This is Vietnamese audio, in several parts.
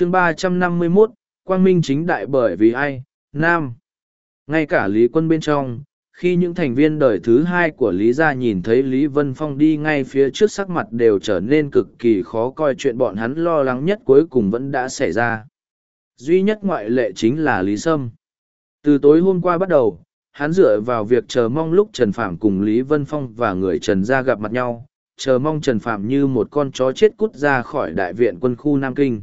chương ba trăm năm mươi 351, Quang Minh chính đại bởi vì ai? Nam. Ngay cả Lý Quân bên trong, khi những thành viên đời thứ hai của Lý Gia nhìn thấy Lý Vân Phong đi ngay phía trước sắc mặt đều trở nên cực kỳ khó coi chuyện bọn hắn lo lắng nhất cuối cùng vẫn đã xảy ra. Duy nhất ngoại lệ chính là Lý Sâm. Từ tối hôm qua bắt đầu, hắn dựa vào việc chờ mong lúc Trần Phạm cùng Lý Vân Phong và người Trần Gia gặp mặt nhau, chờ mong Trần Phạm như một con chó chết cút ra khỏi đại viện quân khu Nam Kinh.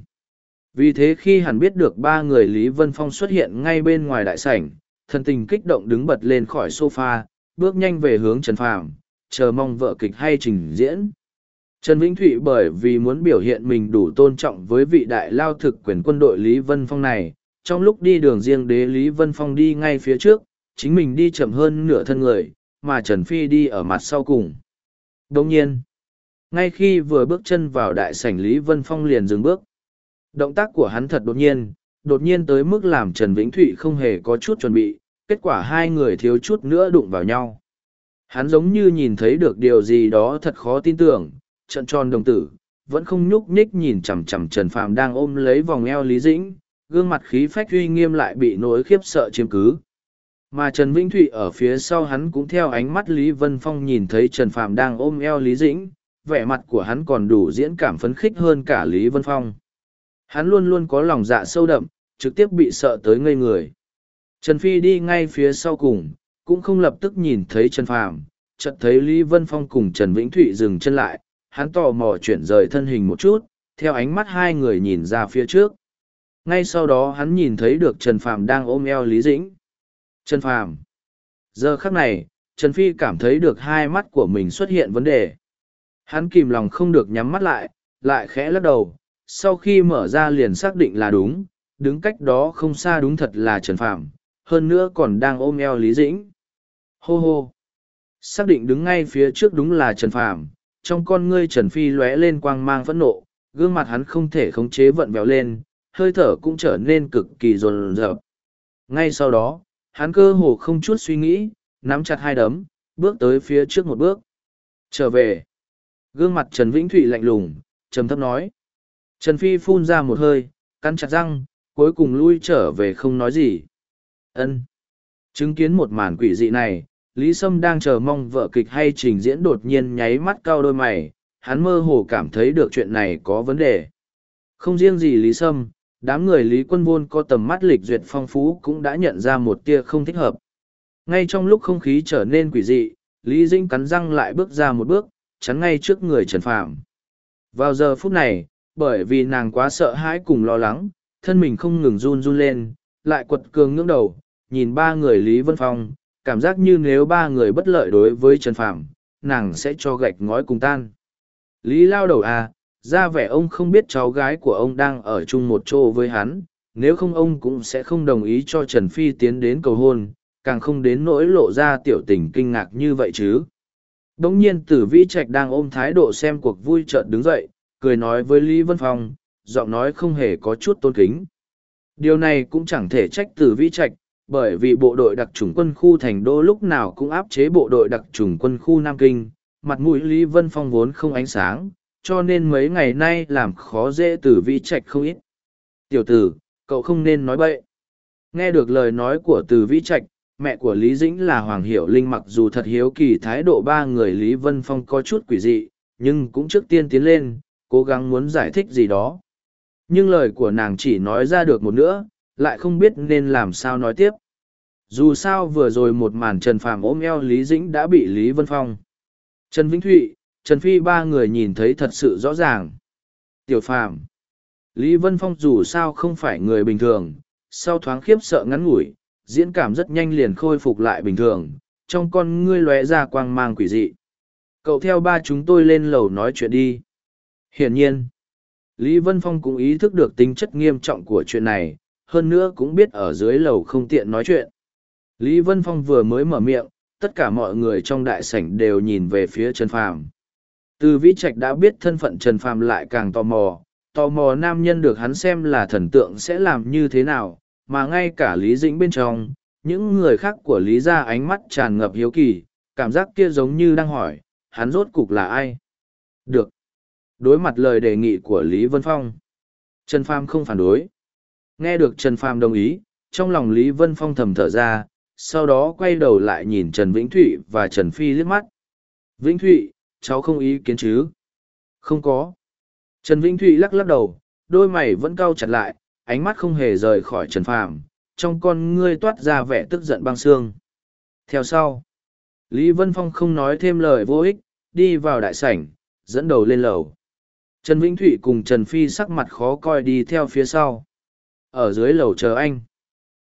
Vì thế khi hắn biết được ba người Lý Vân Phong xuất hiện ngay bên ngoài đại sảnh, thần tình kích động đứng bật lên khỏi sofa, bước nhanh về hướng Trần Phàm, chờ mong vợ kịch hay trình diễn. Trần Vĩnh Thụy bởi vì muốn biểu hiện mình đủ tôn trọng với vị đại lao thực quyền quân đội Lý Vân Phong này, trong lúc đi đường riêng đế Lý Vân Phong đi ngay phía trước, chính mình đi chậm hơn nửa thân người, mà Trần Phi đi ở mặt sau cùng. Đồng nhiên, ngay khi vừa bước chân vào đại sảnh Lý Vân Phong liền dừng bước. Động tác của hắn thật đột nhiên, đột nhiên tới mức làm Trần Vĩnh Thụy không hề có chút chuẩn bị, kết quả hai người thiếu chút nữa đụng vào nhau. Hắn giống như nhìn thấy được điều gì đó thật khó tin tưởng, trận tròn đồng tử, vẫn không nhúc nhích nhìn chằm chằm Trần Phàm đang ôm lấy vòng eo Lý Dĩnh, gương mặt khí phách uy nghiêm lại bị nỗi khiếp sợ chiếm cứ. Mà Trần Vĩnh Thụy ở phía sau hắn cũng theo ánh mắt Lý Vân Phong nhìn thấy Trần Phàm đang ôm eo Lý Dĩnh, vẻ mặt của hắn còn đủ diễn cảm phấn khích hơn cả Lý Vân Phong. Hắn luôn luôn có lòng dạ sâu đậm, trực tiếp bị sợ tới ngây người. Trần Phi đi ngay phía sau cùng, cũng không lập tức nhìn thấy Trần Phàm, chợt thấy Lý Vân Phong cùng Trần Vĩnh Thụy dừng chân lại, hắn tò mò chuyển rời thân hình một chút, theo ánh mắt hai người nhìn ra phía trước. Ngay sau đó hắn nhìn thấy được Trần Phàm đang ôm eo Lý Dĩnh. Trần Phàm. Giờ khắc này, Trần Phi cảm thấy được hai mắt của mình xuất hiện vấn đề. Hắn kìm lòng không được nhắm mắt lại, lại khẽ lắc đầu, sau khi mở ra liền xác định là đúng, đứng cách đó không xa đúng thật là Trần Phạm, hơn nữa còn đang ôm eo Lý Dĩnh. Hô hô! Xác định đứng ngay phía trước đúng là Trần Phạm, trong con ngươi Trần Phi lóe lên quang mang phẫn nộ, gương mặt hắn không thể khống chế vận béo lên, hơi thở cũng trở nên cực kỳ rồn rợp. Ngay sau đó, hắn cơ hồ không chút suy nghĩ, nắm chặt hai đấm, bước tới phía trước một bước. Trở về. Gương mặt Trần Vĩnh Thụy lạnh lùng, trầm thấp nói. Trần Phi phun ra một hơi, cắn chặt răng, cuối cùng lui trở về không nói gì. Ân. Chứng kiến một màn quỷ dị này, Lý Sâm đang chờ mong vợ kịch hay trình diễn đột nhiên nháy mắt cao đôi mày, hắn mơ hồ cảm thấy được chuyện này có vấn đề. Không riêng gì Lý Sâm, đám người Lý Quân Vôn có tầm mắt lịch duyệt phong phú cũng đã nhận ra một tia không thích hợp. Ngay trong lúc không khí trở nên quỷ dị, Lý Dinh cắn răng lại bước ra một bước, chắn ngay trước người Trần Phạm. Vào giờ phút này, bởi vì nàng quá sợ hãi cùng lo lắng, thân mình không ngừng run run lên, lại quật cường ngưỡng đầu, nhìn ba người Lý Vân Phong, cảm giác như nếu ba người bất lợi đối với Trần Phạm, nàng sẽ cho gạch ngói cùng tan. Lý lao đầu à, ra vẻ ông không biết cháu gái của ông đang ở chung một chỗ với hắn, nếu không ông cũng sẽ không đồng ý cho Trần Phi tiến đến cầu hôn, càng không đến nỗi lộ ra tiểu tình kinh ngạc như vậy chứ. Đống nhiên tử vĩ trạch đang ôm thái độ xem cuộc vui chợt đứng dậy, cười nói với Lý Vân Phong, giọng nói không hề có chút tôn kính. Điều này cũng chẳng thể trách Từ vĩ trạch, bởi vì bộ đội đặc trùng quân khu thành đô lúc nào cũng áp chế bộ đội đặc trùng quân khu Nam Kinh, mặt mũi Lý Vân Phong vốn không ánh sáng, cho nên mấy ngày nay làm khó dễ Từ vĩ trạch không ít. Tiểu tử, cậu không nên nói bậy. Nghe được lời nói của Từ vĩ trạch, mẹ của Lý Dĩnh là Hoàng Hiểu Linh mặc dù thật hiếu kỳ thái độ ba người Lý Vân Phong có chút quỷ dị, nhưng cũng trước tiên tiến lên, cố gắng muốn giải thích gì đó. Nhưng lời của nàng chỉ nói ra được một nữa, lại không biết nên làm sao nói tiếp. Dù sao vừa rồi một màn Trần Phàm ôm eo Lý Dĩnh đã bị Lý Vân Phong. Trần Vĩnh Thụy, Trần Phi ba người nhìn thấy thật sự rõ ràng. Tiểu Phàm Lý Vân Phong dù sao không phải người bình thường, sau thoáng khiếp sợ ngắn ngủi, diễn cảm rất nhanh liền khôi phục lại bình thường, trong con ngươi lóe ra quang mang quỷ dị. Cậu theo ba chúng tôi lên lầu nói chuyện đi. Hiển nhiên, Lý Vân Phong cũng ý thức được tính chất nghiêm trọng của chuyện này, hơn nữa cũng biết ở dưới lầu không tiện nói chuyện. Lý Vân Phong vừa mới mở miệng, tất cả mọi người trong đại sảnh đều nhìn về phía Trần Phàm. Từ Vĩ Trạch đã biết thân phận Trần Phàm lại càng tò mò, tò mò nam nhân được hắn xem là thần tượng sẽ làm như thế nào, mà ngay cả Lý Dĩnh bên trong, những người khác của Lý gia ánh mắt tràn ngập hiếu kỳ, cảm giác kia giống như đang hỏi, hắn rốt cục là ai? Được. Đối mặt lời đề nghị của Lý Vân Phong, Trần Phàm không phản đối. Nghe được Trần Phàm đồng ý, trong lòng Lý Vân Phong thầm thở ra, sau đó quay đầu lại nhìn Trần Vĩnh Thụy và Trần Phi liếc mắt. Vĩnh Thụy, cháu không ý kiến chứ? Không có. Trần Vĩnh Thụy lắc lắc đầu, đôi mày vẫn cau chặt lại, ánh mắt không hề rời khỏi Trần Phàm, trong con ngươi toát ra vẻ tức giận băng xương. Theo sau, Lý Vân Phong không nói thêm lời vô ích, đi vào đại sảnh, dẫn đầu lên lầu. Trần Vĩnh Thụy cùng Trần Phi sắc mặt khó coi đi theo phía sau. Ở dưới lầu chờ anh.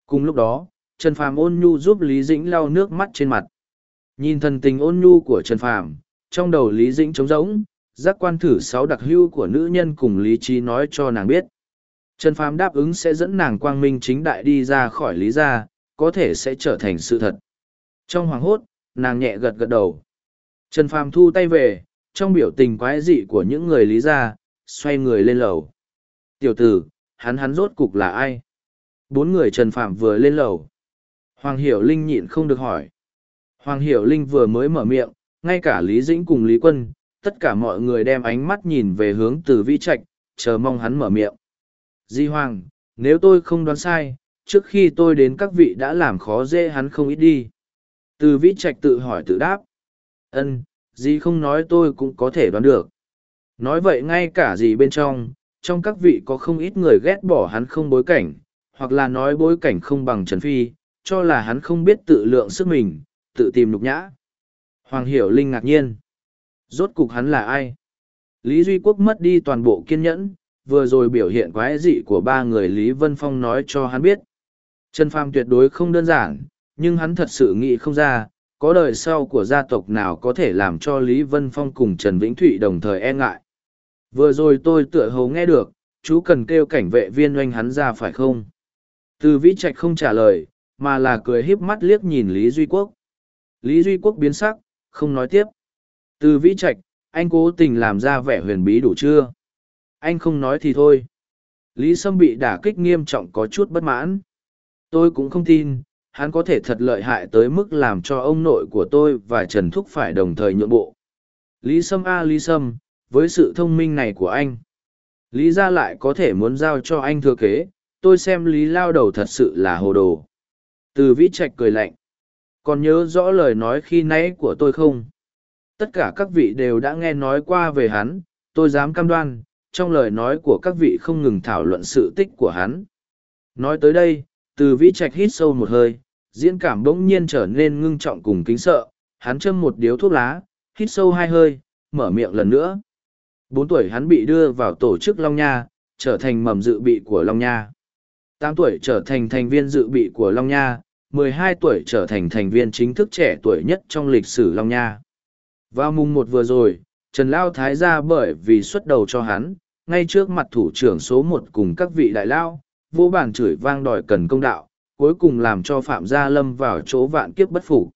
Cùng lúc đó, Trần Phàm ôn nhu giúp Lý Dĩnh lau nước mắt trên mặt. Nhìn thần tình ôn nhu của Trần Phàm, trong đầu Lý Dĩnh trống rỗng, giác quan thử sáu đặc hưu của nữ nhân cùng Lý Trí nói cho nàng biết. Trần Phàm đáp ứng sẽ dẫn nàng quang minh chính đại đi ra khỏi Lý gia, có thể sẽ trở thành sự thật. Trong hoàng hốt, nàng nhẹ gật gật đầu. Trần Phàm thu tay về, trong biểu tình quái dị của những người Lý gia, xoay người lên lầu. Tiểu tử, hắn hắn rốt cục là ai? Bốn người Trần phạm vừa lên lầu. Hoàng Hiểu Linh nhịn không được hỏi. Hoàng Hiểu Linh vừa mới mở miệng, ngay cả Lý Dĩnh cùng Lý Quân, tất cả mọi người đem ánh mắt nhìn về hướng từ vi trạch, chờ mong hắn mở miệng. Di Hoàng, nếu tôi không đoán sai, trước khi tôi đến các vị đã làm khó dễ hắn không ít đi. Từ vi trạch tự hỏi tự đáp. ân Dì không nói tôi cũng có thể đoán được. Nói vậy ngay cả gì bên trong, trong các vị có không ít người ghét bỏ hắn không bối cảnh, hoặc là nói bối cảnh không bằng Trần Phi, cho là hắn không biết tự lượng sức mình, tự tìm nhục nhã. Hoàng Hiểu Linh ngạc nhiên. Rốt cục hắn là ai? Lý Duy Quốc mất đi toàn bộ kiên nhẫn, vừa rồi biểu hiện quái dị của ba người Lý Vân Phong nói cho hắn biết. Trần Phàm tuyệt đối không đơn giản, nhưng hắn thật sự nghĩ không ra, có đời sau của gia tộc nào có thể làm cho Lý Vân Phong cùng Trần Vĩnh Thụy đồng thời e ngại. Vừa rồi tôi tựa hồ nghe được, chú cần kêu cảnh vệ viên oanh hắn ra phải không? Từ vĩ trạch không trả lời, mà là cười híp mắt liếc nhìn Lý Duy Quốc. Lý Duy Quốc biến sắc, không nói tiếp. Từ vĩ trạch, anh cố tình làm ra vẻ huyền bí đủ chưa? Anh không nói thì thôi. Lý Sâm bị đả kích nghiêm trọng có chút bất mãn. Tôi cũng không tin, hắn có thể thật lợi hại tới mức làm cho ông nội của tôi và Trần Thúc phải đồng thời nhượng bộ. Lý Sâm a Lý Sâm, với sự thông minh này của anh, Lý gia lại có thể muốn giao cho anh thừa kế, tôi xem Lý lao đầu thật sự là hồ đồ. Từ vĩ trạch cười lạnh. Còn nhớ rõ lời nói khi nãy của tôi không? Tất cả các vị đều đã nghe nói qua về hắn, tôi dám cam đoan, trong lời nói của các vị không ngừng thảo luận sự tích của hắn. Nói tới đây, từ vĩ trạch hít sâu một hơi, diễn cảm bỗng nhiên trở nên ngưng trọng cùng kính sợ, hắn châm một điếu thuốc lá, hít sâu hai hơi, mở miệng lần nữa. Bốn tuổi hắn bị đưa vào tổ chức Long Nha, trở thành mầm dự bị của Long Nha. Tám tuổi trở thành thành viên dự bị của Long Nha, mười hai tuổi trở thành thành viên chính thức trẻ tuổi nhất trong lịch sử Long Nha. Vào mùng một vừa rồi, Trần Lao Thái ra bởi vì xuất đầu cho hắn, ngay trước mặt thủ trưởng số một cùng các vị đại lao, vô bản chửi vang đòi cần công đạo, cuối cùng làm cho Phạm Gia Lâm vào chỗ vạn kiếp bất phục.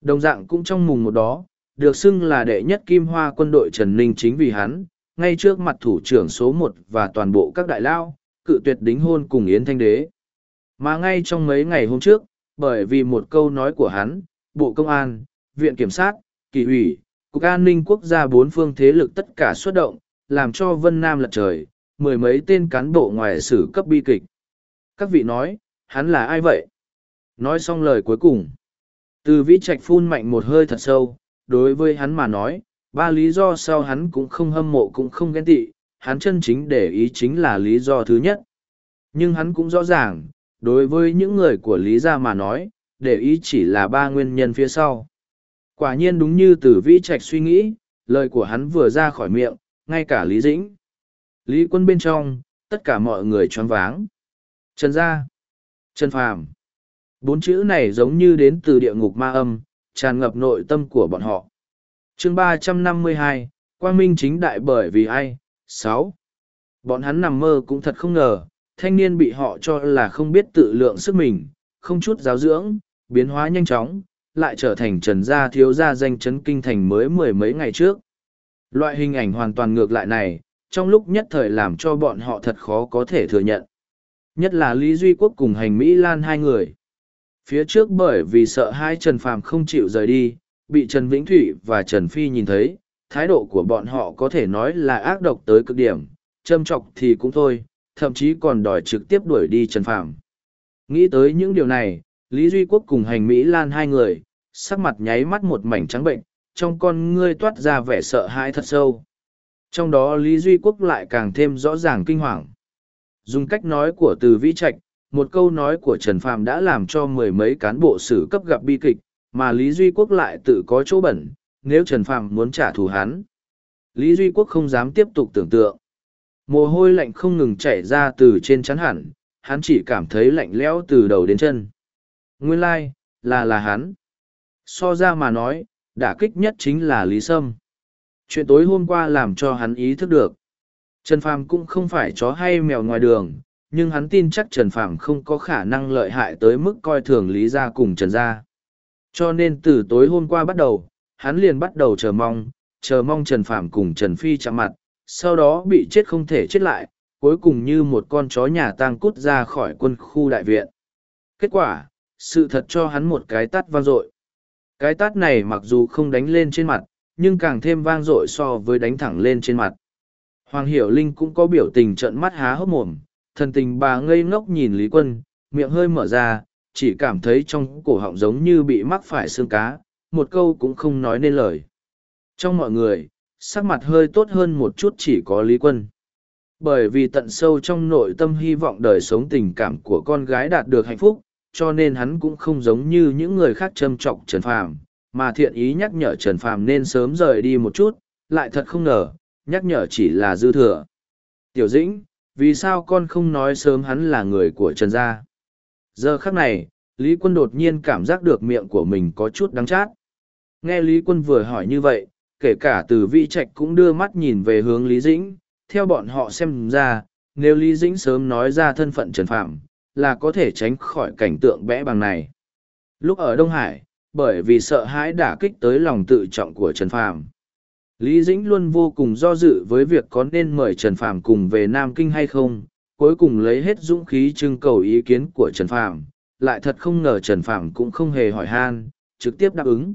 Đồng dạng cũng trong mùng một đó, được xưng là đệ nhất kim hoa quân đội Trần Ninh chính vì hắn, ngay trước mặt thủ trưởng số một và toàn bộ các đại lao, cự tuyệt đính hôn cùng Yến Thanh Đế. Mà ngay trong mấy ngày hôm trước, bởi vì một câu nói của hắn, Bộ Công an, Viện Kiểm sát, Kỳ ủy, Cục An ninh Quốc gia bốn phương thế lực tất cả xuất động, làm cho Vân Nam lật trời, mười mấy tên cán bộ ngoài sử cấp bi kịch. Các vị nói, hắn là ai vậy? Nói xong lời cuối cùng. Từ vĩ trạch phun mạnh một hơi thật sâu, đối với hắn mà nói, ba lý do sau hắn cũng không hâm mộ cũng không ghen tị, hắn chân chính để ý chính là lý do thứ nhất. Nhưng hắn cũng rõ ràng, đối với những người của lý gia mà nói, để ý chỉ là ba nguyên nhân phía sau. Quả nhiên đúng như từ vĩ trạch suy nghĩ, lời của hắn vừa ra khỏi miệng, ngay cả Lý Dĩnh. Lý quân bên trong, tất cả mọi người choáng váng. Trần gia, Trần phàm. Bốn chữ này giống như đến từ địa ngục ma âm, tràn ngập nội tâm của bọn họ. chương ba trăm năm mươi hai, Quang Minh chính đại bởi vì ai? sáu. Bọn hắn nằm mơ cũng thật không ngờ, thanh niên bị họ cho là không biết tự lượng sức mình, không chút giáo dưỡng, biến hóa nhanh chóng, lại trở thành trần gia thiếu gia danh chấn kinh thành mới mười mấy ngày trước. Loại hình ảnh hoàn toàn ngược lại này, trong lúc nhất thời làm cho bọn họ thật khó có thể thừa nhận. Nhất là Lý Duy Quốc cùng hành Mỹ Lan hai người. Phía trước bởi vì sợ hai Trần Phàm không chịu rời đi, bị Trần Vĩnh Thụy và Trần Phi nhìn thấy, thái độ của bọn họ có thể nói là ác độc tới cực điểm, châm chọc thì cũng thôi, thậm chí còn đòi trực tiếp đuổi đi Trần Phàm. Nghĩ tới những điều này, Lý Duy Quốc cùng hành Mỹ Lan hai người, sắc mặt nháy mắt một mảnh trắng bệnh, trong con ngươi toát ra vẻ sợ hãi thật sâu. Trong đó Lý Duy Quốc lại càng thêm rõ ràng kinh hoàng. Dùng cách nói của từ vĩ trạch, một câu nói của Trần Phàm đã làm cho mười mấy cán bộ xử cấp gặp bi kịch, mà Lý Duy Quốc lại tự có chỗ bẩn, nếu Trần Phàm muốn trả thù hắn. Lý Duy Quốc không dám tiếp tục tưởng tượng. Mồ hôi lạnh không ngừng chảy ra từ trên chắn hẳn, hắn chỉ cảm thấy lạnh lẽo từ đầu đến chân. Nguyên lai, like, là là hắn. So ra mà nói, đả kích nhất chính là Lý Sâm. Chuyện tối hôm qua làm cho hắn ý thức được. Trần Phàm cũng không phải chó hay mèo ngoài đường, nhưng hắn tin chắc Trần Phàm không có khả năng lợi hại tới mức coi thường Lý Gia cùng Trần Gia. Cho nên từ tối hôm qua bắt đầu, hắn liền bắt đầu chờ mong, chờ mong Trần Phàm cùng Trần Phi chạm mặt, sau đó bị chết không thể chết lại, cuối cùng như một con chó nhà tang cút ra khỏi quân khu đại viện. Kết quả, sự thật cho hắn một cái tát vang dội. Cái tát này mặc dù không đánh lên trên mặt, nhưng càng thêm vang dội so với đánh thẳng lên trên mặt. Hoàng Hiểu Linh cũng có biểu tình trợn mắt há hốc mồm, thần tình bà ngây ngốc nhìn Lý Quân, miệng hơi mở ra, chỉ cảm thấy trong cổ họng giống như bị mắc phải xương cá, một câu cũng không nói nên lời. Trong mọi người, sắc mặt hơi tốt hơn một chút chỉ có Lý Quân. Bởi vì tận sâu trong nội tâm hy vọng đời sống tình cảm của con gái đạt được hạnh phúc, cho nên hắn cũng không giống như những người khác châm trọng Trần Phàm, mà thiện ý nhắc nhở Trần Phàm nên sớm rời đi một chút, lại thật không ngờ, nhắc nhở chỉ là dư thừa. Tiểu Dĩnh, vì sao con không nói sớm hắn là người của Trần Gia? Giờ khắc này, Lý Quân đột nhiên cảm giác được miệng của mình có chút đắng chát. Nghe Lý Quân vừa hỏi như vậy, kể cả từ vị trạch cũng đưa mắt nhìn về hướng Lý Dĩnh, theo bọn họ xem ra, nếu Lý Dĩnh sớm nói ra thân phận Trần Phạm, là có thể tránh khỏi cảnh tượng bẽ bằng này. Lúc ở Đông Hải, bởi vì sợ hãi đả kích tới lòng tự trọng của Trần Phạm. Lý Dĩnh luôn vô cùng do dự với việc có nên mời Trần Phàm cùng về Nam Kinh hay không, cuối cùng lấy hết dũng khí trưng cầu ý kiến của Trần Phàm, lại thật không ngờ Trần Phàm cũng không hề hỏi han, trực tiếp đáp ứng.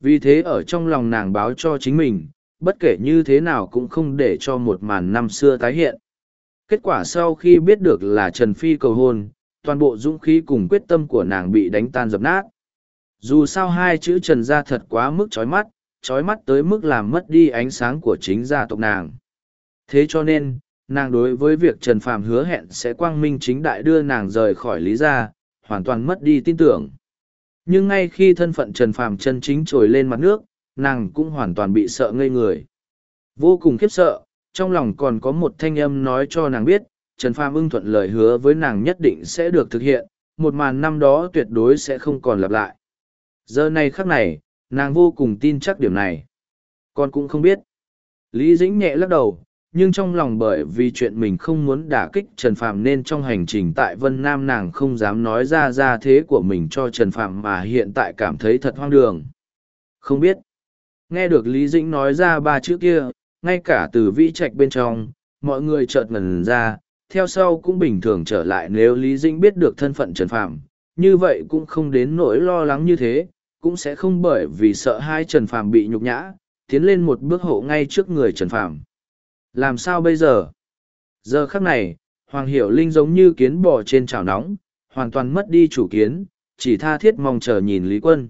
Vì thế ở trong lòng nàng báo cho chính mình, bất kể như thế nào cũng không để cho một màn năm xưa tái hiện. Kết quả sau khi biết được là Trần Phi cầu hôn, toàn bộ dũng khí cùng quyết tâm của nàng bị đánh tan dập nát. Dù sao hai chữ Trần gia thật quá mức chói mắt, chói mắt tới mức làm mất đi ánh sáng của chính gia tộc nàng. Thế cho nên, nàng đối với việc Trần Phàm hứa hẹn sẽ quang minh chính đại đưa nàng rời khỏi lý gia, hoàn toàn mất đi tin tưởng. Nhưng ngay khi thân phận Trần Phàm chân chính trồi lên mặt nước, nàng cũng hoàn toàn bị sợ ngây người. Vô cùng khiếp sợ, trong lòng còn có một thanh âm nói cho nàng biết, Trần Phàm ưng thuận lời hứa với nàng nhất định sẽ được thực hiện, một màn năm đó tuyệt đối sẽ không còn lặp lại. Giờ này khắc này, nàng vô cùng tin chắc điểm này. Con cũng không biết. Lý Dĩnh nhẹ lắc đầu, nhưng trong lòng bởi vì chuyện mình không muốn đả kích Trần Phạm nên trong hành trình tại Vân Nam nàng không dám nói ra ra thế của mình cho Trần Phạm mà hiện tại cảm thấy thật hoang đường. Không biết. Nghe được Lý Dĩnh nói ra ba chữ kia, ngay cả từ vĩ trạch bên trong, mọi người chợt ngần ra, theo sau cũng bình thường trở lại nếu Lý Dĩnh biết được thân phận Trần Phạm, như vậy cũng không đến nỗi lo lắng như thế, cũng sẽ không bởi vì sợ hai Trần phàm bị nhục nhã, tiến lên một bước hộ ngay trước người Trần phàm Làm sao bây giờ? Giờ khắc này, Hoàng Hiểu Linh giống như kiến bò trên chảo nóng, hoàn toàn mất đi chủ kiến, chỉ tha thiết mong chờ nhìn Lý Quân.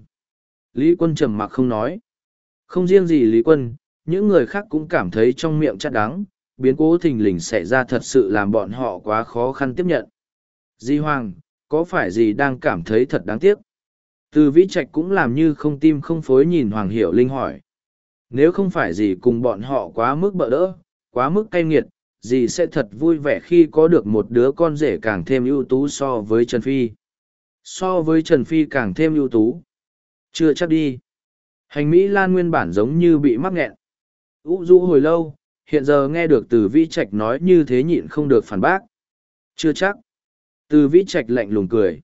Lý Quân trầm mặc không nói. Không riêng gì Lý Quân, những người khác cũng cảm thấy trong miệng chát đắng, biến cố thình lình xảy ra thật sự làm bọn họ quá khó khăn tiếp nhận. Di Hoàng, có phải gì đang cảm thấy thật đáng tiếc? Từ vĩ trạch cũng làm như không tim không phối nhìn Hoàng Hiểu Linh hỏi. Nếu không phải gì cùng bọn họ quá mức bỡ đỡ, quá mức cay nghiệt, dì sẽ thật vui vẻ khi có được một đứa con rể càng thêm ưu tú so với Trần Phi. So với Trần Phi càng thêm ưu tú. Chưa chắc đi. Hành Mỹ Lan nguyên bản giống như bị mắc nghẹn. Ú du hồi lâu, hiện giờ nghe được từ vi trạch nói như thế nhịn không được phản bác. Chưa chắc. Từ vi trạch lạnh lùng cười.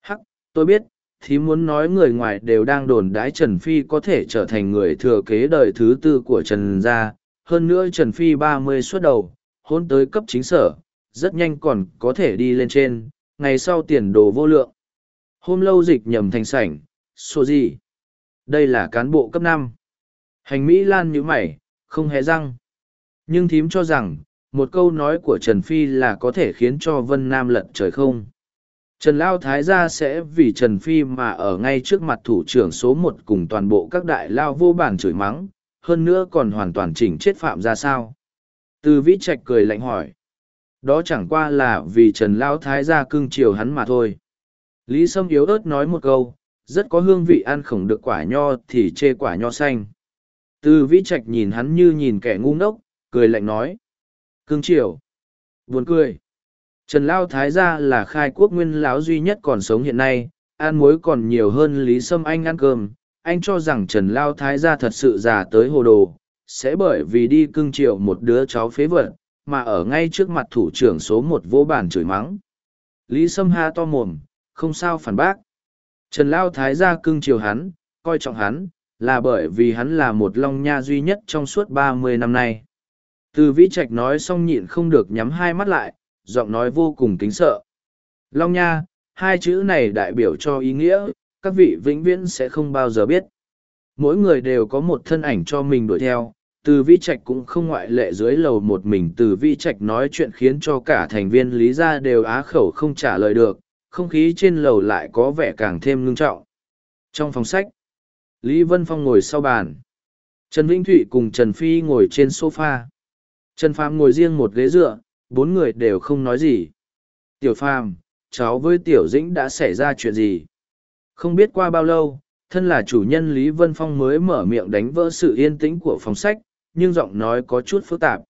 Hắc, tôi biết, thì muốn nói người ngoài đều đang đồn đái Trần Phi có thể trở thành người thừa kế đời thứ tư của Trần Gia, hơn nữa Trần Phi ba mươi suốt đầu, hôn tới cấp chính sở, rất nhanh còn có thể đi lên trên, ngày sau tiền đồ vô lượng. Hôm lâu dịch nhầm thành sảnh, số gì? Đây là cán bộ cấp năm. Hành Mỹ Lan như mày, không hề răng. Nhưng thím cho rằng, một câu nói của Trần Phi là có thể khiến cho Vân Nam lật trời không. Trần Lao Thái gia sẽ vì Trần Phi mà ở ngay trước mặt thủ trưởng số một cùng toàn bộ các đại lao vô bản chửi mắng, hơn nữa còn hoàn toàn chỉnh chết phạm ra sao. Từ vĩ trạch cười lạnh hỏi. Đó chẳng qua là vì Trần Lao Thái gia cưng chiều hắn mà thôi. Lý Sâm yếu ớt nói một câu, rất có hương vị ăn khổng được quả nho thì chê quả nho xanh. Từ vĩ trạch nhìn hắn như nhìn kẻ ngu ngốc, cười lạnh nói. Cưng chiều. Buồn cười. Trần Lao Thái gia là khai quốc nguyên lão duy nhất còn sống hiện nay, ăn muối còn nhiều hơn Lý Sâm Anh ăn cơm. Anh cho rằng Trần Lao Thái gia thật sự già tới hồ đồ, sẽ bởi vì đi cưng chiều một đứa cháu phế vật, mà ở ngay trước mặt thủ trưởng số một vô bản chửi mắng. Lý Sâm ha to mồm, không sao phản bác. Trần Lao Thái gia cưng chiều hắn, coi trọng hắn, là bởi vì hắn là một long nha duy nhất trong suốt ba mươi năm nay. Từ vĩ trạch nói xong nhịn không được nhắm hai mắt lại, giọng nói vô cùng kính sợ. Long nha, hai chữ này đại biểu cho ý nghĩa, các vị vĩnh viễn sẽ không bao giờ biết. Mỗi người đều có một thân ảnh cho mình đuổi theo, từ vi trạch cũng không ngoại lệ dưới lầu một mình từ vi trạch nói chuyện khiến cho cả thành viên lý gia đều á khẩu không trả lời được, không khí trên lầu lại có vẻ càng thêm ngưng trọng. Trong phòng sách, Lý Vân Phong ngồi sau bàn. Trần Vĩnh Thụy cùng Trần Phi ngồi trên sofa. Trần Phạm ngồi riêng một ghế dựa, bốn người đều không nói gì. Tiểu Phàm, cháu với Tiểu Dĩnh đã xảy ra chuyện gì? Không biết qua bao lâu, thân là chủ nhân Lý Vân Phong mới mở miệng đánh vỡ sự yên tĩnh của phòng sách, nhưng giọng nói có chút phức tạp.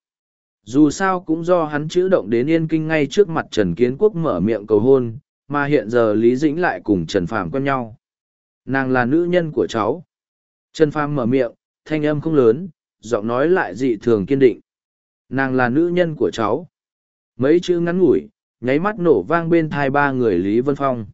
Dù sao cũng do hắn chữ động đến yên kinh ngay trước mặt Trần Kiến Quốc mở miệng cầu hôn, mà hiện giờ Lý Dĩnh lại cùng Trần Phàm quen nhau. Nàng là nữ nhân của cháu. Trần Phàm mở miệng, thanh âm không lớn, giọng nói lại dị thường kiên định. Nàng là nữ nhân của cháu. Mấy chữ ngắn ngủi, nháy mắt nổ vang bên thai ba người Lý Vân Phong.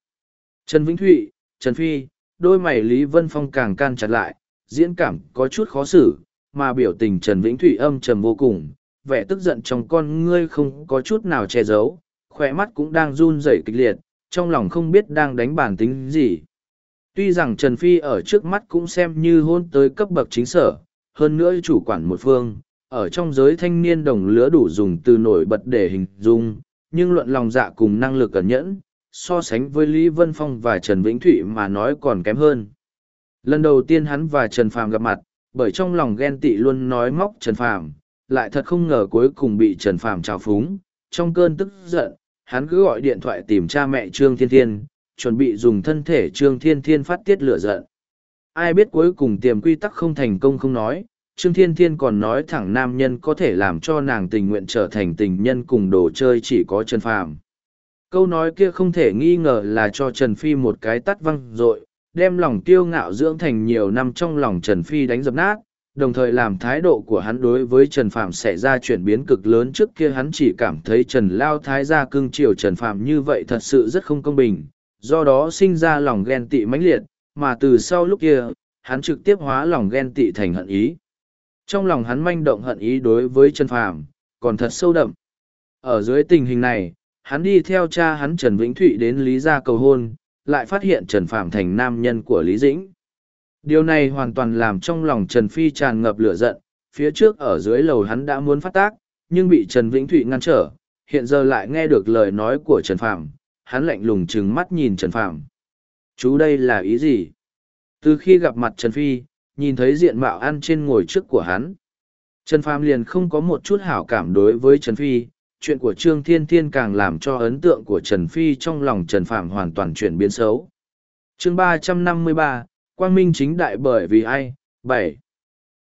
Trần Vĩnh Thụy, Trần Phi, đôi mày Lý Vân Phong càng can chặt lại, diễn cảm có chút khó xử, mà biểu tình Trần Vĩnh Thụy âm trầm vô cùng, vẻ tức giận trong con ngươi không có chút nào che giấu, khỏe mắt cũng đang run rẩy kịch liệt, trong lòng không biết đang đánh bản tính gì. Tuy rằng Trần Phi ở trước mắt cũng xem như hôn tới cấp bậc chính sở, hơn nữa chủ quản một phương, ở trong giới thanh niên đồng lứa đủ dùng từ nổi bật để hình dung, nhưng luận lòng dạ cùng năng lực cẩn nhẫn, so sánh với Lý Vân Phong và Trần Vĩnh Thụy mà nói còn kém hơn. Lần đầu tiên hắn và Trần Phàm gặp mặt, bởi trong lòng ghen tị luôn nói móc Trần Phàm, lại thật không ngờ cuối cùng bị Trần Phàm trào phúng, trong cơn tức giận, hắn cứ gọi điện thoại tìm cha mẹ Trương Thiên Thiên, chuẩn bị dùng thân thể Trương Thiên Thiên phát tiết lửa giận. Ai biết cuối cùng tiềm quy tắc không thành công không nói, Trương Thiên Thiên còn nói thẳng nam nhân có thể làm cho nàng tình nguyện trở thành tình nhân cùng đồ chơi chỉ có Trần Phàm. Câu nói kia không thể nghi ngờ là cho Trần Phi một cái tắt văng rồi, đem lòng tiêu ngạo dưỡng thành nhiều năm trong lòng Trần Phi đánh dập nát, đồng thời làm thái độ của hắn đối với Trần Phạm xảy ra chuyển biến cực lớn trước kia hắn chỉ cảm thấy Trần Lao Thái gia cưng chiều Trần Phạm như vậy thật sự rất không công bình, do đó sinh ra lòng ghen tị mãnh liệt, mà từ sau lúc kia, hắn trực tiếp hóa lòng ghen tị thành hận ý. Trong lòng hắn manh động hận ý đối với Trần Phàm, còn thật sâu đậm. Ở dưới tình hình này, hắn đi theo cha hắn Trần Vĩnh Thụy đến Lý gia cầu hôn, lại phát hiện Trần Phàm thành nam nhân của Lý Dĩnh. Điều này hoàn toàn làm trong lòng Trần Phi tràn ngập lửa giận, phía trước ở dưới lầu hắn đã muốn phát tác, nhưng bị Trần Vĩnh Thụy ngăn trở, hiện giờ lại nghe được lời nói của Trần Phàm, hắn lạnh lùng trừng mắt nhìn Trần Phàm. Chú đây là ý gì? Từ khi gặp mặt Trần Phi, nhìn thấy diện mạo ăn trên ngồi trước của hắn. Trần Phàm liền không có một chút hảo cảm đối với Trần Phi, chuyện của Trương Thiên Thiên càng làm cho ấn tượng của Trần Phi trong lòng Trần Phàm hoàn toàn chuyển biến xấu. chương ba trăm năm mươi ba, Quang Minh chính đại bởi vì ai? Bảy.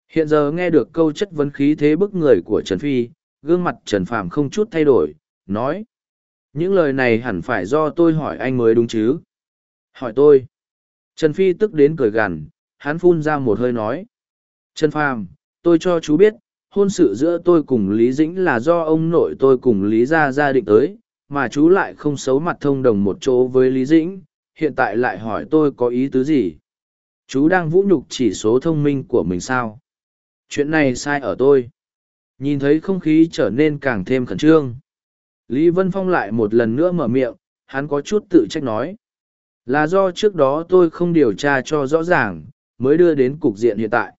Hiện giờ nghe được câu chất vấn khí thế bức người của Trần Phi, gương mặt Trần Phàm không chút thay đổi, nói. Những lời này hẳn phải do tôi hỏi anh mới đúng chứ? Hỏi tôi. Trần Phi tức đến cười gằn, hắn phun ra một hơi nói. Trần Phàm, tôi cho chú biết, hôn sự giữa tôi cùng Lý Dĩnh là do ông nội tôi cùng Lý Gia gia định tới, mà chú lại không xấu mặt thông đồng một chỗ với Lý Dĩnh, hiện tại lại hỏi tôi có ý tứ gì. Chú đang vũ nhục chỉ số thông minh của mình sao? Chuyện này sai ở tôi. Nhìn thấy không khí trở nên càng thêm khẩn trương. Lý Vân Phong lại một lần nữa mở miệng, hắn có chút tự trách nói. Là do trước đó tôi không điều tra cho rõ ràng, mới đưa đến cục diện hiện tại.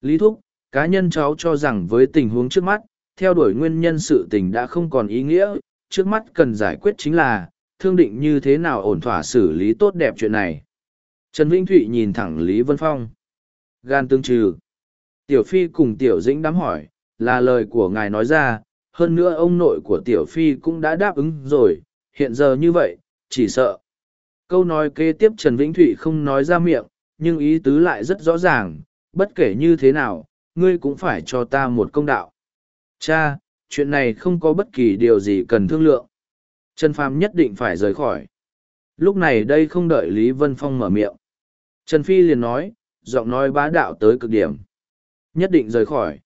Lý Thúc, cá nhân cháu cho rằng với tình huống trước mắt, theo đuổi nguyên nhân sự tình đã không còn ý nghĩa, trước mắt cần giải quyết chính là, thương định như thế nào ổn thỏa xử lý tốt đẹp chuyện này. Trần Vĩnh Thụy nhìn thẳng Lý Vân Phong. Gan tương trừ. Tiểu Phi cùng Tiểu Dĩnh đám hỏi, là lời của ngài nói ra, hơn nữa ông nội của Tiểu Phi cũng đã đáp ứng rồi, hiện giờ như vậy, chỉ sợ. Câu nói kế tiếp Trần Vĩnh Thụy không nói ra miệng, nhưng ý tứ lại rất rõ ràng, bất kể như thế nào, ngươi cũng phải cho ta một công đạo. Cha, chuyện này không có bất kỳ điều gì cần thương lượng. Trần Phàm nhất định phải rời khỏi. Lúc này đây không đợi Lý Vân Phong mở miệng. Trần Phi liền nói, giọng nói bá đạo tới cực điểm. Nhất định rời khỏi.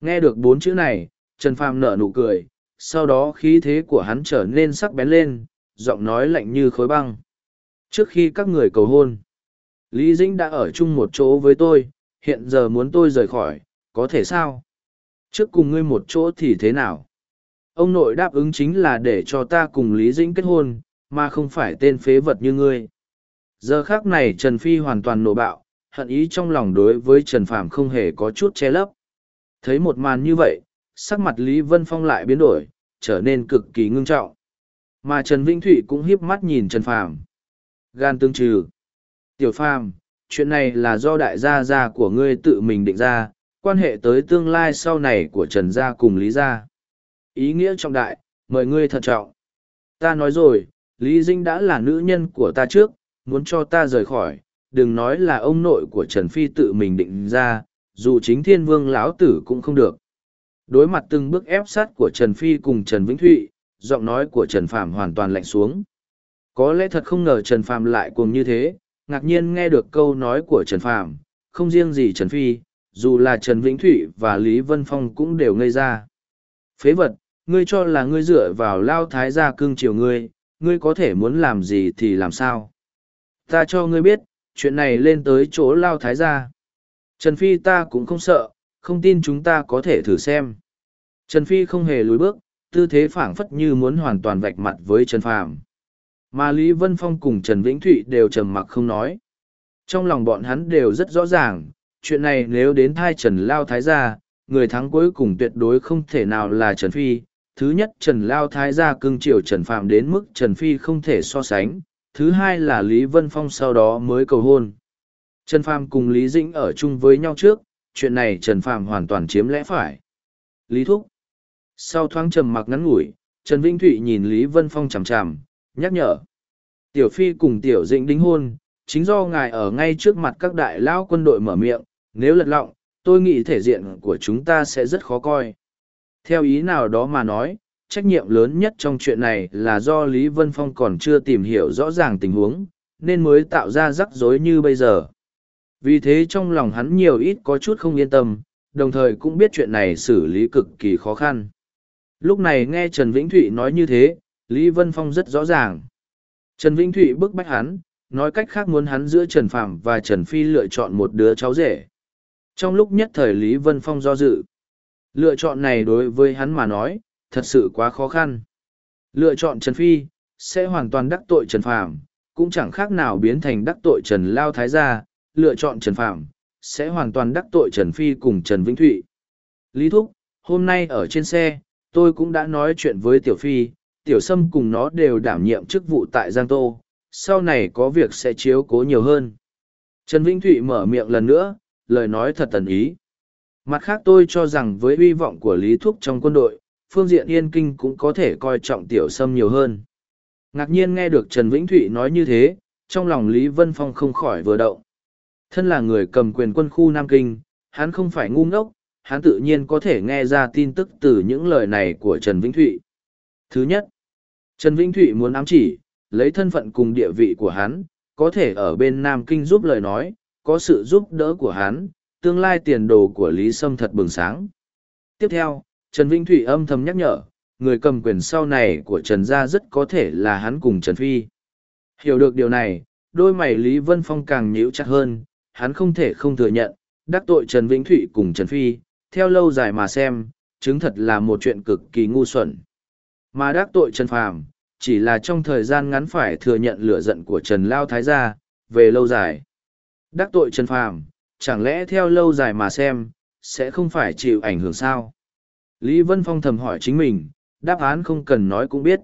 Nghe được bốn chữ này, Trần Phàm nở nụ cười, sau đó khí thế của hắn trở nên sắc bén lên, giọng nói lạnh như khối băng. Trước khi các người cầu hôn, Lý Dĩnh đã ở chung một chỗ với tôi, hiện giờ muốn tôi rời khỏi, có thể sao? Trước cùng ngươi một chỗ thì thế nào? Ông nội đáp ứng chính là để cho ta cùng Lý Dĩnh kết hôn, mà không phải tên phế vật như ngươi. Giờ khác này Trần Phi hoàn toàn nổ bạo, hận ý trong lòng đối với Trần Phàm không hề có chút che lấp. Thấy một màn như vậy, sắc mặt Lý Vân Phong lại biến đổi, trở nên cực kỳ ngưng trọng. Mà Trần Vĩnh Thụy cũng hiếp mắt nhìn Trần Phàm. Gan tương trừ. Tiểu Phàm, chuyện này là do đại gia gia của ngươi tự mình định ra, quan hệ tới tương lai sau này của Trần gia cùng Lý gia. Ý nghĩa trọng đại, mời ngươi thận trọng. Ta nói rồi, Lý Dinh đã là nữ nhân của ta trước, muốn cho ta rời khỏi, đừng nói là ông nội của Trần Phi tự mình định ra, dù chính thiên vương lão tử cũng không được. Đối mặt từng bước ép sát của Trần Phi cùng Trần Vĩnh Thụy, giọng nói của Trần Phạm hoàn toàn lạnh xuống. Có lẽ thật không ngờ Trần Phạm lại cuồng như thế, ngạc nhiên nghe được câu nói của Trần Phạm, không riêng gì Trần Phi, dù là Trần Vĩnh Thụy và Lý Vân Phong cũng đều ngây ra. Phế vật, ngươi cho là ngươi dựa vào lao thái gia cưng chiều ngươi, ngươi có thể muốn làm gì thì làm sao. Ta cho ngươi biết, chuyện này lên tới chỗ lao thái gia. Trần Phi ta cũng không sợ, không tin chúng ta có thể thử xem. Trần Phi không hề lùi bước, tư thế phảng phất như muốn hoàn toàn vạch mặt với Trần Phàm. Mà Lý Vân Phong cùng Trần Vĩnh Thụy đều trầm mặc không nói. Trong lòng bọn hắn đều rất rõ ràng, chuyện này nếu đến thai Trần Lao Thái gia, người thắng cuối cùng tuyệt đối không thể nào là Trần Phi. Thứ nhất Trần Lao Thái gia cưng chiều Trần Phạm đến mức Trần Phi không thể so sánh. Thứ hai là Lý Vân Phong sau đó mới cầu hôn. Trần Phạm cùng Lý Dĩnh ở chung với nhau trước, chuyện này Trần Phạm hoàn toàn chiếm lẽ phải. Lý Thúc. Sau thoáng trầm mặc ngắn ngủi, Trần Vĩnh Thụy nhìn Lý Vân Phong chằm chằm, nhắc nhở. Tiểu Phi cùng Tiểu Dĩnh đính hôn, chính do ngài ở ngay trước mặt các đại lao quân đội mở miệng, nếu lật lọng, tôi nghĩ thể diện của chúng ta sẽ rất khó coi. Theo ý nào đó mà nói, trách nhiệm lớn nhất trong chuyện này là do Lý Vân Phong còn chưa tìm hiểu rõ ràng tình huống, nên mới tạo ra rắc rối như bây giờ. Vì thế trong lòng hắn nhiều ít có chút không yên tâm, đồng thời cũng biết chuyện này xử lý cực kỳ khó khăn. Lúc này nghe Trần Vĩnh Thụy nói như thế, Lý Vân Phong rất rõ ràng. Trần Vĩnh Thụy bức bách hắn, nói cách khác muốn hắn giữa Trần Phạm và Trần Phi lựa chọn một đứa cháu rể. Trong lúc nhất thời Lý Vân Phong do dự, lựa chọn này đối với hắn mà nói, thật sự quá khó khăn. Lựa chọn Trần Phi, sẽ hoàn toàn đắc tội Trần Phạm, cũng chẳng khác nào biến thành đắc tội Trần Lao Thái Gia, lựa chọn Trần Phạm, sẽ hoàn toàn đắc tội Trần Phi cùng Trần Vĩnh Thụy. Lý Thúc, hôm nay ở trên xe, tôi cũng đã nói chuyện với Tiểu Phi, Tiểu Sâm cùng nó đều đảm nhiệm chức vụ tại Giang Tô, sau này có việc sẽ chiếu cố nhiều hơn. Trần Vĩnh Thụy mở miệng lần nữa, lời nói thật tần ý. Mặt khác tôi cho rằng với hy vọng của Lý Thúc trong quân đội, phương diện yên kinh cũng có thể coi trọng Tiểu Sâm nhiều hơn. Ngạc nhiên nghe được Trần Vĩnh Thụy nói như thế, trong lòng Lý Vân Phong không khỏi vừa động. Thân là người cầm quyền quân khu Nam Kinh, hắn không phải ngu ngốc, hắn tự nhiên có thể nghe ra tin tức từ những lời này của Trần Vĩnh Thụy. Thứ nhất, Trần Vĩnh Thụy muốn ám chỉ, lấy thân phận cùng địa vị của hắn, có thể ở bên Nam Kinh giúp lời nói, có sự giúp đỡ của hắn, tương lai tiền đồ của Lý Sâm thật bừng sáng. Tiếp theo, Trần Vĩnh Thụy âm thầm nhắc nhở, người cầm quyền sau này của Trần Gia rất có thể là hắn cùng Trần Phi. Hiểu được điều này, đôi mày Lý Vân Phong càng nhíu chặt hơn, hắn không thể không thừa nhận, đắc tội Trần Vĩnh Thụy cùng Trần Phi, theo lâu dài mà xem, chứng thật là một chuyện cực kỳ ngu xuẩn. Mà đắc tội Trần Phàm, chỉ là trong thời gian ngắn phải thừa nhận lửa giận của Trần Lao Thái gia, về lâu dài. Đắc tội Trần Phàm, chẳng lẽ theo lâu dài mà xem, sẽ không phải chịu ảnh hưởng sao? Lý Vân Phong thầm hỏi chính mình, đáp án không cần nói cũng biết.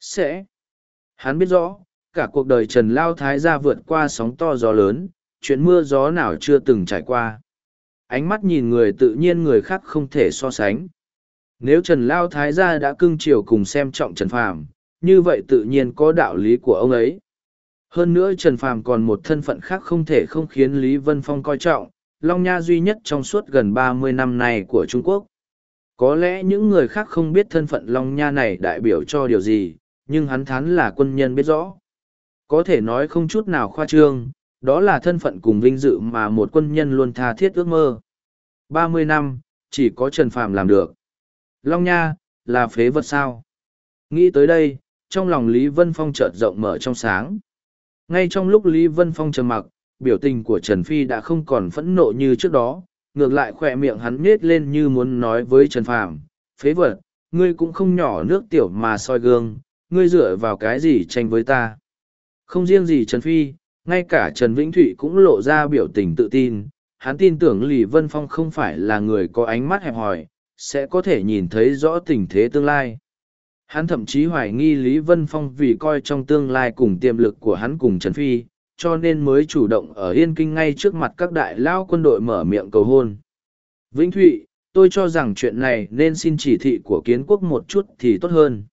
Sẽ. Hắn biết rõ, cả cuộc đời Trần Lao Thái gia vượt qua sóng to gió lớn, chuyện mưa gió nào chưa từng trải qua. Ánh mắt nhìn người tự nhiên người khác không thể so sánh. Nếu Trần Lao Thái gia đã cưng chiều cùng xem trọng Trần Phàm, như vậy tự nhiên có đạo lý của ông ấy. Hơn nữa Trần Phàm còn một thân phận khác không thể không khiến Lý Vân Phong coi trọng, Long Nha duy nhất trong suốt gần ba mươi năm này của Trung Quốc. Có lẽ những người khác không biết thân phận Long Nha này đại biểu cho điều gì, nhưng hắn thán là quân nhân biết rõ. Có thể nói không chút nào khoa trương, đó là thân phận cùng vinh dự mà một quân nhân luôn tha thiết ước mơ. ba mươi năm, chỉ có Trần Phàm làm được. Long Nha, là phế vật sao? Nghĩ tới đây, trong lòng Lý Vân Phong chợt rộng mở trong sáng. Ngay trong lúc Lý Vân Phong trầm mặc, biểu tình của Trần Phi đã không còn phẫn nộ như trước đó, ngược lại khỏe miệng hắn nhếch lên như muốn nói với Trần Phàm, phế vật, ngươi cũng không nhỏ nước tiểu mà soi gương, ngươi dựa vào cái gì tranh với ta. Không riêng gì Trần Phi, ngay cả Trần Vĩnh Thụy cũng lộ ra biểu tình tự tin, hắn tin tưởng Lý Vân Phong không phải là người có ánh mắt hẹp hòi, sẽ có thể nhìn thấy rõ tình thế tương lai. Hắn thậm chí hoài nghi Lý Vân Phong vì coi trong tương lai cùng tiềm lực của hắn cùng Trần Phi, cho nên mới chủ động ở Yên Kinh ngay trước mặt các đại lao quân đội mở miệng cầu hôn. Vĩnh Thụy, tôi cho rằng chuyện này nên xin chỉ thị của kiến quốc một chút thì tốt hơn.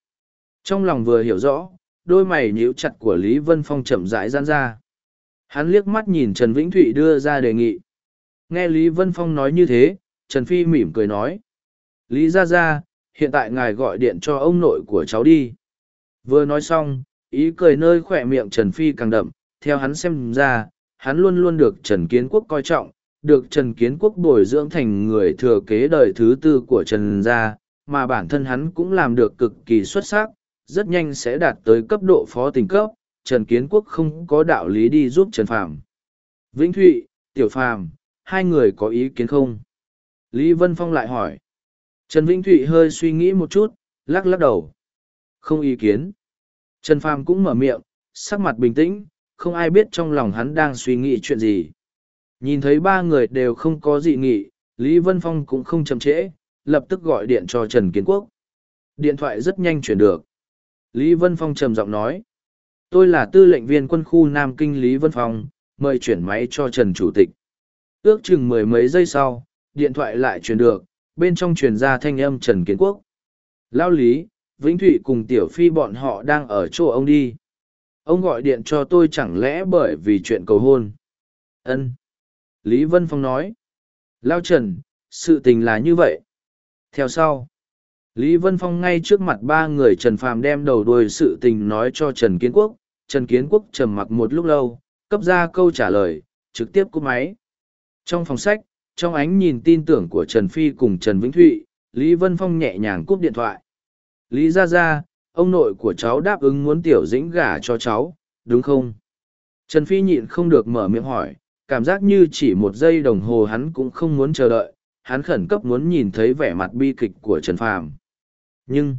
Trong lòng vừa hiểu rõ, đôi mày nhíu chặt của Lý Vân Phong chậm rãi gian ra. Hắn liếc mắt nhìn Trần Vĩnh Thụy đưa ra đề nghị. Nghe Lý Vân Phong nói như thế, Trần Phi mỉm cười nói. Lý ra ra, hiện tại ngài gọi điện cho ông nội của cháu đi. Vừa nói xong, ý cười nơi khỏe miệng Trần Phi càng đậm, theo hắn xem ra, hắn luôn luôn được Trần Kiến Quốc coi trọng, được Trần Kiến Quốc bồi dưỡng thành người thừa kế đời thứ tư của Trần gia, mà bản thân hắn cũng làm được cực kỳ xuất sắc, rất nhanh sẽ đạt tới cấp độ phó tình cấp, Trần Kiến Quốc không có đạo lý đi giúp Trần Phàm. Vĩnh Thụy, Tiểu Phàm, hai người có ý kiến không? Lý Vân Phong lại hỏi. Trần Vĩnh Thụy hơi suy nghĩ một chút, lắc lắc đầu. Không ý kiến. Trần Phàm cũng mở miệng, sắc mặt bình tĩnh, không ai biết trong lòng hắn đang suy nghĩ chuyện gì. Nhìn thấy ba người đều không có dị nghị, Lý Vân Phong cũng không chậm trễ, lập tức gọi điện cho Trần Kiến Quốc. Điện thoại rất nhanh chuyển được. Lý Vân Phong trầm giọng nói. Tôi là tư lệnh viên quân khu Nam Kinh Lý Vân Phong, mời chuyển máy cho Trần Chủ tịch. Ước chừng mười mấy giây sau, điện thoại lại chuyển được, bên trong truyền ra thanh âm Trần Kiến Quốc. Lao Lý, Vĩnh Thụy cùng Tiểu Phi bọn họ đang ở chỗ ông đi. Ông gọi điện cho tôi chẳng lẽ bởi vì chuyện cầu hôn. Ân. Lý Vân Phong nói. Lao Trần, sự tình là như vậy. Theo sau. Lý Vân Phong ngay trước mặt ba người Trần Phàm đem đầu đuôi sự tình nói cho Trần Kiến Quốc. Trần Kiến Quốc trầm mặc một lúc lâu, cấp ra câu trả lời, trực tiếp cúp máy. Trong phòng sách, trong ánh nhìn tin tưởng của Trần Phi cùng Trần Vĩnh Thụy, Lý Vân Phong nhẹ nhàng cúp điện thoại. Lý ra ra, ông nội của cháu đáp ứng muốn tiểu dĩnh gả cho cháu, đúng không? Trần Phi nhịn không được mở miệng hỏi, cảm giác như chỉ một giây đồng hồ hắn cũng không muốn chờ đợi, hắn khẩn cấp muốn nhìn thấy vẻ mặt bi kịch của Trần Phàm. Nhưng,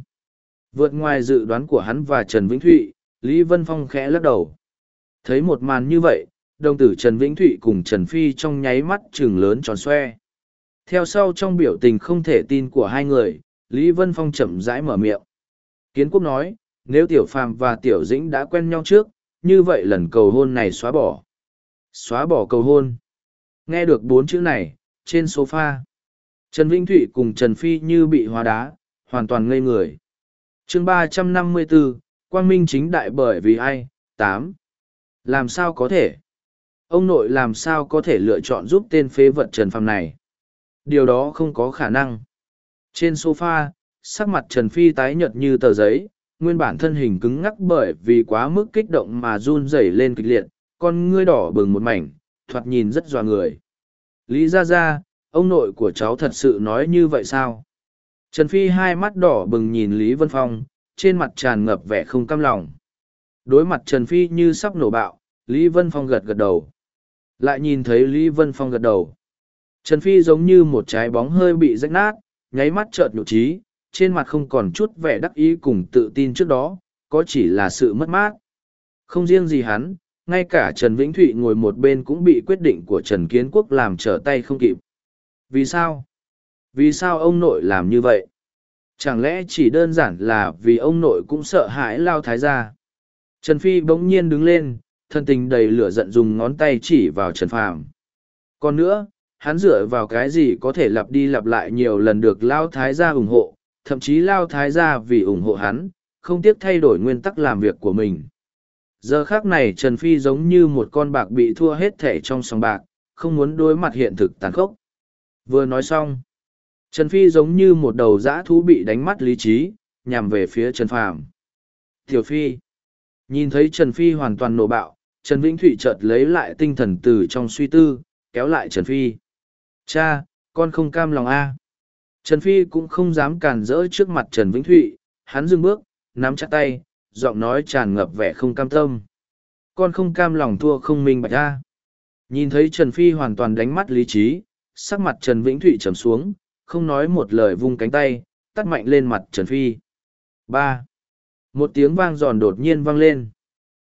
vượt ngoài dự đoán của hắn và Trần Vĩnh Thụy, Lý Vân Phong khẽ lắc đầu. Thấy một màn như vậy, đồng tử Trần Vĩnh Thụy cùng Trần Phi trong nháy mắt trừng lớn tròn xoe. Theo sau trong biểu tình không thể tin của hai người, Lý Vân Phong chậm rãi mở miệng. Kiến quốc nói, nếu Tiểu Phàm và Tiểu Dĩnh đã quen nhau trước, như vậy lần cầu hôn này xóa bỏ. Xóa bỏ cầu hôn. Nghe được bốn chữ này, trên sofa. Trần Vĩnh Thụy cùng Trần Phi như bị hóa đá, hoàn toàn ngây người. chương ba trăm năm mươi 354, Quang Minh chính đại bởi vì ai? tám Làm sao có thể? Ông nội làm sao có thể lựa chọn giúp tên phế vật Trần Phàm này? Điều đó không có khả năng. Trên sofa, sắc mặt Trần Phi tái nhợt như tờ giấy, nguyên bản thân hình cứng ngắc bởi vì quá mức kích động mà run rẩy lên kịch liệt, con ngươi đỏ bừng một mảnh, thoạt nhìn rất dọa người. Lý ra ra, ông nội của cháu thật sự nói như vậy sao? Trần Phi hai mắt đỏ bừng nhìn Lý Vân Phong, trên mặt tràn ngập vẻ không cam lòng. Đối mặt Trần Phi như sắp nổ bạo, Lý Vân Phong gật gật đầu. Lại nhìn thấy Lý Vân Phong gật đầu. Trần Phi giống như một trái bóng hơi bị rách nát, nháy mắt chợt nhụ trí, trên mặt không còn chút vẻ đắc ý cùng tự tin trước đó, có chỉ là sự mất mát. Không riêng gì hắn, ngay cả Trần Vĩnh Thụy ngồi một bên cũng bị quyết định của Trần Kiến Quốc làm trở tay không kịp. Vì sao? Vì sao ông nội làm như vậy? Chẳng lẽ chỉ đơn giản là vì ông nội cũng sợ hãi lao thái gia? Trần Phi bỗng nhiên đứng lên, thân tình đầy lửa giận dùng ngón tay chỉ vào Trần Phàm. Còn nữa, hắn dựa vào cái gì có thể lặp đi lặp lại nhiều lần được Lao Thái gia ủng hộ, thậm chí Lao Thái gia vì ủng hộ hắn, không tiếc thay đổi nguyên tắc làm việc của mình. Giờ khác này Trần Phi giống như một con bạc bị thua hết thể trong sòng bạc, không muốn đối mặt hiện thực tàn khốc. Vừa nói xong, Trần Phi giống như một đầu dã thú bị đánh mắt lý trí, nhằm về phía Trần Phàm. Tiểu Phi, nhìn thấy Trần Phi hoàn toàn nổ bạo, Trần Vĩnh Thụy chợt lấy lại tinh thần từ trong suy tư, kéo lại Trần Phi. Cha, con không cam lòng a. Trần Phi cũng không dám cản rỡ trước mặt Trần Vĩnh Thụy, hắn dừng bước, nắm chặt tay, giọng nói tràn ngập vẻ không cam tâm. Con không cam lòng thua không minh bạch a. Nhìn thấy Trần Phi hoàn toàn đánh mắt lý trí, sắc mặt Trần Vĩnh Thụy trầm xuống, không nói một lời vung cánh tay, tắt mạnh lên mặt Trần Phi. ba Một tiếng vang giòn đột nhiên vang lên.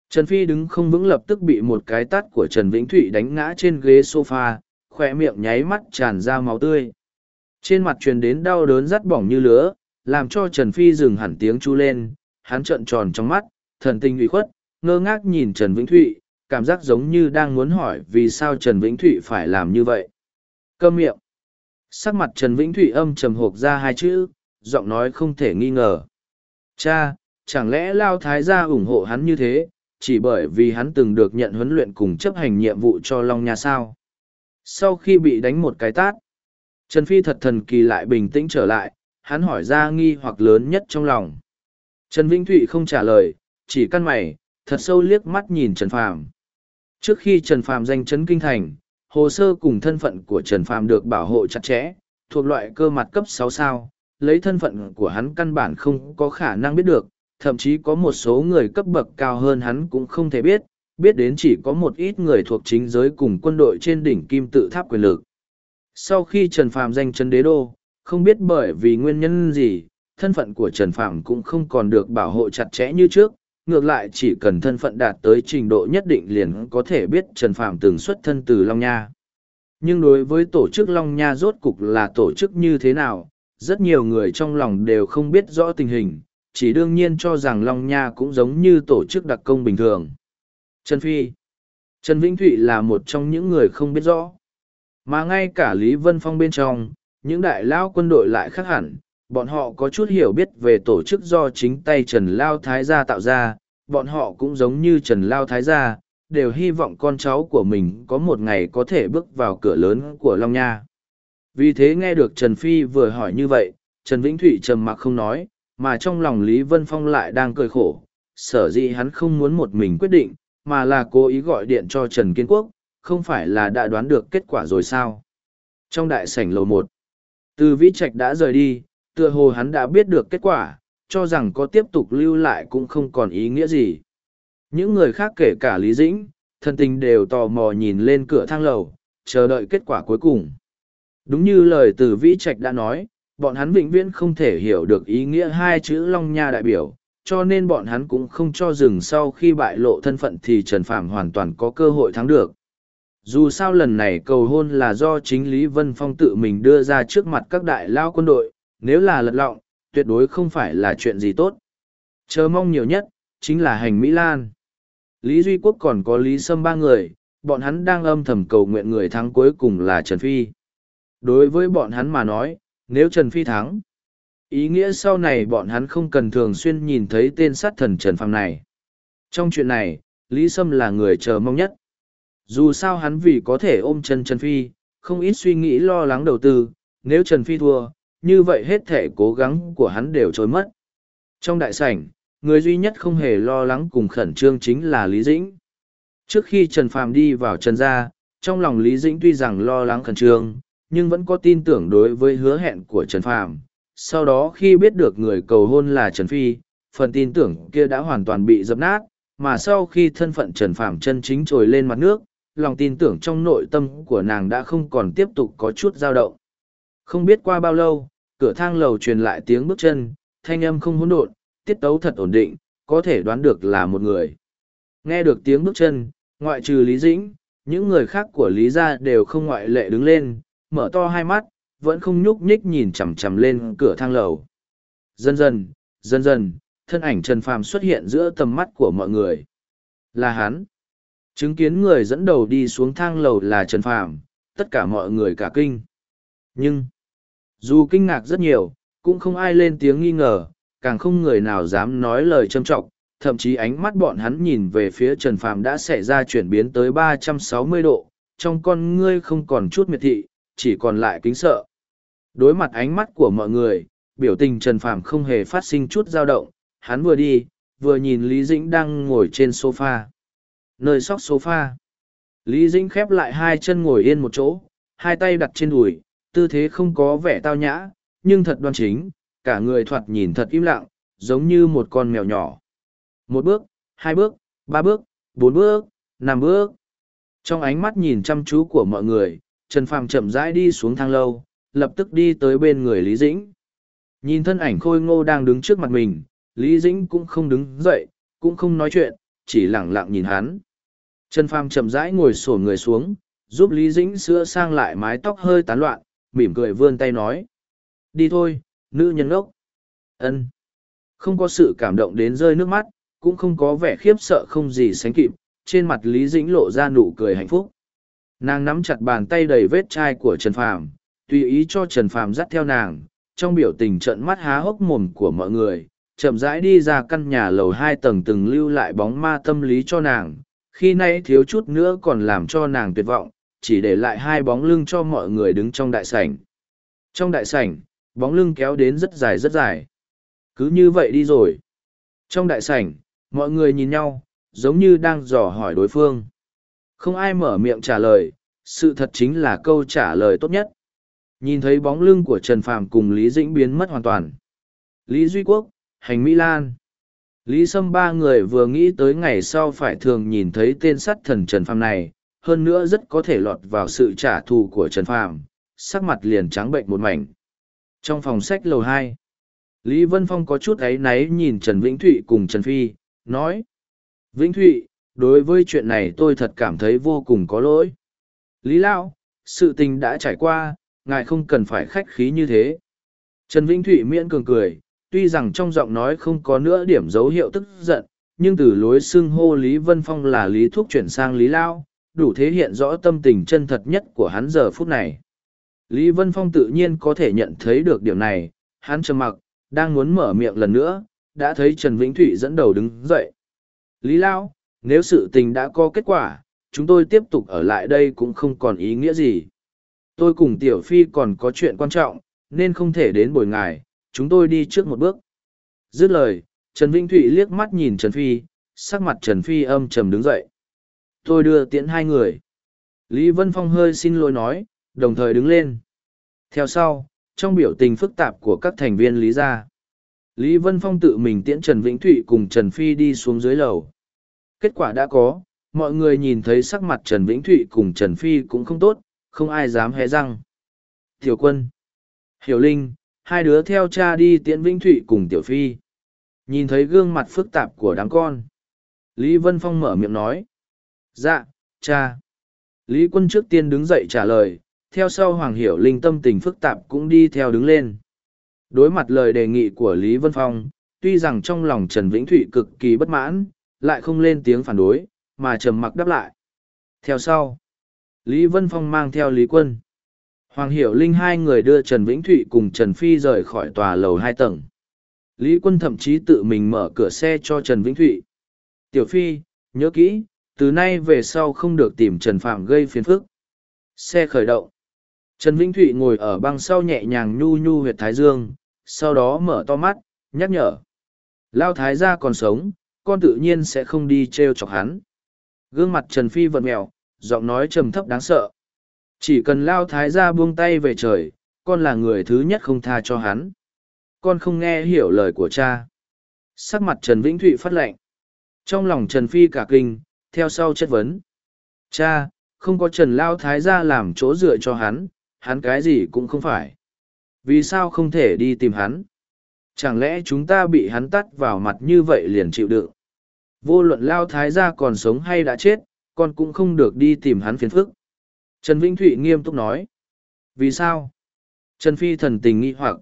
Trần Phi đứng không vững lập tức bị một cái tát của Trần Vĩnh Thụy đánh ngã trên ghế sofa, khỏe miệng nháy mắt tràn ra máu tươi. Trên mặt truyền đến đau đớn rắt bỏng như lửa, làm cho Trần Phi dừng hẳn tiếng chu lên, hắn trợn tròn trong mắt, thần tình ủy khuất, ngơ ngác nhìn Trần Vĩnh Thụy, cảm giác giống như đang muốn hỏi vì sao Trần Vĩnh Thụy phải làm như vậy. Câm miệng. Sắc mặt Trần Vĩnh Thụy âm trầm hộp ra hai chữ, giọng nói không thể nghi ngờ. Cha, chẳng lẽ Lao Thái gia ủng hộ hắn như thế, chỉ bởi vì hắn từng được nhận huấn luyện cùng chấp hành nhiệm vụ cho Long Nha sao? Sau khi bị đánh một cái tát, Trần Phi thật thần kỳ lại bình tĩnh trở lại, hắn hỏi ra nghi hoặc lớn nhất trong lòng. Trần Vĩnh Thụy không trả lời, chỉ căn mày, thật sâu liếc mắt nhìn Trần Phàm. Trước khi Trần Phàm danh chấn kinh thành, hồ sơ cùng thân phận của Trần Phàm được bảo hộ chặt chẽ, thuộc loại cơ mặt cấp sáu sao, lấy thân phận của hắn căn bản không có khả năng biết được, thậm chí có một số người cấp bậc cao hơn hắn cũng không thể biết, biết đến chỉ có một ít người thuộc chính giới cùng quân đội trên đỉnh kim tự tháp quyền lực. Sau khi Trần Phàm danh chân đế đô, không biết bởi vì nguyên nhân gì, thân phận của Trần Phàm cũng không còn được bảo hộ chặt chẽ như trước, ngược lại chỉ cần thân phận đạt tới trình độ nhất định liền có thể biết Trần Phàm từng xuất thân từ Long Nha. Nhưng đối với tổ chức Long Nha rốt cục là tổ chức như thế nào, rất nhiều người trong lòng đều không biết rõ tình hình, chỉ đương nhiên cho rằng Long Nha cũng giống như tổ chức đặc công bình thường. Trần Phi Trần Vĩnh Thụy là một trong những người không biết rõ. Mà ngay cả Lý Vân Phong bên trong, những đại lao quân đội lại khác hẳn, bọn họ có chút hiểu biết về tổ chức do chính tay Trần Lao Thái Gia tạo ra, bọn họ cũng giống như Trần Lao Thái Gia, đều hy vọng con cháu của mình có một ngày có thể bước vào cửa lớn của Long Nha. Vì thế nghe được Trần Phi vừa hỏi như vậy, Trần Vĩnh Thụy trầm mặc không nói, mà trong lòng Lý Vân Phong lại đang cười khổ, sở dĩ hắn không muốn một mình quyết định, mà là cố ý gọi điện cho Trần Kiến Quốc, không phải là đã đoán được kết quả rồi sao. Trong đại sảnh lầu một, từ vĩ trạch đã rời đi, tựa hồ hắn đã biết được kết quả, cho rằng có tiếp tục lưu lại cũng không còn ý nghĩa gì. Những người khác kể cả Lý Dĩnh, thân tình đều tò mò nhìn lên cửa thang lầu, chờ đợi kết quả cuối cùng. Đúng như lời từ vĩ trạch đã nói, bọn hắn vĩnh viễn không thể hiểu được ý nghĩa hai chữ Long Nha đại biểu, cho nên bọn hắn cũng không cho dừng sau khi bại lộ thân phận thì Trần Phạm hoàn toàn có cơ hội thắng được. Dù sao lần này cầu hôn là do chính Lý Vân Phong tự mình đưa ra trước mặt các đại lao quân đội, nếu là lật lọng, tuyệt đối không phải là chuyện gì tốt. Chờ mong nhiều nhất, chính là hành Mỹ Lan. Lý Duy Quốc còn có Lý Sâm ba người, bọn hắn đang âm thầm cầu nguyện người thắng cuối cùng là Trần Phi. Đối với bọn hắn mà nói, nếu Trần Phi thắng, ý nghĩa sau này bọn hắn không cần thường xuyên nhìn thấy tên sát thần Trần Phàm này. Trong chuyện này, Lý Sâm là người chờ mong nhất. Dù sao hắn vì có thể ôm chân Trần Phi, không ít suy nghĩ lo lắng đầu tư, nếu Trần Phi thua, như vậy hết thể cố gắng của hắn đều trôi mất. Trong đại sảnh, người duy nhất không hề lo lắng cùng khẩn trương chính là Lý Dĩnh. Trước khi Trần Phàm đi vào Trần gia, trong lòng Lý Dĩnh tuy rằng lo lắng khẩn trương, nhưng vẫn có tin tưởng đối với hứa hẹn của Trần Phàm. Sau đó khi biết được người cầu hôn là Trần Phi, phần tin tưởng kia đã hoàn toàn bị dập nát, mà sau khi thân phận Trần Phàm chân chính trồi lên mặt nước, lòng tin tưởng trong nội tâm của nàng đã không còn tiếp tục có chút dao động. Không biết qua bao lâu, cửa thang lầu truyền lại tiếng bước chân, thanh âm không hỗn độn, tiết tấu thật ổn định, có thể đoán được là một người. Nghe được tiếng bước chân, ngoại trừ Lý Dĩnh, những người khác của Lý gia đều không ngoại lệ đứng lên, mở to hai mắt, vẫn không nhúc nhích nhìn chằm chằm lên cửa thang lầu. Dần dần, dần dần, thân ảnh Trần Phàm xuất hiện giữa tầm mắt của mọi người. Là hắn. Chứng kiến người dẫn đầu đi xuống thang lầu là Trần Phàm, tất cả mọi người cả kinh. Nhưng, dù kinh ngạc rất nhiều, cũng không ai lên tiếng nghi ngờ, càng không người nào dám nói lời châm trọng, thậm chí ánh mắt bọn hắn nhìn về phía Trần Phàm đã xảy ra chuyển biến tới 360 độ, trong con ngươi không còn chút miệt thị, chỉ còn lại kính sợ. Đối mặt ánh mắt của mọi người, biểu tình Trần Phàm không hề phát sinh chút dao động, hắn vừa đi, vừa nhìn Lý Dĩnh đang ngồi trên sofa. Nơi sóc sofa. Lý Dĩnh khép lại hai chân ngồi yên một chỗ, hai tay đặt trên đùi, tư thế không có vẻ tao nhã, nhưng thật đoan chính, cả người thoạt nhìn thật im lặng, giống như một con mèo nhỏ. Một bước, hai bước, ba bước, bốn bước, năm bước. Trong ánh mắt nhìn chăm chú của mọi người, Trần Phàm chậm rãi đi xuống thang lâu, lập tức đi tới bên người Lý Dĩnh. Nhìn thân ảnh khôi ngô đang đứng trước mặt mình, Lý Dĩnh cũng không đứng dậy, cũng không nói chuyện, chỉ lặng lặng nhìn hắn. Trần Phàm chậm rãi ngồi sổ người xuống, giúp Lý Dĩnh sửa sang lại mái tóc hơi tán loạn, mỉm cười vươn tay nói. Đi thôi, nữ nhân ốc. ân Không có sự cảm động đến rơi nước mắt, cũng không có vẻ khiếp sợ không gì sánh kịp, trên mặt Lý Dĩnh lộ ra nụ cười hạnh phúc. Nàng nắm chặt bàn tay đầy vết chai của Trần Phàm, tùy ý cho Trần Phàm dắt theo nàng, trong biểu tình trận mắt há hốc mồm của mọi người, chậm rãi đi ra căn nhà lầu hai tầng từng lưu lại bóng ma tâm lý cho nàng, khi nay thiếu chút nữa còn làm cho nàng tuyệt vọng, chỉ để lại hai bóng lưng cho mọi người đứng trong đại sảnh. Trong đại sảnh, bóng lưng kéo đến rất dài rất dài. Cứ như vậy đi rồi. Trong đại sảnh, mọi người nhìn nhau, giống như đang dò hỏi đối phương. Không ai mở miệng trả lời, sự thật chính là câu trả lời tốt nhất. Nhìn thấy bóng lưng của Trần Phàm cùng Lý Dĩnh biến mất hoàn toàn. Lý Duy Quốc, hành Mỹ Lan. Lý Sâm ba người vừa nghĩ tới ngày sau phải thường nhìn thấy tên sát thần Trần Phàm này, hơn nữa rất có thể lọt vào sự trả thù của Trần Phàm, sắc mặt liền trắng bệnh một mảnh. Trong phòng sách lầu hai, Lý Vân Phong có chút áy náy nhìn Trần Vĩnh Thụy cùng Trần Phi, nói. Vĩnh Thụy, đối với chuyện này tôi thật cảm thấy vô cùng có lỗi. Lý Lão, sự tình đã trải qua, ngài không cần phải khách khí như thế. Trần Vĩnh Thụy miễn cường cười, tuy rằng trong giọng nói không có nữa điểm dấu hiệu tức giận, nhưng từ lối xưng hô Lý Vân Phong là Lý Thuốc chuyển sang Lý Lao, đủ thể hiện rõ tâm tình chân thật nhất của hắn giờ phút này. Lý Vân Phong tự nhiên có thể nhận thấy được điểm này, hắn trầm mặc, đang muốn mở miệng lần nữa, đã thấy Trần Vĩnh Thụy dẫn đầu đứng dậy. Lý Lao, nếu sự tình đã có kết quả, chúng tôi tiếp tục ở lại đây cũng không còn ý nghĩa gì. Tôi cùng Tiểu Phi còn có chuyện quan trọng, nên không thể đến buổi ngài, chúng tôi đi trước một bước. Dứt lời, Trần Vĩnh Thụy liếc mắt nhìn Trần Phi, sắc mặt Trần Phi âm trầm đứng dậy. Tôi đưa tiễn hai người. Lý Vân Phong hơi xin lỗi nói, đồng thời đứng lên. Theo sau, trong biểu tình phức tạp của các thành viên Lý gia, Lý Vân Phong tự mình tiễn Trần Vĩnh Thụy cùng Trần Phi đi xuống dưới lầu. Kết quả đã có, mọi người nhìn thấy sắc mặt Trần Vĩnh Thụy cùng Trần Phi cũng không tốt, không ai dám hé răng. Tiểu quân, Hiểu Linh, hai đứa theo cha đi tiễn Vĩnh Thụy cùng Tiểu Phi. Nhìn thấy gương mặt phức tạp của đám con. Lý Vân Phong mở miệng nói. Dạ, cha. Lý quân trước tiên đứng dậy trả lời, theo sau Hoàng Hiểu Linh tâm tình phức tạp cũng đi theo đứng lên. Đối mặt lời đề nghị của Lý Vân Phong, tuy rằng trong lòng Trần Vĩnh Thụy cực kỳ bất mãn, lại không lên tiếng phản đối, mà trầm mặc đáp lại. Theo sau, Lý Vân Phong mang theo Lý Quân. Hoàng Hiểu Linh hai người đưa Trần Vĩnh Thụy cùng Trần Phi rời khỏi tòa lầu hai tầng. Lý Quân thậm chí tự mình mở cửa xe cho Trần Vĩnh Thụy. Tiểu Phi, nhớ kỹ, từ nay về sau không được tìm Trần Phạm gây phiền phức. Xe khởi động. Trần Vĩnh Thụy ngồi ở băng sau nhẹ nhàng nhu nhu huyệt thái dương, sau đó mở to mắt, nhắc nhở. Lao thái gia còn sống, con tự nhiên sẽ không đi t r e o chọc hắn. Gương mặt Trần Phi vận mẹo giọng nói trầm thấp đáng sợ. Chỉ cần Lao thái gia buông tay về trời, con là người thứ nhất không tha cho hắn. Con không nghe hiểu lời của cha. Sắc mặt Trần Vĩnh Thụy phát lệnh. Trong lòng Trần Phi cả kinh, theo sau chất vấn. Cha, không có Trần Lao Thái gia làm chỗ dựa cho hắn, hắn cái gì cũng không phải. Vì sao không thể đi tìm hắn? Chẳng lẽ chúng ta bị hắn tắt vào mặt như vậy liền chịu đựng? Vô luận Lao Thái gia còn sống hay đã chết, con cũng không được đi tìm hắn phiền phức. Trần Vĩnh Thụy nghiêm túc nói. Vì sao? Trần Phi thần tình nghi hoặc,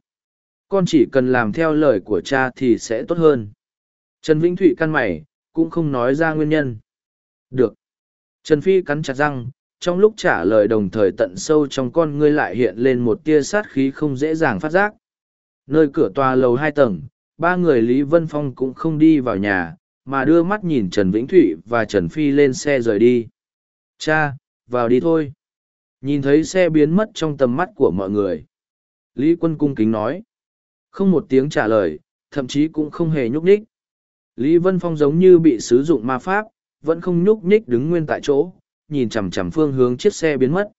con chỉ cần làm theo lời của cha thì sẽ tốt hơn. Trần Vĩnh Thụy căn mày, cũng không nói ra nguyên nhân. Được. Trần Phi cắn chặt răng, trong lúc trả lời đồng thời tận sâu trong con ngươi lại hiện lên một tia sát khí không dễ dàng phát giác. Nơi cửa tòa lầu hai tầng, ba người Lý Vân Phong cũng không đi vào nhà, mà đưa mắt nhìn Trần Vĩnh Thụy và Trần Phi lên xe rời đi. Cha, vào đi thôi. Nhìn thấy xe biến mất trong tầm mắt của mọi người. Lý Quân cung kính nói. Không một tiếng trả lời, thậm chí cũng không hề nhúc nhích. Lý Vân Phong giống như bị sử dụng ma pháp, vẫn không nhúc nhích đứng nguyên tại chỗ, nhìn chằm chằm phương hướng chiếc xe biến mất.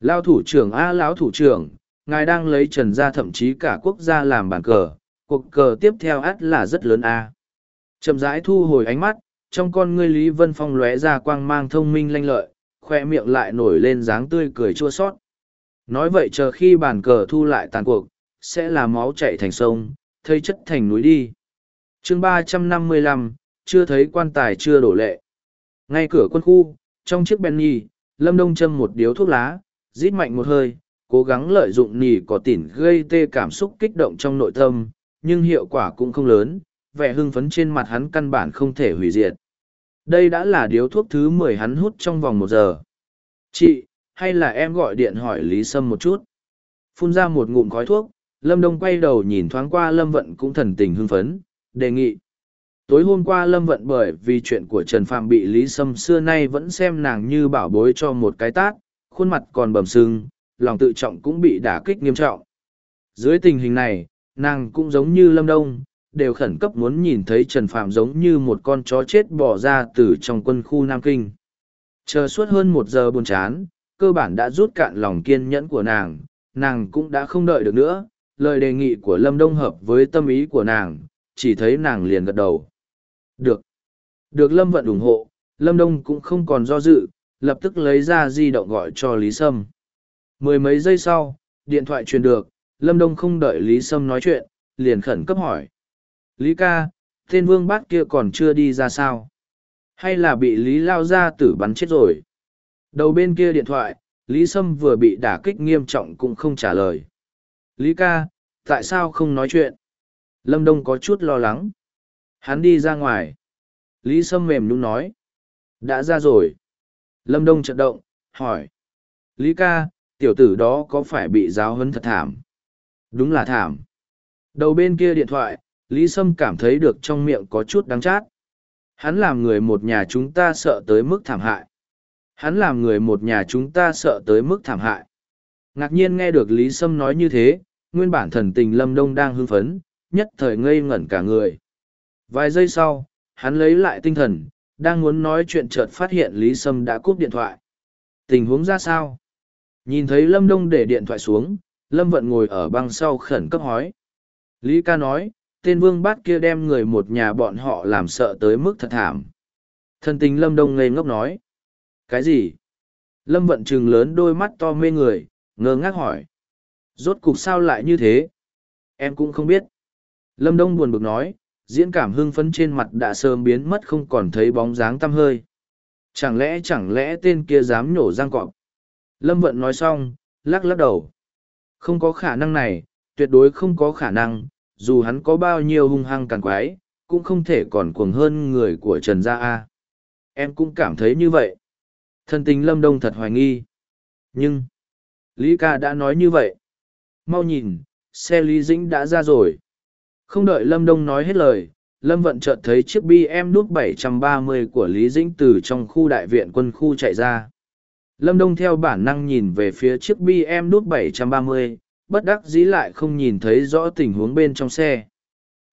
Lao thủ trưởng A lão thủ trưởng, ngài đang lấy trần gia thậm chí cả quốc gia làm bàn cờ, cuộc cờ tiếp theo át là rất lớn A. Chậm rãi thu hồi ánh mắt, trong con ngươi Lý Vân Phong lóe ra quang mang thông minh lanh lợi, khoe miệng lại nổi lên dáng tươi cười chua sót. Nói vậy chờ khi bàn cờ thu lại tàn cuộc, sẽ là máu chạy thành sông, thây chất thành núi đi. chương ba trăm năm mươi lăm chưa thấy quan tài chưa đổ lệ. Ngay cửa quân khu, trong chiếc Benny, Lâm Đông châm một điếu thuốc lá, rít mạnh một hơi, cố gắng lợi dụng nỉ có tỉn gây tê cảm xúc kích động trong nội tâm, nhưng hiệu quả cũng không lớn, vẻ hưng phấn trên mặt hắn căn bản không thể hủy diệt. Đây đã là điếu thuốc thứ mười hắn hút trong vòng một giờ. Chị, hay là em gọi điện hỏi Lý Sâm một chút? Phun ra một ngụm khói thuốc, Lâm Đông quay đầu nhìn thoáng qua Lâm Vận cũng thần tình hưng phấn, đề nghị. Tối hôm qua Lâm Vận bởi vì chuyện của Trần Phạm bị Lý Sâm xưa nay vẫn xem nàng như bảo bối cho một cái tát, khuôn mặt còn bầm sưng, lòng tự trọng cũng bị đả kích nghiêm trọng. Dưới tình hình này, nàng cũng giống như Lâm Đông, đều khẩn cấp muốn nhìn thấy Trần Phạm giống như một con chó chết bỏ ra từ trong quân khu Nam Kinh. Chờ suốt hơn một giờ buồn chán, cơ bản đã rút cạn lòng kiên nhẫn của nàng, nàng cũng đã không đợi được nữa, lời đề nghị của Lâm Đông hợp với tâm ý của nàng, chỉ thấy nàng liền gật đầu. Được. Được Lâm Vận ủng hộ, Lâm Đông cũng không còn do dự, lập tức lấy ra di động gọi cho Lý Sâm. Mười mấy giây sau, điện thoại truyền được, Lâm Đông không đợi Lý Sâm nói chuyện, liền khẩn cấp hỏi. Lý ca, tên vương bát kia còn chưa đi ra sao? Hay là bị Lý lao ra tử bắn chết rồi? Đầu bên kia điện thoại, Lý Sâm vừa bị đả kích nghiêm trọng cũng không trả lời. Lý ca, tại sao không nói chuyện? Lâm Đông có chút lo lắng. Hắn đi ra ngoài. Lý Sâm mềm nhung nói. Đã ra rồi. Lâm Đông chật động, hỏi. Lý ca, tiểu tử đó có phải bị giáo huấn thật thảm? Đúng là thảm. Đầu bên kia điện thoại, Lý Sâm cảm thấy được trong miệng có chút đắng chát. Hắn làm người một nhà chúng ta sợ tới mức thảm hại. Hắn làm người một nhà chúng ta sợ tới mức thảm hại. Ngạc nhiên nghe được Lý Sâm nói như thế, nguyên bản thần tình Lâm Đông đang hưng phấn, nhất thời ngây ngẩn cả người. Vài giây sau, hắn lấy lại tinh thần, đang muốn nói chuyện chợt phát hiện Lý Sâm đã cúp điện thoại. Tình huống ra sao? Nhìn thấy Lâm Đông để điện thoại xuống, Lâm Vận ngồi ở băng sau khẩn cấp hói. Lý ca nói, tên vương bát kia đem người một nhà bọn họ làm sợ tới mức thật thảm. Thần tình Lâm Đông ngây ngốc nói. Cái gì? Lâm Vận trừng lớn đôi mắt to mê người, ngơ ngác hỏi. Rốt cục sao lại như thế? Em cũng không biết. Lâm Đông buồn bực nói, diễn cảm hưng phấn trên mặt đã sớm biến mất không còn thấy bóng dáng tăm hơi. Chẳng lẽ chẳng lẽ tên kia dám nhổ răng cọp? Lâm Vận nói xong, lắc lắc đầu. Không có khả năng này, tuyệt đối không có khả năng, dù hắn có bao nhiêu hung hăng càng quái, cũng không thể còn cuồng hơn người của Trần Gia A. Em cũng cảm thấy như vậy. Thân tình Lâm Đông thật hoài nghi. Nhưng, Lý ca đã nói như vậy. Mau nhìn, xe Lý Dĩnh đã ra rồi. Không đợi Lâm Đông nói hết lời, Lâm Vận chợt thấy chiếc BM nút 730 của Lý Dĩnh từ trong khu đại viện quân khu chạy ra. Lâm Đông theo bản năng nhìn về phía chiếc BM đút 730, bất đắc dĩ lại không nhìn thấy rõ tình huống bên trong xe.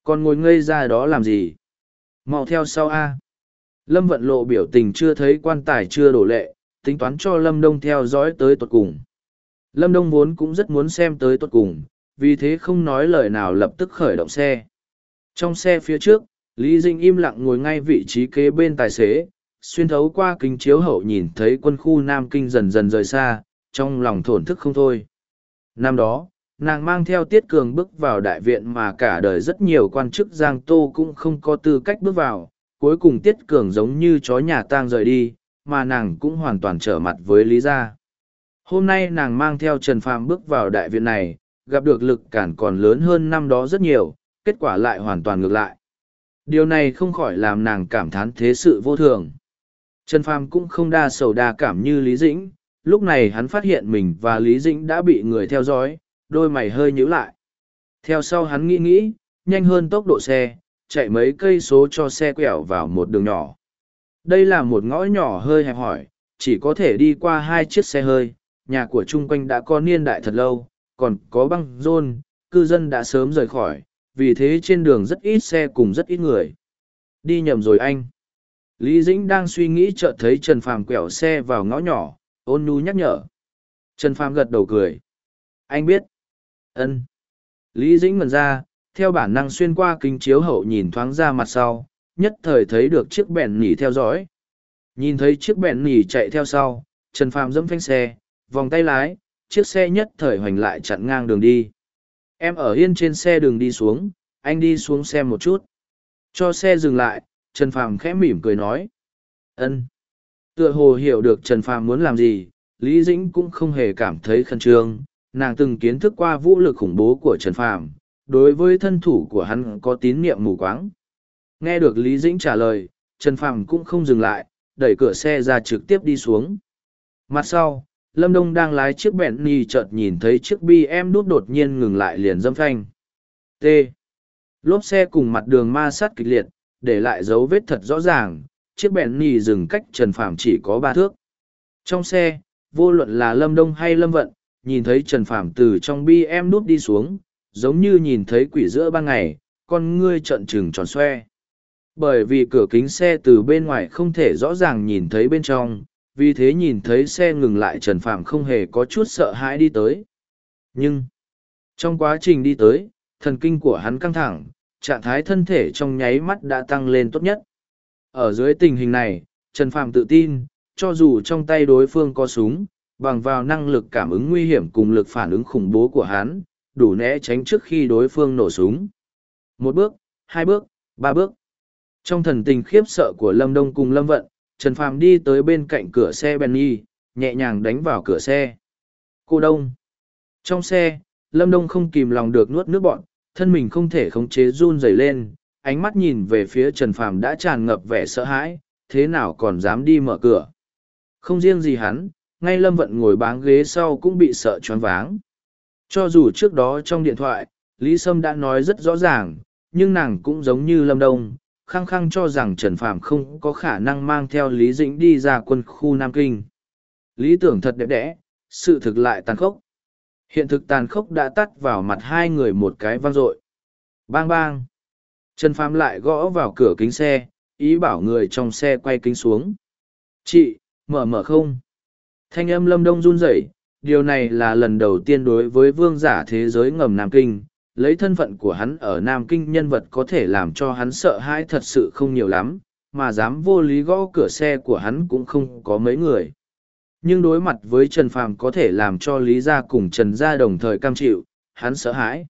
Còn ngồi ngây ra đó làm gì? mau theo sau A. Lâm Vận lộ biểu tình chưa thấy quan tài chưa đổ lệ, tính toán cho Lâm Đông theo dõi tới tuột cùng. Lâm Đông vốn cũng rất muốn xem tới tuột cùng, vì thế không nói lời nào lập tức khởi động xe. Trong xe phía trước, Lý Dinh im lặng ngồi ngay vị trí kế bên tài xế, xuyên thấu qua kính chiếu hậu nhìn thấy quân khu Nam Kinh dần dần rời xa, trong lòng thổn thức không thôi. Năm đó, nàng mang theo Tiết Cường bước vào đại viện mà cả đời rất nhiều quan chức Giang Tô cũng không có tư cách bước vào, cuối cùng Tiết Cường giống như chó nhà tang rời đi, mà nàng cũng hoàn toàn trở mặt với Lý Gia. Hôm nay nàng mang theo Trần Phàm bước vào đại viện này, gặp được lực cản còn lớn hơn năm đó rất nhiều, kết quả lại hoàn toàn ngược lại. Điều này không khỏi làm nàng cảm thán thế sự vô thường. Trần Phàm cũng không đa sầu đa cảm như Lý Dĩnh, lúc này hắn phát hiện mình và Lý Dĩnh đã bị người theo dõi, đôi mày hơi nhíu lại. Theo sau hắn nghĩ nghĩ, nhanh hơn tốc độ xe, chạy mấy cây số cho xe quẹo vào một đường nhỏ. Đây là một ngõ nhỏ hơi hẹp hỏi, chỉ có thể đi qua hai chiếc xe hơi, nhà của chung quanh đã có niên đại thật lâu, còn có băng rôn, cư dân đã sớm rời khỏi, vì thế trên đường rất ít xe cùng rất ít người. Đi nhầm rồi anh. Lý Dĩnh đang suy nghĩ chợt thấy Trần Phàm quẹo xe vào ngõ nhỏ, ôn nhu nhắc nhở. Trần Phàm gật đầu cười. Anh biết. Ân. Lý Dĩnh ngần ra, theo bản năng xuyên qua kính chiếu hậu nhìn thoáng ra mặt sau, nhất thời thấy được chiếc bèn nỉ theo dõi. Nhìn thấy chiếc bèn nỉ chạy theo sau, Trần Phàm dẫm phanh xe, vòng tay lái, chiếc xe nhất thời hoành lại chặn ngang đường đi. Em ở yên trên xe đường đi xuống, anh đi xuống xem một chút. Cho xe dừng lại, Trần Phàm khẽ mỉm cười nói. ân Tựa hồ hiểu được Trần Phàm muốn làm gì, Lý Dĩnh cũng không hề cảm thấy khẩn trương, nàng từng kiến thức qua vũ lực khủng bố của Trần Phàm, đối với thân thủ của hắn có tín niệm mù quáng. Nghe được Lý Dĩnh trả lời, Trần Phàm cũng không dừng lại, đẩy cửa xe ra trực tiếp đi xuống. Mặt sau, Lâm Đông đang lái chiếc bẹn nì chợt nhìn thấy chiếc BM đút đột nhiên ngừng lại liền dâm phanh. T. Lốp xe cùng mặt đường ma sát kịch liệt, để lại dấu vết thật rõ ràng, chiếc bẹn nì dừng cách Trần Phàm chỉ có ba thước. Trong xe, vô luận là Lâm Đông hay Lâm Vận, nhìn thấy Trần Phàm từ trong bi em đút đi xuống, giống như nhìn thấy quỷ giữa ban ngày, con ngươi trợn trừng tròn xoe. Bởi vì cửa kính xe từ bên ngoài không thể rõ ràng nhìn thấy bên trong, vì thế nhìn thấy xe ngừng lại Trần Phạm không hề có chút sợ hãi đi tới. Nhưng, trong quá trình đi tới, thần kinh của hắn căng thẳng, trạng thái thân thể trong nháy mắt đã tăng lên tốt nhất. Ở dưới tình hình này, Trần Phạm tự tin, cho dù trong tay đối phương có súng, bằng vào năng lực cảm ứng nguy hiểm cùng lực phản ứng khủng bố của hắn, đủ né tránh trước khi đối phương nổ súng. Một bước, hai bước, ba bước. Trong thần tình khiếp sợ của Lâm Đông cùng Lâm Vận, Trần Phàm đi tới bên cạnh cửa xe Benny, nhẹ nhàng đánh vào cửa xe. Cô Đông. Trong xe, Lâm Đông không kìm lòng được nuốt nước bọn, thân mình không thể khống chế run rẩy lên, ánh mắt nhìn về phía Trần Phàm đã tràn ngập vẻ sợ hãi, thế nào còn dám đi mở cửa. Không riêng gì hắn, ngay Lâm Vận ngồi báng ghế sau cũng bị sợ choáng váng. Cho dù trước đó trong điện thoại, Lý Sâm đã nói rất rõ ràng, nhưng nàng cũng giống như Lâm Đông, khăng khăng cho rằng Trần Phạm không có khả năng mang theo Lý Dĩnh đi ra quân khu Nam Kinh. Lý tưởng thật đẹp đẽ, sự thực lại tàn khốc. Hiện thực tàn khốc đã tắt vào mặt hai người một cái vang dội. Bang bang. Trần Phạm lại gõ vào cửa kính xe, ý bảo người trong xe quay kính xuống. Chị, mở mở không? Thanh âm lâm đông run rẩy, điều này là lần đầu tiên đối với vương giả thế giới ngầm Nam Kinh, lấy thân phận của hắn ở Nam Kinh nhân vật có thể làm cho hắn sợ hãi thật sự không nhiều lắm, mà dám vô lý gõ cửa xe của hắn cũng không có mấy người. Nhưng đối mặt với Trần Phàm có thể làm cho Lý Gia cùng Trần Gia đồng thời cam chịu, hắn sợ hãi.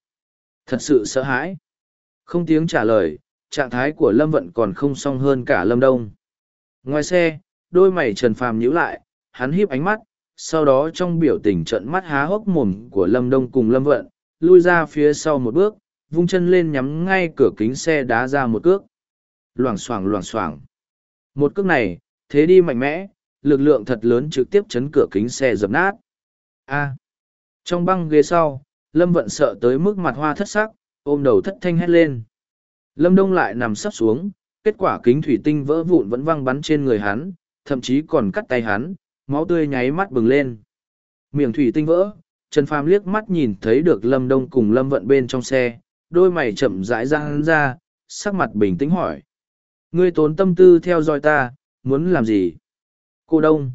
Thật sự sợ hãi. Không tiếng trả lời, trạng thái của Lâm Vận còn không song hơn cả Lâm Đông. Ngoài xe, đôi mày Trần Phàm nhíu lại, hắn híp ánh mắt, sau đó trong biểu tình trận mắt há hốc mồm của Lâm Đông cùng Lâm Vận, lui ra phía sau một bước, vung chân lên nhắm ngay cửa kính xe đá ra một cước. Loảng xoảng loảng xoảng. Một cước này, thế đi mạnh mẽ, lực lượng thật lớn trực tiếp chấn cửa kính xe dập nát. A. Trong băng ghế sau, Lâm Vận sợ tới mức mặt hoa thất sắc, ôm đầu thất thanh hét lên. Lâm Đông lại nằm sắp xuống, kết quả kính thủy tinh vỡ vụn vẫn văng bắn trên người hắn, thậm chí còn cắt tay hắn, máu tươi nháy mắt bừng lên. Miệng thủy tinh vỡ, Trần Phàm liếc mắt nhìn thấy được Lâm Đông cùng Lâm Vận bên trong xe, đôi mày chậm rãi ra hắn ra, sắc mặt bình tĩnh hỏi. Ngươi tốn tâm tư theo dõi ta, muốn làm gì? Cô Đông.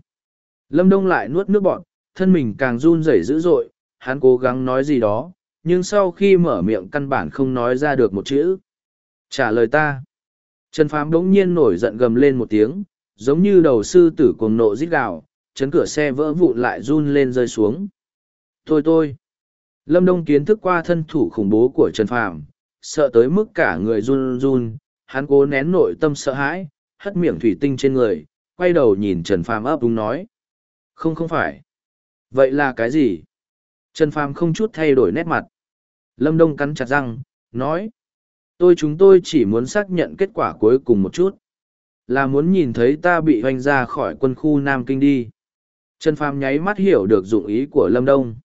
Lâm Đông lại nuốt nước bọt, thân mình càng run rẩy dữ dội, hắn cố gắng nói gì đó, nhưng sau khi mở miệng căn bản không nói ra được một chữ. Trả lời ta. Trần Phàm đống nhiên nổi giận gầm lên một tiếng, giống như đầu sư tử cuồng nộ rít gào, chấn cửa xe vỡ vụn lại run lên rơi xuống. Thôi tôi. Lâm Đông kiến thức qua thân thủ khủng bố của Trần Phàm, sợ tới mức cả người run run, hắn cố nén nội tâm sợ hãi, hất miệng thủy tinh trên người, quay đầu nhìn Trần Phàm ấp đúng nói. Không không phải. Vậy là cái gì? Trần Phàm không chút thay đổi nét mặt. Lâm Đông cắn chặt răng, nói. Tôi chúng tôi chỉ muốn xác nhận kết quả cuối cùng một chút. Là muốn nhìn thấy ta bị hoành ra khỏi quân khu Nam Kinh đi. Trần Phàm nháy mắt hiểu được dụng ý của Lâm Đông.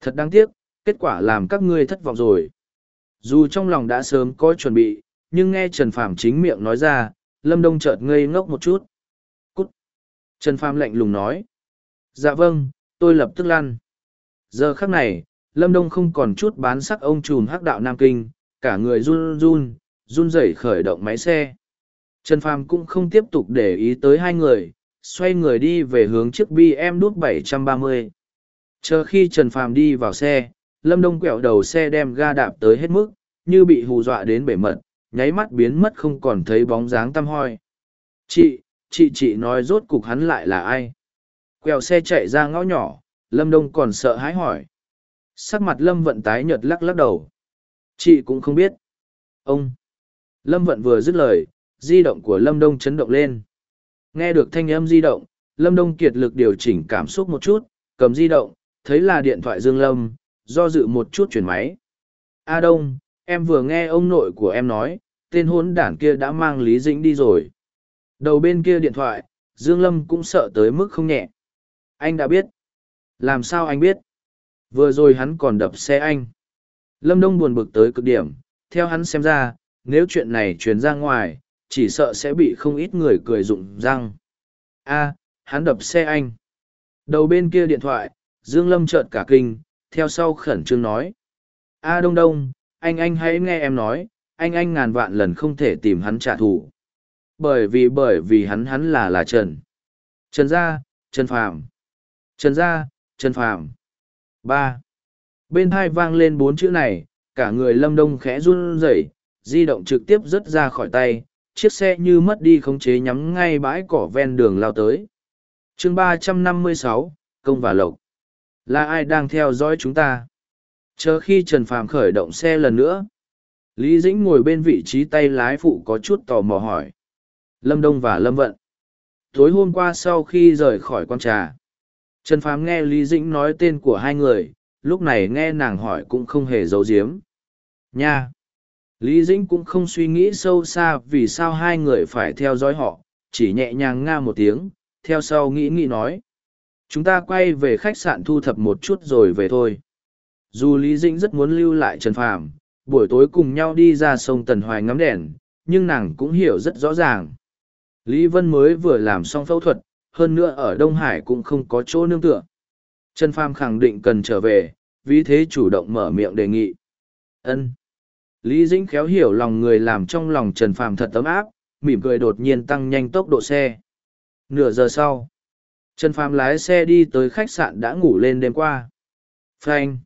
Thật đáng tiếc, kết quả làm các ngươi thất vọng rồi. Dù trong lòng đã sớm có chuẩn bị, nhưng nghe Trần Phàm chính miệng nói ra, Lâm Đông chợt ngây ngốc một chút. Trần Phàm lạnh lùng nói. Dạ vâng, tôi lập tức lăn. Giờ khắc này, Lâm Đông không còn chút bán sắc ông trùm hắc đạo Nam Kinh, cả người run run, run rẩy khởi động máy xe. Trần Phàm cũng không tiếp tục để ý tới hai người, xoay người đi về hướng chiếc BM đút 730. Chờ khi Trần Phàm đi vào xe, Lâm Đông quẹo đầu xe đem ga đạp tới hết mức, như bị hù dọa đến bể mật, nháy mắt biến mất không còn thấy bóng dáng tăm hoi. Chị, chị chị nói rốt cục hắn lại là ai? Quẹo xe chạy ra ngõ nhỏ, Lâm Đông còn sợ hãi hỏi. Sắc mặt Lâm Vận tái nhợt lắc lắc đầu. Chị cũng không biết. Ông. Lâm Vận vừa dứt lời, di động của Lâm Đông chấn động lên. Nghe được thanh âm di động, Lâm Đông kiệt lực điều chỉnh cảm xúc một chút, cầm di động, thấy là điện thoại Dương Lâm, do dự một chút chuyển máy. A Đông, em vừa nghe ông nội của em nói, tên hốn đản kia đã mang Lý Dĩnh đi rồi. Đầu bên kia điện thoại, Dương Lâm cũng sợ tới mức không nhẹ. Anh đã biết. Làm sao anh biết? Vừa rồi hắn còn đập xe anh. Lâm Đông buồn bực tới cực điểm, theo hắn xem ra, nếu chuyện này truyền ra ngoài, chỉ sợ sẽ bị không ít người cười rụng răng. A, hắn đập xe anh. Đầu bên kia điện thoại, Dương Lâm chợt cả kinh, theo sau khẩn trương nói. A Đông Đông, anh anh hãy nghe em nói, anh anh ngàn vạn lần không thể tìm hắn trả thù. Bởi vì bởi vì hắn hắn là là Trần. Trần gia, Trần Phàm. Trần gia, Trần Phàm. ba Bên hai vang lên bốn chữ này, cả người Lâm Đông khẽ run rẩy, di động trực tiếp rớt ra khỏi tay, chiếc xe như mất đi khống chế nhắm ngay bãi cỏ ven đường lao tới. chương ba trăm năm mươi sáu Công và Lộc. Là ai đang theo dõi chúng ta? Chờ khi Trần Phàm khởi động xe lần nữa. Lý Dĩnh ngồi bên vị trí tay lái phụ có chút tò mò hỏi. Lâm Đông và Lâm Vận. Tối hôm qua sau khi rời khỏi quan trà, Trần Phàm nghe Lý Dĩnh nói tên của hai người, lúc này nghe nàng hỏi cũng không hề giấu giếm. Nha! Lý Dĩnh cũng không suy nghĩ sâu xa vì sao hai người phải theo dõi họ, chỉ nhẹ nhàng nga một tiếng, theo sau nghĩ nghĩ nói. Chúng ta quay về khách sạn thu thập một chút rồi về thôi. Dù Lý Dĩnh rất muốn lưu lại Trần Phàm, buổi tối cùng nhau đi ra sông Tần Hoài ngắm đèn, nhưng nàng cũng hiểu rất rõ ràng. Lý Vân mới vừa làm xong phẫu thuật, hơn nữa ở Đông Hải cũng không có chỗ nương tựa. Trần Phàm khẳng định cần trở về, vì thế chủ động mở miệng đề nghị. Ân. Lý Dĩnh khéo hiểu lòng người làm trong lòng Trần Phàm thật ấm áp, mỉm cười đột nhiên tăng nhanh tốc độ xe. Nửa giờ sau, Trần Phàm lái xe đi tới khách sạn đã ngủ lên đêm qua. Phanh.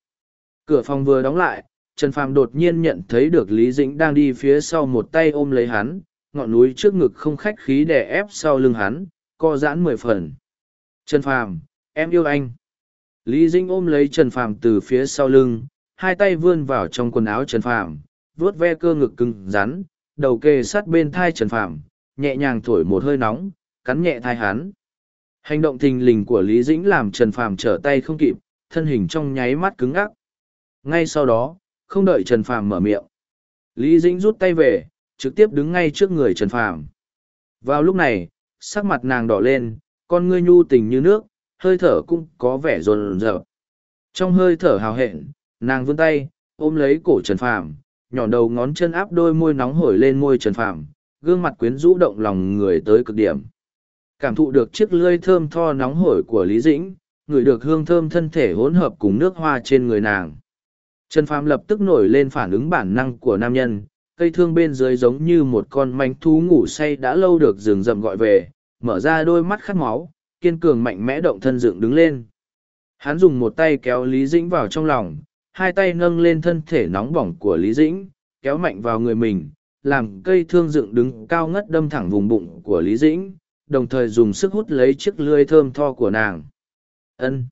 Cửa phòng vừa đóng lại, Trần Phàm đột nhiên nhận thấy được Lý Dĩnh đang đi phía sau một tay ôm lấy hắn, ngọn núi trước ngực không khách khí đè ép sau lưng hắn, co giãn mười phần. Trần Phàm, em yêu anh. Lý Dĩnh ôm lấy Trần Phàm từ phía sau lưng, hai tay vươn vào trong quần áo Trần Phàm, vuốt ve cơ ngực cứng rắn, đầu kề sát bên thai Trần Phàm, nhẹ nhàng thổi một hơi nóng, cắn nhẹ thai hắn. Hành động thình lình của Lý Dĩnh làm Trần Phàm trở tay không kịp, thân hình trong nháy mắt cứng ngắc. Ngay sau đó, không đợi Trần Phàm mở miệng, Lý Dĩnh rút tay về, trực tiếp đứng ngay trước người Trần Phàm. Vào lúc này, sắc mặt nàng đỏ lên, con ngươi nhu tình như nước, hơi thở cũng có vẻ rồn rợp. Trong hơi thở hào hẹn, nàng vươn tay, ôm lấy cổ Trần Phàm, nhọn đầu ngón chân áp đôi môi nóng hổi lên môi Trần Phàm, gương mặt quyến rũ động lòng người tới cực điểm. Cảm thụ được chiếc lưỡi thơm tho nóng hổi của Lý Dĩnh, người được hương thơm thân thể hỗn hợp cùng nước hoa trên người nàng. Trần Phàm lập tức nổi lên phản ứng bản năng của nam nhân, cây thương bên dưới giống như một con manh thú ngủ say đã lâu được rừng rậm gọi về, mở ra đôi mắt khát máu, kiên cường mạnh mẽ động thân dựng đứng lên. Hắn dùng một tay kéo Lý Dĩnh vào trong lòng, hai tay nâng lên thân thể nóng bỏng của Lý Dĩnh, kéo mạnh vào người mình, làm cây thương dựng đứng cao ngất đâm thẳng vùng bụng của Lý Dĩnh, đồng thời dùng sức hút lấy chiếc lưỡi thơm tho của nàng. Ân.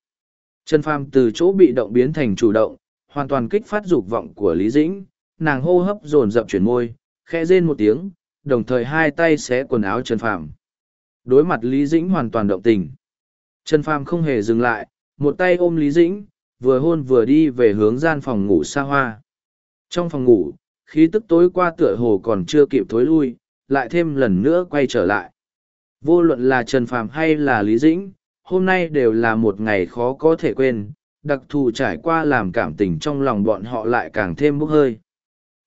Trần Phàm từ chỗ bị động biến thành chủ động, hoàn toàn kích phát dục vọng của Lý Dĩnh, nàng hô hấp dồn dập chuyển môi, khẽ rên một tiếng, đồng thời hai tay xé quần áo Trần Phàm. Đối mặt Lý Dĩnh hoàn toàn động tình. Trần Phàm không hề dừng lại, một tay ôm Lý Dĩnh, vừa hôn vừa đi về hướng gian phòng ngủ xa hoa. Trong phòng ngủ, khí tức tối qua tựa hồ còn chưa kịp thối lui, lại thêm lần nữa quay trở lại. Vô luận là Trần Phàm hay là Lý Dĩnh, hôm nay đều là một ngày khó có thể quên, đặc thù trải qua làm cảm tình trong lòng bọn họ lại càng thêm bốc hơi.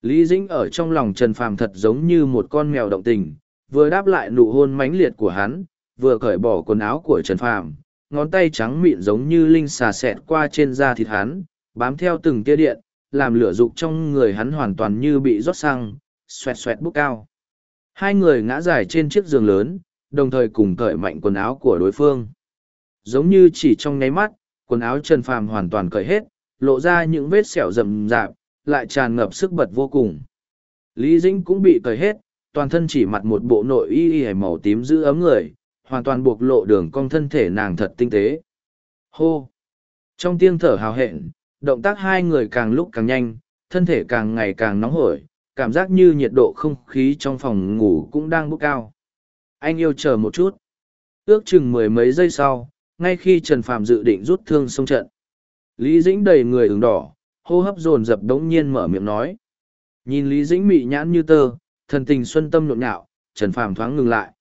Lý Dĩnh ở trong lòng Trần Phàm thật giống như một con mèo động tình, vừa đáp lại nụ hôn mãnh liệt của hắn, vừa cởi bỏ quần áo của Trần Phàm, ngón tay trắng mịn giống như linh xà xẹt qua trên da thịt hắn, bám theo từng tia điện, làm lửa dục trong người hắn hoàn toàn như bị rót xăng, xoẹt xoẹt bốc cao. Hai người ngã dài trên chiếc giường lớn, đồng thời cùng cởi mạnh quần áo của đối phương. Giống như chỉ trong nháy mắt, quần áo Trần Phàm hoàn toàn cởi hết, lộ ra những vết sẹo rậm rạp, lại tràn ngập sức bật vô cùng. Lý Dĩnh cũng bị cởi hết, toàn thân chỉ mặc một bộ nội y y màu tím giữ ấm người, hoàn toàn buộc lộ đường cong thân thể nàng thật tinh tế. Hô! Trong tiếng thở hào hẹn, động tác hai người càng lúc càng nhanh, thân thể càng ngày càng nóng hổi, cảm giác như nhiệt độ không khí trong phòng ngủ cũng đang bốc cao. Anh yêu chờ một chút. Ước chừng mười mấy giây sau, ngay khi Trần Phạm dự định rút thương xông trận. Lý Dĩnh đầy người ửng đỏ, hô hấp dồn dập đống nhiên mở miệng nói. Nhìn Lý Dĩnh mị nhãn như tơ, thần tình xuân tâm nhộn nhạo, Trần Phàm thoáng ngừng lại.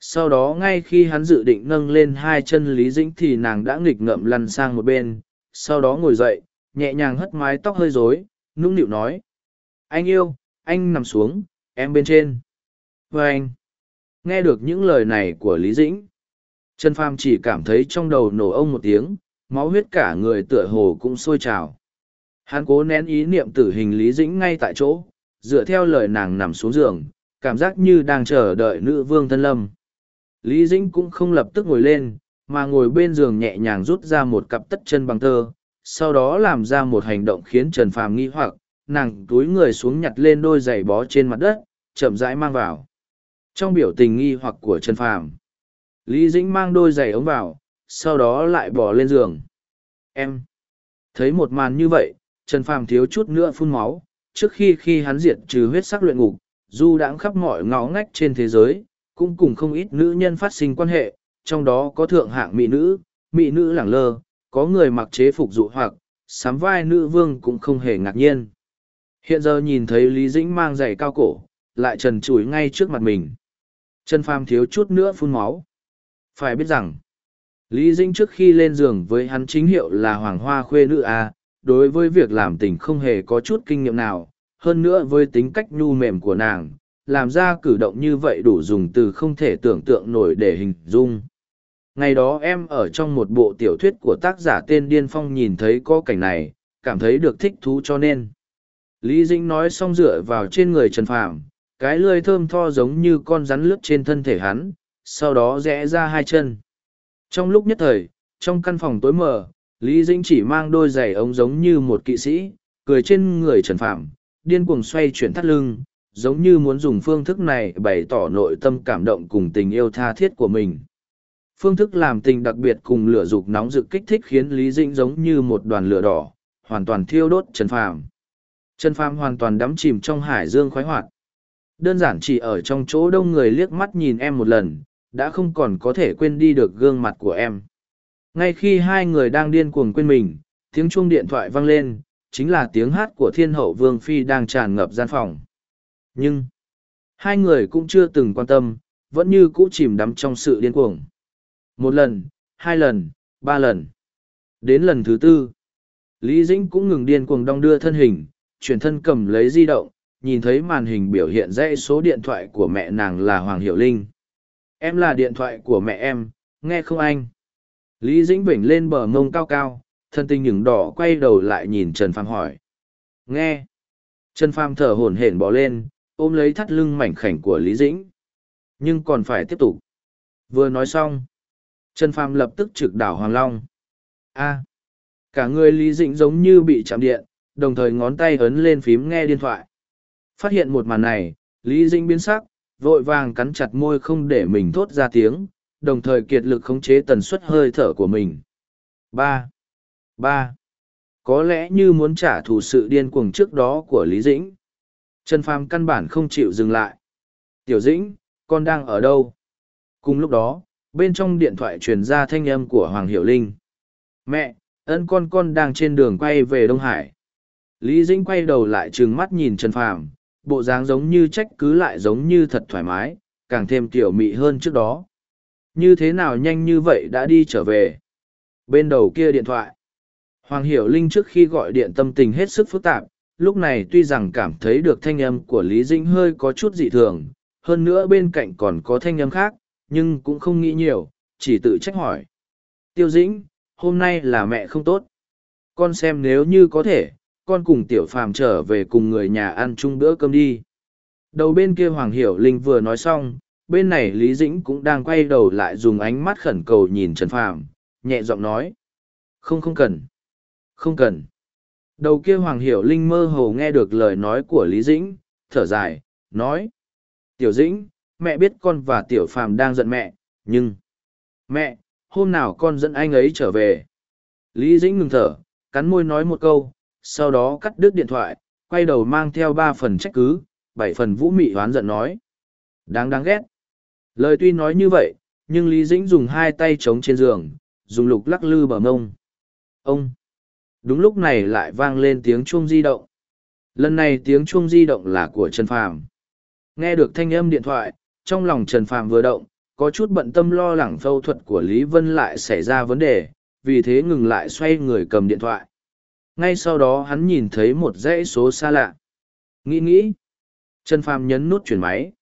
Sau đó ngay khi hắn dự định nâng lên hai chân Lý Dĩnh thì nàng đã nghịch ngợm lăn sang một bên, sau đó ngồi dậy, nhẹ nhàng hất mái tóc hơi rối, nũng nịu nói. Anh yêu, anh nằm xuống, em bên trên. Và anh, nghe được những lời này của Lý Dĩnh, Trần Phàm chỉ cảm thấy trong đầu nổ ông một tiếng, máu huyết cả người tựa hồ cũng sôi trào. Hắn cố nén ý niệm tử hình Lý Dĩnh ngay tại chỗ, dựa theo lời nàng nằm xuống giường, cảm giác như đang chờ đợi nữ vương thân lâm. Lý Dĩnh cũng không lập tức ngồi lên, mà ngồi bên giường nhẹ nhàng rút ra một cặp tất chân bằng tơ, sau đó làm ra một hành động khiến Trần Phàm nghi hoặc, nàng túi người xuống nhặt lên đôi giày bó trên mặt đất, chậm rãi mang vào. Trong biểu tình nghi hoặc của Trần Phàm, Lý Dĩnh mang đôi giày ống vào, sau đó lại bỏ lên giường. Em! Thấy một màn như vậy, Trần Phàm thiếu chút nữa phun máu, trước khi khi hắn diệt trừ huyết sắc luyện ngục, du đãng khắp mọi ngõ ngách trên thế giới, cũng cùng không ít nữ nhân phát sinh quan hệ, trong đó có thượng hạng mỹ nữ, mỹ nữ lẳng lơ, có người mặc chế phục dụ hoặc, sắm vai nữ vương cũng không hề ngạc nhiên. Hiện giờ nhìn thấy Lý Dĩnh mang giày cao cổ, lại trần trụi ngay trước mặt mình. Trần Phàm thiếu chút nữa phun máu. Phải biết rằng, Lý Dĩnh trước khi lên giường với hắn chính hiệu là Hoàng Hoa Khuê Nữ A, đối với việc làm tình không hề có chút kinh nghiệm nào, hơn nữa với tính cách nhu mềm của nàng, làm ra cử động như vậy đủ dùng từ không thể tưởng tượng nổi để hình dung. Ngày đó em ở trong một bộ tiểu thuyết của tác giả tên Điên Phong nhìn thấy có cảnh này, cảm thấy được thích thú cho nên. Lý Dĩnh nói xong dựa vào trên người Trần Phàm, cái lưỡi thơm tho giống như con rắn lướt trên thân thể hắn, sau đó rẽ ra hai chân. Trong lúc nhất thời, trong căn phòng tối mờ, Lý Dĩnh chỉ mang đôi giày ống giống như một kỵ sĩ, cười trên người Trần Phạm, điên cuồng xoay chuyển thắt lưng, giống như muốn dùng phương thức này bày tỏ nội tâm cảm động cùng tình yêu tha thiết của mình. Phương thức làm tình đặc biệt cùng lửa dục nóng dực kích thích khiến Lý Dĩnh giống như một đoàn lửa đỏ, hoàn toàn thiêu đốt Trần Phàm. Trần Phàm hoàn toàn đắm chìm trong hải dương khoái hoạt. Đơn giản chỉ ở trong chỗ đông người liếc mắt nhìn em một lần, đã không còn có thể quên đi được gương mặt của em ngay khi hai người đang điên cuồng quên mình, tiếng chuông điện thoại vang lên, chính là tiếng hát của thiên hậu vương phi đang tràn ngập gian phòng. Nhưng, hai người cũng chưa từng quan tâm, vẫn như cũ chìm đắm trong sự điên cuồng. Một lần, hai lần, ba lần. Đến lần thứ tư, lý dĩnh cũng ngừng điên cuồng đong đưa thân hình, chuyển thân cầm lấy di động, nhìn thấy màn hình biểu hiện dãy số điện thoại của mẹ nàng là hoàng hiệu linh. Em là điện thoại của mẹ em, nghe không anh? Lý Dĩnh Vĩnh lên bờ ngông cao cao, thân tình những đỏ quay đầu lại nhìn Trần Phàm hỏi. Nghe. Trần Phàm thở hổn hển bỏ lên, ôm lấy thắt lưng mảnh khảnh của Lý Dĩnh. Nhưng còn phải tiếp tục. Vừa nói xong. Trần Phàm lập tức trực đảo Hoàng Long. A. À, cả người Lý Dĩnh giống như bị chạm điện, đồng thời ngón tay ấn lên phím nghe điện thoại. Phát hiện một màn này, Lý Dĩnh biến sắc, vội vàng cắn chặt môi không để mình thốt ra tiếng, đồng thời kiệt lực khống chế tần suất hơi thở của mình. ba ba Có lẽ như muốn trả thù sự điên cuồng trước đó của Lý Dĩnh. Trần Phàm căn bản không chịu dừng lại. Tiểu Dĩnh, con đang ở đâu? Cùng lúc đó, bên trong điện thoại truyền ra thanh âm của Hoàng Hiểu Linh. Mẹ, ân con con đang trên đường quay về Đông Hải. Lý Dĩnh quay đầu lại trừng mắt nhìn Trần Phàm, bộ dáng giống như trách cứ lại giống như thật thoải mái, càng thêm tiểu mị hơn trước đó. Như thế nào nhanh như vậy đã đi trở về. Bên đầu kia điện thoại. Hoàng Hiểu Linh trước khi gọi điện tâm tình hết sức phức tạp, lúc này tuy rằng cảm thấy được thanh âm của Lý Dĩnh hơi có chút dị thường, hơn nữa bên cạnh còn có thanh âm khác, nhưng cũng không nghĩ nhiều, chỉ tự trách hỏi. Tiêu Dĩnh, hôm nay là mẹ không tốt. Con xem nếu như có thể, con cùng Tiểu Phàm trở về cùng người nhà ăn chung bữa cơm đi. Đầu bên kia Hoàng Hiểu Linh vừa nói xong, bên này Lý Dĩnh cũng đang quay đầu lại dùng ánh mắt khẩn cầu nhìn Trần Phàm, nhẹ giọng nói. Không không cần. Không cần. Đầu kia Hoàng Hiểu Linh mơ hồ nghe được lời nói của Lý Dĩnh, thở dài, nói. Tiểu Dĩnh, mẹ biết con và Tiểu Phàm đang giận mẹ, nhưng... Mẹ, hôm nào con dẫn anh ấy trở về. Lý Dĩnh ngừng thở, cắn môi nói một câu, sau đó cắt đứt điện thoại, quay đầu mang theo ba phần trách cứ, bảy phần vũ mị hoán giận nói. Đáng đáng ghét. Lời tuy nói như vậy, nhưng Lý Dĩnh dùng hai tay chống trên giường, dùng lục lắc lư bờ mông. Ông! Đúng lúc này lại vang lên tiếng chuông di động. Lần này tiếng chuông di động là của Trần Phàm. Nghe được thanh âm điện thoại, trong lòng Trần Phàm vừa động, có chút bận tâm lo lắng phẫu thuật của Lý Vân lại xảy ra vấn đề, vì thế ngừng lại xoay người cầm điện thoại. Ngay sau đó hắn nhìn thấy một dãy số xa lạ. Nghĩ nghĩ. Trần Phàm nhấn nút chuyển máy.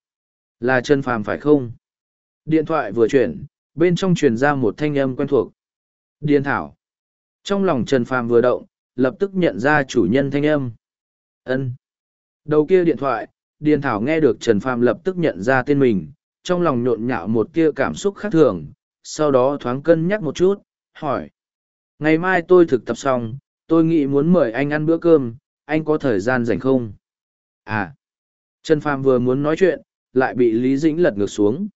Là Trần Phàm phải không? Điện thoại vừa chuyển, bên trong truyền ra một thanh âm quen thuộc. Điền Thảo. Trong lòng Trần Phàm vừa động, lập tức nhận ra chủ nhân thanh âm. Ân. Đầu kia điện thoại, Điền Thảo nghe được Trần Phàm lập tức nhận ra tên mình, trong lòng nhộn nhạo một kia cảm xúc khác thường, sau đó thoáng cân nhắc một chút, hỏi. Ngày mai tôi thực tập xong, tôi nghĩ muốn mời anh ăn bữa cơm, anh có thời gian rảnh không? À. Trần Phàm vừa muốn nói chuyện, lại bị Lý Dĩnh lật ngược xuống.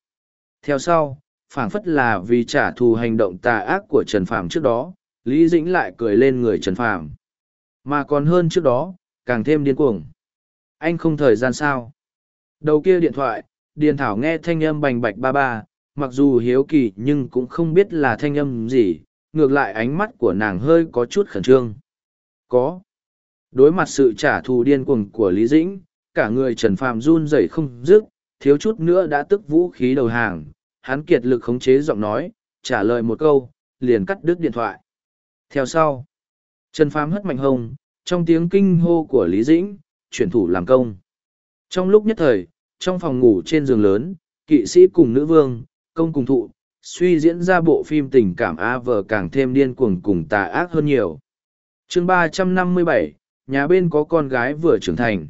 Theo sau, phảng phất là vì trả thù hành động tà ác của Trần Phàm trước đó, Lý Dĩnh lại cười lên người Trần Phàm. Mà còn hơn trước đó, càng thêm điên cuồng. Anh không thời gian sao? Đầu kia điện thoại, Điền Thảo nghe thanh âm bành bạch ba ba, mặc dù hiếu kỳ nhưng cũng không biết là thanh âm gì, ngược lại ánh mắt của nàng hơi có chút khẩn trương. Có. Đối mặt sự trả thù điên cuồng của Lý Dĩnh, cả người Trần Phàm run rẩy không dứt, thiếu chút nữa đã tức vũ khí đầu hàng, hắn kiệt lực khống chế giọng nói, trả lời một câu, liền cắt đứt điện thoại. Theo sau, Trần Phàm hất mạnh hông, trong tiếng kinh hô của Lý Dĩnh, chuyển thủ làm công. Trong lúc nhất thời, trong phòng ngủ trên giường lớn, kỵ sĩ cùng nữ vương, công cùng thụ, suy diễn ra bộ phim tình cảm a vờ càng thêm điên cuồng cùng tà ác hơn nhiều. chương ba trăm năm mươi bảy nhà bên có con gái vừa trưởng thành.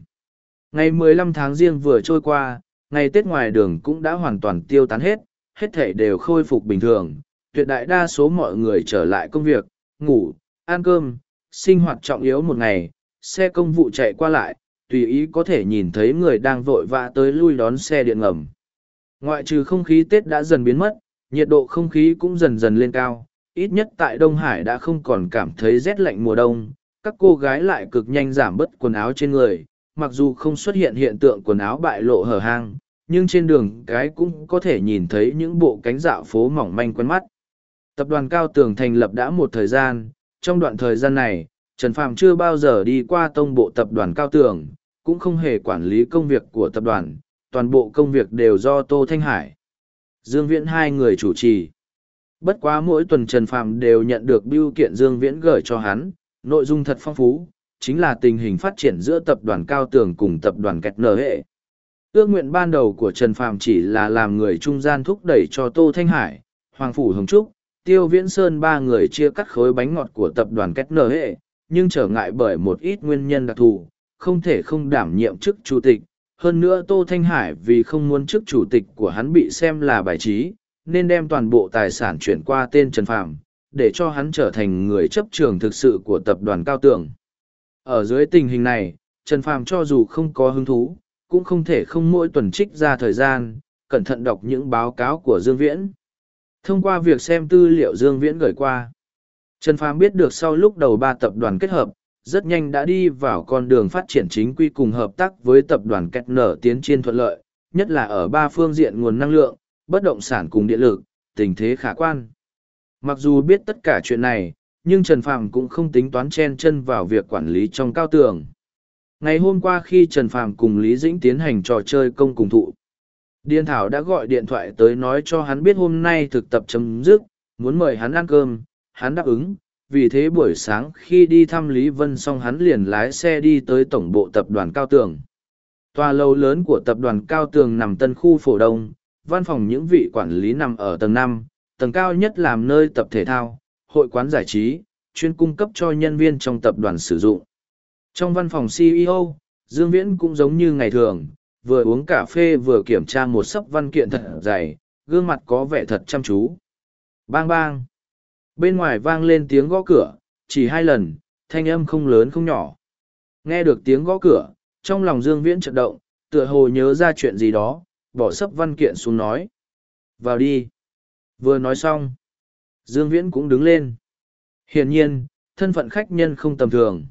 Ngày mười lăm tháng riêng vừa trôi qua, ngày Tết ngoài đường cũng đã hoàn toàn tiêu tán hết, hết thể đều khôi phục bình thường, tuyệt đại đa số mọi người trở lại công việc, ngủ, ăn cơm, sinh hoạt trọng yếu một ngày, xe công vụ chạy qua lại, tùy ý có thể nhìn thấy người đang vội vã tới lui đón xe điện ngầm. Ngoại trừ không khí Tết đã dần biến mất, nhiệt độ không khí cũng dần dần lên cao, ít nhất tại Đông Hải đã không còn cảm thấy rét lạnh mùa đông, các cô gái lại cực nhanh giảm bớt quần áo trên người, mặc dù không xuất hiện hiện tượng quần áo bại lộ hở hang, nhưng trên đường cái cũng có thể nhìn thấy những bộ cánh dạo phố mỏng manh quen mắt. Tập đoàn Cao Tường thành lập đã một thời gian, trong đoạn thời gian này, Trần Phàm chưa bao giờ đi qua tông bộ tập đoàn Cao Tường, cũng không hề quản lý công việc của tập đoàn, toàn bộ công việc đều do Tô Thanh Hải. Dương Viễn hai người chủ trì. Bất quá mỗi tuần Trần Phàm đều nhận được biêu kiện Dương Viễn gửi cho hắn, nội dung thật phong phú, chính là tình hình phát triển giữa tập đoàn Cao Tường cùng tập đoàn Kẹt Nở Hệ. Ước nguyện ban đầu của Trần Phàm chỉ là làm người trung gian thúc đẩy cho Tô Thanh Hải, Hoàng Phủ Hồng Trúc, Tiêu Viễn Sơn ba người chia cắt khối bánh ngọt của tập đoàn Kẹt Nở Hệ, nhưng trở ngại bởi một ít nguyên nhân đặc thù, không thể không đảm nhiệm chức chủ tịch. Hơn nữa Tô Thanh Hải vì không muốn chức chủ tịch của hắn bị xem là bài trí, nên đem toàn bộ tài sản chuyển qua tên Trần Phàm, để cho hắn trở thành người chấp trường thực sự của tập đoàn Cao Tường. Ở dưới tình hình này, Trần Phàm cho dù không có hứng thú, cũng không thể không mỗi tuần trích ra thời gian, cẩn thận đọc những báo cáo của Dương Viễn. Thông qua việc xem tư liệu Dương Viễn gửi qua, Trần Phàm biết được sau lúc đầu ba tập đoàn kết hợp, rất nhanh đã đi vào con đường phát triển chính quy cùng hợp tác với tập đoàn kẹt Nở tiến triển thuận lợi, nhất là ở ba phương diện nguồn năng lượng, bất động sản cùng điện lực, tình thế khả quan. Mặc dù biết tất cả chuyện này, nhưng Trần Phàm cũng không tính toán chen chân vào việc quản lý trong cao tường. Ngày hôm qua khi Trần Phàm cùng Lý Dĩnh tiến hành trò chơi công cùng thụ, Điền Thảo đã gọi điện thoại tới nói cho hắn biết hôm nay thực tập chấm dứt, muốn mời hắn ăn cơm, hắn đáp ứng, vì thế buổi sáng khi đi thăm Lý Vân xong hắn liền lái xe đi tới tổng bộ tập đoàn Cao Tường. Tòa lâu lớn của tập đoàn Cao Tường nằm tân khu phổ đông, văn phòng những vị quản lý nằm ở tầng năm, tầng cao nhất làm nơi tập thể thao, hội quán giải trí, chuyên cung cấp cho nhân viên trong tập đoàn sử dụng. Trong văn phòng CEO, Dương Viễn cũng giống như ngày thường, vừa uống cà phê vừa kiểm tra một sấp văn kiện thật dày, gương mặt có vẻ thật chăm chú. Bang bang. Bên ngoài vang lên tiếng gõ cửa, chỉ hai lần, thanh âm không lớn không nhỏ. Nghe được tiếng gõ cửa, trong lòng Dương Viễn chợt động, tựa hồ nhớ ra chuyện gì đó, bỏ sấp văn kiện xuống nói. Vào đi. Vừa nói xong. Dương Viễn cũng đứng lên. Hiển nhiên, thân phận khách nhân không tầm thường.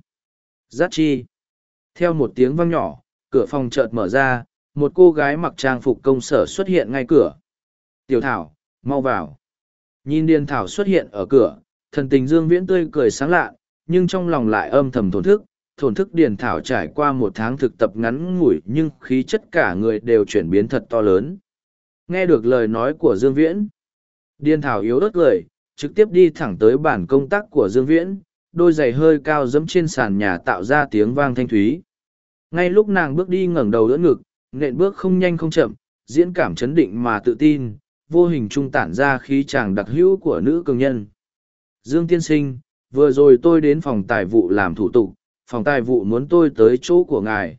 Giác chi. Theo một tiếng vang nhỏ, cửa phòng chợt mở ra, một cô gái mặc trang phục công sở xuất hiện ngay cửa. Tiểu Thảo, mau vào. Nhìn Điền Thảo xuất hiện ở cửa, thần tình Dương Viễn tươi cười sáng lạ, nhưng trong lòng lại âm thầm thổn thức. Thổn thức Điền Thảo trải qua một tháng thực tập ngắn ngủi nhưng khí chất cả người đều chuyển biến thật to lớn. Nghe được lời nói của Dương Viễn, Điền Thảo yếu ớt cười, trực tiếp đi thẳng tới bản công tác của Dương Viễn, đôi giày hơi cao dẫm trên sàn nhà tạo ra tiếng vang thanh thúy. Ngay lúc nàng bước đi ngẩng đầu đỡ ngực, nện bước không nhanh không chậm, diễn cảm chấn định mà tự tin, vô hình trung tản ra khí chàng đặc hữu của nữ cường nhân. Dương Tiên Sinh, vừa rồi tôi đến phòng tài vụ làm thủ tục, phòng tài vụ muốn tôi tới chỗ của ngài.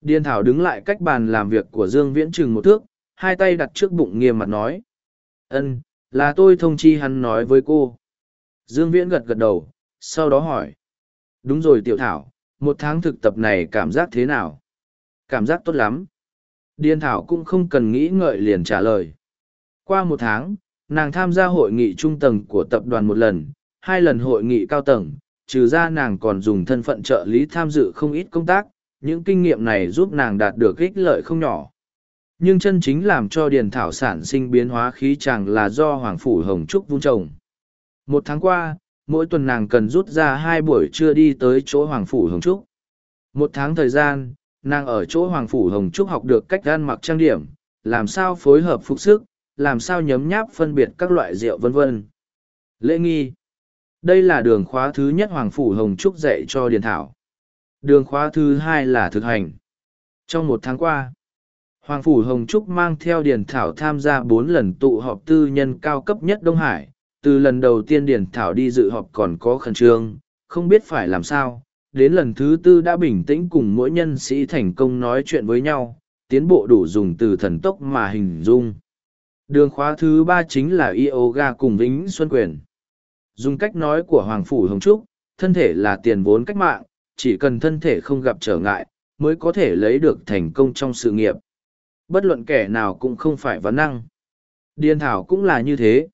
Điên Thảo đứng lại cách bàn làm việc của Dương Viễn Trừng một thước, hai tay đặt trước bụng nghiêm mặt nói. ân là tôi thông chi hắn nói với cô. Dương Viễn gật gật đầu, sau đó hỏi. Đúng rồi Tiểu Thảo, một tháng thực tập này cảm giác thế nào? Cảm giác tốt lắm. Điên Thảo cũng không cần nghĩ ngợi liền trả lời. Qua một tháng, nàng tham gia hội nghị trung tầng của tập đoàn một lần, hai lần hội nghị cao tầng, trừ ra nàng còn dùng thân phận trợ lý tham dự không ít công tác, những kinh nghiệm này giúp nàng đạt được ích lợi không nhỏ. Nhưng chân chính làm cho Điền Thảo sản sinh biến hóa khí chàng là do Hoàng Phủ Hồng Trúc vun trồng. Một tháng qua, mỗi tuần nàng cần rút ra hai buổi trưa đi tới chỗ Hoàng Phủ Hồng Trúc. Một tháng thời gian, nàng ở chỗ Hoàng Phủ Hồng Trúc học được cách ăn mặc trang điểm, làm sao phối hợp phục sức, làm sao nhấm nháp phân biệt các loại rượu vân vân. Lễ nghi Đây là đường khóa thứ nhất Hoàng Phủ Hồng Trúc dạy cho Điền Thảo. Đường khóa thứ hai là thực hành. Trong một tháng qua, Hoàng Phủ Hồng Trúc mang theo Điền Thảo tham gia bốn lần tụ họp tư nhân cao cấp nhất Đông Hải. Từ lần đầu tiên Điền Thảo đi dự họp còn có khẩn trương, không biết phải làm sao. Đến lần thứ tư đã bình tĩnh cùng mỗi nhân sĩ thành công nói chuyện với nhau, tiến bộ đủ dùng từ thần tốc mà hình dung. Đường khóa thứ ba chính là yoga cùng Vĩnh Xuân Quyền. Dùng cách nói của Hoàng Phủ Hồng Trúc, thân thể là tiền vốn cách mạng, chỉ cần thân thể không gặp trở ngại, mới có thể lấy được thành công trong sự nghiệp. Bất luận kẻ nào cũng không phải vấn năng. Điền Thảo cũng là như thế.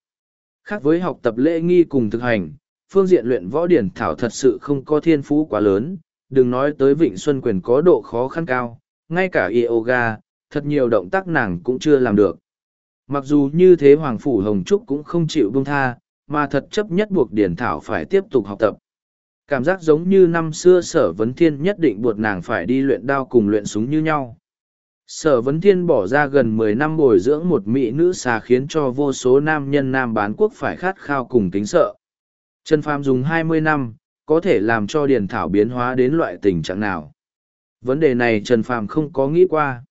Khác với học tập lễ nghi cùng thực hành, phương diện luyện võ Điền Thảo thật sự không có thiên phú quá lớn, đừng nói tới Vịnh Xuân Quyền có độ khó khăn cao, ngay cả yoga, thật nhiều động tác nàng cũng chưa làm được. Mặc dù như thế Hoàng Phủ Hồng Trúc cũng không chịu buông tha, mà thật chấp nhất buộc Điền Thảo phải tiếp tục học tập. Cảm giác giống như năm xưa sở vấn thiên nhất định buộc nàng phải đi luyện đao cùng luyện súng như nhau. Sở vấn thiên bỏ ra gần mười năm bồi dưỡng một mỹ nữ xà khiến cho vô số nam nhân nam bán quốc phải khát khao cùng tính sợ. Trần Phàm dùng hai mươi năm, có thể làm cho Điền Thảo biến hóa đến loại tình trạng nào. Vấn đề này Trần Phàm không có nghĩ qua.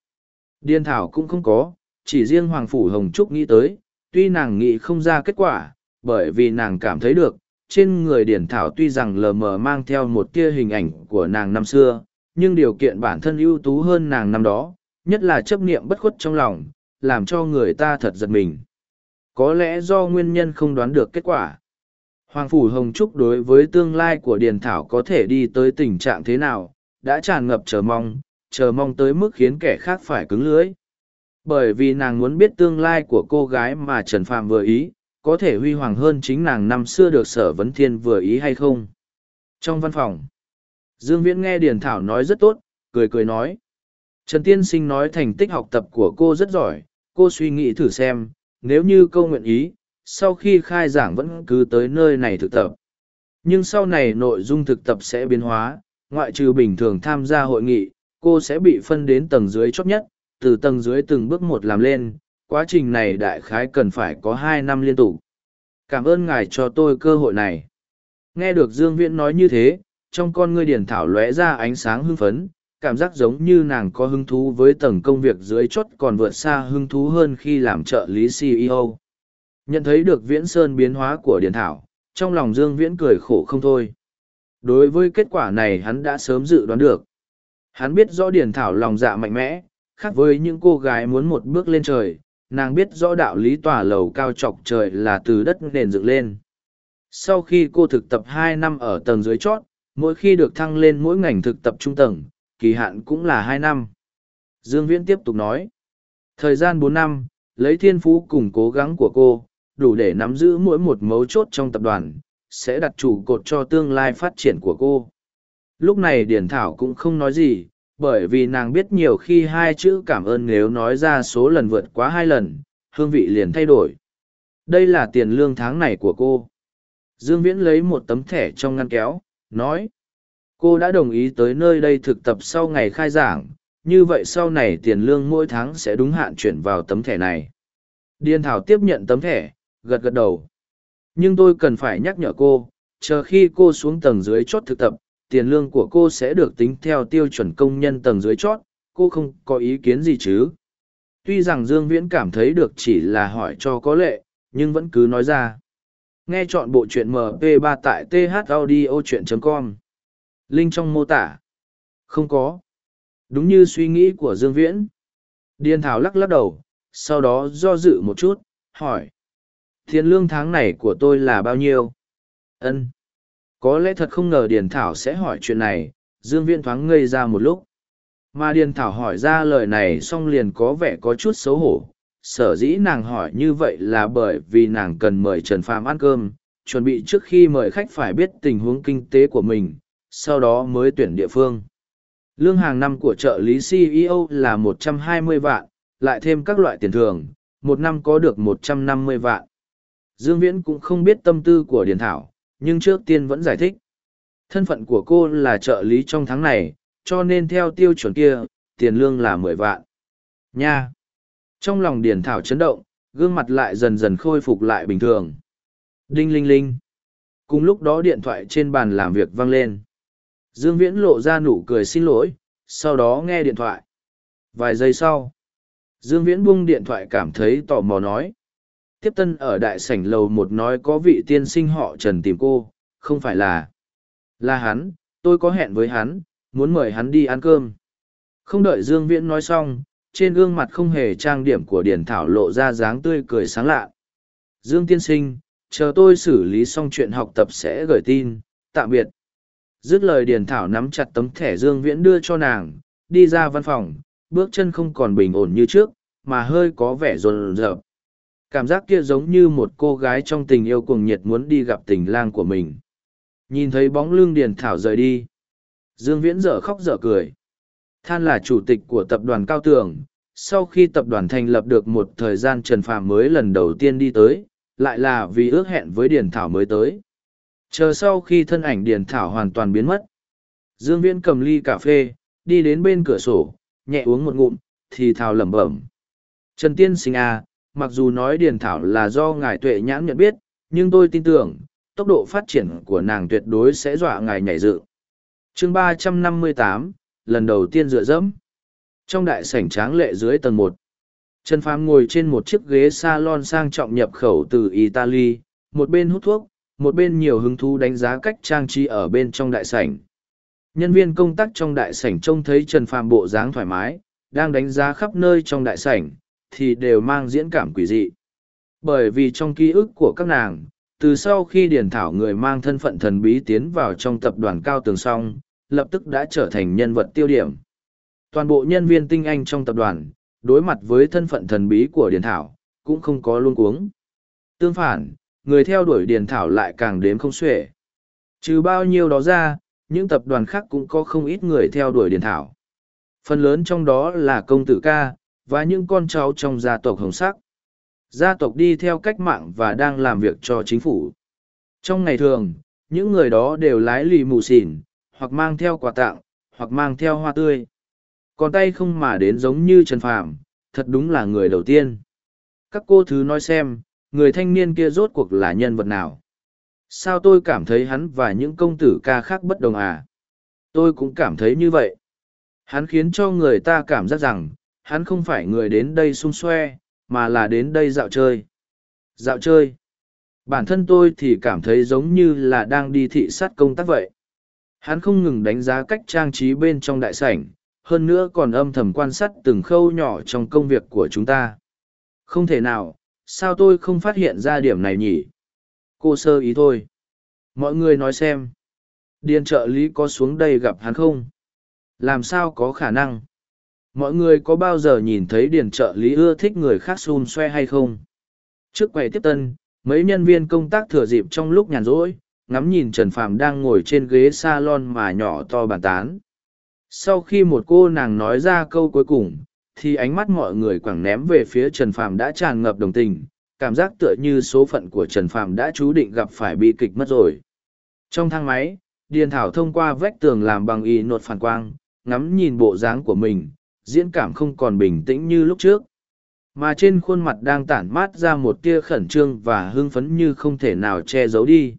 Điền Thảo cũng không có, chỉ riêng Hoàng Phủ Hồng Trúc nghĩ tới, tuy nàng nghĩ không ra kết quả, bởi vì nàng cảm thấy được, trên người Điển Thảo tuy rằng lờ mờ mang theo một tia hình ảnh của nàng năm xưa, nhưng điều kiện bản thân ưu tú hơn nàng năm đó, nhất là chấp niệm bất khuất trong lòng, làm cho người ta thật giật mình. Có lẽ do nguyên nhân không đoán được kết quả. Hoàng Phủ Hồng Trúc đối với tương lai của Điền Thảo có thể đi tới tình trạng thế nào, đã tràn ngập chờ mong, chờ mong tới mức khiến kẻ khác phải cứng lưới bởi vì nàng muốn biết tương lai của cô gái mà trần phạm vừa ý có thể huy hoàng hơn chính nàng năm xưa được sở vấn thiên vừa ý hay không trong văn phòng dương viễn nghe điền thảo nói rất tốt cười cười nói trần tiên sinh nói thành tích học tập của cô rất giỏi, cô suy nghĩ thử xem, nếu như câu nguyện ý, sau khi khai giảng vẫn cứ tới nơi này thực tập. Nhưng sau này nội dung thực tập sẽ biến hóa, ngoại trừ bình thường tham gia hội nghị, cô sẽ bị phân đến tầng dưới chót nhất, từ tầng dưới từng bước một làm lên, quá trình này đại khái cần phải có hai năm liên tục. Cảm ơn ngài cho tôi cơ hội này. Nghe được dương viễn nói như thế, trong con ngươi điển thảo lóe ra ánh sáng hưng phấn cảm giác giống như nàng có hứng thú với tầng công việc dưới chốt còn vượt xa hứng thú hơn khi làm trợ lý ceo nhận thấy được viễn sơn biến hóa của Điền thảo, trong lòng dương viễn cười khổ không thôi. Đối với kết quả này hắn đã sớm dự đoán được. Hắn biết rõ Điền thảo lòng dạ mạnh mẽ, khác với những cô gái muốn một bước lên trời, nàng biết rõ đạo lý tòa lầu cao chọc trời là từ đất nền dựng lên. Sau khi cô thực tập hai năm ở tầng dưới chót mỗi khi được thăng lên mỗi ngành thực tập trung tầng kỳ hạn cũng là hai năm. Dương viễn tiếp tục nói, thời gian bốn năm, lấy thiên phú cùng cố gắng của cô, đủ để nắm giữ mỗi một mấu chốt trong tập đoàn, sẽ đặt chủ cột cho tương lai phát triển của cô. Lúc này điển thảo cũng không nói gì, bởi vì nàng biết nhiều khi hai chữ cảm ơn nếu nói ra số lần vượt quá hai lần, hương vị liền thay đổi. Đây là tiền lương tháng này của cô. Dương viễn lấy một tấm thẻ trong ngăn kéo, nói cô đã đồng ý tới nơi đây thực tập sau ngày khai giảng, như vậy sau này tiền lương mỗi tháng sẽ đúng hạn chuyển vào tấm thẻ này. Điền thảo tiếp nhận tấm thẻ, gật gật đầu. Nhưng tôi cần phải nhắc nhở cô, chờ khi cô xuống tầng dưới chót thực tập, tiền lương của cô sẽ được tính theo tiêu chuẩn công nhân tầng dưới chót cô không có ý kiến gì chứ? Tuy rằng dương viễn cảm thấy được chỉ là hỏi cho có lệ, nhưng vẫn cứ nói ra. Nghe chọn bộ truyện mp 3 tại th audio chuyện com linh trong mô tả. Không có. Đúng như suy nghĩ của dương viễn. Điền thảo lắc lắc đầu sau đó do dự một chút hỏi. Tiền lương tháng này của tôi là bao nhiêu? Ân. Có lẽ thật không ngờ Điền Thảo sẽ hỏi chuyện này, Dương Viễn thoáng ngây ra một lúc. Mà Điền Thảo hỏi ra lời này xong liền có vẻ có chút xấu hổ. Sở dĩ nàng hỏi như vậy là bởi vì nàng cần mời Trần Phàm ăn cơm, chuẩn bị trước khi mời khách phải biết tình huống kinh tế của mình, sau đó mới tuyển địa phương. Lương hàng năm của trợ lý CEO là một trăm hai mươi vạn, lại thêm các loại tiền thường, một năm có được một trăm năm mươi vạn. Dương Viễn cũng không biết tâm tư của Điền Thảo, nhưng trước tiên vẫn giải thích. Thân phận của cô là trợ lý trong tháng này, cho nên theo tiêu chuẩn kia, tiền lương là mười vạn. Nha! Trong lòng Điền Thảo chấn động, gương mặt lại dần dần khôi phục lại bình thường. Đinh linh linh! Cùng lúc đó điện thoại trên bàn làm việc vang lên. Dương Viễn lộ ra nụ cười xin lỗi, sau đó nghe điện thoại. Vài giây sau, Dương Viễn buông điện thoại cảm thấy tò mò nói tiếp tân ở đại sảnh lầu một nói có vị tiên sinh họ trần tìm cô không phải là là hắn tôi có hẹn với hắn muốn mời hắn đi ăn cơm. Không đợi dương viễn nói xong trên gương mặt không hề trang điểm của điển thảo lộ ra dáng tươi cười sáng lạ. Dương tiên sinh chờ tôi xử lý xong chuyện học tập sẽ gửi tin tạm biệt dứt lời Điền thảo nắm chặt tấm thẻ dương viễn đưa cho nàng, đi ra văn phòng, bước chân không còn bình ổn như trước, mà hơi có vẻ rồn rợp. Cảm giác kia giống như một cô gái trong tình yêu cuồng nhiệt muốn đi gặp tình lang của mình. Nhìn thấy bóng lưng điền thảo rời đi, dương viễn dở khóc dở cười. Than là chủ tịch của tập đoàn cao tường, sau khi tập đoàn thành lập được một thời gian trần phàm mới lần đầu tiên đi tới, lại là vì ước hẹn với điền thảo mới tới chờ sau khi thân ảnh điền thảo hoàn toàn biến mất, dương viễn cầm ly cà phê, đi đến bên cửa sổ, nhẹ uống một ngụm, thì thào lẩm bẩm. Trần tiên sinh à mặc dù nói điền thảo là do ngài tuệ nhãn nhận biết, nhưng tôi tin tưởng, tốc độ phát triển của nàng tuyệt đối sẽ dọa ngài nhảy dự. Chương ba trăm năm mươi tám, lần đầu tiên dựa dẫm. Trong đại sảnh tráng lệ dưới tầng một, trần phàm ngồi trên một chiếc ghế s a lon sang trọng nhập khẩu từ italy, một bên hút thuốc một bên nhiều hứng thú đánh giá cách trang trí ở bên trong đại sảnh nhân viên công tác trong đại sảnh trông thấy trần phàm bộ dáng thoải mái đang đánh giá khắp nơi trong đại sảnh thì đều mang diễn cảm quỷ dị. Bởi vì trong ký ức của các nàng, từ sau khi Điền thảo người mang thân phận thần bí tiến vào trong tập đoàn cao tường song, lập tức đã trở thành nhân vật tiêu điểm. Toàn bộ nhân viên tinh anh trong tập đoàn, đối mặt với thân phận thần bí của Điền thảo, cũng không có luôn cuống. Tương phản, người theo đuổi Điền thảo lại càng đếm không xuể. Trừ bao nhiêu đó ra, những tập đoàn khác cũng có không ít người theo đuổi Điền thảo. Phần lớn trong đó là công tử ca, và những con cháu trong gia tộc hồng sắc. Gia tộc đi theo cách mạng và đang làm việc cho chính phủ. Trong ngày thường, những người đó đều lái lì mù xỉn, hoặc mang theo quà tặng, hoặc mang theo hoa tươi. Còn tay không mà đến giống như Trần Phàm, thật đúng là người đầu tiên. Các cô thứ nói xem, người thanh niên kia rốt cuộc là nhân vật nào? Sao tôi cảm thấy hắn và những công tử ca khác bất đồng à? Tôi cũng cảm thấy như vậy. Hắn khiến cho người ta cảm giác rằng, hắn không phải người đến đây xung xoe, mà là đến đây dạo chơi. Dạo chơi. Bản thân tôi thì cảm thấy giống như là đang đi thị sát công tác vậy. Hắn không ngừng đánh giá cách trang trí bên trong đại sảnh, hơn nữa còn âm thầm quan sát từng khâu nhỏ trong công việc của chúng ta. Không thể nào, sao tôi không phát hiện ra điểm này nhỉ? Cô sơ ý thôi. Mọi người nói xem. Điền trợ lý có xuống đây gặp hắn không? Làm sao có khả năng? Mọi người có bao giờ nhìn thấy điền trợ lý ưa thích người khác xun xoe hay không? Trước quầy tiếp tân, mấy nhân viên công tác thừa dịp trong lúc nhàn rỗi, ngắm nhìn Trần Phàm đang ngồi trên ghế salon mà nhỏ to bàn tán. Sau khi một cô nàng nói ra câu cuối cùng, thì ánh mắt mọi người quẳng ném về phía Trần Phàm đã tràn ngập đồng tình, cảm giác tựa như số phận của Trần Phàm đã chú định gặp phải bi kịch mất rồi. Trong thang máy, Điền Thảo thông qua vách tường làm bằng y nột phản quang, ngắm nhìn bộ dáng của mình, diễn cảm không còn bình tĩnh như lúc trước. Mà trên khuôn mặt đang tản mát ra một tia khẩn trương và hưng phấn như không thể nào che giấu đi.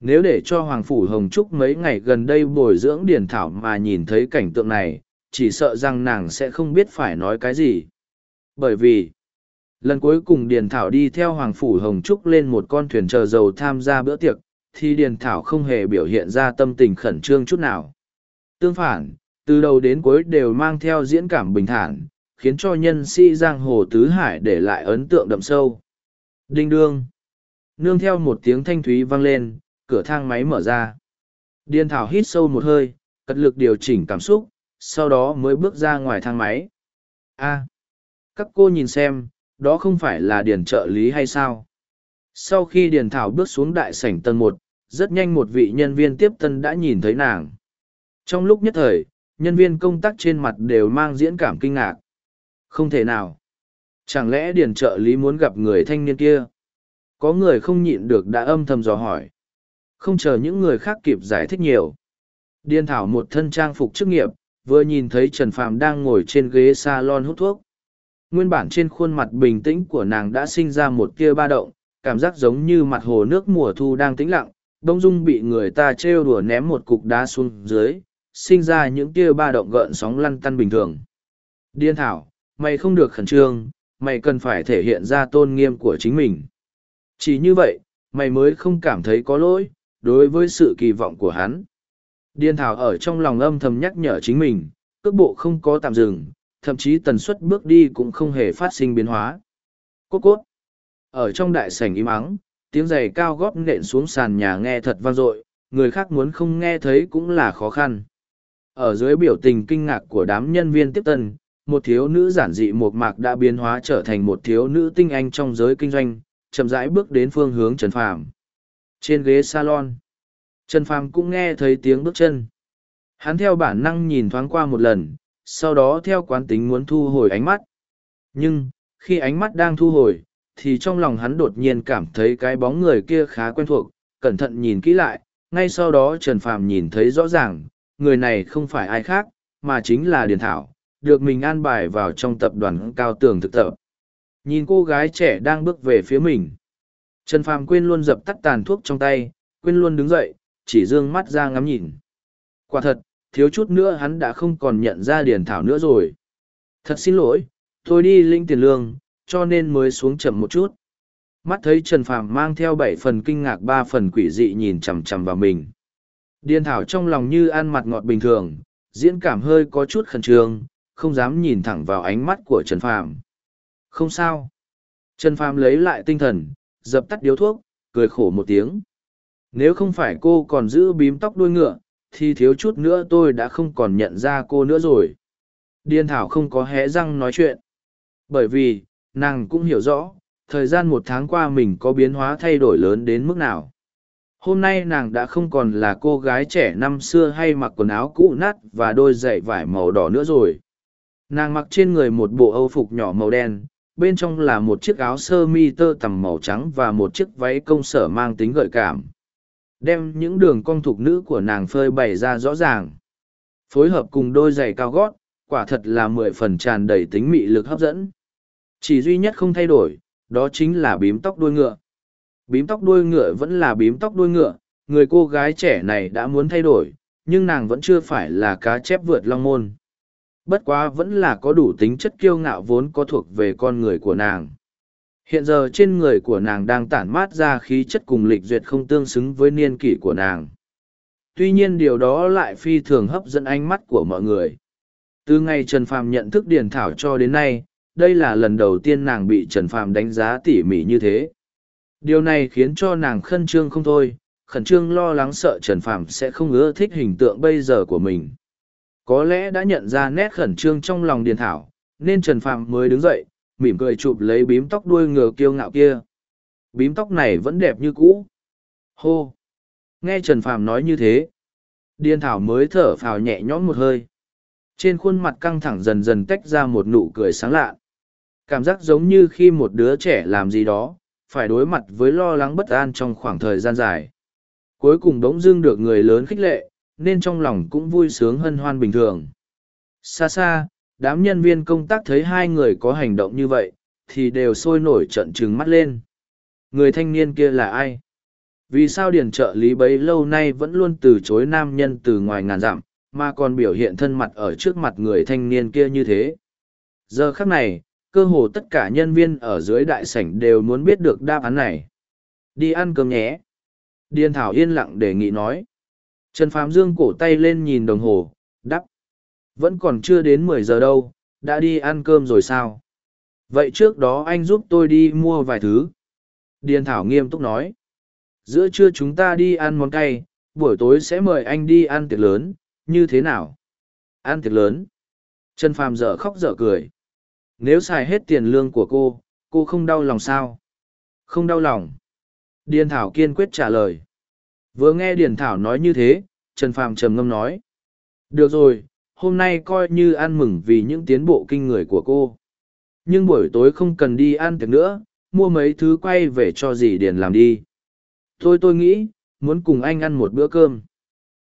Nếu để cho Hoàng Phủ Hồng Trúc mấy ngày gần đây bồi dưỡng Điền Thảo mà nhìn thấy cảnh tượng này, chỉ sợ rằng nàng sẽ không biết phải nói cái gì. Bởi vì, lần cuối cùng Điền Thảo đi theo Hoàng Phủ Hồng Trúc lên một con thuyền chờ dầu tham gia bữa tiệc, thì Điền Thảo không hề biểu hiện ra tâm tình khẩn trương chút nào. Tương phản, từ đầu đến cuối đều mang theo diễn cảm bình thản, khiến cho nhân sĩ giang hồ tứ hải để lại ấn tượng đậm sâu. Đinh đương. Nương theo một tiếng thanh thúy vang lên, cửa thang máy mở ra. Điền Thảo hít sâu một hơi, cật lực điều chỉnh cảm xúc, sau đó mới bước ra ngoài thang máy. A, các cô nhìn xem, đó không phải là điền trợ lý hay sao? Sau khi Điền Thảo bước xuống đại sảnh tầng một, rất nhanh một vị nhân viên tiếp tân đã nhìn thấy nàng. Trong lúc nhất thời, nhân viên công tác trên mặt đều mang diễn cảm kinh ngạc. Không thể nào. Chẳng lẽ điền trợ lý muốn gặp người thanh niên kia? Có người không nhịn được đã âm thầm dò hỏi. Không chờ những người khác kịp giải thích nhiều. Điền thảo một thân trang phục chức nghiệp, vừa nhìn thấy Trần Phạm đang ngồi trên ghế salon hút thuốc. Nguyên bản trên khuôn mặt bình tĩnh của nàng đã sinh ra một tia ba động, cảm giác giống như mặt hồ nước mùa thu đang tĩnh lặng, đông dung bị người ta trêu đùa ném một cục đá xuống dưới, sinh ra những tia ba động gợn sóng lăn tăn bình thường. Điên thảo, mày không được khẩn trương, mày cần phải thể hiện ra tôn nghiêm của chính mình. Chỉ như vậy, mày mới không cảm thấy có lỗi, đối với sự kỳ vọng của hắn. Điên thảo ở trong lòng âm thầm nhắc nhở chính mình, cước bộ không có tạm dừng, thậm chí tần suất bước đi cũng không hề phát sinh biến hóa. Cốt cốt. Ở trong đại sảnh im ắng, tiếng giày cao góp nện xuống sàn nhà nghe thật vang dội, người khác muốn không nghe thấy cũng là khó khăn. Ở dưới biểu tình kinh ngạc của đám nhân viên tiếp tân, một thiếu nữ giản dị một mạc đã biến hóa trở thành một thiếu nữ tinh anh trong giới kinh doanh, chậm rãi bước đến phương hướng Trần Phàm. Trên ghế salon, Trần Phàm cũng nghe thấy tiếng bước chân. Hắn theo bản năng nhìn thoáng qua một lần, sau đó theo quán tính muốn thu hồi ánh mắt. Nhưng, khi ánh mắt đang thu hồi, thì trong lòng hắn đột nhiên cảm thấy cái bóng người kia khá quen thuộc, cẩn thận nhìn kỹ lại, ngay sau đó Trần Phàm nhìn thấy rõ ràng, người này không phải ai khác, mà chính là Điền Thảo, được mình an bài vào trong tập đoàn cao tường thực tập. Nhìn cô gái trẻ đang bước về phía mình. Trần Phàm quên luôn dập tắt tàn thuốc trong tay, quên luôn đứng dậy, chỉ dương mắt ra ngắm nhìn. Quả thật, thiếu chút nữa hắn đã không còn nhận ra Điền Thảo nữa rồi. Thật xin lỗi, tôi đi linh tiền lương, cho nên mới xuống chậm một chút. Mắt thấy Trần Phàm mang theo bảy phần kinh ngạc ba phần quỷ dị nhìn chằm chằm vào mình. Điền Thảo trong lòng như ăn mặt ngọt bình thường, diễn cảm hơi có chút khẩn trương, không dám nhìn thẳng vào ánh mắt của Trần Phàm. Không sao. Trần Phàm lấy lại tinh thần, dập tắt điếu thuốc, cười khổ một tiếng. Nếu không phải cô còn giữ bím tóc đuôi ngựa, thì thiếu chút nữa tôi đã không còn nhận ra cô nữa rồi. Điền Thảo không có hé răng nói chuyện. Bởi vì, nàng cũng hiểu rõ, thời gian một tháng qua mình có biến hóa thay đổi lớn đến mức nào hôm nay nàng đã không còn là cô gái trẻ năm xưa hay mặc quần áo cũ nát và đôi giày vải màu đỏ nữa rồi nàng mặc trên người một bộ âu phục nhỏ màu đen bên trong là một chiếc áo sơ mi tơ tằm màu trắng và một chiếc váy công sở mang tính gợi cảm đem những đường cong thục nữ của nàng phơi bày ra rõ ràng. Phối hợp cùng đôi giày cao gót, quả thật là mười phần tràn đầy tính mị lực hấp dẫn. Chỉ duy nhất không thay đổi, đó chính là bím tóc đuôi ngựa. Bím tóc đuôi ngựa vẫn là bím tóc đuôi ngựa, người cô gái trẻ này đã muốn thay đổi, nhưng nàng vẫn chưa phải là cá chép vượt long môn. Bất quá vẫn là có đủ tính chất kiêu ngạo vốn có thuộc về con người của nàng hiện giờ trên người của nàng đang tản mát ra khí chất cùng lịch duyệt không tương xứng với niên kỷ của nàng. Tuy nhiên điều đó lại phi thường hấp dẫn ánh mắt của mọi người. Từ ngày trần phàm nhận thức điền thảo cho đến nay, đây là lần đầu tiên nàng bị trần phàm đánh giá tỉ mỉ như thế. Điều này khiến cho nàng khẩn trương không thôi, khẩn trương lo lắng sợ trần phàm sẽ không ưa thích hình tượng bây giờ của mình. Có lẽ đã nhận ra nét khẩn trương trong lòng điền thảo, nên trần phàm mới đứng dậy mỉm cười chụp lấy bím tóc đuôi ngựa kiêu ngạo kia. Bím tóc này vẫn đẹp như cũ. Hô. Nghe trần phàm nói như thế, điền thảo mới thở phào nhẹ nhõm một hơi. Trên khuôn mặt căng thẳng dần dần tách ra một nụ cười sáng lạ. Cảm giác giống như khi một đứa trẻ làm gì đó, phải đối mặt với lo lắng bất an trong khoảng thời gian dài. Cuối cùng bỗng dưng được người lớn khích lệ, nên trong lòng cũng vui sướng hân hoan bình thường. Xa xa đám nhân viên công tác thấy hai người có hành động như vậy, thì đều sôi nổi trận trừng mắt lên. Người thanh niên kia là ai? Vì sao điền trợ lý bấy lâu nay vẫn luôn từ chối nam nhân từ ngoài ngàn dặm, mà còn biểu hiện thân mặt ở trước mặt người thanh niên kia như thế? Giờ khắc này, cơ hồ tất cả nhân viên ở dưới đại sảnh đều muốn biết được đáp án này. Đi ăn cơm nhé. Điền thảo yên lặng đề nghị nói. Trần phàm dương cổ tay lên nhìn đồng hồ đắp vẫn còn chưa đến mười giờ đâu, đã đi ăn cơm rồi sao? Vậy trước đó anh giúp tôi đi mua vài thứ. Điền thảo nghiêm túc nói. Giữa trưa chúng ta đi ăn món cay, buổi tối sẽ mời anh đi ăn tiệc lớn, như thế nào? Ăn tiệc lớn. Trần phàm dở khóc dở cười. Nếu xài hết tiền lương của cô cô không đau lòng sao? Không đau lòng. Điền thảo kiên quyết trả lời. Vừa nghe điền thảo nói như thế, trần phàm trầm ngâm nói. Được rồi hôm nay coi như ăn mừng vì những tiến bộ kinh người của cô. Nhưng buổi tối không cần đi ăn tiệc nữa, mua mấy thứ quay về cho dì điền làm đi. Tôi tôi nghĩ, muốn cùng anh ăn một bữa cơm.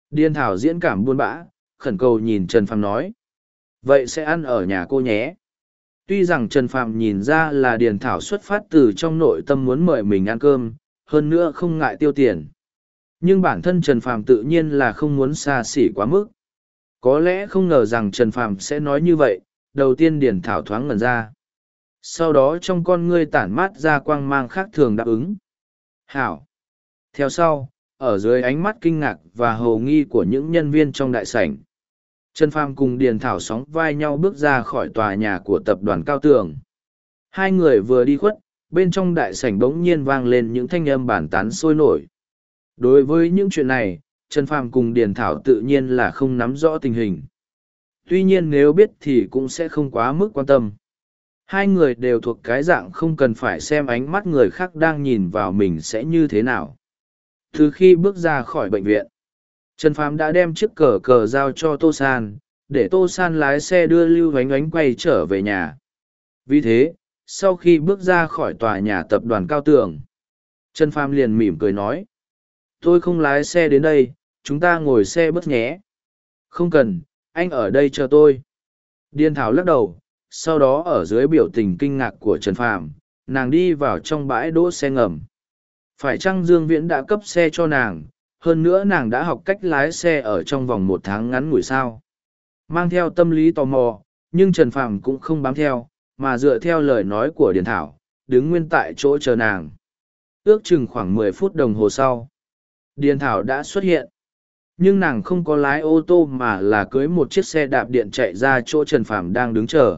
Điền thảo diễn cảm buôn bã, khẩn cầu nhìn trần phàm nói. Vậy sẽ ăn ở nhà cô nhé. Tuy rằng trần phàm nhìn ra là điền thảo xuất phát từ trong nội tâm muốn mời mình ăn cơm, hơn nữa không ngại tiêu tiền. Nhưng bản thân trần phàm tự nhiên là không muốn xa xỉ quá mức có lẽ không ngờ rằng Trần Phàm sẽ nói như vậy, đầu tiên Điền Thảo thoáng ngẩn ra. Sau đó trong con ngươi tản mát ra quang mang khác thường đáp ứng. Hảo. Theo sau, ở dưới ánh mắt kinh ngạc và hầu nghi của những nhân viên trong đại sảnh. Trần Phàm cùng Điền Thảo sóng vai nhau bước ra khỏi tòa nhà của tập đoàn Cao Tường. Hai người vừa đi khuất, bên trong đại sảnh bỗng nhiên vang lên những thanh âm bản tán sôi nổi. Đối với những chuyện này, Trần Phàm cùng Điền Thảo tự nhiên là không nắm rõ tình hình. Tuy nhiên nếu biết thì cũng sẽ không quá mức quan tâm. Hai người đều thuộc cái dạng không cần phải xem ánh mắt người khác đang nhìn vào mình sẽ như thế nào. Từ khi bước ra khỏi bệnh viện, Trần Phàm đã đem chiếc cờ cờ giao cho Tô San, để Tô San lái xe đưa Lưu Vánh Ánh quay trở về nhà. Vì thế, sau khi bước ra khỏi tòa nhà tập đoàn cao tường, Trần Phàm liền mỉm cười nói. Tôi không lái xe đến đây, chúng ta ngồi xe bớt nhé. Không cần, anh ở đây chờ tôi. Điên thảo lắc đầu, sau đó ở dưới biểu tình kinh ngạc của trần phàm, nàng đi vào trong bãi đỗ xe ngầm. Phải chăng dương viễn đã cấp xe cho nàng? Hơn nữa nàng đã học cách lái xe ở trong vòng một tháng ngắn ngủi sao? Mang theo tâm lý tò mò, nhưng trần phàm cũng không bám theo, mà dựa theo lời nói của điền thảo, đứng nguyên tại chỗ chờ nàng. Ước chừng khoảng mười phút đồng hồ sau, điền thảo đã xuất hiện nhưng nàng không có lái ô tô mà là cưới một chiếc xe đạp điện chạy ra chỗ trần phàm đang đứng chờ.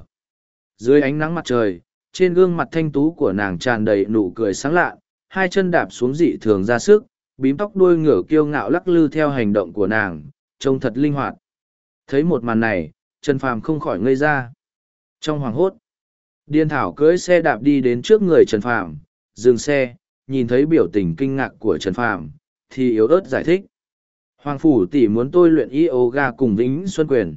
Dưới ánh nắng mặt trời, trên gương mặt thanh tú của nàng tràn đầy nụ cười sáng lạ, hai chân đạp xuống dị thường ra sức, bím tóc đuôi ngửa kiêu ngạo lắc lư theo hành động của nàng, trông thật linh hoạt. Thấy một màn này, trần phàm không khỏi ngây ra. Trong hoàng hốt điên thảo cưỡi xe đạp đi đến trước người trần phàm, dừng xe, nhìn thấy biểu tình kinh ngạc của trần phàm, thì yếu ớt giải thích. Hoàng phủ tỷ muốn tôi luyện yoga cùng Vĩnh Xuân Quyền.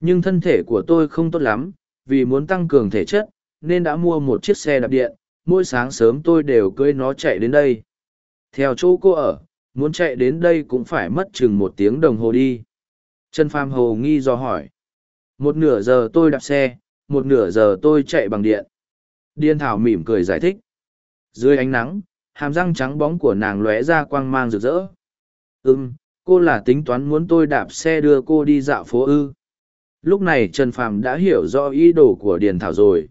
Nhưng thân thể của tôi không tốt lắm, vì muốn tăng cường thể chất, nên đã mua một chiếc xe đạp điện, mỗi sáng sớm tôi đều cưới nó chạy đến đây. Theo chỗ cô ở, muốn chạy đến đây cũng phải mất chừng một tiếng đồng hồ đi. Trần Phàm Hồ nghi do hỏi. Một nửa giờ tôi đạp xe, một nửa giờ tôi chạy bằng điện. Điên Thảo mỉm cười giải thích. Dưới ánh nắng, hàm răng trắng bóng của nàng lóe ra quang mang rực rỡ. Ừm, cô là tính toán muốn tôi đạp xe đưa cô đi dạo phố ư. Lúc này Trần Phàm đã hiểu rõ ý đồ của Điền Thảo rồi.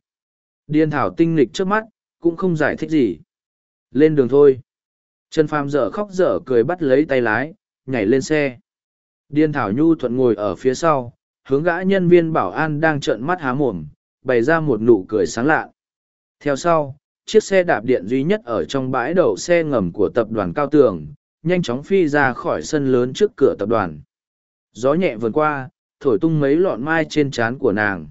Điền Thảo tinh nghịch trước mắt, cũng không giải thích gì. Lên đường thôi. Trần Phàm dở khóc dở cười bắt lấy tay lái, nhảy lên xe. Điền Thảo Nhu thuận ngồi ở phía sau, hướng gã nhân viên bảo an đang trợn mắt há mồm, bày ra một nụ cười sáng lạ. Theo sau, chiếc xe đạp điện duy nhất ở trong bãi đậu xe ngầm của tập đoàn Cao Tường, nhanh chóng phi ra khỏi sân lớn trước cửa tập đoàn. Gió nhẹ vườn qua, thổi tung mấy lọn mai trên trán của nàng.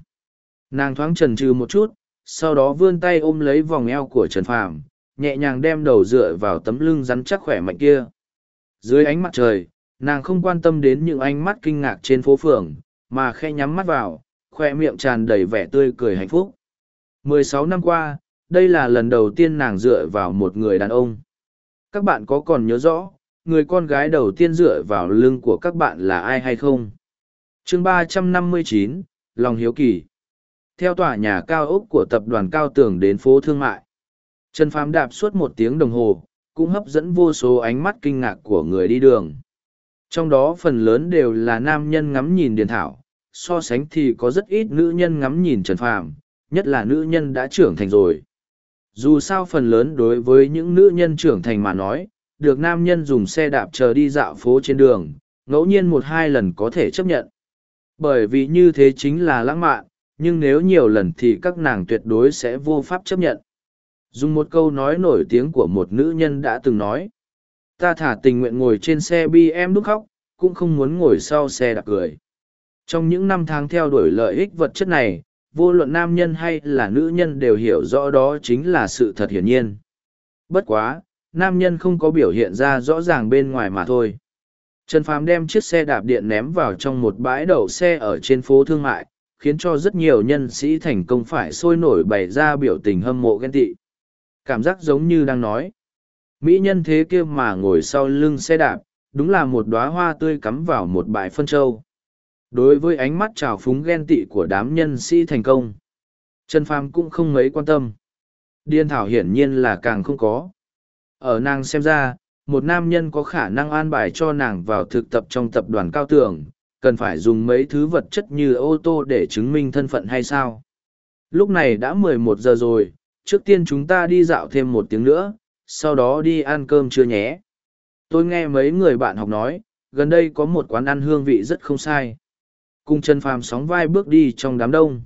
Nàng thoáng trần trừ một chút, sau đó vươn tay ôm lấy vòng eo của Trần Phàm, nhẹ nhàng đem đầu dựa vào tấm lưng rắn chắc khỏe mạnh kia. Dưới ánh mặt trời, nàng không quan tâm đến những ánh mắt kinh ngạc trên phố phường, mà khe nhắm mắt vào, khoe miệng tràn đầy vẻ tươi cười hạnh phúc. 16 năm qua, đây là lần đầu tiên nàng dựa vào một người đàn ông. Các bạn có còn nhớ rõ, người con gái đầu tiên dựa vào lưng của các bạn là ai hay không? chương 359, Lòng Hiếu Kỳ Theo tòa nhà cao ốc của tập đoàn Cao Tường đến phố Thương mại, Trần Phàm đạp suốt một tiếng đồng hồ, cũng hấp dẫn vô số ánh mắt kinh ngạc của người đi đường. Trong đó phần lớn đều là nam nhân ngắm nhìn Điền Thảo, so sánh thì có rất ít nữ nhân ngắm nhìn Trần Phàm, nhất là nữ nhân đã trưởng thành rồi. Dù sao phần lớn đối với những nữ nhân trưởng thành mà nói, được nam nhân dùng xe đạp chờ đi dạo phố trên đường, ngẫu nhiên một hai lần có thể chấp nhận. Bởi vì như thế chính là lãng mạn, nhưng nếu nhiều lần thì các nàng tuyệt đối sẽ vô pháp chấp nhận. Dùng một câu nói nổi tiếng của một nữ nhân đã từng nói. Ta thả tình nguyện ngồi trên xe BM đúc khóc, cũng không muốn ngồi sau xe đạp cười. Trong những năm tháng theo đuổi lợi ích vật chất này, vô luận nam nhân hay là nữ nhân đều hiểu rõ đó chính là sự thật hiển nhiên. Bất quá, nam nhân không có biểu hiện ra rõ ràng bên ngoài mà thôi. Trần Phàm đem chiếc xe đạp điện ném vào trong một bãi đậu xe ở trên phố thương mại, khiến cho rất nhiều nhân sĩ thành công phải sôi nổi bày ra biểu tình hâm mộ ghen tị. Cảm giác giống như đang nói. Mỹ nhân thế kia mà ngồi sau lưng xe đạp, đúng là một đóa hoa tươi cắm vào một bãi phân châu. Đối với ánh mắt trào phúng ghen tị của đám nhân sĩ thành công, Trần Phàm cũng không mấy quan tâm. Điên thảo hiển nhiên là càng không có. Ở nàng xem ra, một nam nhân có khả năng an bài cho nàng vào thực tập trong tập đoàn cao tường, cần phải dùng mấy thứ vật chất như ô tô để chứng minh thân phận hay sao. Lúc này đã mười một giờ rồi, trước tiên chúng ta đi dạo thêm một tiếng nữa, sau đó đi ăn cơm trưa nhé. Tôi nghe mấy người bạn học nói, gần đây có một quán ăn hương vị rất không sai. Cùng Trần Phàm sóng vai bước đi trong đám đông.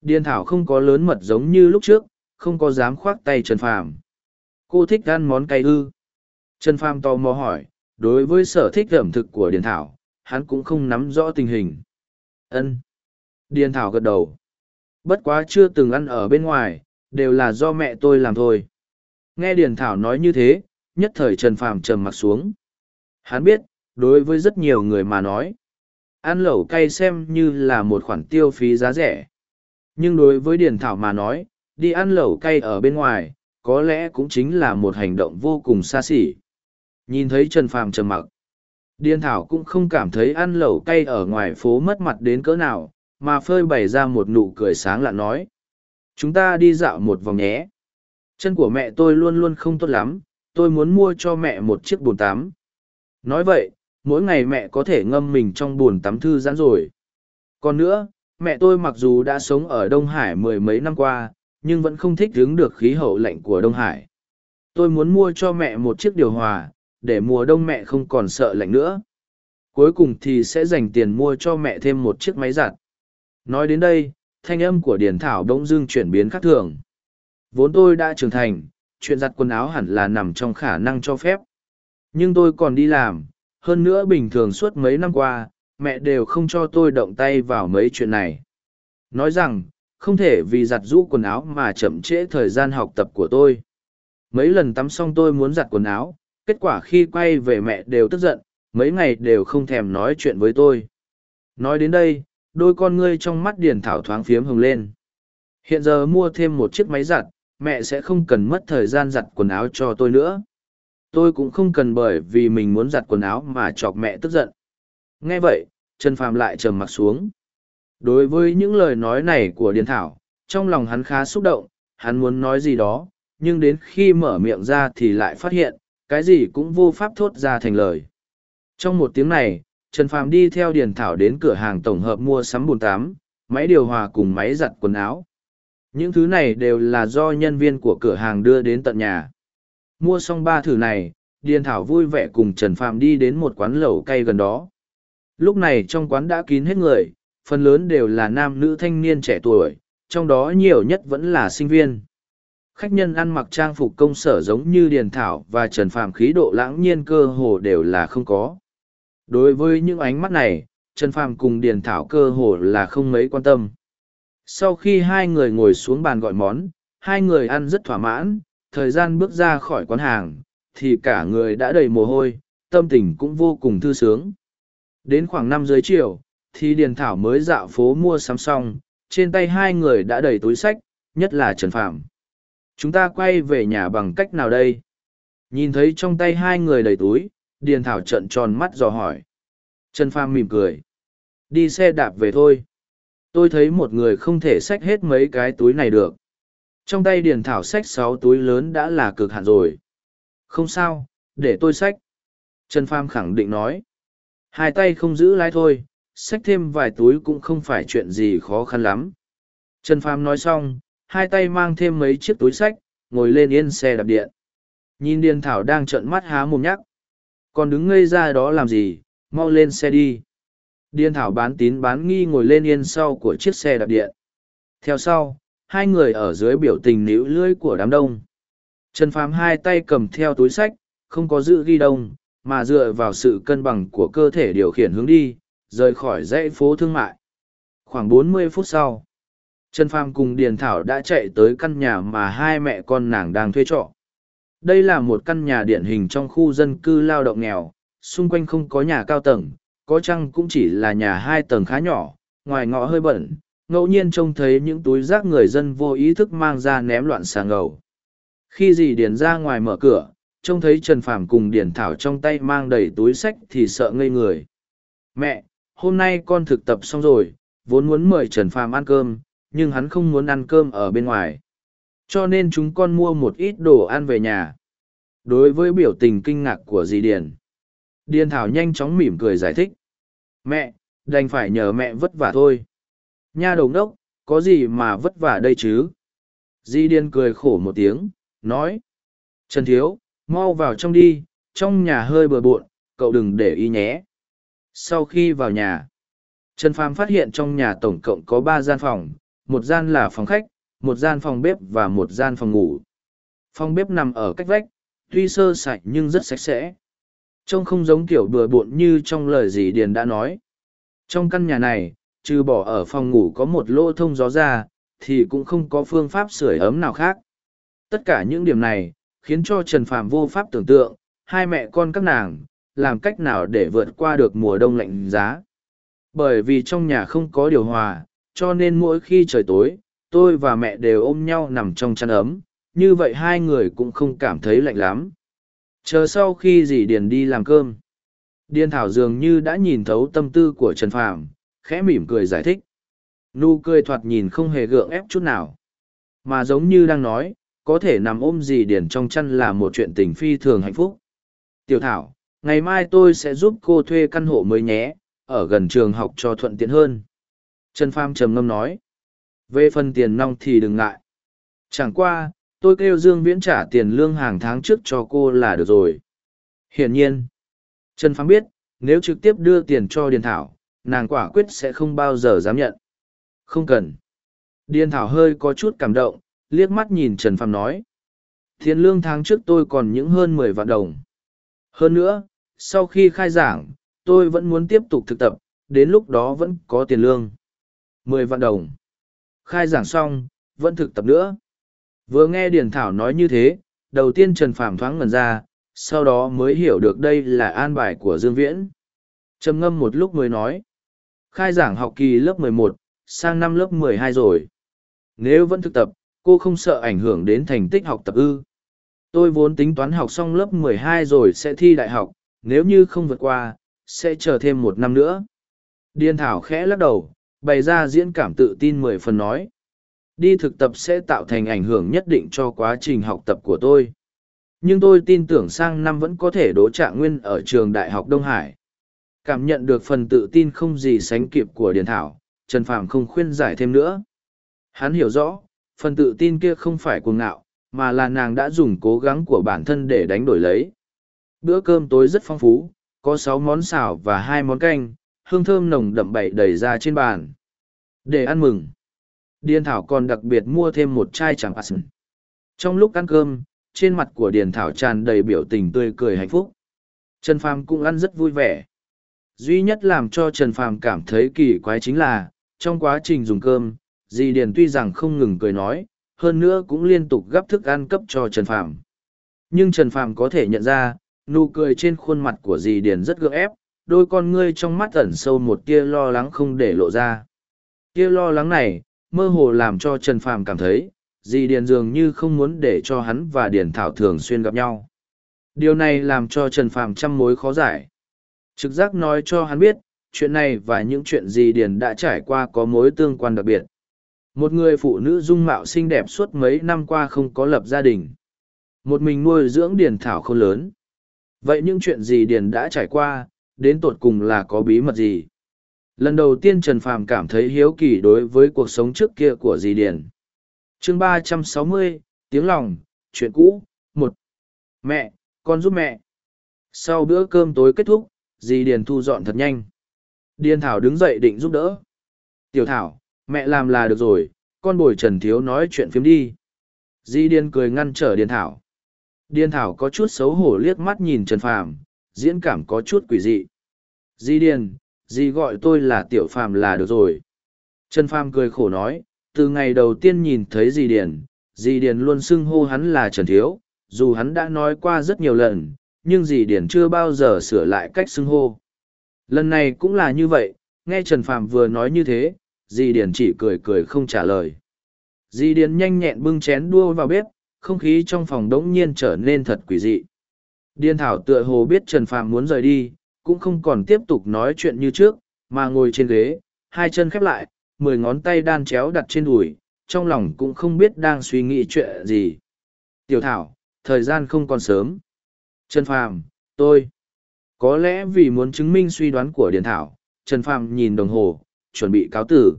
Điền Thảo không có lớn mật giống như lúc trước, không có dám khoác tay Trần Phàm. Cô thích ăn món cay ư. Trần Phàm tò mò hỏi, đối với sở thích ẩm thực của Điền Thảo, hắn cũng không nắm rõ tình hình. Ân. Điền Thảo gật đầu. Bất quá chưa từng ăn ở bên ngoài, đều là do mẹ tôi làm thôi. Nghe Điền Thảo nói như thế, nhất thời Trần Phàm trầm mặt xuống. Hắn biết, đối với rất nhiều người mà nói, ăn lẩu cay xem như là một khoản tiêu phí giá rẻ. Nhưng đối với Điền Thảo mà nói, đi ăn lẩu cay ở bên ngoài, có lẽ cũng chính là một hành động vô cùng xa xỉ. Nhìn thấy Trần Phàm trầm mặc, Điên Thảo cũng không cảm thấy ăn lẩu cay ở ngoài phố mất mặt đến cỡ nào, mà phơi bày ra một nụ cười sáng lạ nói. Chúng ta đi dạo một vòng nhé. Chân của mẹ tôi luôn luôn không tốt lắm, tôi muốn mua cho mẹ một chiếc bồn tắm. Nói vậy, mỗi ngày mẹ có thể ngâm mình trong bồn tắm thư giãn rồi. Còn nữa, mẹ tôi mặc dù đã sống ở Đông Hải mười mấy năm qua, nhưng vẫn không thích đứng được khí hậu lạnh của Đông Hải. Tôi muốn mua cho mẹ một chiếc điều hòa, để mùa đông mẹ không còn sợ lạnh nữa. Cuối cùng thì sẽ dành tiền mua cho mẹ thêm một chiếc máy giặt. Nói đến đây, thanh âm của Điền Thảo đông dưng chuyển biến khác thường. Vốn tôi đã trưởng thành, chuyện giặt quần áo hẳn là nằm trong khả năng cho phép. Nhưng tôi còn đi làm, hơn nữa bình thường suốt mấy năm qua, mẹ đều không cho tôi động tay vào mấy chuyện này. Nói rằng, không thể vì giặt rũ quần áo mà chậm trễ thời gian học tập của tôi. Mấy lần tắm xong tôi muốn giặt quần áo, kết quả khi quay về mẹ đều tức giận, mấy ngày đều không thèm nói chuyện với tôi. Nói đến đây, đôi con ngươi trong mắt điền thảo thoáng phiếm hồng lên. Hiện giờ mua thêm một chiếc máy giặt, mẹ sẽ không cần mất thời gian giặt quần áo cho tôi nữa. tôi cũng không cần bởi vì mình muốn giặt quần áo mà chọc mẹ tức giận nghe vậy trần phàm lại trầm mặt xuống đối với những lời nói này của điền thảo, trong lòng hắn khá xúc động, hắn muốn nói gì đó, nhưng đến khi mở miệng ra thì lại phát hiện, cái gì cũng vô pháp thốt ra thành lời. Trong một tiếng này, trần phàm đi theo điền thảo đến cửa hàng tổng hợp mua sắm bồn tám máy điều hòa cùng máy giặt quần áo. Những thứ này đều là do nhân viên của cửa hàng đưa đến tận nhà. Mua xong ba thử này, điền thảo vui vẻ cùng trần phàm đi đến một quán lẩu cay gần đó. Lúc này trong quán đã kín hết người phần lớn đều là nam nữ thanh niên trẻ tuổi, trong đó nhiều nhất vẫn là sinh viên. Khách nhân ăn mặc trang phục công sở giống như điền thảo và trần phàm khí độ lãng nhiên cơ hồ đều là không có. Đối với những ánh mắt này, trần phàm cùng điền thảo cơ hồ là không mấy quan tâm. Sau khi hai người ngồi xuống bàn gọi món, hai người ăn rất thỏa mãn, thời gian bước ra khỏi quán hàng, thì cả người đã đầy mồ hôi, tâm tình cũng vô cùng thư sướng. Đến khoảng năm dưới chiều thì điền thảo mới dạo phố mua sắm xong, trên tay hai người đã đầy túi sách, nhất là trần phạm chúng ta quay về nhà bằng cách nào đây? Nhìn thấy trong tay hai người đầy túi, điền thảo trợn tròn mắt dò hỏi. Trần phàm mỉm cười. Đi xe đạp về thôi. Tôi thấy một người không thể xách hết mấy cái túi này được. Trong tay điền thảo xách sáu túi lớn đã là cực hạn rồi. Không sao, để tôi xách. Trần pham khẳng định nói. Hai tay không giữ lái thôi xách thêm vài túi cũng không phải chuyện gì khó khăn lắm. Trần Phàm nói xong, hai tay mang thêm mấy chiếc túi sách, ngồi lên yên xe đạp điện. Nhìn điền thảo đang trợn mắt há mồm nhắc. Còn đứng ngây ra đó làm gì? Mau lên xe đi. Điền thảo bán tín bán nghi ngồi lên yên sau của chiếc xe đạp điện. Theo sau, hai người ở dưới biểu tình níu lưỡi của đám đông. Trần phàm hai tay cầm theo túi sách, không có giữ ghi đông, mà dựa vào sự cân bằng của cơ thể điều khiển hướng đi rời khỏi dãy phố thương mại. Khoảng 40 phút sau, trần phàm cùng điền thảo đã chạy tới căn nhà mà hai mẹ con nàng đang thuê trọ. Đây là một căn nhà điển hình trong khu dân cư lao động nghèo, xung quanh không có nhà cao tầng, có chăng cũng chỉ là nhà hai tầng khá nhỏ, ngoài ngõ hơi bẩn, ngẫu nhiên trông thấy những túi rác người dân vô ý thức mang ra ném loạn xà ngầu. Khi dì điền ra ngoài mở cửa, trông thấy trần phàm cùng điền thảo trong tay mang đầy túi sách thì sợ ngây người. Mẹ hôm nay con thực tập xong rồi, vốn muốn mời trần phàm ăn cơm, nhưng hắn không muốn ăn cơm ở bên ngoài. Cho nên chúng con mua một ít đồ ăn về nhà. Đối với biểu tình kinh ngạc của dì điền điền thảo nhanh chóng mỉm cười giải thích. Mẹ, đành phải nhờ mẹ vất vả thôi. Nha đầu đốc có gì mà vất vả đây chứ? Di điền cười khổ một tiếng, nói. Trần thiếu, mau vào trong đi, trong nhà hơi bừa bộn, cậu đừng để ý nhé sau khi vào nhà, trần phàm phát hiện trong nhà tổng cộng có ba gian phòng, một gian là phòng khách, một gian phòng bếp và một gian phòng ngủ. Phòng bếp nằm ở cách vách, tuy sơ sạch nhưng rất sạch sẽ. Trông không giống kiểu bừa bộn như trong lời dì điền đã nói. Trong căn nhà này, trừ bỏ ở phòng ngủ có một lỗ thông gió ra, thì cũng không có phương pháp sưởi ấm nào khác. Tất cả những điểm này khiến cho trần phàm vô pháp tưởng tượng, hai mẹ con các nàng làm cách nào để vượt qua được mùa đông lạnh giá. Bởi vì trong nhà không có điều hòa, cho nên mỗi khi trời tối, tôi và mẹ đều ôm nhau nằm trong chăn ấm, như vậy hai người cũng không cảm thấy lạnh lắm. Chờ sau khi dì điền đi làm cơm, điền thảo dường như đã nhìn thấu tâm tư của trần phàm, khẽ mỉm cười giải thích. Nụ cười thoạt nhìn không hề gượng ép chút nào, mà giống như đang nói, có thể nằm ôm dì điền trong chăn là một chuyện tình phi thường hạnh phúc. Tiểu thảo ngày mai tôi sẽ giúp cô thuê căn hộ mới nhé, ở gần trường học cho thuận tiện hơn. Trần pham trầm ngâm nói. Về phần tiền nong thì đừng ngại. Chẳng qua, tôi kêu dương viễn trả tiền lương hàng tháng trước cho cô là được rồi. Hiển nhiên, trần pham biết, nếu trực tiếp đưa tiền cho điền thảo, nàng quả quyết sẽ không bao giờ dám nhận. Không cần. Điền thảo hơi có chút cảm động, liếc mắt nhìn trần pham nói. Tiền lương tháng trước tôi còn những hơn mười vạn đồng. Hơn nữa sau khi khai giảng tôi vẫn muốn tiếp tục thực tập đến lúc đó vẫn có tiền lương. Mười vạn đồng. Khai giảng xong vẫn thực tập nữa. Vừa nghe điền thảo nói như thế đầu tiên trần phàm thoáng ngần ra sau đó mới hiểu được đây là an bài của dương viễn. Trầm ngâm một lúc mới nói khai giảng học kỳ lớp mười một sang năm lớp mười hai rồi. Nếu vẫn thực tập cô không sợ ảnh hưởng đến thành tích học tập ư? Tôi vốn tính toán học xong lớp 12 rồi sẽ thi đại học, nếu như không vượt qua, sẽ chờ thêm một năm nữa. Điên Thảo khẽ lắc đầu, bày ra diễn cảm tự tin mười phần nói. Đi thực tập sẽ tạo thành ảnh hưởng nhất định cho quá trình học tập của tôi. Nhưng tôi tin tưởng sang năm vẫn có thể đỗ trạng nguyên ở trường Đại học Đông Hải. Cảm nhận được phần tự tin không gì sánh kịp của Điền Thảo, Trần Phàm không khuyên giải thêm nữa. Hắn hiểu rõ, phần tự tin kia không phải cuồng ngạo, mà là nàng đã dùng cố gắng của bản thân để đánh đổi lấy. Bữa cơm tối rất phong phú, có sáu món xào và hai món canh, hương thơm nồng đậm bậy đầy ra trên bàn. Để ăn mừng, Điền Thảo còn đặc biệt mua thêm một chai chẳng pass. Trong lúc ăn cơm, trên mặt của Điền Thảo tràn đầy biểu tình tươi cười hạnh phúc. Trần Phàm cũng ăn rất vui vẻ. Duy nhất làm cho Trần Phàm cảm thấy kỳ quái chính là, trong quá trình dùng cơm, dì Điền tuy rằng không ngừng cười nói, hơn nữa cũng liên tục gắp thức ăn cấp cho Trần Phàm. Nhưng Trần Phàm có thể nhận ra, nụ cười trên khuôn mặt của dì Điền rất gượng ép, đôi con ngươi trong mắt ẩn sâu một tia lo lắng không để lộ ra. Tia lo lắng này, mơ hồ làm cho Trần Phàm cảm thấy, dì Điền dường như không muốn để cho hắn và Điền Thảo thường xuyên gặp nhau. Điều này làm cho Trần Phàm trăm mối khó giải. Trực giác nói cho hắn biết, chuyện này và những chuyện dì Điền đã trải qua có mối tương quan đặc biệt. Một người phụ nữ dung mạo xinh đẹp suốt mấy năm qua không có lập gia đình. Một mình nuôi dưỡng Điền Thảo không lớn. Vậy những chuyện gì Điền đã trải qua, đến tột cùng là có bí mật gì? Lần đầu tiên Trần Phàm cảm thấy hiếu kỳ đối với cuộc sống trước kia của dì Điền. chương ba trăm sáu mươi tiếng lòng, chuyện cũ, một Mẹ, con giúp mẹ. Sau bữa cơm tối kết thúc, dì Điền thu dọn thật nhanh. Điền Thảo đứng dậy định giúp đỡ. Tiểu Thảo, mẹ làm là được rồi, con bồi Trần Thiếu nói chuyện phiếm đi. Dì Điền cười ngăn trở Điền Thảo. Điên Thảo có chút xấu hổ liếc mắt nhìn Trần Phàm, diễn cảm có chút quỷ dị. Di Điền, Di gọi tôi là Tiểu Phàm là được rồi. Trần Phàm cười khổ nói, từ ngày đầu tiên nhìn thấy Di Điền, Di Điền luôn xưng hô hắn là Trần Thiếu, dù hắn đã nói qua rất nhiều lần, nhưng Di Điền chưa bao giờ sửa lại cách xưng hô. Lần này cũng là như vậy, nghe Trần Phàm vừa nói như thế, Di Điền chỉ cười cười không trả lời. Di Điền nhanh nhẹn bưng chén đua vào bếp, không khí trong phòng đống nhiên trở nên thật quỷ dị. Điền Thảo tựa hồ biết Trần Phàm muốn rời đi, cũng không còn tiếp tục nói chuyện như trước, mà ngồi trên ghế, hai chân khép lại, mười ngón tay đan chéo đặt trên đùi, trong lòng cũng không biết đang suy nghĩ chuyện gì. Tiểu Thảo, thời gian không còn sớm. Trần Phàm, tôi. Có lẽ vì muốn chứng minh suy đoán của Điền Thảo, Trần Phàm nhìn đồng hồ, chuẩn bị cáo tử.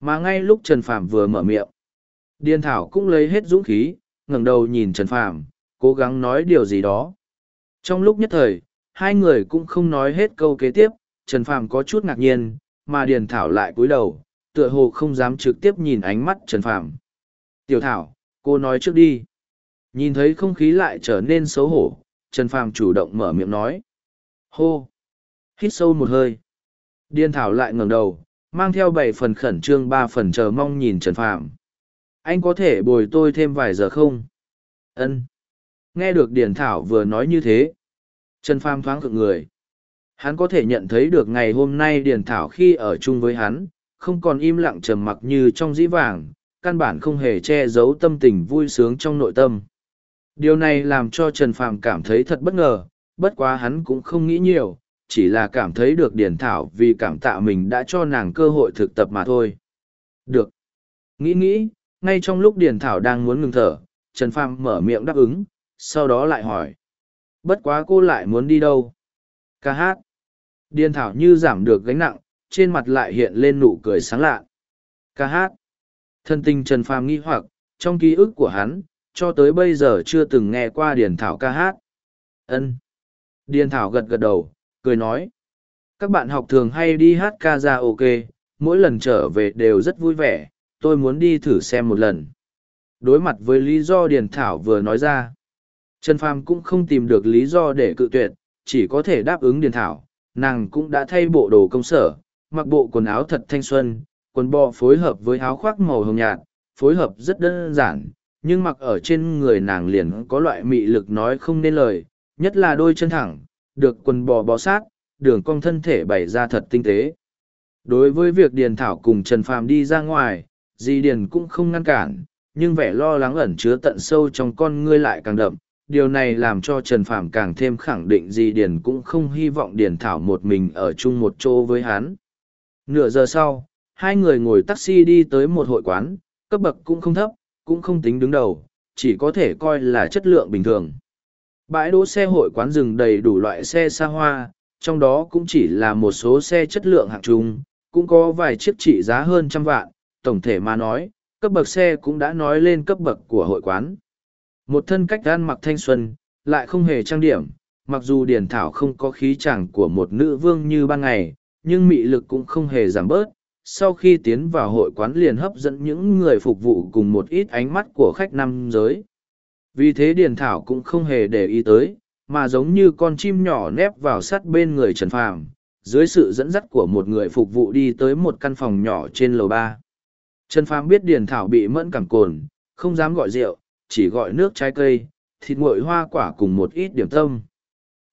Mà ngay lúc Trần Phàm vừa mở miệng, Điền Thảo cũng lấy hết dũng khí, ngẩng đầu nhìn Trần Phàm, cố gắng nói điều gì đó. Trong lúc nhất thời, hai người cũng không nói hết câu kế tiếp, Trần Phàm có chút ngạc nhiên, mà Điền Thảo lại cúi đầu, tựa hồ không dám trực tiếp nhìn ánh mắt Trần Phàm. Tiểu Thảo, cô nói trước đi. Nhìn thấy không khí lại trở nên xấu hổ, Trần Phàm chủ động mở miệng nói. Hô! Hít sâu một hơi. Điền Thảo lại ngẩng đầu, mang theo bảy phần khẩn trương ba phần chờ mong nhìn Trần Phàm. Anh có thể bồi tôi thêm vài giờ không? Ân. Nghe được Điền Thảo vừa nói như thế, Trần pham thoáng cực người. Hắn có thể nhận thấy được ngày hôm nay Điền Thảo khi ở chung với hắn, không còn im lặng trầm mặc như trong dĩ vàng, căn bản không hề che giấu tâm tình vui sướng trong nội tâm. Điều này làm cho Trần Phàm cảm thấy thật bất ngờ, bất quá hắn cũng không nghĩ nhiều, chỉ là cảm thấy được Điền Thảo vì cảm tạ mình đã cho nàng cơ hội thực tập mà thôi. Được. Nghĩ nghĩ, ngay trong lúc Điền Thảo đang muốn ngừng thở, Trần Phàm mở miệng đáp ứng, sau đó lại hỏi. Bất quá cô lại muốn đi đâu? Ca hát. Điền thảo như giảm được gánh nặng, trên mặt lại hiện lên nụ cười sáng lạ. Ca hát. Thân tình Trần Phàm nghi hoặc, trong ký ức của hắn, cho tới bây giờ chưa từng nghe qua Điền Thảo ca hát. Ân. Điền Thảo gật gật đầu, cười nói. Các bạn học thường hay đi hát ca ra ok, mỗi lần trở về đều rất vui vẻ, tôi muốn đi thử xem một lần. Đối mặt với lý do Điền Thảo vừa nói ra, Trần Phàm cũng không tìm được lý do để cự tuyệt, chỉ có thể đáp ứng Điền Thảo. Nàng cũng đã thay bộ đồ công sở, mặc bộ quần áo thật thanh xuân, quần bò phối hợp với áo khoác màu hồng nhạt, phối hợp rất đơn giản, nhưng mặc ở trên người nàng liền có loại mị lực nói không nên lời, nhất là đôi chân thẳng, được quần bò bó sát, đường cong thân thể bày ra thật tinh tế. Đối với việc Điền Thảo cùng Trần Phàm đi ra ngoài, Di Điền cũng không ngăn cản, nhưng vẻ lo lắng ẩn chứa tận sâu trong con ngươi lại càng đậm, điều này làm cho Trần Phàm càng thêm khẳng định Di Điền cũng không hy vọng Điền Thảo một mình ở chung một chỗ với hắn. Nửa giờ sau, hai người ngồi taxi đi tới một hội quán, cấp bậc cũng không thấp, cũng không tính đứng đầu, chỉ có thể coi là chất lượng bình thường. Bãi đỗ xe hội quán dừng đầy đủ loại xe xa hoa, trong đó cũng chỉ là một số xe chất lượng hạng trung, cũng có vài chiếc trị giá hơn trăm vạn, tổng thể mà nói, cấp bậc xe cũng đã nói lên cấp bậc của hội quán. Một thân cách ăn mặc thanh xuân, lại không hề trang điểm, mặc dù Điền Thảo không có khí chàng của một nữ vương như ban ngày, nhưng mị lực cũng không hề giảm bớt. Sau khi tiến vào hội quán liền hấp dẫn những người phục vụ cùng một ít ánh mắt của khách nam giới. Vì thế Điền Thảo cũng không hề để ý tới, mà giống như con chim nhỏ nép vào sát bên người Trần Phàm, dưới sự dẫn dắt của một người phục vụ đi tới một căn phòng nhỏ trên lầu ba. Trần Phàm biết Điền Thảo bị mẫn cảm cồn, không dám gọi rượu, chỉ gọi nước trái cây, thịt nguội hoa quả cùng một ít điểm tâm.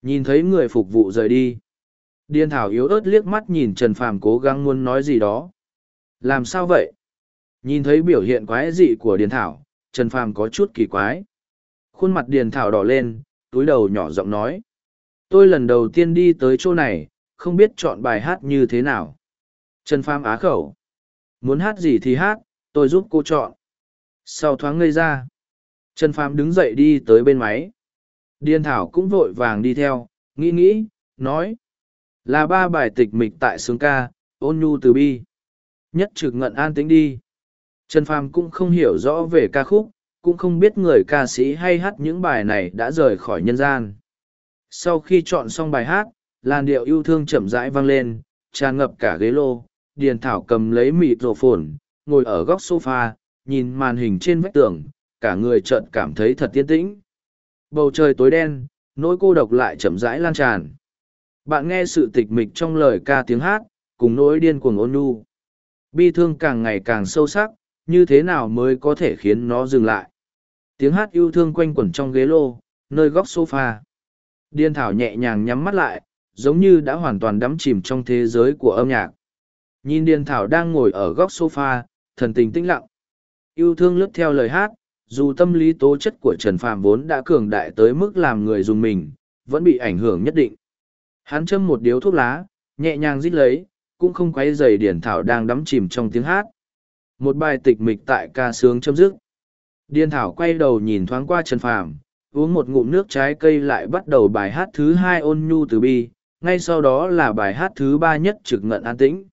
Nhìn thấy người phục vụ rời đi. Điền Thảo yếu ớt liếc mắt nhìn Trần Phàm cố gắng muốn nói gì đó. Làm sao vậy? Nhìn thấy biểu hiện quái dị của Điền Thảo, Trần Phàm có chút kỳ quái. Khuôn mặt Điền Thảo đỏ lên, túi đầu nhỏ giọng nói. Tôi lần đầu tiên đi tới chỗ này, không biết chọn bài hát như thế nào. Trần Phàm á khẩu. Muốn hát gì thì hát, tôi giúp cô chọn. Sau thoáng ngây ra. Trần Phàm đứng dậy đi tới bên máy. Điên Thảo cũng vội vàng đi theo, nghĩ nghĩ, nói. Là ba bài tịch mịch tại sướng ca, ôn nhu từ bi. Nhất trực ngận an tĩnh đi. Trần Phàm cũng không hiểu rõ về ca khúc, cũng không biết người ca sĩ hay hát những bài này đã rời khỏi nhân gian. Sau khi chọn xong bài hát, làn điệu yêu thương chậm rãi vang lên, tràn ngập cả ghế lô, Điền Thảo cầm lấy mịt rổ phồn, ngồi ở góc sofa, nhìn màn hình trên vách tường, cả người chợt cảm thấy thật tiên tĩnh. Bầu trời tối đen, nỗi cô độc lại chậm rãi lan tràn. Bạn nghe sự tịch mịch trong lời ca tiếng hát, cùng nỗi điên cuồng ôn nhu. Bi thương càng ngày càng sâu sắc, như thế nào mới có thể khiến nó dừng lại. Tiếng hát yêu thương quanh quẩn trong ghế lô, nơi góc sofa. Điên thảo nhẹ nhàng nhắm mắt lại, giống như đã hoàn toàn đắm chìm trong thế giới của âm nhạc. Nhìn Điền Thảo đang ngồi ở góc sofa, thần tình tĩnh lặng. Yêu thương lướt theo lời hát, dù tâm lý tố chất của Trần Phàm vốn đã cường đại tới mức làm người dùng mình, vẫn bị ảnh hưởng nhất định. Hắn châm một điếu thuốc lá, nhẹ nhàng rít lấy, cũng không quấy rầy Điền Thảo đang đắm chìm trong tiếng hát. Một bài tịch mịch tại ca sướng chấm dứt. Điền Thảo quay đầu nhìn thoáng qua Trần Phàm, uống một ngụm nước trái cây lại bắt đầu bài hát thứ hai ôn nhu từ bi, ngay sau đó là bài hát thứ ba nhất trực ngận an tĩnh.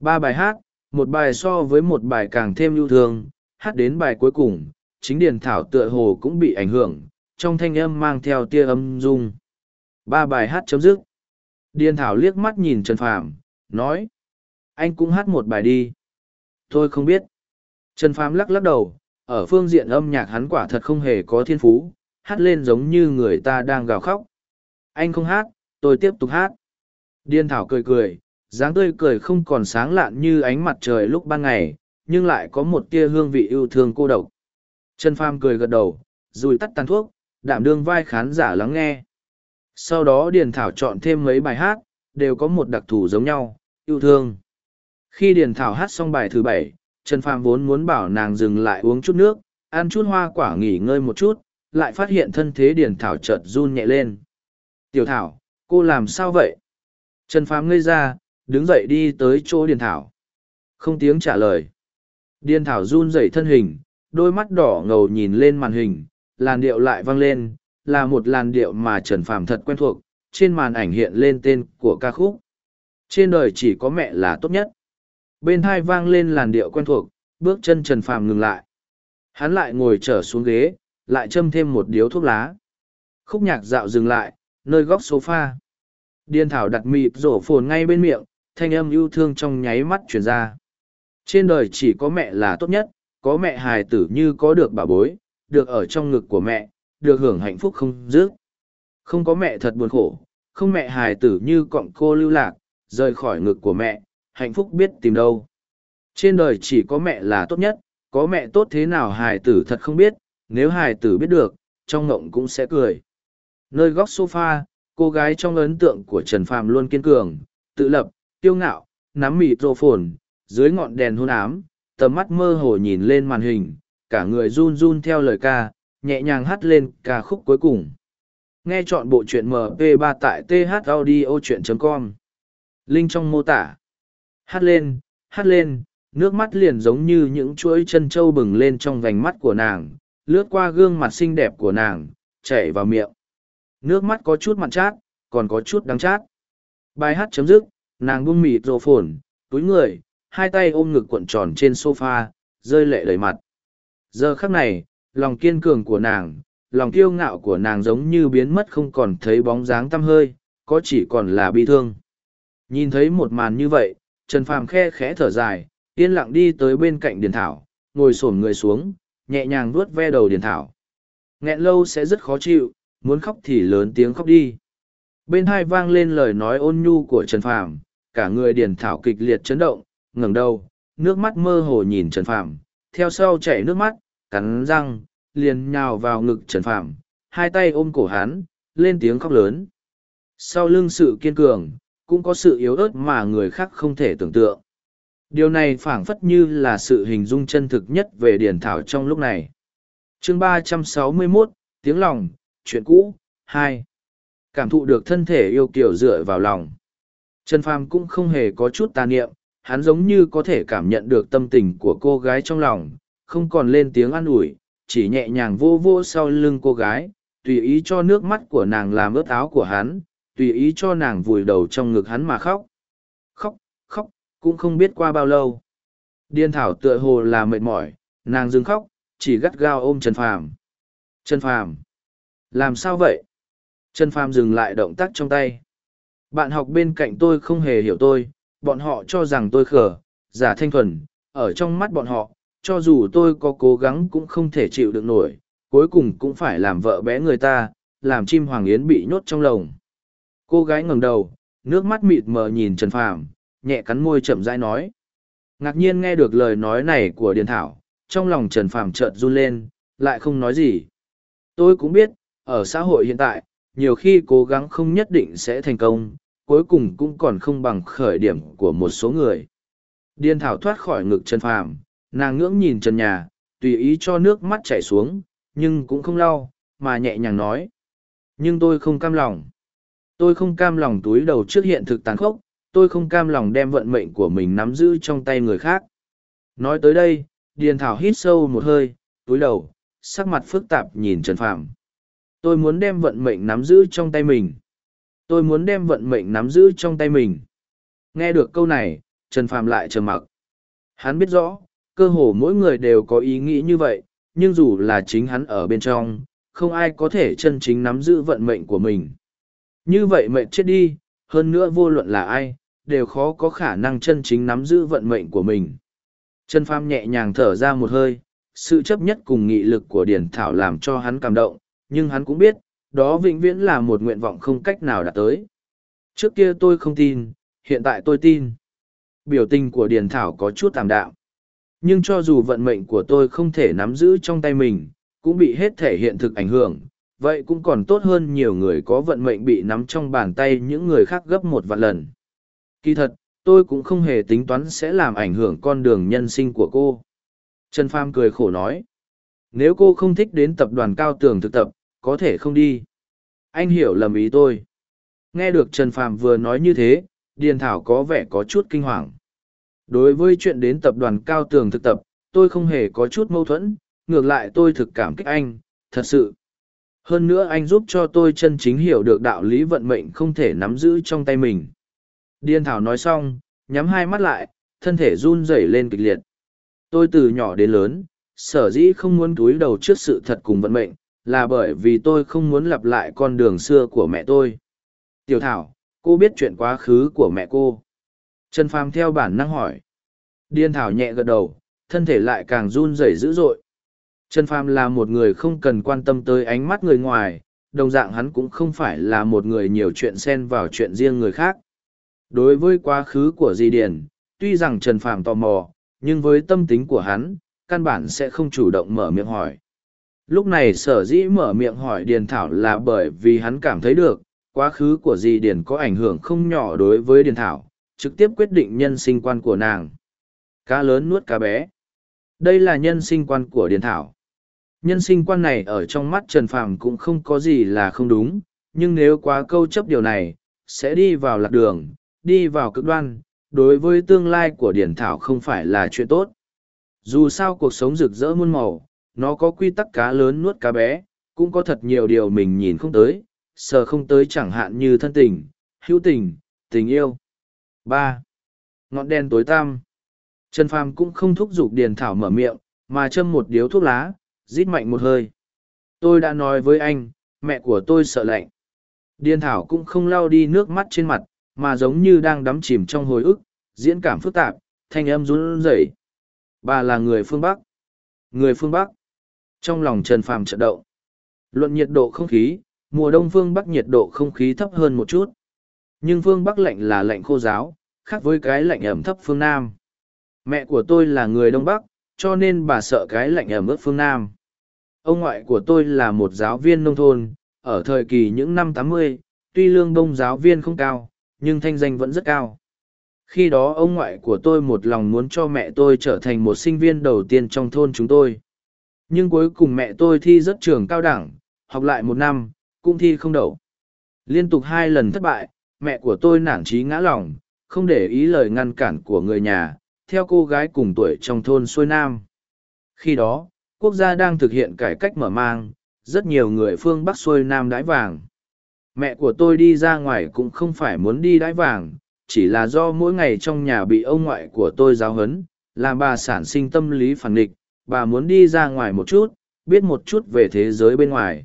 Ba bài hát, một bài so với một bài càng thêm lưu thương, hát đến bài cuối cùng, chính Điền Thảo tựa hồ cũng bị ảnh hưởng, trong thanh âm mang theo tia âm dung. Ba bài hát chấm dứt. Điền Thảo liếc mắt nhìn Trần Phàm, nói. Anh cũng hát một bài đi. Tôi không biết. Trần Phàm lắc lắc đầu, ở phương diện âm nhạc hắn quả thật không hề có thiên phú, hát lên giống như người ta đang gào khóc. Anh không hát, tôi tiếp tục hát. Điên Thảo cười cười, dáng tươi cười không còn sáng lạn như ánh mặt trời lúc ban ngày, nhưng lại có một tia hương vị yêu thương cô độc. Trần pham cười gật đầu, rồi tắt tàn thuốc, đảm đương vai khán giả lắng nghe. Sau đó Điền Thảo chọn thêm mấy bài hát, đều có một đặc thù giống nhau, yêu thương. Khi Điền Thảo hát xong bài thứ bảy, Trần Phàm vốn muốn bảo nàng dừng lại uống chút nước, ăn chút hoa quả nghỉ ngơi một chút, lại phát hiện thân thế Điền Thảo chợt run nhẹ lên. Tiểu Thảo, cô làm sao vậy? Trần Phàm ngây ra, đứng dậy đi tới chỗ Điền Thảo. Không tiếng trả lời. Điền Thảo run rẩy thân hình, đôi mắt đỏ ngầu nhìn lên màn hình, làn điệu lại vang lên, là một làn điệu mà Trần Phàm thật quen thuộc, trên màn ảnh hiện lên tên của ca khúc. Trên đời chỉ có mẹ là tốt nhất. Bên hai vang lên làn điệu quen thuộc, bước chân Trần Phàm ngừng lại. Hắn lại ngồi trở xuống ghế, lại châm thêm một điếu thuốc lá. Khúc nhạc dạo dừng lại, nơi góc sofa. Điên thảo đặt mịp rổ phồn ngay bên miệng, thanh âm yêu thương trong nháy mắt truyền ra. Trên đời chỉ có mẹ là tốt nhất, có mẹ hài tử như có được bà bối, được ở trong ngực của mẹ, được hưởng hạnh phúc không dứt. Không có mẹ thật buồn khổ, không mẹ hài tử như cọng cô lưu lạc, rời khỏi ngực của mẹ, hạnh phúc biết tìm đâu. Trên đời chỉ có mẹ là tốt nhất, có mẹ tốt thế nào hài tử thật không biết, nếu hài tử biết được, trong ngộng cũng sẽ cười. Nơi góc sofa, cô gái trong ấn tượng của Trần Phàm luôn kiên cường, tự lập, tiêu ngạo, nắm mịt rô phồn, dưới ngọn đèn hôn ám, tầm mắt mơ hồ nhìn lên màn hình, cả người run run theo lời ca, nhẹ nhàng hát lên ca khúc cuối cùng. Nghe chọn bộ truyện MP3 tại thaudio.com. Link trong mô tả. Hát lên, hát lên, nước mắt liền giống như những chuỗi chân trâu bừng lên trong vành mắt của nàng, lướt qua gương mặt xinh đẹp của nàng, chảy vào miệng. Nước mắt có chút mặn chát, còn có chút đắng chát. Bài hát chấm dứt, nàng buông mịt rồ phồn, túi người, hai tay ôm ngực cuộn tròn trên sofa, rơi lệ đầy mặt. Giờ khắc này, lòng kiên cường của nàng, lòng kiêu ngạo của nàng giống như biến mất không còn thấy bóng dáng tăm hơi, có chỉ còn là bi thương. Nhìn thấy một màn như vậy, Trần Phàm khe khẽ thở dài, yên lặng đi tới bên cạnh Điền Thảo, ngồi xổm người xuống, nhẹ nhàng vuốt ve đầu Điền Thảo. Nghẹn lâu sẽ rất khó chịu, muốn khóc thì lớn tiếng khóc đi. Bên hai vang lên lời nói ôn nhu của Trần Phàm, cả người Điền Thảo kịch liệt chấn động, ngẩng đầu, nước mắt mơ hồ nhìn Trần Phàm, theo sau chảy nước mắt, cắn răng, liền nhào vào ngực Trần Phàm, hai tay ôm cổ hắn, lên tiếng khóc lớn. Sau lưng sự kiên cường, cũng có sự yếu ớt mà người khác không thể tưởng tượng. Điều này phảng phất như là sự hình dung chân thực nhất về Điền Thảo trong lúc này. chương ba trăm sáu mươi 361, tiếng lòng, chuyện cũ, hai Cảm thụ được thân thể yêu kiểu dựa vào lòng. Trần Phàm cũng không hề có chút tà niệm, hắn giống như có thể cảm nhận được tâm tình của cô gái trong lòng, không còn lên tiếng an ủi, chỉ nhẹ nhàng vô vô sau lưng cô gái, tùy ý cho nước mắt của nàng làm ướt áo của hắn, tùy ý cho nàng vùi đầu trong ngực hắn mà khóc. Khóc, khóc, cũng không biết qua bao lâu. Điên thảo tựa hồ là mệt mỏi, nàng dừng khóc, chỉ gắt gao ôm Trần Phàm. Trần Phàm, làm sao vậy? Trần Phàm dừng lại động tác trong tay. Bạn học bên cạnh tôi không hề hiểu tôi, bọn họ cho rằng tôi khờ, giả thanh thuần, ở trong mắt bọn họ, cho dù tôi có cố gắng cũng không thể chịu được nổi, cuối cùng cũng phải làm vợ bé người ta, làm chim hoàng yến bị nhốt trong lồng. Cô gái ngẩng đầu, nước mắt mịt mờ nhìn Trần Phàm, nhẹ cắn môi chậm rãi nói. Ngạc nhiên nghe được lời nói này của Điền Thảo, trong lòng Trần Phàm chợt run lên, lại không nói gì. Tôi cũng biết, ở xã hội hiện tại, nhiều khi cố gắng không nhất định sẽ thành công, cuối cùng cũng còn không bằng khởi điểm của một số người. Điền Thảo thoát khỏi ngực Trần Phàm, nàng ngưỡng nhìn Trần Nhà, tùy ý cho nước mắt chảy xuống, nhưng cũng không lau, mà nhẹ nhàng nói. Nhưng tôi không cam lòng. Tôi không cam lòng túi đầu trước hiện thực tàn khốc, tôi không cam lòng đem vận mệnh của mình nắm giữ trong tay người khác. Nói tới đây, Điền Thảo hít sâu một hơi, túi đầu, sắc mặt phức tạp nhìn Trần Phàm. Tôi muốn đem vận mệnh nắm giữ trong tay mình. Tôi muốn đem vận mệnh nắm giữ trong tay mình. Nghe được câu này, Trần Phàm lại trầm mặc. Hắn biết rõ, cơ hồ mỗi người đều có ý nghĩ như vậy, nhưng dù là chính hắn ở bên trong, không ai có thể chân chính nắm giữ vận mệnh của mình. Như vậy mệnh chết đi, hơn nữa vô luận là ai, đều khó có khả năng chân chính nắm giữ vận mệnh của mình. Trần Phàm nhẹ nhàng thở ra một hơi, sự chấp nhất cùng nghị lực của Điển Thảo làm cho hắn cảm động, nhưng hắn cũng biết, đó vĩnh viễn là một nguyện vọng không cách nào đạt tới. Trước kia tôi không tin, hiện tại tôi tin. Biểu tình của Điền Thảo có chút tạm đạo. Nhưng cho dù vận mệnh của tôi không thể nắm giữ trong tay mình, cũng bị hết thể hiện thực ảnh hưởng, vậy cũng còn tốt hơn nhiều người có vận mệnh bị nắm trong bàn tay những người khác gấp một vạn lần. Kỳ thật, tôi cũng không hề tính toán sẽ làm ảnh hưởng con đường nhân sinh của cô. Trần Pham cười khổ nói. Nếu cô không thích đến tập đoàn cao tường thực tập, có thể không đi. Anh hiểu lầm ý tôi. Nghe được Trần Phàm vừa nói như thế, Điền Thảo có vẻ có chút kinh hoàng. Đối với chuyện đến tập đoàn cao tường thực tập, tôi không hề có chút mâu thuẫn, ngược lại tôi thực cảm kích anh, thật sự. Hơn nữa anh giúp cho tôi chân chính hiểu được đạo lý vận mệnh không thể nắm giữ trong tay mình. Điền Thảo nói xong, nhắm hai mắt lại, thân thể run rẩy lên kịch liệt. Tôi từ nhỏ đến lớn, sở dĩ không muốn túi đầu trước sự thật cùng vận mệnh, là bởi vì tôi không muốn lặp lại con đường xưa của mẹ tôi. Tiểu Thảo, cô biết chuyện quá khứ của mẹ cô. Trần Phàm theo bản năng hỏi. Điên Thảo nhẹ gật đầu, thân thể lại càng run rẩy dữ dội. Trần Phàm là một người không cần quan tâm tới ánh mắt người ngoài, đồng dạng hắn cũng không phải là một người nhiều chuyện xen vào chuyện riêng người khác. Đối với quá khứ của Di Điền, tuy rằng Trần Phàm tò mò, nhưng với tâm tính của hắn, căn bản sẽ không chủ động mở miệng hỏi. Lúc này sở dĩ mở miệng hỏi Điền Thảo là bởi vì hắn cảm thấy được, quá khứ của dì Điền có ảnh hưởng không nhỏ đối với Điền Thảo, trực tiếp quyết định nhân sinh quan của nàng. Cá lớn nuốt cá bé. Đây là nhân sinh quan của Điền Thảo. Nhân sinh quan này ở trong mắt Trần Phàm cũng không có gì là không đúng, nhưng nếu quá câu chấp điều này, sẽ đi vào lạc đường, đi vào cực đoan, đối với tương lai của Điển Thảo không phải là chuyện tốt. Dù sao cuộc sống rực rỡ muôn màu, nó có quy tắc cá lớn nuốt cá bé, cũng có thật nhiều điều mình nhìn không tới, sờ không tới chẳng hạn như thân tình, hữu tình, tình yêu. ba Ngọn đèn tối tăm. Trần Phàm cũng không thúc giục Điền Thảo mở miệng, mà châm một điếu thuốc lá, rít mạnh một hơi. Tôi đã nói với anh, mẹ của tôi sợ lạnh. Điền Thảo cũng không lau đi nước mắt trên mặt, mà giống như đang đắm chìm trong hồi ức, diễn cảm phức tạp, thanh âm run rẩy. Bà là người phương Bắc. Người phương Bắc. Trong lòng Trần Phàm chợt động. Luận nhiệt độ không khí, mùa đông phương Bắc nhiệt độ không khí thấp hơn một chút. Nhưng phương Bắc lạnh là lạnh khô giáo, khác với cái lạnh ẩm thấp phương Nam. Mẹ của tôi là người Đông Bắc, cho nên bà sợ cái lạnh ẩm ướt phương Nam. Ông ngoại của tôi là một giáo viên nông thôn, ở thời kỳ những năm tám mươi, tuy lương bông giáo viên không cao, nhưng thanh danh vẫn rất cao. Khi đó ông ngoại của tôi một lòng muốn cho mẹ tôi trở thành một sinh viên đầu tiên trong thôn chúng tôi. Nhưng cuối cùng mẹ tôi thi rất trường cao đẳng, học lại một năm, cũng thi không đậu. Liên tục hai lần thất bại, mẹ của tôi nản trí ngã lòng, không để ý lời ngăn cản của người nhà, theo cô gái cùng tuổi trong thôn xuôi nam. Khi đó, quốc gia đang thực hiện cải cách mở mang, rất nhiều người phương Bắc xuôi nam đái vàng. Mẹ của tôi đi ra ngoài cũng không phải muốn đi đái vàng, chỉ là do mỗi ngày trong nhà bị ông ngoại của tôi giáo huấn, làm bà sản sinh tâm lý phản nghịch, bà muốn đi ra ngoài một chút, biết một chút về thế giới bên ngoài.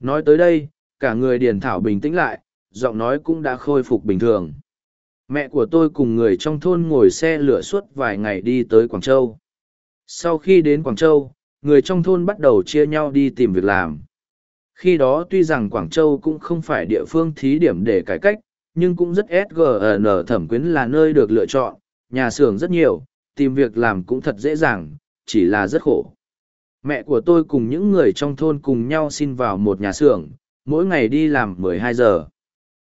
Nói tới đây, cả người Điền Thảo bình tĩnh lại, giọng nói cũng đã khôi phục bình thường. Mẹ của tôi cùng người trong thôn ngồi xe lửa suốt vài ngày đi tới Quảng Châu. Sau khi đến Quảng Châu, người trong thôn bắt đầu chia nhau đi tìm việc làm. Khi đó tuy rằng Quảng Châu cũng không phải địa phương thí điểm để cải cách, nhưng cũng rất SGN thẩm quyến là nơi được lựa chọn, nhà xưởng rất nhiều, tìm việc làm cũng thật dễ dàng, chỉ là rất khổ. Mẹ của tôi cùng những người trong thôn cùng nhau xin vào một nhà xưởng, mỗi ngày đi làm 12 giờ.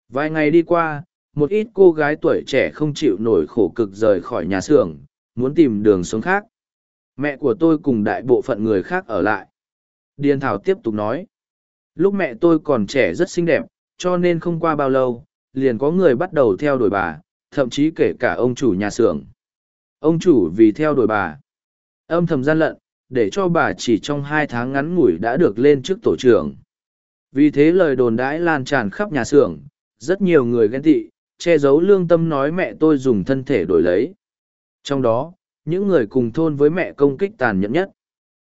Vài ngày đi qua, một ít cô gái tuổi trẻ không chịu nổi khổ cực rời khỏi nhà xưởng, muốn tìm đường sống khác. Mẹ của tôi cùng đại bộ phận người khác ở lại. Điền Thảo tiếp tục nói. Lúc mẹ tôi còn trẻ rất xinh đẹp, cho nên không qua bao lâu, liền có người bắt đầu theo đuổi bà, thậm chí kể cả ông chủ nhà xưởng. Ông chủ vì theo đuổi bà, âm thầm gian lận, để cho bà chỉ trong hai tháng ngắn ngủi đã được lên trước tổ trưởng. Vì thế lời đồn đãi lan tràn khắp nhà xưởng, rất nhiều người ghen tị, che giấu lương tâm nói mẹ tôi dùng thân thể đổi lấy. Trong đó, những người cùng thôn với mẹ công kích tàn nhẫn nhất.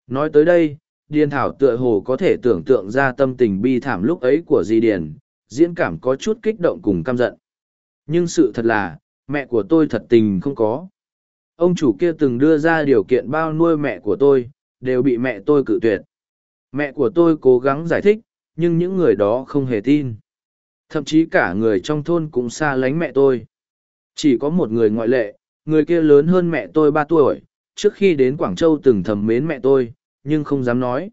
Nói tới đây, Điền Thảo tựa hồ có thể tưởng tượng ra tâm tình bi thảm lúc ấy của Di Điền, diễn cảm có chút kích động cùng căm giận. Nhưng sự thật là, mẹ của tôi thật tình không có. Ông chủ kia từng đưa ra điều kiện bao nuôi mẹ của tôi, đều bị mẹ tôi cự tuyệt. Mẹ của tôi cố gắng giải thích, nhưng những người đó không hề tin. Thậm chí cả người trong thôn cũng xa lánh mẹ tôi. Chỉ có một người ngoại lệ, người kia lớn hơn mẹ tôi ba tuổi, trước khi đến Quảng Châu từng thầm mến mẹ tôi, nhưng không dám nói.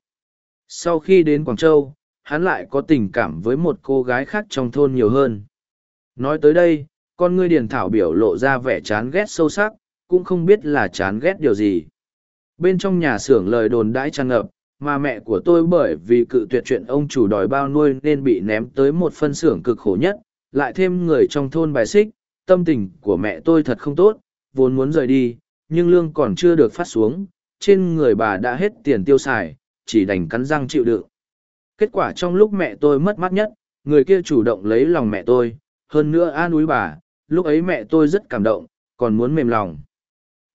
Sau khi đến Quảng Châu, hắn lại có tình cảm với một cô gái khác trong thôn nhiều hơn. Nói tới đây, con ngươi điền thảo biểu lộ ra vẻ chán ghét sâu sắc, cũng không biết là chán ghét điều gì. Bên trong nhà xưởng lời đồn đãi tràn ngập, mà mẹ của tôi bởi vì cự tuyệt chuyện ông chủ đòi bao nuôi nên bị ném tới một phân xưởng cực khổ nhất, lại thêm người trong thôn bài xích, tâm tình của mẹ tôi thật không tốt, vốn muốn rời đi, nhưng lương còn chưa được phát xuống, trên người bà đã hết tiền tiêu xài, chỉ đành cắn răng chịu đựng. Kết quả trong lúc mẹ tôi mất mát nhất, người kia chủ động lấy lòng mẹ tôi, hơn nữa an ủi bà, lúc ấy mẹ tôi rất cảm động, còn muốn mềm lòng.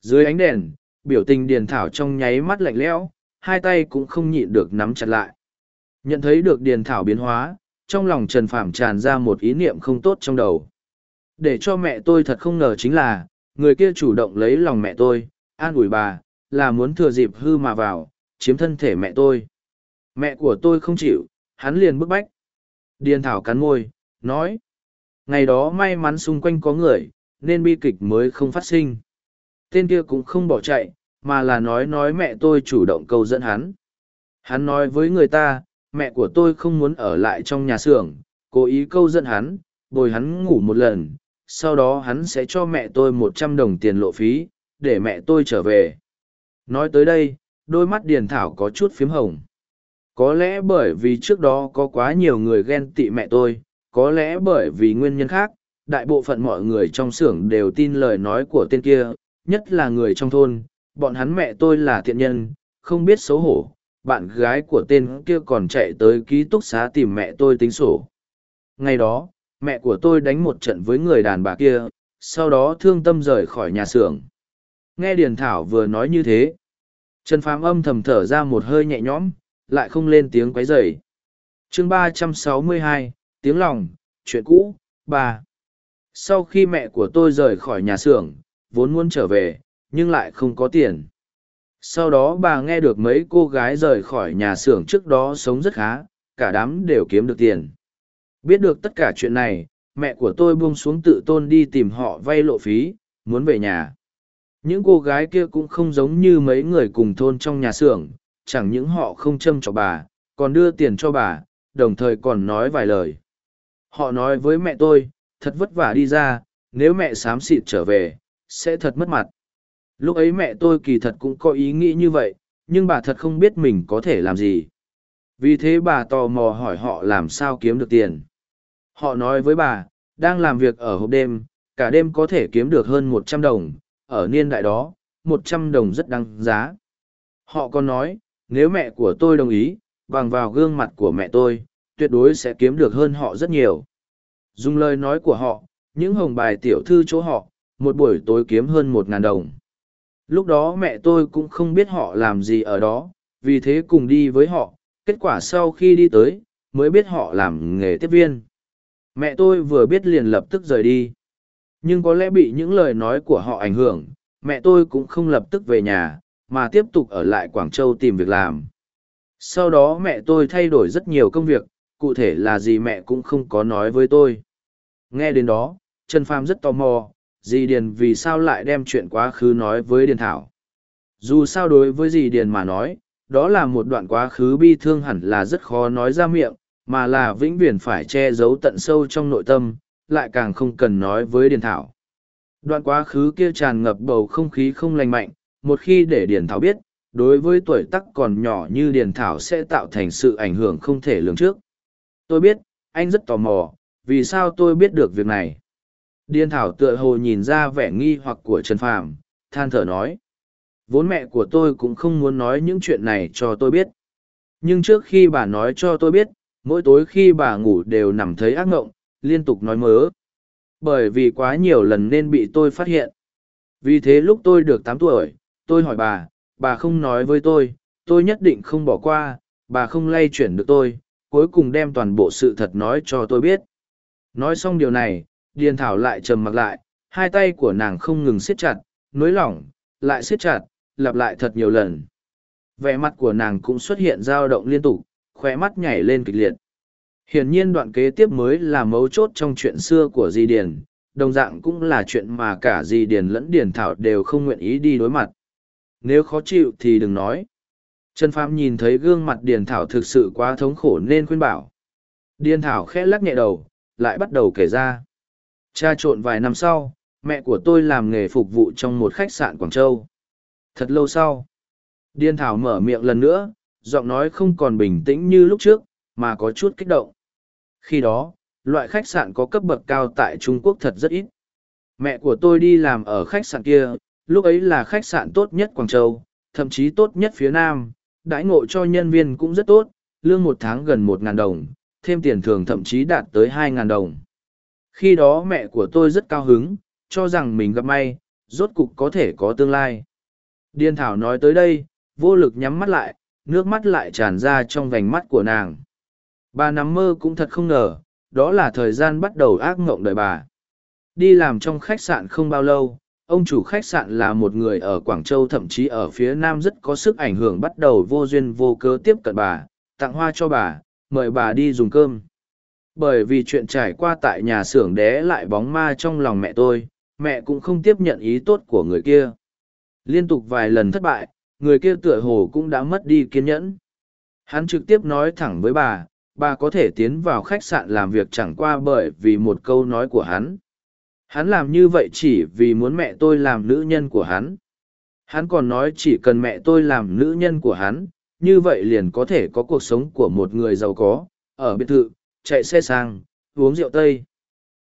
Dưới ánh đèn, biểu tình điền thảo trong nháy mắt lạnh lẽo, hai tay cũng không nhịn được nắm chặt lại. Nhận thấy được điền thảo biến hóa, trong lòng Trần Phạm tràn ra một ý niệm không tốt trong đầu. Để cho mẹ tôi thật không ngờ chính là, người kia chủ động lấy lòng mẹ tôi, an ủi bà, là muốn thừa dịp hư mà vào, chiếm thân thể mẹ tôi. Mẹ của tôi không chịu, hắn liền bức bách. Điền thảo cắn môi, nói. Ngày đó may mắn xung quanh có người, nên bi kịch mới không phát sinh. Tên kia cũng không bỏ chạy, mà là nói nói mẹ tôi chủ động câu dẫn hắn. Hắn nói với người ta, mẹ của tôi không muốn ở lại trong nhà xưởng, cố ý câu dẫn hắn, bồi hắn ngủ một lần, sau đó hắn sẽ cho mẹ tôi một trăm đồng tiền lộ phí, để mẹ tôi trở về. Nói tới đây, đôi mắt Điền Thảo có chút phím hồng. Có lẽ bởi vì trước đó có quá nhiều người ghen tị mẹ tôi, có lẽ bởi vì nguyên nhân khác, đại bộ phận mọi người trong xưởng đều tin lời nói của tên kia, nhất là người trong thôn, bọn hắn mẹ tôi là thiện nhân, không biết xấu hổ, bạn gái của tên kia còn chạy tới ký túc xá tìm mẹ tôi tính sổ. Ngày đó, mẹ của tôi đánh một trận với người đàn bà kia, sau đó thương tâm rời khỏi nhà xưởng. Nghe Điền Thảo vừa nói như thế. Trần Phàm âm thầm thở ra một hơi nhẹ nhõm, lại không lên tiếng quấy rầy. Chương ba trăm sáu mươi hai, tiếng lòng, chuyện cũ, ba. Sau khi mẹ của tôi rời khỏi nhà xưởng, vốn muốn trở về, nhưng lại không có tiền. Sau đó bà nghe được mấy cô gái rời khỏi nhà xưởng trước đó sống rất khá, cả đám đều kiếm được tiền. Biết được tất cả chuyện này, mẹ của tôi buông xuống tự tôn đi tìm họ vay lộ phí, muốn về nhà. Những cô gái kia cũng không giống như mấy người cùng thôn trong nhà xưởng, chẳng những họ không châm cho bà, còn đưa tiền cho bà, đồng thời còn nói vài lời. Họ nói với mẹ tôi, thật vất vả đi ra, nếu mẹ xám xịt trở về, sẽ thật mất mặt. Lúc ấy mẹ tôi kỳ thật cũng có ý nghĩ như vậy, nhưng bà thật không biết mình có thể làm gì. Vì thế bà tò mò hỏi họ làm sao kiếm được tiền. Họ nói với bà, đang làm việc ở hộp đêm, cả đêm có thể kiếm được hơn một trăm đồng, ở niên đại đó, một trăm đồng rất đăng giá. Họ còn nói, nếu mẹ của tôi đồng ý, bằng vào gương mặt của mẹ tôi, tuyệt đối sẽ kiếm được hơn họ rất nhiều. Dùng lời nói của họ, những hồng bài tiểu thư chỗ họ, một buổi tối kiếm hơn một ngàn đồng. Lúc đó mẹ tôi cũng không biết họ làm gì ở đó, vì thế cùng đi với họ, kết quả sau khi đi tới, mới biết họ làm nghề tiếp viên. Mẹ tôi vừa biết liền lập tức rời đi. Nhưng có lẽ bị những lời nói của họ ảnh hưởng, mẹ tôi cũng không lập tức về nhà, mà tiếp tục ở lại Quảng Châu tìm việc làm. Sau đó mẹ tôi thay đổi rất nhiều công việc, cụ thể là gì mẹ cũng không có nói với tôi. Nghe đến đó, Trần Phàm rất tò mò, dì Điền vì sao lại đem chuyện quá khứ nói với Điền Thảo. Dù sao đối với dì Điền mà nói, đó là một đoạn quá khứ bi thương hẳn là rất khó nói ra miệng, mà là vĩnh viễn phải che giấu tận sâu trong nội tâm, lại càng không cần nói với Điền Thảo. Đoạn quá khứ kia tràn ngập bầu không khí không lành mạnh, một khi để Điền Thảo biết, đối với tuổi tắc còn nhỏ như Điền Thảo sẽ tạo thành sự ảnh hưởng không thể lường trước. Tôi biết, anh rất tò mò, vì sao tôi biết được việc này. Điên Thảo tựa hồ nhìn ra vẻ nghi hoặc của Trần Phàm, than thở nói. Vốn mẹ của tôi cũng không muốn nói những chuyện này cho tôi biết. Nhưng trước khi bà nói cho tôi biết, mỗi tối khi bà ngủ đều nằm thấy ác ngộng, liên tục nói mớ. Bởi vì quá nhiều lần nên bị tôi phát hiện. Vì thế lúc tôi được tám tuổi, tôi hỏi bà, bà không nói với tôi, tôi nhất định không bỏ qua, bà không lay chuyển được tôi, cuối cùng đem toàn bộ sự thật nói cho tôi biết. Nói xong điều này, Điền Thảo lại trầm mặc lại, hai tay của nàng không ngừng siết chặt, nối lỏng, lại siết chặt, lặp lại thật nhiều lần. Vẻ mặt của nàng cũng xuất hiện dao động liên tục, khóe mắt nhảy lên kịch liệt. Hiển nhiên đoạn kế tiếp mới là mấu chốt trong chuyện xưa của Di Điền, đồng dạng cũng là chuyện mà cả Di Điền lẫn Điền Thảo đều không nguyện ý đi đối mặt. Nếu khó chịu thì đừng nói. Trần Phàm nhìn thấy gương mặt Điền Thảo thực sự quá thống khổ nên khuyên bảo. Điền Thảo khẽ lắc nhẹ đầu, lại bắt đầu kể ra. Cha trộn vài năm sau, mẹ của tôi làm nghề phục vụ trong một khách sạn Quảng Châu. Thật lâu sau, Điên Thảo mở miệng lần nữa, giọng nói không còn bình tĩnh như lúc trước, mà có chút kích động. Khi đó, loại khách sạn có cấp bậc cao tại Trung Quốc thật rất ít. Mẹ của tôi đi làm ở khách sạn kia, lúc ấy là khách sạn tốt nhất Quảng Châu, thậm chí tốt nhất phía Nam, đãi ngộ cho nhân viên cũng rất tốt, lương một tháng gần một ngàn đồng, thêm tiền thưởng thậm chí đạt tới hai ngàn đồng. Khi đó mẹ của tôi rất cao hứng, cho rằng mình gặp may, rốt cục có thể có tương lai. Điên Thảo nói tới đây, vô lực nhắm mắt lại, nước mắt lại tràn ra trong vành mắt của nàng. Bà nằm mơ cũng thật không ngờ, đó là thời gian bắt đầu ác ngộng đời bà. Đi làm trong khách sạn không bao lâu, ông chủ khách sạn là một người ở Quảng Châu thậm chí ở phía Nam rất có sức ảnh hưởng bắt đầu vô duyên vô cớ tiếp cận bà, tặng hoa cho bà, mời bà đi dùng cơm. Bởi vì chuyện trải qua tại nhà xưởng đé lại bóng ma trong lòng mẹ tôi, mẹ cũng không tiếp nhận ý tốt của người kia. Liên tục vài lần thất bại, người kia tựa hồ cũng đã mất đi kiên nhẫn. Hắn trực tiếp nói thẳng với bà, bà có thể tiến vào khách sạn làm việc chẳng qua bởi vì một câu nói của hắn hắn làm như vậy chỉ vì muốn mẹ tôi làm nữ nhân của hắn hắn còn nói chỉ cần mẹ tôi làm nữ nhân của hắn như vậy liền có thể có cuộc sống của một người giàu có, ở biệt thự, chạy xe sang, uống rượu Tây.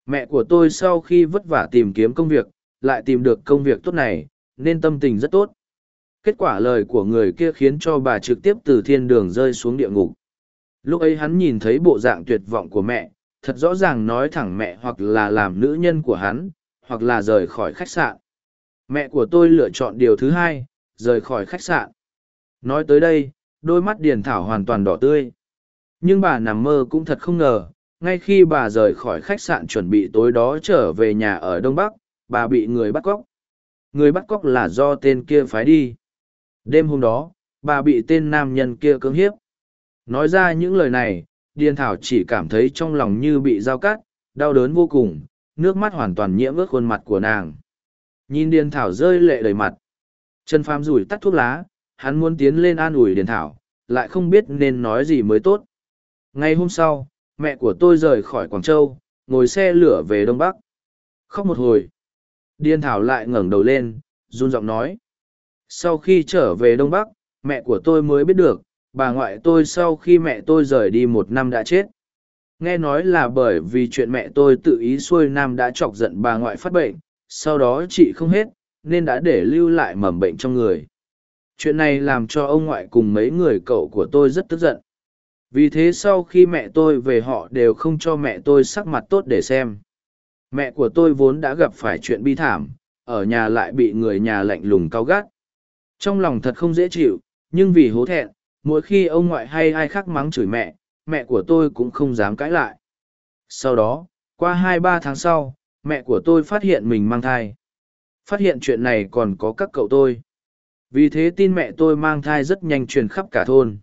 Mẹ của tôi sau khi vất vả tìm kiếm công việc, lại tìm được công việc tốt này, nên tâm tình rất tốt. Kết quả lời của người kia khiến cho bà trực tiếp từ thiên đường rơi xuống địa ngục. Lúc ấy hắn nhìn thấy bộ dạng tuyệt vọng của mẹ, thật rõ ràng nói thẳng mẹ hoặc là làm nữ nhân của hắn, hoặc là rời khỏi khách sạn. Mẹ của tôi lựa chọn điều thứ hai, rời khỏi khách sạn. Nói tới đây, đôi mắt Điền Thảo hoàn toàn đỏ tươi. Nhưng bà nằm mơ cũng thật không ngờ, ngay khi bà rời khỏi khách sạn chuẩn bị tối đó trở về nhà ở Đông Bắc, bà bị người bắt cóc. Người bắt cóc là do tên kia phái đi. Đêm hôm đó, bà bị tên nam nhân kia cưỡng hiếp. Nói ra những lời này, Điền Thảo chỉ cảm thấy trong lòng như bị dao cắt, đau đớn vô cùng, nước mắt hoàn toàn nhiễm ướt khuôn mặt của nàng. Nhìn Điền Thảo rơi lệ đầy mặt. Trần Phàm rủi tắt thuốc lá, hắn muốn tiến lên an ủi Điền Thảo, lại không biết nên nói gì mới tốt. Ngày hôm sau, mẹ của tôi rời khỏi Quảng Châu, ngồi xe lửa về Đông Bắc. Khóc một hồi. Điên Thảo lại ngẩng đầu lên, run giọng nói. Sau khi trở về Đông Bắc, mẹ của tôi mới biết được, bà ngoại tôi sau khi mẹ tôi rời đi một năm đã chết. Nghe nói là bởi vì chuyện mẹ tôi tự ý xuôi nam đã chọc giận bà ngoại phát bệnh, sau đó chị không hết, nên đã để lưu lại mầm bệnh trong người. Chuyện này làm cho ông ngoại cùng mấy người cậu của tôi rất tức giận. Vì thế sau khi mẹ tôi về họ đều không cho mẹ tôi sắc mặt tốt để xem. Mẹ của tôi vốn đã gặp phải chuyện bi thảm, ở nhà lại bị người nhà lạnh lùng cao gắt. Trong lòng thật không dễ chịu, nhưng vì hố thẹn, mỗi khi ông ngoại hay ai khác mắng chửi mẹ, mẹ của tôi cũng không dám cãi lại. Sau đó, qua hai ba tháng sau, mẹ của tôi phát hiện mình mang thai. Phát hiện chuyện này còn có các cậu tôi. Vì thế tin mẹ tôi mang thai rất nhanh truyền khắp cả thôn.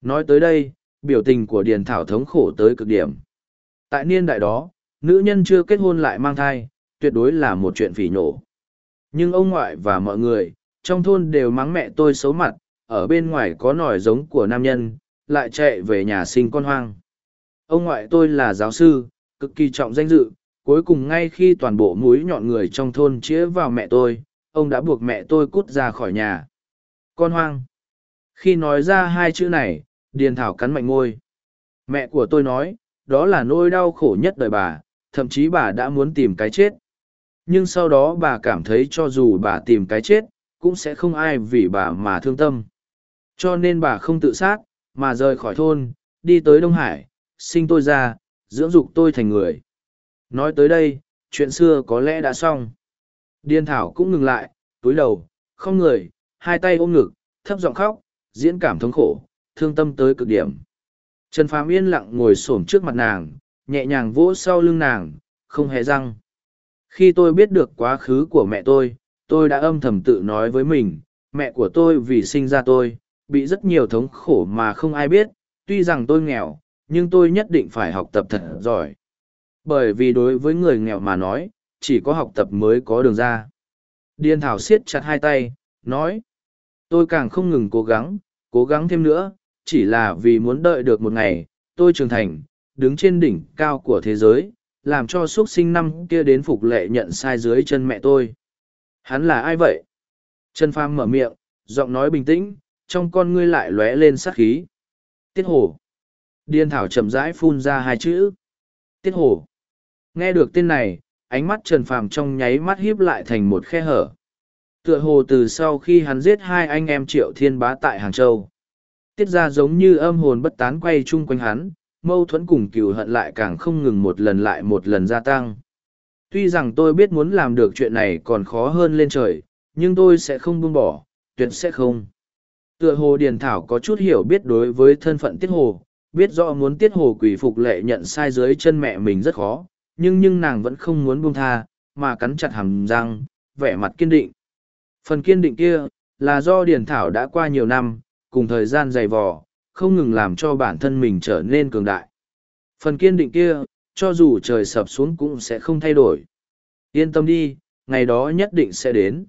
Nói tới đây, biểu tình của Điền Thảo thống khổ tới cực điểm. Tại niên đại đó, nữ nhân chưa kết hôn lại mang thai, tuyệt đối là một chuyện phỉ nhổ. Nhưng ông ngoại và mọi người, trong thôn đều mắng mẹ tôi xấu mặt, ở bên ngoài có nòi giống của nam nhân, lại chạy về nhà sinh con hoang. Ông ngoại tôi là giáo sư, cực kỳ trọng danh dự, cuối cùng ngay khi toàn bộ mũi nhọn người trong thôn chĩa vào mẹ tôi, ông đã buộc mẹ tôi cút ra khỏi nhà. Con hoang. Khi nói ra hai chữ này, Điền Thảo cắn mạnh ngôi. Mẹ của tôi nói, đó là nỗi đau khổ nhất đời bà, thậm chí bà đã muốn tìm cái chết. Nhưng sau đó bà cảm thấy cho dù bà tìm cái chết, cũng sẽ không ai vì bà mà thương tâm. Cho nên bà không tự sát, mà rời khỏi thôn, đi tới Đông Hải, sinh tôi ra, dưỡng dục tôi thành người. Nói tới đây, chuyện xưa có lẽ đã xong. Điên Thảo cũng ngừng lại, túi đầu, không người, hai tay ôm ngực, thấp giọng khóc, diễn cảm thống khổ, thương tâm tới cực điểm. Trần Phàm yên lặng ngồi xổm trước mặt nàng, nhẹ nhàng vỗ sau lưng nàng, không hề răng. Khi tôi biết được quá khứ của mẹ tôi, tôi đã âm thầm tự nói với mình, mẹ của tôi vì sinh ra tôi, bị rất nhiều thống khổ mà không ai biết, tuy rằng tôi nghèo, nhưng tôi nhất định phải học tập thật giỏi. Bởi vì đối với người nghèo mà nói, chỉ có học tập mới có đường ra. Điên Thảo siết chặt hai tay, nói, tôi càng không ngừng cố gắng, cố gắng thêm nữa, chỉ là vì muốn đợi được một ngày, tôi trưởng thành, đứng trên đỉnh cao của thế giới, làm cho xuất sinh năm kia đến phục lệ nhận sai dưới chân mẹ tôi. Hắn là ai vậy? Trần Phàm mở miệng, giọng nói bình tĩnh, trong con ngươi lại lóe lên sát khí. Tiết Hổ. Điên thảo chậm rãi phun ra hai chữ. Tiết Hổ. Nghe được tên này, ánh mắt Trần Phàm trong nháy mắt híp lại thành một khe hở. Tựa hồ từ sau khi hắn giết hai anh em Triệu Thiên Bá tại Hàng Châu. Tiết ra giống như âm hồn bất tán quay chung quanh hắn, mâu thuẫn cùng cừu hận lại càng không ngừng một lần lại một lần gia tăng. Tuy rằng tôi biết muốn làm được chuyện này còn khó hơn lên trời, nhưng tôi sẽ không buông bỏ, tuyệt sẽ không. Tựa hồ Điền Thảo có chút hiểu biết đối với thân phận Tiết Hồ, biết rõ muốn Tiết Hồ quỷ phục lệ nhận sai dưới chân mẹ mình rất khó, nhưng nhưng nàng vẫn không muốn buông tha, mà cắn chặt hàm răng, vẻ mặt kiên định. Phần kiên định kia, là do Điền Thảo đã qua nhiều năm, cùng thời gian dày vò, không ngừng làm cho bản thân mình trở nên cường đại. Phần kiên định kia, cho dù trời sập xuống cũng sẽ không thay đổi. Yên tâm đi, ngày đó nhất định sẽ đến.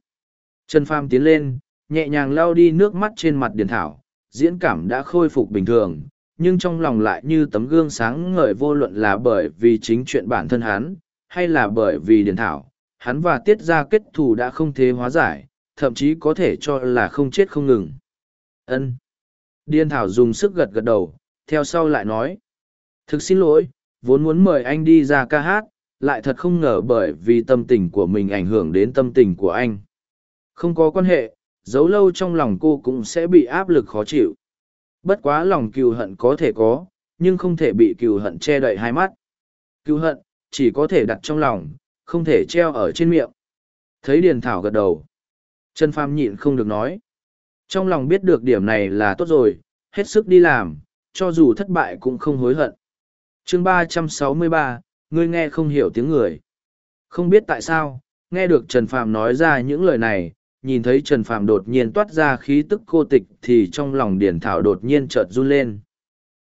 Trần Pham tiến lên, nhẹ nhàng lau đi nước mắt trên mặt Điền Thảo, diễn cảm đã khôi phục bình thường, nhưng trong lòng lại như tấm gương sáng ngời vô luận là bởi vì chính chuyện bản thân hắn, hay là bởi vì Điền Thảo, hắn và Tiết Gia kết thù đã không thế hóa giải, thậm chí có thể cho là không chết không ngừng. Ân. Điên Thảo dùng sức gật gật đầu, theo sau lại nói. Thực xin lỗi, vốn muốn mời anh đi ra ca hát, lại thật không ngờ bởi vì tâm tình của mình ảnh hưởng đến tâm tình của anh. Không có quan hệ, giấu lâu trong lòng cô cũng sẽ bị áp lực khó chịu. Bất quá lòng cừu hận có thể có, nhưng không thể bị cừu hận che đậy hai mắt. Cừu hận, chỉ có thể đặt trong lòng, không thể treo ở trên miệng. Thấy Điền Thảo gật đầu. Trần Phàm nhịn không được nói. Trong lòng biết được điểm này là tốt rồi, hết sức đi làm, cho dù thất bại cũng không hối hận. chương ba trăm sáu mươi ba, ngươi nghe không hiểu tiếng người. Không biết tại sao, nghe được Trần Phàm nói ra những lời này, nhìn thấy Trần Phàm đột nhiên toát ra khí tức cô tịch thì trong lòng điển Thảo đột nhiên chợt run lên.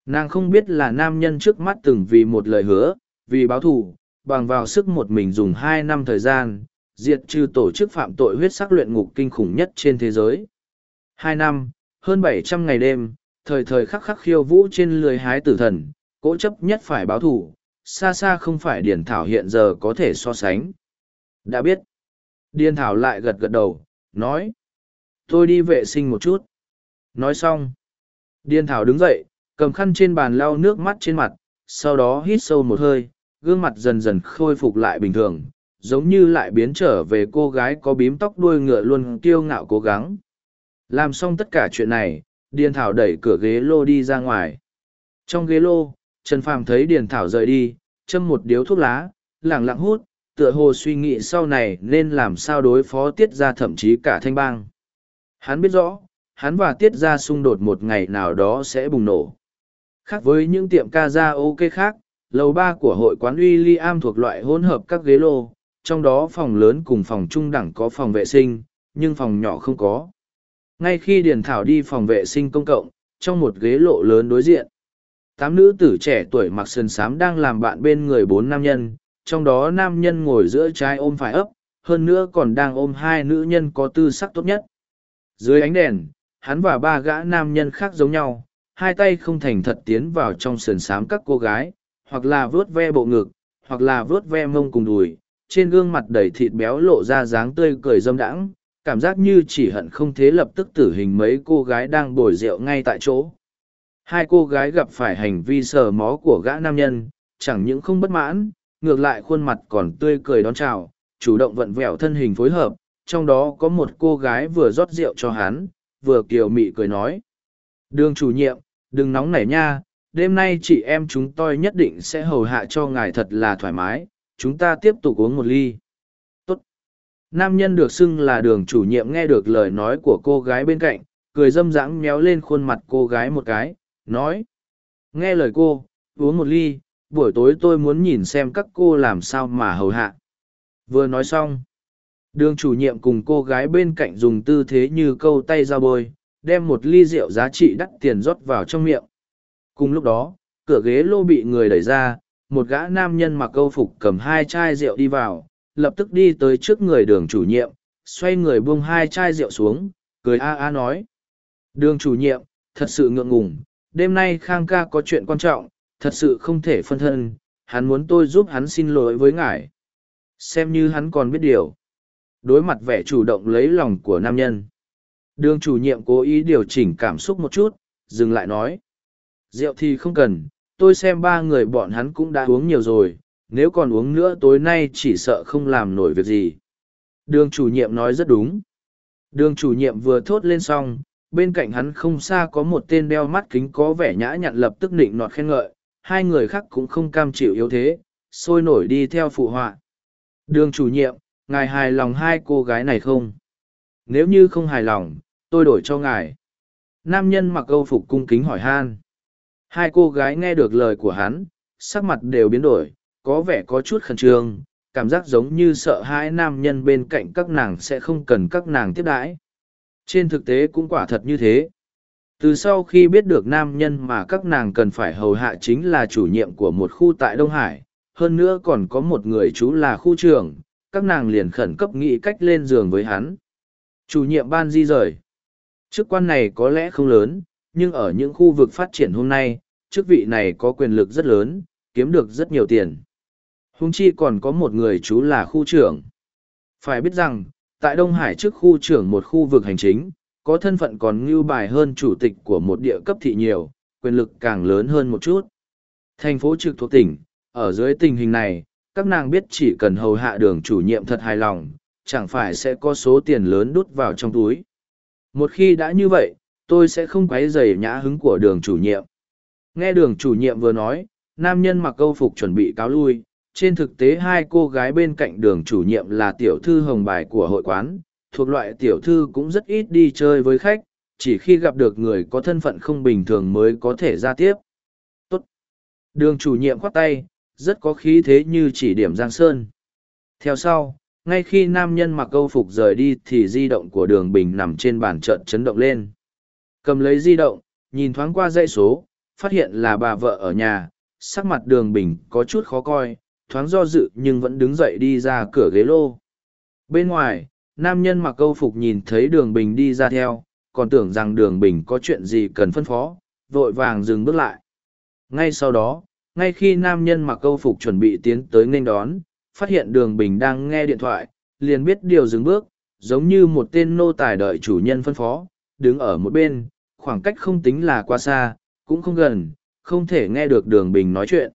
Nàng không biết là nam nhân trước mắt từng vì một lời hứa, vì báo thù, bằng vào sức một mình dùng hai năm thời gian, diệt trừ tổ chức phạm tội huyết sắc luyện ngục kinh khủng nhất trên thế giới. Hai năm, hơn bảy trăm ngày đêm, thời thời khắc khắc khiêu vũ trên lưới hái tử thần, cố chấp nhất phải báo thù, xa xa không phải Điền Thảo hiện giờ có thể so sánh. Đã biết. Điền Thảo lại gật gật đầu, nói. Tôi đi vệ sinh một chút. Nói xong. Điền Thảo đứng dậy, cầm khăn trên bàn lau nước mắt trên mặt, sau đó hít sâu một hơi, gương mặt dần dần khôi phục lại bình thường, giống như lại biến trở về cô gái có bím tóc đuôi ngựa luôn kiêu ngạo cố gắng. Làm xong tất cả chuyện này, Điền Thảo đẩy cửa ghế lô đi ra ngoài. Trong ghế lô, Trần Phàm thấy Điền Thảo rời đi, châm một điếu thuốc lá, lẳng lặng hút, tựa hồ suy nghĩ sau này nên làm sao đối phó tiết ra thậm chí cả thanh bang. Hắn biết rõ, hắn và tiết ra xung đột một ngày nào đó sẽ bùng nổ. Khác với những tiệm ca ra ok khác, lầu ba của hội quán William thuộc loại hỗn hợp các ghế lô, trong đó phòng lớn cùng phòng trung đẳng có phòng vệ sinh, nhưng phòng nhỏ không có. Ngay khi Điền Thảo đi phòng vệ sinh công cộng, trong một ghế lộ lớn đối diện, tám nữ tử trẻ tuổi mặc sườn xám đang làm bạn bên người bốn nam nhân, trong đó nam nhân ngồi giữa trái ôm phải ấp, hơn nữa còn đang ôm hai nữ nhân có tư sắc tốt nhất. Dưới ánh đèn, hắn và ba gã nam nhân khác giống nhau, hai tay không thành thật tiến vào trong sườn xám các cô gái, hoặc là vớt ve bộ ngực, hoặc là vớt ve mông cùng đùi, trên gương mặt đầy thịt béo lộ ra dáng tươi cười dâm đãng, cảm giác như chỉ hận không thế lập tức tử hình mấy cô gái đang bồi rượu ngay tại chỗ. Hai cô gái gặp phải hành vi sờ mó của gã nam nhân, chẳng những không bất mãn, ngược lại khuôn mặt còn tươi cười đón chào, chủ động vận vẹo thân hình phối hợp, trong đó có một cô gái vừa rót rượu cho hắn, vừa kiều mị cười nói. Đường chủ nhiệm, đừng nóng nảy nha, đêm nay chị em chúng tôi nhất định sẽ hầu hạ cho ngài thật là thoải mái, chúng ta tiếp tục uống một ly. Nam nhân được xưng là đường chủ nhiệm nghe được lời nói của cô gái bên cạnh, cười râm rãng méo lên khuôn mặt cô gái một cái, nói. Nghe lời cô, uống một ly, buổi tối tôi muốn nhìn xem các cô làm sao mà hầu hạ. Vừa nói xong, đường chủ nhiệm cùng cô gái bên cạnh dùng tư thế như câu tay ra bôi, đem một ly rượu giá trị đắt tiền rót vào trong miệng. Cùng lúc đó, cửa ghế lô bị người đẩy ra, một gã nam nhân mặc câu phục cầm hai chai rượu đi vào, lập tức đi tới trước người đường chủ nhiệm, xoay người buông hai chai rượu xuống, cười a a nói. Đường chủ nhiệm, thật sự ngượng ngùng, đêm nay Khang ca có chuyện quan trọng, thật sự không thể phân thân, hắn muốn tôi giúp hắn xin lỗi với ngài. Xem như hắn còn biết điều. Đối mặt vẻ chủ động lấy lòng của nam nhân. Đường chủ nhiệm cố ý điều chỉnh cảm xúc một chút, dừng lại nói. Rượu thì không cần, tôi xem ba người bọn hắn cũng đã uống nhiều rồi, nếu còn uống nữa tối nay chỉ sợ không làm nổi việc gì. Đường chủ nhiệm nói rất đúng. Đường chủ nhiệm vừa thốt lên xong, bên cạnh hắn không xa có một tên đeo mắt kính có vẻ nhã nhặn lập tức định nọt khen ngợi, hai người khác cũng không cam chịu yếu thế, sôi nổi đi theo phụ họa. Đường chủ nhiệm, ngài hài lòng hai cô gái này không? Nếu như không hài lòng, tôi đổi cho ngài. Nam nhân mặc câu phục cung kính hỏi han. Hai cô gái nghe được lời của hắn, sắc mặt đều biến đổi, có vẻ có chút khẩn trương, cảm giác giống như sợ hãi nam nhân bên cạnh các nàng sẽ không cần các nàng tiếp đãi. Trên thực tế cũng quả thật như thế. Từ sau khi biết được nam nhân mà các nàng cần phải hầu hạ chính là chủ nhiệm của một khu tại Đông Hải, hơn nữa còn có một người chú là khu trưởng, các nàng liền khẩn cấp nghĩ cách lên giường với hắn. Chủ nhiệm ban di rời. Chức quan này có lẽ không lớn, nhưng ở những khu vực phát triển hôm nay, chức vị này có quyền lực rất lớn, kiếm được rất nhiều tiền húng chi còn có một người chú là khu trưởng. Phải biết rằng, tại Đông Hải trước khu trưởng một khu vực hành chính, có thân phận còn ngưu bài hơn chủ tịch của một địa cấp thị nhiều, quyền lực càng lớn hơn một chút. Thành phố trực thuộc tỉnh, ở dưới tình hình này, các nàng biết chỉ cần hầu hạ đường chủ nhiệm thật hài lòng, chẳng phải sẽ có số tiền lớn đút vào trong túi. Một khi đã như vậy, tôi sẽ không quấy rầy nhã hứng của đường chủ nhiệm. Nghe đường chủ nhiệm vừa nói, nam nhân mặc câu phục chuẩn bị cáo lui. Trên thực tế hai cô gái bên cạnh đường chủ nhiệm là tiểu thư hồng bài của hội quán, thuộc loại tiểu thư cũng rất ít đi chơi với khách, chỉ khi gặp được người có thân phận không bình thường mới có thể ra tiếp. Tốt. Đường chủ nhiệm khoác tay, rất có khí thế như chỉ điểm Giang Sơn. Theo sau, ngay khi nam nhân mặc câu phục rời đi thì di động của đường bình nằm trên bàn trận chấn động lên. Cầm lấy di động, nhìn thoáng qua dãy số, phát hiện là bà vợ ở nhà, sắc mặt đường bình có chút khó coi, thoáng do dự nhưng vẫn đứng dậy đi ra cửa ghế lô. Bên ngoài, nam nhân mặc câu phục nhìn thấy đường bình đi ra theo, còn tưởng rằng đường bình có chuyện gì cần phân phó, vội vàng dừng bước lại. Ngay sau đó, ngay khi nam nhân mặc câu phục chuẩn bị tiến tới nghênh đón, phát hiện đường bình đang nghe điện thoại, liền biết điều dừng bước, giống như một tên nô tài đợi chủ nhân phân phó, đứng ở một bên, khoảng cách không tính là quá xa, cũng không gần, không thể nghe được đường bình nói chuyện.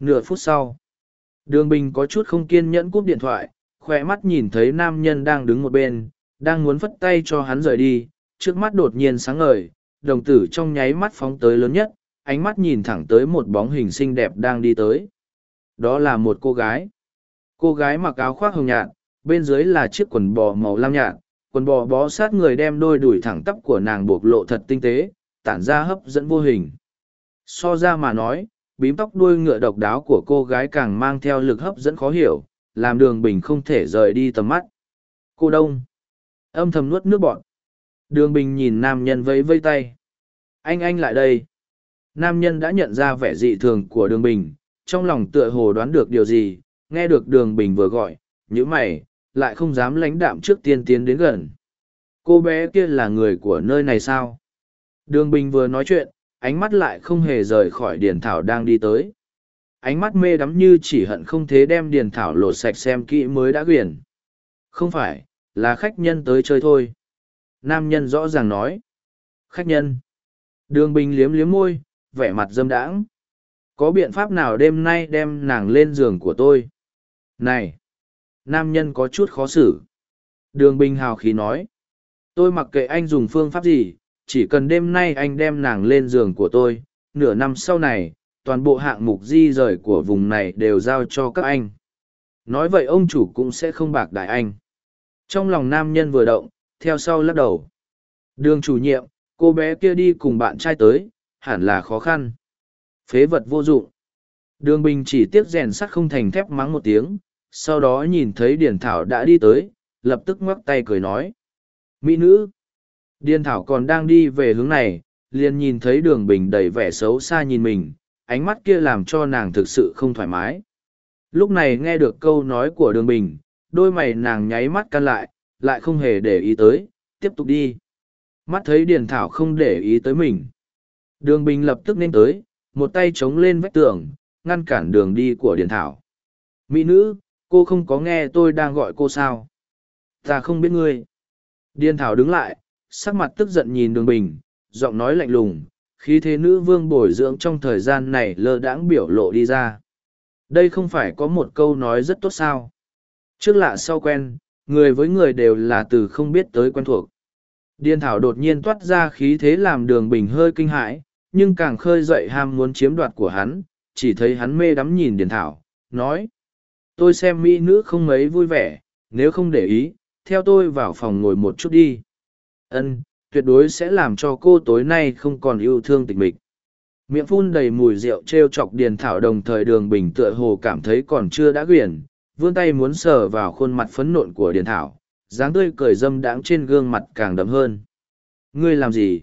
Nửa phút sau, đường bình có chút không kiên nhẫn cúp điện thoại, khỏe mắt nhìn thấy nam nhân đang đứng một bên, đang muốn phất tay cho hắn rời đi, trước mắt đột nhiên sáng ngời, đồng tử trong nháy mắt phóng tới lớn nhất, ánh mắt nhìn thẳng tới một bóng hình xinh đẹp đang đi tới. Đó là một cô gái. Cô gái mặc áo khoác hồng nhạt, bên dưới là chiếc quần bò màu lam nhạt, quần bò bó sát người đem đôi đùi thẳng tắp của nàng bộc lộ thật tinh tế, tản ra hấp dẫn vô hình. So ra mà nói, bím tóc đuôi ngựa độc đáo của cô gái càng mang theo lực hấp dẫn khó hiểu, làm đường bình không thể rời đi tầm mắt. Cô đông. Âm thầm nuốt nước bọn. Đường bình nhìn nam nhân vẫy vây tay. Anh anh lại đây. Nam nhân đã nhận ra vẻ dị thường của đường bình, trong lòng tựa hồ đoán được điều gì, nghe được đường bình vừa gọi, như mày, lại không dám lãnh đạm trước tiên tiến đến gần. Cô bé kia là người của nơi này sao? Đường bình vừa nói chuyện, ánh mắt lại không hề rời khỏi điền thảo đang đi tới. Ánh mắt mê đắm như chỉ hận không thế đem điền thảo lột sạch xem kỹ mới đã quyển. Không phải, là khách nhân tới chơi thôi. Nam nhân rõ ràng nói. Khách nhân. Đường bình liếm liếm môi, vẻ mặt dâm đãng. Có biện pháp nào đêm nay đem nàng lên giường của tôi? Này! Nam nhân có chút khó xử. Đường Bình hào khí nói. Tôi mặc kệ anh dùng phương pháp gì, chỉ cần đêm nay anh đem nàng lên giường của tôi, nửa năm sau này, toàn bộ hạng mục di rời của vùng này đều giao cho các anh. Nói vậy ông chủ cũng sẽ không bạc đại anh. Trong lòng nam nhân vừa động, theo sau lắc đầu. Đường chủ nhiệm, cô bé kia đi cùng bạn trai tới, hẳn là khó khăn. Phế vật vô dụng. Đường Bình chỉ tiếc rèn sắt không thành thép mắng một tiếng, sau đó nhìn thấy điển Thảo đã đi tới, lập tức ngoắc tay cười nói. Mỹ nữ! Điền Thảo còn đang đi về hướng này, liền nhìn thấy đường Bình đầy vẻ xấu xa nhìn mình, ánh mắt kia làm cho nàng thực sự không thoải mái. Lúc này nghe được câu nói của đường Bình, đôi mày nàng nháy mắt căn lại, lại không hề để ý tới, tiếp tục đi. Mắt thấy Điền Thảo không để ý tới mình. Đường Bình lập tức nên tới, một tay chống lên vách tường, ngăn cản đường đi của Điền Thảo. Mỹ nữ, cô không có nghe tôi đang gọi cô sao? Ta không biết ngươi. Điền Thảo đứng lại, sắc mặt tức giận nhìn đường bình, giọng nói lạnh lùng, khí thế nữ vương bồi dưỡng trong thời gian này lơ đãng biểu lộ đi ra. Đây không phải có một câu nói rất tốt sao? Trước lạ sau quen, người với người đều là từ không biết tới quen thuộc. Điền Thảo đột nhiên toát ra khí thế làm đường bình hơi kinh hãi, nhưng càng khơi dậy ham muốn chiếm đoạt của hắn, chỉ thấy hắn mê đắm nhìn Điền Thảo, nói. Tôi xem mỹ nữ không mấy vui vẻ, nếu không để ý, theo tôi vào phòng ngồi một chút đi. Ân, tuyệt đối sẽ làm cho cô tối nay không còn yêu thương tịch mịch. Miệng phun đầy mùi rượu trêu chọc Điền Thảo đồng thời đường bình tựa hồ cảm thấy còn chưa đã quyển, vươn tay muốn sờ vào khuôn mặt phấn nộn của Điền Thảo, dáng tươi cười dâm đãng trên gương mặt càng đậm hơn. Ngươi làm gì?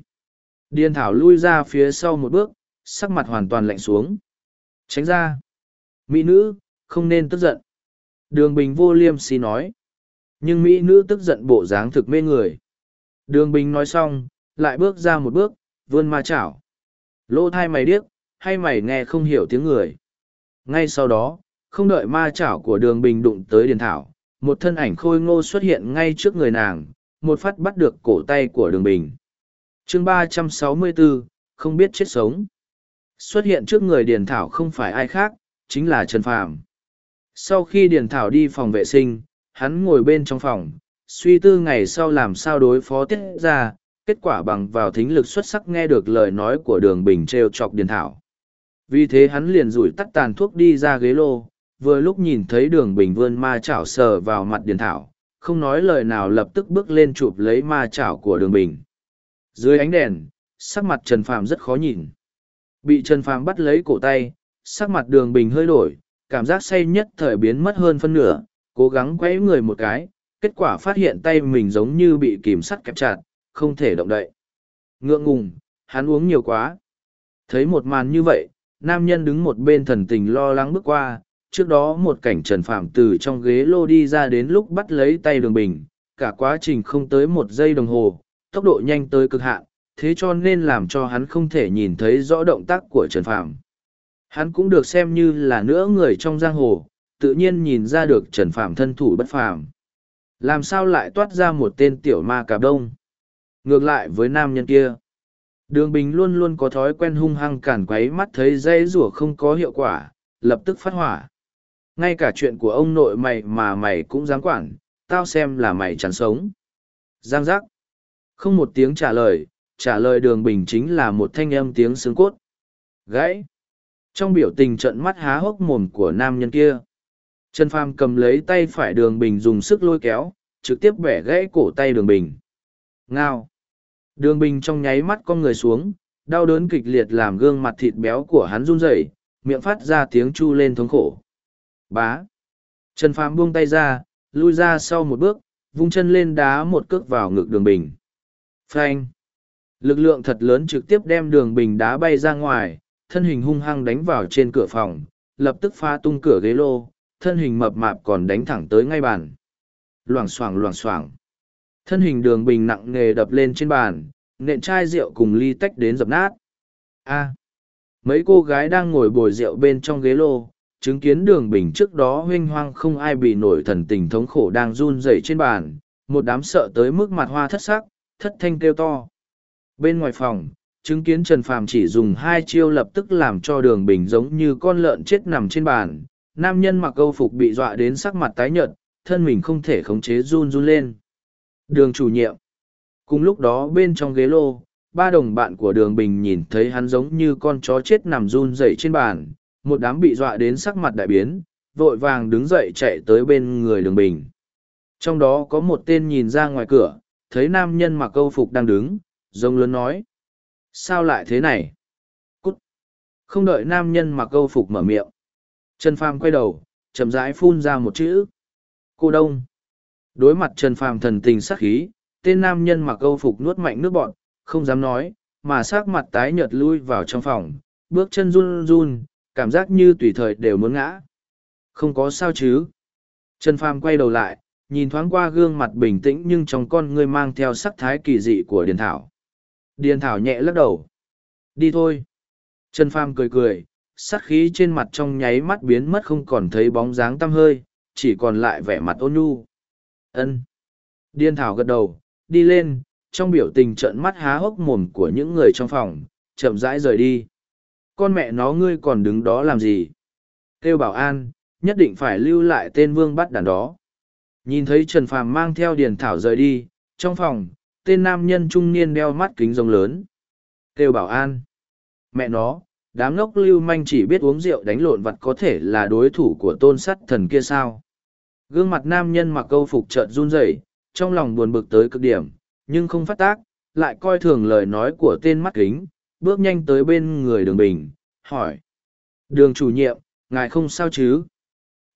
Điền Thảo lui ra phía sau một bước, sắc mặt hoàn toàn lạnh xuống. Tránh ra. Mỹ nữ, không nên tức giận. Đường Bình vô liêm si nói. Nhưng Mỹ nữ tức giận bộ dáng thực mê người. Đường Bình nói xong, lại bước ra một bước, vươn ma chảo. Lỗ thai mày điếc, hay mày nghe không hiểu tiếng người. Ngay sau đó, không đợi ma chảo của đường Bình đụng tới Điền Thảo, một thân ảnh khôi ngô xuất hiện ngay trước người nàng, một phát bắt được cổ tay của đường bình chương ba trăm sáu mươi bốn không biết chết sống xuất hiện trước người điền thảo không phải ai khác chính là trần phàm sau khi điền thảo đi phòng vệ sinh hắn ngồi bên trong phòng suy tư ngày sau làm sao đối phó tiết ra, kết quả bằng vào thính lực xuất sắc nghe được lời nói của đường bình t r e o chọc điền thảo. Vì thế hắn liền rủi tắt tàn thuốc đi ra ghế lô, vừa lúc nhìn thấy đường bình vươn ma chảo sờ vào mặt điền thảo, không nói lời nào lập tức bước lên chụp lấy ma chảo của đường bình. Dưới ánh đèn, sắc mặt trần phàm rất khó nhìn. Bị trần phàm bắt lấy cổ tay, sắc mặt đường bình hơi đổi, cảm giác say nhất thời biến mất hơn phân nửa, cố gắng quấy người một cái kết quả phát hiện tay mình giống như bị kìm sắt kẹp chặt, không thể động đậy. Ngượng ngùng, hắn uống nhiều quá. Thấy một màn như vậy, nam nhân đứng một bên thần tình lo lắng bước qua, trước đó một cảnh trần phạm từ trong ghế lô đi ra đến lúc bắt lấy tay đường bình, cả quá trình không tới một giây đồng hồ, tốc độ nhanh tới cực hạn, thế cho nên làm cho hắn không thể nhìn thấy rõ động tác của trần phạm. Hắn cũng được xem như là nữa người trong giang hồ, tự nhiên nhìn ra được trần phạm thân thủ bất phàm. Làm sao lại toát ra một tên tiểu ma cà đông? Ngược lại với nam nhân kia. Đường Bình luôn luôn có thói quen hung hăng cản quấy mắt thấy dây rủa không có hiệu quả, lập tức phát hỏa. Ngay cả chuyện của ông nội mày mà mày cũng dám quản, tao xem là mày chán sống. Giang giác. Không một tiếng trả lời, trả lời đường bình chính là một thanh âm tiếng xương cốt. Gãy. Trong biểu tình trận mắt há hốc mồm của nam nhân kia. Trần Phàm cầm lấy tay phải đường bình dùng sức lôi kéo, trực tiếp bẻ gãy cổ tay đường bình. Ngao. Đường bình trong nháy mắt con người xuống, đau đớn kịch liệt làm gương mặt thịt béo của hắn run rẩy, miệng phát ra tiếng chu lên thống khổ. Bá. Trần Phàm buông tay ra, lui ra sau một bước, vung chân lên đá một cước vào ngực đường bình. Phanh. Lực lượng thật lớn trực tiếp đem đường bình đá bay ra ngoài, thân hình hung hăng đánh vào trên cửa phòng, lập tức phá tung cửa ghế lô, thân hình mập mạp còn đánh thẳng tới ngay bàn. Loảng xoảng loảng xoảng. Thân hình đường bình nặng nề đập lên trên bàn, nện chai rượu cùng ly tách đến dập nát. A. mấy cô gái đang ngồi bồi rượu bên trong ghế lô, chứng kiến đường bình trước đó huynh hoang không ai bị nổi thần tình thống khổ đang run rẩy trên bàn, một đám sợ tới mức mặt hoa thất sắc, thất thanh kêu to. Bên ngoài phòng, chứng kiến Trần Phàm chỉ dùng hai chiêu lập tức làm cho đường bình giống như con lợn chết nằm trên bàn, nam nhân mặc câu phục bị dọa đến sắc mặt tái nhợt, thân mình không thể khống chế run run lên. Đường chủ nhiệm. Cùng lúc đó bên trong ghế lô, ba đồng bạn của đường bình nhìn thấy hắn giống như con chó chết nằm run dậy trên bàn, một đám bị dọa đến sắc mặt đại biến, vội vàng đứng dậy chạy tới bên người đường bình. Trong đó có một tên nhìn ra ngoài cửa, thấy nam nhân mặc câu phục đang đứng, giống lớn nói. Sao lại thế này? Cút! Không đợi nam nhân mặc câu phục mở miệng. Trần Phàm quay đầu, chậm rãi phun ra một chữ. Cô Đông. Đối mặt Trần Phàm thần tình sắc khí, tên nam nhân mặc âu phục nuốt mạnh nước bọn, không dám nói, mà sắc mặt tái nhợt lui vào trong phòng, bước chân run run, cảm giác như tùy thời đều muốn ngã. Không có sao chứ. Trần Phàm quay đầu lại, nhìn thoáng qua gương mặt bình tĩnh nhưng trong con ngươi mang theo sắc thái kỳ dị của Điền Thảo. Điền Thảo nhẹ lắc đầu. Đi thôi. Trần Phàm cười cười, sát khí trên mặt trong nháy mắt biến mất không còn thấy bóng dáng tăm hơi, chỉ còn lại vẻ mặt ôn nhu. Ân. Điên thảo gật đầu, đi lên, trong biểu tình trợn mắt há hốc mồm của những người trong phòng, chậm rãi rời đi. Con mẹ nó ngươi còn đứng đó làm gì? Kêu bảo an, nhất định phải lưu lại tên vương bắt đàn đó. Nhìn thấy Trần Phàm mang theo điền thảo rời đi, trong phòng, tên nam nhân trung niên đeo mắt kính rồng lớn. Kêu bảo an. Mẹ nó, đám ngốc lưu manh chỉ biết uống rượu đánh lộn vặt có thể là đối thủ của tôn sắt thần kia sao? Gương mặt nam nhân mặc câu phục trợn run rẩy, trong lòng buồn bực tới cực điểm, nhưng không phát tác, lại coi thường lời nói của tên mắt kính, bước nhanh tới bên người đường bình, hỏi. Đường chủ nhiệm, ngài không sao chứ?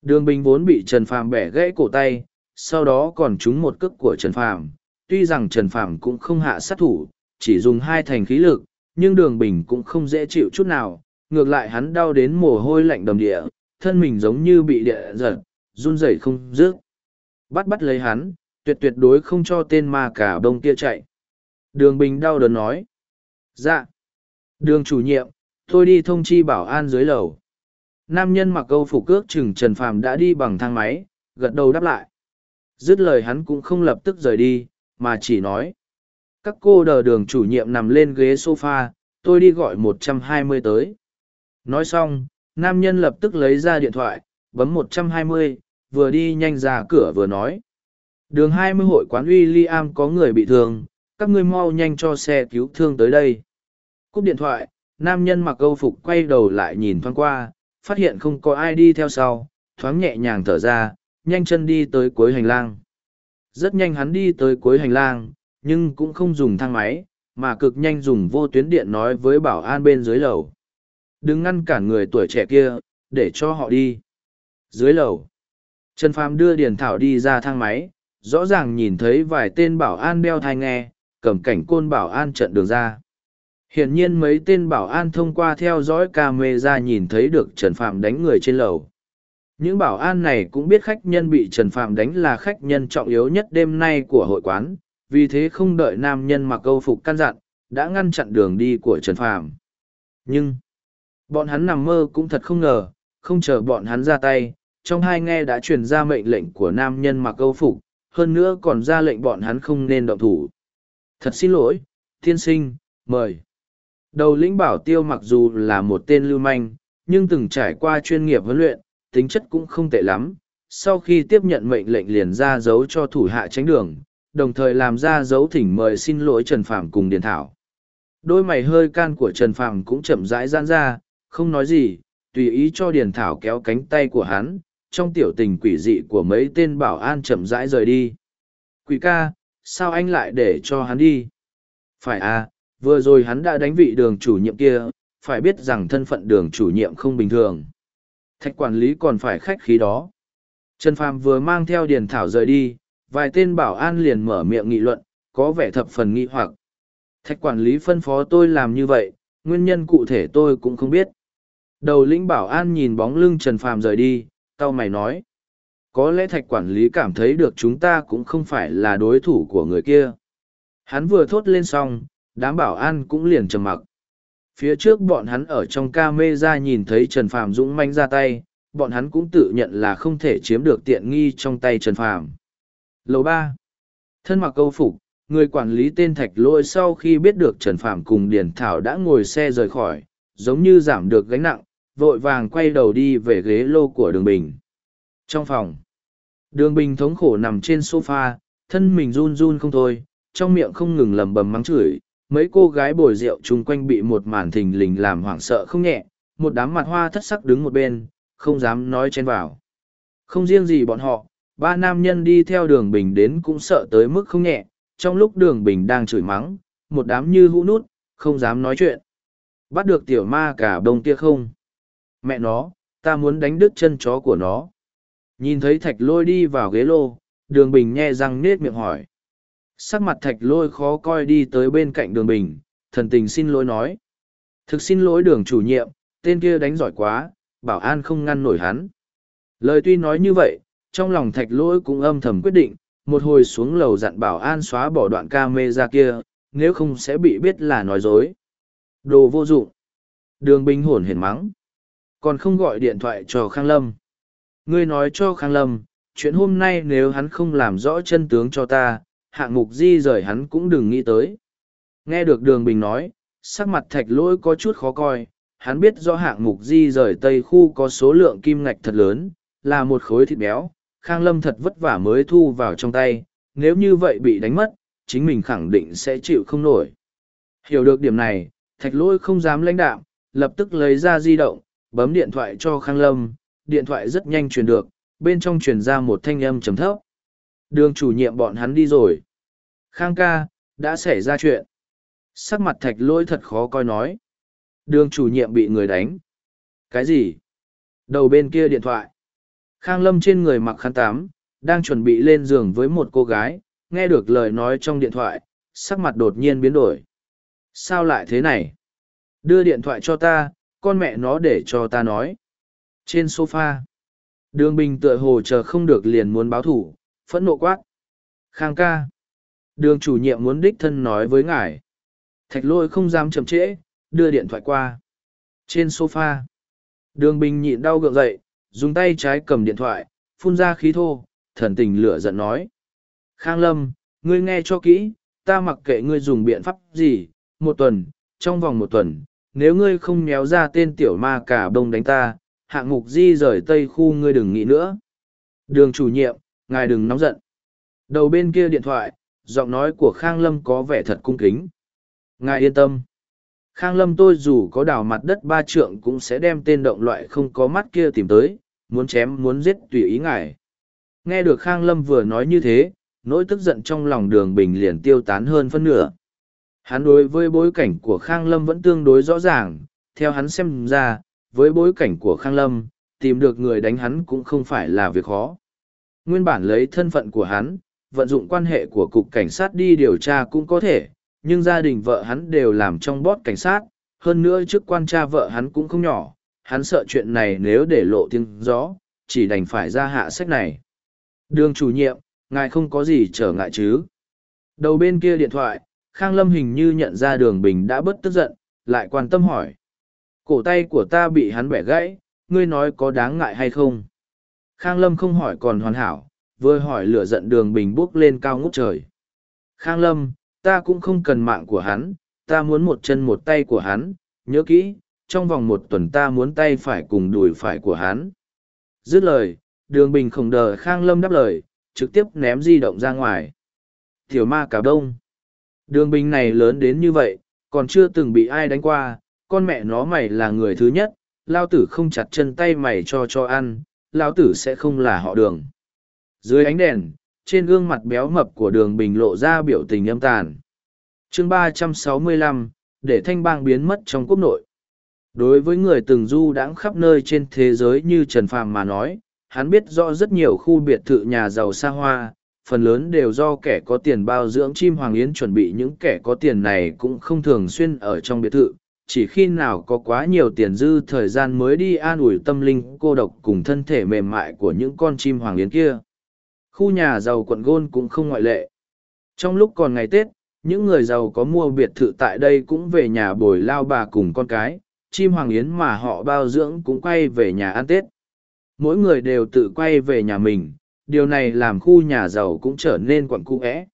Đường bình vốn bị trần phàm bẻ gãy cổ tay, sau đó còn trúng một cước của trần phàm. Tuy rằng trần phàm cũng không hạ sát thủ, chỉ dùng hai thành khí lực nhưng đường bình cũng không dễ chịu chút nào, ngược lại hắn đau đến mồ hôi lạnh đầm địa, thân mình giống như bị địa giật, run rẩy không dứt. Bắt bắt lấy hắn, tuyệt tuyệt đối không cho tên ma cả bông kia chạy. Đường bình đau đớn nói. Dạ. Đường chủ nhiệm, tôi đi thông chi bảo an dưới lầu. Nam nhân mặc câu phục cước chừng Trần Phàm đã đi bằng thang máy, gật đầu đáp lại. Dứt lời hắn cũng không lập tức rời đi, mà chỉ nói. Các cô đờ đường chủ nhiệm nằm lên ghế sofa, tôi đi gọi một trăm hai mươi tới. Nói xong, nam nhân lập tức lấy ra điện thoại, bấm một trăm hai mươi, vừa đi nhanh ra cửa vừa nói. Đường hai mươi hội quán William có người bị thương, các ngươi mau nhanh cho xe cứu thương tới đây. Cúp điện thoại, nam nhân mặc câu phục quay đầu lại nhìn thoáng qua, phát hiện không có ai đi theo sau, thoáng nhẹ nhàng thở ra, nhanh chân đi tới cuối hành lang. Rất nhanh hắn đi tới cuối hành lang, nhưng cũng không dùng thang máy, mà cực nhanh dùng vô tuyến điện nói với bảo an bên dưới lầu. Đừng ngăn cản người tuổi trẻ kia, để cho họ đi. Dưới lầu, Trần Phàm đưa Điền Thảo đi ra thang máy, rõ ràng nhìn thấy vài tên bảo an đeo thai nghe, cầm cảnh côn bảo an trận đường ra. Hiển nhiên mấy tên bảo an thông qua theo dõi camera nhìn thấy được Trần Phạm đánh người trên lầu. Những bảo an này cũng biết khách nhân bị Trần Phạm đánh là khách nhân trọng yếu nhất đêm nay của hội quán, vì thế không đợi nam nhân mặc câu phục căn dặn, đã ngăn chặn đường đi của Trần phàm Nhưng, bọn hắn nằm mơ cũng thật không ngờ, không chờ bọn hắn ra tay, trong hai nghe đã truyền ra mệnh lệnh của nam nhân mặc câu phục, hơn nữa còn ra lệnh bọn hắn không nên động thủ. Thật xin lỗi, tiên sinh, mời. Đầu lĩnh bảo tiêu mặc dù là một tên lưu manh, nhưng từng trải qua chuyên nghiệp huấn luyện, tính chất cũng không tệ lắm. Sau khi tiếp nhận mệnh lệnh liền ra dấu cho thủ hạ tránh đường, đồng thời làm ra dấu thỉnh mời xin lỗi Trần Phạm cùng Điền Thảo. Đôi mày hơi can của Trần Phạm cũng chậm rãi giãn ra, không nói gì, tùy ý cho Điền Thảo kéo cánh tay của hắn, trong tiểu tình quỷ dị của mấy tên bảo an chậm rãi rời đi. Quỷ ca, sao anh lại để cho hắn đi? Phải à, vừa rồi hắn đã đánh vị đường chủ nhiệm kia, phải biết rằng thân phận đường chủ nhiệm không bình thường. Thạch quản lý còn phải khách khí đó. Trần Phàm vừa mang theo Điền Thảo rời đi, vài tên bảo an liền mở miệng nghị luận, có vẻ thập phần nghi hoặc. Thạch quản lý phân phó tôi làm như vậy, nguyên nhân cụ thể tôi cũng không biết. Đầu lĩnh bảo an nhìn bóng lưng Trần Phàm rời đi, tao mày nói. Có lẽ thạch quản lý cảm thấy được chúng ta cũng không phải là đối thủ của người kia. Hắn vừa thốt lên xong, đám bảo an cũng liền trầm mặc. Phía trước bọn hắn ở trong ca mê ra nhìn thấy Trần Phàm dũng manh ra tay, bọn hắn cũng tự nhận là không thể chiếm được tiện nghi trong tay Trần Phàm. Lầu ba Thân mặc câu phục, người quản lý tên Thạch Lôi sau khi biết được Trần Phạm cùng Điển Thảo đã ngồi xe rời khỏi, giống như giảm được gánh nặng, vội vàng quay đầu đi về ghế lô của đường bình. Trong phòng, đường bình thống khổ nằm trên sofa, thân mình run run không thôi, trong miệng không ngừng lầm bầm mắng chửi, mấy cô gái bồi rượu chung quanh bị một màn thình lình làm hoảng sợ không nhẹ, một đám mặt hoa thất sắc đứng một bên, không dám nói chen vào. Không riêng gì bọn họ, ba nam nhân đi theo đường bình đến cũng sợ tới mức không nhẹ, trong lúc đường bình đang chửi mắng, một đám như hũ nút, không dám nói chuyện. Bắt được tiểu ma cả đông kia không? Mẹ nó, ta muốn đánh đứt chân chó của nó. Nhìn thấy thạch lôi đi vào ghế lô, đường bình nhe răng nết miệng hỏi. Sắc mặt thạch lôi khó coi đi tới bên cạnh đường bình, thần tình xin lỗi nói. Thực xin lỗi đường chủ nhiệm, tên kia đánh giỏi quá, bảo an không ngăn nổi hắn. Lời tuy nói như vậy, trong lòng thạch lỗi cũng âm thầm quyết định, một hồi xuống lầu dặn bảo an xóa bỏ đoạn ca mê ra kia, nếu không sẽ bị biết là nói dối. Đồ vô dụng. Đường Bình hồn hển mắng. Còn không gọi điện thoại cho Khang Lâm. Ngươi nói cho Khang Lâm, chuyện hôm nay nếu hắn không làm rõ chân tướng cho ta, hạng mục di rời hắn cũng đừng nghĩ tới. Nghe được đường bình nói, sắc mặt thạch lỗi có chút khó coi, hắn biết do hạng mục di rời tây khu có số lượng kim ngạch thật lớn, là một khối thịt béo, Khang Lâm thật vất vả mới thu vào trong tay, nếu như vậy bị đánh mất, chính mình khẳng định sẽ chịu không nổi. Hiểu được điểm này, thạch lỗi không dám lãnh đạm, lập tức lấy ra di động, bấm điện thoại cho Khang Lâm, điện thoại rất nhanh truyền được, bên trong truyền ra một thanh âm trầm thấp. Đường chủ nhiệm bọn hắn đi rồi. Khang ca, đã xảy ra chuyện. Sắc mặt thạch lỗi thật khó coi nói. Đường chủ nhiệm bị người đánh. Cái gì? Đầu bên kia điện thoại. Khang lâm trên người mặc khăn tám, đang chuẩn bị lên giường với một cô gái, nghe được lời nói trong điện thoại, sắc mặt đột nhiên biến đổi. Sao lại thế này? Đưa điện thoại cho ta, con mẹ nó để cho ta nói. Trên sofa, đường bình tựa hồ chờ không được liền muốn báo thủ, phẫn nộ quát. Khang ca. Đường chủ nhiệm muốn đích thân nói với ngài. Thạch lôi không dám chậm trễ, đưa điện thoại qua. Trên sofa, đường bình nhịn đau gượng dậy, dùng tay trái cầm điện thoại, phun ra khí thô, thần tình lửa giận nói. Khang Lâm, Ngươi nghe cho kỹ, ta mặc kệ ngươi dùng biện pháp gì, một tuần, trong vòng một tuần, nếu ngươi không méo ra tên tiểu ma cả bông đánh ta, hạng mục di rời tây khu ngươi đừng nghĩ nữa. Đường chủ nhiệm, ngài đừng nóng giận. Đầu bên kia điện thoại, giọng nói của Khang Lâm có vẻ thật cung kính. Ngài yên tâm. Khang Lâm tôi dù có đào mặt đất ba trượng cũng sẽ đem tên động loại không có mắt kia tìm tới, muốn chém muốn giết tùy ý ngài. Nghe được Khang Lâm vừa nói như thế, nỗi tức giận trong lòng đường bình liền tiêu tán hơn phân nửa. Hắn đối với bối cảnh của Khang Lâm vẫn tương đối rõ ràng, theo hắn xem ra, với bối cảnh của Khang Lâm, tìm được người đánh hắn cũng không phải là việc khó. Nguyên bản lấy thân phận của hắn, vận dụng quan hệ của cục cảnh sát đi điều tra cũng có thể, nhưng gia đình vợ hắn đều làm trong bót cảnh sát, hơn nữa chức quan cha vợ hắn cũng không nhỏ, hắn sợ chuyện này nếu để lộ tiếng gió, chỉ đành phải ra hạ sách này. Đường chủ nhiệm, ngài không có gì trở ngại chứ. Đầu bên kia điện thoại, Khang Lâm hình như nhận ra đường bình đã bất tức giận, lại quan tâm hỏi. Cổ tay của ta bị hắn bẻ gãy, ngươi nói có đáng ngại hay không? Khang Lâm không hỏi còn hoàn hảo, vừa hỏi lửa giận đường bình bước lên cao ngút trời. Khang Lâm, ta cũng không cần mạng của hắn, ta muốn một chân một tay của hắn, nhớ kỹ, trong vòng một tuần ta muốn tay phải cùng đùi phải của hắn. Dứt lời, đường bình không đờ Khang Lâm đáp lời, trực tiếp ném di động ra ngoài. Tiểu ma cả đông. Đường bình này lớn đến như vậy, còn chưa từng bị ai đánh qua, con mẹ nó mày là người thứ nhất, lao tử không chặt chân tay mày cho cho ăn, lao tử sẽ không là họ đường. Dưới ánh đèn, trên gương mặt béo mập của đường bình lộ ra biểu tình âm tàn. chương ba trăm sáu mươi lăm để thanh bang biến mất trong quốc nội. Đối với người từng du đãng khắp nơi trên thế giới như Trần Phàm mà nói, hắn biết rõ rất nhiều khu biệt thự nhà giàu xa hoa, phần lớn đều do kẻ có tiền bao dưỡng chim hoàng yến chuẩn bị những kẻ có tiền này cũng không thường xuyên ở trong biệt thự, chỉ khi nào có quá nhiều tiền dư thời gian mới đi an ủi tâm linh cô độc cùng thân thể mềm mại của những con chim hoàng yến kia. Khu nhà giàu quận Gôn cũng không ngoại lệ. Trong lúc còn ngày Tết, những người giàu có mua biệt thự tại đây cũng về nhà bồi lao bà cùng con cái, chim hoàng yến mà họ bao dưỡng cũng quay về nhà ăn Tết. Mỗi người đều tự quay về nhà mình, điều này làm khu nhà giàu cũng trở nên quặng cu é.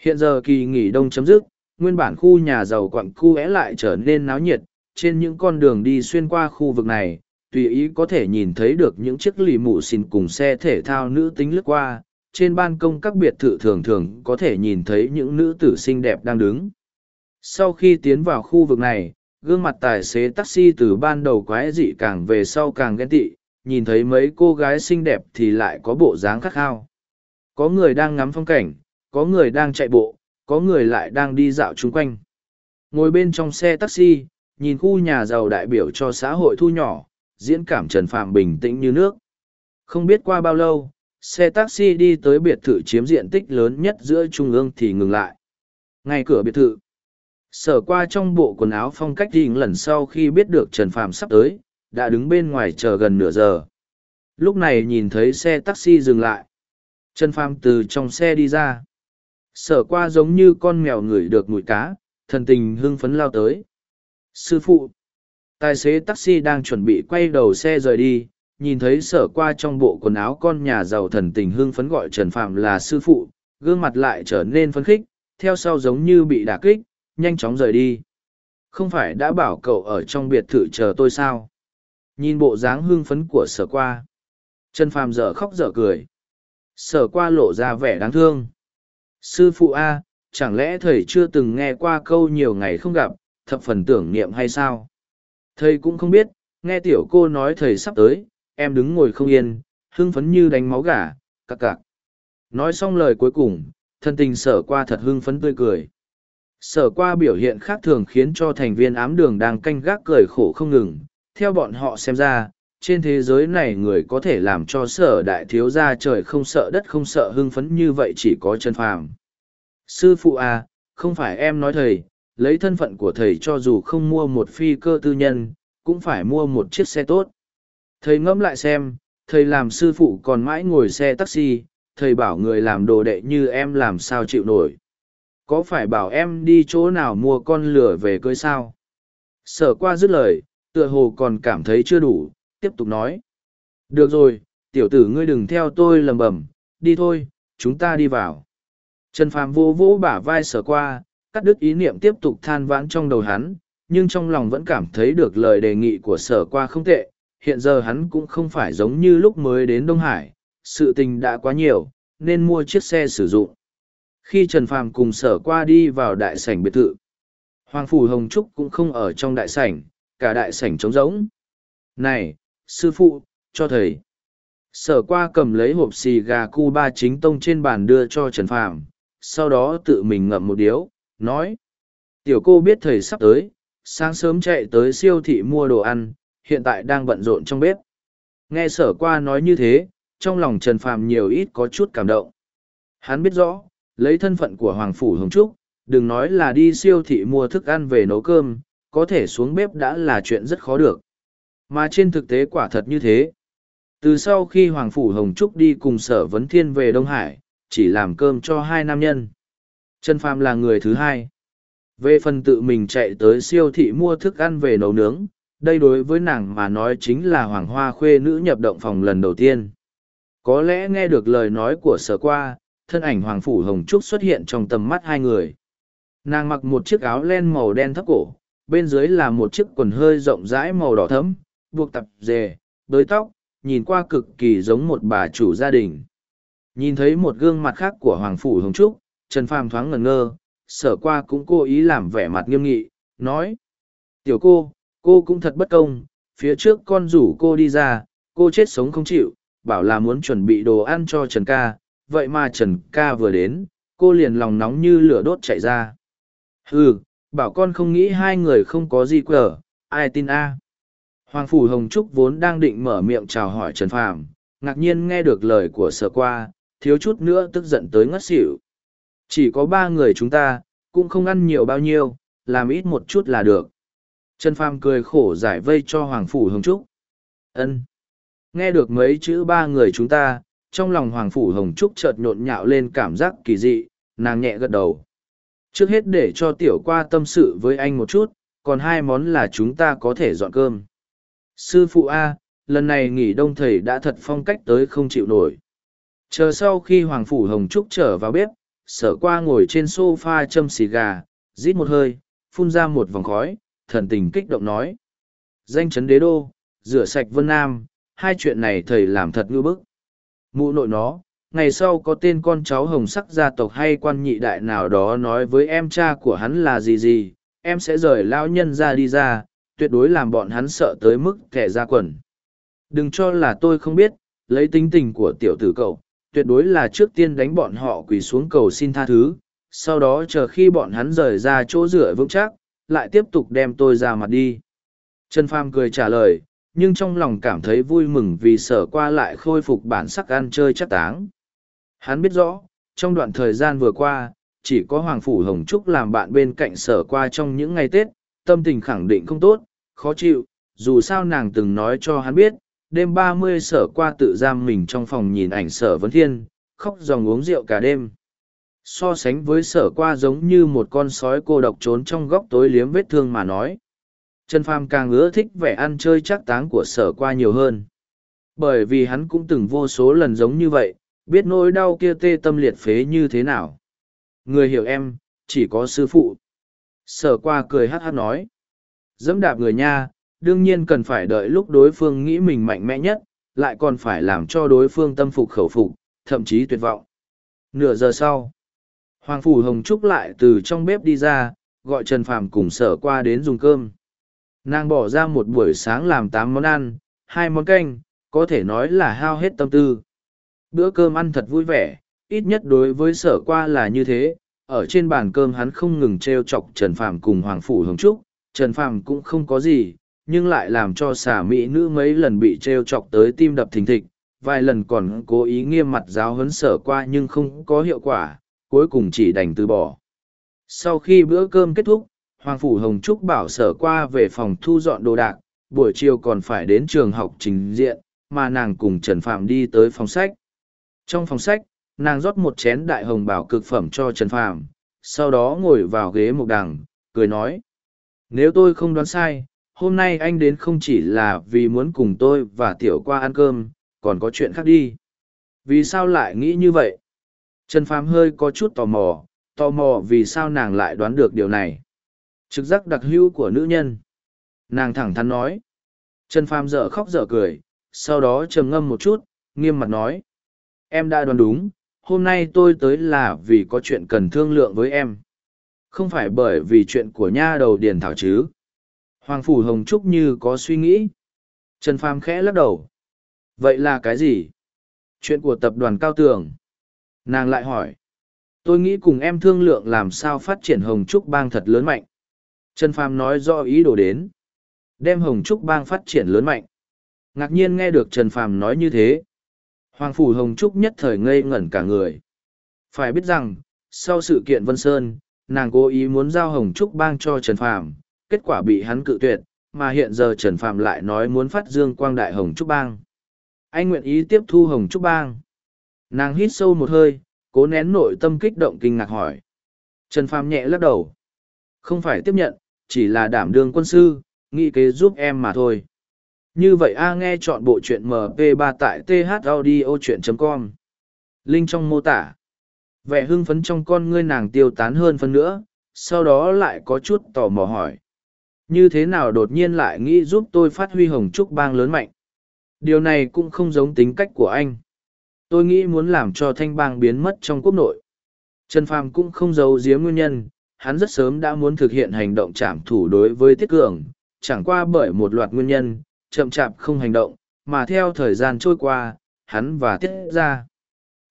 Hiện giờ kỳ nghỉ đông chấm dứt, nguyên bản khu nhà giàu quặng cu é lại trở nên náo nhiệt, trên những con đường đi xuyên qua khu vực này, tùy ý có thể nhìn thấy được những chiếc lì mụ xìn cùng xe thể thao nữ tính lướt qua. Trên ban công các biệt thự thường thường có thể nhìn thấy những nữ tử xinh đẹp đang đứng. Sau khi tiến vào khu vực này, gương mặt tài xế taxi từ ban đầu quái dị càng về sau càng ghen tị, nhìn thấy mấy cô gái xinh đẹp thì lại có bộ dáng khắc khao. Có người đang ngắm phong cảnh, có người đang chạy bộ, có người lại đang đi dạo chung quanh. Ngồi bên trong xe taxi, nhìn khu nhà giàu đại biểu cho xã hội thu nhỏ, diễn cảm Trần Phạm bình tĩnh như nước. Không biết qua bao lâu, xe taxi đi tới biệt thự chiếm diện tích lớn nhất giữa trung ương thì ngừng lại. Ngay cửa biệt thự, sở qua trong bộ quần áo phong cách hình lần sau khi biết được Trần Phạm sắp tới, đã đứng bên ngoài chờ gần nửa giờ. Lúc này nhìn thấy xe taxi dừng lại. Trần Phàm từ trong xe đi ra. Sở qua giống như con mèo ngửi được mùi cá, thần tình hưng phấn lao tới. Sư phụ! Tài xế taxi đang chuẩn bị quay đầu xe rời đi, nhìn thấy sở qua trong bộ quần áo con nhà giàu thần tình hưng phấn gọi Trần Phạm là sư phụ, gương mặt lại trở nên phấn khích, theo sau giống như bị đả kích, nhanh chóng rời đi. Không phải đã bảo cậu ở trong biệt thự chờ tôi sao? Nhìn bộ dáng hưng phấn của sở qua. Trần Phàm dở khóc dở cười. Sở qua lộ ra vẻ đáng thương. Sư phụ A, chẳng lẽ thầy chưa từng nghe qua câu nhiều ngày không gặp, thập phần tưởng niệm hay sao? Thầy cũng không biết, nghe tiểu cô nói thầy sắp tới, em đứng ngồi không yên, hưng phấn như đánh máu gà, cặc cặc. Nói xong lời cuối cùng, thân tình sở qua thật hưng phấn tươi cười. Sở qua biểu hiện khác thường khiến cho thành viên ám đường đang canh gác cười khổ không ngừng, theo bọn họ xem ra, trên thế giới này người có thể làm cho sở đại thiếu gia trời không sợ đất không sợ hưng phấn như vậy chỉ có chân phàm. Sư phụ à, không phải em nói thầy, lấy thân phận của thầy cho dù không mua một phi cơ tư nhân, cũng phải mua một chiếc xe tốt. Thầy ngẫm lại xem, thầy làm sư phụ còn mãi ngồi xe taxi, thầy bảo người làm đồ đệ như em làm sao chịu nổi. Có phải bảo em đi chỗ nào mua con lửa về cưới sao? Sở qua dứt lời, tựa hồ còn cảm thấy chưa đủ, tiếp tục nói. Được rồi, tiểu tử ngươi đừng theo tôi lầm bầm, đi thôi, chúng ta đi vào. Trần Phàm vô vỗ bả vai sở qua, cắt đứt ý niệm tiếp tục than vãn trong đầu hắn, nhưng trong lòng vẫn cảm thấy được lời đề nghị của sở qua không tệ. Hiện giờ hắn cũng không phải giống như lúc mới đến Đông Hải, sự tình đã quá nhiều, nên mua chiếc xe sử dụng. Khi Trần Phàm cùng sở qua đi vào đại sảnh biệt thự, Hoàng Phủ Hồng Trúc cũng không ở trong đại sảnh, cả đại sảnh trống rỗng. Này, sư phụ, cho thầy. Sở qua cầm lấy hộp xì gà cu ba chính tông trên bàn đưa cho Trần Phàm, sau đó tự mình ngậm một điếu, nói. Tiểu cô biết thầy sắp tới, sáng sớm chạy tới siêu thị mua đồ ăn, hiện tại đang bận rộn trong bếp. Nghe sở qua nói như thế, trong lòng Trần Phàm nhiều ít có chút cảm động. Hắn biết rõ, lấy thân phận của Hoàng Phủ Hồng Trúc, đừng nói là đi siêu thị mua thức ăn về nấu cơm, có thể xuống bếp đã là chuyện rất khó được. Mà trên thực tế quả thật như thế. Từ sau khi Hoàng Phủ Hồng Trúc đi cùng sở vấn thiên về Đông Hải, chỉ làm cơm cho hai nam nhân. Trần Phàm là người thứ hai. Về phần tự mình chạy tới siêu thị mua thức ăn về nấu nướng, đây đối với nàng mà nói chính là hoàng hoa khuê nữ nhập động phòng lần đầu tiên. Có lẽ nghe được lời nói của sở qua, thân ảnh Hoàng Phủ Hồng Trúc xuất hiện trong tầm mắt hai người. Nàng mặc một chiếc áo len màu đen thấp cổ, bên dưới là một chiếc quần hơi rộng rãi màu đỏ thấm, buộc tập dề, đới tóc, nhìn qua cực kỳ giống một bà chủ gia đình. Nhìn thấy một gương mặt khác của Hoàng Phủ Hồng Trúc, Trần Phàm thoáng ngẩn ngơ, sở qua cũng cố ý làm vẻ mặt nghiêm nghị, nói. Tiểu cô, cô cũng thật bất công, phía trước con rủ cô đi ra, cô chết sống không chịu, bảo là muốn chuẩn bị đồ ăn cho Trần ca, vậy mà Trần ca vừa đến, cô liền lòng nóng như lửa đốt chạy ra. Ừ, bảo con không nghĩ hai người không có gì quở, ai tin a? Hoàng Phủ Hồng Trúc vốn đang định mở miệng chào hỏi Trần Phàm, ngạc nhiên nghe được lời của sở qua, thiếu chút nữa tức giận tới ngất xỉu. Chỉ có ba người chúng ta, cũng không ăn nhiều bao nhiêu, làm ít một chút là được. Trần Phàm cười khổ giải vây cho Hoàng Phủ Hồng Trúc. Ân. Nghe được mấy chữ ba người chúng ta, trong lòng Hoàng Phủ Hồng Trúc chợt nhộn nhạo lên cảm giác kỳ dị, nàng nhẹ gật đầu. Trước hết để cho tiểu qua tâm sự với anh một chút, còn hai món là chúng ta có thể dọn cơm. Sư phụ A, lần này nghỉ đông thầy đã thật phong cách tới không chịu nổi. Chờ sau khi Hoàng Phủ Hồng Trúc trở vào bếp, sở qua ngồi trên sofa châm xì gà, rít một hơi, phun ra một vòng khói, thần tình kích động nói. Danh chấn đế đô, rửa sạch vân nam, hai chuyện này thầy làm thật ngư bức. Mụ nội nó, ngày sau có tên con cháu hồng sắc gia tộc hay quan nhị đại nào đó nói với em cha của hắn là gì gì, em sẽ rời lão nhân ra đi ra, tuyệt đối làm bọn hắn sợ tới mức kẻ ra quần. Đừng cho là tôi không biết, lấy tính tình của tiểu tử cậu, tuyệt đối là trước tiên đánh bọn họ quỳ xuống cầu xin tha thứ, sau đó chờ khi bọn hắn rời ra chỗ rửa vững chắc, lại tiếp tục đem tôi ra mặt đi. Trần Pham cười trả lời, nhưng trong lòng cảm thấy vui mừng vì sở qua lại khôi phục bản sắc ăn chơi chắc táng. Hắn biết rõ, trong đoạn thời gian vừa qua, chỉ có Hoàng Phủ Hồng Trúc làm bạn bên cạnh sở qua trong những ngày Tết, tâm tình khẳng định không tốt, khó chịu, dù sao nàng từng nói cho hắn biết, đêm ba mươi sở qua tự giam mình trong phòng nhìn ảnh sở vấn thiên, khóc dòng uống rượu cả đêm. So sánh với sở qua giống như một con sói cô độc trốn trong góc tối liếm vết thương mà nói. Trần Phàm càng ưa thích vẻ ăn chơi chắc táng của sở qua nhiều hơn. Bởi vì hắn cũng từng vô số lần giống như vậy, biết nỗi đau kia tê tâm liệt phế như thế nào. Người hiểu em, chỉ có sư phụ. Sở qua cười hát hát nói. Dẫm đạp người nha, đương nhiên cần phải đợi lúc đối phương nghĩ mình mạnh mẽ nhất, lại còn phải làm cho đối phương tâm phục khẩu phục, thậm chí tuyệt vọng. Nửa giờ sau, Hoàng Phủ Hồng Trúc lại từ trong bếp đi ra, gọi Trần Phàm cùng sở qua đến dùng cơm. Nàng bỏ ra một buổi sáng làm tám món ăn, hai món canh, có thể nói là hao hết tâm tư. Bữa cơm ăn thật vui vẻ, ít nhất đối với sở qua là như thế. Ở trên bàn cơm hắn không ngừng treo chọc Trần Phàm cùng Hoàng Phủ Hồng Trúc, Trần Phàm cũng không có gì, nhưng lại làm cho xà mỹ nữ mấy lần bị treo chọc tới tim đập thình thịch, vài lần còn cố ý nghiêm mặt giáo huấn sở qua nhưng không có hiệu quả, cuối cùng chỉ đành từ bỏ. Sau khi bữa cơm kết thúc, Hoàng Phủ Hồng Trúc bảo sở qua về phòng thu dọn đồ đạc, buổi chiều còn phải đến trường học trình diện, mà nàng cùng Trần Phạm đi tới phòng sách. Trong phòng sách, nàng rót một chén đại hồng bảo cực phẩm cho Trần Phạm, sau đó ngồi vào ghế một đằng, cười nói. Nếu tôi không đoán sai, hôm nay anh đến không chỉ là vì muốn cùng tôi và tiểu qua ăn cơm, còn có chuyện khác đi. Vì sao lại nghĩ như vậy? Trần Phạm hơi có chút tò mò, tò mò vì sao nàng lại đoán được điều này. Trực giác đặc hữu của nữ nhân. Nàng thẳng thắn nói. Trần Phàm dở khóc dở cười, sau đó trầm ngâm một chút, nghiêm mặt nói. Em đã đoán đúng, hôm nay tôi tới là vì có chuyện cần thương lượng với em. Không phải bởi vì chuyện của nha đầu Điền Thảo chứ. Hoàng Phủ Hồng Trúc như có suy nghĩ. Trần Phàm khẽ lắc đầu. Vậy là cái gì? Chuyện của tập đoàn Cao Tường. Nàng lại hỏi. Tôi nghĩ cùng em thương lượng làm sao phát triển Hồng Trúc bang thật lớn mạnh. Trần Phàm nói rõ ý đồ đến. Đem Hồng Trúc bang phát triển lớn mạnh. Ngạc nhiên nghe được Trần Phàm nói như thế. Hoàng Phủ Hồng Trúc nhất thời ngây ngẩn cả người. Phải biết rằng, sau sự kiện Vân Sơn, nàng cố ý muốn giao Hồng Trúc bang cho Trần Phàm, kết quả bị hắn cự tuyệt, mà hiện giờ Trần Phàm lại nói muốn phát dương quang đại Hồng Trúc bang. Anh nguyện ý tiếp thu Hồng Trúc bang. Nàng hít sâu một hơi, cố nén nội tâm kích động kinh ngạc hỏi. Trần Phàm nhẹ lắc đầu. Không phải tiếp nhận, chỉ là đảm đương quân sư, nghĩ kế giúp em mà thôi. Như vậy A nghe chọn bộ truyện MP3 tại thaudio.com. Link trong mô tả. Vẻ hưng phấn trong con ngươi nàng tiêu tán hơn phân nữa, sau đó lại có chút tò mò hỏi. Như thế nào đột nhiên lại nghĩ giúp tôi phát huy hồng trúc bang lớn mạnh? Điều này cũng không giống tính cách của anh. Tôi nghĩ muốn làm cho thanh bang biến mất trong quốc nội. Trần Phàm cũng không giấu giếm nguyên nhân, hắn rất sớm đã muốn thực hiện hành động trảm thủ đối với Tiết Cường, chẳng qua bởi một loạt nguyên nhân, chậm chạp không hành động, mà theo thời gian trôi qua, hắn và Tiết ra.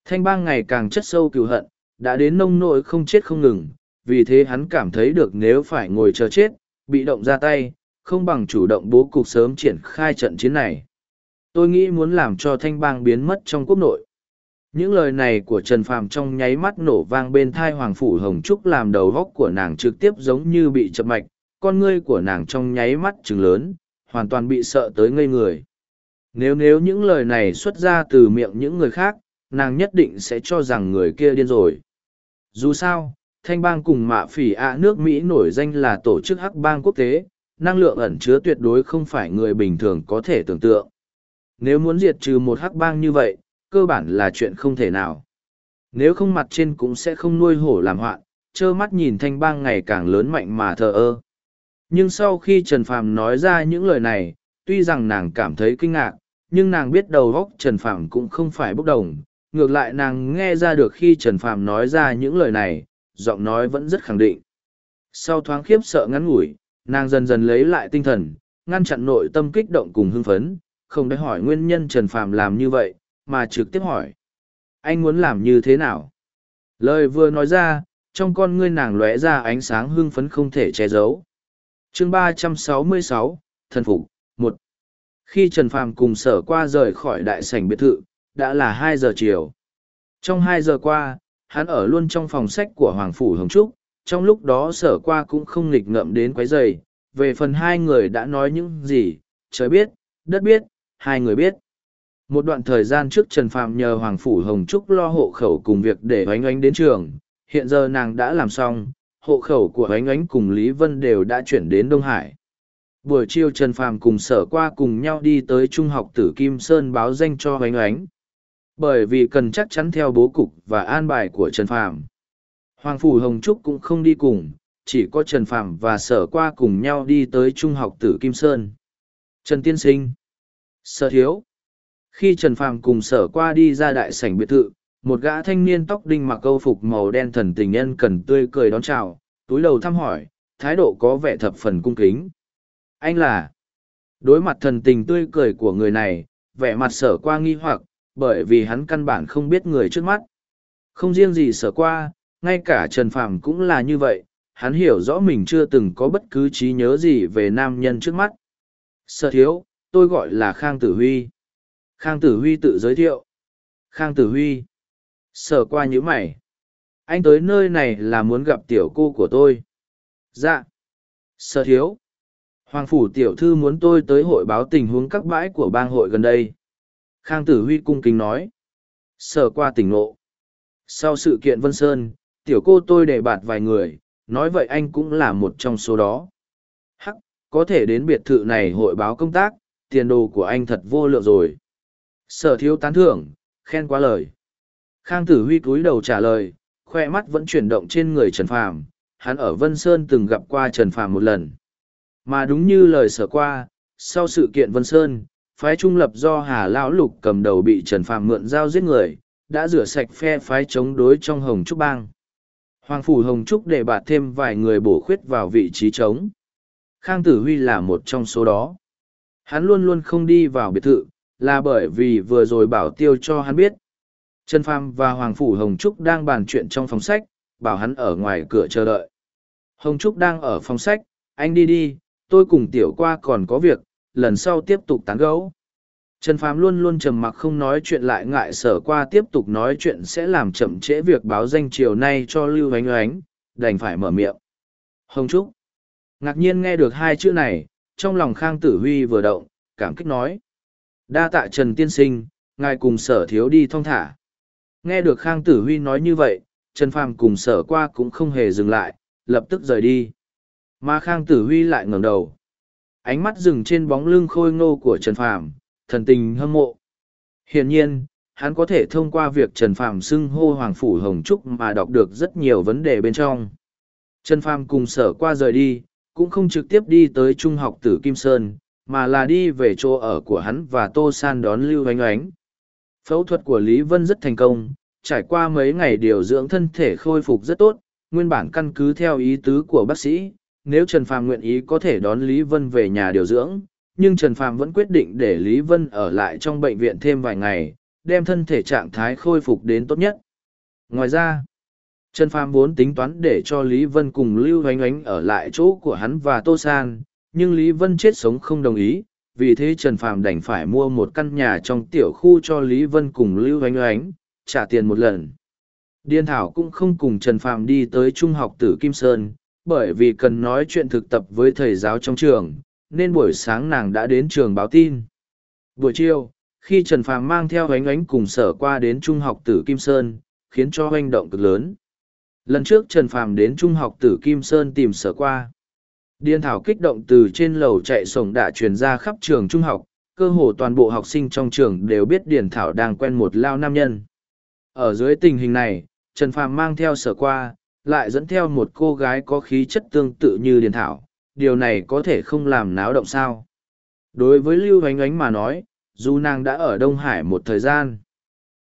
Thanh bang ngày càng chất sâu cừu hận, đã đến nông nỗi không chết không ngừng, vì thế hắn cảm thấy được nếu phải ngồi chờ chết, bị động ra tay, không bằng chủ động bố cục sớm triển khai trận chiến này. Tôi nghĩ muốn làm cho thanh bang biến mất trong quốc nội. Những lời này của Trần Phàm trong nháy mắt nổ vang bên thai Hoàng Phủ Hồng Trúc làm đầu góc của nàng trực tiếp giống như bị chập mạch, con ngươi của nàng trong nháy mắt trừng lớn, hoàn toàn bị sợ tới ngây người. Nếu nếu những lời này xuất ra từ miệng những người khác, nàng nhất định sẽ cho rằng người kia điên rồi. Dù sao, thanh bang cùng mạ phỉ ạ nước Mỹ nổi danh là tổ chức hắc bang quốc tế, năng lượng ẩn chứa tuyệt đối không phải người bình thường có thể tưởng tượng. Nếu muốn diệt trừ một hắc bang như vậy, cơ bản là chuyện không thể nào. Nếu không mặt trên cũng sẽ không nuôi hổ làm hoạn, trơ mắt nhìn thanh bang ngày càng lớn mạnh mà thờ ơ. Nhưng sau khi Trần Phàm nói ra những lời này, tuy rằng nàng cảm thấy kinh ngạc, nhưng nàng biết đầu óc Trần Phàm cũng không phải bốc đồng, ngược lại nàng nghe ra được khi Trần Phàm nói ra những lời này, giọng nói vẫn rất khẳng định. Sau thoáng khiếp sợ ngắn ngủi, nàng dần dần lấy lại tinh thần, ngăn chặn nội tâm kích động cùng hưng phấn, không để hỏi nguyên nhân Trần Phàm làm như vậy, mà trực tiếp hỏi. Anh muốn làm như thế nào? Lời vừa nói ra, trong con ngươi nàng lóe ra ánh sáng hưng phấn không thể che giấu. chương ba trăm sáu mươi sáu Thần Phục, một Khi Trần Phàm cùng sở qua rời khỏi đại sảnh biệt thự, đã là hai giờ chiều. Trong hai giờ qua, hắn ở luôn trong phòng sách của Hoàng Phủ Hồng Trúc, trong lúc đó sở qua cũng không nghịch ngợm đến quấy rầy. Về phần hai người đã nói những gì, trời biết, đất biết, hai người biết. Một đoạn thời gian trước Trần Phạm nhờ Hoàng Phủ Hồng Trúc lo hộ khẩu cùng việc để oánh oánh đến trường, hiện giờ nàng đã làm xong, hộ khẩu của oánh oánh cùng Lý Vân đều đã chuyển đến Đông Hải. Buổi chiều Trần Phạm cùng sở qua cùng nhau đi tới Trung học tử Kim Sơn báo danh cho oánh oánh. Bởi vì cần chắc chắn theo bố cục và an bài của Trần Phạm. Hoàng Phủ Hồng Trúc cũng không đi cùng, chỉ có Trần Phạm và sở qua cùng nhau đi tới Trung học tử Kim Sơn. Trần Tiên Sinh Sở Thiếu khi Trần Phàm cùng sở qua đi ra đại sảnh biệt thự, một gã thanh niên tóc đinh mặc câu phục màu đen thần tình nhân cần tươi cười đón chào, túi đầu thăm hỏi, thái độ có vẻ thập phần cung kính. Anh là... Đối mặt thần tình tươi cười của người này, vẻ mặt sở qua nghi hoặc, bởi vì hắn căn bản không biết người trước mắt. Không riêng gì sở qua, ngay cả Trần Phàm cũng là như vậy, hắn hiểu rõ mình chưa từng có bất cứ trí nhớ gì về nam nhân trước mắt. Sở thiếu, tôi gọi là Khang Tử Huy. Khang Tử Huy tự giới thiệu. Khang Tử Huy. Sở qua nhíu mày. Anh tới nơi này là muốn gặp tiểu cô của tôi. Dạ. Sở thiếu. Hoàng phủ tiểu thư muốn tôi tới hội báo tình huống các bãi của bang hội gần đây. Khang Tử Huy cung kính nói. Sở qua tỉnh ngộ. Sau sự kiện Vân Sơn, tiểu cô tôi để bạt vài người, nói vậy anh cũng là một trong số đó. Hắc, có thể đến biệt thự này hội báo công tác, tiền đồ của anh thật vô lượng rồi. Sở thiếu tán thưởng, khen quá lời. Khang Tử Huy cúi đầu trả lời, khoe mắt vẫn chuyển động trên người Trần Phàm, hắn ở Vân Sơn từng gặp qua Trần Phàm một lần. Mà đúng như lời sở qua, sau sự kiện Vân Sơn, phái trung lập do Hà Lão Lục cầm đầu bị Trần Phàm mượn dao giết người, đã rửa sạch phe phái chống đối trong Hồng Trúc Bang. Hoàng Phủ Hồng Trúc để bạt thêm vài người bổ khuyết vào vị trí chống. Khang Tử Huy là một trong số đó. Hắn luôn luôn không đi vào biệt thự, là bởi vì vừa rồi bảo tiêu cho hắn biết. Trần Phàm và Hoàng Phủ Hồng Trúc đang bàn chuyện trong phòng sách, bảo hắn ở ngoài cửa chờ đợi. Hồng Trúc đang ở phòng sách, anh đi đi, tôi cùng tiểu qua còn có việc, lần sau tiếp tục tán gẫu. Trần Phàm luôn luôn trầm mặc không nói chuyện lại ngại sở qua tiếp tục nói chuyện sẽ làm chậm trễ việc báo danh chiều nay cho Lưu Ánh Oánh, đành phải mở miệng. Hồng Trúc. Ngạc nhiên nghe được hai chữ này, trong lòng Khang Tử Huy vừa động, cảm kích nói. Đa tạ Trần Tiên Sinh, ngài cùng sở thiếu đi thong thả. Nghe được Khang Tử Huy nói như vậy, Trần Phàm cùng sở qua cũng không hề dừng lại, lập tức rời đi. Mà Khang Tử Huy lại ngẩng đầu. Ánh mắt dừng trên bóng lưng khôi ngô của Trần Phàm, thần tình hâm mộ. Hiển nhiên, hắn có thể thông qua việc Trần Phàm xưng hô Hoàng Phủ Hồng Trúc mà đọc được rất nhiều vấn đề bên trong. Trần Phàm cùng sở qua rời đi, cũng không trực tiếp đi tới Trung học tử Kim Sơn, mà là đi về chỗ ở của hắn và Tô San đón Lưu Ánh Ánh. Phẫu thuật của Lý Vân rất thành công, trải qua mấy ngày điều dưỡng thân thể khôi phục rất tốt, nguyên bản căn cứ theo ý tứ của bác sĩ, nếu Trần Phàm nguyện ý có thể đón Lý Vân về nhà điều dưỡng, nhưng Trần Phàm vẫn quyết định để Lý Vân ở lại trong bệnh viện thêm vài ngày, đem thân thể trạng thái khôi phục đến tốt nhất. Ngoài ra, Trần Phàm vốn tính toán để cho Lý Vân cùng Lưu Ánh Ánh ở lại chỗ của hắn và Tô San, nhưng Lý Vân chết sống không đồng ý, vì thế Trần Phàm đành phải mua một căn nhà trong tiểu khu cho Lý Vân cùng Lưu Ánh Oánh, trả tiền một lần. Điên Thảo cũng không cùng Trần Phàm đi tới trung học tử Kim Sơn, bởi vì cần nói chuyện thực tập với thầy giáo trong trường, nên buổi sáng nàng đã đến trường báo tin. Buổi chiều, khi Trần Phàm mang theo ánh Oánh cùng sở qua đến trung học tử Kim Sơn, khiến cho hoành động cực lớn. Lần trước Trần Phàm đến trung học tử Kim Sơn tìm sở qua. Điên thảo kích động từ trên lầu chạy sổng đã truyền ra khắp trường trung học, cơ hồ toàn bộ học sinh trong trường đều biết Điền Thảo đang quen một lao nam nhân. Ở dưới tình hình này, Trần Phàm mang theo sở qua, lại dẫn theo một cô gái có khí chất tương tự như Điền Thảo, điều này có thể không làm náo động sao. Đối với Lưu Ánh Ánh mà nói, dù nàng đã ở Đông Hải một thời gian,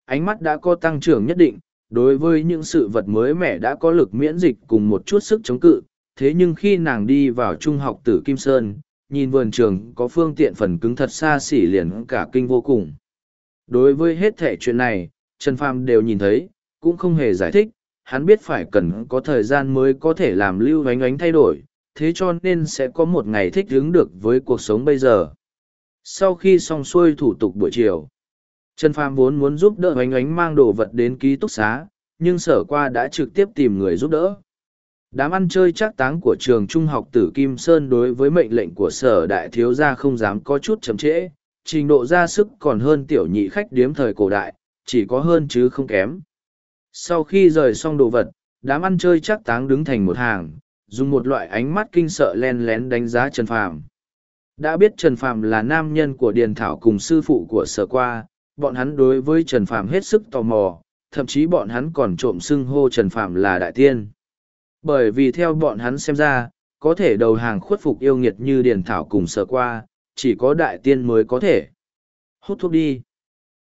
ánh mắt đã có tăng trưởng nhất định, đối với những sự vật mới mẻ đã có lực miễn dịch cùng một chút sức chống cự, thế nhưng khi nàng đi vào trung học tử Kim Sơn, nhìn vườn trường có phương tiện phần cứng thật xa xỉ liền cả kinh vô cùng. Đối với hết thể chuyện này, Trần Phàm đều nhìn thấy, cũng không hề giải thích, hắn biết phải cần có thời gian mới có thể làm lưu ánh ánh thay đổi, thế cho nên sẽ có một ngày thích ứng được với cuộc sống bây giờ. Sau khi xong xuôi thủ tục buổi chiều, Trần Phàm vốn muốn giúp đỡ ánh ánh mang đồ vật đến ký túc xá, nhưng sở qua đã trực tiếp tìm người giúp đỡ. Đám ăn chơi trác táng của trường trung học tử Kim Sơn đối với mệnh lệnh của sở đại thiếu gia không dám có chút chậm trễ, trình độ ra sức còn hơn tiểu nhị khách điếm thời cổ đại, chỉ có hơn chứ không kém. Sau khi rời xong đồ vật, đám ăn chơi trác táng đứng thành một hàng, dùng một loại ánh mắt kinh sợ len lén đánh giá Trần Phàm. Đã biết Trần Phàm là nam nhân của Điền Thảo cùng sư phụ của sở qua, bọn hắn đối với Trần Phàm hết sức tò mò, thậm chí bọn hắn còn trộm xưng hô Trần Phàm là đại tiên. Bởi vì theo bọn hắn xem ra, có thể đầu hàng khuất phục yêu nghiệt như Điền Thảo cùng sở qua, chỉ có đại tiên mới có thể. Hút thuốc đi.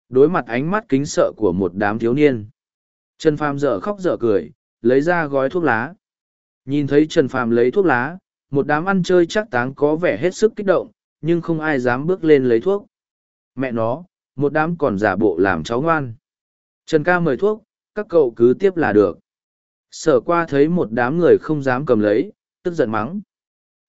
Đối mặt ánh mắt kính sợ của một đám thiếu niên. Trần Phàm dở khóc dở cười, lấy ra gói thuốc lá. Nhìn thấy Trần Phàm lấy thuốc lá, một đám ăn chơi chắc táng có vẻ hết sức kích động, nhưng không ai dám bước lên lấy thuốc. Mẹ nó, một đám còn giả bộ làm cháu ngoan. Trần ca mời thuốc, các cậu cứ tiếp là được. Sở qua thấy một đám người không dám cầm lấy, tức giận mắng.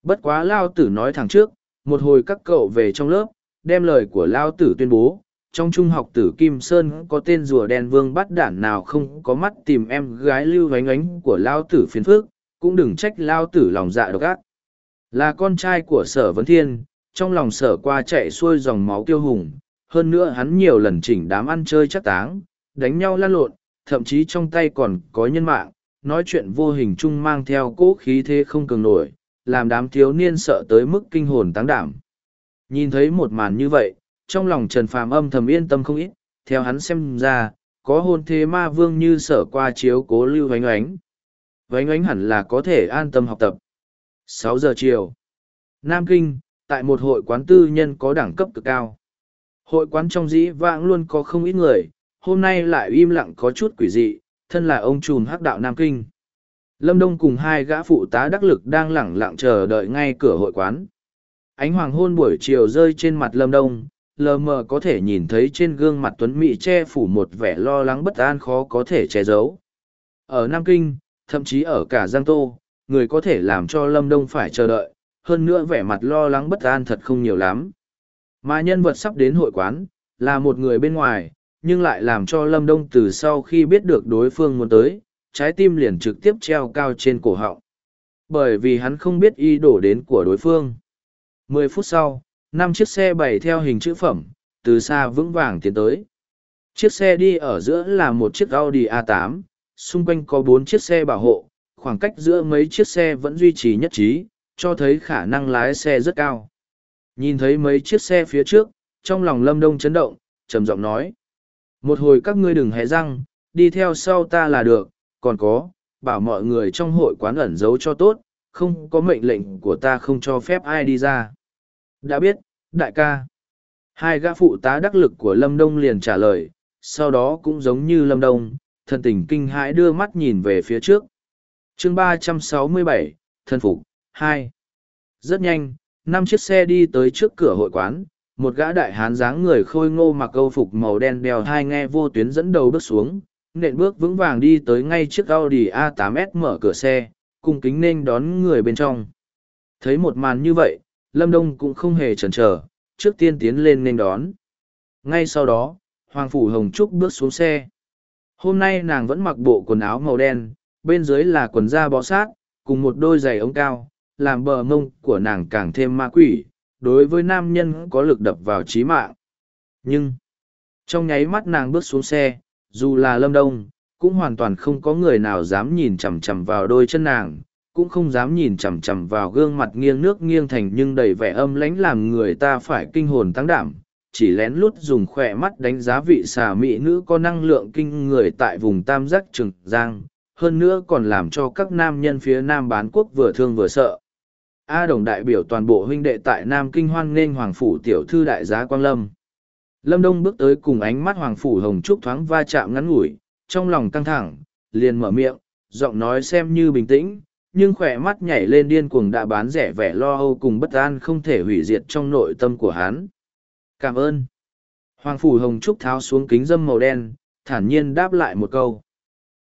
Bất quá Lao Tử nói thẳng trước, một hồi các cậu về trong lớp, đem lời của Lao Tử tuyên bố. Trong trung học tử Kim Sơn có tên rùa đen vương bắt đản nào không có mắt tìm em gái lưu ánh ánh của Lao Tử phiền phước, cũng đừng trách Lao Tử lòng dạ độc ác. Là con trai của sở vấn thiên, trong lòng sở qua chạy xuôi dòng máu tiêu hùng, hơn nữa hắn nhiều lần chỉnh đám ăn chơi chắc táng, đánh nhau lan lộn, thậm chí trong tay còn có nhân mạng, nói chuyện vô hình chung mang theo cỗ khí thế không cường nổi, làm đám thiếu niên sợ tới mức kinh hồn táng đảm. Nhìn thấy một màn như vậy, trong lòng Trần Phàm âm thầm yên tâm không ít, theo hắn xem ra, có hôn thế ma vương như sở qua chiếu cố lưu vánh oánh vánh oánh hẳn là có thể an tâm học tập. Sáu giờ chiều. Nam kinh tại một hội quán tư nhân có đẳng cấp cực cao. Hội quán trong dĩ vãng luôn có không ít người hôm nay lại im lặng có chút quỷ dị thân là ông trùm hắc đạo nam kinh. Lâm đông cùng hai gã phụ tá đắc lực đang lẳng lặng chờ đợi ngay cửa hội quán. Ánh hoàng hôn buổi chiều rơi trên mặt lâm đông, lờ mờ có thể nhìn thấy trên gương mặt tuấn mỹ che phủ một vẻ lo lắng bất an khó có thể che giấu. Ở nam kinh, thậm chí ở cả giang tô, người có thể làm cho lâm đông phải chờ đợi, hơn nữa vẻ mặt lo lắng bất an thật không nhiều lắm. Mà nhân vật sắp đến hội quán, là một người bên ngoài nhưng lại làm cho lâm đông từ sau khi biết được đối phương muốn tới, trái tim liền trực tiếp treo cao trên cổ họng. Bởi vì hắn không biết ý đồ đến của đối phương. Mười phút sau, năm chiếc xe bày theo hình chữ phẩm, từ xa vững vàng tiến tới. Chiếc xe đi ở giữa là một chiếc audi a 8 xung quanh có bốn chiếc xe bảo hộ, khoảng cách giữa mấy chiếc xe vẫn duy trì nhất trí, cho thấy khả năng lái xe rất cao. Nhìn thấy mấy chiếc xe phía trước, trong lòng lâm đông chấn động, trầm giọng nói một hồi các ngươi đừng hé răng, đi theo sau ta là được, còn có, bảo mọi người trong hội quán ẩn giấu cho tốt, không có mệnh lệnh của ta không cho phép ai đi ra. Đã biết, đại ca. Hai gã phụ tá đắc lực của lâm đông liền trả lời, sau đó cũng giống như lâm đông, thần tình kinh hãi đưa mắt nhìn về phía trước. Chương ba trăm sáu mươi bảy thân phục, hai. Rất nhanh, năm chiếc xe đi tới trước cửa hội quán một gã đại hán dáng người khôi ngô mặc câu phục màu đen đeo hai nghe vô tuyến dẫn đầu bước xuống, nện bước vững vàng đi tới ngay chiếc audi a 8 s mở cửa xe cùng kính nên đón người bên trong. Thấy một màn như vậy, lâm đông cũng không hề chần chờ, trước tiên tiến lên nên đón. Ngay sau đó, hoàng phủ hồng trúc bước xuống xe. Hôm nay nàng vẫn mặc bộ quần áo màu đen, bên dưới là quần da bó sát, cùng một đôi giày ống cao, làm bờ mông của nàng càng thêm ma quỷ đối với nam nhân có lực đập vào trí mạng. Nhưng, trong nháy mắt nàng bước xuống xe, dù là lâm đông, cũng hoàn toàn không có người nào dám nhìn chằm chằm vào đôi chân nàng, cũng không dám nhìn chằm chằm vào gương mặt nghiêng nước nghiêng thành nhưng đầy vẻ âm lãnh làm người ta phải kinh hồn tăng đảm, chỉ lén lút dùng khỏe mắt đánh giá vị xà mỹ nữ có năng lượng kinh người tại vùng tam giác trừng giang, hơn nữa còn làm cho các nam nhân phía nam bán quốc vừa thương vừa sợ a đồng đại biểu toàn bộ huynh đệ tại nam kinh hoan nghênh hoàng phủ tiểu thư đại giá quang lâm lâm đông bước tới cùng ánh mắt hoàng phủ hồng trúc thoáng va chạm ngắn ngủi trong lòng căng thẳng liền mở miệng giọng nói xem như bình tĩnh nhưng khỏe mắt nhảy lên điên cuồng đã bán rẻ vẻ lo âu cùng bất an không thể hủy diệt trong nội tâm của hắn. Cảm ơn. Hoàng Phủ Hồng Trúc tháo xuống kính dâm màu đen, thản nhiên đáp lại một câu.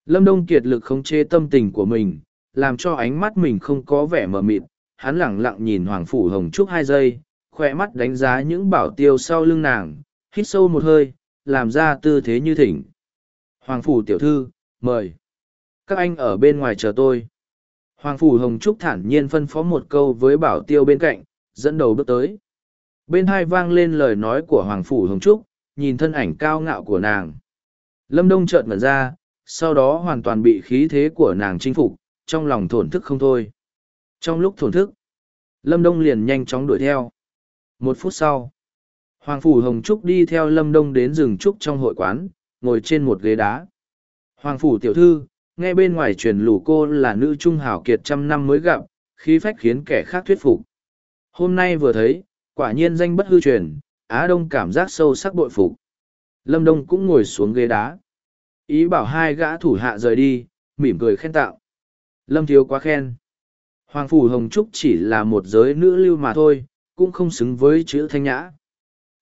Lâm Đông kiệt lực khống chế tâm tình của mình, làm cho ánh mắt mình không có vẻ mờ mịt. Hắn lẳng lặng nhìn Hoàng Phủ Hồng Trúc hai giây, khỏe mắt đánh giá những bảo tiêu sau lưng nàng, hít sâu một hơi, làm ra tư thế như thỉnh. Hoàng Phủ tiểu thư, mời. Các anh ở bên ngoài chờ tôi. Hoàng Phủ Hồng Trúc thản nhiên phân phó một câu với bảo tiêu bên cạnh, dẫn đầu bước tới. Bên hai vang lên lời nói của Hoàng Phủ Hồng Trúc, nhìn thân ảnh cao ngạo của nàng. Lâm Đông chợt ngẩn ra, sau đó hoàn toàn bị khí thế của nàng chinh phục, trong lòng thổn thức không thôi. Trong lúc thổn thức, Lâm Đông liền nhanh chóng đuổi theo. Một phút sau, Hoàng Phủ Hồng Trúc đi theo Lâm Đông đến rừng Trúc trong hội quán, ngồi trên một ghế đá. Hoàng Phủ tiểu thư, nghe bên ngoài truyền lũ cô là nữ trung hảo kiệt trăm năm mới gặp khí phách khiến kẻ khác thuyết phục. Hôm nay vừa thấy quả nhiên danh bất hư truyền á đông cảm giác sâu sắc bội phục. Lâm đông cũng ngồi xuống ghế đá. Ý bảo hai gã thủ hạ rời đi mỉm cười khen tạo. Lâm thiếu quá khen hoàng phủ hồng trúc chỉ là một giới nữ lưu mà thôi cũng không xứng với chữ thanh nhã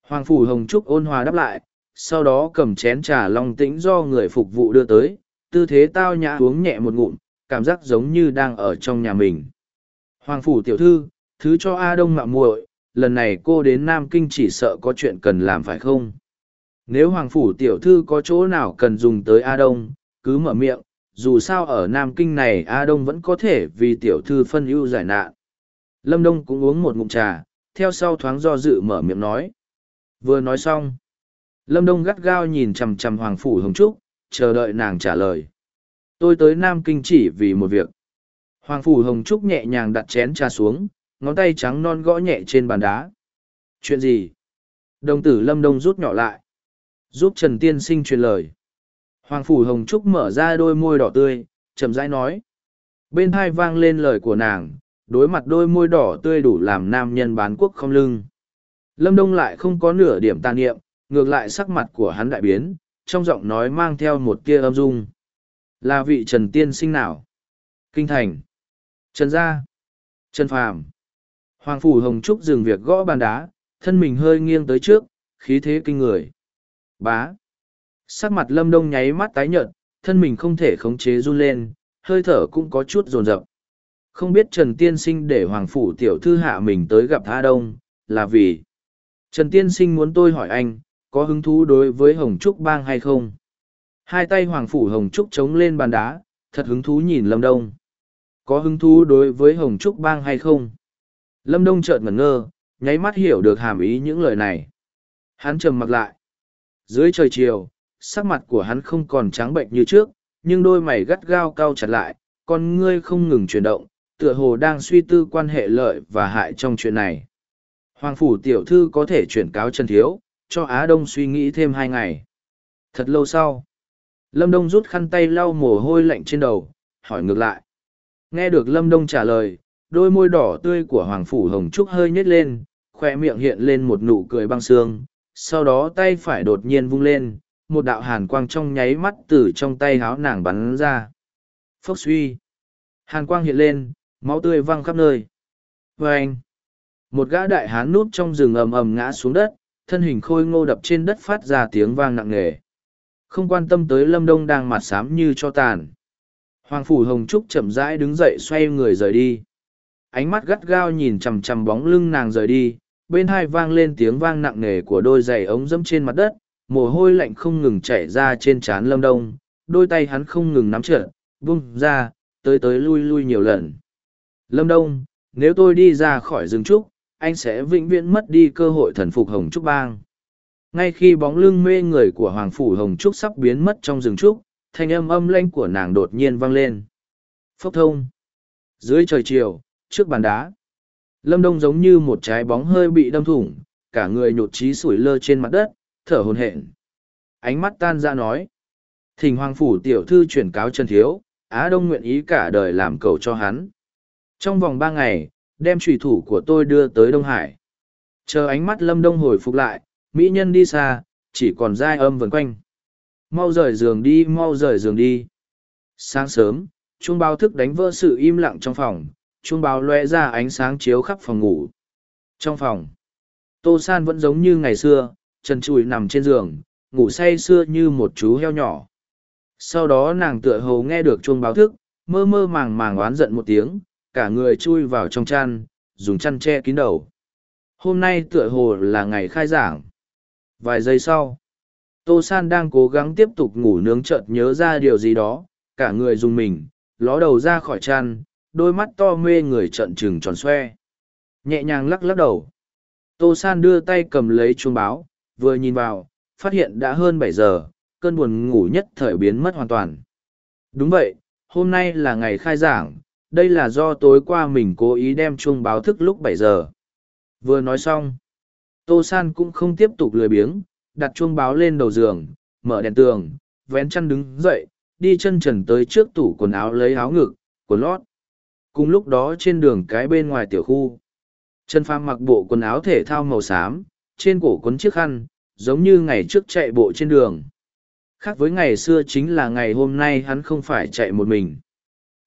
hoàng phủ hồng trúc ôn hòa đáp lại sau đó cầm chén trà long tĩnh do người phục vụ đưa tới tư thế tao nhã uống nhẹ một ngụm, cảm giác giống như đang ở trong nhà mình. Hoàng phủ tiểu thư, thứ cho A Đông mạ muội, lần này cô đến Nam Kinh chỉ sợ có chuyện cần làm phải không? Nếu Hoàng phủ tiểu thư có chỗ nào cần dùng tới A Đông, cứ mở miệng, dù sao ở Nam Kinh này A Đông vẫn có thể vì tiểu thư phân ưu giải nạn. Lâm Đông cũng uống một ngụm trà, theo sau thoáng do dự mở miệng nói. Vừa nói xong, Lâm Đông gắt gao nhìn chằm chằm Hoàng phủ Hồng Trúc, chờ đợi nàng trả lời. Tôi tới Nam Kinh chỉ vì một việc. Hoàng Phủ Hồng Trúc nhẹ nhàng đặt chén trà xuống, ngón tay trắng non gõ nhẹ trên bàn đá. Chuyện gì? Đồng tử Lâm Đông rút nhỏ lại. Giúp Trần Tiên Sinh truyền lời. Hoàng Phủ Hồng Trúc mở ra đôi môi đỏ tươi, chậm rãi nói. Bên hai vang lên lời của nàng, đối mặt đôi môi đỏ tươi đủ làm nam nhân bán quốc không lưng. Lâm Đông lại không có nửa điểm tàn niệm, ngược lại sắc mặt của hắn đại biến, trong giọng nói mang theo một tia âm dung. Là vị Trần Tiên sinh nào? Kinh Thành. Trần Gia. Trần Phàm. Hoàng Phủ Hồng Trúc dừng việc gõ bàn đá, thân mình hơi nghiêng tới trước, khí thế kinh người. Bá. Sắc mặt Lâm Đông nháy mắt tái nhợt, thân mình không thể khống chế run lên, hơi thở cũng có chút rồn rập. Không biết Trần Tiên Sinh để Hoàng Phủ Tiểu Thư hạ mình tới gặp Tha Đông, là vì Trần Tiên Sinh muốn tôi hỏi anh, có hứng thú đối với Hồng Trúc Bang hay không? Hai tay Hoàng Phủ Hồng Trúc chống lên bàn đá, thật hứng thú nhìn Lâm Đông. Có hứng thú đối với Hồng Trúc Bang hay không? Lâm Đông chợt ngẩn ngơ, nháy mắt hiểu được hàm ý những lời này. Hắn trầm mặc lại. Dưới trời chiều, sắc mặt của hắn không còn trắng bệnh như trước, nhưng đôi mày gắt gao cau chặt lại, con ngươi không ngừng chuyển động, tựa hồ đang suy tư quan hệ lợi và hại trong chuyện này. Hoàng phủ tiểu thư có thể chuyển cáo Trần Thiếu, cho Á Đông suy nghĩ thêm hai ngày. Thật lâu sau, Lâm Đông rút khăn tay lau mồ hôi lạnh trên đầu, hỏi ngược lại. Nghe được Lâm Đông trả lời, đôi môi đỏ tươi của Hoàng Phủ Hồng Trúc hơi nhếch lên, khoe miệng hiện lên một nụ cười băng xương, sau đó tay phải đột nhiên vung lên, một đạo hàn quang trong nháy mắt từ trong tay háo nàng bắn ra. Phốc suy. Hàn quang hiện lên, máu tươi văng khắp nơi. Và anh. Một gã đại hán núp trong rừng ầm ầm ngã xuống đất, thân hình khôi ngô đập trên đất phát ra tiếng vang nặng nề. Không quan tâm tới Lâm Đông đang mặt xám như cho tàn. Hoàng Phủ Hồng Trúc chậm rãi đứng dậy xoay người rời đi. Ánh mắt gắt gao nhìn chằm chằm bóng lưng nàng rời đi, bên hai vang lên tiếng vang nặng nề của đôi giày ống dẫm trên mặt đất, mồ hôi lạnh không ngừng chảy ra trên trán Lâm Đông, đôi tay hắn không ngừng nắm trượt vung ra, tới tới lui lui nhiều lần. Lâm Đông, nếu tôi đi ra khỏi rừng trúc, anh sẽ vĩnh viễn mất đi cơ hội thần phục Hồng Trúc Bang. Ngay khi bóng lưng mê người của Hoàng Phủ Hồng Trúc sắp biến mất trong rừng trúc, thanh âm âm lanh của nàng đột nhiên vang lên. Phốc thông. Dưới trời chiều, trước bàn đá. Lâm Đông giống như một trái bóng hơi bị đâm thủng, cả người nhột trí sủi lơ trên mặt đất, thở hồn hển. Ánh mắt tan ra nói. Thỉnh Hoàng Phủ tiểu thư chuyển cáo Trần Thiếu, Á Đông nguyện ý cả đời làm cầu cho hắn. Trong vòng ba ngày, đem trùy thủ của tôi đưa tới Đông Hải. Chờ ánh mắt Lâm Đông hồi phục lại, mỹ nhân đi xa, chỉ còn dai âm vần quanh. Mau rời giường đi, mau rời giường đi. Sáng sớm, chuông báo thức đánh vỡ sự im lặng trong phòng, chuông báo loe ra ánh sáng chiếu khắp phòng ngủ. Trong phòng, Tô San vẫn giống như ngày xưa, trần Chùi nằm trên giường, ngủ say sưa như một chú heo nhỏ. Sau đó nàng tựa hồ nghe được chuông báo thức, mơ mơ màng màng oán giận một tiếng, cả người chui vào trong chăn, dùng chăn che kín đầu. Hôm nay tựa hồ là ngày khai giảng. Vài giây sau, Tô San đang cố gắng tiếp tục ngủ nướng chợt nhớ ra điều gì đó, cả người dùng mình, ló đầu ra khỏi chăn, đôi mắt to mê người trợn trừng tròn xoe. Nhẹ nhàng lắc lắc đầu. Tô San đưa tay cầm lấy chuông báo, vừa nhìn vào, phát hiện đã hơn bảy giờ, cơn buồn ngủ nhất thời biến mất hoàn toàn. Đúng vậy, hôm nay là ngày khai giảng, đây là do tối qua mình cố ý đem chuông báo thức lúc bảy giờ. Vừa nói xong, Tô San cũng không tiếp tục lười biếng, đặt chuông báo lên đầu giường, mở đèn tường, vén chăn đứng dậy, đi chân trần tới trước tủ quần áo lấy áo ngực, quần lót. Cùng lúc đó trên đường cái bên ngoài tiểu khu, Trần Phàm mặc bộ quần áo thể thao màu xám, trên cổ quấn chiếc khăn, giống như ngày trước chạy bộ trên đường. Khác với ngày xưa chính là ngày hôm nay hắn không phải chạy một mình.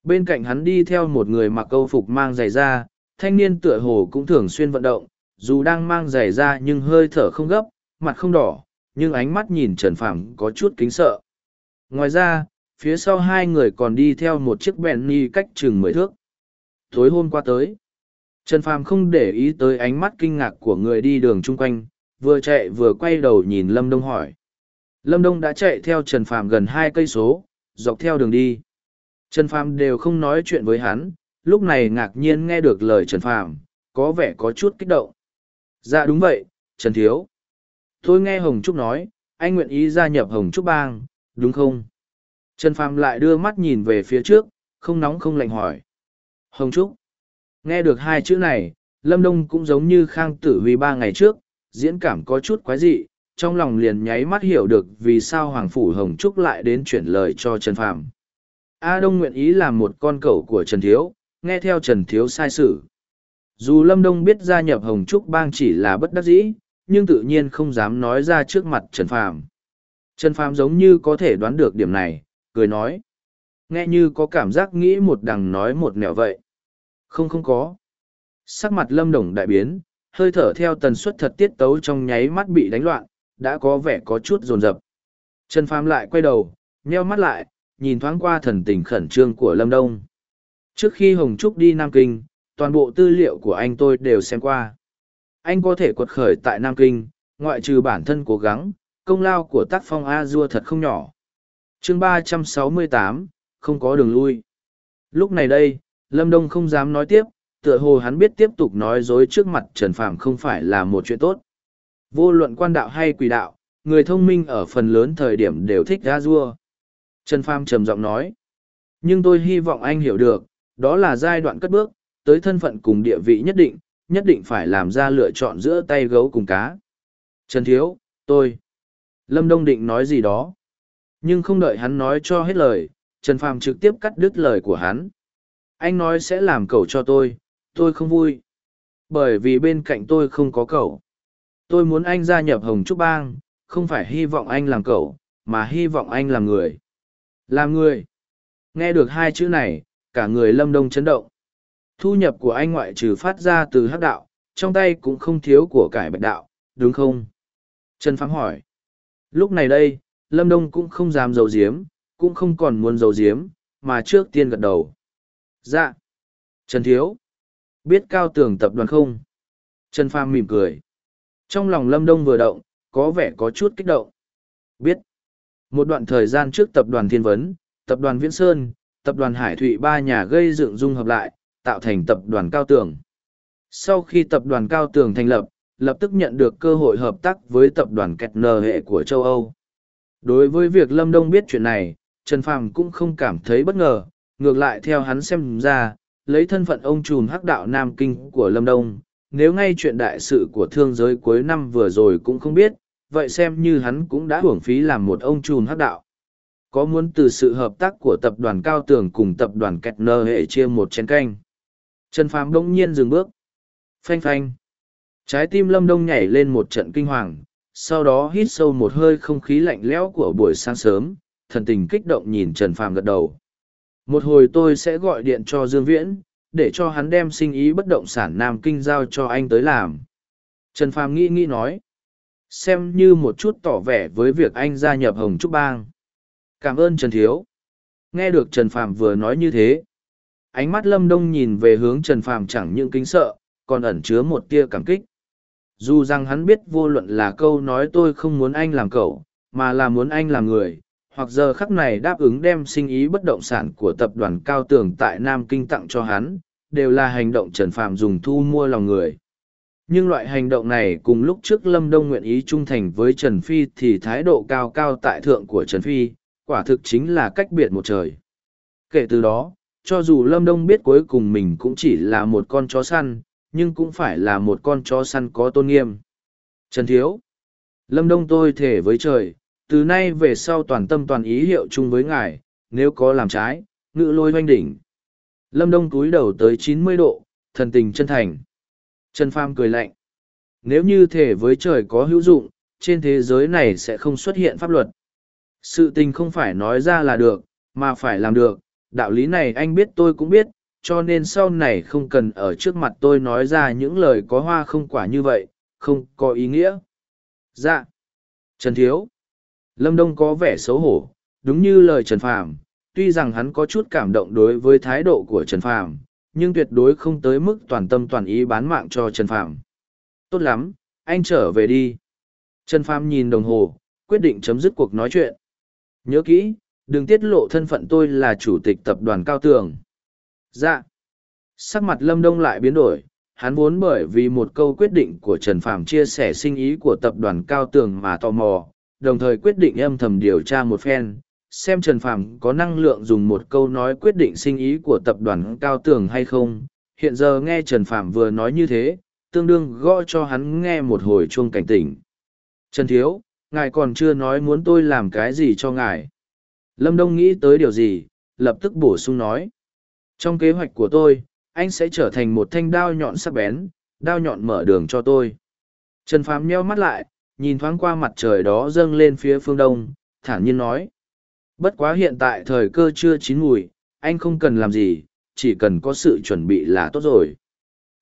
Bên cạnh hắn đi theo một người mặc câu phục mang giày da, thanh niên tựa hồ cũng thường xuyên vận động, dù đang mang giày da nhưng hơi thở không gấp, mặt không đỏ, nhưng ánh mắt nhìn Trần Phàm có chút kính sợ. Ngoài ra, phía sau hai người còn đi theo một chiếc bèn ni cách chừng mười thước. Tối hôm qua tới, Trần Phàm không để ý tới ánh mắt kinh ngạc của người đi đường chung quanh, vừa chạy vừa quay đầu nhìn Lâm Đông hỏi. Lâm Đông đã chạy theo Trần Phàm gần hai cây số, dọc theo đường đi. Trần Phàm đều không nói chuyện với hắn, lúc này ngạc nhiên nghe được lời Trần Phàm, có vẻ có chút kích động. Dạ đúng vậy, Trần Thiếu. Tôi nghe Hồng Trúc nói, anh nguyện ý gia nhập Hồng Trúc Bang, đúng không? Trần Phàm lại đưa mắt nhìn về phía trước, không nóng không lạnh hỏi. Hồng Trúc. Nghe được hai chữ này, Lâm Đông cũng giống như Khang Tử Huy ba ngày trước, diễn cảm có chút quái dị, trong lòng liền nháy mắt hiểu được vì sao Hoàng Phủ Hồng Trúc lại đến chuyển lời cho Trần Phạm. A Đông nguyện ý làm một con cẩu của Trần Thiếu, nghe theo Trần Thiếu sai sự. Dù Lâm Đông biết gia nhập Hồng Trúc bang chỉ là bất đắc dĩ, nhưng tự nhiên không dám nói ra trước mặt Trần Phạm. Trần Phạm giống như có thể đoán được điểm này, cười nói. Nghe như có cảm giác nghĩ một đằng nói một nẻo vậy. Không không có. Sắc mặt Lâm Đồng đại biến, hơi thở theo tần suất thật tiết tấu trong nháy mắt bị đánh loạn, đã có vẻ có chút rồn rập. Trần Phàm lại quay đầu, nheo mắt lại, nhìn thoáng qua thần tình khẩn trương của Lâm Đông. Trước khi Hồng Trúc đi Nam Kinh, toàn bộ tư liệu của anh tôi đều xem qua. Anh có thể quật khởi tại Nam Kinh, ngoại trừ bản thân cố gắng, công lao của tác phong A Dua thật không nhỏ. chương ba trăm sáu mươi tám không có đường lui. Lúc này đây, Lâm Đông không dám nói tiếp, tựa hồ hắn biết tiếp tục nói dối trước mặt Trần Phạm không phải là một chuyện tốt. Vô luận quan đạo hay quỷ đạo, người thông minh ở phần lớn thời điểm đều thích ra rua. Trần Phàm trầm giọng nói. Nhưng tôi hy vọng anh hiểu được, đó là giai đoạn cất bước, tới thân phận cùng địa vị nhất định, nhất định phải làm ra lựa chọn giữa tay gấu cùng cá. Trần Thiếu, tôi. Lâm Đông định nói gì đó. Nhưng không đợi hắn nói cho hết lời, Trần Phàm trực tiếp cắt đứt lời của hắn. Anh nói sẽ làm cậu cho tôi, tôi không vui. Bởi vì bên cạnh tôi không có cậu. Tôi muốn anh gia nhập Hồng Trúc Bang, không phải hy vọng anh làm cậu, mà hy vọng anh làm người. Làm người. Nghe được hai chữ này, cả người lâm đông chấn động. Thu nhập của anh ngoại trừ phát ra từ hắc đạo, trong tay cũng không thiếu của cải bạch đạo, đúng không? Trần Phám hỏi. Lúc này đây, Lâm Đông cũng không dám giấu giếm, cũng không còn muốn giấu giếm, mà trước tiên gật đầu. Dạ. Trần Thiếu. Biết cao tường tập đoàn không? Trần Phàm mỉm cười. Trong lòng Lâm Đông vừa động, có vẻ có chút kích động. Biết. Một đoạn thời gian trước tập đoàn Thiên Vấn, tập đoàn Viễn Sơn, tập đoàn Hải Thụy ba nhà gây dựng dung hợp lại, tạo thành tập đoàn Cao Tường. Sau khi tập đoàn Cao Tường thành lập, lập tức nhận được cơ hội hợp tác với tập đoàn Kettner hệ của châu Âu. Đối với việc Lâm Đông biết chuyện này, Trần Phàm cũng không cảm thấy bất ngờ, ngược lại theo hắn xem ra, lấy thân phận ông trùm hắc đạo Nam Kinh của Lâm Đông, nếu ngay chuyện đại sự của thương giới cuối năm vừa rồi cũng không biết, vậy xem như hắn cũng đã hưởng phí làm một ông trùm hắc đạo. Có muốn từ sự hợp tác của tập đoàn Cao Tường cùng tập đoàn kẹt nơ hệ chia một chén canh. Trần Phàm đông nhiên dừng bước. Phanh phanh. Trái tim Lâm Đông nhảy lên một trận kinh hoàng, sau đó hít sâu một hơi không khí lạnh lẽo của buổi sáng sớm, thần tình kích động nhìn Trần Phàm gật đầu. Một hồi tôi sẽ gọi điện cho Dương Viễn, để cho hắn đem sinh ý bất động sản Nam Kinh giao cho anh tới làm. Trần Phàm nghĩ nghĩ nói xem như một chút tỏ vẻ với việc anh gia nhập hồng trúc bang. Cảm ơn trần thiếu. Nghe được trần phàm vừa nói như thế ánh mắt lâm đông nhìn về hướng trần phàm chẳng những kính sợ còn ẩn chứa một tia cảm kích. Dù rằng hắn biết vô luận là câu nói tôi không muốn anh làm cậu mà là muốn anh làm người hoặc giờ khắc này đáp ứng đem sinh ý bất động sản của tập đoàn cao tường tại nam kinh tặng cho hắn, đều là hành động trần phàm dùng thu mua lòng người. Nhưng loại hành động này cùng lúc trước lâm đông nguyện ý trung thành với trần phi thì thái độ cao cao tại thượng của trần phi, quả thực chính là cách biệt một trời. Kể từ đó, cho dù lâm đông biết cuối cùng mình cũng chỉ là một con chó săn, nhưng cũng phải là một con chó săn có tôn nghiêm. Trần thiếu, lâm đông tôi thể với trời từ nay về sau toàn tâm toàn ý hiệu chung với ngài nếu có làm trái ngự lôi oanh đỉnh lâm đông cúi đầu tới chín mươi độ thần tình chân thành Trần Pham cười lạnh. Nếu như thể với trời có hữu dụng, trên thế giới này sẽ không xuất hiện pháp luật. Sự tình không phải nói ra là được, mà phải làm được. Đạo lý này anh biết tôi cũng biết, cho nên sau này không cần ở trước mặt tôi nói ra những lời có hoa không quả như vậy, không có ý nghĩa. Dạ. Trần Thiếu. Lâm Đông có vẻ xấu hổ, đúng như lời Trần Phàm, tuy rằng hắn có chút cảm động đối với thái độ của Trần Phàm, nhưng tuyệt đối không tới mức toàn tâm toàn ý bán mạng cho Trần Phàm. Tốt lắm, anh trở về đi. Trần Phàm nhìn đồng hồ, quyết định chấm dứt cuộc nói chuyện. Nhớ kỹ, đừng tiết lộ thân phận tôi là chủ tịch tập đoàn Cao Tường. Dạ. Sắc mặt Lâm Đông lại biến đổi, hắn vốn bởi vì một câu quyết định của Trần Phàm chia sẻ sinh ý của tập đoàn Cao Tường mà tò mò, đồng thời quyết định âm thầm điều tra một phen, xem Trần Phàm có năng lượng dùng một câu nói quyết định sinh ý của tập đoàn Cao Tường hay không. Hiện giờ nghe Trần Phàm vừa nói như thế, tương đương gõ cho hắn nghe một hồi chuông cảnh tỉnh. Trần Thiếu, ngài còn chưa nói muốn tôi làm cái gì cho ngài. Lâm Đông nghĩ tới điều gì, lập tức bổ sung nói. Trong kế hoạch của tôi, anh sẽ trở thành một thanh đao nhọn sắc bén, đao nhọn mở đường cho tôi. Trần Phàm nheo mắt lại, nhìn thoáng qua mặt trời đó dâng lên phía phương đông, thản nhiên nói. Bất quá hiện tại thời cơ chưa chín mùi, anh không cần làm gì, chỉ cần có sự chuẩn bị là tốt rồi.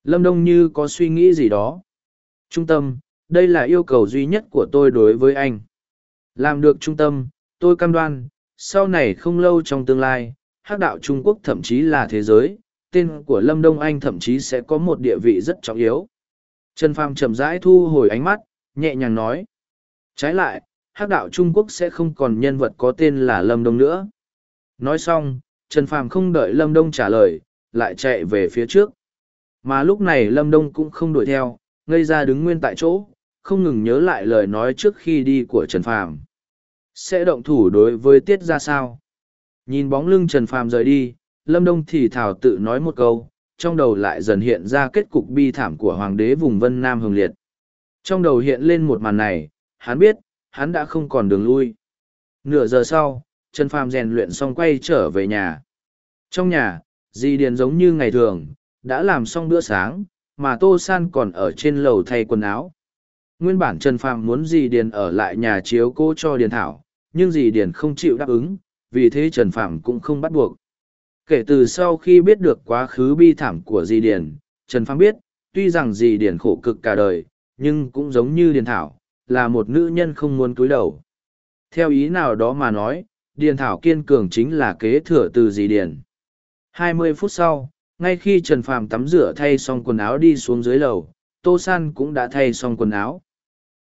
Lâm Đông như có suy nghĩ gì đó. Trung tâm, đây là yêu cầu duy nhất của tôi đối với anh. Làm được trung tâm, tôi cam đoan, sau này không lâu trong tương lai, hắc đạo Trung Quốc thậm chí là thế giới, tên của Lâm Đông Anh thậm chí sẽ có một địa vị rất trọng yếu. Trần Phàm chậm rãi thu hồi ánh mắt, nhẹ nhàng nói. Trái lại, hắc đạo Trung Quốc sẽ không còn nhân vật có tên là Lâm Đông nữa. Nói xong, Trần Phàm không đợi Lâm Đông trả lời, lại chạy về phía trước. Mà lúc này Lâm Đông cũng không đuổi theo, ngây ra đứng nguyên tại chỗ, không ngừng nhớ lại lời nói trước khi đi của Trần Phàm. Sẽ động thủ đối với Tiết ra sao? Nhìn bóng lưng Trần Phàm rời đi, Lâm Đông thì thảo tự nói một câu, trong đầu lại dần hiện ra kết cục bi thảm của Hoàng đế vùng Vân Nam Hồng Liệt. Trong đầu hiện lên một màn này, hắn biết, hắn đã không còn đường lui. Nửa giờ sau, Trần Phàm rèn luyện xong quay trở về nhà. Trong nhà, Di Điền giống như ngày thường, đã làm xong bữa sáng, mà Tô San còn ở trên lầu thay quần áo. Nguyên bản Trần Phàm muốn Di Điền ở lại nhà chiếu cô cho Điền Thảo, nhưng Di Điền không chịu đáp ứng, vì thế Trần Phàm cũng không bắt buộc. Kể từ sau khi biết được quá khứ bi thảm của Di Điền, Trần Phàm biết, tuy rằng Di Điền khổ cực cả đời, nhưng cũng giống như Điền Thảo, là một nữ nhân không muốn cúi đầu. Theo ý nào đó mà nói, Điền Thảo kiên cường chính là kế thừa từ Dì Điền. Hai mươi phút sau, ngay khi Trần Phàm tắm rửa thay xong quần áo đi xuống dưới lầu, Tô San cũng đã thay xong quần áo.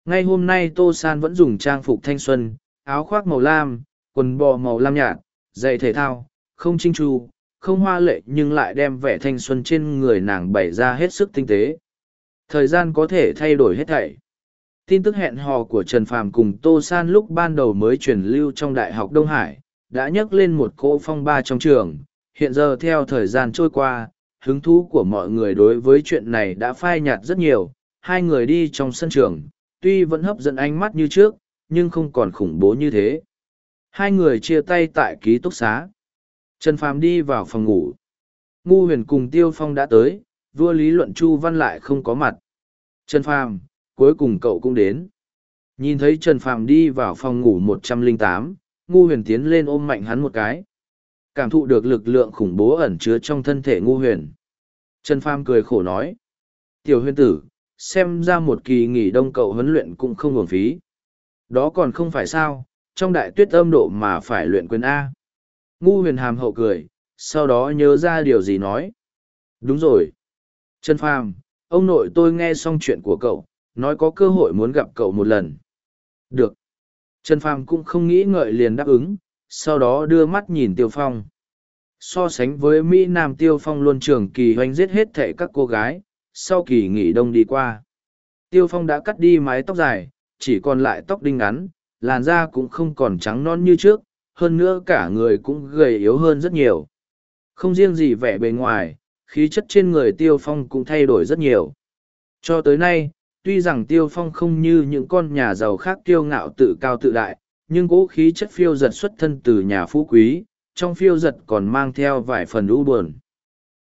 Ngay hôm nay Tô San vẫn dùng trang phục thanh xuân, áo khoác màu lam, quần bò màu lam nhạt, giày thể thao, không trinh tru, không hoa lệ nhưng lại đem vẻ thanh xuân trên người nàng bày ra hết sức tinh tế. Thời gian có thể thay đổi hết thảy. Tin tức hẹn hò của Trần Phàm cùng Tô San lúc ban đầu mới truyền lưu trong Đại học Đông Hải, đã nhấc lên một cỗ phong ba trong trường. Hiện giờ theo thời gian trôi qua, hứng thú của mọi người đối với chuyện này đã phai nhạt rất nhiều. Hai người đi trong sân trường, tuy vẫn hấp dẫn ánh mắt như trước, nhưng không còn khủng bố như thế. Hai người chia tay tại ký túc xá. Trần Phàm đi vào phòng ngủ. Ngu huyền cùng Tiêu Phong đã tới, vua lý luận Chu Văn lại không có mặt. Trần Phàm, cuối cùng cậu cũng đến. Nhìn thấy Trần Phàm đi vào phòng ngủ một trăm linh tám, Ngu huyền tiến lên ôm mạnh hắn một cái. Cảm thụ được lực lượng khủng bố ẩn chứa trong thân thể Ngu huyền. Trần Phàm cười khổ nói. Tiểu huyền tử, xem ra một kỳ nghỉ đông cậu huấn luyện cũng không hưởng phí. Đó còn không phải sao, trong đại tuyết âm độ mà phải luyện quyền A. Ngu huyền hàm hậu cười, sau đó nhớ ra điều gì nói. Đúng rồi. Trần Phàm, ông nội tôi nghe xong chuyện của cậu, nói có cơ hội muốn gặp cậu một lần. Được. Trần Phàm cũng không nghĩ ngợi liền đáp ứng, sau đó đưa mắt nhìn Tiêu Phong. So sánh với Mỹ Nam Tiêu Phong luôn trường kỳ hoành giết hết thệ các cô gái, sau kỳ nghỉ đông đi qua. Tiêu Phong đã cắt đi mái tóc dài, chỉ còn lại tóc đinh ngắn, làn da cũng không còn trắng non như trước, hơn nữa cả người cũng gầy yếu hơn rất nhiều. Không riêng gì vẻ bề ngoài, khí chất trên người Tiêu Phong cũng thay đổi rất nhiều. Cho tới nay, tuy rằng Tiêu Phong không như những con nhà giàu khác kiêu ngạo tự cao tự đại, nhưng cỗ khí chất phiêu giật xuất thân từ nhà phú quý, trong phiêu giật còn mang theo vài phần u buồn.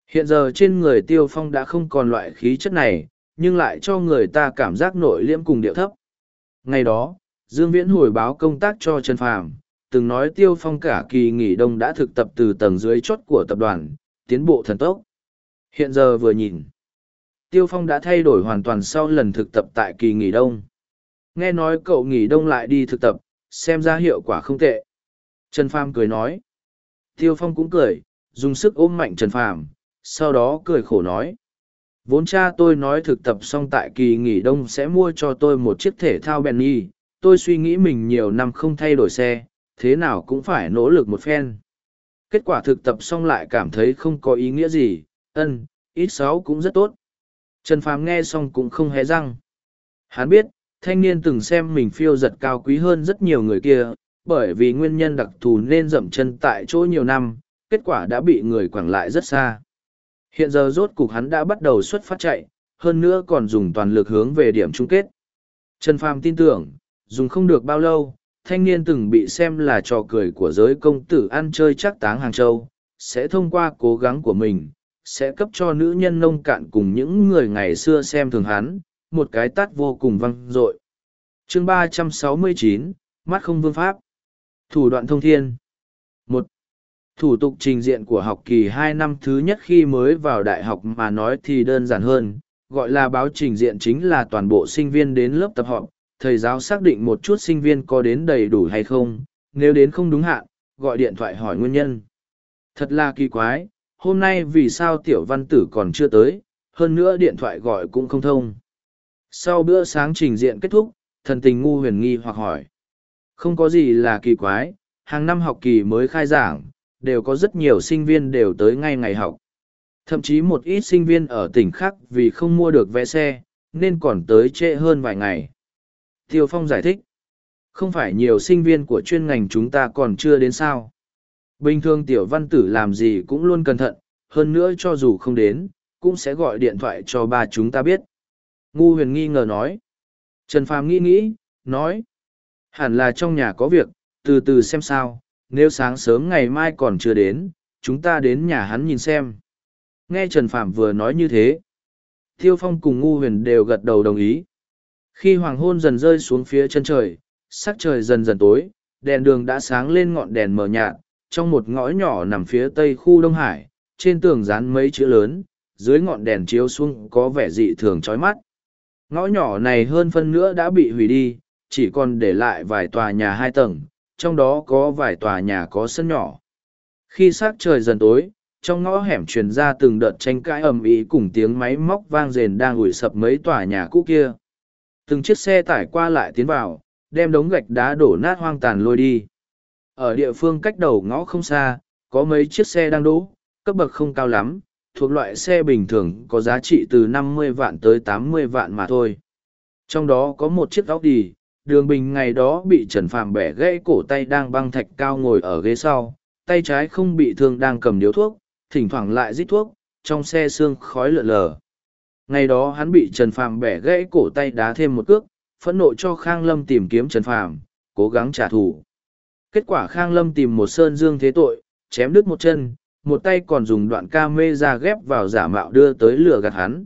Hiện giờ trên người Tiêu Phong đã không còn loại khí chất này, nhưng lại cho người ta cảm giác nội liễm cùng điệu thấp. Ngày đó, Dương Viễn hồi báo công tác cho Trần Phàm, từng nói Tiêu Phong cả kỳ nghỉ đông đã thực tập từ tầng dưới chốt của tập đoàn, tiến bộ thần tốc. Hiện giờ vừa nhìn, Tiêu Phong đã thay đổi hoàn toàn sau lần thực tập tại kỳ nghỉ đông. Nghe nói cậu nghỉ đông lại đi thực tập, xem ra hiệu quả không tệ. Trần Phàm cười nói. Tiêu Phong cũng cười, dùng sức ôm mạnh Trần Phàm, sau đó cười khổ nói. Vốn cha tôi nói thực tập xong tại kỳ nghỉ đông sẽ mua cho tôi một chiếc thể thao Benny, tôi suy nghĩ mình nhiều năm không thay đổi xe, thế nào cũng phải nỗ lực một phen. Kết quả thực tập xong lại cảm thấy không có ý nghĩa gì, ân, ít sáu cũng rất tốt. Trần Phàm nghe xong cũng không hé răng. Hắn biết, thanh niên từng xem mình phiêu giật cao quý hơn rất nhiều người kia, bởi vì nguyên nhân đặc thù nên dậm chân tại chỗ nhiều năm, kết quả đã bị người quảng lại rất xa. Hiện giờ rốt cục hắn đã bắt đầu xuất phát chạy, hơn nữa còn dùng toàn lực hướng về điểm chung kết. Trần Phàm tin tưởng, dùng không được bao lâu, thanh niên từng bị xem là trò cười của giới công tử ăn chơi chắc táng Hàng Châu, sẽ thông qua cố gắng của mình, sẽ cấp cho nữ nhân nông cạn cùng những người ngày xưa xem thường hắn, một cái tát vô cùng văng dội. chương ba trăm sáu mươi chín mắt không vương pháp. Thủ đoạn thông thiên. một Thủ tục trình diện của học kỳ hai năm thứ nhất khi mới vào đại học mà nói thì đơn giản hơn, gọi là báo trình diện chính là toàn bộ sinh viên đến lớp tập họp, thầy giáo xác định một chút sinh viên có đến đầy đủ hay không, nếu đến không đúng hạn, gọi điện thoại hỏi nguyên nhân. Thật là kỳ quái, hôm nay vì sao tiểu văn tử còn chưa tới, hơn nữa điện thoại gọi cũng không thông. Sau bữa sáng trình diện kết thúc, thần tình ngu huyền nghi hoặc hỏi. Không có gì là kỳ quái, hàng năm học kỳ mới khai giảng, đều có rất nhiều sinh viên đều tới ngay ngày học. Thậm chí một ít sinh viên ở tỉnh khác vì không mua được vé xe, nên còn tới trễ hơn vài ngày. Tiêu Phong giải thích. Không phải nhiều sinh viên của chuyên ngành chúng ta còn chưa đến sao. Bình thường tiểu văn tử làm gì cũng luôn cẩn thận, hơn nữa cho dù không đến, cũng sẽ gọi điện thoại cho ba chúng ta biết. Ngu huyền nghi ngờ nói. Trần Phàm nghĩ nghĩ, nói. Hẳn là trong nhà có việc, từ từ xem sao, nếu sáng sớm ngày mai còn chưa đến, chúng ta đến nhà hắn nhìn xem. Nghe Trần Phạm vừa nói như thế. Tiêu Phong cùng Ngu huyền đều gật đầu đồng ý. Khi hoàng hôn dần rơi xuống phía chân trời, sắc trời dần dần tối, đèn đường đã sáng lên ngọn đèn mờ nhạt, trong một ngõ nhỏ nằm phía tây khu Đông Hải, trên tường dán mấy chữ lớn, dưới ngọn đèn chiếu xuống có vẻ dị thường chói mắt. Ngõ nhỏ này hơn phân nữa đã bị hủy đi, chỉ còn để lại vài tòa nhà hai tầng, trong đó có vài tòa nhà có sân nhỏ. Khi sắc trời dần tối, trong ngõ hẻm truyền ra từng đợt tranh cãi ầm ĩ cùng tiếng máy móc vang rền đang ủi sập mấy tòa nhà cũ kia. Từng chiếc xe tải qua lại tiến vào, đem đống gạch đá đổ nát hoang tàn lôi đi. Ở địa phương cách đầu ngõ không xa, có mấy chiếc xe đang đỗ, cấp bậc không cao lắm, thuộc loại xe bình thường có giá trị từ năm mươi vạn tới tám mươi vạn mà thôi. Trong đó có một chiếc Audi, đường bình ngày đó bị Trần Phàm bẻ gãy cổ tay đang băng thạch cao ngồi ở ghế sau, tay trái không bị thương đang cầm điếu thuốc, thỉnh thoảng lại rít thuốc, trong xe xương khói lượn lờ. Ngày đó hắn bị Trần Phàm bẻ gãy cổ tay đá thêm một cước, phẫn nộ cho Khang Lâm tìm kiếm Trần Phàm, cố gắng trả thù. Kết quả Khang Lâm tìm một sơn dương thế tội, chém đứt một chân, một tay còn dùng đoạn ca mê ra ghép vào giả mạo đưa tới lửa gạt hắn.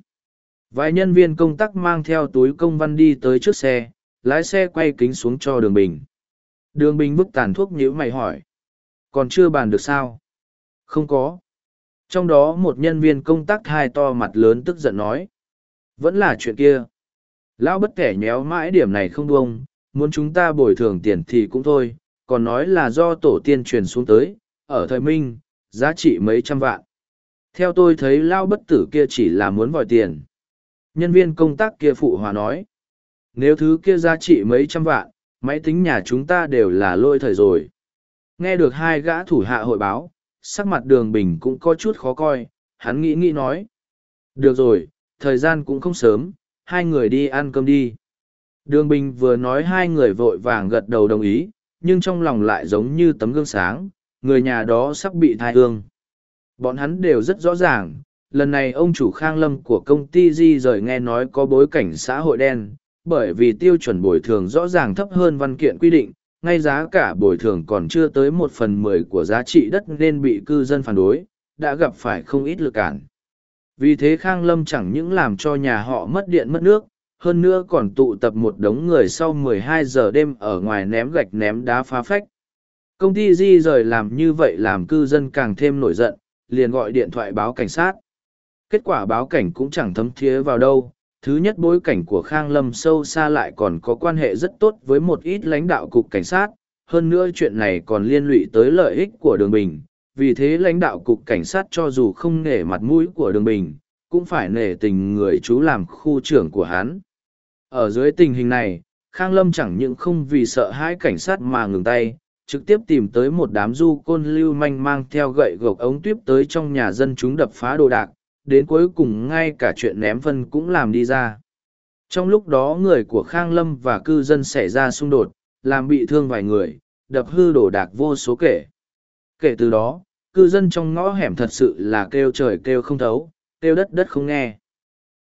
Vài nhân viên công tác mang theo túi công văn đi tới trước xe, lái xe quay kính xuống cho đường bình. Đường bình bức tàn thuốc nhữ mày hỏi. Còn chưa bàn được sao? Không có. Trong đó một nhân viên công tác hai to mặt lớn tức giận nói. Vẫn là chuyện kia. Lão bất kể nhéo mãi điểm này không buông, muốn chúng ta bồi thường tiền thì cũng thôi, còn nói là do tổ tiên truyền xuống tới, ở thời minh, giá trị mấy trăm vạn. Theo tôi thấy lao bất tử kia chỉ là muốn vòi tiền. Nhân viên công tác kia phụ hòa nói. Nếu thứ kia giá trị mấy trăm vạn, máy tính nhà chúng ta đều là lôi thời rồi. Nghe được hai gã thủ hạ hội báo, sắc mặt đường bình cũng có chút khó coi, hắn nghĩ nghĩ nói. Được rồi, thời gian cũng không sớm, hai người đi ăn cơm đi. Đường bình vừa nói hai người vội vàng gật đầu đồng ý, nhưng trong lòng lại giống như tấm gương sáng, người nhà đó sắp bị thai hương. Bọn hắn đều rất rõ ràng, lần này ông chủ khang lâm của công ty di rời nghe nói có bối cảnh xã hội đen, bởi vì tiêu chuẩn bồi thường rõ ràng thấp hơn văn kiện quy định, ngay giá cả bồi thường còn chưa tới một phần mười của giá trị đất nên bị cư dân phản đối, đã gặp phải không ít lực cản. Vì thế Khang Lâm chẳng những làm cho nhà họ mất điện mất nước, hơn nữa còn tụ tập một đống người sau 12 giờ đêm ở ngoài ném gạch ném đá phá phách. Công ty di rời làm như vậy làm cư dân càng thêm nổi giận, liền gọi điện thoại báo cảnh sát. Kết quả báo cảnh cũng chẳng thấm thía vào đâu, thứ nhất bối cảnh của Khang Lâm sâu xa lại còn có quan hệ rất tốt với một ít lãnh đạo cục cảnh sát, hơn nữa chuyện này còn liên lụy tới lợi ích của đường bình, vì thế lãnh đạo cục cảnh sát cho dù không nể mặt mũi của đường bình, cũng phải nể tình người chú làm khu trưởng của hắn. Ở dưới tình hình này, Khang Lâm chẳng những không vì sợ hãi cảnh sát mà ngừng tay, trực tiếp tìm tới một đám du côn lưu manh mang theo gậy gộc ống tuyếp tới trong nhà dân chúng đập phá đồ đạc, đến cuối cùng ngay cả chuyện ném phân cũng làm đi ra. Trong lúc đó người của Khang Lâm và cư dân xảy ra xung đột, làm bị thương vài người, đập hư đồ đạc vô số kể. Kể từ đó, cư dân trong ngõ hẻm thật sự là kêu trời kêu không thấu, kêu đất đất không nghe.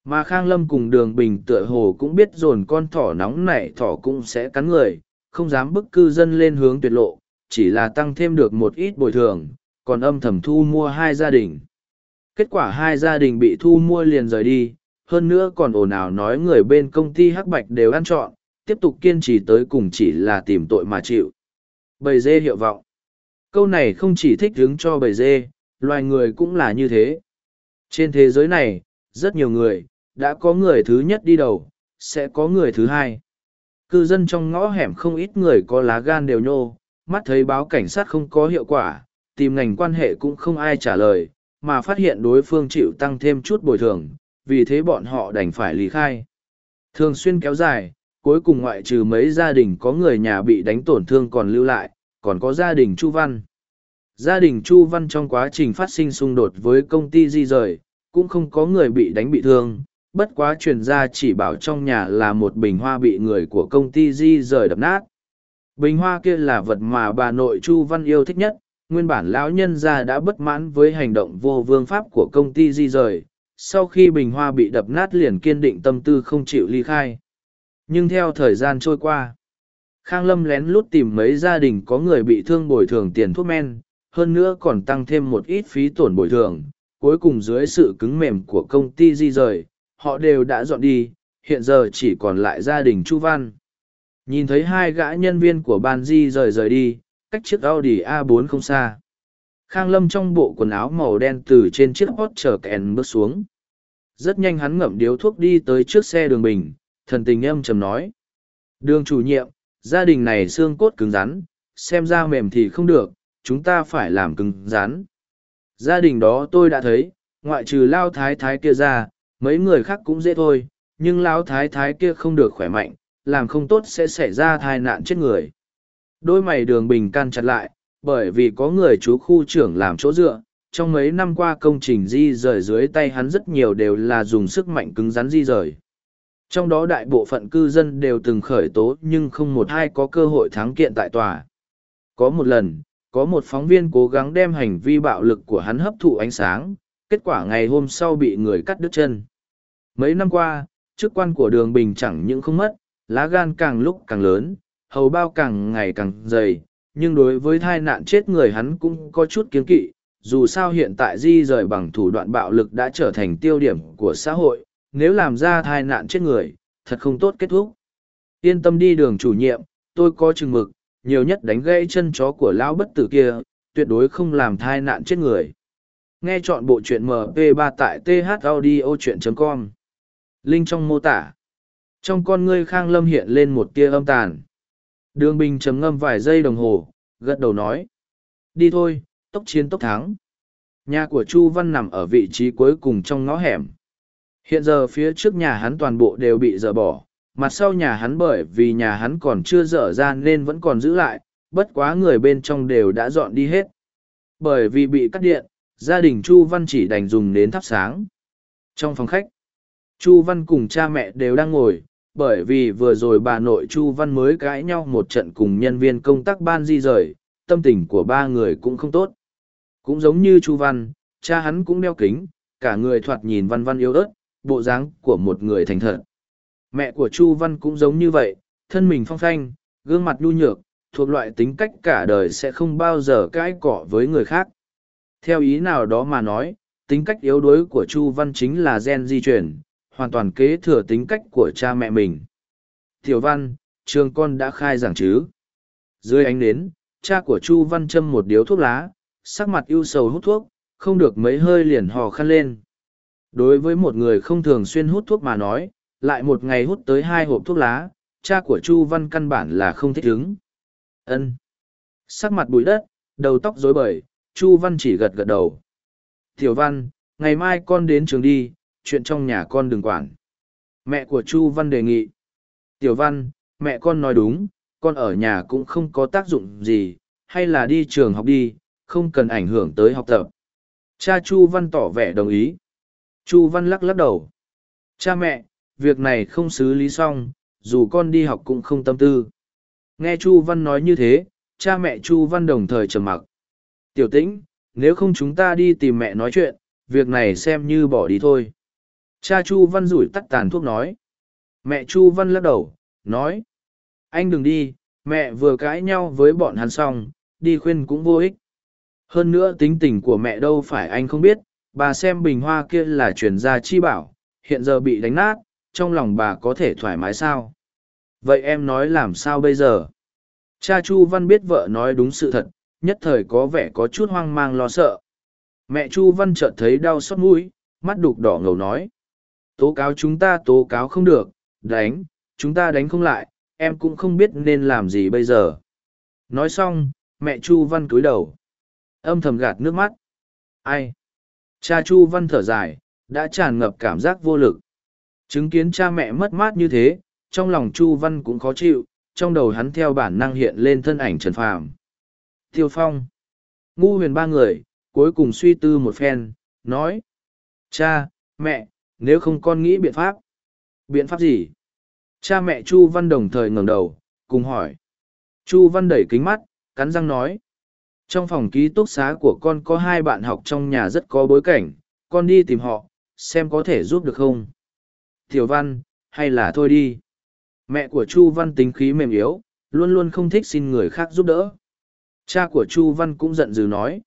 Mà Khang Lâm cùng đường bình tựa hồ cũng biết dồn con thỏ nóng này thỏ cũng sẽ cắn người, không dám bức cư dân lên hướng tuyệt lộ, chỉ là tăng thêm được một ít bồi thường, còn âm thầm thu mua hai gia đình. Kết quả hai gia đình bị thu mua liền rời đi, hơn nữa còn ồn ào nói người bên công ty Hắc Bạch đều ăn trọn, tiếp tục kiên trì tới cùng chỉ là tìm tội mà chịu. Bầy dê hiệu vọng. Câu này không chỉ thích hướng cho bầy dê, loài người cũng là như thế. Trên thế giới này, rất nhiều người, đã có người thứ nhất đi đầu, sẽ có người thứ hai. Cư dân trong ngõ hẻm không ít người có lá gan đều nhô, mắt thấy báo cảnh sát không có hiệu quả, tìm ngành quan hệ cũng không ai trả lời, mà phát hiện đối phương chịu tăng thêm chút bồi thường, vì thế bọn họ đành phải lý khai. Thường xuyên kéo dài, cuối cùng ngoại trừ mấy gia đình có người nhà bị đánh tổn thương còn lưu lại, còn có gia đình Chu Văn. Gia đình Chu Văn trong quá trình phát sinh xung đột với công ty di rời, cũng không có người bị đánh bị thương, bất quá truyền ra chỉ bảo trong nhà là một bình hoa bị người của công ty di rời đập nát. Bình hoa kia là vật mà bà nội Chu Văn yêu thích nhất, nguyên bản lão nhân gia đã bất mãn với hành động vô vương pháp của công ty di rời, sau khi bình hoa bị đập nát liền kiên định tâm tư không chịu ly khai. Nhưng theo thời gian trôi qua, Khang Lâm lén lút tìm mấy gia đình có người bị thương bồi thường tiền thuốc men, hơn nữa còn tăng thêm một ít phí tổn bồi thường. Cuối cùng dưới sự cứng mềm của công ty di rời, họ đều đã dọn đi, hiện giờ chỉ còn lại gia đình Chu Văn. Nhìn thấy hai gã nhân viên của ban di rời rời đi, cách chiếc Audi A4 không xa. Khang Lâm trong bộ quần áo màu đen từ trên chiếc hot chở kèn bước xuống. Rất nhanh hắn ngậm điếu thuốc đi tới trước xe đường bình, thần tình âm trầm nói. Đường chủ nhiệm, gia đình này xương cốt cứng rắn, xem ra mềm thì không được, chúng ta phải làm cứng rắn. Gia đình đó tôi đã thấy, ngoại trừ lao thái thái kia ra, mấy người khác cũng dễ thôi, nhưng lão thái thái kia không được khỏe mạnh, làm không tốt sẽ xảy ra tai nạn chết người. Đôi mày đường bình can chặt lại, bởi vì có người chú khu trưởng làm chỗ dựa, trong mấy năm qua công trình di rời dưới tay hắn rất nhiều đều là dùng sức mạnh cứng rắn di rời. Trong đó đại bộ phận cư dân đều từng khởi tố nhưng không một ai có cơ hội thắng kiện tại tòa. Có một lần, có một phóng viên cố gắng đem hành vi bạo lực của hắn hấp thụ ánh sáng, kết quả ngày hôm sau bị người cắt đứt chân. Mấy năm qua, chức quan của đường bình chẳng những không mất, lá gan càng lúc càng lớn, hầu bao càng ngày càng dày, nhưng đối với thai nạn chết người hắn cũng có chút kiến kỵ, dù sao hiện tại di rời bằng thủ đoạn bạo lực đã trở thành tiêu điểm của xã hội, nếu làm ra thai nạn chết người, thật không tốt kết thúc. Yên tâm đi đường chủ nhiệm, tôi có chừng mực, nhiều nhất đánh gãy chân chó của lão bất tử kia, tuyệt đối không làm thai nạn chết người. Nghe chọn bộ truyện MP3 tại thaudio.com. Linh trong mô tả. Trong con ngươi Khang Lâm hiện lên một tia âm tàn. Đường Bình trầm ngâm vài giây đồng hồ, gật đầu nói. Đi thôi, tốc chiến tốc thắng. Nhà của Chu Văn nằm ở vị trí cuối cùng trong ngõ hẻm. Hiện giờ phía trước nhà hắn toàn bộ đều bị dở bỏ, mặt sau nhà hắn bởi vì nhà hắn còn chưa dở ra nên vẫn còn giữ lại, bất quá người bên trong đều đã dọn đi hết. Bởi vì bị cắt điện, gia đình Chu Văn chỉ đành dùng đến thắp sáng. Trong phòng khách, Chu Văn cùng cha mẹ đều đang ngồi, bởi vì vừa rồi bà nội Chu Văn mới cãi nhau một trận cùng nhân viên công tác ban di rời, tâm tình của ba người cũng không tốt. Cũng giống như Chu Văn, cha hắn cũng đeo kính, cả người thoạt nhìn văn văn yếu ớt, bộ dáng của một người thành thật. Mẹ của Chu Văn cũng giống như vậy, thân mình phong phanh, gương mặt nhu nhược, thuộc loại tính cách cả đời sẽ không bao giờ cãi cọ với người khác. Theo ý nào đó mà nói, tính cách yếu đuối của Chu Văn chính là gen di chuyển, hoàn toàn kế thừa tính cách của cha mẹ mình. Tiểu Văn, trường con đã khai giảng chứ. Dưới ánh nến, cha của Chu Văn châm một điếu thuốc lá, sắc mặt ưu sầu hút thuốc, không được mấy hơi liền hò khăn lên. Đối với một người không thường xuyên hút thuốc mà nói, lại một ngày hút tới hai hộp thuốc lá, cha của Chu Văn căn bản là không thích ứng. Ân. Sắc mặt bụi đất, đầu tóc rối bời, Chu Văn chỉ gật gật đầu. Tiểu Văn, ngày mai con đến trường đi, chuyện trong nhà con đừng quản. Mẹ của Chu Văn đề nghị. Tiểu Văn, mẹ con nói đúng, con ở nhà cũng không có tác dụng gì, hay là đi trường học đi, không cần ảnh hưởng tới học tập. Cha Chu Văn tỏ vẻ đồng ý. Chu Văn lắc lắc đầu. Cha mẹ, việc này không xử lý xong, dù con đi học cũng không tâm tư. Nghe Chu Văn nói như thế, cha mẹ Chu Văn đồng thời trầm mặc. Tiểu tĩnh, nếu không chúng ta đi tìm mẹ nói chuyện, việc này xem như bỏ đi thôi. Cha Chu Văn rủi tắt tàn thuốc nói. Mẹ Chu Văn lắc đầu, nói. Anh đừng đi, mẹ vừa cãi nhau với bọn hắn xong, đi khuyên cũng vô ích. Hơn nữa tính tình của mẹ đâu phải anh không biết, bà xem bình hoa kia là chuyển gia chi bảo, hiện giờ bị đánh nát, trong lòng bà có thể thoải mái sao? Vậy em nói làm sao bây giờ? Cha Chu Văn biết vợ nói đúng sự thật, nhất thời có vẻ có chút hoang mang lo sợ. Mẹ Chu Văn chợt thấy đau xót mũi, mắt đục đỏ ngầu nói. Tố cáo chúng ta tố cáo không được, đánh, chúng ta đánh không lại, em cũng không biết nên làm gì bây giờ. Nói xong, mẹ Chu Văn cúi đầu. Âm thầm gạt nước mắt. Ai? Cha Chu Văn thở dài, đã tràn ngập cảm giác vô lực. Chứng kiến cha mẹ mất mát như thế, trong lòng Chu Văn cũng khó chịu, trong đầu hắn theo bản năng hiện lên thân ảnh Trần Phàm. Tiêu Phong. Ngu huyền ba người, cuối cùng suy tư một phen, nói. Cha, mẹ, nếu không con nghĩ biện pháp. Biện pháp gì? Cha mẹ Chu Văn đồng thời ngẩng đầu, cùng hỏi. Chu Văn đẩy kính mắt, cắn răng nói. Trong phòng ký túc xá của con có hai bạn học trong nhà rất có bối cảnh, con đi tìm họ, xem có thể giúp được không. Tiểu Văn, hay là thôi đi. Mẹ của Chu Văn tính khí mềm yếu, luôn luôn không thích xin người khác giúp đỡ. Cha của Chu Văn cũng giận dữ nói.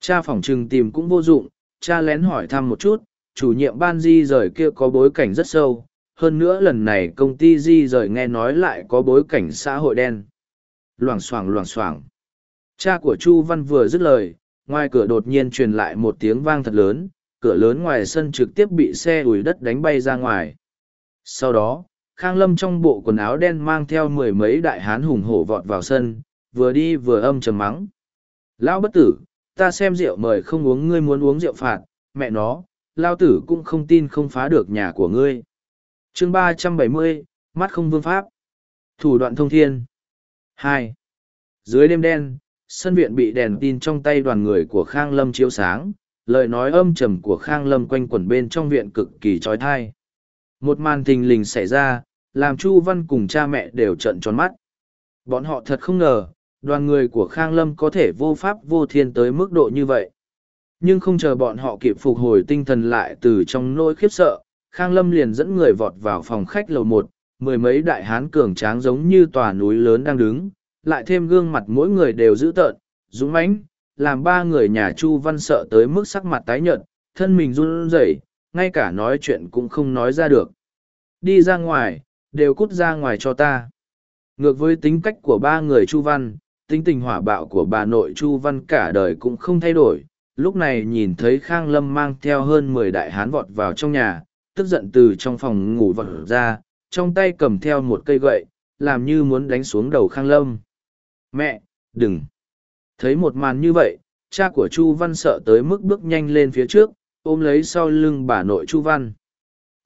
Cha phỏng trừng tìm cũng vô dụng, cha lén hỏi thăm một chút, chủ nhiệm ban di rời kia có bối cảnh rất sâu. Hơn nữa lần này công ty di rời nghe nói lại có bối cảnh xã hội đen. Loảng xoảng loảng xoảng. Cha của Chu Văn vừa dứt lời, ngoài cửa đột nhiên truyền lại một tiếng vang thật lớn, cửa lớn ngoài sân trực tiếp bị xe ủi đất đánh bay ra ngoài. Sau đó, Khang Lâm trong bộ quần áo đen mang theo mười mấy đại hán hùng hổ vọt vào sân, vừa đi vừa âm trầm mắng. Lão bất tử, ta xem rượu mời không uống ngươi muốn uống rượu phạt, mẹ nó, lao tử cũng không tin không phá được nhà của ngươi. chương ba trăm bảy mươi, mắt không vương pháp. Thủ đoạn thông thiên. hai Dưới đêm đen, sân viện bị đèn tin trong tay đoàn người của Khang Lâm chiếu sáng, lời nói âm trầm của Khang Lâm quanh quẩn bên trong viện cực kỳ trói thai. Một màn tình lình xảy ra, làm Chu Văn cùng cha mẹ đều trận tròn mắt. Bọn họ thật không ngờ, đoàn người của Khang Lâm có thể vô pháp vô thiên tới mức độ như vậy. Nhưng không chờ bọn họ kịp phục hồi tinh thần lại từ trong nỗi khiếp sợ, Khang Lâm liền dẫn người vọt vào phòng khách lầu một, mười mấy đại hán cường tráng giống như tòa núi lớn đang đứng, lại thêm gương mặt mỗi người đều dữ tợn, dũng mãnh, làm ba người nhà Chu Văn sợ tới mức sắc mặt tái nhợt, thân mình run rẩy, ngay cả nói chuyện cũng không nói ra được. Đi ra ngoài, đều cút ra ngoài cho ta. Ngược với tính cách của ba người Chu Văn, tính tình hỏa bạo của bà nội Chu Văn cả đời cũng không thay đổi. Lúc này nhìn thấy Khang Lâm mang theo hơn mười đại hán vọt vào trong nhà, tức giận từ trong phòng ngủ vọt ra, trong tay cầm theo một cây gậy, làm như muốn đánh xuống đầu Khang Lâm. Mẹ, đừng! Thấy một màn như vậy, cha của Chu Văn sợ tới mức bước nhanh lên phía trước, ôm lấy sau lưng bà nội Chu Văn.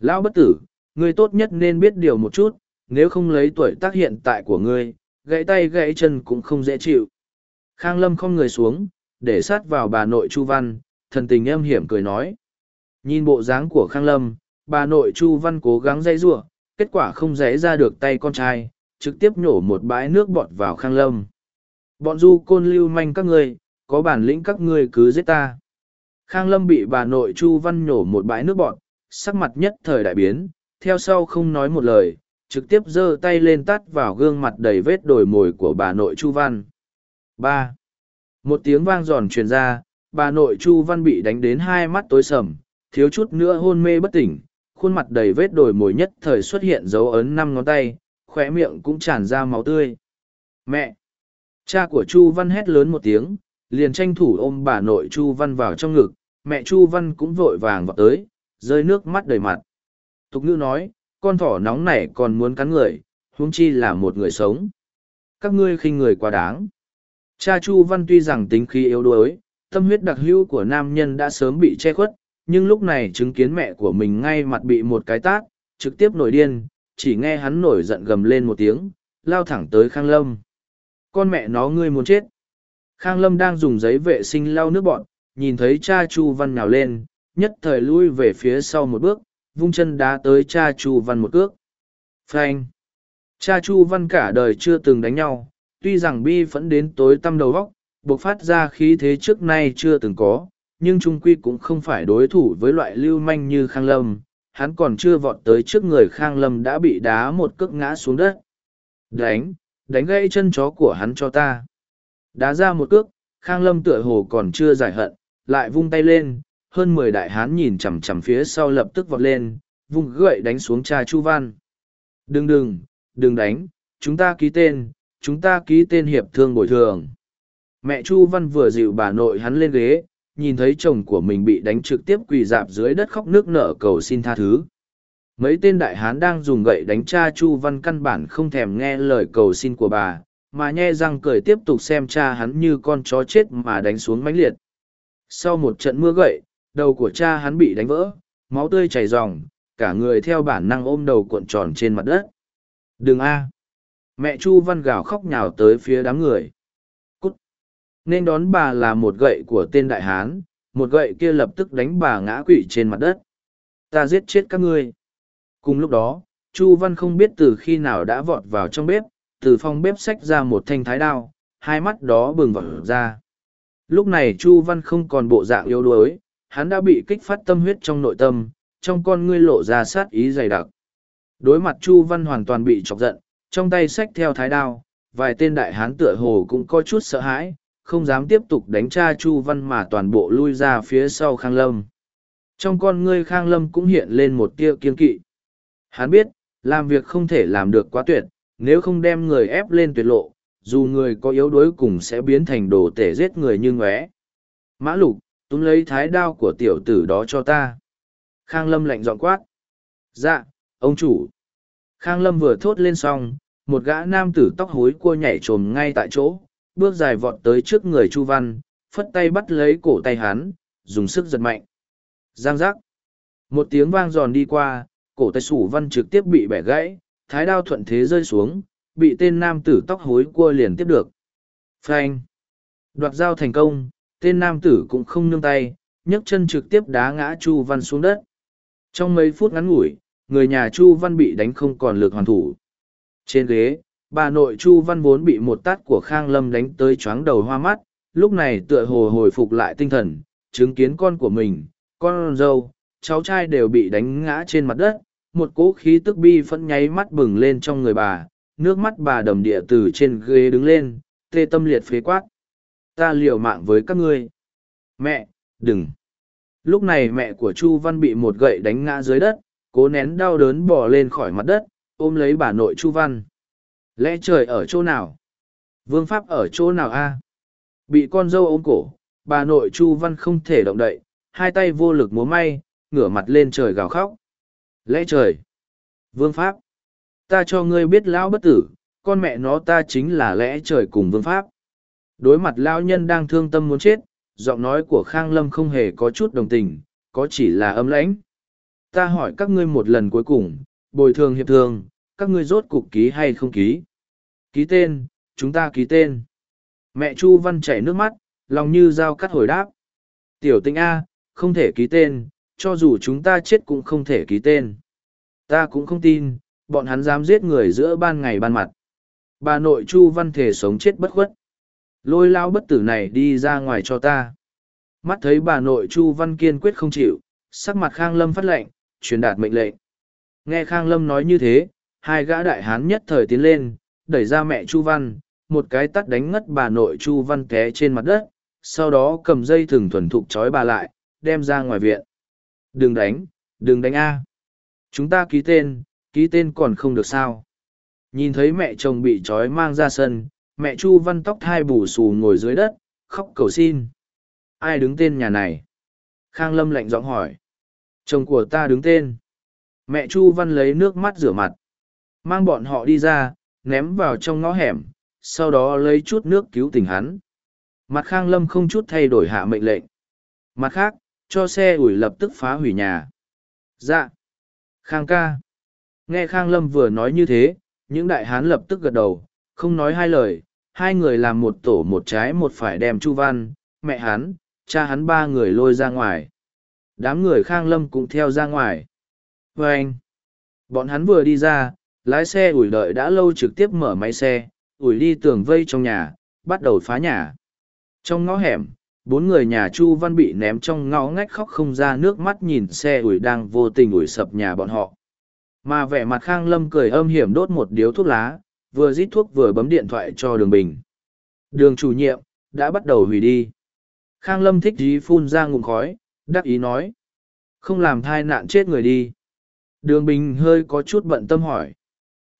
Lão bất tử, ngươi tốt nhất nên biết điều một chút, nếu không lấy tuổi tác hiện tại của ngươi, gãy tay gãy chân cũng không dễ chịu. Khang Lâm không người xuống, để sát vào bà nội Chu Văn, thần tình âm hiểm cười nói. Nhìn bộ dáng của Khang Lâm, bà nội Chu Văn cố gắng dãy rủa, kết quả không dễ ra được tay con trai, trực tiếp nhổ một bãi nước bọt vào Khang Lâm. Bọn du côn lưu manh các ngươi, có bản lĩnh các ngươi cứ giết ta. Khang Lâm bị bà nội Chu Văn nhổ một bãi nước bọt, sắc mặt nhất thời đại biến, theo sau không nói một lời, trực tiếp giơ tay lên tắt vào gương mặt đầy vết đồi mồi của bà nội Chu Văn. ba Một tiếng vang giòn truyền ra, bà nội Chu Văn bị đánh đến hai mắt tối sầm, thiếu chút nữa hôn mê bất tỉnh, khuôn mặt đầy vết đồi mồi nhất thời xuất hiện dấu ấn năm ngón tay, khóe miệng cũng tràn ra máu tươi. Mẹ! Cha của Chu Văn hét lớn một tiếng, liền tranh thủ ôm bà nội Chu Văn vào trong ngực, mẹ Chu Văn cũng vội vàng vào tới, rơi nước mắt đầy mặt. Tục ngữ nói, con thỏ nóng này còn muốn cắn người, huống chi là một người sống. Các ngươi khinh người quá đáng. Cha Chu Văn tuy rằng tính khí yếu đuối, tâm huyết đặc hữu của nam nhân đã sớm bị che khuất, nhưng lúc này chứng kiến mẹ của mình ngay mặt bị một cái tát, trực tiếp nổi điên, chỉ nghe hắn nổi giận gầm lên một tiếng, lao thẳng tới Khang Lâm. Con mẹ nó ngươi muốn chết. Khang Lâm đang dùng giấy vệ sinh lau nước bọn, nhìn thấy cha Chu Văn nhào lên, nhất thời lui về phía sau một bước, vung chân đá tới cha Chu Văn một cước. Frank! Cha Chu Văn cả đời chưa từng đánh nhau, tuy rằng bi phẫn đến tối tăm đầu góc, bộc phát ra khí thế trước nay chưa từng có, nhưng trung quy cũng không phải đối thủ với loại lưu manh như Khang Lâm. hắn còn chưa vọt tới trước người Khang Lâm đã bị đá một cước ngã xuống đất. Đánh, đánh gãy chân chó của hắn cho ta. Đá ra một cước, Khang Lâm tựa hồ còn chưa giải hận, lại vung tay lên, hơn mười đại hán nhìn chằm chằm phía sau lập tức vọt lên, vung gậy đánh xuống cha Chu Văn. Đừng đừng, đừng đánh, chúng ta ký tên, chúng ta ký tên hiệp thương bồi thường. Mẹ Chu Văn vừa dịu bà nội hắn lên ghế, nhìn thấy chồng của mình bị đánh trực tiếp quỳ dạp dưới đất khóc nước nở cầu xin tha thứ. Mấy tên đại hán đang dùng gậy đánh cha Chu Văn căn bản không thèm nghe lời cầu xin của bà, mà nhe răng cười tiếp tục xem cha hắn như con chó chết mà đánh xuống mãnh liệt. Sau một trận mưa gậy, đầu của cha hắn bị đánh vỡ, máu tươi chảy ròng, cả người theo bản năng ôm đầu cuộn tròn trên mặt đất. Đừng a! Mẹ Chu Văn gào khóc nhào tới phía đám người. Cút! Nên đón bà là một gậy của tên đại hán, một gậy kia lập tức đánh bà ngã quỵ trên mặt đất. Ta giết chết các ngươi. Cùng lúc đó, Chu Văn không biết từ khi nào đã vọt vào trong bếp, từ phòng bếp xách ra một thanh thái đao, hai mắt đó bừng vọt ra. Lúc này Chu Văn không còn bộ dạng yếu đuối, hắn đã bị kích phát tâm huyết trong nội tâm, trong con ngươi lộ ra sát ý dày đặc. Đối mặt Chu Văn hoàn toàn bị chọc giận, trong tay xách theo thái đao, vài tên đại hán tựa hồ cũng có chút sợ hãi, không dám tiếp tục đánh tra Chu Văn mà toàn bộ lui ra phía sau Khang Lâm. Trong con ngươi Khang Lâm cũng hiện lên một tia kiên kỵ. Hắn biết, làm việc không thể làm được quá tuyệt, nếu không đem người ép lên tuyệt lộ, dù người có yếu đuối cùng sẽ biến thành đồ tể giết người như ngóe. Mã lục, túm lấy thái đao của tiểu tử đó cho ta. Khang Lâm lạnh giọng quát. Dạ, ông chủ. Khang Lâm vừa thốt lên xong, một gã nam tử tóc hối cua nhảy trồm ngay tại chỗ, bước dài vọt tới trước người Chu Văn, phất tay bắt lấy cổ tay hắn, dùng sức giật mạnh. Giang giác. Một tiếng vang giòn đi qua, cổ tay sủ văn trực tiếp bị bẻ gãy, thái đao thuận thế rơi xuống, bị tên nam tử tóc hối cua liền tiếp được. Phanh. Đoạt dao thành công, tên nam tử cũng không nương tay, nhấc chân trực tiếp đá ngã Chu Văn xuống đất. Trong mấy phút ngắn ngủi, người nhà Chu Văn bị đánh không còn lực hoàn thủ. Trên ghế, bà nội Chu Văn vốn bị một tát của Khang Lâm đánh tới chóng đầu hoa mắt, lúc này tựa hồ hồi phục lại tinh thần, chứng kiến con của mình, con dâu, cháu trai đều bị đánh ngã trên mặt đất, một cỗ khí tức bi phẫn nháy mắt bừng lên trong người bà, nước mắt bà đầm địa từ trên ghế đứng lên, tê tâm liệt phế quát. Ta liều mạng với các ngươi. Mẹ, đừng. Lúc này mẹ của Chu Văn bị một gậy đánh ngã dưới đất, cố nén đau đớn bỏ lên khỏi mặt đất, ôm lấy bà nội Chu Văn. Lẽ trời ở chỗ nào? Vương pháp ở chỗ nào a? Bị con dâu ôm cổ, bà nội Chu Văn không thể động đậy, hai tay vô lực múa may, ngửa mặt lên trời gào khóc. Lẽ trời! Vương pháp! Ta cho ngươi biết lão bất tử, con mẹ nó ta chính là lẽ trời cùng vương pháp. Đối mặt lão nhân đang thương tâm muốn chết, giọng nói của Khang Lâm không hề có chút đồng tình, có chỉ là âm lãnh. Ta hỏi các ngươi một lần cuối cùng, bồi thường hiệp thường, các ngươi rốt cục ký hay không ký? Ký tên, chúng ta ký tên. Mẹ Chu Văn chảy nước mắt, lòng như dao cắt hồi đáp. Tiểu tinh A, không thể ký tên, cho dù chúng ta chết cũng không thể ký tên. Ta cũng không tin, bọn hắn dám giết người giữa ban ngày ban mặt. Bà nội Chu Văn thể sống chết bất khuất. Lôi lao bất tử này đi ra ngoài cho ta. Mắt thấy bà nội Chu Văn kiên quyết không chịu, sắc mặt Khang Lâm phát lệnh, truyền đạt mệnh lệnh. Nghe Khang Lâm nói như thế, hai gã đại hán nhất thời tiến lên, đẩy ra mẹ Chu Văn, một cái tắt đánh ngất bà nội Chu Văn té trên mặt đất, sau đó cầm dây thừng thuần thục trói bà lại, đem ra ngoài viện. Đừng đánh, đừng đánh A. Chúng ta ký tên, ký tên còn không được sao. Nhìn thấy mẹ chồng bị trói mang ra sân, mẹ Chu Văn tóc thai bù xù ngồi dưới đất, khóc cầu xin. Ai đứng tên nhà này? Khang Lâm lạnh giọng hỏi. Chồng của ta đứng tên. Mẹ Chu Văn lấy nước mắt rửa mặt. Mang bọn họ đi ra, ném vào trong ngõ hẻm, sau đó lấy chút nước cứu tình hắn. Mặt Khang Lâm không chút thay đổi hạ mệnh lệnh. Mặt khác, cho xe ủi lập tức phá hủy nhà. Dạ. Khang ca. Nghe Khang Lâm vừa nói như thế, những đại hán lập tức gật đầu, không nói hai lời, hai người làm một tổ một trái một phải đem Chu Văn, mẹ hắn, cha hắn ba người lôi ra ngoài. Đám người Khang Lâm cũng theo ra ngoài. Và anh, bọn hắn vừa đi ra, lái xe ủi đợi đã lâu trực tiếp mở máy xe, ủi đi tường vây trong nhà, bắt đầu phá nhà. Trong ngõ hẻm, bốn người nhà chu văn bị ném trong ngõ ngách khóc không ra nước mắt nhìn xe ủi đang vô tình ủi sập nhà bọn họ mà vẻ mặt khang lâm cười âm hiểm đốt một điếu thuốc lá vừa rít thuốc vừa bấm điện thoại cho đường bình. Đường chủ nhiệm, đã bắt đầu hủy đi. Khang lâm thích dí phun ra ngụm khói, đắc ý nói, không làm thai nạn chết người đi. Đường bình hơi có chút bận tâm hỏi,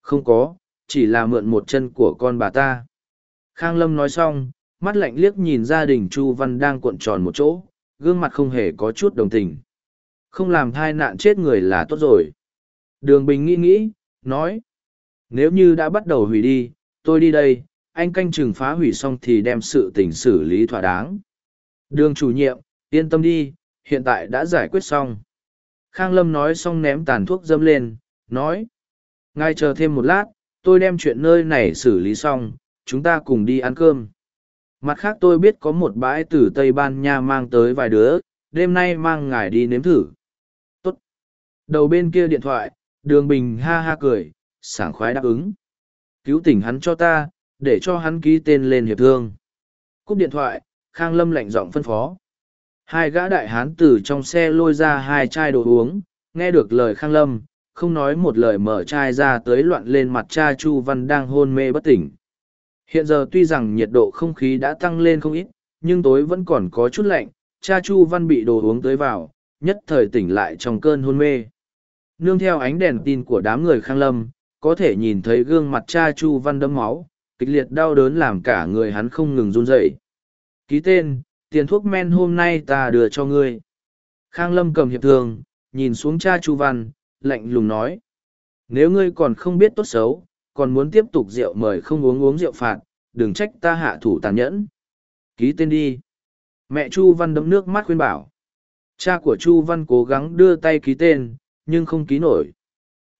không có, chỉ là mượn một chân của con bà ta. Khang lâm nói xong, mắt lạnh liếc nhìn gia đình chu văn đang cuộn tròn một chỗ, gương mặt không hề có chút đồng tình. Không làm thai nạn chết người là tốt rồi. Đường bình nghĩ nghĩ, nói nếu như đã bắt đầu hủy đi, tôi đi đây, anh canh chừng phá hủy xong thì đem sự tình xử lý thỏa đáng. Đường chủ nhiệm, yên tâm đi, hiện tại đã giải quyết xong. Khang lâm nói xong ném tàn thuốc dâm lên, nói, ngài chờ thêm một lát, tôi đem chuyện nơi này xử lý xong, chúng ta cùng đi ăn cơm. Mặt khác tôi biết có một bãi từ tây ban nha mang tới vài đứa, đêm nay mang ngài đi nếm thử. Tốt. đầu bên kia điện thoại, đường bình ha ha cười sảng khoái đáp ứng. Cứu tỉnh hắn cho ta, để cho hắn ký tên lên hiệp thương. Cúp điện thoại, khang lâm lạnh giọng phân phó. Hai gã đại hán từ trong xe lôi ra hai chai đồ uống, nghe được lời khang lâm, không nói một lời mở chai ra tới loạn lên mặt cha chu văn đang hôn mê bất tỉnh. Hiện giờ tuy rằng nhiệt độ không khí đã tăng lên không ít, nhưng tối vẫn còn có chút lạnh, cha chu văn bị đồ uống tới vào, nhất thời tỉnh lại trong cơn hôn mê. Nương theo ánh đèn tin của đám người khang lâm có thể nhìn thấy gương mặt cha chu văn đấm máu kịch liệt đau đớn làm cả người hắn không ngừng run rẩy. Ký tên tiền thuốc men hôm nay ta đưa cho ngươi. Khang lâm cầm hiệp thường, nhìn xuống cha chu văn lạnh lùng nói. Nếu ngươi còn không biết tốt xấu còn muốn tiếp tục rượu mời không uống uống rượu phạt đừng trách ta hạ thủ tàn nhẫn. Ký tên đi. Mẹ chu văn đấm nước mắt khuyên bảo. Cha của chu văn cố gắng đưa tay ký tên nhưng không ký nổi.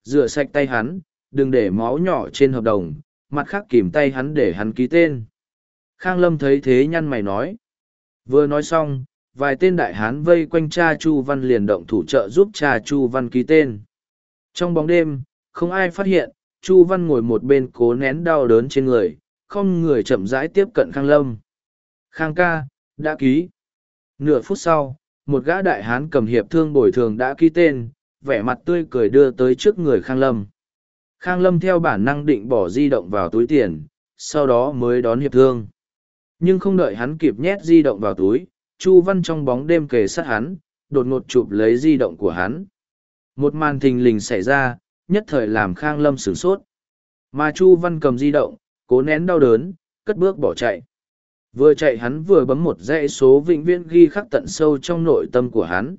Rửa sạch tay hắn đừng để máu nhỏ trên hợp đồng, mặt khác kìm tay hắn để hắn ký tên. Khang lâm thấy thế nhăn mày nói. Vừa nói xong, vài tên đại hán vây quanh cha chu văn liền động thủ trợ giúp cha chu văn ký tên. Trong bóng đêm, không ai phát hiện, chu văn ngồi một bên cố nén đau đớn trên người, không người chậm rãi tiếp cận khang lâm. Khang ca, đã ký. Nửa phút sau, một gã đại hán cầm hiệp thương bồi thường đã ký tên, vẻ mặt tươi cười đưa tới trước người khang lâm khang lâm theo bản năng định bỏ di động vào túi tiền, sau đó mới đón hiệp thương. Nhưng không đợi hắn kịp nhét di động vào túi, chu văn trong bóng đêm kề sát hắn, đột ngột chụp lấy di động của hắn. Một màn thình lình xảy ra, nhất thời làm khang lâm sửng sốt. Mà chu văn cầm di động, cố nén đau đớn, cất bước bỏ chạy. Vừa chạy hắn vừa bấm một dãy số vĩnh viễn ghi khắc tận sâu trong nội tâm của hắn.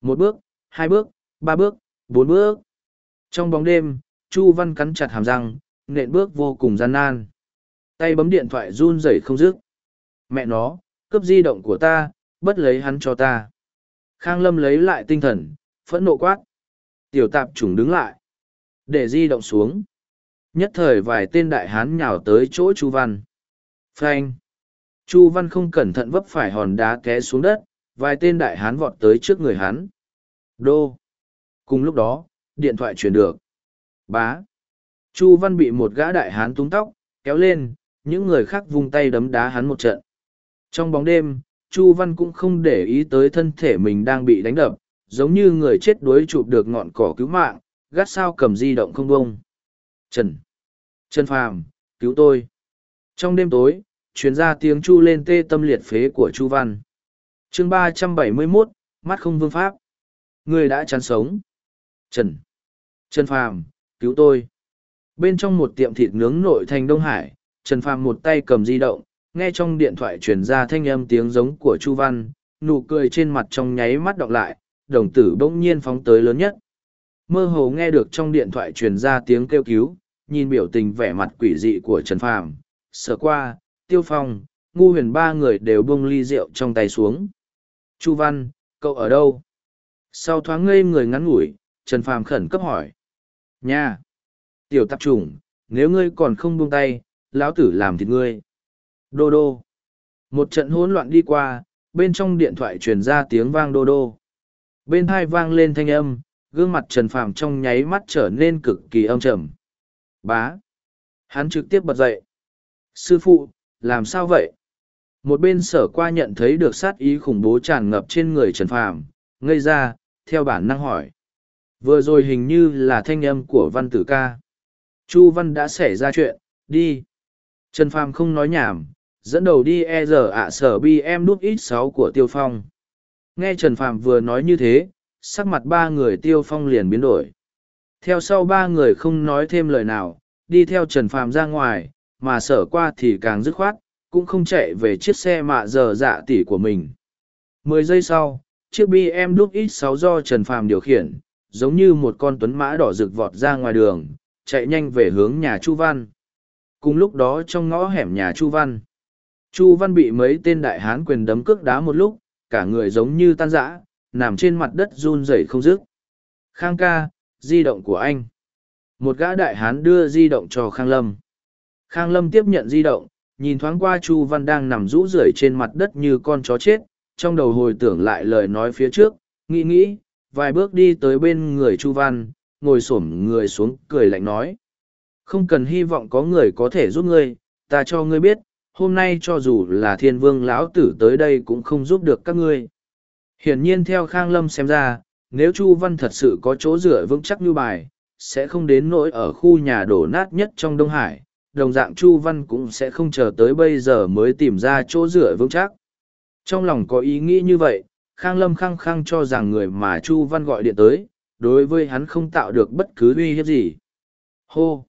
Một bước, hai bước, ba bước, bốn bước. Trong bóng đêm chu văn cắn chặt hàm răng, nện bước vô cùng gian nan. Tay bấm điện thoại run rẩy không dứt. Mẹ nó, cướp di động của ta, bất lấy hắn cho ta. Khang lâm lấy lại tinh thần, phẫn nộ quát. Tiểu tạp chủng đứng lại. Để di động xuống. Nhất thời vài tên đại hán nhào tới chỗ chu văn. Phanh. Chu văn không cẩn thận vấp phải hòn đá té xuống đất, vài tên đại hán vọt tới trước người hắn. Đô. Cùng lúc đó, điện thoại truyền được bá. Chu văn bị một gã đại hán túng tóc, kéo lên, những người khác vung tay đấm đá hắn một trận. Trong bóng đêm, chu văn cũng không để ý tới thân thể mình đang bị đánh đập, giống như người chết đuối chụp được ngọn cỏ cứu mạng, gắt sao cầm di động không bông trần. Trần phàm, cứu tôi. Trong đêm tối chuyến ra tiếng chu lên tê tâm liệt phế của chu văn. Chương ba trăm bảy mươi mốt, mắt không vương pháp. Người đã chán sống. Trần. Trần phàm cứu tôi. Bên trong một tiệm thịt nướng nội thành đông hải, trần phàm một tay cầm di động, nghe trong điện thoại truyền ra thanh âm tiếng giống của chu văn, nụ cười trên mặt trong nháy mắt đọc lại, đồng tử bỗng nhiên phóng tới lớn nhất. Mơ hồ nghe được trong điện thoại truyền ra tiếng kêu cứu, nhìn biểu tình vẻ mặt quỷ dị của trần phàm, sở qua, tiêu phong, ngu huyền ba người đều bông ly rượu trong tay xuống. Chu văn, cậu ở đâu? Sau thoáng ngây người ngắn ngủi, trần phàm khẩn cấp hỏi nha. Tiểu tạp chủng, nếu ngươi còn không buông tay, lão tử làm thịt ngươi. Đô đô. Một trận hỗn loạn đi qua, bên trong điện thoại truyền ra tiếng vang đô đô. Bên hai vang lên thanh âm, gương mặt trần phàm trong nháy mắt trở nên cực kỳ âm trầm. Bá. Hắn trực tiếp bật dậy. Sư phụ, làm sao vậy? Một bên sở qua nhận thấy được sát ý khủng bố tràn ngập trên người trần phàm, ngây ra, theo bản năng hỏi vừa rồi hình như là thanh âm của văn tử ca. Chu văn đã xảy ra chuyện, đi. Trần phàm không nói nhảm, dẫn đầu đi e giờ ạ sở bi em đút ít sáu của tiêu phong. Nghe trần phàm vừa nói như thế, sắc mặt ba người tiêu phong liền biến đổi. Theo sau ba người không nói thêm lời nào, đi theo trần phàm ra ngoài, mà sở qua thì càng dứt khoát, cũng không chạy về chiếc xe mạ giờ dạ tỉ của mình. Mười giây sau, chiếc bm đúc ít sáu do trần phàm điều khiển giống như một con tuấn mã đỏ rực vọt ra ngoài đường, chạy nhanh về hướng nhà chu văn. Cùng lúc đó trong ngõ hẻm nhà chu văn chu văn bị mấy tên đại hán quyền đấm cước đá một lúc, cả người giống như tan rã, nằm trên mặt đất run rẩy không dứt. Khang ca, di động của anh. Một gã đại hán đưa di động cho khang lâm. Khang lâm tiếp nhận di động, nhìn thoáng qua chu văn đang nằm rũ rưởi trên mặt đất như con chó chết, trong đầu hồi tưởng lại lời nói phía trước, nghĩ nghĩ vài bước đi tới bên người chu văn, ngồi s ổ m người xuống cười lạnh nói. Không cần hy vọng có người có thể giúp ngươi, ta cho ngươi biết, hôm nay cho dù là thiên vương lão tử tới đây cũng không giúp được các ngươi. Hiển nhiên theo khang lâm xem ra, nếu chu văn thật sự có chỗ dựa vững chắc như bài, sẽ không đến nỗi ở khu nhà đổ nát nhất trong đông hải, đồng dạng chu văn cũng sẽ không chờ tới bây giờ mới tìm ra chỗ dựa vững chắc. Trong lòng có ý nghĩ như vậy khang lâm khăng khăng cho rằng người mà chu văn gọi điện tới, đối với hắn không tạo được bất cứ uy hiếp gì. Hô!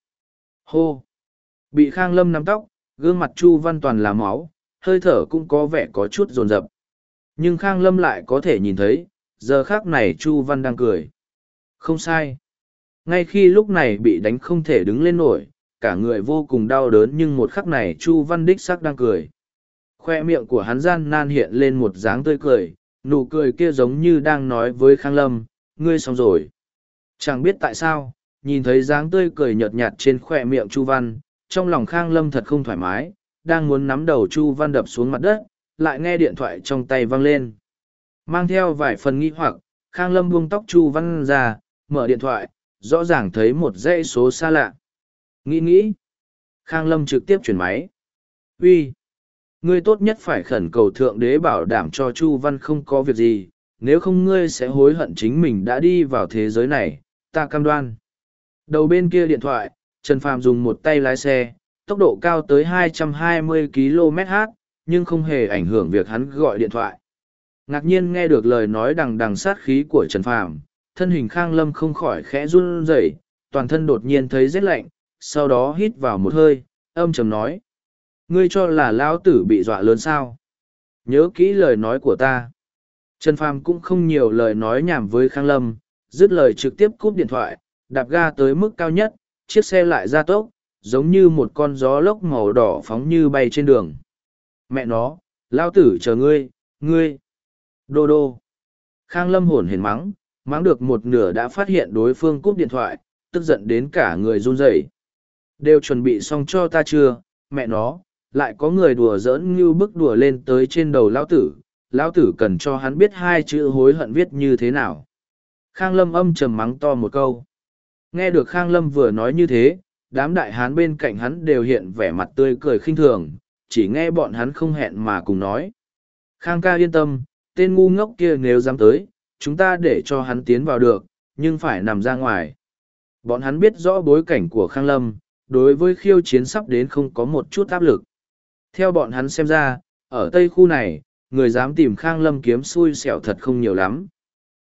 Hô! Bị khang lâm nắm tóc, gương mặt chu văn toàn là máu, hơi thở cũng có vẻ có chút rồn rập nhưng khang lâm lại có thể nhìn thấy, giờ khác này chu văn đang cười. Không sai. Ngay khi lúc này bị đánh không thể đứng lên nổi, cả người vô cùng đau đớn nhưng một khắc này chu văn đích sắc đang cười. Khoe miệng của hắn gian nan hiện lên một dáng tươi cười nụ cười kia giống như đang nói với khang lâm, ngươi xong rồi. Chẳng biết tại sao, nhìn thấy dáng tươi cười nhợt nhạt trên khoe miệng chu văn, trong lòng khang lâm thật không thoải mái, đang muốn nắm đầu chu văn đập xuống mặt đất, lại nghe điện thoại trong tay văng lên. Mang theo vài phần nghi hoặc, khang lâm buông tóc chu văn ra, mở điện thoại, rõ ràng thấy một dãy số xa lạ. Nghĩ nghĩ. Khang lâm trực tiếp chuyển máy. Uy ngươi tốt nhất phải khẩn cầu thượng đế bảo đảm cho chu văn không có việc gì, nếu không ngươi sẽ hối hận chính mình đã đi vào thế giới này, ta cam đoan. Đầu bên kia điện thoại, trần phàm dùng một tay lái xe, tốc độ cao tới 220 km/h nhưng không hề ảnh hưởng việc hắn gọi điện thoại. Ngạc nhiên nghe được lời nói đằng đằng sát khí của trần phàm, thân hình khang lâm không khỏi khẽ run rẩy, toàn thân đột nhiên thấy rét lạnh, sau đó hít vào một hơi, âm trầm nói ngươi cho là lão tử bị dọa lớn sao? Nhớ kỹ lời nói của ta. Trần phàm cũng không nhiều lời nói nhảm với khang lâm, dứt lời trực tiếp cúp điện thoại, đạp ga tới mức cao nhất, chiếc xe lại ra tốc, giống như một con gió lốc màu đỏ phóng như bay trên đường. Mẹ nó lao tử chờ ngươi ngươi. Đô đô. Khang lâm hổn hển mắng mắng được một nửa đã phát hiện đối phương cúp điện thoại, tức giận đến cả người run rẩy. Đều chuẩn bị xong cho ta chưa, mẹ nó lại có người đùa giỡn như bức đùa lên tới trên đầu lão tử lão tử cần cho hắn biết hai chữ hối hận viết như thế nào. Khang lâm âm trầm mắng to một câu. Nghe được khang lâm vừa nói như thế, đám đại hán bên cạnh hắn đều hiện vẻ mặt tươi cười khinh thường, chỉ nghe bọn hắn không hẹn mà cùng nói. Khang ca yên tâm, tên ngu ngốc kia nếu dám tới, chúng ta để cho hắn tiến vào được, nhưng phải nằm ra ngoài. Bọn hắn biết rõ bối cảnh của khang lâm, đối với khiêu chiến sắp đến không có một chút áp lực theo bọn hắn xem ra, ở tây khu này, người dám tìm Khang Lâm kiếm xui xẻo thật không nhiều lắm.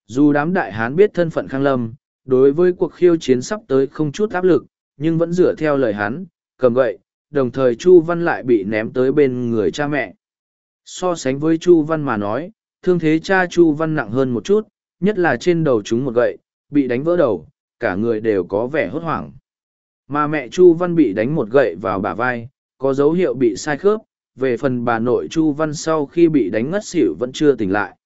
Dù đám đại hán biết thân phận Khang Lâm, đối với cuộc khiêu chiến sắp tới không chút áp lực, nhưng vẫn dựa theo lời hắn, cầm gậy, đồng thời Chu Văn lại bị ném tới bên người cha mẹ. So sánh với Chu Văn mà nói, thương thế cha Chu Văn nặng hơn một chút, nhất là trên đầu chúng một gậy, bị đánh vỡ đầu, cả người đều có vẻ hốt hoảng. Mà mẹ Chu Văn bị đánh một gậy vào bả vai, có dấu hiệu bị sai khớp, về phần bà nội Chu Văn sau khi bị đánh ngất xỉu vẫn chưa tỉnh lại.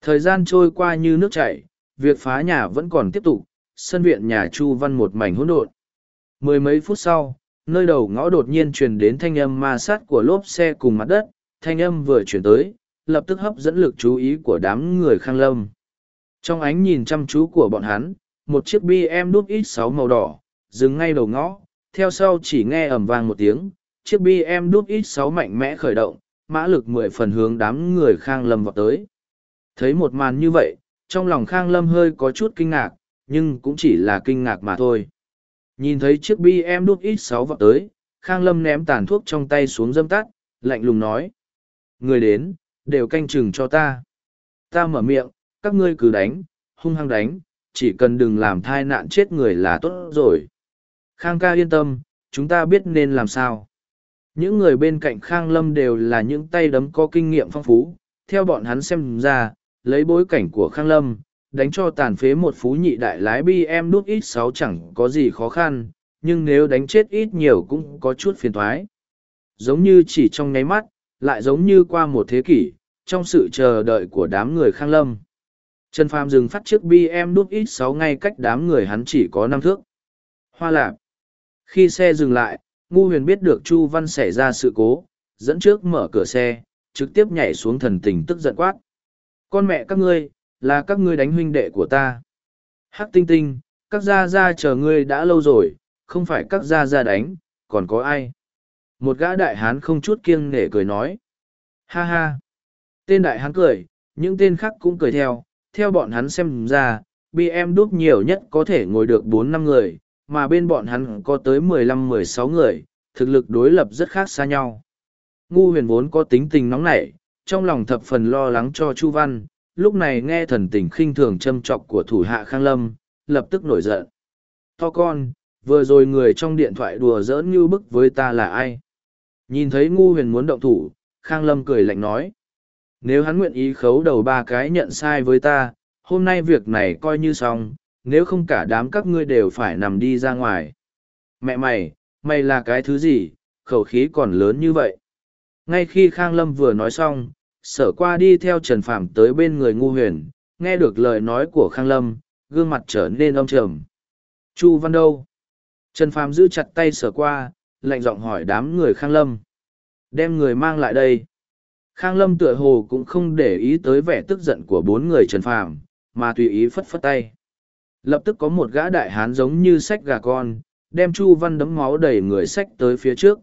Thời gian trôi qua như nước chảy, việc phá nhà vẫn còn tiếp tục, sân viện nhà Chu Văn một mảnh hỗn độn. Mười mấy phút sau, nơi đầu ngõ đột nhiên truyền đến thanh âm ma sát của lốp xe cùng mặt đất, thanh âm vừa chuyển tới, lập tức hấp dẫn lực chú ý của đám người khang lâm. Trong ánh nhìn chăm chú của bọn hắn, một chiếc BM đúc X6 màu đỏ, dừng ngay đầu ngõ, theo sau chỉ nghe ầm vang một tiếng, chiếc BM đúc X6 mạnh mẽ khởi động, mã lực mười phần hướng đám người Khang Lâm vào tới. Thấy một màn như vậy, trong lòng Khang Lâm hơi có chút kinh ngạc, nhưng cũng chỉ là kinh ngạc mà thôi. Nhìn thấy chiếc bi em đút ít sáu vào tới, Khang Lâm ném tàn thuốc trong tay xuống dâm tắt, lạnh lùng nói. Người đến, đều canh chừng cho ta. Ta mở miệng, các ngươi cứ đánh, hung hăng đánh, chỉ cần đừng làm thai nạn chết người là tốt rồi. Khang ca yên tâm, chúng ta biết nên làm sao. Những người bên cạnh Khang Lâm đều là những tay đấm có kinh nghiệm phong phú, theo bọn hắn xem ra, lấy bối cảnh của Khang Lâm, đánh cho tàn phế một phú nhị đại lái BM đút ít sáu chẳng có gì khó khăn, nhưng nếu đánh chết ít nhiều cũng có chút phiền thoái. Giống như chỉ trong nháy mắt, lại giống như qua một thế kỷ, trong sự chờ đợi của đám người Khang Lâm. Trần Phàm dừng phát chiếc BM đút ít sáu ngay cách đám người hắn chỉ có năm thước. Hoa lạc. Khi xe dừng lại, Ngu Huyền biết được Chu Văn xảy ra sự cố, dẫn trước mở cửa xe, trực tiếp nhảy xuống thần tình tức giận quát. Con mẹ các ngươi, là các ngươi đánh huynh đệ của ta. Hắc tinh tinh, các gia gia chờ ngươi đã lâu rồi, không phải các gia gia đánh, còn có ai? Một gã đại hán không chút kiêng nể cười nói. Ha ha. Tên đại hán cười, những tên khác cũng cười theo, theo bọn hắn xem ra, BM đúc nhiều nhất có thể ngồi được bốn năm người, mà bên bọn hắn có tới mười lăm mười sáu người, thực lực đối lập rất khác xa nhau. Ngu huyền vốn có tính tình nóng nảy, trong lòng thập phần lo lắng cho Chu Văn, lúc này nghe thần tình khinh thường châm trọc của thủ hạ Khang Lâm, lập tức nổi giận. To con, vừa rồi người trong điện thoại đùa giỡn như bức với ta là ai? Nhìn thấy ngu huyền muốn động thủ, Khang Lâm cười lạnh nói. Nếu hắn nguyện ý khấu đầu ba cái nhận sai với ta, hôm nay việc này coi như xong, nếu không cả đám các ngươi đều phải nằm đi ra ngoài. Mẹ mày, mày là cái thứ gì, khẩu khí còn lớn như vậy. Ngay khi Khang Lâm vừa nói xong, sở qua đi theo Trần Phạm tới bên người ngu huyền, nghe được lời nói của Khang Lâm, gương mặt trở nên âm trầm. Chu Văn đâu? Trần Phạm giữ chặt tay sở qua, lạnh giọng hỏi đám người Khang Lâm. Đem người mang lại đây. Khang Lâm tựa hồ cũng không để ý tới vẻ tức giận của bốn người Trần Phạm, mà tùy ý phất phất tay. Lập tức có một gã đại hán giống như sách gà con, đem Chu Văn đấm máu đẩy người sách tới phía trước.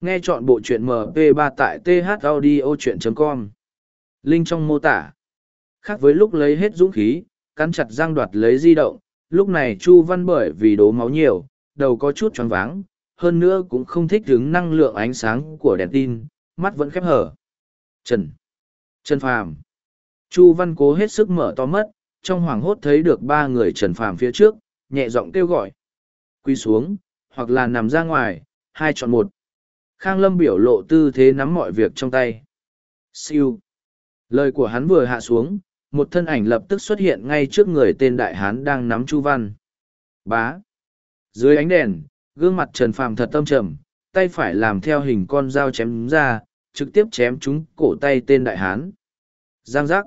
Nghe chọn bộ truyện MP3 tại thaudio.com. Linh trong mô tả. Khác với lúc lấy hết dũng khí, cắn chặt răng đoạt lấy di động, lúc này Chu Văn bởi vì đố máu nhiều, đầu có chút choáng váng, hơn nữa cũng không thích hứng năng lượng ánh sáng của đèn tin, mắt vẫn khép hở. Trần. Trần Phàm. Chu Văn cố hết sức mở to mắt, trong hoàng hốt thấy được ba người Trần Phàm phía trước, nhẹ giọng kêu gọi. Quy xuống, hoặc là nằm ra ngoài, hai chọn một. Khang Lâm biểu lộ tư thế nắm mọi việc trong tay. Siêu. Lời của hắn vừa hạ xuống, một thân ảnh lập tức xuất hiện ngay trước người tên đại hán đang nắm Chu Văn. Bá. Dưới ánh đèn, gương mặt Trần Phàm thật tâm trầm, tay phải làm theo hình con dao chém ra, trực tiếp chém trúng cổ tay tên đại hán. Giang giác.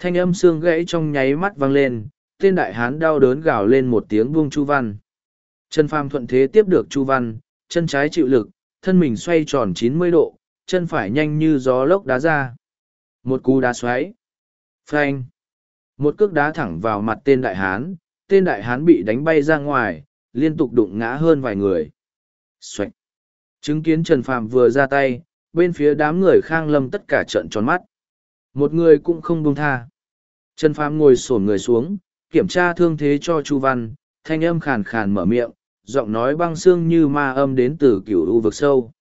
Thanh âm xương gãy trong nháy mắt vang lên, tên đại hán đau đớn gào lên một tiếng buông Chu Văn. Trần Phàm thuận thế tiếp được Chu Văn, chân trái chịu lực, thân mình xoay tròn chín mươi độ, chân phải nhanh như gió lốc đá ra. Một cú đá xoáy. Phanh. Một cước đá thẳng vào mặt tên đại hán, tên đại hán bị đánh bay ra ngoài, liên tục đụng ngã hơn vài người. Xoạch. Chứng kiến Trần Phàm vừa ra tay, bên phía đám người khang lâm tất cả trợn tròn mắt. Một người cũng không buông tha. Trần Phàm ngồi xổm người xuống, kiểm tra thương thế cho Chu Văn, thanh âm khàn khàn mở miệng, giọng nói băng xương như ma âm đến từ cửu u vực sâu.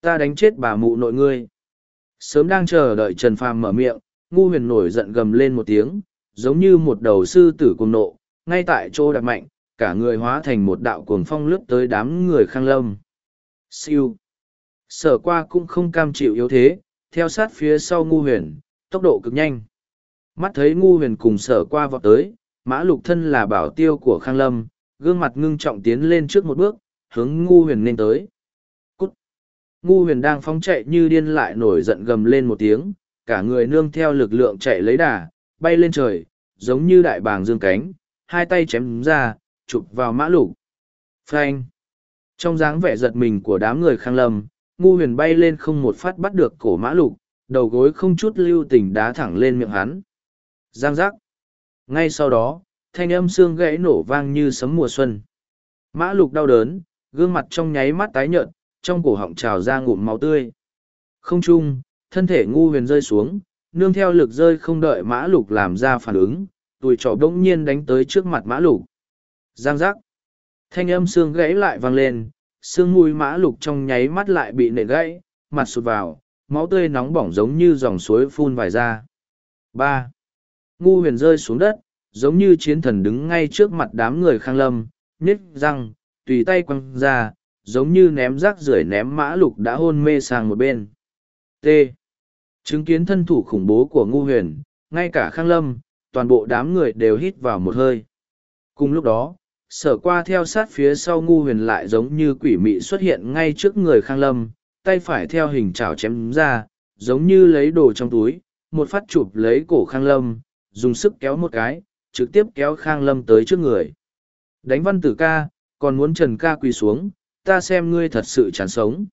Ta đánh chết bà mụ nội ngươi. Sớm đang chờ đợi Trần Phàm mở miệng, ngu huyền nổi giận gầm lên một tiếng, giống như một đầu sư tử cùng nộ, ngay tại chỗ đạp mạnh, cả người hóa thành một đạo cuồng phong lướt tới đám người khang lâm. Siêu. Sở qua cũng không cam chịu yếu thế, theo sát phía sau ngu huyền, tốc độ cực nhanh. Mắt thấy ngu huyền cùng sở qua vọt tới, mã lục thân là bảo tiêu của khang lâm, gương mặt ngưng trọng tiến lên trước một bước, hướng ngu huyền nên tới. Cút! Ngu huyền đang phóng chạy như điên lại nổi giận gầm lên một tiếng, cả người nương theo lực lượng chạy lấy đà, bay lên trời, giống như đại bàng dương cánh, hai tay chém ra, chụp vào mã lục. Phanh! Trong dáng vẻ giật mình của đám người khang lâm, ngu huyền bay lên không một phát bắt được cổ mã lục, đầu gối không chút lưu tình đá thẳng lên miệng hắn. Giang giác! Ngay sau đó, thanh âm xương gãy nổ vang như sấm mùa xuân. Mã lục đau đớn, gương mặt trong nháy mắt tái nhợt, trong cổ họng trào ra ngụm máu tươi. Không chung, thân thể ngu huyền rơi xuống, nương theo lực rơi không đợi mã lục làm ra phản ứng, tuổi trọ bỗng nhiên đánh tới trước mặt mã lục. Giang giác. Thanh âm xương gãy lại vang lên, xương mùi mã lục trong nháy mắt lại bị nện gãy, mặt sụt vào, máu tươi nóng bỏng giống như dòng suối phun vài ra. ba Ngu huyền rơi xuống đất, giống như chiến thần đứng ngay trước mặt đám người khang lâm, nít răng, tùy tay quăng ra, giống như ném rác rưởi ném mã lục đã hôn mê sang một bên. T. Chứng kiến thân thủ khủng bố của ngu huyền, ngay cả khang lâm, toàn bộ đám người đều hít vào một hơi. Cùng lúc đó, sở qua theo sát phía sau ngu huyền lại giống như quỷ mị xuất hiện ngay trước người khang lâm, tay phải theo hình chảo chém ra, giống như lấy đồ trong túi, một phát chụp lấy cổ khang lâm, dùng sức kéo một cái, trực tiếp kéo khang lâm tới trước người. Đánh văn tử ca, còn muốn trần ca quỳ xuống, ta xem ngươi thật sự chán sống.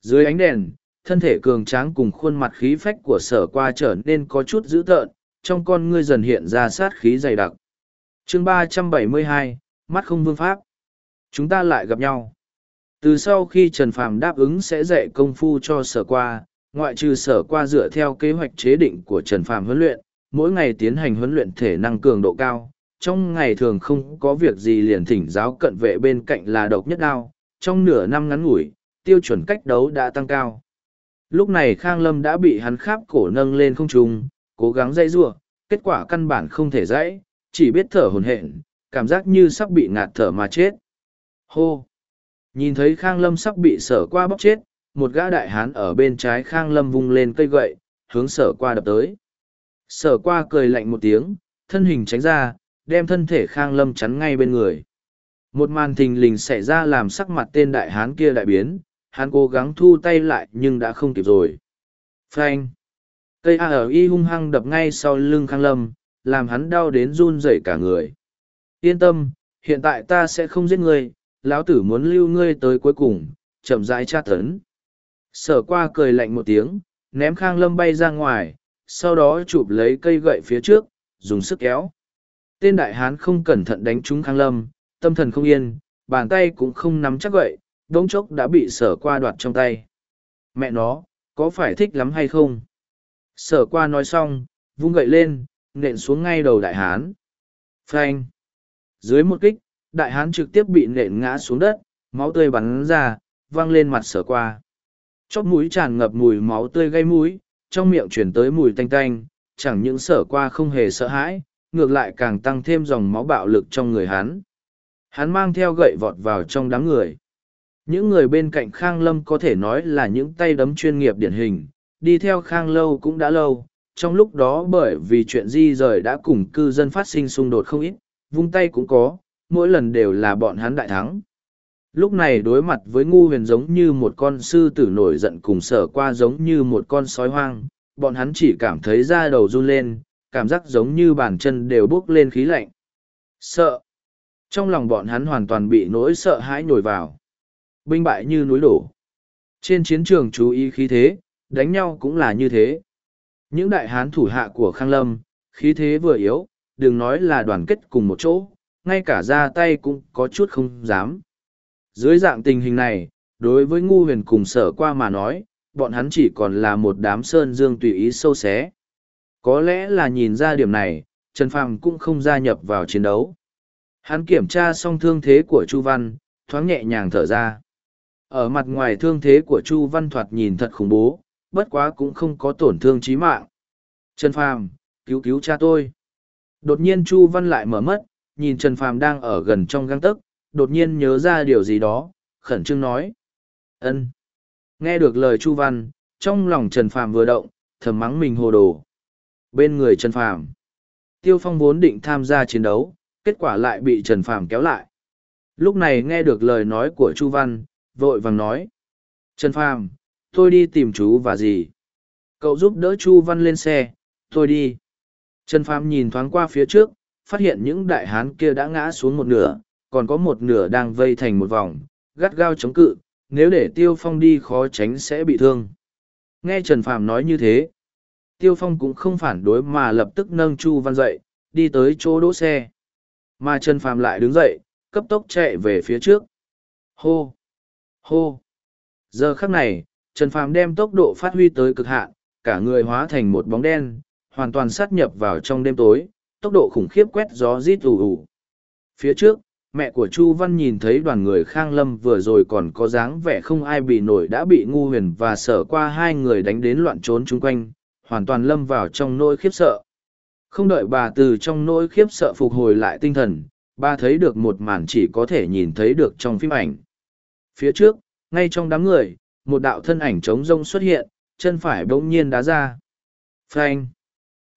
Dưới ánh đèn, thân thể cường tráng cùng khuôn mặt khí phách của sở qua trở nên có chút dữ tợn, trong con ngươi dần hiện ra sát khí dày đặc. chương ba trăm bảy mươi hai, mắt không vương pháp. Chúng ta lại gặp nhau. Từ sau khi Trần Phàm đáp ứng sẽ dạy công phu cho sở qua, ngoại trừ sở qua dựa theo kế hoạch chế định của Trần Phàm huấn luyện, mỗi ngày tiến hành huấn luyện thể năng cường độ cao. Trong ngày thường không có việc gì liền thỉnh giáo cận vệ bên cạnh là độc nhất đao, trong nửa năm ngắn ngủi, tiêu chuẩn cách đấu đã tăng cao. Lúc này Khang Lâm đã bị hắn kháp cổ nâng lên không trung, cố gắng dãy giụa kết quả căn bản không thể dãy, chỉ biết thở hồn hển, cảm giác như sắp bị ngạt thở mà chết. Hô! Nhìn thấy Khang Lâm sắp bị sở qua bóc chết, một gã đại hán ở bên trái Khang Lâm vung lên cây gậy, hướng sở qua đập tới. Sở qua cười lạnh một tiếng, thân hình tránh ra, đem thân thể Khang Lâm chắn ngay bên người. Một màn thình lình xảy ra làm sắc mặt tên đại hán kia đại biến, hắn cố gắng thu tay lại nhưng đã không kịp rồi. Phanh! Cây A ở y hung hăng đập ngay sau lưng Khang Lâm, làm hắn đau đến run rẩy cả người. Yên tâm, hiện tại ta sẽ không giết ngươi, lão tử muốn lưu ngươi tới cuối cùng, chậm rãi tra tấn. Sở qua cười lạnh một tiếng, ném Khang Lâm bay ra ngoài, sau đó chụp lấy cây gậy phía trước, dùng sức kéo. Tên đại hán không cẩn thận đánh trúng Khang Lâm, tâm thần không yên, bàn tay cũng không nắm chắc gậy, đống chốc đã bị sở qua đoạt trong tay. Mẹ nó, có phải thích lắm hay không? Sở qua nói xong, vung gậy lên, nện xuống ngay đầu đại hán. Phanh! Dưới một kích, đại hán trực tiếp bị nện ngã xuống đất, máu tươi bắn ra, văng lên mặt sở qua. Chóp mũi tràn ngập mùi máu tươi gây mũi, trong miệng chuyển tới mùi tanh tanh, chẳng những sở qua không hề sợ hãi, ngược lại càng tăng thêm dòng máu bạo lực trong người hắn. Hắn mang theo gậy vọt vào trong đám người. Những người bên cạnh Khang Lâm có thể nói là những tay đấm chuyên nghiệp điển hình, đi theo Khang Lâu cũng đã lâu, trong lúc đó bởi vì chuyện di rời đã cùng cư dân phát sinh xung đột không ít, vung tay cũng có, mỗi lần đều là bọn hắn đại thắng. Lúc này đối mặt với ngu huyền giống như một con sư tử nổi giận cùng sở qua giống như một con sói hoang, bọn hắn chỉ cảm thấy da đầu run lên, cảm giác giống như bàn chân đều bước lên khí lạnh. Sợ. Trong lòng bọn hắn hoàn toàn bị nỗi sợ hãi nổi vào. Binh bại như núi đổ. Trên chiến trường chú ý khí thế, đánh nhau cũng là như thế. Những đại hán thủ hạ của Khang Lâm, khí thế vừa yếu, đừng nói là đoàn kết cùng một chỗ, ngay cả ra tay cũng có chút không dám. Dưới dạng tình hình này, đối với ngu huyền cùng sở qua mà nói, bọn hắn chỉ còn là một đám sơn dương tùy ý sâu xé. Có lẽ là nhìn ra điểm này, Trần Phàm cũng không gia nhập vào chiến đấu. Hắn kiểm tra xong thương thế của Chu Văn, thoáng nhẹ nhàng thở ra. Ở mặt ngoài thương thế của Chu Văn thoạt nhìn thật khủng bố, bất quá cũng không có tổn thương chí mạng. Trần Phàm, cứu cứu cha tôi. Đột nhiên Chu Văn lại mở mắt, nhìn Trần Phàm đang ở gần trong găng tấc, đột nhiên nhớ ra điều gì đó, khẩn trương nói. ân Nghe được lời Chu Văn, trong lòng Trần Phàm vừa động, thầm mắng mình hồ đồ. Bên người Trần Phàm, Tiêu Phong vốn định tham gia chiến đấu, kết quả lại bị Trần Phàm kéo lại. Lúc này nghe được lời nói của Chu Văn, vội vàng nói. Trần Phàm, tôi đi tìm chú và gì? Cậu giúp đỡ Chu Văn lên xe, tôi đi. Trần Phàm nhìn thoáng qua phía trước, phát hiện những đại hán kia đã ngã xuống một nửa, còn có một nửa đang vây thành một vòng, gắt gao chống cự, nếu để Tiêu Phong đi khó tránh sẽ bị thương. Nghe Trần Phàm nói như thế, Tiêu Phong cũng không phản đối mà lập tức nâng Chu Văn dậy, đi tới chỗ đỗ xe. Mà Trần Phàm lại đứng dậy, cấp tốc chạy về phía trước. Hô! Hô! Giờ khắc này, Trần Phàm đem tốc độ phát huy tới cực hạn, cả người hóa thành một bóng đen, hoàn toàn sát nhập vào trong đêm tối, tốc độ khủng khiếp quét gió rít ù ù. Phía trước, mẹ của Chu Văn nhìn thấy đoàn người Khang Lâm vừa rồi còn có dáng vẻ không ai bị nổi đã bị ngu huyền và sở qua hai người đánh đến loạn trốn chung quanh, hoàn toàn lâm vào trong nỗi khiếp sợ. Không đợi bà từ trong nỗi khiếp sợ phục hồi lại tinh thần, bà thấy được một màn chỉ có thể nhìn thấy được trong phim ảnh. Phía trước, ngay trong đám người, một đạo thân ảnh trống rông xuất hiện, chân phải bỗng nhiên đá ra. Phanh!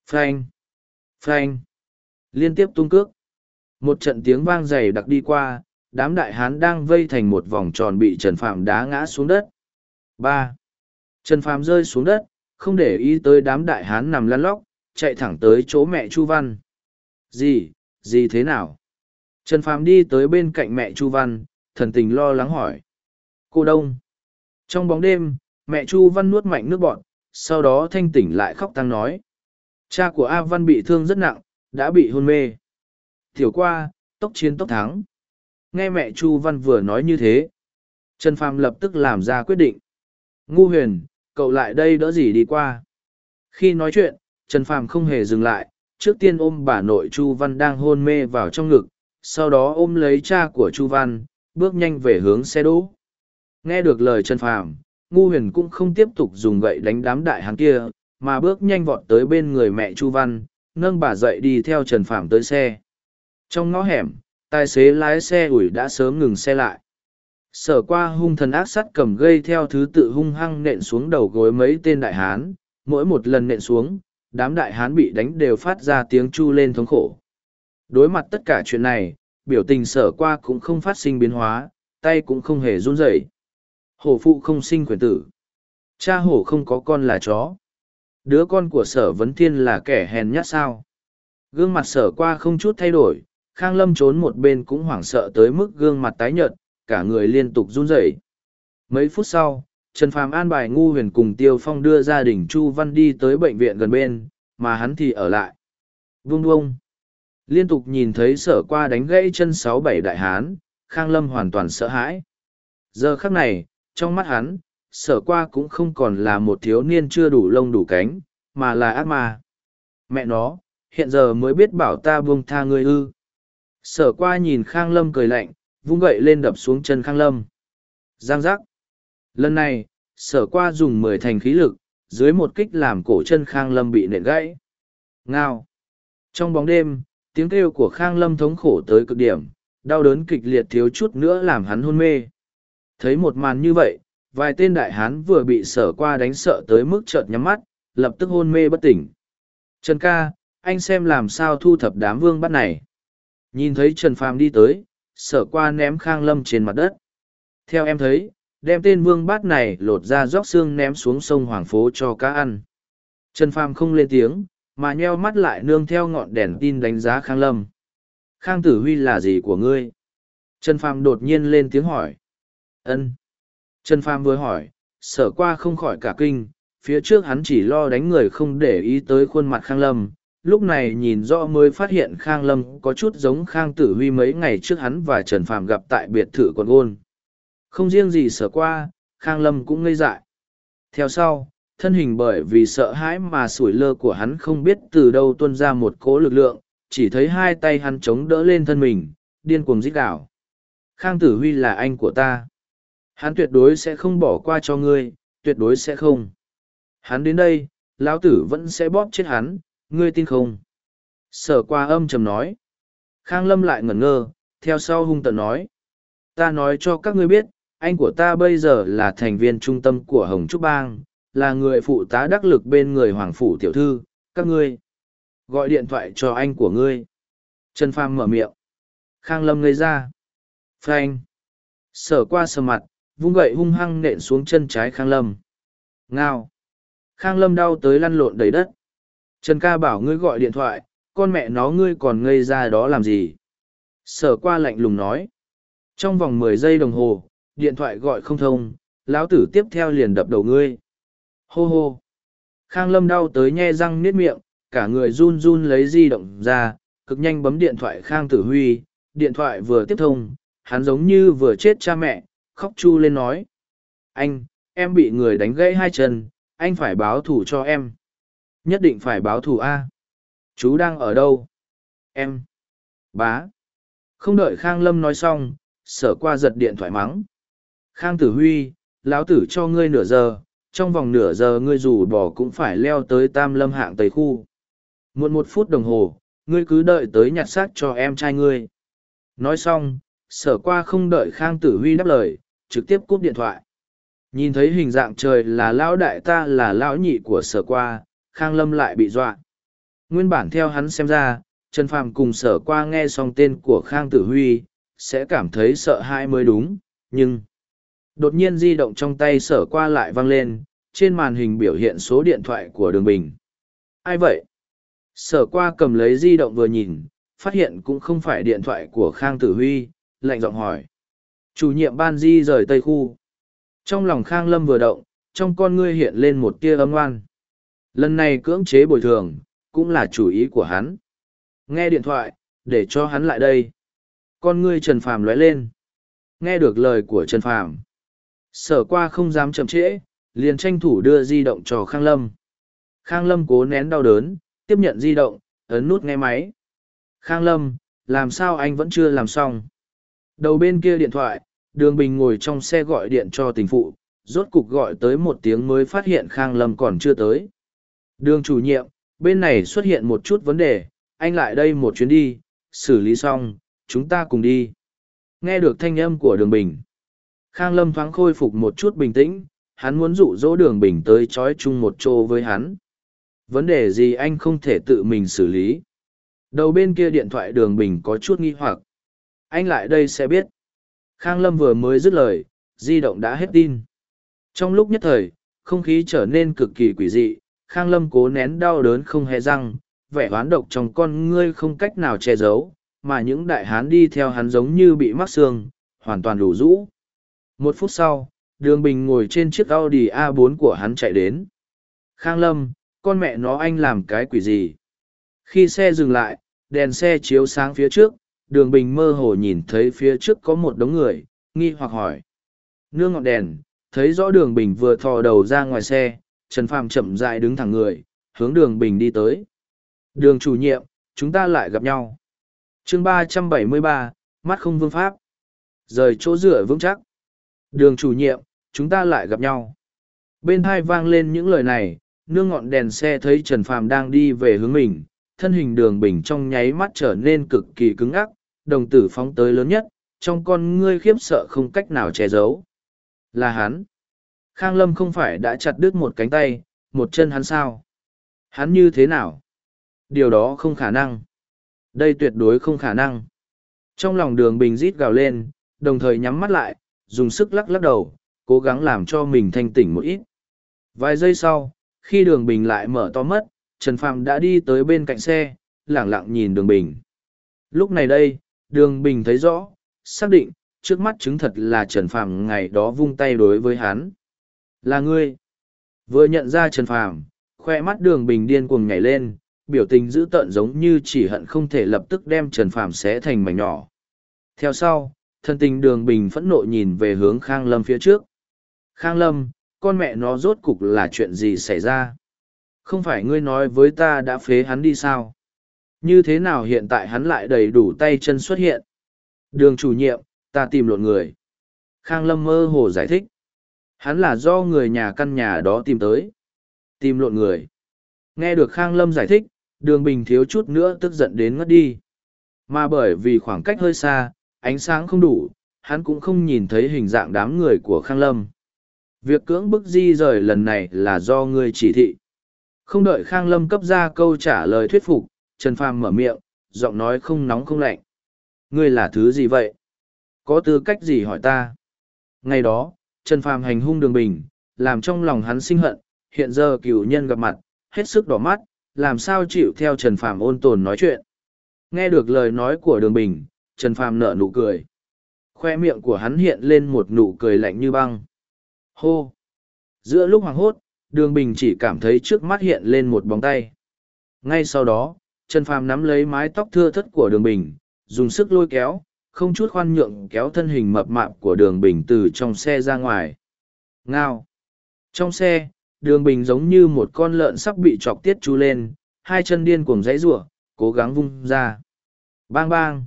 Phanh! Phanh! Liên tiếp tung cước. Một trận tiếng vang dày đặc đi qua, đám đại hán đang vây thành một vòng tròn bị Trần Phạm đá ngã xuống đất. ba Trần Phạm rơi xuống đất, không để ý tới đám đại hán nằm lăn lóc, chạy thẳng tới chỗ mẹ Chu Văn. Gì, gì thế nào? Trần Phạm đi tới bên cạnh mẹ Chu Văn, thần tình lo lắng hỏi. Cô Đông. Trong bóng đêm, mẹ Chu Văn nuốt mạnh nước bọn, sau đó thanh tỉnh lại khóc tăng nói. Cha của A Văn bị thương rất nặng, đã bị hôn mê. Tiểu qua, tốc chiến tốc thắng. Nghe mẹ Chu Văn vừa nói như thế. Trần Phàm lập tức làm ra quyết định. Ngu huyền, cậu lại đây đỡ gì đi qua. Khi nói chuyện, Trần Phàm không hề dừng lại, trước tiên ôm bà nội Chu Văn đang hôn mê vào trong ngực, sau đó ôm lấy cha của Chu Văn, bước nhanh về hướng xe đỗ. Nghe được lời Trần Phàm, Ngu Huyền cũng không tiếp tục dùng gậy đánh đám đại hán kia, mà bước nhanh vọt tới bên người mẹ Chu Văn, nâng bà dậy đi theo Trần Phạm tới xe. Trong ngõ hẻm, tài xế lái xe ủi đã sớm ngừng xe lại. Sở qua hung thần ác sắt cầm gây theo thứ tự hung hăng nện xuống đầu gối mấy tên đại hán, mỗi một lần nện xuống, đám đại hán bị đánh đều phát ra tiếng chu lên thống khổ. Đối mặt tất cả chuyện này, biểu tình sở qua cũng không phát sinh biến hóa, tay cũng không hề run rẩy. Hổ phụ không sinh quyền tử. Cha hổ không có con là chó. Đứa con của sở vấn thiên là kẻ hèn nhát sao. Gương mặt sở qua không chút thay đổi, Khang Lâm trốn một bên cũng hoảng sợ tới mức gương mặt tái nhợt, cả người liên tục run rẩy. Mấy phút sau, Trần Phàm an bài ngu huyền cùng Tiêu Phong đưa gia đình Chu Văn đi tới bệnh viện gần bên, mà hắn thì ở lại. Vung vung. Liên tục nhìn thấy sở qua đánh gãy chân sáu bảy đại hán, Khang Lâm hoàn toàn sợ hãi. Giờ khắc này, trong mắt hắn, sở qua cũng không còn là một thiếu niên chưa đủ lông đủ cánh, mà là ác ma. Mẹ nó, hiện giờ mới biết bảo ta buông tha ngươi ư. Sở qua nhìn Khang Lâm cười lạnh, vung gậy lên đập xuống chân Khang Lâm. Giang giác. Lần này, sở qua dùng mười thành khí lực, dưới một kích làm cổ chân Khang Lâm bị nện gãy. Ngao. Trong bóng đêm, tiếng kêu của Khang Lâm thống khổ tới cực điểm, đau đớn kịch liệt thiếu chút nữa làm hắn hôn mê. Thấy một màn như vậy, vài tên đại hán vừa bị sở qua đánh sợ tới mức chợt nhắm mắt, lập tức hôn mê bất tỉnh. Trần ca, anh xem làm sao thu thập đám vương bắt này. Nhìn thấy Trần Phàm đi tới, sở qua ném Khang Lâm trên mặt đất. Theo em thấy, đem tên vương bát này lột ra róc xương ném xuống sông Hoàng Phố cho cá ăn. Trần Phàm không lên tiếng, mà nheo mắt lại nương theo ngọn đèn tin đánh giá Khang Lâm. Khang Tử Huy là gì của ngươi? Trần Phàm đột nhiên lên tiếng hỏi. Ân. Trần Phàm vừa hỏi, sở qua không khỏi cả kinh, phía trước hắn chỉ lo đánh người không để ý tới khuôn mặt Khang Lâm, lúc này nhìn rõ mới phát hiện Khang Lâm có chút giống Khang Tử Huy mấy ngày trước hắn và Trần Phàm gặp tại biệt thự quận gôn. Không riêng gì sở qua, Khang Lâm cũng ngây dại. Theo sau, thân hình bởi vì sợ hãi mà sủi lơ của hắn không biết từ đâu tuôn ra một cỗ lực lượng, chỉ thấy hai tay hắn chống đỡ lên thân mình, điên cuồng rít gào. Khang Tử Huy là anh của ta. Hắn tuyệt đối sẽ không bỏ qua cho ngươi, tuyệt đối sẽ không. Hắn đến đây, lão tử vẫn sẽ bóp chết hắn, ngươi tin không? Sở qua âm trầm nói. Khang Lâm lại ngẩn ngơ, theo sau hung tận nói. Ta nói cho các ngươi biết, anh của ta bây giờ là thành viên trung tâm của Hồng Trúc Bang, là người phụ tá đắc lực bên người Hoàng Phủ Tiểu Thư, các ngươi. Gọi điện thoại cho anh của ngươi. Trần Phàm mở miệng. Khang Lâm ngây ra. Frank. Sở qua sờ mặt, vung gậy hung hăng nện xuống chân trái Khang Lâm. Ngao. Khang Lâm đau tới lăn lộn đầy đất. Trần ca bảo ngươi gọi điện thoại, con mẹ nó ngươi còn ngây ra đó làm gì? Sở qua lạnh lùng nói. Trong vòng mười giây đồng hồ, điện thoại gọi không thông, lão tử tiếp theo liền đập đầu ngươi. Hô hô. Khang Lâm đau tới nhe răng nết miệng, cả người run run lấy di động ra, cực nhanh bấm điện thoại Khang Tử Huy, điện thoại vừa tiếp thông, hắn giống như vừa chết cha mẹ, khóc chu lên nói. Anh, em bị người đánh gãy hai chân, anh phải báo thù cho em. Nhất định phải báo thù A. Chú đang ở đâu? Em. Bá. Không đợi Khang Lâm nói xong, sở qua giật điện thoại mắng. Khang Tử Huy, lão tử cho ngươi nửa giờ, trong vòng nửa giờ ngươi dù bỏ cũng phải leo tới tam lâm hạng tây khu. Muộn một phút đồng hồ, ngươi cứ đợi tới nhặt xác cho em trai ngươi. Nói xong, sở qua không đợi Khang Tử Huy đáp lời, trực tiếp cúp điện thoại. Nhìn thấy hình dạng trời là lão đại ta là lão nhị của sở qua, Khang Lâm lại bị dọa. Nguyên bản theo hắn xem ra, Trần Phàm cùng sở qua nghe xong tên của Khang Tử Huy, sẽ cảm thấy sợ hãi mới đúng, nhưng... Đột nhiên di động trong tay sở qua lại vang lên, trên màn hình biểu hiện số điện thoại của đường bình. Ai vậy? Sở qua cầm lấy di động vừa nhìn, phát hiện cũng không phải điện thoại của Khang Tử Huy, lạnh giọng hỏi. Chủ nhiệm ban di rời Tây Khu. Trong lòng Khang Lâm vừa động, trong con ngươi hiện lên một tia âm oan. Lần này cưỡng chế bồi thường, cũng là chủ ý của hắn. Nghe điện thoại, để cho hắn lại đây. Con ngươi Trần Phàm lóe lên. Nghe được lời của Trần Phàm, sở qua không dám chậm trễ, liền tranh thủ đưa di động cho Khang Lâm. Khang Lâm cố nén đau đớn, tiếp nhận di động, ấn nút nghe máy. Khang Lâm, làm sao anh vẫn chưa làm xong? Đầu bên kia điện thoại, Đường Bình ngồi trong xe gọi điện cho tình phụ, rốt cục gọi tới một tiếng mới phát hiện Khang Lâm còn chưa tới. Đường chủ nhiệm, bên này xuất hiện một chút vấn đề, anh lại đây một chuyến đi, xử lý xong, chúng ta cùng đi. Nghe được thanh âm của đường Bình. Khang Lâm thoáng khôi phục một chút bình tĩnh, hắn muốn dụ dỗ đường Bình tới trói chung một chỗ với hắn. Vấn đề gì anh không thể tự mình xử lý. Đầu bên kia điện thoại đường Bình có chút nghi hoặc. Anh lại đây sẽ biết. Khang Lâm vừa mới dứt lời, di động đã hết tin. Trong lúc nhất thời, không khí trở nên cực kỳ quỷ dị, Khang Lâm cố nén đau đớn không hề răng, vẻ oán độc trong con ngươi không cách nào che giấu, mà những đại hán đi theo hắn giống như bị mắc xương, hoàn toàn đủ rũ. Một phút sau, Đường Bình ngồi trên chiếc Audi A4 của hắn chạy đến. Khang Lâm, con mẹ nó anh làm cái quỷ gì? Khi xe dừng lại, đèn xe chiếu sáng phía trước, đường bình mơ hồ nhìn thấy phía trước có một đống người, nghi hoặc hỏi. Nương ngọn đèn, thấy rõ đường bình vừa thò đầu ra ngoài xe, Trần Phàm chậm rãi đứng thẳng người, hướng đường bình đi tới. Đường chủ nhiệm, chúng ta lại gặp nhau. chương ba trăm bảy mươi ba, mắt không vương pháp. Rời chỗ dựa vững chắc. Đường chủ nhiệm, chúng ta lại gặp nhau. Bên hai vang lên những lời này, nương ngọn đèn xe thấy Trần Phàm đang đi về hướng mình, thân hình đường bình trong nháy mắt trở nên cực kỳ cứng ngắc, đồng tử phóng tới lớn nhất, trong con ngươi khiếp sợ không cách nào che giấu. Là hắn. Khang Lâm không phải đã chặt đứt một cánh tay, một chân hắn sao? Hắn như thế nào? Điều đó không khả năng. Đây tuyệt đối không khả năng. Trong lòng đường bình rít gào lên, đồng thời nhắm mắt lại, dùng sức lắc lắc đầu, cố gắng làm cho mình thanh tỉnh một ít. Vài giây sau, khi đường bình lại mở to mắt, Trần Phàm đã đi tới bên cạnh xe, lẳng lặng nhìn đường bình. Lúc này đây, đường bình thấy rõ, xác định, trước mắt chứng thật là Trần Phàm ngày đó vung tay đối với hắn. Là ngươi. Vừa nhận ra Trần Phàm, khoe mắt đường bình điên cuồng nhảy lên, biểu tình dữ tợn giống như chỉ hận không thể lập tức đem Trần Phàm xé thành mảnh nhỏ. Theo sau, thân tình đường bình phẫn nộ nhìn về hướng Khang Lâm phía trước. Khang Lâm, con mẹ nó rốt cục là chuyện gì xảy ra? Không phải ngươi nói với ta đã phế hắn đi sao? Như thế nào hiện tại hắn lại đầy đủ tay chân xuất hiện? Đường chủ nhiệm, ta tìm lộn người. Khang Lâm mơ hồ giải thích. Hắn là do người nhà căn nhà đó tìm tới. Tìm lộn người. Nghe được Khang Lâm giải thích, đường bình thiếu chút nữa tức giận đến ngất đi. Mà bởi vì khoảng cách hơi xa, ánh sáng không đủ, hắn cũng không nhìn thấy hình dạng đám người của Khang Lâm. Việc cưỡng bức di rời lần này là do ngươi chỉ thị. Không đợi Khang Lâm cấp ra câu trả lời thuyết phục, Trần Phàm mở miệng, giọng nói không nóng không lạnh. Ngươi là thứ gì vậy? Có tư cách gì hỏi ta? Ngày đó, Trần Phàm hành hung đường bình, làm trong lòng hắn sinh hận, hiện giờ cửu nhân gặp mặt, hết sức đỏ mắt, làm sao chịu theo Trần Phàm ôn tồn nói chuyện. Nghe được lời nói của đường bình, Trần Phàm nở nụ cười. Khoe miệng của hắn hiện lên một nụ cười lạnh như băng. Hô! Giữa lúc hoàng hốt, đường bình chỉ cảm thấy trước mắt hiện lên một bóng tay. Ngay sau đó, Trần Phàm nắm lấy mái tóc thưa thất của đường bình, dùng sức lôi kéo, không chút khoan nhượng kéo thân hình mập mạp của đường bình từ trong xe ra ngoài. Ngao! Trong xe, đường bình giống như một con lợn sắp bị chọc tiết chú lên, hai chân điên cuồng dãy rủa cố gắng vung ra. Bang bang!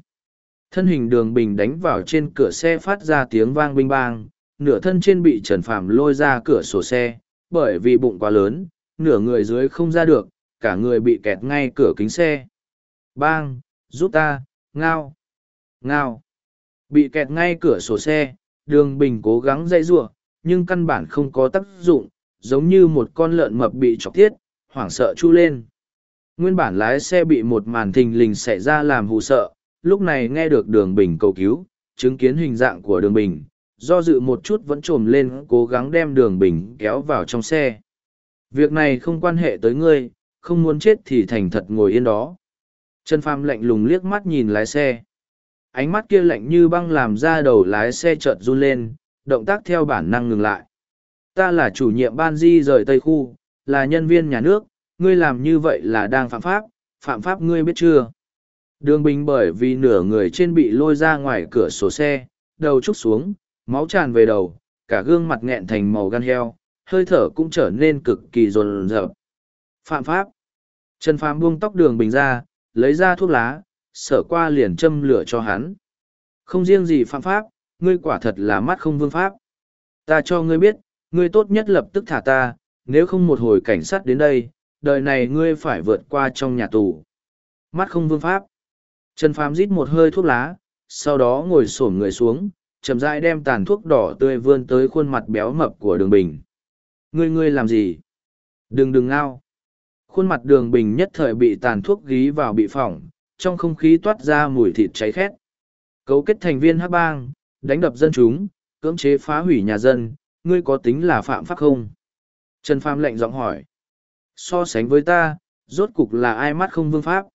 Thân hình đường bình đánh vào trên cửa xe phát ra tiếng vang binh bang, nửa thân trên bị Trần Phàm lôi ra cửa sổ xe, bởi vì bụng quá lớn, nửa người dưới không ra được, cả người bị kẹt ngay cửa kính xe. Bang! Giúp ta! Ngao! Ngao! Bị kẹt ngay cửa sổ xe, đường bình cố gắng dây giụa, nhưng căn bản không có tác dụng, giống như một con lợn mập bị chọc tiết, hoảng sợ chu lên. Nguyên bản lái xe bị một màn thình lình xảy ra làm hù sợ, lúc này nghe được đường bình cầu cứu, chứng kiến hình dạng của đường bình, do dự một chút vẫn trồm lên cố gắng đem đường bình kéo vào trong xe. Việc này không quan hệ tới ngươi, không muốn chết thì thành thật ngồi yên đó. Trần pham lạnh lùng liếc mắt nhìn lái xe. Ánh mắt kia lạnh như băng làm ra đầu lái xe chợt run lên, động tác theo bản năng ngừng lại. Ta là chủ nhiệm ban di rời Tây Khu, là nhân viên nhà nước, ngươi làm như vậy là đang phạm pháp, phạm pháp ngươi biết chưa? Đường Bình bởi vì nửa người trên bị lôi ra ngoài cửa sổ xe, đầu trúc xuống, máu tràn về đầu, cả gương mặt nghẹn thành màu gan heo, hơi thở cũng trở nên cực kỳ rồn rợp. Phạm pháp. Trần Phàm buông tóc đường Bình ra, lấy ra thuốc lá, sở qua liền châm lửa cho hắn. Không riêng gì phạm pháp, ngươi quả thật là mắt không vương pháp. Ta cho ngươi biết, ngươi tốt nhất lập tức thả ta, nếu không một hồi cảnh sát đến đây, đời này ngươi phải vượt qua trong nhà tù. Mắt không vương pháp. Trần Phàm rít một hơi thuốc lá, sau đó ngồi xổm người xuống, chậm rãi đem tàn thuốc đỏ tươi vươn tới khuôn mặt béo mập của đường bình. Ngươi ngươi làm gì? Đừng đừng ngao. Khuôn mặt đường bình nhất thời bị tàn thuốc gí vào bị phỏng, trong không khí toát ra mùi thịt cháy khét. Cấu kết thành viên hắc bang, đánh đập dân chúng, cưỡng chế phá hủy nhà dân, ngươi có tính là phạm pháp không? Trần pham lệnh giọng hỏi. So sánh với ta, rốt cục là ai mắt không vương pháp?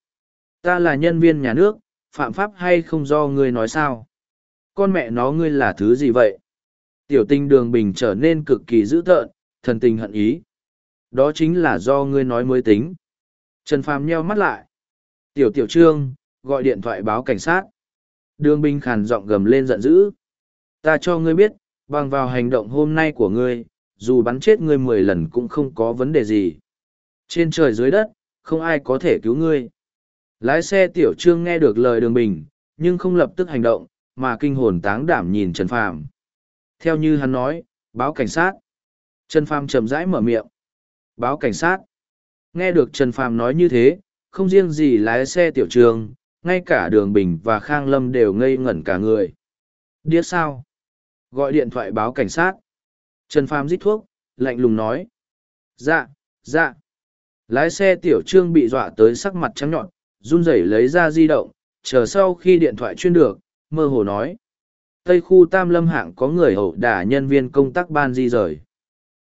Ta là nhân viên nhà nước, phạm pháp hay không do ngươi nói sao? Con mẹ nó ngươi là thứ gì vậy? Tiểu tình đường bình trở nên cực kỳ dữ tợn, thần tình hận ý. Đó chính là do ngươi nói mới tính. Trần Phàm nheo mắt lại. Tiểu tiểu trương, gọi điện thoại báo cảnh sát. Đường Bình khàn giọng gầm lên giận dữ. Ta cho ngươi biết, bằng vào hành động hôm nay của ngươi, dù bắn chết ngươi mười lần cũng không có vấn đề gì. Trên trời dưới đất, không ai có thể cứu ngươi. Lái xe tiểu trương nghe được lời đường bình, nhưng không lập tức hành động, mà kinh hồn táng đảm nhìn Trần Phàm. Theo như hắn nói, báo cảnh sát. Trần Phàm chậm rãi mở miệng. Báo cảnh sát. Nghe được Trần Phàm nói như thế, không riêng gì lái xe tiểu trường, ngay cả đường bình và khang lâm đều ngây ngẩn cả người điếc sao gọi điện thoại báo cảnh sát trần phàm rít thuốc lạnh lùng nói dạ dạ lái xe tiểu trương bị dọa tới sắc mặt trắng nhọn run rẩy lấy ra di động chờ sau khi điện thoại chuyên được mơ hồ nói tây khu tam lâm hạng có người hậu đả nhân viên công tác ban di rời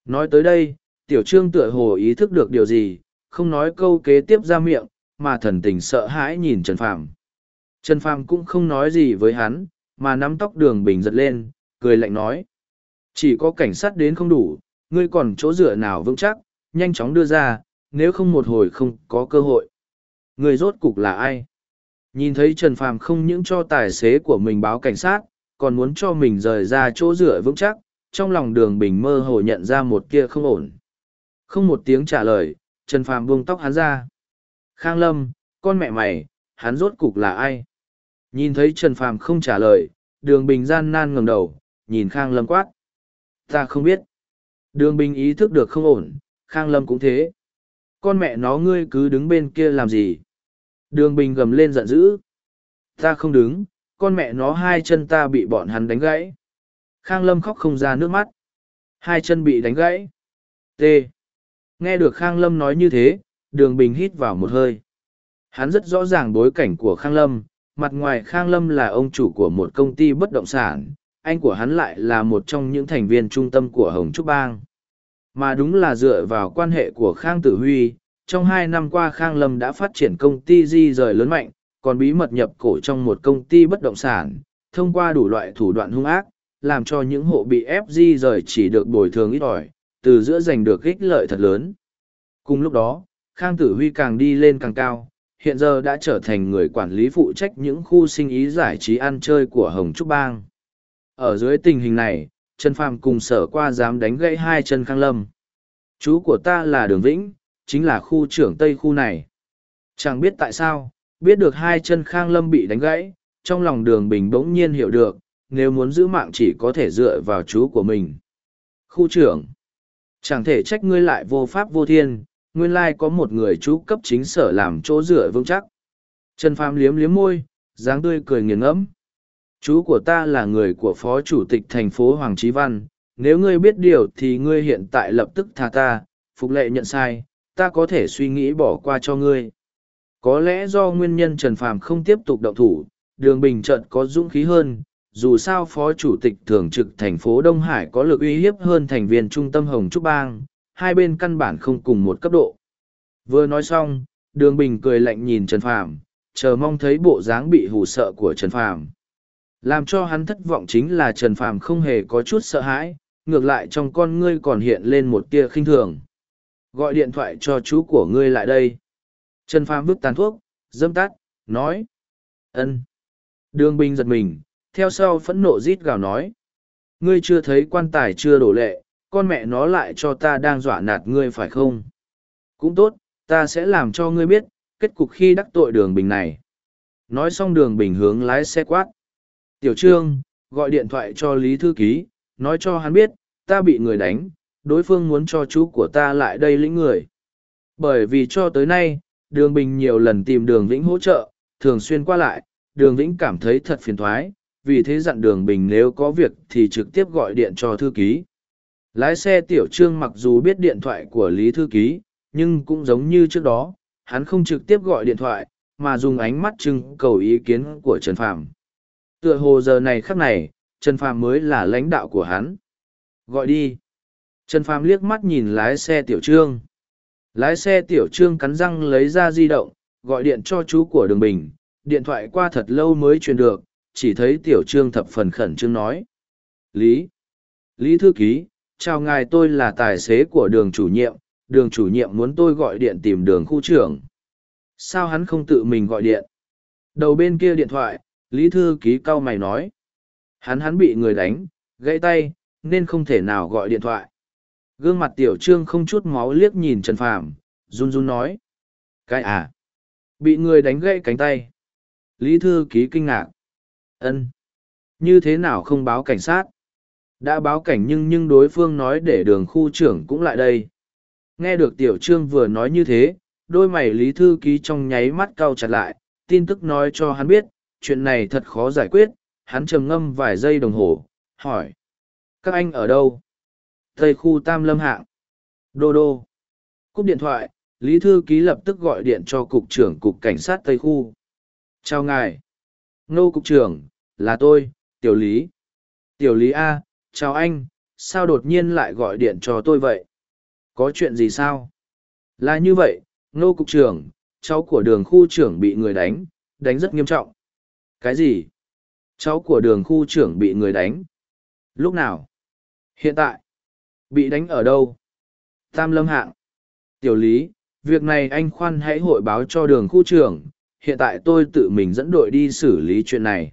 nói tới đây tiểu trương tựa hồ ý thức được điều gì không nói câu kế tiếp ra miệng mà thần tình sợ hãi nhìn Trần Phàm. Trần Phàm cũng không nói gì với hắn, mà nắm tóc đường bình giật lên, cười lạnh nói. Chỉ có cảnh sát đến không đủ, ngươi còn chỗ dựa nào vững chắc, nhanh chóng đưa ra, nếu không một hồi không có cơ hội. Người rốt cục là ai? Nhìn thấy Trần Phàm không những cho tài xế của mình báo cảnh sát, còn muốn cho mình rời ra chỗ dựa vững chắc, trong lòng đường bình mơ hồ nhận ra một kia không ổn. Không một tiếng trả lời, Trần Phàm buông tóc hắn ra. Khang Lâm, con mẹ mày, hắn rốt cục là ai? Nhìn thấy Trần Phàm không trả lời, đường bình gian nan ngẩng đầu, nhìn Khang Lâm quát. Ta không biết. Đường bình ý thức được không ổn, Khang Lâm cũng thế. Con mẹ nó ngươi cứ đứng bên kia làm gì? Đường bình gầm lên giận dữ. Ta không đứng, con mẹ nó hai chân ta bị bọn hắn đánh gãy. Khang Lâm khóc không ra nước mắt. Hai chân bị đánh gãy. T. Nghe được Khang Lâm nói như thế, đường bình hít vào một hơi hắn rất rõ ràng bối cảnh của khang lâm mặt ngoài khang lâm là ông chủ của một công ty bất động sản anh của hắn lại là một trong những thành viên trung tâm của hồng trúc bang mà đúng là dựa vào quan hệ của khang tử huy trong hai năm qua khang lâm đã phát triển công ty di rời lớn mạnh còn bí mật nhập cổ trong một công ty bất động sản thông qua đủ loại thủ đoạn hung ác làm cho những hộ bị ép di rời chỉ được bồi thường ít ỏi từ giữa giành được ích lợi thật lớn cùng lúc đó Khang Tử Huy càng đi lên càng cao, hiện giờ đã trở thành người quản lý phụ trách những khu sinh ý giải trí ăn chơi của Hồng Trúc Bang. Ở dưới tình hình này, Trần Phàm cùng sở qua dám đánh gãy hai chân Khang Lâm. Chú của ta là Đường Vĩnh, chính là khu trưởng Tây khu này. Chẳng biết tại sao, biết được hai chân Khang Lâm bị đánh gãy, trong lòng đường bình bỗng nhiên hiểu được, nếu muốn giữ mạng chỉ có thể dựa vào chú của mình. Khu trưởng, chẳng thể trách ngươi lại vô pháp vô thiên, nguyên lai có một người chú cấp chính sở làm chỗ dựa vững chắc. Trần Phàm liếm liếm môi, dáng tươi cười nghiền ngẫm. Chú của ta là người của phó chủ tịch thành phố Hoàng Trí Văn, nếu ngươi biết điều thì ngươi hiện tại lập tức tha ta, phục lệ nhận sai, ta có thể suy nghĩ bỏ qua cho ngươi. Có lẽ do nguyên nhân Trần Phàm không tiếp tục động thủ, đường bình trận có dũng khí hơn, dù sao phó chủ tịch thường trực thành phố Đông Hải có lực uy hiếp hơn thành viên trung tâm Hồng Trúc Bang, hai bên căn bản không cùng một cấp độ. Vừa nói xong, đường bình cười lạnh nhìn Trần Phàm, chờ mong thấy bộ dáng bị hù sợ của Trần Phàm. Làm cho hắn thất vọng chính là Trần Phàm không hề có chút sợ hãi, ngược lại trong con ngươi còn hiện lên một tia khinh thường. Gọi điện thoại cho chú của ngươi lại đây. Trần Phàm vứt tàn thuốc, dâm tắt, nói. ân. Đường Bình giật mình, theo sau phẫn nộ rít gào nói. Ngươi chưa thấy quan tài chưa đổ lệ, con mẹ nó lại cho ta đang dọa nạt ngươi phải không? Cũng tốt, ta sẽ làm cho ngươi biết, kết cục khi đắc tội đường Bình này. Nói xong đường Bình hướng lái xe quát. Tiểu Trương, gọi điện thoại cho Lý Thư Ký, nói cho hắn biết, ta bị người đánh, đối phương muốn cho chú của ta lại đây lĩnh người. Bởi vì cho tới nay, đường Bình nhiều lần tìm đường Vĩnh hỗ trợ, thường xuyên qua lại, đường Vĩnh cảm thấy thật phiền thoái, vì thế dặn đường Bình nếu có việc thì trực tiếp gọi điện cho thư ký. Lái xe Tiểu Trương mặc dù biết điện thoại của Lý Thư Ký, nhưng cũng giống như trước đó, hắn không trực tiếp gọi điện thoại, mà dùng ánh mắt trưng cầu ý kiến của Trần Phạm. Tựa hồ giờ này khắc này, Trần Phàm mới là lãnh đạo của hắn. Gọi đi. Trần Phàm liếc mắt nhìn lái xe tiểu trương. Lái xe tiểu trương cắn răng lấy ra di động, gọi điện cho chú của đường bình. Điện thoại qua thật lâu mới truyền được, chỉ thấy tiểu trương thập phần khẩn trương nói. Lý. Lý thư ký, chào ngài tôi là tài xế của đường chủ nhiệm, đường chủ nhiệm muốn tôi gọi điện tìm đường khu trưởng. Sao hắn không tự mình gọi điện? Đầu bên kia điện thoại, Lý thư ký cau mày nói. Hắn hắn bị người đánh, gãy tay, nên không thể nào gọi điện thoại. Gương mặt tiểu trương không chút máu liếc nhìn Trần Phàm, run run nói. Cái à? Bị người đánh gãy cánh tay. Lý thư ký kinh ngạc. ân Như thế nào không báo cảnh sát? Đã báo cảnh nhưng nhưng đối phương nói để đường khu trưởng cũng lại đây. Nghe được tiểu trương vừa nói như thế, đôi mày lý thư ký trong nháy mắt cau chặt lại, tin tức nói cho hắn biết, chuyện này thật khó giải quyết, hắn trầm ngâm vài giây đồng hồ, hỏi. Các anh ở đâu? Tây khu Tam Lâm Hạng. Đô đô. Cúp điện thoại, Lý Thư Ký lập tức gọi điện cho Cục trưởng Cục Cảnh sát Tây khu. Chào ngài. Nô Cục trưởng, là tôi, Tiểu Lý. Tiểu Lý A, chào anh, sao đột nhiên lại gọi điện cho tôi vậy? Có chuyện gì sao? Là như vậy, Nô Cục trưởng, cháu của đường khu trưởng bị người đánh, đánh rất nghiêm trọng. Cái gì? Cháu của đường khu trưởng bị người đánh. Lúc nào? Hiện tại. Bị đánh ở đâu? Tam lâm hạng. Tiểu lý, việc này anh khoan hãy hội báo cho đường khu trưởng. Hiện tại tôi tự mình dẫn đội đi xử lý chuyện này.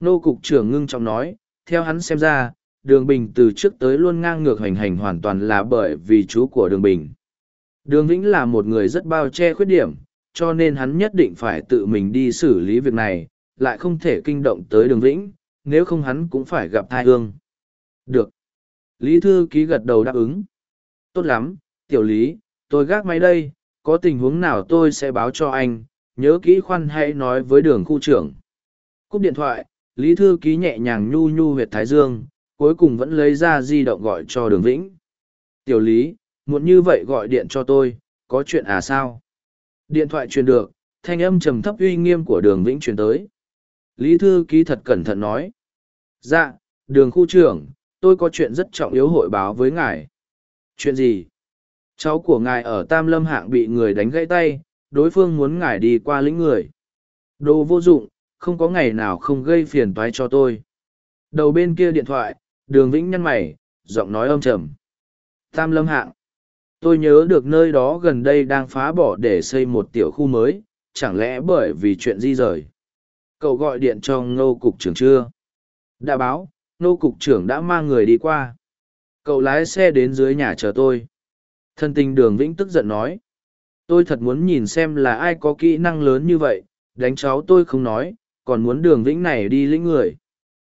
Nô cục trưởng ngưng trọng nói, theo hắn xem ra, đường bình từ trước tới luôn ngang ngược hành hành hoàn toàn là bởi vì chú của đường bình. Đường Vĩnh là một người rất bao che khuyết điểm, cho nên hắn nhất định phải tự mình đi xử lý việc này, lại không thể kinh động tới đường vĩnh, nếu không hắn cũng phải gặp thai hương. Được. Lý Thư Ký gật đầu đáp ứng. Tốt lắm, tiểu lý, tôi gác máy đây, có tình huống nào tôi sẽ báo cho anh, nhớ kỹ khoan hãy nói với đường khu trưởng. Cúp điện thoại, Lý Thư Ký nhẹ nhàng nhu nhu huyệt Thái Dương, cuối cùng vẫn lấy ra di động gọi cho đường vĩnh. Tiểu lý, muộn như vậy gọi điện cho tôi, có chuyện à sao? Điện thoại truyền được, thanh âm trầm thấp uy nghiêm của đường vĩnh truyền tới. Lý Thư Ký thật cẩn thận nói. Dạ, đường khu trưởng, tôi có chuyện rất trọng yếu hội báo với ngài. Chuyện gì? Cháu của ngài ở Tam Lâm hạng bị người đánh gãy tay, đối phương muốn ngài đi qua lĩnh người. Đồ vô dụng, không có ngày nào không gây phiền toái cho tôi. Đầu bên kia điện thoại, đường vĩnh nhăn mày, giọng nói âm trầm. Tam Lâm hạng. Tôi nhớ được nơi đó gần đây đang phá bỏ để xây một tiểu khu mới, chẳng lẽ bởi vì chuyện di rời cậu gọi điện cho ngô cục trưởng chưa đã báo nô cục trưởng đã mang người đi qua cậu lái xe đến dưới nhà chờ tôi Thân tình đường vĩnh tức giận nói. Tôi thật muốn nhìn xem là ai có kỹ năng lớn như vậy, đánh cháu tôi không nói, còn muốn đường vĩnh này đi lĩnh người.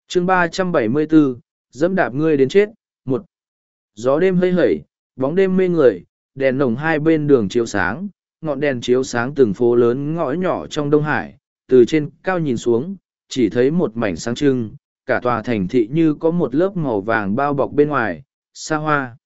chương ba trăm bảy mươi bốn dẫm đạp ngươi đến chết, một. Gió đêm hơi hẩy, bóng đêm mê người, đèn nồng hai bên đường chiếu sáng, ngọn đèn chiếu sáng từng phố lớn ngõ nhỏ trong Đông Hải, từ trên cao nhìn xuống, chỉ thấy một mảnh sáng trưng, cả tòa thành thị như có một lớp màu vàng bao bọc bên ngoài, xa hoa.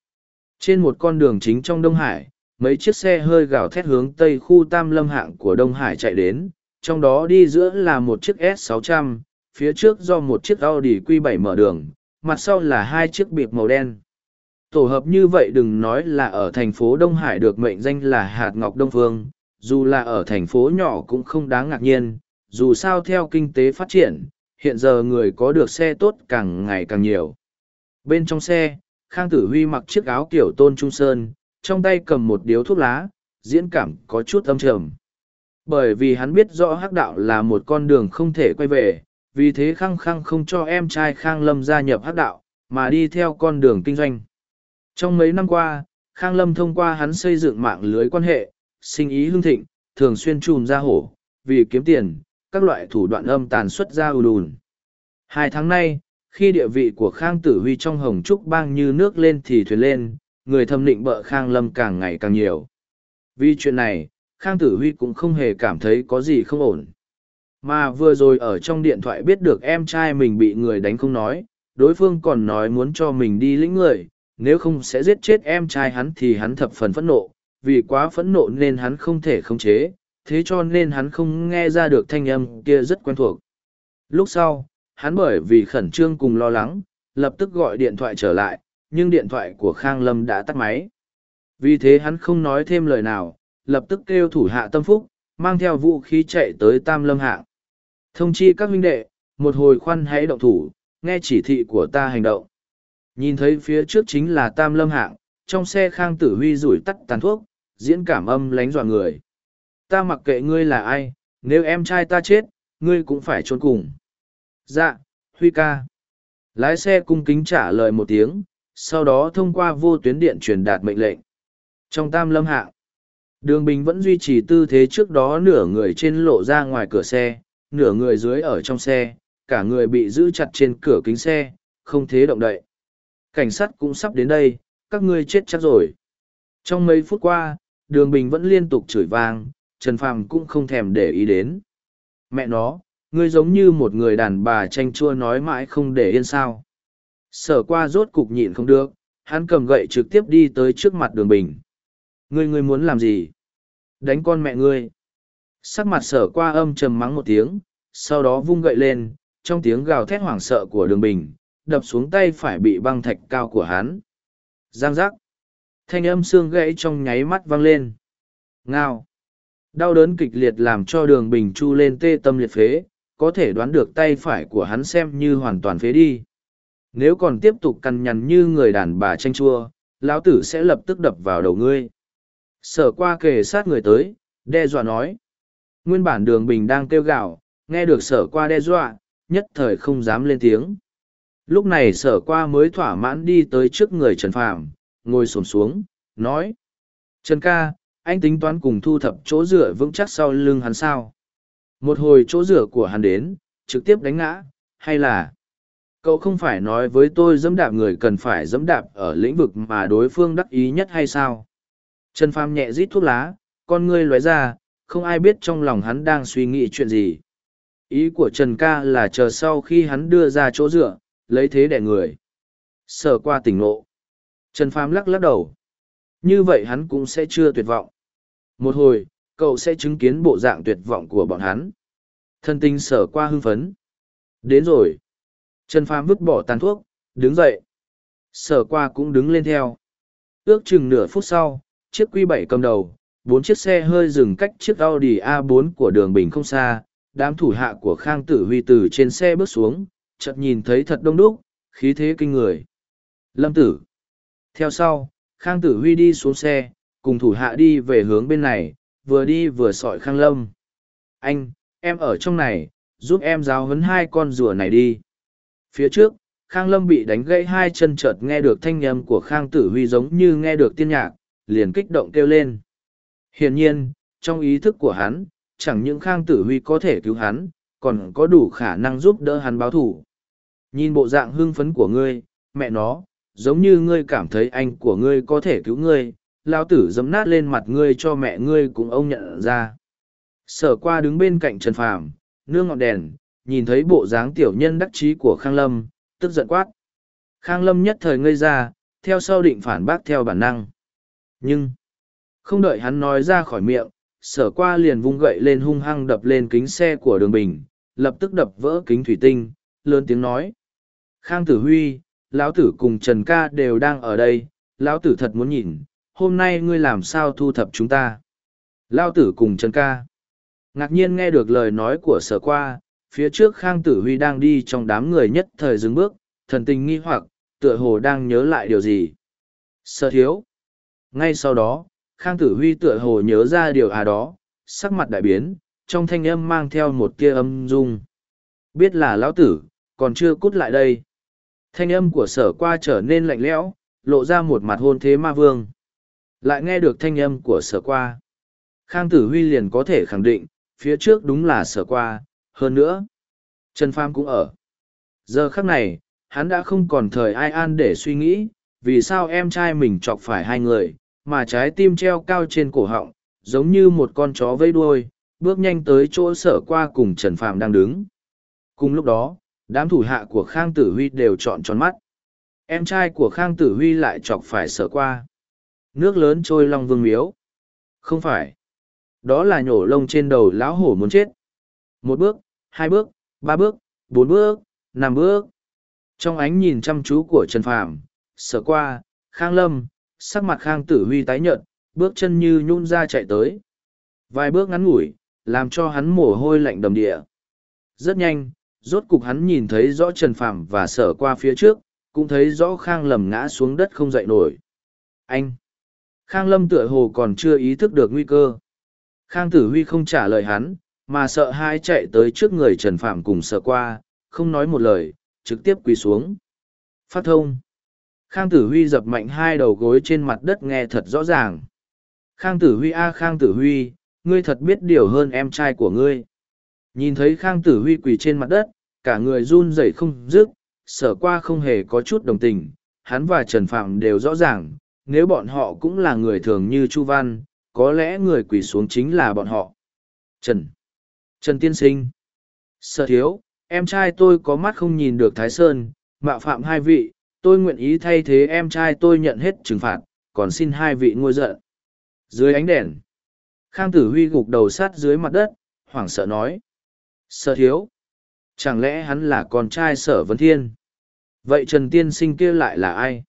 Trên một con đường chính trong Đông Hải, mấy chiếc xe hơi gào thét hướng tây khu tam lâm hạng của Đông Hải chạy đến, trong đó đi giữa là một chiếc S600, phía trước do một chiếc Audi Q7 mở đường, mặt sau là hai chiếc bịp màu đen. Tổ hợp như vậy đừng nói là ở thành phố Đông Hải được mệnh danh là hạt ngọc Đông Phương, dù là ở thành phố nhỏ cũng không đáng ngạc nhiên, dù sao theo kinh tế phát triển, hiện giờ người có được xe tốt càng ngày càng nhiều. Bên trong xe, Khang Tử Huy mặc chiếc áo kiểu tôn trung sơn, trong tay cầm một điếu thuốc lá, diễn cảm có chút âm trầm. Bởi vì hắn biết rõ hắc đạo là một con đường không thể quay về, vì thế Khang Khang không cho em trai Khang Lâm gia nhập hắc đạo, mà đi theo con đường kinh doanh. Trong mấy năm qua, Khang Lâm thông qua hắn xây dựng mạng lưới quan hệ, sinh ý hương thịnh, thường xuyên trùm ra hổ, vì kiếm tiền, các loại thủ đoạn âm tàn xuất ra ù đùn. Hai tháng nay, khi địa vị của Khang Tử Huy trong hồng trúc bang như nước lên thì thuyền lên, người thâm định bợ Khang Lâm càng ngày càng nhiều. Vì chuyện này, Khang Tử Huy cũng không hề cảm thấy có gì không ổn. Mà vừa rồi ở trong điện thoại biết được em trai mình bị người đánh không nói, đối phương còn nói muốn cho mình đi lĩnh người, nếu không sẽ giết chết em trai hắn thì hắn thập phần phẫn nộ, vì quá phẫn nộ nên hắn không thể khống chế, thế cho nên hắn không nghe ra được thanh âm kia rất quen thuộc. Lúc sau, hắn bởi vì khẩn trương cùng lo lắng, lập tức gọi điện thoại trở lại, nhưng điện thoại của Khang Lâm đã tắt máy. Vì thế hắn không nói thêm lời nào, lập tức kêu thủ hạ tâm phúc, mang theo vũ khí chạy tới Tam Lâm Hạng. Thông chi các huynh đệ, một hồi khoan hãy động thủ, nghe chỉ thị của ta hành động. Nhìn thấy phía trước chính là Tam Lâm Hạng, trong xe Khang Tử Huy rủi tắt tàn thuốc, diễn cảm âm lánh dọa người. Ta mặc kệ ngươi là ai, nếu em trai ta chết, ngươi cũng phải trốn cùng. Dạ, Huy ca. Lái xe cung kính trả lời một tiếng, sau đó thông qua vô tuyến điện truyền đạt mệnh lệnh. Trong tam lâm hạng, đường bình vẫn duy trì tư thế trước đó nửa người trên lộ ra ngoài cửa xe, nửa người dưới ở trong xe, cả người bị giữ chặt trên cửa kính xe, không thế động đậy. Cảnh sát cũng sắp đến đây, các ngươi chết chắc rồi. Trong mấy phút qua, đường bình vẫn liên tục chửi vang, Trần Phàm cũng không thèm để ý đến. Mẹ nó, ngươi giống như một người đàn bà tranh chua nói mãi không để yên sao. Sở qua rốt cục nhịn không được, hắn cầm gậy trực tiếp đi tới trước mặt đường bình. Ngươi ngươi muốn làm gì? Đánh con mẹ ngươi. Sắc mặt sở qua âm trầm mắng một tiếng, sau đó vung gậy lên, trong tiếng gào thét hoảng sợ của đường bình, đập xuống tay phải bị băng thạch cao của hắn. Giang giác. Thanh âm xương gãy trong nháy mắt vang lên. Ngao. Đau đớn kịch liệt làm cho đường bình chu lên tê tâm liệt phế, có thể đoán được tay phải của hắn xem như hoàn toàn phế đi. Nếu còn tiếp tục cằn nhằn như người đàn bà tranh chua, lão tử sẽ lập tức đập vào đầu ngươi. Sở qua kề sát người tới, đe dọa nói. Nguyên bản đường bình đang kêu gạo, nghe được sở qua đe dọa, nhất thời không dám lên tiếng. Lúc này sở qua mới thỏa mãn đi tới trước người Trần Phàm, ngồi xổm xuống, nói. Trần ca, anh tính toán cùng thu thập chỗ dựa vững chắc sau lưng hắn sao. Một hồi chỗ dựa của hắn đến, trực tiếp đánh ngã, hay là? Cậu không phải nói với tôi dẫm đạp người cần phải dẫm đạp ở lĩnh vực mà đối phương đắc ý nhất hay sao? Trần phàm nhẹ rít thuốc lá con ngươi lóe ra không ai biết trong lòng hắn đang suy nghĩ chuyện gì. Ý của trần ca là chờ sau khi hắn đưa ra chỗ dựa lấy thế đẻ người. Sờ qua tỉnh ngộ. Trần phàm lắc lắc đầu. Như vậy hắn cũng sẽ chưa tuyệt vọng một hồi, cậu sẽ chứng kiến bộ dạng tuyệt vọng của bọn hắn. Thân tinh sở qua hưng phấn. Đến rồi. Trần phàm vứt bỏ tàn thuốc, đứng dậy. Sở qua cũng đứng lên theo. Ước chừng nửa phút sau, chiếc q 7 cầm đầu, bốn chiếc xe hơi dừng cách chiếc audi a 4 của đường bình không xa, đám thủ hạ của khang tử huy từ trên xe bước xuống, chợt nhìn thấy thật đông đúc, khí thế kinh người. Lâm tử. Theo sau, khang tử huy đi xuống xe cùng thủ hạ đi về hướng bên này vừa đi vừa sọi khang lâm anh em ở trong này giúp em giáo huấn hai con rùa này đi phía trước khang lâm bị đánh gãy hai chân chợt nghe được thanh nhầm của khang tử huy giống như nghe được tiên nhạc liền kích động kêu lên. Hiển nhiên, trong ý thức của hắn, chẳng những Khang Tử Huy có thể cứu hắn, còn có đủ khả năng giúp đỡ hắn báo thủ. Nhìn bộ dạng hưng phấn của ngươi, mẹ nó, giống như ngươi cảm thấy anh của ngươi có thể cứu ngươi, lao tử dấm nát lên mặt ngươi cho mẹ ngươi cùng ông nhận ra. Sở qua đứng bên cạnh Trần Phàm, nương ngọn đèn, nhìn thấy bộ dáng tiểu nhân đắc chí của Khang Lâm, tức giận quát. Khang Lâm nhất thời ngây ra, theo sau định phản bác theo bản năng. Nhưng, không đợi hắn nói ra khỏi miệng, sở qua liền vung gậy lên hung hăng đập lên kính xe của đường bình, lập tức đập vỡ kính thủy tinh, lớn tiếng nói. Khang Tử Huy, lão tử cùng Trần Ca đều đang ở đây, lão tử thật muốn nhìn, hôm nay ngươi làm sao thu thập chúng ta. Lão tử cùng Trần Ca. Ngạc nhiên nghe được lời nói của sở qua, phía trước Khang Tử Huy đang đi trong đám người nhất thời dừng bước, thần tình nghi hoặc, tựa hồ đang nhớ lại điều gì. Sở thiếu. Ngay sau đó, Khang Tử Huy tựa hồ nhớ ra điều à đó, sắc mặt đại biến, trong thanh âm mang theo một tia âm dung. Biết là lão tử, còn chưa cút lại đây. Thanh âm của sở qua trở nên lạnh lẽo, lộ ra một mặt hôn thế ma vương. Lại nghe được thanh âm của sở qua. Khang Tử Huy liền có thể khẳng định, phía trước đúng là sở qua, hơn nữa. Trần Pham cũng ở. Giờ khắc này, hắn đã không còn thời ai an để suy nghĩ, vì sao em trai mình chọc phải hai người, mà trái tim treo cao trên cổ họng, giống như một con chó vây đuôi, bước nhanh tới chỗ sở qua cùng Trần Phàm đang đứng. Cùng lúc đó, đám thủ hạ của Khang Tử Huy đều trọn tròn mắt. Em trai của Khang Tử Huy lại chọc phải sở qua. Nước lớn trôi long vương miếu. Không phải. Đó là nhổ lông trên đầu lão hổ muốn chết. Một bước, hai bước, ba bước, bốn bước, năm bước. Trong ánh nhìn chăm chú của Trần Phàm, sở qua, Khang Lâm, sắc mặt Khang Tử Huy tái nhợt, bước chân như nhún ra chạy tới. Vài bước ngắn ngủi, làm cho hắn mồ hôi lạnh đầm địa. Rất nhanh, rốt cục hắn nhìn thấy rõ Trần Phàm và sở qua phía trước, cũng thấy rõ Khang Lâm ngã xuống đất không dậy nổi. Anh! Khang Lâm tựa hồ còn chưa ý thức được nguy cơ. Khang Tử Huy không trả lời hắn, mà sợ hai chạy tới trước người Trần Phạm cùng sở qua, không nói một lời, trực tiếp quỳ xuống. Phát thông! Khang Tử Huy dập mạnh hai đầu gối trên mặt đất nghe thật rõ ràng. Khang Tử Huy a Khang Tử Huy, ngươi thật biết điều hơn em trai của ngươi. Nhìn thấy Khang Tử Huy quỳ trên mặt đất, cả người run rẩy không dứt, sở qua không hề có chút đồng tình, hắn và Trần Phạm đều rõ ràng, nếu bọn họ cũng là người thường như Chu Văn, có lẽ người quỳ xuống chính là bọn họ. Trần. Trần Tiên Sinh. Sở thiếu, em trai tôi có mắt không nhìn được Thái Sơn, mạo phạm hai vị, tôi nguyện ý thay thế em trai tôi nhận hết trừng phạt, còn xin hai vị ngôi giận. Dưới ánh đèn, Khang Tử Huy gục đầu sát dưới mặt đất, hoảng sợ nói. Sở thiếu. Chẳng lẽ hắn là con trai sở vấn thiên? Vậy Trần Tiên Sinh kia lại là ai?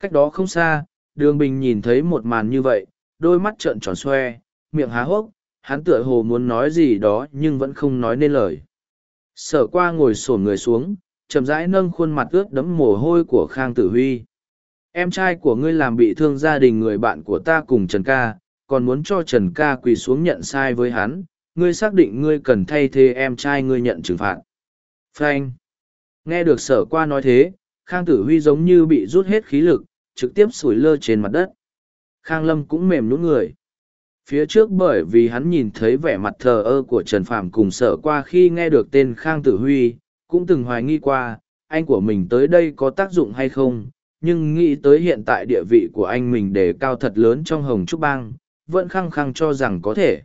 Cách đó không xa, Đường Bình nhìn thấy một màn như vậy, đôi mắt trợn tròn xoe, miệng há hốc, hắn tựa hồ muốn nói gì đó nhưng vẫn không nói nên lời. Sở qua ngồi sổn người xuống, chậm rãi nâng khuôn mặt ướt đẫm mồ hôi của Khang Tử Huy. Em trai của ngươi làm bị thương gia đình người bạn của ta cùng Trần Ca, còn muốn cho Trần Ca quỳ xuống nhận sai với hắn, ngươi xác định ngươi cần thay thế em trai ngươi nhận trừng phạt. Frank! Nghe được sở qua nói thế, Khang Tử Huy giống như bị rút hết khí lực, trực tiếp sủi lơ trên mặt đất. Khang Lâm cũng mềm nhũn người. Phía trước bởi vì hắn nhìn thấy vẻ mặt thờ ơ của Trần Phàm cùng sở qua khi nghe được tên Khang Tử Huy, cũng từng hoài nghi qua, anh của mình tới đây có tác dụng hay không, nhưng nghĩ tới hiện tại địa vị của anh mình đề cao thật lớn trong Hồng Trúc Bang, vẫn khăng khăng cho rằng có thể.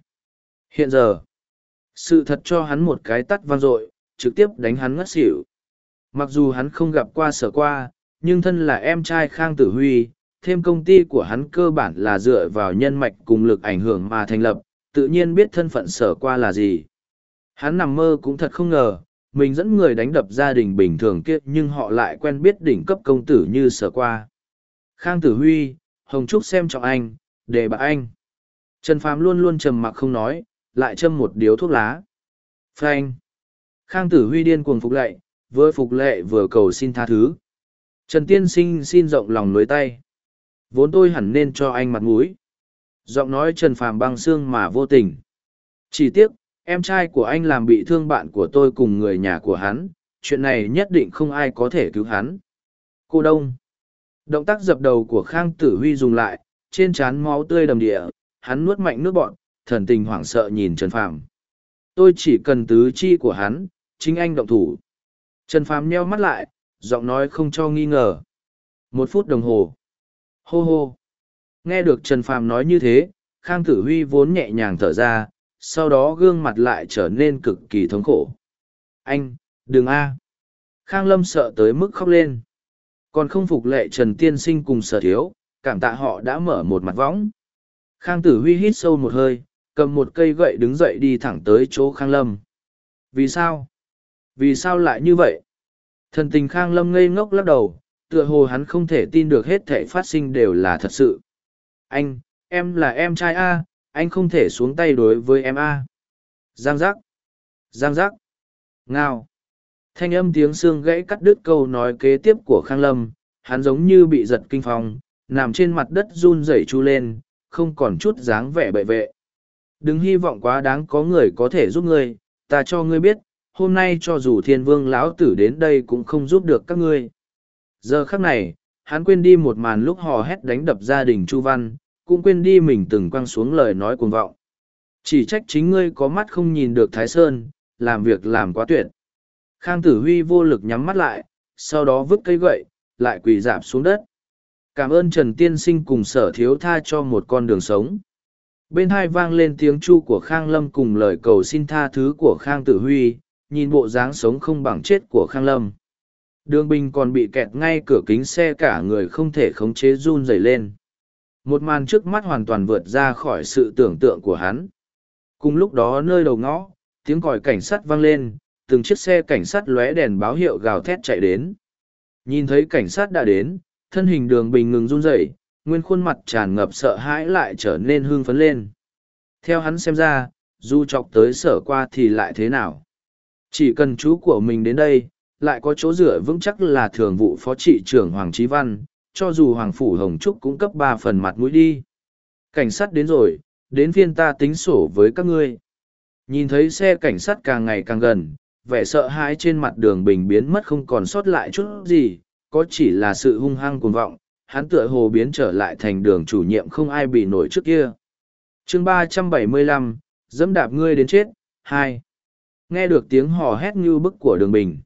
Hiện giờ, sự thật cho hắn một cái tắt vang dội, trực tiếp đánh hắn ngất xỉu. Mặc dù hắn không gặp qua sở qua, nhưng thân là em trai Khang Tử Huy, thêm công ty của hắn cơ bản là dựa vào nhân mạch cùng lực ảnh hưởng mà thành lập, tự nhiên biết thân phận sở qua là gì. Hắn nằm mơ cũng thật không ngờ, mình dẫn người đánh đập gia đình bình thường kia nhưng họ lại quen biết đỉnh cấp công tử như sở qua. Khang Tử Huy, Hồng Trúc xem trọng anh, để bà anh. Trần Phàm luôn luôn trầm mặc không nói, lại châm một điếu thuốc lá. Phanh. Khang Tử Huy điên cuồng phục lệ, vừa phục lệ vừa cầu xin tha thứ. Trần Tiên Sinh xin rộng lòng nối tay. Vốn tôi hẳn nên cho anh mặt mũi. Giọng nói Trần Phàm băng xương mà vô tình. Chỉ tiếc, em trai của anh làm bị thương bạn của tôi cùng người nhà của hắn, chuyện này nhất định không ai có thể cứu hắn. Cô Đông. Động tác dập đầu của Khang Tử Huy dùng lại, trên trán máu tươi đầm địa, hắn nuốt mạnh nước bọn, thần tình hoảng sợ nhìn Trần Phàm. Tôi chỉ cần tứ chi của hắn, chính anh động thủ. Trần Phàm nheo mắt lại, giọng nói không cho nghi ngờ. Một phút đồng hồ. Hô hô. Nghe được Trần Phàm nói như thế, Khang Tử Huy vốn nhẹ nhàng thở ra, sau đó gương mặt lại trở nên cực kỳ thống khổ. Anh, đừng a. Khang Lâm sợ tới mức khóc lên. Còn không phục lệ Trần Tiên Sinh cùng sở thiếu, cảm tạ họ đã mở một mặt võng. Khang Tử Huy hít sâu một hơi, cầm một cây gậy đứng dậy đi thẳng tới chỗ Khang Lâm. Vì sao? Vì sao lại như vậy? Thần tình Khang Lâm ngây ngốc lắc đầu, tựa hồ hắn không thể tin được hết thể phát sinh đều là thật sự. Anh, em là em trai A, anh không thể xuống tay đối với em A. Giang giác. Giang giác. Ngao. Thanh âm tiếng xương gãy cắt đứt câu nói kế tiếp của Khang Lâm, hắn giống như bị giật kinh phong, nằm trên mặt đất run rẩy chu lên, không còn chút dáng vẻ bệ vệ. Đừng hy vọng quá đáng có người có thể giúp ngươi, ta cho ngươi biết, hôm nay cho dù thiên vương lão tử đến đây cũng không giúp được các ngươi. Giờ khắc này, hắn quên đi một màn lúc hò hét đánh đập gia đình Chu Văn, cũng quên đi mình từng quăng xuống lời nói cuồng vọng. Chỉ trách chính ngươi có mắt không nhìn được Thái Sơn, làm việc làm quá tuyệt. Khang Tử Huy vô lực nhắm mắt lại, sau đó vứt cây gậy, lại quỳ dạp xuống đất. Cảm ơn Trần Tiên Sinh cùng sở thiếu tha cho một con đường sống. Bên hai vang lên tiếng chu của Khang Lâm cùng lời cầu xin tha thứ của Khang Tử Huy, nhìn bộ dáng sống không bằng chết của Khang Lâm. Đường Bình còn bị kẹt ngay cửa kính xe cả người không thể khống chế run rẩy lên. Một màn trước mắt hoàn toàn vượt ra khỏi sự tưởng tượng của hắn. Cùng lúc đó nơi đầu ngõ, tiếng còi cảnh sát vang lên, từng chiếc xe cảnh sát lóe đèn báo hiệu gào thét chạy đến. Nhìn thấy cảnh sát đã đến, thân hình đường bình ngừng run rẩy, nguyên khuôn mặt tràn ngập sợ hãi lại trở nên hưng phấn lên. Theo hắn xem ra, dù chọc tới sở qua thì lại thế nào? Chỉ cần chú của mình đến đây, lại có chỗ dựa vững chắc là thường vụ phó trị trưởng Hoàng Trí Văn, cho dù Hoàng Phủ Hồng Trúc cũng cấp ba phần mặt mũi đi. Cảnh sát đến rồi, đến phiên ta tính sổ với các ngươi. Nhìn thấy xe cảnh sát càng ngày càng gần, vẻ sợ hãi trên mặt đường bình biến mất không còn sót lại chút gì, có chỉ là sự hung hăng cuồng vọng, hắn tựa hồ biến trở lại thành đường chủ nhiệm không ai bị nổi trước kia. chương ba trăm bảy mươi lăm dẫm đạp ngươi đến chết, hai Nghe được tiếng hò hét như bức của đường bình.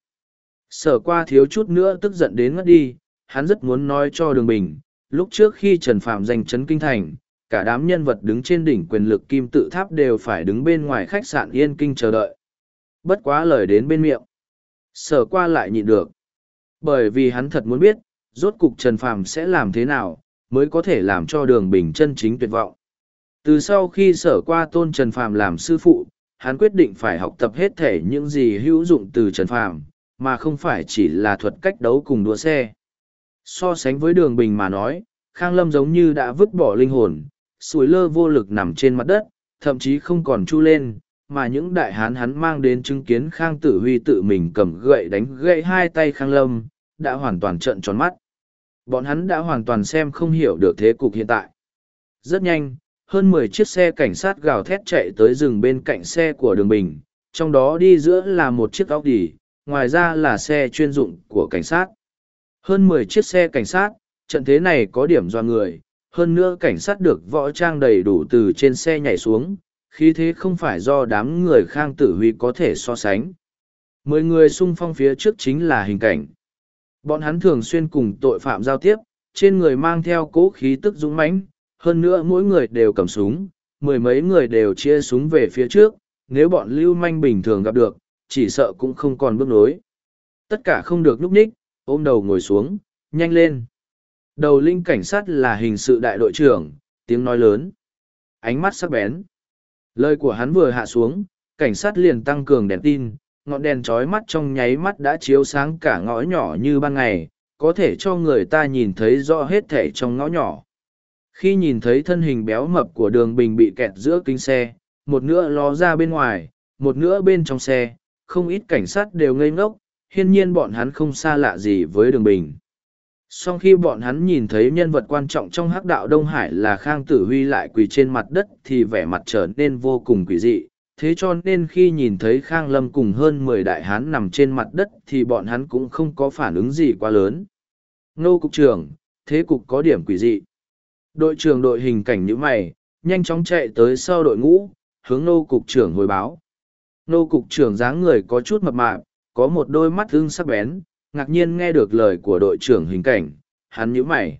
Sở qua thiếu chút nữa tức giận đến ngất đi, hắn rất muốn nói cho đường bình, lúc trước khi Trần Phạm giành chấn kinh thành, cả đám nhân vật đứng trên đỉnh quyền lực kim tự tháp đều phải đứng bên ngoài khách sạn yên kinh chờ đợi. Bất quá lời đến bên miệng. Sở qua lại nhịn được. Bởi vì hắn thật muốn biết, rốt cục Trần Phàm sẽ làm thế nào, mới có thể làm cho đường bình chân chính tuyệt vọng. Từ sau khi sở qua tôn Trần Phàm làm sư phụ, hắn quyết định phải học tập hết thể những gì hữu dụng từ Trần Phàm, mà không phải chỉ là thuật cách đấu cùng đua xe. So sánh với đường bình mà nói, Khang Lâm giống như đã vứt bỏ linh hồn, sùi lơ vô lực nằm trên mặt đất, thậm chí không còn chu lên, mà những đại hán hắn mang đến chứng kiến Khang Tử Huy tự mình cầm gậy đánh gậy hai tay Khang Lâm, đã hoàn toàn trợn tròn mắt. Bọn hắn đã hoàn toàn xem không hiểu được thế cục hiện tại. Rất nhanh, hơn mười chiếc xe cảnh sát gào thét chạy tới rừng bên cạnh xe của đường bình, trong đó đi giữa là một chiếc óc đỉ, ngoài ra là xe chuyên dụng của cảnh sát. Hơn mười chiếc xe cảnh sát, trận thế này có điểm do người, hơn nữa cảnh sát được võ trang đầy đủ từ trên xe nhảy xuống, khí thế không phải do đám người khang tử huy có thể so sánh. Mười người xung phong phía trước chính là hình cảnh. Bọn hắn thường xuyên cùng tội phạm giao tiếp, trên người mang theo cố khí tức dũng mãnh, hơn nữa mỗi người đều cầm súng, mười mấy người đều chia súng về phía trước, nếu bọn lưu manh bình thường gặp được, chỉ sợ cũng không còn bước nối. Tất cả không được núp ních, ôm đầu ngồi xuống, nhanh lên. Đầu linh cảnh sát là hình sự đại đội trưởng, tiếng nói lớn. Ánh mắt sắc bén. Lời của hắn vừa hạ xuống, cảnh sát liền tăng cường đèn tin, ngọn đèn trói mắt trong nháy mắt đã chiếu sáng cả ngõ nhỏ như ban ngày, có thể cho người ta nhìn thấy rõ hết thể trong ngõ nhỏ. Khi nhìn thấy thân hình béo mập của đường bình bị kẹt giữa kính xe, một nửa ló ra bên ngoài, một nửa bên trong xe, không ít cảnh sát đều ngây ngốc, hiên nhiên bọn hắn không xa lạ gì với đường bình. Sau khi bọn hắn nhìn thấy nhân vật quan trọng trong hắc đạo Đông Hải là Khang Tử Huy lại quỳ trên mặt đất thì vẻ mặt trở nên vô cùng quỷ dị, thế cho nên khi nhìn thấy Khang Lâm cùng hơn mười đại hán nằm trên mặt đất thì bọn hắn cũng không có phản ứng gì quá lớn. Nô Cục trưởng, thế cục có điểm quỷ dị. Đội trưởng đội hình cảnh như mày, nhanh chóng chạy tới sau đội ngũ, hướng nô cục trưởng hồi báo. Nô cục trưởng dáng người có chút mập mạp, có một đôi mắt ưng sắc bén, ngạc nhiên nghe được lời của đội trưởng hình cảnh, hắn nhíu mày.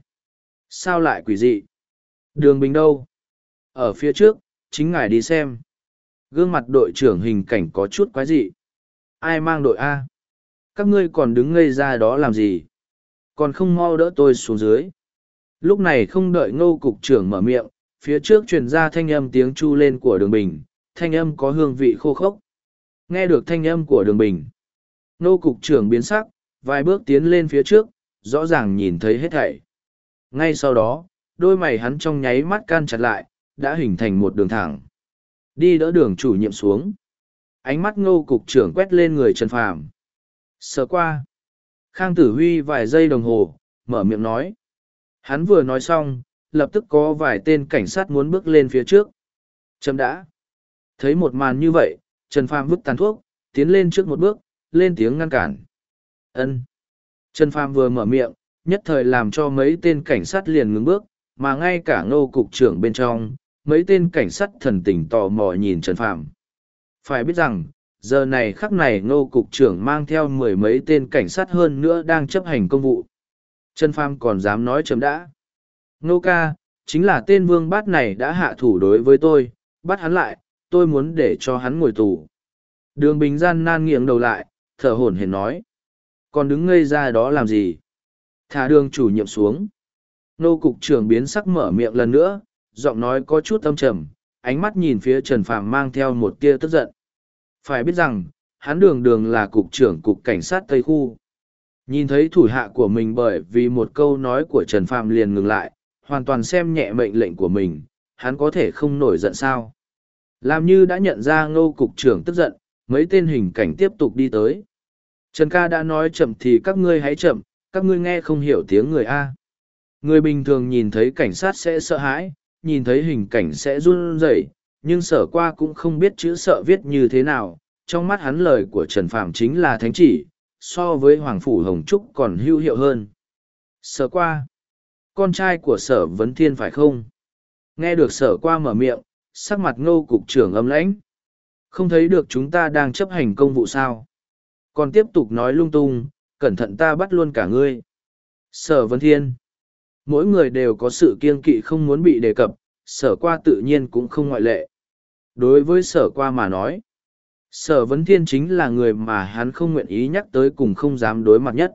Sao lại quỷ dị? Đường Bình đâu? Ở phía trước, chính ngài đi xem. Gương mặt đội trưởng hình cảnh có chút quái dị. Ai mang đội A? Các ngươi còn đứng ngây ra đó làm gì? Còn không mau đỡ tôi xuống dưới. Lúc này không đợi ngô cục trưởng mở miệng, phía trước truyền ra thanh âm tiếng chu lên của đường bình, thanh âm có hương vị khô khốc. Nghe được thanh âm của đường bình. Ngô cục trưởng biến sắc, vài bước tiến lên phía trước, rõ ràng nhìn thấy hết thảy. Ngay sau đó, đôi mày hắn trong nháy mắt can chặt lại, đã hình thành một đường thẳng. Đi đỡ đường chủ nhiệm xuống. Ánh mắt ngô cục trưởng quét lên người Trần Phàm. Sợ qua. Khang Tử Huy vài giây đồng hồ, mở miệng nói. Hắn vừa nói xong, lập tức có vài tên cảnh sát muốn bước lên phía trước. Chấm đã. Thấy một màn như vậy, Trần Phàm vứt tàn thuốc, tiến lên trước một bước, lên tiếng ngăn cản. Ân. Trần Phàm vừa mở miệng, nhất thời làm cho mấy tên cảnh sát liền ngừng bước, mà ngay cả ngô cục trưởng bên trong, mấy tên cảnh sát thần tình tò mò nhìn Trần Phàm. Phải biết rằng, giờ này khắc này ngô cục trưởng mang theo mười mấy tên cảnh sát hơn nữa đang chấp hành công vụ. Trần Phàm còn dám nói chấm đã. Ngô ca, chính là tên vương bát này đã hạ thủ đối với tôi, bắt hắn lại, tôi muốn để cho hắn ngồi tù. Đường Bình gian nan nghiêng đầu lại, thở hổn hển nói. Còn đứng ngây ra đó làm gì? Thả đường chủ nhiệm xuống. Nô cục trưởng biến sắc mở miệng lần nữa, giọng nói có chút âm trầm, ánh mắt nhìn phía Trần Phàm mang theo một tia tức giận. Phải biết rằng, hắn đường đường là cục trưởng cục cảnh sát Tây Khu. Nhìn thấy thủ hạ của mình bởi vì một câu nói của Trần Phàm liền ngừng lại, hoàn toàn xem nhẹ mệnh lệnh của mình, hắn có thể không nổi giận sao. Làm như đã nhận ra ngô cục trưởng tức giận, mấy tên hình cảnh tiếp tục đi tới. Trần ca đã nói chậm thì các ngươi hãy chậm, các ngươi nghe không hiểu tiếng người A. Người bình thường nhìn thấy cảnh sát sẽ sợ hãi, nhìn thấy hình cảnh sẽ run rẩy, nhưng sở qua cũng không biết chữ sợ viết như thế nào. Trong mắt hắn lời của Trần Phạm chính là thánh chỉ, so với Hoàng Phủ Hồng Trúc còn hữu hiệu hơn. Sở qua. Con trai của sở vấn thiên phải không? Nghe được sở qua mở miệng, sắc mặt ngô cục trưởng âm lãnh. Không thấy được chúng ta đang chấp hành công vụ sao? Còn tiếp tục nói lung tung, cẩn thận ta bắt luôn cả ngươi. Sở vấn thiên. Mỗi người đều có sự kiêng kỵ không muốn bị đề cập, sở qua tự nhiên cũng không ngoại lệ. Đối với sở qua mà nói, sở vấn thiên chính là người mà hắn không nguyện ý nhắc tới cùng không dám đối mặt nhất.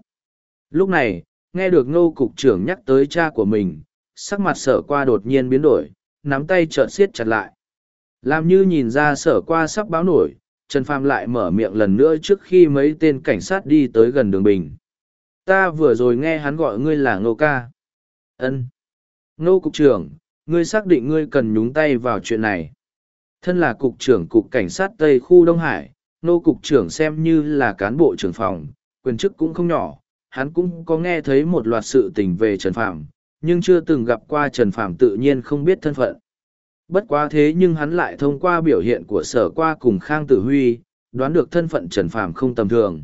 Lúc này, nghe được ngô cục trưởng nhắc tới cha của mình, sắc mặt sở qua đột nhiên biến đổi, nắm tay trợn siết chặt lại. Làm như nhìn ra sở qua sắp báo nổi, Trần pham lại mở miệng lần nữa trước khi mấy tên cảnh sát đi tới gần đường bình. Ta vừa rồi nghe hắn gọi ngươi là ngô ca. ân Ngô cục trưởng, ngươi xác định ngươi cần nhúng tay vào chuyện này. Thân là cục trưởng cục cảnh sát Tây khu Đông Hải, nô cục trưởng xem như là cán bộ trưởng phòng, quyền chức cũng không nhỏ, hắn cũng có nghe thấy một loạt sự tình về Trần Phạm, nhưng chưa từng gặp qua Trần Phạm tự nhiên không biết thân phận. Bất quá thế nhưng hắn lại thông qua biểu hiện của sở qua cùng Khang Tử Huy, đoán được thân phận Trần Phạm không tầm thường.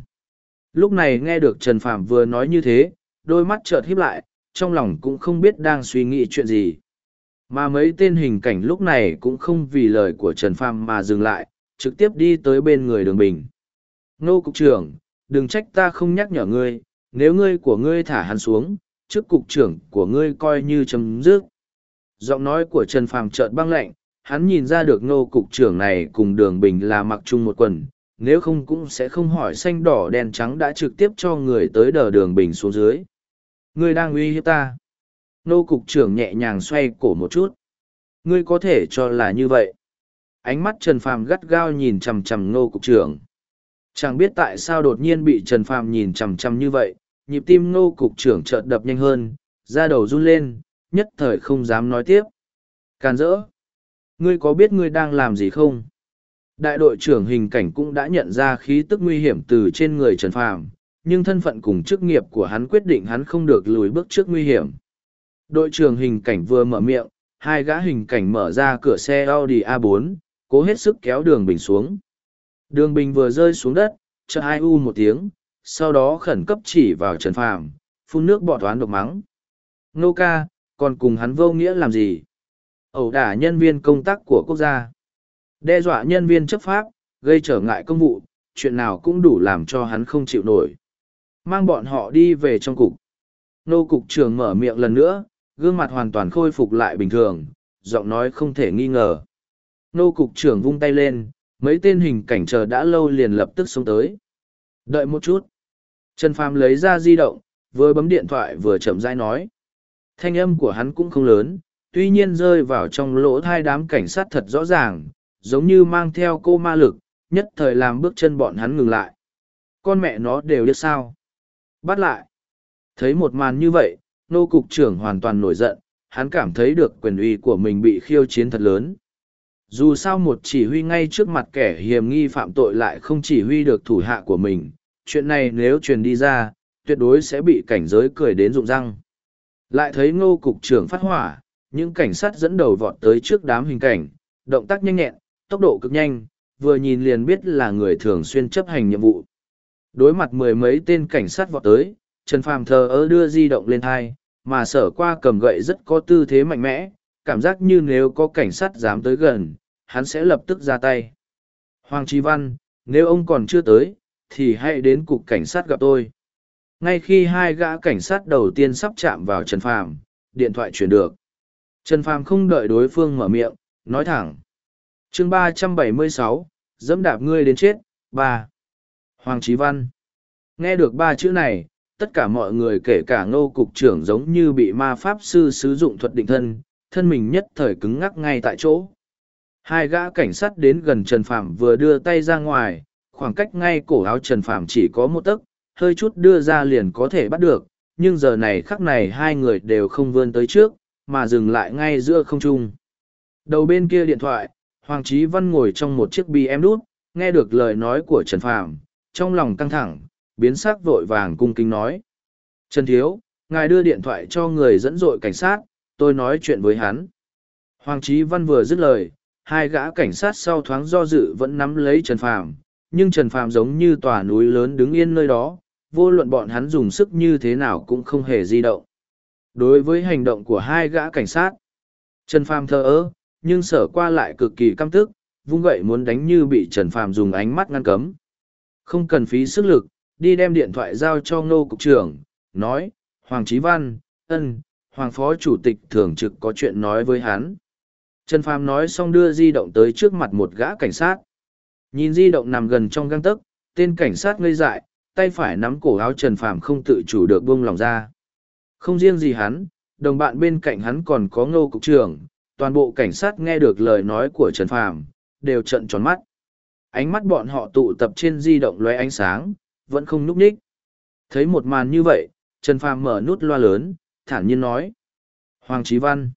Lúc này nghe được Trần Phạm vừa nói như thế, đôi mắt chợt híp lại, trong lòng cũng không biết đang suy nghĩ chuyện gì. Mà mấy tên hình cảnh lúc này cũng không vì lời của Trần Phàm mà dừng lại, trực tiếp đi tới bên người đường bình. Nô cục trưởng, đừng trách ta không nhắc nhở ngươi, nếu ngươi của ngươi thả hắn xuống, trước cục trưởng của ngươi coi như chấm dứt. Giọng nói của Trần Phàm chợt băng lạnh, hắn nhìn ra được nô cục trưởng này cùng đường bình là mặc chung một quần, nếu không cũng sẽ không hỏi xanh đỏ đen trắng đã trực tiếp cho người tới đờ đường bình xuống dưới. Ngươi đang uy hiếp ta nô cục trưởng nhẹ nhàng xoay cổ một chút. Ngươi có thể cho là như vậy. Ánh mắt trần phàm gắt gao nhìn chằm chằm nô cục trưởng. Chẳng biết tại sao đột nhiên bị trần phàm nhìn chằm chằm như vậy, nhịp tim nô cục trưởng chợt đập nhanh hơn, da đầu run lên, nhất thời không dám nói tiếp. Càn rỡ. Ngươi có biết ngươi đang làm gì không? Đại đội trưởng hình cảnh cũng đã nhận ra khí tức nguy hiểm từ trên người trần phàm, nhưng thân phận cùng chức nghiệp của hắn quyết định hắn không được lùi bước trước nguy hiểm. Đội trưởng hình cảnh vừa mở miệng, hai gã hình cảnh mở ra cửa xe Audi A4, cố hết sức kéo đường bình xuống. Đường bình vừa rơi xuống đất, chợt hai u một tiếng, sau đó khẩn cấp chỉ vào Trần Phàm, phun nước bọt toán độc mắng. Nô ca, còn cùng hắn vô nghĩa làm gì? Ẩu đả nhân viên công tác của quốc gia. Đe dọa nhân viên chấp pháp, gây trở ngại công vụ, chuyện nào cũng đủ làm cho hắn không chịu nổi. Mang bọn họ đi về trong cục. Nô cục trưởng mở miệng lần nữa, gương mặt hoàn toàn khôi phục lại bình thường, giọng nói không thể nghi ngờ. Nô cục trưởng vung tay lên, mấy tên hình cảnh chờ đã lâu liền lập tức xuống tới. Đợi một chút. Trần Phàm lấy ra di động, vừa bấm điện thoại vừa chậm rãi nói. Thanh âm của hắn cũng không lớn, tuy nhiên rơi vào trong lỗ thai đám cảnh sát thật rõ ràng, giống như mang theo cô ma lực, nhất thời làm bước chân bọn hắn ngừng lại. Con mẹ nó đều biết sao. Bắt lại. Thấy một màn như vậy, nô cục trưởng hoàn toàn nổi giận, hắn cảm thấy được quyền uy của mình bị khiêu chiến thật lớn. Dù sao một chỉ huy ngay trước mặt kẻ hiềm nghi phạm tội lại không chỉ huy được thủ hạ của mình, chuyện này nếu truyền đi ra, tuyệt đối sẽ bị cảnh giới cười đến rụng răng. Lại thấy ngô cục trưởng phát hỏa, những cảnh sát dẫn đầu vọt tới trước đám hình cảnh, động tác nhanh nhẹn, tốc độ cực nhanh, vừa nhìn liền biết là người thường xuyên chấp hành nhiệm vụ. Đối mặt mười mấy tên cảnh sát vọt tới, Trần Phàm thờ ơ đưa di động lên hai, mà sở qua cầm gậy rất có tư thế mạnh mẽ, cảm giác như nếu có cảnh sát dám tới gần, hắn sẽ lập tức ra tay. Hoàng Trí Văn, nếu ông còn chưa tới, thì hãy đến cục cảnh sát gặp tôi. Ngay khi hai gã cảnh sát đầu tiên sắp chạm vào Trần Phàm, điện thoại chuyển được. Trần Phàm không đợi đối phương mở miệng, nói thẳng. chương ba trăm bảy mươi sáu, dẫm đạp ngươi đến chết, ba. Hoàng Trí Văn. Nghe được ba chữ này, tất cả mọi người kể cả ngô cục trưởng giống như bị ma pháp sư sử dụng thuật định thân, thân mình nhất thời cứng ngắc ngay tại chỗ. Hai gã cảnh sát đến gần Trần Phạm vừa đưa tay ra ngoài, khoảng cách ngay cổ áo Trần Phạm chỉ có một tấc, hơi chút đưa ra liền có thể bắt được, nhưng giờ này khắc này hai người đều không vươn tới trước, mà dừng lại ngay giữa không trung. Đầu bên kia điện thoại, Hoàng Chí Văn ngồi trong một chiếc BM đút, nghe được lời nói của Trần Phạm, trong lòng căng thẳng, biến sắc vội vàng cung kính nói. Trần Thiếu, ngài đưa điện thoại cho người dẫn dội cảnh sát, tôi nói chuyện với hắn. Hoàng Chí Văn vừa dứt lời, hai gã cảnh sát sau thoáng do dự vẫn nắm lấy Trần Phàm, nhưng Trần Phàm giống như tòa núi lớn đứng yên nơi đó, vô luận bọn hắn dùng sức như thế nào cũng không hề di động. Đối với hành động của hai gã cảnh sát, Trần Phàm thờ ơ, nhưng sở qua lại cực kỳ căm tức, vung gậy muốn đánh như bị Trần Phàm dùng ánh mắt ngăn cấm. Không cần phí sức lực, đi đem điện thoại giao cho ngô cục trưởng, nói, Hoàng Chí Văn, ân, Hoàng Phó Chủ tịch thường trực có chuyện nói với hắn. Trần Phàm nói xong đưa di động tới trước mặt một gã cảnh sát. Nhìn di động nằm gần trong găng tấc, tên cảnh sát ngây dại, tay phải nắm cổ áo Trần Phàm không tự chủ được buông lòng ra. Không riêng gì hắn, đồng bạn bên cạnh hắn còn có ngô cục trưởng, toàn bộ cảnh sát nghe được lời nói của Trần Phàm, đều trận tròn mắt. Ánh mắt bọn họ tụ tập trên di động lóe ánh sáng, vẫn không núp ních. Thấy một màn như vậy, Trần Phàm mở nút loa lớn, thản nhiên nói. Hoàng Chí Văn.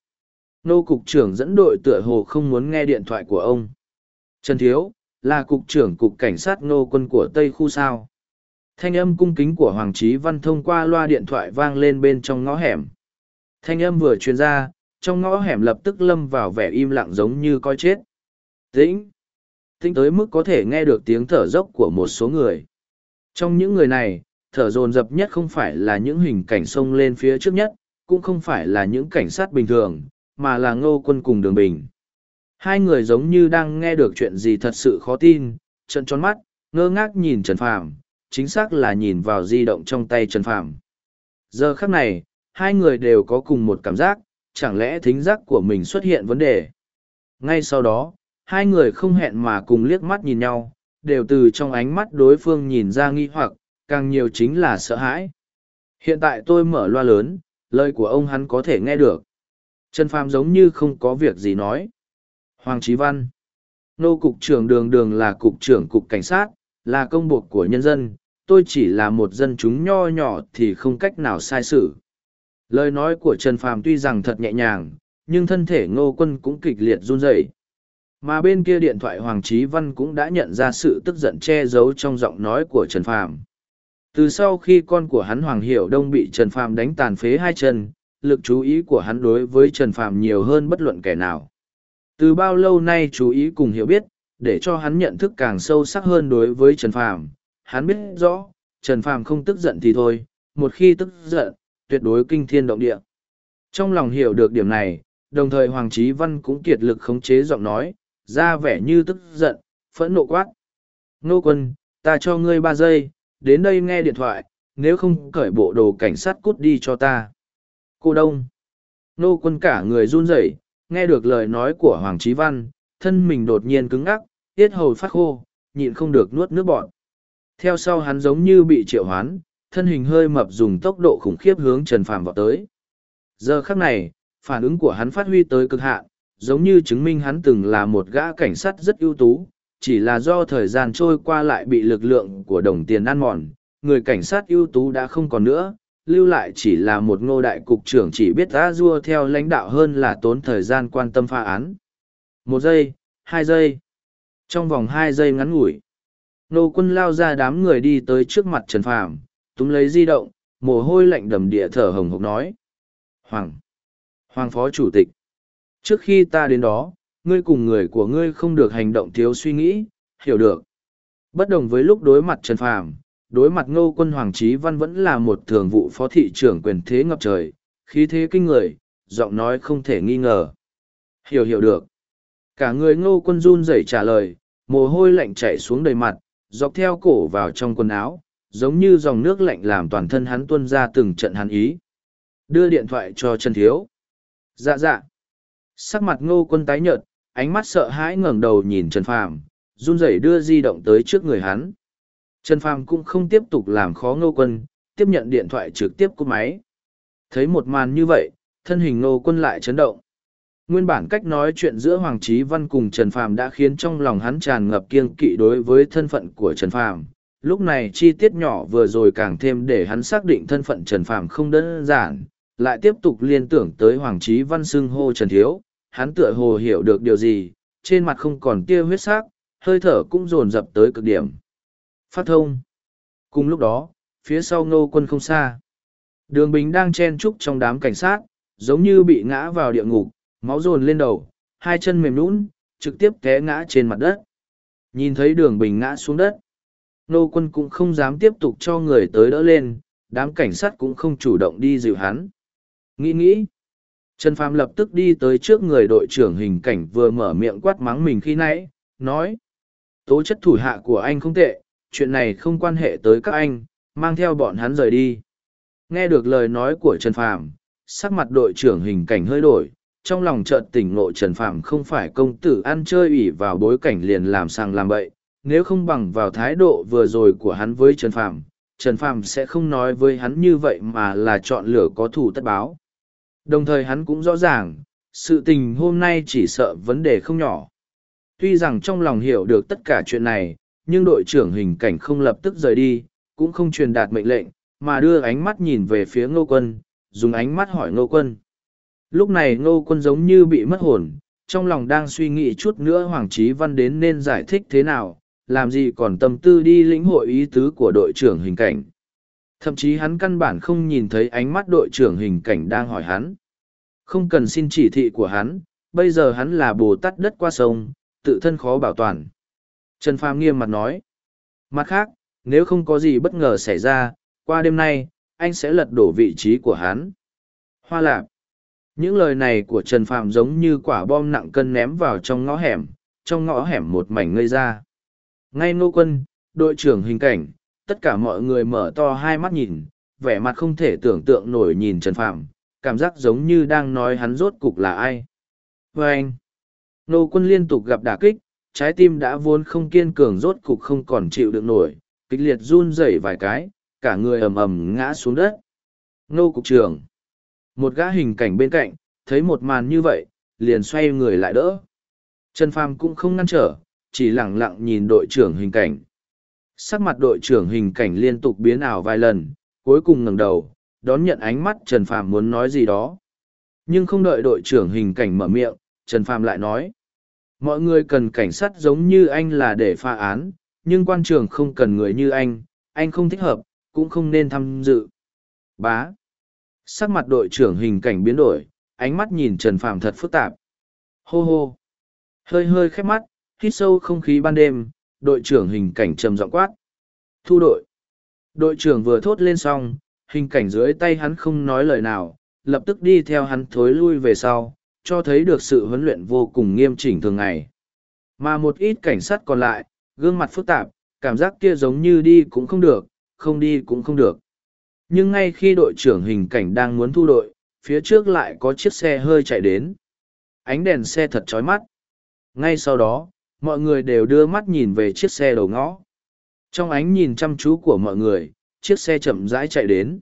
Nô cục trưởng dẫn đội tựa hồ không muốn nghe điện thoại của ông. Trần Thiếu, là cục trưởng cục cảnh sát nô quân của Tây Khu sao. Thanh âm cung kính của Hoàng Chí Văn thông qua loa điện thoại vang lên bên trong ngõ hẻm. Thanh âm vừa truyền ra, trong ngõ hẻm lập tức lâm vào vẻ im lặng giống như coi chết. Tĩnh! Tĩnh tới mức có thể nghe được tiếng thở dốc của một số người. Trong những người này, thở dồn dập nhất không phải là những hình cảnh sông lên phía trước nhất, cũng không phải là những cảnh sát bình thường, mà là ngô quân cùng đường bình. Hai người giống như đang nghe được chuyện gì thật sự khó tin, trận tròn mắt, ngơ ngác nhìn Trần Phàm, chính xác là nhìn vào di động trong tay Trần Phàm. Giờ khắc này, hai người đều có cùng một cảm giác, chẳng lẽ thính giác của mình xuất hiện vấn đề. Ngay sau đó, hai người không hẹn mà cùng liếc mắt nhìn nhau, đều từ trong ánh mắt đối phương nhìn ra nghi hoặc, càng nhiều chính là sợ hãi. Hiện tại tôi mở loa lớn, lời của ông hắn có thể nghe được. Trần Phàm giống như không có việc gì nói. Hoàng Chí Văn. Nô cục trưởng đường đường là cục trưởng cục cảnh sát, là công buộc của nhân dân, tôi chỉ là một dân chúng nho nhỏ thì không cách nào sai sự. Lời nói của Trần Phàm tuy rằng thật nhẹ nhàng, nhưng thân thể ngô quân cũng kịch liệt run rẩy. Mà bên kia điện thoại Hoàng Chí Văn cũng đã nhận ra sự tức giận che giấu trong giọng nói của Trần Phàm. Từ sau khi con của hắn Hoàng Hiểu Đông bị Trần Phàm đánh tàn phế hai chân, lực chú ý của hắn đối với Trần Phàm nhiều hơn bất luận kẻ nào. Từ bao lâu nay chú ý cùng hiểu biết, để cho hắn nhận thức càng sâu sắc hơn đối với Trần Phàm. Hắn biết rõ, Trần Phàm không tức giận thì thôi, một khi tức giận, tuyệt đối kinh thiên động địa. Trong lòng hiểu được điểm này, đồng thời Hoàng Chí Văn cũng kiệt lực khống chế giọng nói, ra vẻ như tức giận, phẫn nộ quát. Nô quân, ta cho ngươi ba giây, đến đây nghe điện thoại, nếu không cởi bộ đồ cảnh sát cút đi cho ta. Cô Đông. Nô quân cả người run rẩy, nghe được lời nói của Hoàng Chí Văn, thân mình đột nhiên cứng ngắc, tiết hầu phát khô, nhịn không được nuốt nước bọt. Theo sau hắn giống như bị triệu hoán, thân hình hơi mập dùng tốc độ khủng khiếp hướng Trần Phàm vọt tới. Giờ khắc này, phản ứng của hắn phát huy tới cực hạn, giống như chứng minh hắn từng là một gã cảnh sát rất ưu tú, chỉ là do thời gian trôi qua lại bị lực lượng của đồng tiền ăn mòn, người cảnh sát ưu tú đã không còn nữa, lưu lại chỉ là một ngô đại cục trưởng chỉ biết ra dua theo lãnh đạo hơn là tốn thời gian quan tâm pha án. Một giây, hai giây. Trong vòng hai giây ngắn ngủi, nô quân lao ra đám người đi tới trước mặt Trần Phàm, túm lấy di động, mồ hôi lạnh đầm địa thở hồng hộc nói. Hoàng! Hoàng phó chủ tịch! Trước khi ta đến đó, ngươi cùng người của ngươi không được hành động thiếu suy nghĩ, hiểu được. Bất đồng với lúc đối mặt Trần Phàm, đối mặt ngô quân Hoàng Trí Văn vẫn là một thường vụ phó thị trưởng quyền thế ngập trời, khí thế kinh người, giọng nói không thể nghi ngờ. Hiểu hiểu được. Cả người ngô quân run rẩy trả lời, mồ hôi lạnh chảy xuống đầy mặt, dọc theo cổ vào trong quần áo, giống như dòng nước lạnh làm toàn thân hắn tuôn ra từng trận hắn ý. Đưa điện thoại cho Trần Thiếu. Dạ dạ. Sắc mặt ngô quân tái nhợt, ánh mắt sợ hãi ngẩng đầu nhìn Trần Phàm, run rẩy đưa di động tới trước người hắn. Trần Phàm cũng không tiếp tục làm khó ngô quân, tiếp nhận điện thoại trực tiếp cúp máy. Thấy một màn như vậy, thân hình ngô quân lại chấn động. Nguyên bản cách nói chuyện giữa Hoàng Chí Văn cùng Trần Phàm đã khiến trong lòng hắn tràn ngập kiêng kỵ đối với thân phận của Trần Phàm. Lúc này chi tiết nhỏ vừa rồi càng thêm để hắn xác định thân phận Trần Phàm không đơn giản, lại tiếp tục liên tưởng tới Hoàng Chí Văn xưng hô Trần Thiếu, hắn tựa hồ hiểu được điều gì, trên mặt không còn tia huyết sắc, hơi thở cũng dồn dập tới cực điểm. Phát thông. Cùng lúc đó, phía sau ngô quân không xa. Đường Bình đang chen trúc trong đám cảnh sát, giống như bị ngã vào địa ngục, máu dồn lên đầu, hai chân mềm nũng, trực tiếp té ngã trên mặt đất. Nhìn thấy đường Bình ngã xuống đất. Nô quân cũng không dám tiếp tục cho người tới đỡ lên, đám cảnh sát cũng không chủ động đi dịu hắn. Nghĩ nghĩ. Trần Phàm lập tức đi tới trước người đội trưởng hình cảnh vừa mở miệng quát mắng mình khi nãy, nói. Tố chất thủ hạ của anh không tệ, chuyện này không quan hệ tới các anh, mang theo bọn hắn rời đi. Nghe được lời nói của Trần Phàm, sắc mặt đội trưởng hình cảnh hơi đổi, trong lòng chợt tỉnh ngộ Trần Phàm không phải công tử ăn chơi ủy vào bối cảnh liền làm sang làm bậy, nếu không bằng vào thái độ vừa rồi của hắn với Trần Phàm, Trần Phàm sẽ không nói với hắn như vậy mà là chọn lựa có thủ tất báo. Đồng thời hắn cũng rõ ràng, sự tình hôm nay chỉ sợ vấn đề không nhỏ. Tuy rằng trong lòng hiểu được tất cả chuyện này, nhưng đội trưởng hình cảnh không lập tức rời đi, cũng không truyền đạt mệnh lệnh, mà đưa ánh mắt nhìn về phía ngô quân, dùng ánh mắt hỏi ngô quân. Lúc này ngô quân giống như bị mất hồn, trong lòng đang suy nghĩ chút nữa Hoàng Trí Văn đến nên giải thích thế nào, làm gì còn tâm tư đi lĩnh hội ý tứ của đội trưởng hình cảnh. Thậm chí hắn căn bản không nhìn thấy ánh mắt đội trưởng hình cảnh đang hỏi hắn. Không cần xin chỉ thị của hắn, bây giờ hắn là bồ tát đất qua sông, tự thân khó bảo toàn. Trần Phàm nghiêm mặt nói. Mặt khác, nếu không có gì bất ngờ xảy ra, qua đêm nay, anh sẽ lật đổ vị trí của hắn. Hoa lạp. Những lời này của Trần Phàm giống như quả bom nặng cân ném vào trong ngõ hẻm, trong ngõ hẻm một mảnh ngây ra. Ngay nô quân, đội trưởng hình cảnh, tất cả mọi người mở to hai mắt nhìn, vẻ mặt không thể tưởng tượng nổi nhìn Trần Phạm, cảm giác giống như đang nói hắn rốt cục là ai. Và anh, nô quân liên tục gặp đả kích, trái tim đã vốn không kiên cường rốt cục không còn chịu được nổi, kịch liệt run rẩy vài cái, cả người ầm ầm ngã xuống đất. Nô cục trưởng, một gã hình cảnh bên cạnh, thấy một màn như vậy, liền xoay người lại đỡ. Trần Phàm cũng không ngăn trở, chỉ lặng lặng nhìn đội trưởng hình cảnh. Sắc mặt đội trưởng hình cảnh liên tục biến ảo vài lần, cuối cùng ngẩng đầu, đón nhận ánh mắt Trần Phàm muốn nói gì đó. Nhưng không đợi đội trưởng hình cảnh mở miệng, Trần Phàm lại nói. Mọi người cần cảnh sát giống như anh là để pha án, nhưng quan trường không cần người như anh, anh không thích hợp, cũng không nên tham dự. Bá. Sắc mặt đội trưởng hình cảnh biến đổi, ánh mắt nhìn Trần Phàm thật phức tạp. Hô hô. Hơi hơi khép mắt, hít sâu không khí ban đêm, đội trưởng hình cảnh trầm giọng quát. Thu đội. Đội trưởng vừa thốt lên xong, hình cảnh dưới tay hắn không nói lời nào, lập tức đi theo hắn thối lui về sau, cho thấy được sự huấn luyện vô cùng nghiêm chỉnh thường ngày. Mà một ít cảnh sát còn lại, gương mặt phức tạp, cảm giác kia giống như đi cũng không được, không đi cũng không được. Nhưng ngay khi đội trưởng hình cảnh đang muốn thu đội, phía trước lại có chiếc xe hơi chạy đến. Ánh đèn xe thật chói mắt. Ngay sau đó, mọi người đều đưa mắt nhìn về chiếc xe đầu ngõ. Trong ánh nhìn chăm chú của mọi người, chiếc xe chậm rãi chạy đến.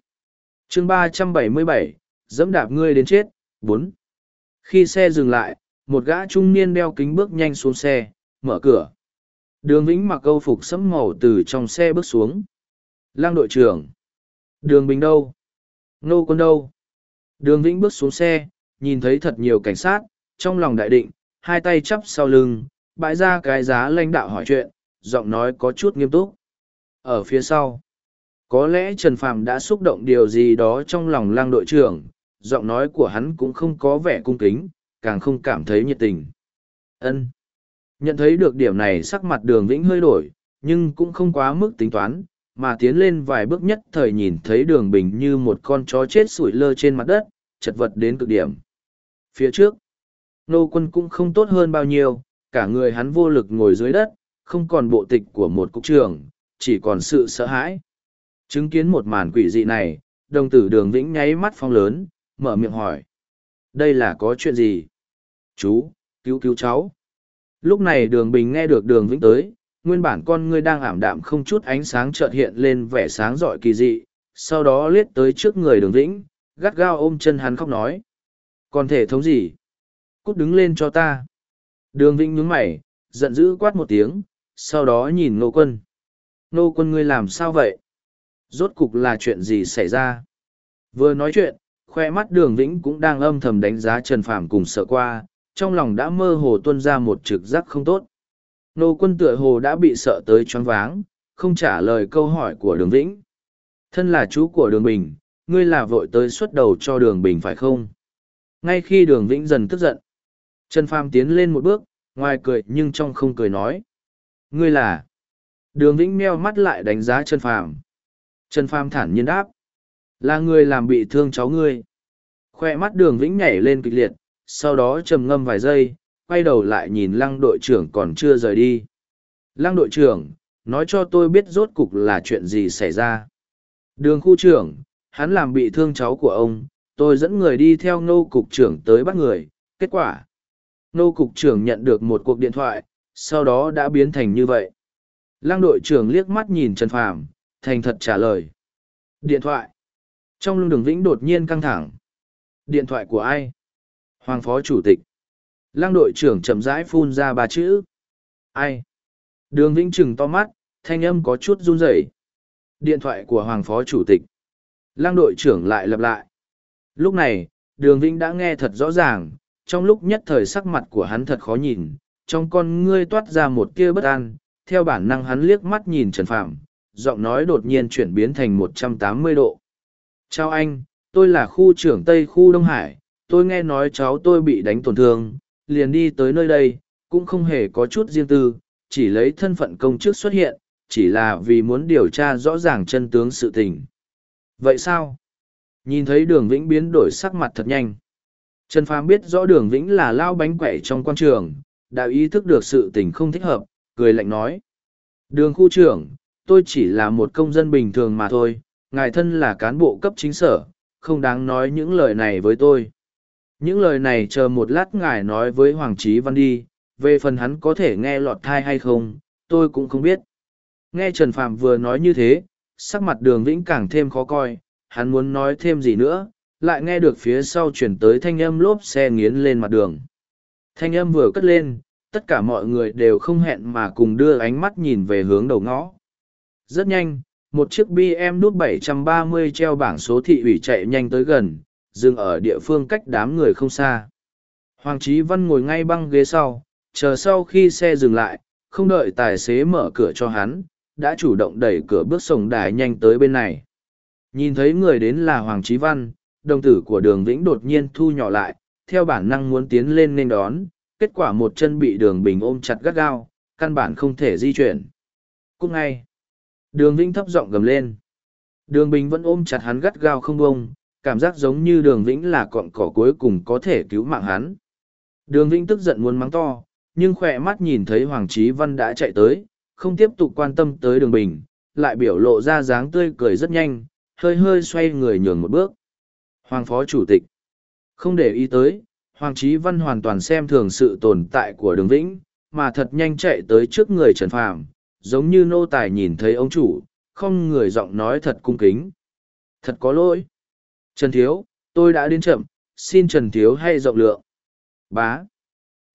chương ba trăm bảy mươi bảy, dẫm đạp ngươi đến chết, bốn. Khi xe dừng lại, một gã trung niên đeo kính bước nhanh xuống xe, mở cửa. Đường Vĩnh mặc câu phục sẫm màu từ trong xe bước xuống. lang đội trưởng. Đường Bình đâu? Nô quân đâu? Đường Vĩnh bước xuống xe, nhìn thấy thật nhiều cảnh sát, trong lòng đại định, hai tay chắp sau lưng, bãi ra cái giá lãnh đạo hỏi chuyện, giọng nói có chút nghiêm túc. Ở phía sau, có lẽ Trần Phàm đã xúc động điều gì đó trong lòng lang đội trưởng, giọng nói của hắn cũng không có vẻ cung kính, càng không cảm thấy nhiệt tình. Ân. Nhận thấy được điểm này sắc mặt đường vĩnh hơi đổi, nhưng cũng không quá mức tính toán, mà tiến lên vài bước nhất thời nhìn thấy đường bình như một con chó chết sủi lơ trên mặt đất, chật vật đến cực điểm. Phía trước, nô quân cũng không tốt hơn bao nhiêu, cả người hắn vô lực ngồi dưới đất, không còn bộ tịch của một cục trưởng, chỉ còn sự sợ hãi. Chứng kiến một màn quỷ dị này, đồng tử đường vĩnh nháy mắt phong lớn, mở miệng hỏi. Đây là có chuyện gì? Chú, cứu cứu cháu. Lúc này đường bình nghe được đường vĩnh tới, nguyên bản con ngươi đang ảm đạm không chút ánh sáng chợt hiện lên vẻ sáng rọi kỳ dị, sau đó liếc tới trước người đường vĩnh, gắt gao ôm chân hắn khóc nói. Còn thể thống gì? Cút đứng lên cho ta. Đường vĩnh nhướng mày, giận dữ quát một tiếng, sau đó nhìn nô quân. Nô quân ngươi làm sao vậy? Rốt cục là chuyện gì xảy ra? Vừa nói chuyện, khoe mắt đường vĩnh cũng đang âm thầm đánh giá Trần Phàm cùng sợ qua, trong lòng đã mơ hồ tuôn ra một trực giác không tốt. Nô quân tựa hồ đã bị sợ tới choáng váng, không trả lời câu hỏi của đường vĩnh. Thân là chú của đường bình, ngươi là vội tới xuất đầu cho đường bình phải không? Ngay khi đường vĩnh dần tức giận, Trần Phàm tiến lên một bước, ngoài cười nhưng trong không cười nói. Ngươi là... Đường vĩnh meo mắt lại đánh giá Trần Phàm. Trần Phàm thản nhiên đáp. Là người làm bị thương cháu ngươi. Khoe mắt đường vĩnh nhảy lên kịch liệt, sau đó trầm ngâm vài giây, quay đầu lại nhìn lăng đội trưởng còn chưa rời đi. Lăng đội trưởng, nói cho tôi biết rốt cục là chuyện gì xảy ra. Đường khu trưởng, hắn làm bị thương cháu của ông, tôi dẫn người đi theo nô cục trưởng tới bắt người, kết quả. Nô cục trưởng nhận được một cuộc điện thoại, sau đó đã biến thành như vậy. Lăng đội trưởng liếc mắt nhìn Trần Phàm, thành thật trả lời. Điện thoại. Trong lưng đường vĩnh đột nhiên căng thẳng. Điện thoại của ai? Hoàng phó chủ tịch. Lăng đội trưởng chậm rãi phun ra ba chữ. Ai? Đường Vĩnh trừng to mắt, thanh âm có chút run rẩy. Điện thoại của Hoàng phó chủ tịch. Lăng đội trưởng lại lặp lại. Lúc này, đường Vĩnh đã nghe thật rõ ràng, trong lúc nhất thời sắc mặt của hắn thật khó nhìn, trong con ngươi toát ra một kia bất an, theo bản năng hắn liếc mắt nhìn Trần Phạm, giọng nói đột nhiên chuyển biến thành một trăm tám mươi độ. Chào anh, tôi là khu trưởng Tây khu Đông Hải, tôi nghe nói cháu tôi bị đánh tổn thương, liền đi tới nơi đây, cũng không hề có chút riêng tư, chỉ lấy thân phận công chức xuất hiện, chỉ là vì muốn điều tra rõ ràng chân tướng sự tình. Vậy sao? Nhìn thấy đường Vĩnh biến đổi sắc mặt thật nhanh. Trần Phàm biết rõ đường Vĩnh là lao bánh quẩy trong quan trường, đã ý thức được sự tình không thích hợp, cười lạnh nói. Đường khu trưởng, tôi chỉ là một công dân bình thường mà thôi, ngài thân là cán bộ cấp chính sở, không đáng nói những lời này với tôi. Những lời này chờ một lát ngài nói với Hoàng Chí Văn đi, về phần hắn có thể nghe lọt thai hay không, tôi cũng không biết. Nghe Trần Phạm vừa nói như thế, sắc mặt đường vĩnh càng thêm khó coi, hắn muốn nói thêm gì nữa, lại nghe được phía sau chuyển tới thanh âm lốp xe nghiến lên mặt đường. Thanh âm vừa cất lên, tất cả mọi người đều không hẹn mà cùng đưa ánh mắt nhìn về hướng đầu ngõ. Rất nhanh, một chiếc BM nút 730 treo bảng số thị ủy chạy nhanh tới gần, dừng ở địa phương cách đám người không xa. Hoàng Chí Văn ngồi ngay băng ghế sau, chờ sau khi xe dừng lại, không đợi tài xế mở cửa cho hắn, đã chủ động đẩy cửa bước sổng đài nhanh tới bên này. Nhìn thấy người đến là Hoàng Chí Văn, đồng tử của đường Vĩnh đột nhiên thu nhỏ lại, theo bản năng muốn tiến lên nên đón, kết quả một chân bị đường Bình ôm chặt gắt gao, căn bản không thể di chuyển. Cũng ngay, đường Vĩnh thấp giọng gầm lên. Đường Bình vẫn ôm chặt hắn gắt gao không bông, cảm giác giống như đường vĩnh là cọn cỏ cuối cùng có thể cứu mạng hắn. Đường vĩnh tức giận muốn mắng to, nhưng khỏe mắt nhìn thấy Hoàng Chí Văn đã chạy tới, không tiếp tục quan tâm tới đường bình, lại biểu lộ ra dáng tươi cười rất nhanh, hơi hơi xoay người nhường một bước. Hoàng Phó Chủ tịch Không để ý tới, Hoàng Chí Văn hoàn toàn xem thường sự tồn tại của đường vĩnh, mà thật nhanh chạy tới trước người Trần Phàm, giống như nô tài nhìn thấy ông chủ, không người giọng nói thật cung kính. Thật có lỗi. Trần Thiếu, tôi đã đến chậm, xin Trần Thiếu hay rộng lượng. Bá.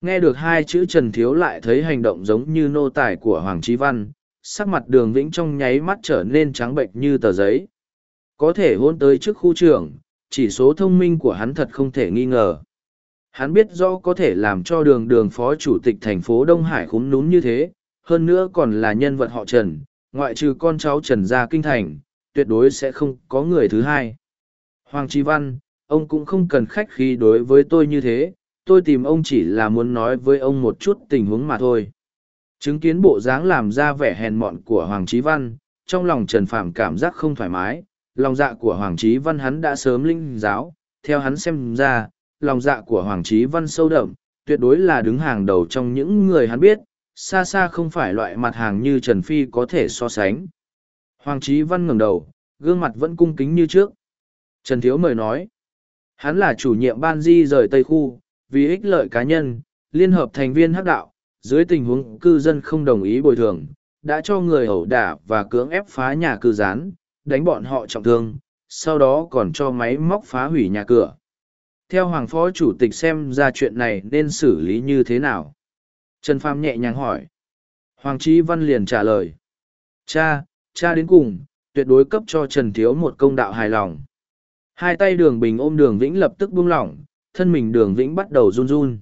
Nghe được hai chữ Trần Thiếu lại thấy hành động giống như nô tài của Hoàng Chí Văn, sắc mặt đường vĩnh trong nháy mắt trở nên trắng bệnh như tờ giấy. Có thể hôn tới trước khu trưởng, chỉ số thông minh của hắn thật không thể nghi ngờ. Hắn biết rõ có thể làm cho đường đường phó chủ tịch thành phố Đông Hải khúng núm như thế, hơn nữa còn là nhân vật họ Trần, ngoại trừ con cháu Trần gia kinh thành, tuyệt đối sẽ không có người thứ hai. Hoàng Trí Văn, ông cũng không cần khách khí đối với tôi như thế, tôi tìm ông chỉ là muốn nói với ông một chút tình huống mà thôi. Chứng kiến bộ dáng làm ra vẻ hèn mọn của Hoàng Trí Văn, trong lòng Trần Phạm cảm giác không thoải mái, lòng dạ của Hoàng Chí Văn hắn đã sớm linh giáo, theo hắn xem ra, lòng dạ của Hoàng Chí Văn sâu đậm, tuyệt đối là đứng hàng đầu trong những người hắn biết, xa xa không phải loại mặt hàng như Trần Phi có thể so sánh. Hoàng Chí Văn ngẩng đầu, gương mặt vẫn cung kính như trước. Trần Thiếu mời nói, hắn là chủ nhiệm ban di rời Tây Khu, vì ích lợi cá nhân, liên hợp thành viên hắc đạo, dưới tình huống cư dân không đồng ý bồi thường, đã cho người ẩu đả và cưỡng ép phá nhà cư gián, đánh bọn họ trọng thương, sau đó còn cho máy móc phá hủy nhà cửa. Theo Hoàng Phó Chủ tịch xem ra chuyện này nên xử lý như thế nào? Trần Pham nhẹ nhàng hỏi. Hoàng Trí Văn liền trả lời. Cha, cha đến cùng, tuyệt đối cấp cho Trần Thiếu một công đạo hài lòng. Hai tay đường bình ôm đường vĩnh lập tức buông lỏng, thân mình đường vĩnh bắt đầu run run.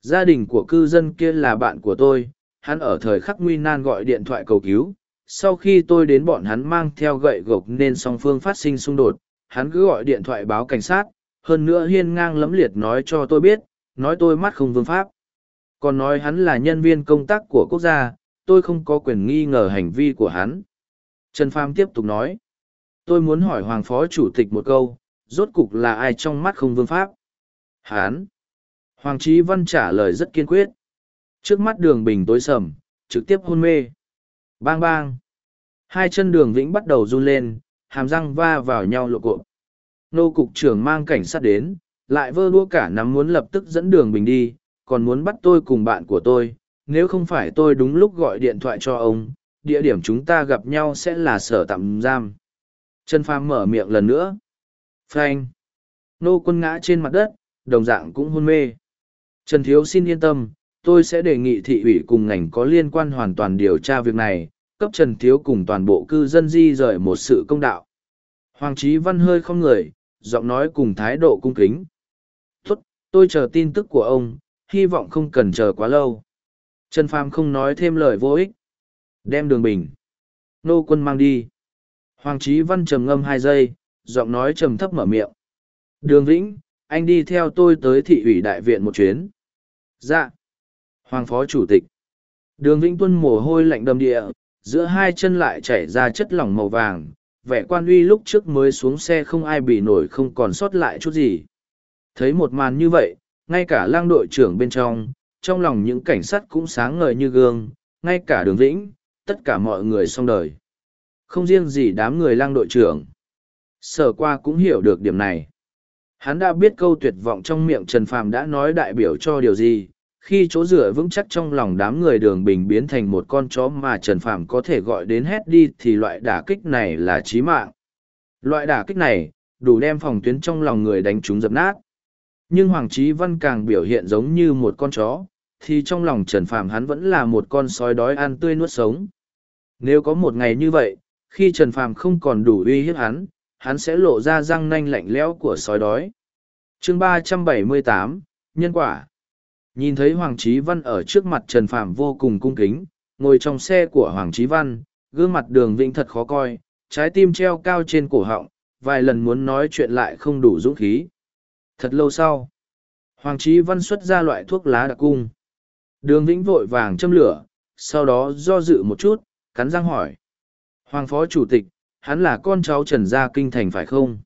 Gia đình của cư dân kia là bạn của tôi, hắn ở thời khắc nguy nan gọi điện thoại cầu cứu. Sau khi tôi đến bọn hắn mang theo gậy gộc nên song phương phát sinh xung đột, hắn cứ gọi điện thoại báo cảnh sát, hơn nữa hiên ngang lẫm liệt nói cho tôi biết, nói tôi mắt không vương pháp. Còn nói hắn là nhân viên công tác của quốc gia, tôi không có quyền nghi ngờ hành vi của hắn. Trần Pham tiếp tục nói, tôi muốn hỏi Hoàng Phó Chủ tịch một câu, rốt cục là ai trong mắt không vương pháp? Hán. Hoàng Trí Văn trả lời rất kiên quyết. Trước mắt đường bình tối sầm, trực tiếp hôn mê. Bang bang. Hai chân đường vĩnh bắt đầu run lên, hàm răng va vào nhau lộ cộp. Nô cục trưởng mang cảnh sát đến, lại vơ đua cả nắm muốn lập tức dẫn đường bình đi, còn muốn bắt tôi cùng bạn của tôi. Nếu không phải tôi đúng lúc gọi điện thoại cho ông, địa điểm chúng ta gặp nhau sẽ là sở tạm giam. Trần Phàm mở miệng lần nữa. Frank. Nô quân ngã trên mặt đất, đồng dạng cũng hôn mê. Trần Thiếu xin yên tâm, tôi sẽ đề nghị thị ủy cùng ngành có liên quan hoàn toàn điều tra việc này, cấp Trần Thiếu cùng toàn bộ cư dân di rời một sự công đạo. Hoàng Chí Văn hơi không người, giọng nói cùng thái độ cung kính. Tốt, tôi chờ tin tức của ông, hy vọng không cần chờ quá lâu. Trần Phàm không nói thêm lời vô ích. Đem đường bình. Nô quân mang đi. Hoàng Chí Văn trầm ngâm hai giây, giọng nói trầm thấp mở miệng. Đường Vĩnh, anh đi theo tôi tới thị ủy đại viện một chuyến. Dạ. Hoàng phó chủ tịch. Đường Vĩnh Tuân mồ hôi lạnh đầm địa, giữa hai chân lại chảy ra chất lỏng màu vàng, vẻ quan uy lúc trước mới xuống xe không ai bị nổi không còn sót lại chút gì. Thấy một màn như vậy, ngay cả lang đội trưởng bên trong, trong lòng những cảnh sát cũng sáng ngời như gương, ngay cả đường Vĩnh, tất cả mọi người xong đời. Không riêng gì đám người lang đội trưởng. Sở qua cũng hiểu được điểm này. Hắn đã biết câu tuyệt vọng trong miệng Trần Phàm đã nói đại biểu cho điều gì, khi chỗ dựa vững chắc trong lòng đám người đường bình biến thành một con chó mà Trần Phàm có thể gọi đến hét đi thì loại đả kích này là chí mạng. Loại đả kích này, đủ đem phòng tuyến trong lòng người đánh chúng dập nát. Nhưng Hoàng Chí Văn càng biểu hiện giống như một con chó, thì trong lòng Trần Phàm hắn vẫn là một con sói đói ăn tươi nuốt sống. Nếu có một ngày như vậy, khi Trần Phàm không còn đủ uy hiếp hắn, hắn sẽ lộ ra răng nanh lạnh lẽo của sói đói. chương ba trăm bảy mươi tám Nhân quả Nhìn thấy Hoàng chí Văn ở trước mặt Trần Phạm vô cùng cung kính, ngồi trong xe của Hoàng chí Văn, gương mặt đường vĩnh thật khó coi, trái tim treo cao trên cổ họng, vài lần muốn nói chuyện lại không đủ dũng khí. Thật lâu sau, Hoàng chí Văn xuất ra loại thuốc lá đặc cung. Đường vĩnh vội vàng châm lửa, sau đó do dự một chút, cắn răng hỏi. Hoàng Phó Chủ tịch, hắn là con cháu Trần Gia Kinh Thành phải không?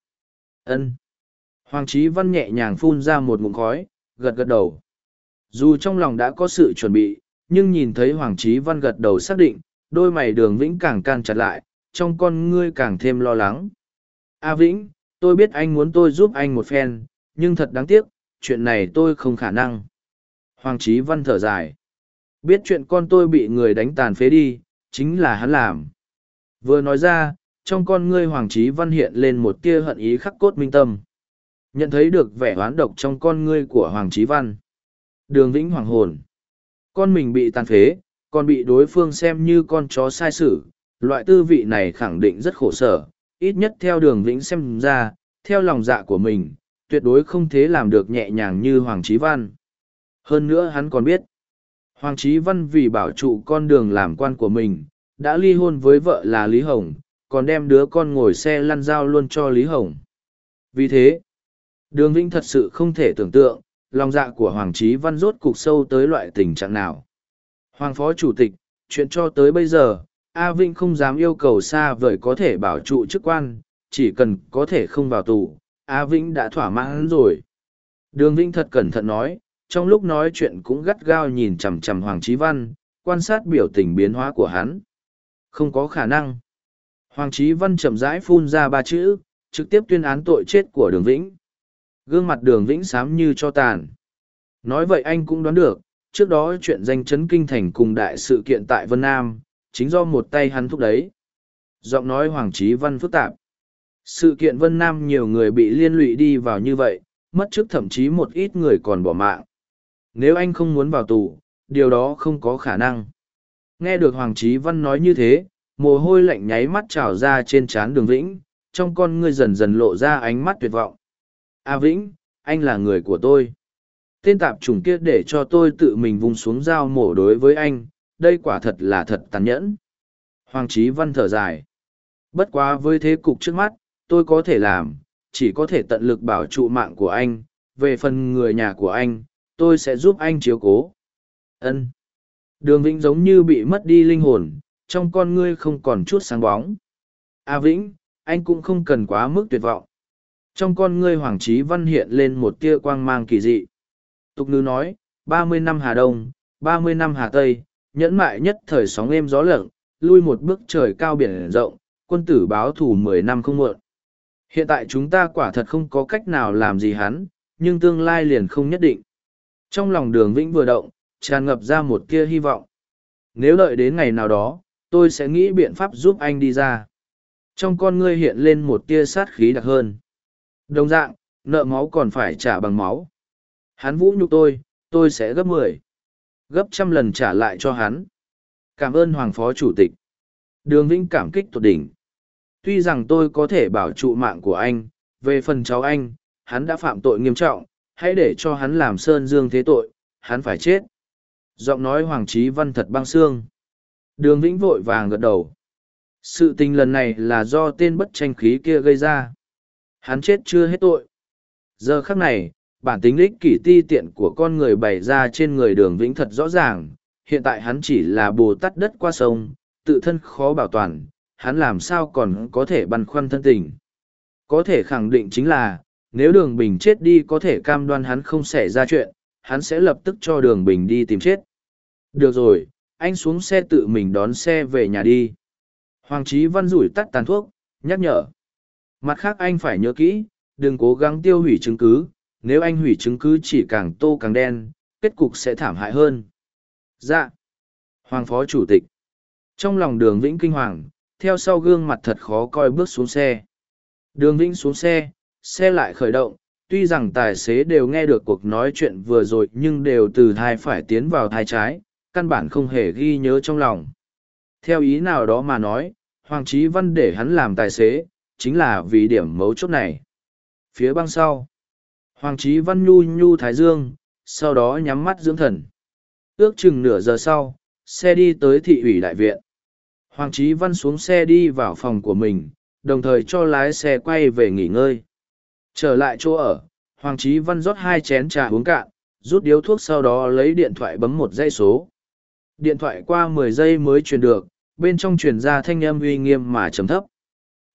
Ân. Hoàng Chí Văn nhẹ nhàng phun ra một ngụm khói, gật gật đầu. Dù trong lòng đã có sự chuẩn bị, nhưng nhìn thấy Hoàng Chí Văn gật đầu xác định, đôi mày đường Vĩnh càng can chặt lại, trong con ngươi càng thêm lo lắng. A Vĩnh, tôi biết anh muốn tôi giúp anh một phen, nhưng thật đáng tiếc, chuyện này tôi không khả năng. Hoàng Chí Văn thở dài. Biết chuyện con tôi bị người đánh tàn phế đi, chính là hắn làm. Vừa nói ra, trong con ngươi Hoàng Chí Văn hiện lên một tia hận ý khắc cốt minh tâm. Nhận thấy được vẻ oán độc trong con ngươi của Hoàng Chí Văn. Đường Vĩnh hoàng hồn. Con mình bị tàn phế, còn bị đối phương xem như con chó sai sử. Loại tư vị này khẳng định rất khổ sở, ít nhất theo đường Vĩnh xem ra, theo lòng dạ của mình, tuyệt đối không thể làm được nhẹ nhàng như Hoàng Chí Văn. Hơn nữa hắn còn biết, Hoàng Chí Văn vì bảo trụ con đường làm quan của mình, đã ly hôn với vợ là Lý Hồng, còn đem đứa con ngồi xe lăn dao luôn cho Lý Hồng. Vì thế, đường Vĩnh thật sự không thể tưởng tượng, lòng dạ của Hoàng Chí Văn rốt cục sâu tới loại tình trạng nào. Hoàng Phó Chủ tịch, chuyện cho tới bây giờ, A Vinh không dám yêu cầu xa vời có thể bảo trụ chức quan, chỉ cần có thể không vào tù, A Vinh đã thỏa mãn rồi. Đường Vinh thật cẩn thận nói, trong lúc nói chuyện cũng gắt gao nhìn chằm chằm Hoàng Chí Văn, quan sát biểu tình biến hóa của hắn. Không có khả năng. Hoàng Chí Văn chậm rãi phun ra ba chữ, trực tiếp tuyên án tội chết của Đường Vĩnh. Gương mặt Đường Vĩnh xám như cho tàn. Nói vậy anh cũng đoán được, trước đó chuyện danh chấn kinh thành cùng đại sự kiện tại Vân Nam, chính do một tay hắn thúc đấy. Giọng nói Hoàng Chí Văn phức tạp. Sự kiện Vân Nam nhiều người bị liên lụy đi vào như vậy, mất chức thậm chí một ít người còn bỏ mạng. Nếu anh không muốn vào tù, điều đó không có khả năng. Nghe được Hoàng Chí Văn nói như thế, mồ hôi lạnh nháy mắt trào ra trên trán đường Vĩnh, trong con ngươi dần dần lộ ra ánh mắt tuyệt vọng. A Vĩnh, anh là người của tôi. Tên tạp chủng kia để cho tôi tự mình vung xuống dao mổ đối với anh, đây quả thật là thật tàn nhẫn. Hoàng Chí Văn thở dài. Bất quá với thế cục trước mắt, tôi có thể làm, chỉ có thể tận lực bảo trụ mạng của anh, về phần người nhà của anh, tôi sẽ giúp anh chiếu cố. Ân. Đường Vĩnh giống như bị mất đi linh hồn, trong con ngươi không còn chút sáng bóng. A Vĩnh, anh cũng không cần quá mức tuyệt vọng. Trong con ngươi Hoàng Chí Văn hiện lên một tia quang mang kỳ dị. Tục ngữ nói, ba mươi năm Hà Đông, ba mươi năm Hà Tây, nhẫn mại nhất thời sóng êm gió lợn, lui một bước trời cao biển rộng, quân tử báo thù mười năm không muộn. Hiện tại chúng ta quả thật không có cách nào làm gì hắn, nhưng tương lai liền không nhất định. Trong lòng đường vĩnh vừa động, tràn ngập ra một tia hy vọng. Nếu đợi đến ngày nào đó, tôi sẽ nghĩ biện pháp giúp anh đi ra. Trong con ngươi hiện lên một tia sát khí đặc hơn. Đồng dạng, nợ máu còn phải trả bằng máu. Hắn vũ nhục tôi, tôi sẽ gấp mười, gấp trăm lần trả lại cho hắn. Cảm ơn Hoàng Phó Chủ tịch. Đường Vĩnh cảm kích tột đỉnh. Tuy rằng tôi có thể bảo trụ mạng của anh, về phần cháu anh, hắn đã phạm tội nghiêm trọng, hãy để cho hắn làm sơn dương thế tội, hắn phải chết. Giọng nói Hoàng Trí Văn thật băng xương. Đường Vĩnh vội vàng gật đầu. Sự tình lần này là do tên bất tranh khí kia gây ra. Hắn chết chưa hết tội. Giờ khắc này, bản tính lích kỷ ti tiện của con người bày ra trên người đường Vĩnh thật rõ ràng. Hiện tại hắn chỉ là bồ tát đất qua sông, tự thân khó bảo toàn, hắn làm sao còn có thể băn khoăn thân tình. Có thể khẳng định chính là, nếu đường bình chết đi có thể cam đoan hắn không xảy ra chuyện, hắn sẽ lập tức cho đường bình đi tìm chết. Được rồi, anh xuống xe tự mình đón xe về nhà đi. Hoàng Chí Văn rủi tắt tàn thuốc, nhắc nhở. Mặt khác anh phải nhớ kỹ, đừng cố gắng tiêu hủy chứng cứ, nếu anh hủy chứng cứ chỉ càng tô càng đen, kết cục sẽ thảm hại hơn. Dạ. Hoàng Phó Chủ tịch. Trong lòng đường Vĩnh Kinh Hoàng, theo sau gương mặt thật khó coi bước xuống xe. Đường Vĩnh xuống xe, xe lại khởi động, tuy rằng tài xế đều nghe được cuộc nói chuyện vừa rồi nhưng đều từ thai phải tiến vào thai trái, căn bản không hề ghi nhớ trong lòng. Theo ý nào đó mà nói, Hoàng Chí Văn để hắn làm tài xế, chính là vì điểm mấu chốt này. Phía băng sau, Hoàng Chí Văn nhu nhu thái dương, sau đó nhắm mắt dưỡng thần. Ước chừng nửa giờ sau, xe đi tới thị ủy đại viện. Hoàng Chí Văn xuống xe đi vào phòng của mình, đồng thời cho lái xe quay về nghỉ ngơi. Trở lại chỗ ở, Hoàng Chí Văn rót hai chén trà uống cạn, rút điếu thuốc sau đó lấy điện thoại bấm một dây số. Điện thoại qua mười giây mới truyền được, bên trong truyền ra thanh âm uy nghiêm mà trầm thấp.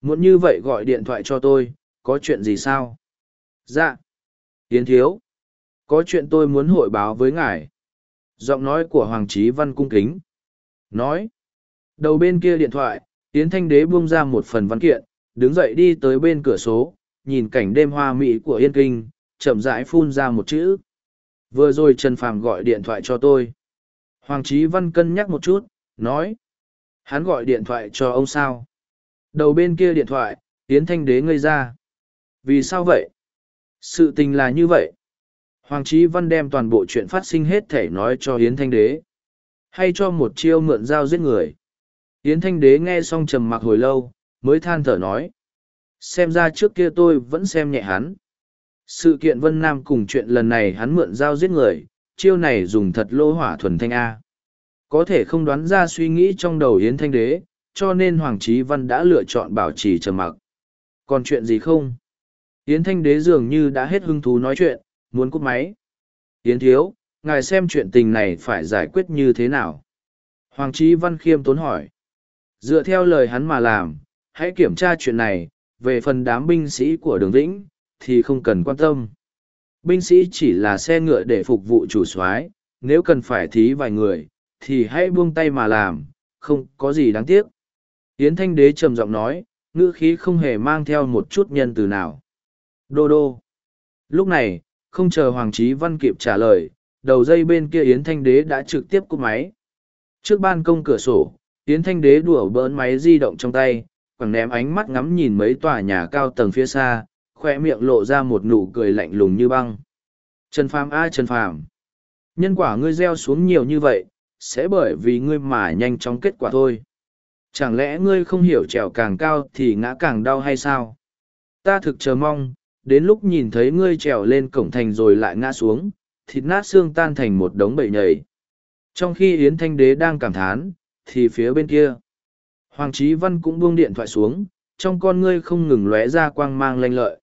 Muốn như vậy gọi điện thoại cho tôi, có chuyện gì sao? Dạ. Yến thiếu. Có chuyện tôi muốn hội báo với ngài. Giọng nói của Hoàng Trí Văn cung kính. Nói. Đầu bên kia điện thoại, Yến Thanh Đế buông ra một phần văn kiện, đứng dậy đi tới bên cửa số, nhìn cảnh đêm hoa mỹ của Yên Kinh, chậm rãi phun ra một chữ. Vừa rồi Trần Phàm gọi điện thoại cho tôi. Hoàng Trí Văn cân nhắc một chút, nói. Hắn gọi điện thoại cho ông sao? Đầu bên kia điện thoại, Yến Thanh Đế ngây ra. Vì sao vậy? Sự tình là như vậy. Hoàng Trí Văn đem toàn bộ chuyện phát sinh hết thể nói cho Yến Thanh Đế. Hay cho một chiêu mượn dao giết người. Yến Thanh Đế nghe xong trầm mặc hồi lâu, mới than thở nói. Xem ra trước kia tôi vẫn xem nhẹ hắn. Sự kiện Vân Nam cùng chuyện lần này hắn mượn dao giết người, chiêu này dùng thật lô hỏa thuần thanh A. Có thể không đoán ra suy nghĩ trong đầu Yến Thanh Đế, cho nên Hoàng Chí Văn đã lựa chọn bảo trì trầm mặc. Còn chuyện gì không? Yến Thanh Đế dường như đã hết hứng thú nói chuyện, muốn cúp máy. Yến Thiếu, ngài xem chuyện tình này phải giải quyết như thế nào? Hoàng Chí Văn khiêm tốn hỏi. Dựa theo lời hắn mà làm, hãy kiểm tra chuyện này, về phần đám binh sĩ của đường Vĩnh, thì không cần quan tâm. Binh sĩ chỉ là xe ngựa để phục vụ chủ soái, nếu cần phải thí vài người, thì hãy buông tay mà làm, không có gì đáng tiếc. Yến Thanh Đế trầm giọng nói, ngữ khí không hề mang theo một chút nhân từ nào. Đô đô. Lúc này, không chờ Hoàng Trí Văn kịp trả lời, đầu dây bên kia Yến Thanh Đế đã trực tiếp cúp máy. Trước ban công cửa sổ, Yến Thanh Đế đùa bỡn máy di động trong tay, quẳng ném ánh mắt ngắm nhìn mấy tòa nhà cao tầng phía xa, khoe miệng lộ ra một nụ cười lạnh lùng như băng. Trần Phàm a Trần Phàm, nhân quả ngươi gieo xuống nhiều như vậy, sẽ bởi vì ngươi mà nhanh chóng kết quả thôi. Chẳng lẽ ngươi không hiểu trèo càng cao thì ngã càng đau hay sao? Ta thực chờ mong, đến lúc nhìn thấy ngươi trèo lên cổng thành rồi lại ngã xuống, thịt nát xương tan thành một đống bậy nhảy. Trong khi Yến Thanh Đế đang cảm thán, thì phía bên kia, Hoàng Chí Văn cũng buông điện thoại xuống, trong con ngươi không ngừng lóe ra quang mang lanh lợi.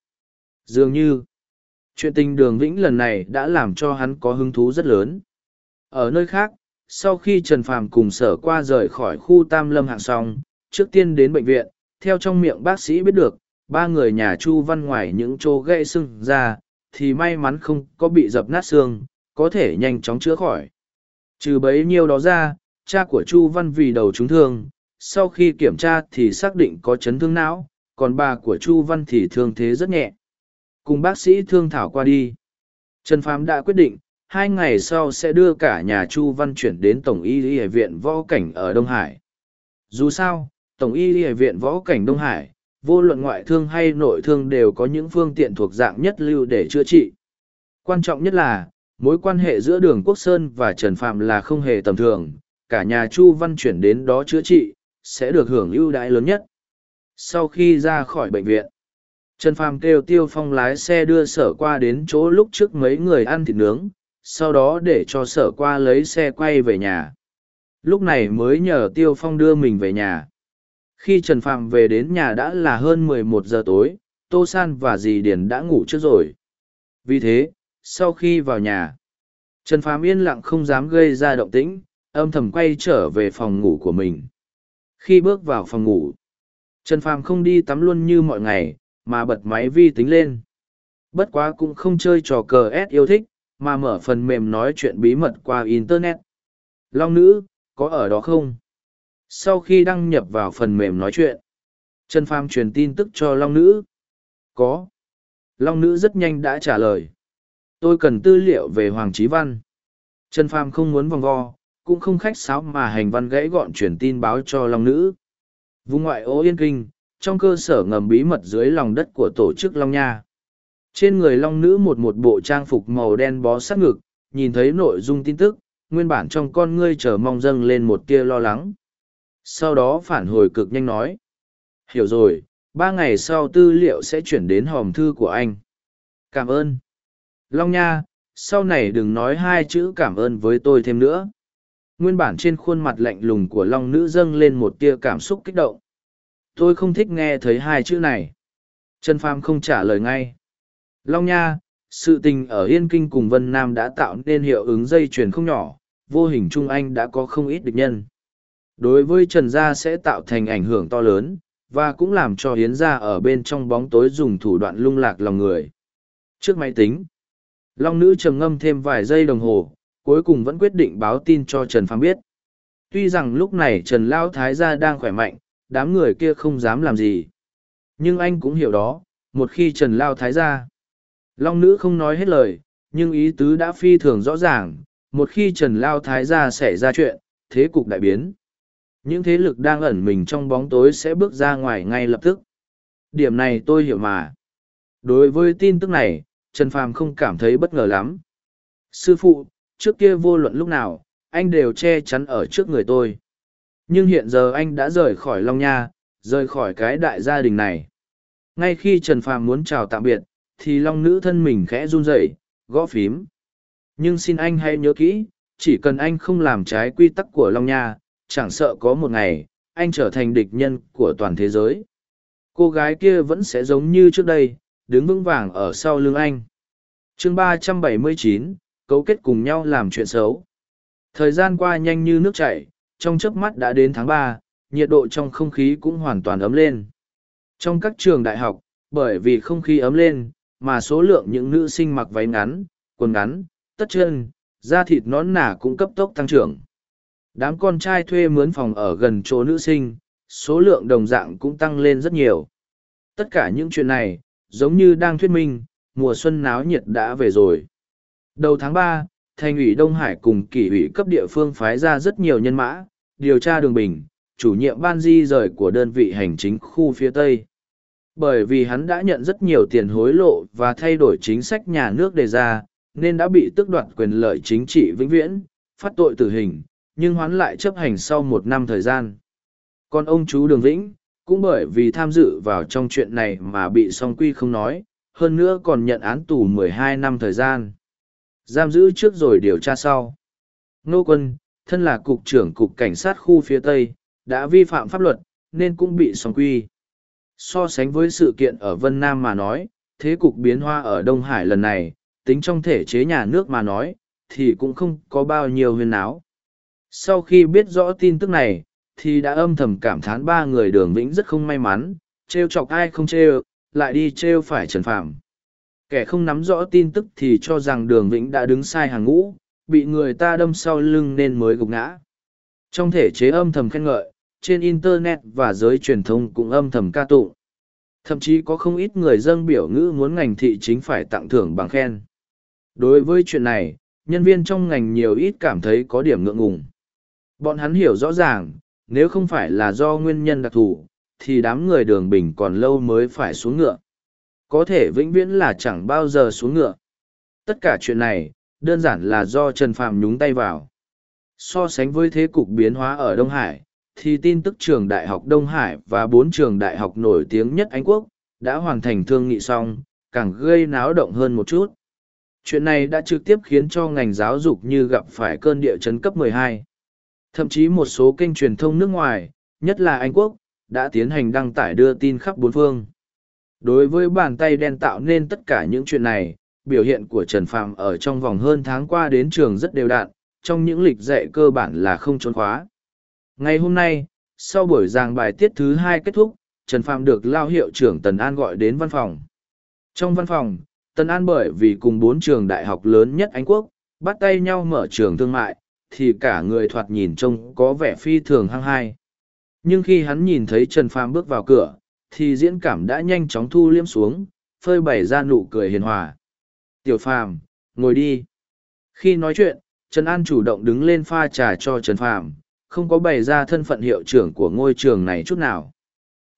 Dường như, chuyện tình đường vĩnh lần này đã làm cho hắn có hứng thú rất lớn. Ở nơi khác, sau khi Trần Phàm cùng sở qua rời khỏi khu Tam Lâm hạng xong, trước tiên đến bệnh viện, theo trong miệng bác sĩ biết được, ba người nhà Chu Văn ngoài những chỗ gãy sưng ra, thì may mắn không có bị dập nát xương, có thể nhanh chóng chữa khỏi. Trừ bấy nhiêu đó ra, cha của Chu Văn vì đầu trúng thương, sau khi kiểm tra thì xác định có chấn thương não, còn bà của Chu Văn thì thương thế rất nhẹ. Cùng bác sĩ thương thảo qua đi. Trần Phàm đã quyết định, hai ngày sau sẽ đưa cả nhà Chu Văn chuyển đến Tổng y y viện võ cảnh ở Đông Hải. Dù sao, Tổng y y viện võ cảnh Đông Hải, vô luận ngoại thương hay nội thương đều có những phương tiện thuộc dạng nhất lưu để chữa trị. Quan trọng nhất là, mối quan hệ giữa đường Quốc Sơn và Trần Phạm là không hề tầm thường, cả nhà Chu Văn chuyển đến đó chữa trị, sẽ được hưởng ưu đãi lớn nhất. Sau khi ra khỏi bệnh viện, Trần Phàm kêu Tiêu Phong lái xe đưa sở qua đến chỗ lúc trước mấy người ăn thịt nướng, sau đó để cho sở qua lấy xe quay về nhà. Lúc này mới nhờ Tiêu Phong đưa mình về nhà. Khi Trần phạm về đến nhà đã là hơn mười một giờ tối, Tô San và dì Điền đã ngủ trước rồi. Vì thế, sau khi vào nhà, Trần phạm yên lặng không dám gây ra động tĩnh, âm thầm quay trở về phòng ngủ của mình. Khi bước vào phòng ngủ, Trần phạm không đi tắm luôn như mọi ngày, mà bật máy vi tính lên. Bất quá cũng không chơi trò cờ S yêu thích, mà mở phần mềm nói chuyện bí mật qua Internet. Long nữ, có ở đó không? Sau khi đăng nhập vào phần mềm nói chuyện, Trần pham truyền tin tức cho Long nữ. Có. Long nữ rất nhanh đã trả lời. Tôi cần tư liệu về Hoàng Chí Văn. Trần pham không muốn vòng vo, cũng không khách sáo mà hành văn gãy gọn truyền tin báo cho Long nữ. Vùng ngoại ô Yên Kinh, trong cơ sở ngầm bí mật dưới lòng đất của tổ chức Long Nha. Trên người Long nữ một một bộ trang phục màu đen bó sát ngực, nhìn thấy nội dung tin tức, nguyên bản trong con ngươi chờ mong dâng lên một tia lo lắng. Sau đó phản hồi cực nhanh nói. Hiểu rồi, ba ngày sau tư liệu sẽ chuyển đến hòm thư của anh. Cảm ơn. Long Nha, sau này đừng nói hai chữ cảm ơn với tôi thêm nữa. Nguyên bản trên khuôn mặt lạnh lùng của Long Nữ dâng lên một tia cảm xúc kích động. Tôi không thích nghe thấy hai chữ này. Trần Phàm không trả lời ngay. Long Nha, sự tình ở Yên Kinh cùng Vân Nam đã tạo nên hiệu ứng dây chuyền không nhỏ, vô hình Trung Anh đã có không ít địch nhân. Đối với Trần Gia sẽ tạo thành ảnh hưởng to lớn, và cũng làm cho Hiến Gia ở bên trong bóng tối dùng thủ đoạn lung lạc lòng người. Trước máy tính, Long nữ trầm ngâm thêm vài giây đồng hồ, cuối cùng vẫn quyết định báo tin cho Trần Phàm biết. Tuy rằng lúc này Trần Lao Thái gia đang khỏe mạnh, đám người kia không dám làm gì. Nhưng anh cũng hiểu đó, một khi Trần Lao Thái gia, Long nữ không nói hết lời, nhưng ý tứ đã phi thường rõ ràng, một khi Trần Lao Thái gia xảy ra chuyện, thế cục đại biến. Những thế lực đang ẩn mình trong bóng tối sẽ bước ra ngoài ngay lập tức. Điểm này tôi hiểu mà. Đối với tin tức này, Trần Phàm không cảm thấy bất ngờ lắm. Sư phụ, trước kia vô luận lúc nào, anh đều che chắn ở trước người tôi. Nhưng hiện giờ anh đã rời khỏi Long Nha, rời khỏi cái đại gia đình này. Ngay khi Trần Phàm muốn chào tạm biệt, thì Long nữ thân mình khẽ run rẩy, gõ phím. Nhưng xin anh hãy nhớ kỹ, chỉ cần anh không làm trái quy tắc của Long Nha, chẳng sợ có một ngày, anh trở thành địch nhân của toàn thế giới. Cô gái kia vẫn sẽ giống như trước đây, đứng vững vàng ở sau lưng anh. chương ba trăm bảy mươi chín cấu kết cùng nhau làm chuyện xấu. Thời gian qua nhanh như nước chảy, trong chớp mắt đã đến tháng ba, nhiệt độ trong không khí cũng hoàn toàn ấm lên. Trong các trường đại học, bởi vì không khí ấm lên, mà số lượng những nữ sinh mặc váy ngắn, quần ngắn, tất chân, da thịt nón nả cũng cấp tốc tăng trưởng. Đám con trai thuê mướn phòng ở gần chỗ nữ sinh, số lượng đồng dạng cũng tăng lên rất nhiều. Tất cả những chuyện này, giống như đang thuyết minh, mùa xuân náo nhiệt đã về rồi. Đầu tháng ba, thành ủy Đông Hải cùng kỷ ủy cấp địa phương phái ra rất nhiều nhân mã, điều tra đường bình, chủ nhiệm ban di rời của đơn vị hành chính khu phía Tây. Bởi vì hắn đã nhận rất nhiều tiền hối lộ và thay đổi chính sách nhà nước đề ra, nên đã bị tước đoạt quyền lợi chính trị vĩnh viễn, phát tội tử hình, nhưng hoán lại chấp hành sau một năm thời gian. Còn ông chú Đường Vĩnh, cũng bởi vì tham dự vào trong chuyện này mà bị song quy không nói, hơn nữa còn nhận án tù 12 năm thời gian. Giam giữ trước rồi điều tra sau. Nô quân, thân là cục trưởng cục cảnh sát khu phía Tây, đã vi phạm pháp luật, nên cũng bị song quy. So sánh với sự kiện ở Vân Nam mà nói, thế cục biến hoa ở Đông Hải lần này, tính trong thể chế nhà nước mà nói, thì cũng không có bao nhiêu huyền áo. Sau khi biết rõ tin tức này, thì đã âm thầm cảm thán ba người đường vĩnh rất không may mắn, trêu chọc ai không trêu, lại đi trêu phải trần phạm. Kẻ không nắm rõ tin tức thì cho rằng đường vĩnh đã đứng sai hàng ngũ, bị người ta đâm sau lưng nên mới gục ngã. Trong thể chế âm thầm khen ngợi, trên Internet và giới truyền thông cũng âm thầm ca tụng. Thậm chí có không ít người dân biểu ngữ muốn ngành thị chính phải tặng thưởng bằng khen. Đối với chuyện này, nhân viên trong ngành nhiều ít cảm thấy có điểm ngượng ngùng. Bọn hắn hiểu rõ ràng, nếu không phải là do nguyên nhân đặc thù, thì đám người đường bình còn lâu mới phải xuống ngựa. Có thể vĩnh viễn là chẳng bao giờ xuống ngựa. Tất cả chuyện này, đơn giản là do Trần Phạm nhúng tay vào. So sánh với thế cục biến hóa ở Đông Hải, thì tin tức trường Đại học Đông Hải và bốn trường đại học nổi tiếng nhất Anh Quốc, đã hoàn thành thương nghị xong, càng gây náo động hơn một chút. Chuyện này đã trực tiếp khiến cho ngành giáo dục như gặp phải cơn địa chấn cấp 12. Thậm chí một số kênh truyền thông nước ngoài, nhất là Anh Quốc, đã tiến hành đăng tải đưa tin khắp bốn phương. Đối với bàn tay đen tạo nên tất cả những chuyện này, biểu hiện của Trần Phàm ở trong vòng hơn tháng qua đến trường rất đều đặn, trong những lịch dạy cơ bản là không trốn khóa. Ngày hôm nay, sau buổi giảng bài tiết thứ hai kết thúc, Trần Phàm được lao hiệu trưởng Tần An gọi đến văn phòng. Trong văn phòng, Tần An bởi vì cùng bốn trường đại học lớn nhất Anh Quốc, bắt tay nhau mở trường thương mại, thì cả người thoạt nhìn trông có vẻ phi thường hăng hai. Nhưng khi hắn nhìn thấy Trần Phàm bước vào cửa, thì diễn cảm đã nhanh chóng thu liêm xuống, phơi bày ra nụ cười hiền hòa. Tiểu Phàm, ngồi đi. Khi nói chuyện, Trần An chủ động đứng lên pha trà cho Trần Phàm, không có bày ra thân phận hiệu trưởng của ngôi trường này chút nào.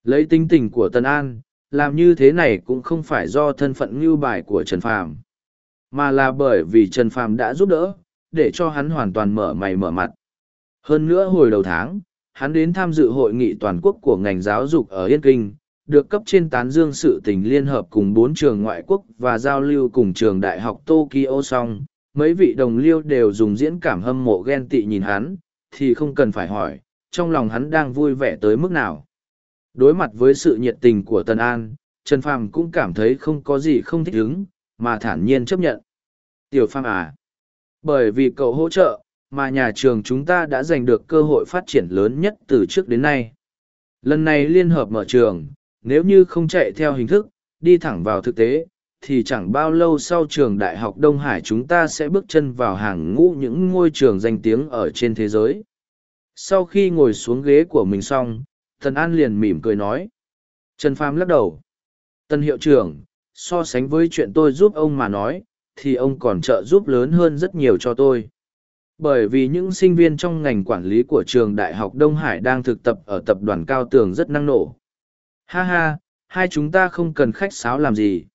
Lấy tính tình của Tần An, làm như thế này cũng không phải do thân phận ngưu bài của Trần Phàm, mà là bởi vì Trần Phàm đã giúp đỡ, để cho hắn hoàn toàn mở mày mở mặt. Hơn nữa hồi đầu tháng, hắn đến tham dự hội nghị toàn quốc của ngành giáo dục ở Yên Kinh, được cấp trên tán dương sự tình liên hợp cùng bốn trường ngoại quốc và giao lưu cùng trường đại học Tokyo xong. Mấy vị đồng liêu đều dùng diễn cảm hâm mộ ghen tị nhìn hắn, thì không cần phải hỏi, trong lòng hắn đang vui vẻ tới mức nào. Đối mặt với sự nhiệt tình của Tần An, Trần Phàm cũng cảm thấy không có gì không thích ứng, mà thản nhiên chấp nhận. Tiểu Phàm à, bởi vì cậu hỗ trợ, mà nhà trường chúng ta đã giành được cơ hội phát triển lớn nhất từ trước đến nay. Lần này liên hợp mở trường, nếu như không chạy theo hình thức, đi thẳng vào thực tế, thì chẳng bao lâu sau trường đại học Đông Hải chúng ta sẽ bước chân vào hàng ngũ những ngôi trường danh tiếng ở trên thế giới. Sau khi ngồi xuống ghế của mình xong, Tần An liền mỉm cười nói. Trần Phàm lắc đầu. Tân hiệu trưởng, so sánh với chuyện tôi giúp ông mà nói, thì ông còn trợ giúp lớn hơn rất nhiều cho tôi. Bởi vì những sinh viên trong ngành quản lý của trường Đại học Đông Hải đang thực tập ở tập đoàn Cao Tường rất năng nổ. Ha ha, hai chúng ta không cần khách sáo làm gì.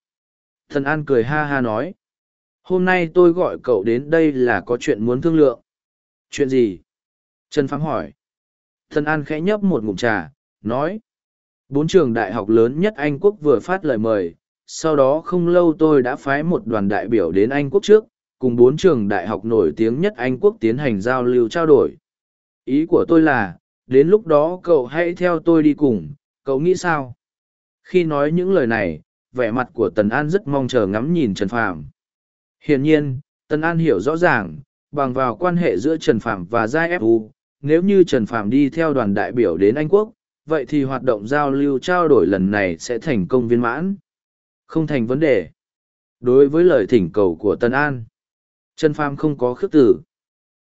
Thần An cười ha ha nói. Hôm nay tôi gọi cậu đến đây là có chuyện muốn thương lượng. Chuyện gì? Trần Phám hỏi. Thần An khẽ nhấp một ngụm trà, nói. Bốn trường đại học lớn nhất Anh Quốc vừa phát lời mời, sau đó không lâu tôi đã phái một đoàn đại biểu đến Anh Quốc trước, cùng bốn trường đại học nổi tiếng nhất Anh Quốc tiến hành giao lưu trao đổi. Ý của tôi là, đến lúc đó cậu hãy theo tôi đi cùng, cậu nghĩ sao? Khi nói những lời này, vẻ mặt của Tần An rất mong chờ ngắm nhìn Trần Phàm. Hiển nhiên, Tần An hiểu rõ ràng, bằng vào quan hệ giữa Trần Phàm và Giai Fu, nếu như Trần Phàm đi theo đoàn đại biểu đến Anh Quốc, vậy thì hoạt động giao lưu trao đổi lần này sẽ thành công viên mãn. Không thành vấn đề. Đối với lời thỉnh cầu của Tân An, Trần Phàm không có khước tử.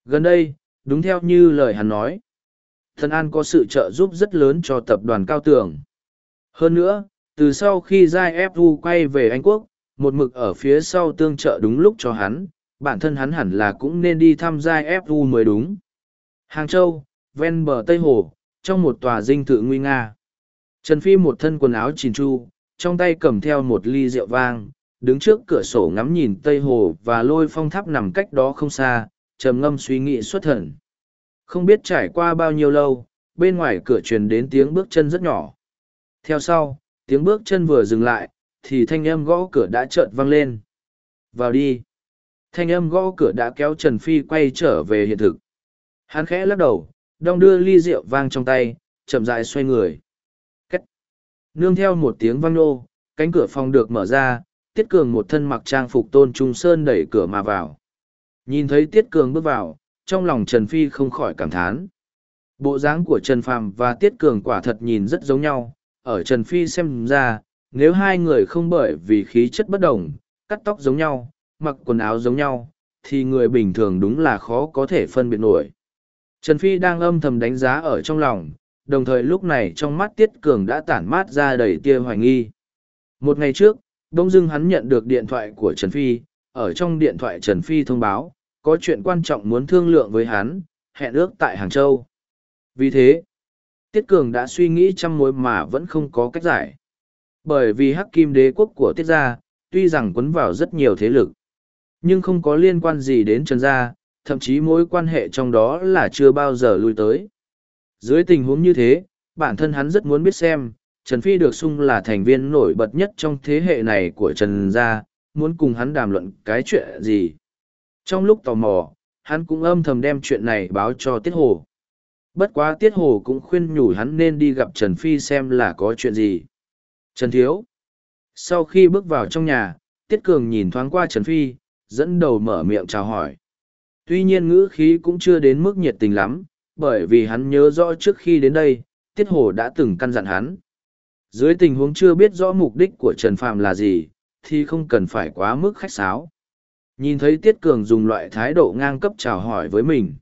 Gần đây, đúng theo như lời hắn nói, Tân An có sự trợ giúp rất lớn cho tập đoàn cao tường. Hơn nữa, từ sau khi Giai Fu quay về Anh Quốc, một mực ở phía sau tương trợ đúng lúc cho hắn, bản thân hắn hẳn là cũng nên đi thăm Giai Fu mới đúng. Hàng Châu, ven bờ Tây Hồ, trong một tòa dinh thự nguy nga. Trần Phi một thân quần áo chìn chu, trong tay cầm theo một ly rượu vang, đứng trước cửa sổ ngắm nhìn Tây Hồ và lôi phong tháp nằm cách đó không xa, trầm ngâm suy nghĩ xuất thần. Không biết trải qua bao nhiêu lâu, bên ngoài cửa truyền đến tiếng bước chân rất nhỏ. Theo sau, tiếng bước chân vừa dừng lại, thì thanh âm gõ cửa đã chợt vang lên. Vào đi. Thanh âm gõ cửa đã kéo Trần Phi quay trở về hiện thực. Hắn khẽ lắc đầu, đong đưa ly rượu vang trong tay, chậm rãi xoay người. Cách. Nương theo một tiếng vang nô, cánh cửa phòng được mở ra, Tiết Cường một thân mặc trang phục tôn trung sơn đẩy cửa mà vào. Nhìn thấy Tiết Cường bước vào, trong lòng Trần Phi không khỏi cảm thán. Bộ dáng của Trần Phàm và Tiết Cường quả thật nhìn rất giống nhau, ở Trần Phi xem ra, nếu hai người không bởi vì khí chất bất đồng, cắt tóc giống nhau, mặc quần áo giống nhau, thì người bình thường đúng là khó có thể phân biệt nổi. Trần Phi đang âm thầm đánh giá ở trong lòng, đồng thời lúc này trong mắt Tiết Cường đã tản mát ra đầy tia hoài nghi. Một ngày trước, đông Dương hắn nhận được điện thoại của Trần Phi, ở trong điện thoại Trần Phi thông báo, có chuyện quan trọng muốn thương lượng với hắn, hẹn ước tại Hàng Châu. Vì thế, Tiết Cường đã suy nghĩ trăm mối mà vẫn không có cách giải. Bởi vì hắc kim đế quốc của Tiết Gia, tuy rằng quấn vào rất nhiều thế lực, nhưng không có liên quan gì đến Trần Gia, thậm chí mối quan hệ trong đó là chưa bao giờ lui tới. Dưới tình huống như thế, bản thân hắn rất muốn biết xem, Trần Phi được sung là thành viên nổi bật nhất trong thế hệ này của Trần Gia, muốn cùng hắn đàm luận cái chuyện gì. Trong lúc tò mò, hắn cũng âm thầm đem chuyện này báo cho Tiết Hồ. Bất quá Tiết Hồ cũng khuyên nhủ hắn nên đi gặp Trần Phi xem là có chuyện gì. Trần Thiếu. Sau khi bước vào trong nhà, Tiết Cường nhìn thoáng qua Trần Phi, dẫn đầu mở miệng chào hỏi. Tuy nhiên ngữ khí cũng chưa đến mức nhiệt tình lắm, bởi vì hắn nhớ rõ trước khi đến đây, Tiết Hồ đã từng căn dặn hắn. Dưới tình huống chưa biết rõ mục đích của Trần Phạm là gì, thì không cần phải quá mức khách sáo. Nhìn thấy Tiết Cường dùng loại thái độ ngang cấp chào hỏi với mình.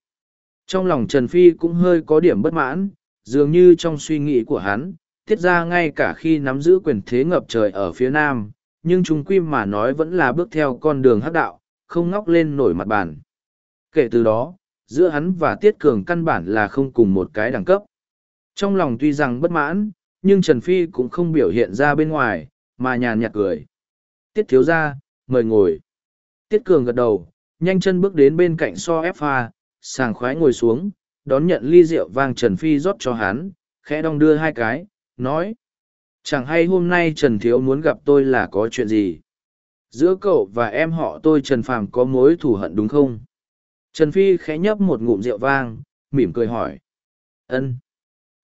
Trong lòng Trần Phi cũng hơi có điểm bất mãn, dường như trong suy nghĩ của hắn, tiết ra ngay cả khi nắm giữ quyền thế ngập trời ở phía nam, nhưng chúng quy mà nói vẫn là bước theo con đường hắc đạo, không ngóc lên nổi mặt bàn. Kể từ đó, giữa hắn và Tiết Cường căn bản là không cùng một cái đẳng cấp. Trong lòng tuy rằng bất mãn, nhưng Trần Phi cũng không biểu hiện ra bên ngoài, mà nhàn nhạt cười. Tiết thiếu ra, mời ngồi. Tiết Cường gật đầu, nhanh chân bước đến bên cạnh so ép pha, sàng khoái ngồi xuống, đón nhận ly rượu vang Trần Phi rót cho hắn, khẽ đong đưa hai cái, nói. Chẳng hay hôm nay Trần Thiếu muốn gặp tôi là có chuyện gì? Giữa cậu và em họ tôi Trần Phàm có mối thù hận đúng không? Trần Phi khẽ nhấp một ngụm rượu vang, mỉm cười hỏi. ân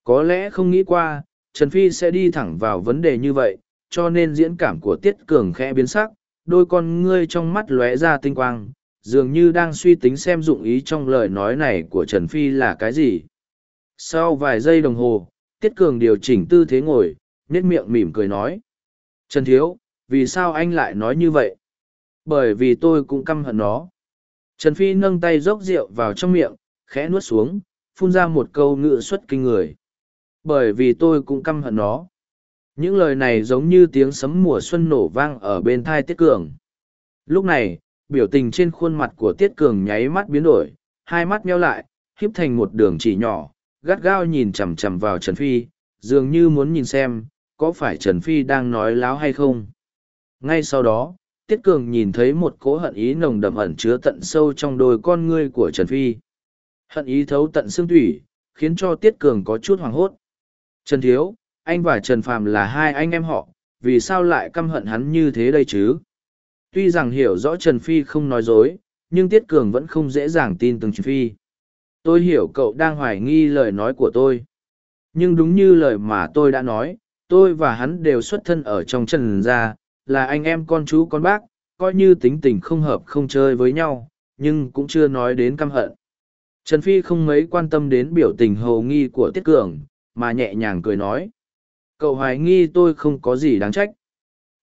Có lẽ không nghĩ qua, Trần Phi sẽ đi thẳng vào vấn đề như vậy, cho nên diễn cảm của Tiết Cường khẽ biến sắc, đôi con ngươi trong mắt lóe ra tinh quang, dường như đang suy tính xem dụng ý trong lời nói này của Trần Phi là cái gì. Sau vài giây đồng hồ, Tiết Cường điều chỉnh tư thế ngồi, nét miệng mỉm cười nói. Trần Thiếu, vì sao anh lại nói như vậy? Bởi vì tôi cũng căm hận nó. Trần Phi nâng tay dốc rượu vào trong miệng, khẽ nuốt xuống, phun ra một câu ngự xuất kinh người. Bởi vì tôi cũng căm hận nó. Những lời này giống như tiếng sấm mùa xuân nổ vang ở bên thai Tiết Cường. Lúc này, biểu tình trên khuôn mặt của Tiết Cường nháy mắt biến đổi, hai mắt meo lại, híp thành một đường chỉ nhỏ, gắt gao nhìn chằm chằm vào Trần Phi, dường như muốn nhìn xem, có phải Trần Phi đang nói láo hay không. Ngay sau đó, Tiết Cường nhìn thấy một cỗ hận ý nồng đậm ẩn chứa tận sâu trong đôi con ngươi của Trần Phi. Hận ý thấu tận xương thủy, khiến cho Tiết Cường có chút hoảng hốt. Trần Thiếu, anh và Trần Phàm là hai anh em họ, vì sao lại căm hận hắn như thế đây chứ? Tuy rằng hiểu rõ Trần Phi không nói dối, nhưng Tiết Cường vẫn không dễ dàng tin từng Trần Phi. Tôi hiểu cậu đang hoài nghi lời nói của tôi. Nhưng đúng như lời mà tôi đã nói, tôi và hắn đều xuất thân ở trong Trần gia, là anh em con chú con bác, coi như tính tình không hợp không chơi với nhau, nhưng cũng chưa nói đến căm hận. Trần Phi không mấy quan tâm đến biểu tình hầu nghi của Tiết Cường, mà nhẹ nhàng cười nói. Cậu hoài nghi tôi không có gì đáng trách.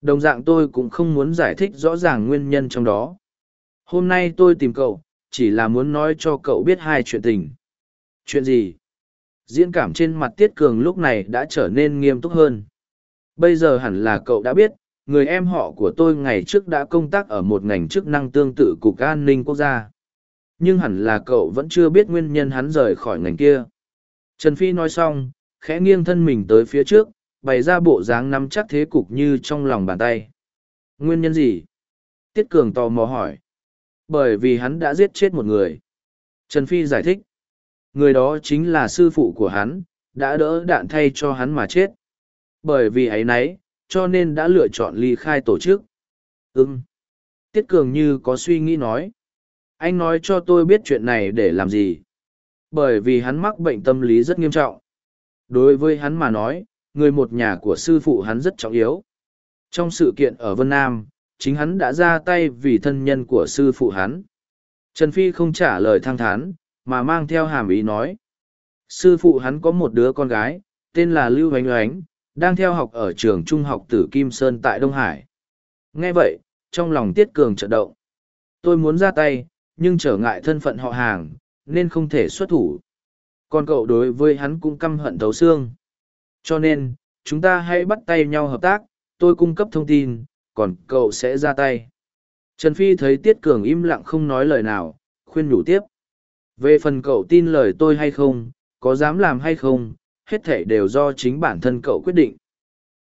Đồng dạng tôi cũng không muốn giải thích rõ ràng nguyên nhân trong đó. Hôm nay tôi tìm cậu, chỉ là muốn nói cho cậu biết hai chuyện tình. Chuyện gì? Diễn cảm trên mặt Tiết Cường lúc này đã trở nên nghiêm túc hơn. Bây giờ hẳn là cậu đã biết, người em họ của tôi ngày trước đã công tác ở một ngành chức năng tương tự cục an ninh quốc gia nhưng hẳn là cậu vẫn chưa biết nguyên nhân hắn rời khỏi ngành kia trần phi nói xong khẽ nghiêng thân mình tới phía trước bày ra bộ dáng nắm chắc thế cục như trong lòng bàn tay. Nguyên nhân gì? Tiết cường tò mò hỏi. Bởi vì hắn đã giết chết một người. Trần phi giải thích. Người đó chính là sư phụ của hắn, đã đỡ đạn thay cho hắn mà chết. Bởi vì ấy nấy, cho nên đã lựa chọn ly khai tổ chức. Ừm. tiết cường như có suy nghĩ nói. Anh nói cho tôi biết chuyện này để làm gì? Bởi vì hắn mắc bệnh tâm lý rất nghiêm trọng. Đối với hắn mà nói người một nhà của sư phụ hắn rất trọng yếu trong sự kiện ở vân nam chính hắn đã ra tay vì thân nhân của sư phụ hắn trần phi không trả lời thăng thán mà mang theo hàm ý nói sư phụ hắn có một đứa con gái tên là lưu oánh oánh đang theo học ở trường trung học tử Kim Sơn tại Đông Hải. Nghe vậy, trong lòng Tiết Cường trợ động. Tôi muốn ra tay, nhưng trở ngại thân phận họ hàng, nên không thể xuất thủ. Còn cậu đối với hắn cũng căm hận thấu xương. Cho nên, chúng ta hãy bắt tay nhau hợp tác, tôi cung cấp thông tin, còn cậu sẽ ra tay. Trần Phi thấy Tiết Cường im lặng không nói lời nào, khuyên nhủ tiếp. Về phần cậu tin lời tôi hay không, có dám làm hay không, hết thể đều do chính bản thân cậu quyết định.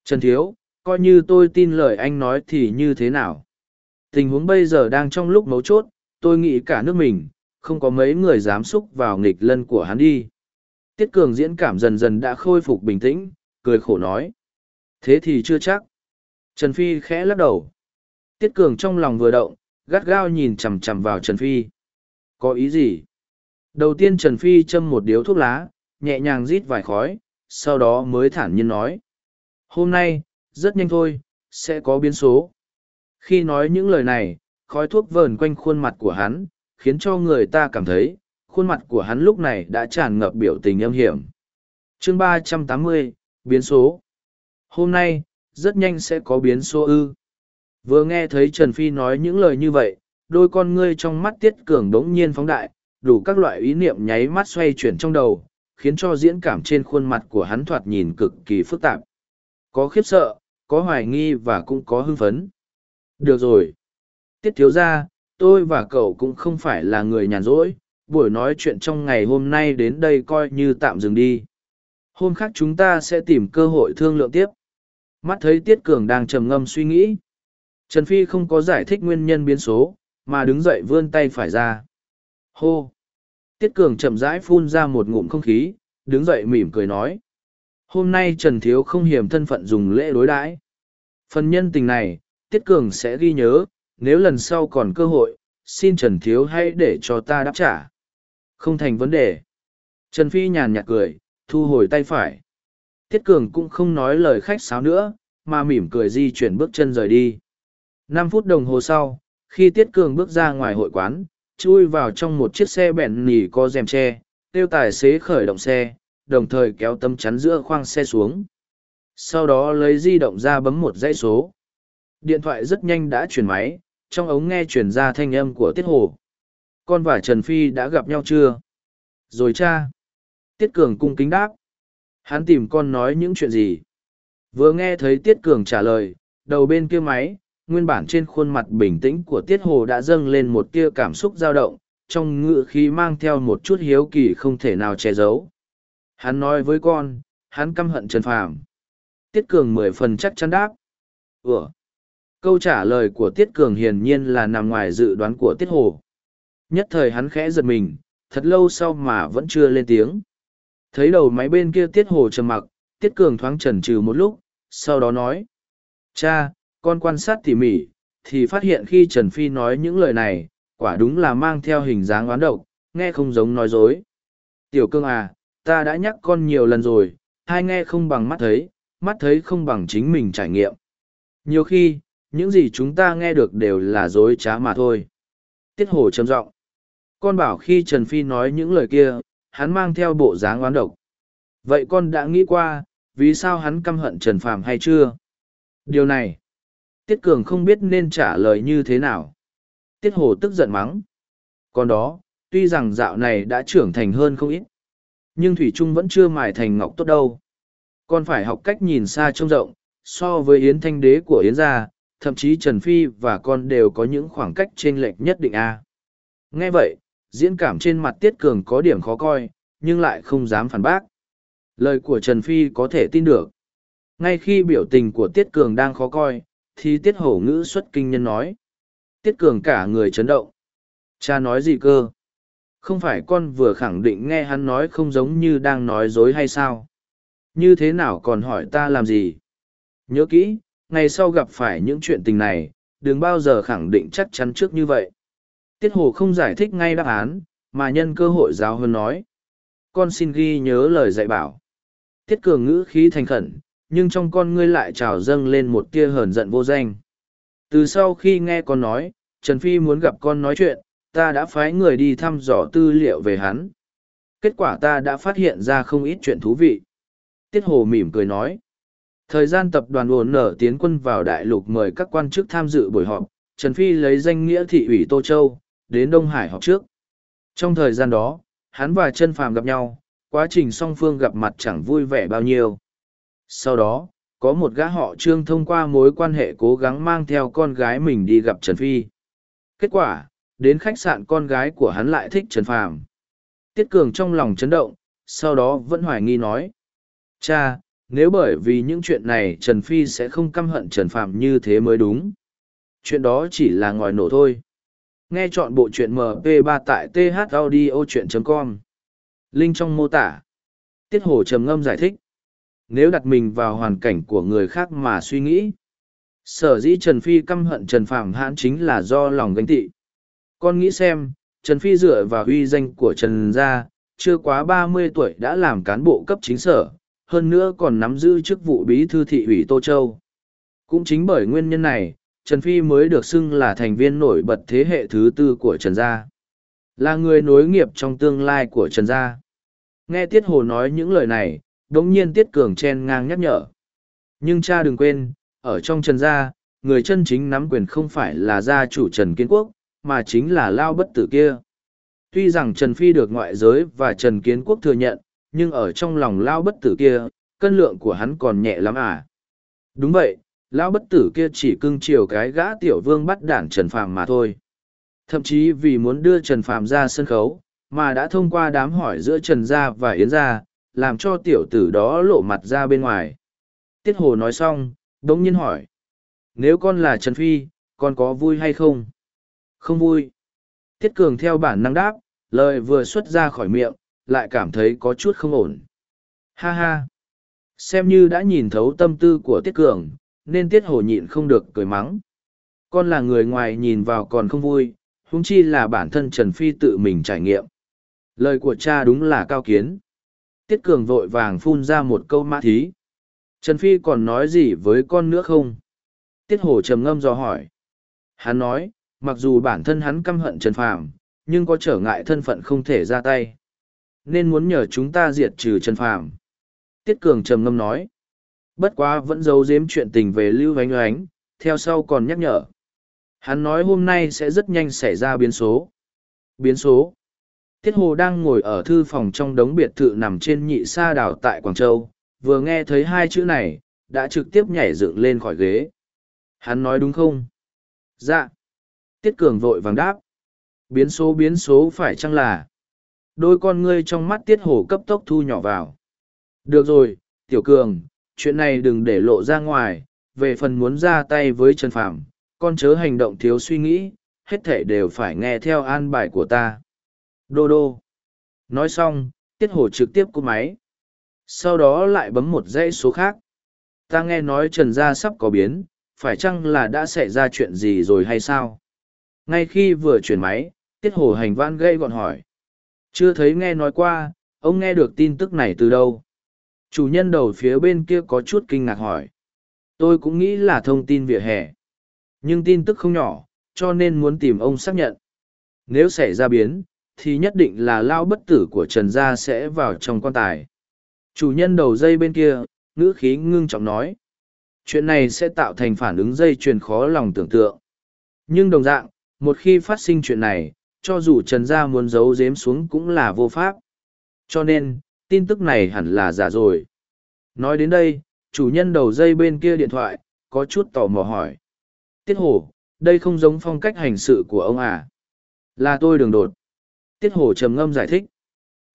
Trần Thiếu, coi như tôi tin lời anh nói thì như thế nào? Tình huống bây giờ đang trong lúc mấu chốt, tôi nghĩ cả nước mình, không có mấy người dám xúc vào nghịch lân của hắn đi. Tiết Cường diễn cảm dần dần đã khôi phục bình tĩnh, cười khổ nói. Thế thì chưa chắc. Trần Phi khẽ lắc đầu. Tiết Cường trong lòng vừa động, gắt gao nhìn chằm chằm vào Trần Phi. Có ý gì? Đầu tiên Trần Phi châm một điếu thuốc lá, nhẹ nhàng rít vài khói, sau đó mới thản nhiên nói. Hôm nay, rất nhanh thôi, sẽ có biến số. Khi nói những lời này, khói thuốc vờn quanh khuôn mặt của hắn, khiến cho người ta cảm thấy, khuôn mặt của hắn lúc này đã tràn ngập biểu tình âm hiểm. chương ba trăm tám mươi biến số. Hôm nay, rất nhanh sẽ có biến số ư. Vừa nghe thấy Trần Phi nói những lời như vậy, đôi con ngươi trong mắt Tiết Cường đống nhiên phóng đại, đủ các loại ý niệm nháy mắt xoay chuyển trong đầu, khiến cho diễn cảm trên khuôn mặt của hắn thoạt nhìn cực kỳ phức tạp. Có khiếp sợ, có hoài nghi và cũng có hưng phấn. Được rồi. Tiết thiếu ra, tôi và cậu cũng không phải là người nhàn rỗi, buổi nói chuyện trong ngày hôm nay đến đây coi như tạm dừng đi. Hôm khác chúng ta sẽ tìm cơ hội thương lượng tiếp. Mắt thấy Tiết Cường đang trầm ngâm suy nghĩ. Trần Phi không có giải thích nguyên nhân biến số, mà đứng dậy vươn tay phải ra. Hô! Tiết Cường chậm rãi phun ra một ngụm không khí, đứng dậy mỉm cười nói. Hôm nay Trần Thiếu không hiểm thân phận dùng lễ đối đãi. Phần nhân tình này, Tiết Cường sẽ ghi nhớ, nếu lần sau còn cơ hội, xin Trần Thiếu hãy để cho ta đáp trả. Không thành vấn đề. Trần Phi nhàn nhạt cười, thu hồi tay phải. Tiết Cường cũng không nói lời khách sáo nữa, mà mỉm cười di chuyển bước chân rời đi. Năm phút đồng hồ sau, khi Tiết Cường bước ra ngoài hội quán, chui vào trong một chiếc xe bẹn nỉ có rèm tre, tiêu tài xế khởi động xe, đồng thời kéo tấm chắn giữa khoang xe xuống. Sau đó lấy di động ra bấm một dãy số. Điện thoại rất nhanh đã chuyển máy, trong ống nghe chuyển ra thanh âm của Tiết Hồ. Con và Trần Phi đã gặp nhau chưa? Rồi cha. Tiết Cường cung kính đáp. Hắn tìm con nói những chuyện gì? Vừa nghe thấy Tiết Cường trả lời, đầu bên kia máy, nguyên bản trên khuôn mặt bình tĩnh của Tiết Hồ đã dâng lên một tia cảm xúc dao động, trong ngựa khí mang theo một chút hiếu kỳ không thể nào che giấu. Hắn nói với con, hắn căm hận Trần Phàm. Tiết Cường mười phần chắc chắn đáp. Ủa? Câu trả lời của Tiết Cường hiển nhiên là nằm ngoài dự đoán của Tiết Hồ. Nhất thời hắn khẽ giật mình, thật lâu sau mà vẫn chưa lên tiếng. Thấy đầu máy bên kia Tiết Hồ trầm mặc, Tiết Cường thoáng chần chừ một lúc, sau đó nói. Cha, con quan sát tỉ mỉ, thì phát hiện khi Trần Phi nói những lời này, quả đúng là mang theo hình dáng oán độc, nghe không giống nói dối. Tiểu cương à, ta đã nhắc con nhiều lần rồi, hai nghe không bằng mắt thấy, mắt thấy không bằng chính mình trải nghiệm. Nhiều khi, những gì chúng ta nghe được đều là dối trá mà thôi. Tiết hồ trầm giọng con bảo khi Trần Phi nói những lời kia, hắn mang theo bộ dáng oán độc. Vậy con đã nghĩ qua, vì sao hắn căm hận Trần Phàm hay chưa? Điều này, Tiết Cường không biết nên trả lời như thế nào. Tiết Hồ tức giận mắng. Còn đó, tuy rằng dạo này đã trưởng thành hơn không ít, nhưng Thủy Trung vẫn chưa mài thành ngọc tốt đâu. Con phải học cách nhìn xa trông rộng, so với Yến Thanh Đế của Yến gia, thậm chí Trần Phi và con đều có những khoảng cách chênh lệch nhất định a. Nghe vậy, diễn cảm trên mặt Tiết Cường có điểm khó coi, nhưng lại không dám phản bác. Lời của Trần Phi có thể tin được. Ngay khi biểu tình của Tiết Cường đang khó coi, thì Tiết Hổ ngữ xuất kinh nhân nói. Tiết Cường cả người chấn động. Cha nói gì cơ? Không phải con vừa khẳng định nghe hắn nói không giống như đang nói dối hay sao? Như thế nào còn hỏi ta làm gì? Nhớ kỹ, ngày sau gặp phải những chuyện tình này, đừng bao giờ khẳng định chắc chắn trước như vậy. Tiết Hồ không giải thích ngay đáp án, mà nhân cơ hội giáo hơn nói. Con xin ghi nhớ lời dạy bảo. Tiết Cường ngữ khí thành khẩn, nhưng trong con ngươi lại trào dâng lên một tia hờn giận vô danh. Từ sau khi nghe con nói, Trần Phi muốn gặp con nói chuyện, ta đã phái người đi thăm dò tư liệu về hắn. Kết quả ta đã phát hiện ra không ít chuyện thú vị. Tiết Hồ mỉm cười nói. Thời gian tập đoàn ổn nở tiến quân vào đại lục mời các quan chức tham dự buổi họp, Trần Phi lấy danh nghĩa thị ủy Tô Châu, đến Đông Hải học trước. Trong thời gian đó, hắn và chân phàm gặp nhau, quá trình song phương gặp mặt chẳng vui vẻ bao nhiêu. Sau đó, có một gã họ trương thông qua mối quan hệ cố gắng mang theo con gái mình đi gặp Trần Phi. Kết quả, đến khách sạn con gái của hắn lại thích Trần Phàm. Tiết Cường trong lòng chấn động, sau đó vẫn hoài nghi nói. Cha, nếu bởi vì những chuyện này Trần Phi sẽ không căm hận Trần Phạm như thế mới đúng. Chuyện đó chỉ là ngòi nổ thôi. Nghe chọn bộ truyện MP3 tại thaudio.com. Link trong mô tả. Tiết Hổ trầm ngâm giải thích. Nếu đặt mình vào hoàn cảnh của người khác mà suy nghĩ, sở dĩ Trần Phi căm hận Trần Phạm hãn chính là do lòng gánh tị. Con nghĩ xem, Trần Phi dựa vào uy danh của Trần Gia, chưa quá ba mươi tuổi đã làm cán bộ cấp chính sở, hơn nữa còn nắm giữ chức vụ bí thư thị ủy Tô Châu. Cũng chính bởi nguyên nhân này, Trần Phi mới được xưng là thành viên nổi bật thế hệ thứ tư của Trần Gia. Là người nối nghiệp trong tương lai của Trần Gia. Nghe Tiết Hồ nói những lời này, đống nhiên Tiết Cường chen ngang nhắc nhở. Nhưng cha đừng quên, ở trong Trần Gia, người chân chính nắm quyền không phải là gia chủ Trần Kiến Quốc, mà chính là Lao Bất Tử kia. Tuy rằng Trần Phi được ngoại giới và Trần Kiến Quốc thừa nhận, nhưng ở trong lòng Lao Bất Tử kia, cân lượng của hắn còn nhẹ lắm à. Đúng vậy, Lão Bất Tử kia chỉ cưng chiều cái gã tiểu vương bắt đản Trần Phàm mà thôi. Thậm chí vì muốn đưa Trần Phàm ra sân khấu, mà đã thông qua đám hỏi giữa Trần Gia và Yến Gia, làm cho tiểu tử đó lộ mặt ra bên ngoài. Tiết Hồ nói xong, đống nhiên hỏi. Nếu con là Trần Phi, con có vui hay không? Không vui. Tiết Cường theo bản năng đáp, lời vừa xuất ra khỏi miệng, lại cảm thấy có chút không ổn. Ha ha. Xem như đã nhìn thấu tâm tư của Tiết Cường, nên Tiết Hổ nhịn không được cười mắng. Con là người ngoài nhìn vào còn không vui, huống chi là bản thân Trần Phi tự mình trải nghiệm. Lời của cha đúng là cao kiến. Tiết Cường vội vàng phun ra một câu mã thí. Trần Phi còn nói gì với con nữa không? Tiết Hổ trầm ngâm do hỏi. Hắn nói, mặc dù bản thân hắn căm hận Trần Phàm, nhưng có trở ngại thân phận không thể ra tay. Nên muốn nhờ chúng ta diệt trừ Trần Phàm. Tiết Cường trầm ngâm nói. Bất quá vẫn giấu giếm chuyện tình về Lưu Ánh Oánh, theo sau còn nhắc nhở. Hắn nói hôm nay sẽ rất nhanh xảy ra biến số. Biến số. Tiết Hồ đang ngồi ở thư phòng trong đống biệt thự nằm trên nhị sa đảo tại Quảng Châu, vừa nghe thấy hai chữ này, đã trực tiếp nhảy dựng lên khỏi ghế. Hắn nói đúng không? Dạ. Tiết Cường vội vàng đáp. Biến số biến số phải chăng là? Đôi con ngươi trong mắt Tiết Hồ cấp tốc thu nhỏ vào. Được rồi, Tiểu Cường, chuyện này đừng để lộ ra ngoài, về phần muốn ra tay với Trần Phạm, con chớ hành động thiếu suy nghĩ, hết thể đều phải nghe theo an bài của ta. Đô đô. Nói xong, Tiết Hổ trực tiếp cúp máy. Sau đó lại bấm một dãy số khác. Ta nghe nói Trần Gia sắp có biến, phải chăng là đã xảy ra chuyện gì rồi hay sao? Ngay khi vừa chuyển máy, Tiết Hổ hành vãn gây gọn hỏi. Chưa thấy nghe nói qua, ông nghe được tin tức này từ đâu? Chủ nhân đầu phía bên kia có chút kinh ngạc hỏi. Tôi cũng nghĩ là thông tin vỉa hè. Nhưng tin tức không nhỏ, cho nên muốn tìm ông xác nhận. Nếu xảy ra biến, thì nhất định là lao bất tử của Trần Gia sẽ vào trong quan tài. Chủ nhân đầu dây bên kia, ngữ khí ngưng trọng nói. Chuyện này sẽ tạo thành phản ứng dây chuyền khó lòng tưởng tượng. Nhưng đồng dạng, một khi phát sinh chuyện này, cho dù Trần Gia muốn giấu giếm xuống cũng là vô pháp. Cho nên, tin tức này hẳn là giả rồi. Nói đến đây, chủ nhân đầu dây bên kia điện thoại, có chút tò mò hỏi. Tiết Hổ, đây không giống phong cách hành sự của ông à? Là tôi đường đột. Tiết Hổ trầm ngâm giải thích.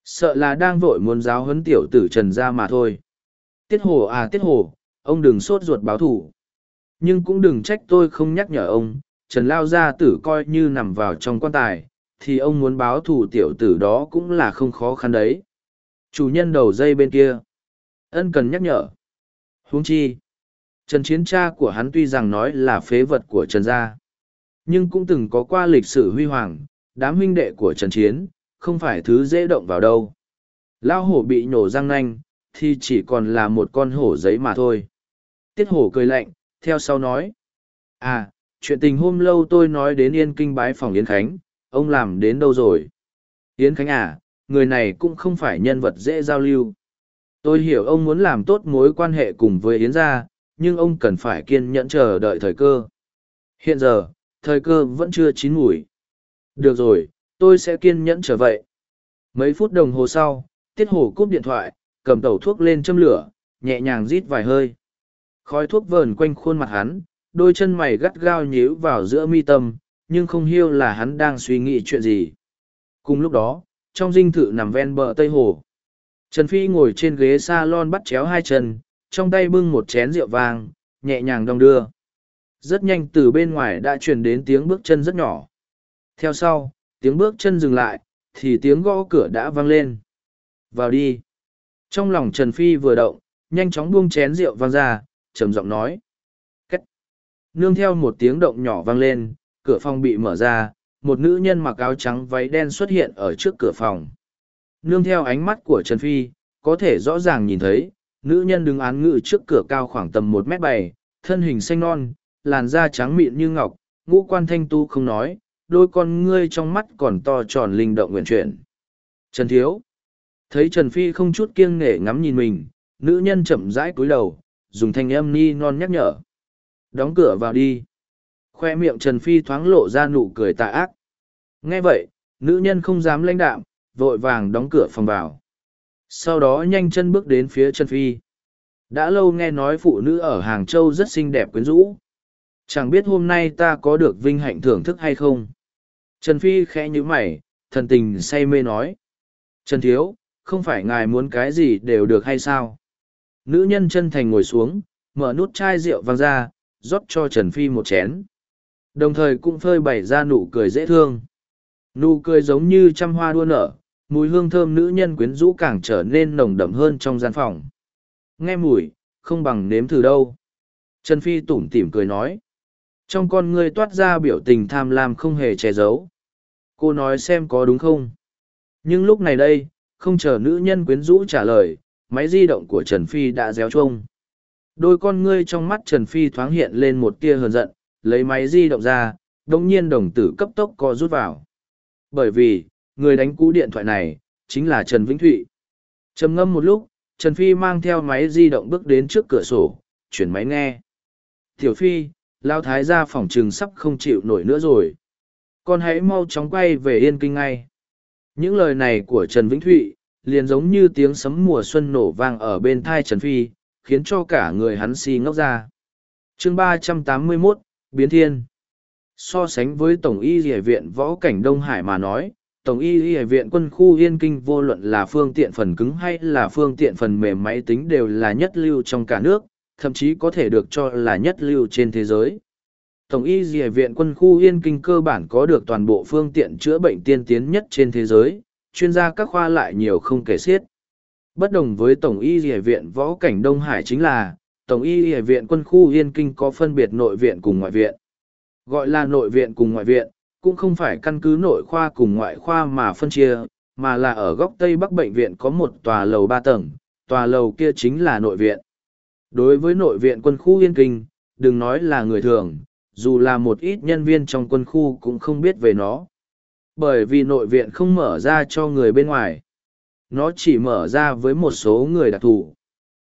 Sợ là đang vội muốn giáo huấn tiểu tử Trần ra mà thôi. Tiết Hổ à Tiết Hổ, ông đừng sốt ruột báo thủ. Nhưng cũng đừng trách tôi không nhắc nhở ông, Trần Lao Gia tử coi như nằm vào trong quan tài, thì ông muốn báo thù tiểu tử đó cũng là không khó khăn đấy. Chủ nhân đầu dây bên kia. Ân cần nhắc nhở. Huống chi. Trần Chiến cha của hắn tuy rằng nói là phế vật của Trần Gia. Nhưng cũng từng có qua lịch sử huy hoàng, đám huynh đệ của Trần Chiến, không phải thứ dễ động vào đâu. Lão hổ bị nhổ răng nanh, thì chỉ còn là một con hổ giấy mà thôi. Tiết hổ cười lạnh, theo sau nói. À, chuyện tình hôm lâu tôi nói đến Yên Kinh bái phòng Yến Khánh, ông làm đến đâu rồi? Yến Khánh à, người này cũng không phải nhân vật dễ giao lưu. Tôi hiểu ông muốn làm tốt mối quan hệ cùng với Yến gia, nhưng ông cần phải kiên nhẫn chờ đợi thời cơ. Hiện giờ, thời cơ vẫn chưa chín mùi. Được rồi, tôi sẽ kiên nhẫn trở vậy. Mấy phút đồng hồ sau, Tiết Hổ cúp điện thoại, cầm tẩu thuốc lên châm lửa, nhẹ nhàng rít vài hơi. Khói thuốc vờn quanh khuôn mặt hắn, đôi chân mày gắt gao nhíu vào giữa mi tâm, nhưng không hiểu là hắn đang suy nghĩ chuyện gì. Cùng lúc đó, trong dinh thự nằm ven bờ Tây Hồ. Trần Phi ngồi trên ghế salon bắt chéo hai chân, trong tay bưng một chén rượu vang, nhẹ nhàng đong đưa. Rất nhanh từ bên ngoài đã truyền đến tiếng bước chân rất nhỏ. Theo sau, tiếng bước chân dừng lại, thì tiếng gõ cửa đã vang lên. Vào đi. Trong lòng Trần Phi vừa động, nhanh chóng buông chén rượu vang ra, trầm giọng nói. Cách. Nương theo một tiếng động nhỏ vang lên, cửa phòng bị mở ra, một nữ nhân mặc áo trắng váy đen xuất hiện ở trước cửa phòng. Nương theo ánh mắt của Trần Phi, có thể rõ ràng nhìn thấy, nữ nhân đứng án ngự trước cửa cao khoảng tầm một mét bảy, thân hình xanh non, làn da trắng mịn như ngọc, ngũ quan thanh tu không nói, đôi con ngươi trong mắt còn to tròn linh động nguyện chuyển. Trần Thiếu Thấy Trần Phi không chút kiêng nể ngắm nhìn mình, nữ nhân chậm rãi cúi đầu, dùng thanh âm ni non nhắc nhở. Đóng cửa vào đi. Khoe miệng Trần Phi thoáng lộ ra nụ cười tà ác. Nghe vậy, nữ nhân không dám lãnh đạm, vội vàng đóng cửa phòng vào. Sau đó nhanh chân bước đến phía Trần Phi. Đã lâu nghe nói phụ nữ ở Hàng Châu rất xinh đẹp quyến rũ. Chẳng biết hôm nay ta có được vinh hạnh thưởng thức hay không. Trần Phi khẽ như mày, thần tình say mê nói. Trần Thiếu, không phải ngài muốn cái gì đều được hay sao? Nữ nhân chân thành ngồi xuống, mở nút chai rượu vang ra, rót cho Trần Phi một chén. Đồng thời cũng phơi bày ra nụ cười dễ thương. Nụ cười giống như trăm hoa đua nở, mùi hương thơm nữ nhân quyến rũ càng trở nên nồng đậm hơn trong gian phòng. Nghe mùi, không bằng nếm thử đâu. Trần Phi tủm tỉm cười nói. Trong con ngươi toát ra biểu tình tham lam không hề che giấu. Cô nói xem có đúng không? Nhưng lúc này đây, không chờ nữ nhân quyến rũ trả lời, máy di động của Trần Phi đã réo trông. Đôi con ngươi trong mắt Trần Phi thoáng hiện lên một tia hờn giận, lấy máy di động ra, đồng nhiên đồng tử cấp tốc co rút vào. Bởi vì, người đánh cú điện thoại này, chính là Trần Vĩnh Thụy. trầm ngâm một lúc, Trần Phi mang theo máy di động bước đến trước cửa sổ, chuyển máy nghe. Tiểu Phi, lao thái gia phỏng trừng sắp không chịu nổi nữa rồi con hãy mau chóng quay về yên kinh ngay những lời này của trần vĩnh thụy liền giống như tiếng sấm mùa xuân nổ vang ở bên thai trần phi khiến cho cả người hắn si ngốc ra chương ba trăm tám mươi mốt biến thiên. So sánh với tổng y địa viện võ cảnh đông hải mà nói, tổng y địa viện quân khu yên kinh vô luận là phương tiện phần cứng hay là phương tiện phần mềm máy tính đều là nhất lưu trong cả nước, thậm chí có thể được cho là nhất lưu trên thế giới. Tổng y địa viện quân khu yên kinh cơ bản có được toàn bộ phương tiện chữa bệnh tiên tiến nhất trên thế giới, chuyên gia các khoa lại nhiều không kể xiết. Bất đồng với tổng y địa viện võ cảnh đông hải chính là tổng y địa viện quân khu yên kinh có phân biệt nội viện cùng ngoại viện. Gọi là nội viện cùng ngoại viện, cũng không phải căn cứ nội khoa cùng ngoại khoa mà phân chia, mà là ở góc tây bắc bệnh viện có một tòa lầu ba tầng, tòa lầu kia chính là nội viện. Đối với nội viện quân khu yên kinh, đừng nói là người thường, dù là một ít nhân viên trong quân khu cũng không biết về nó. Bởi vì nội viện không mở ra cho người bên ngoài, nó chỉ mở ra với một số người đặc thù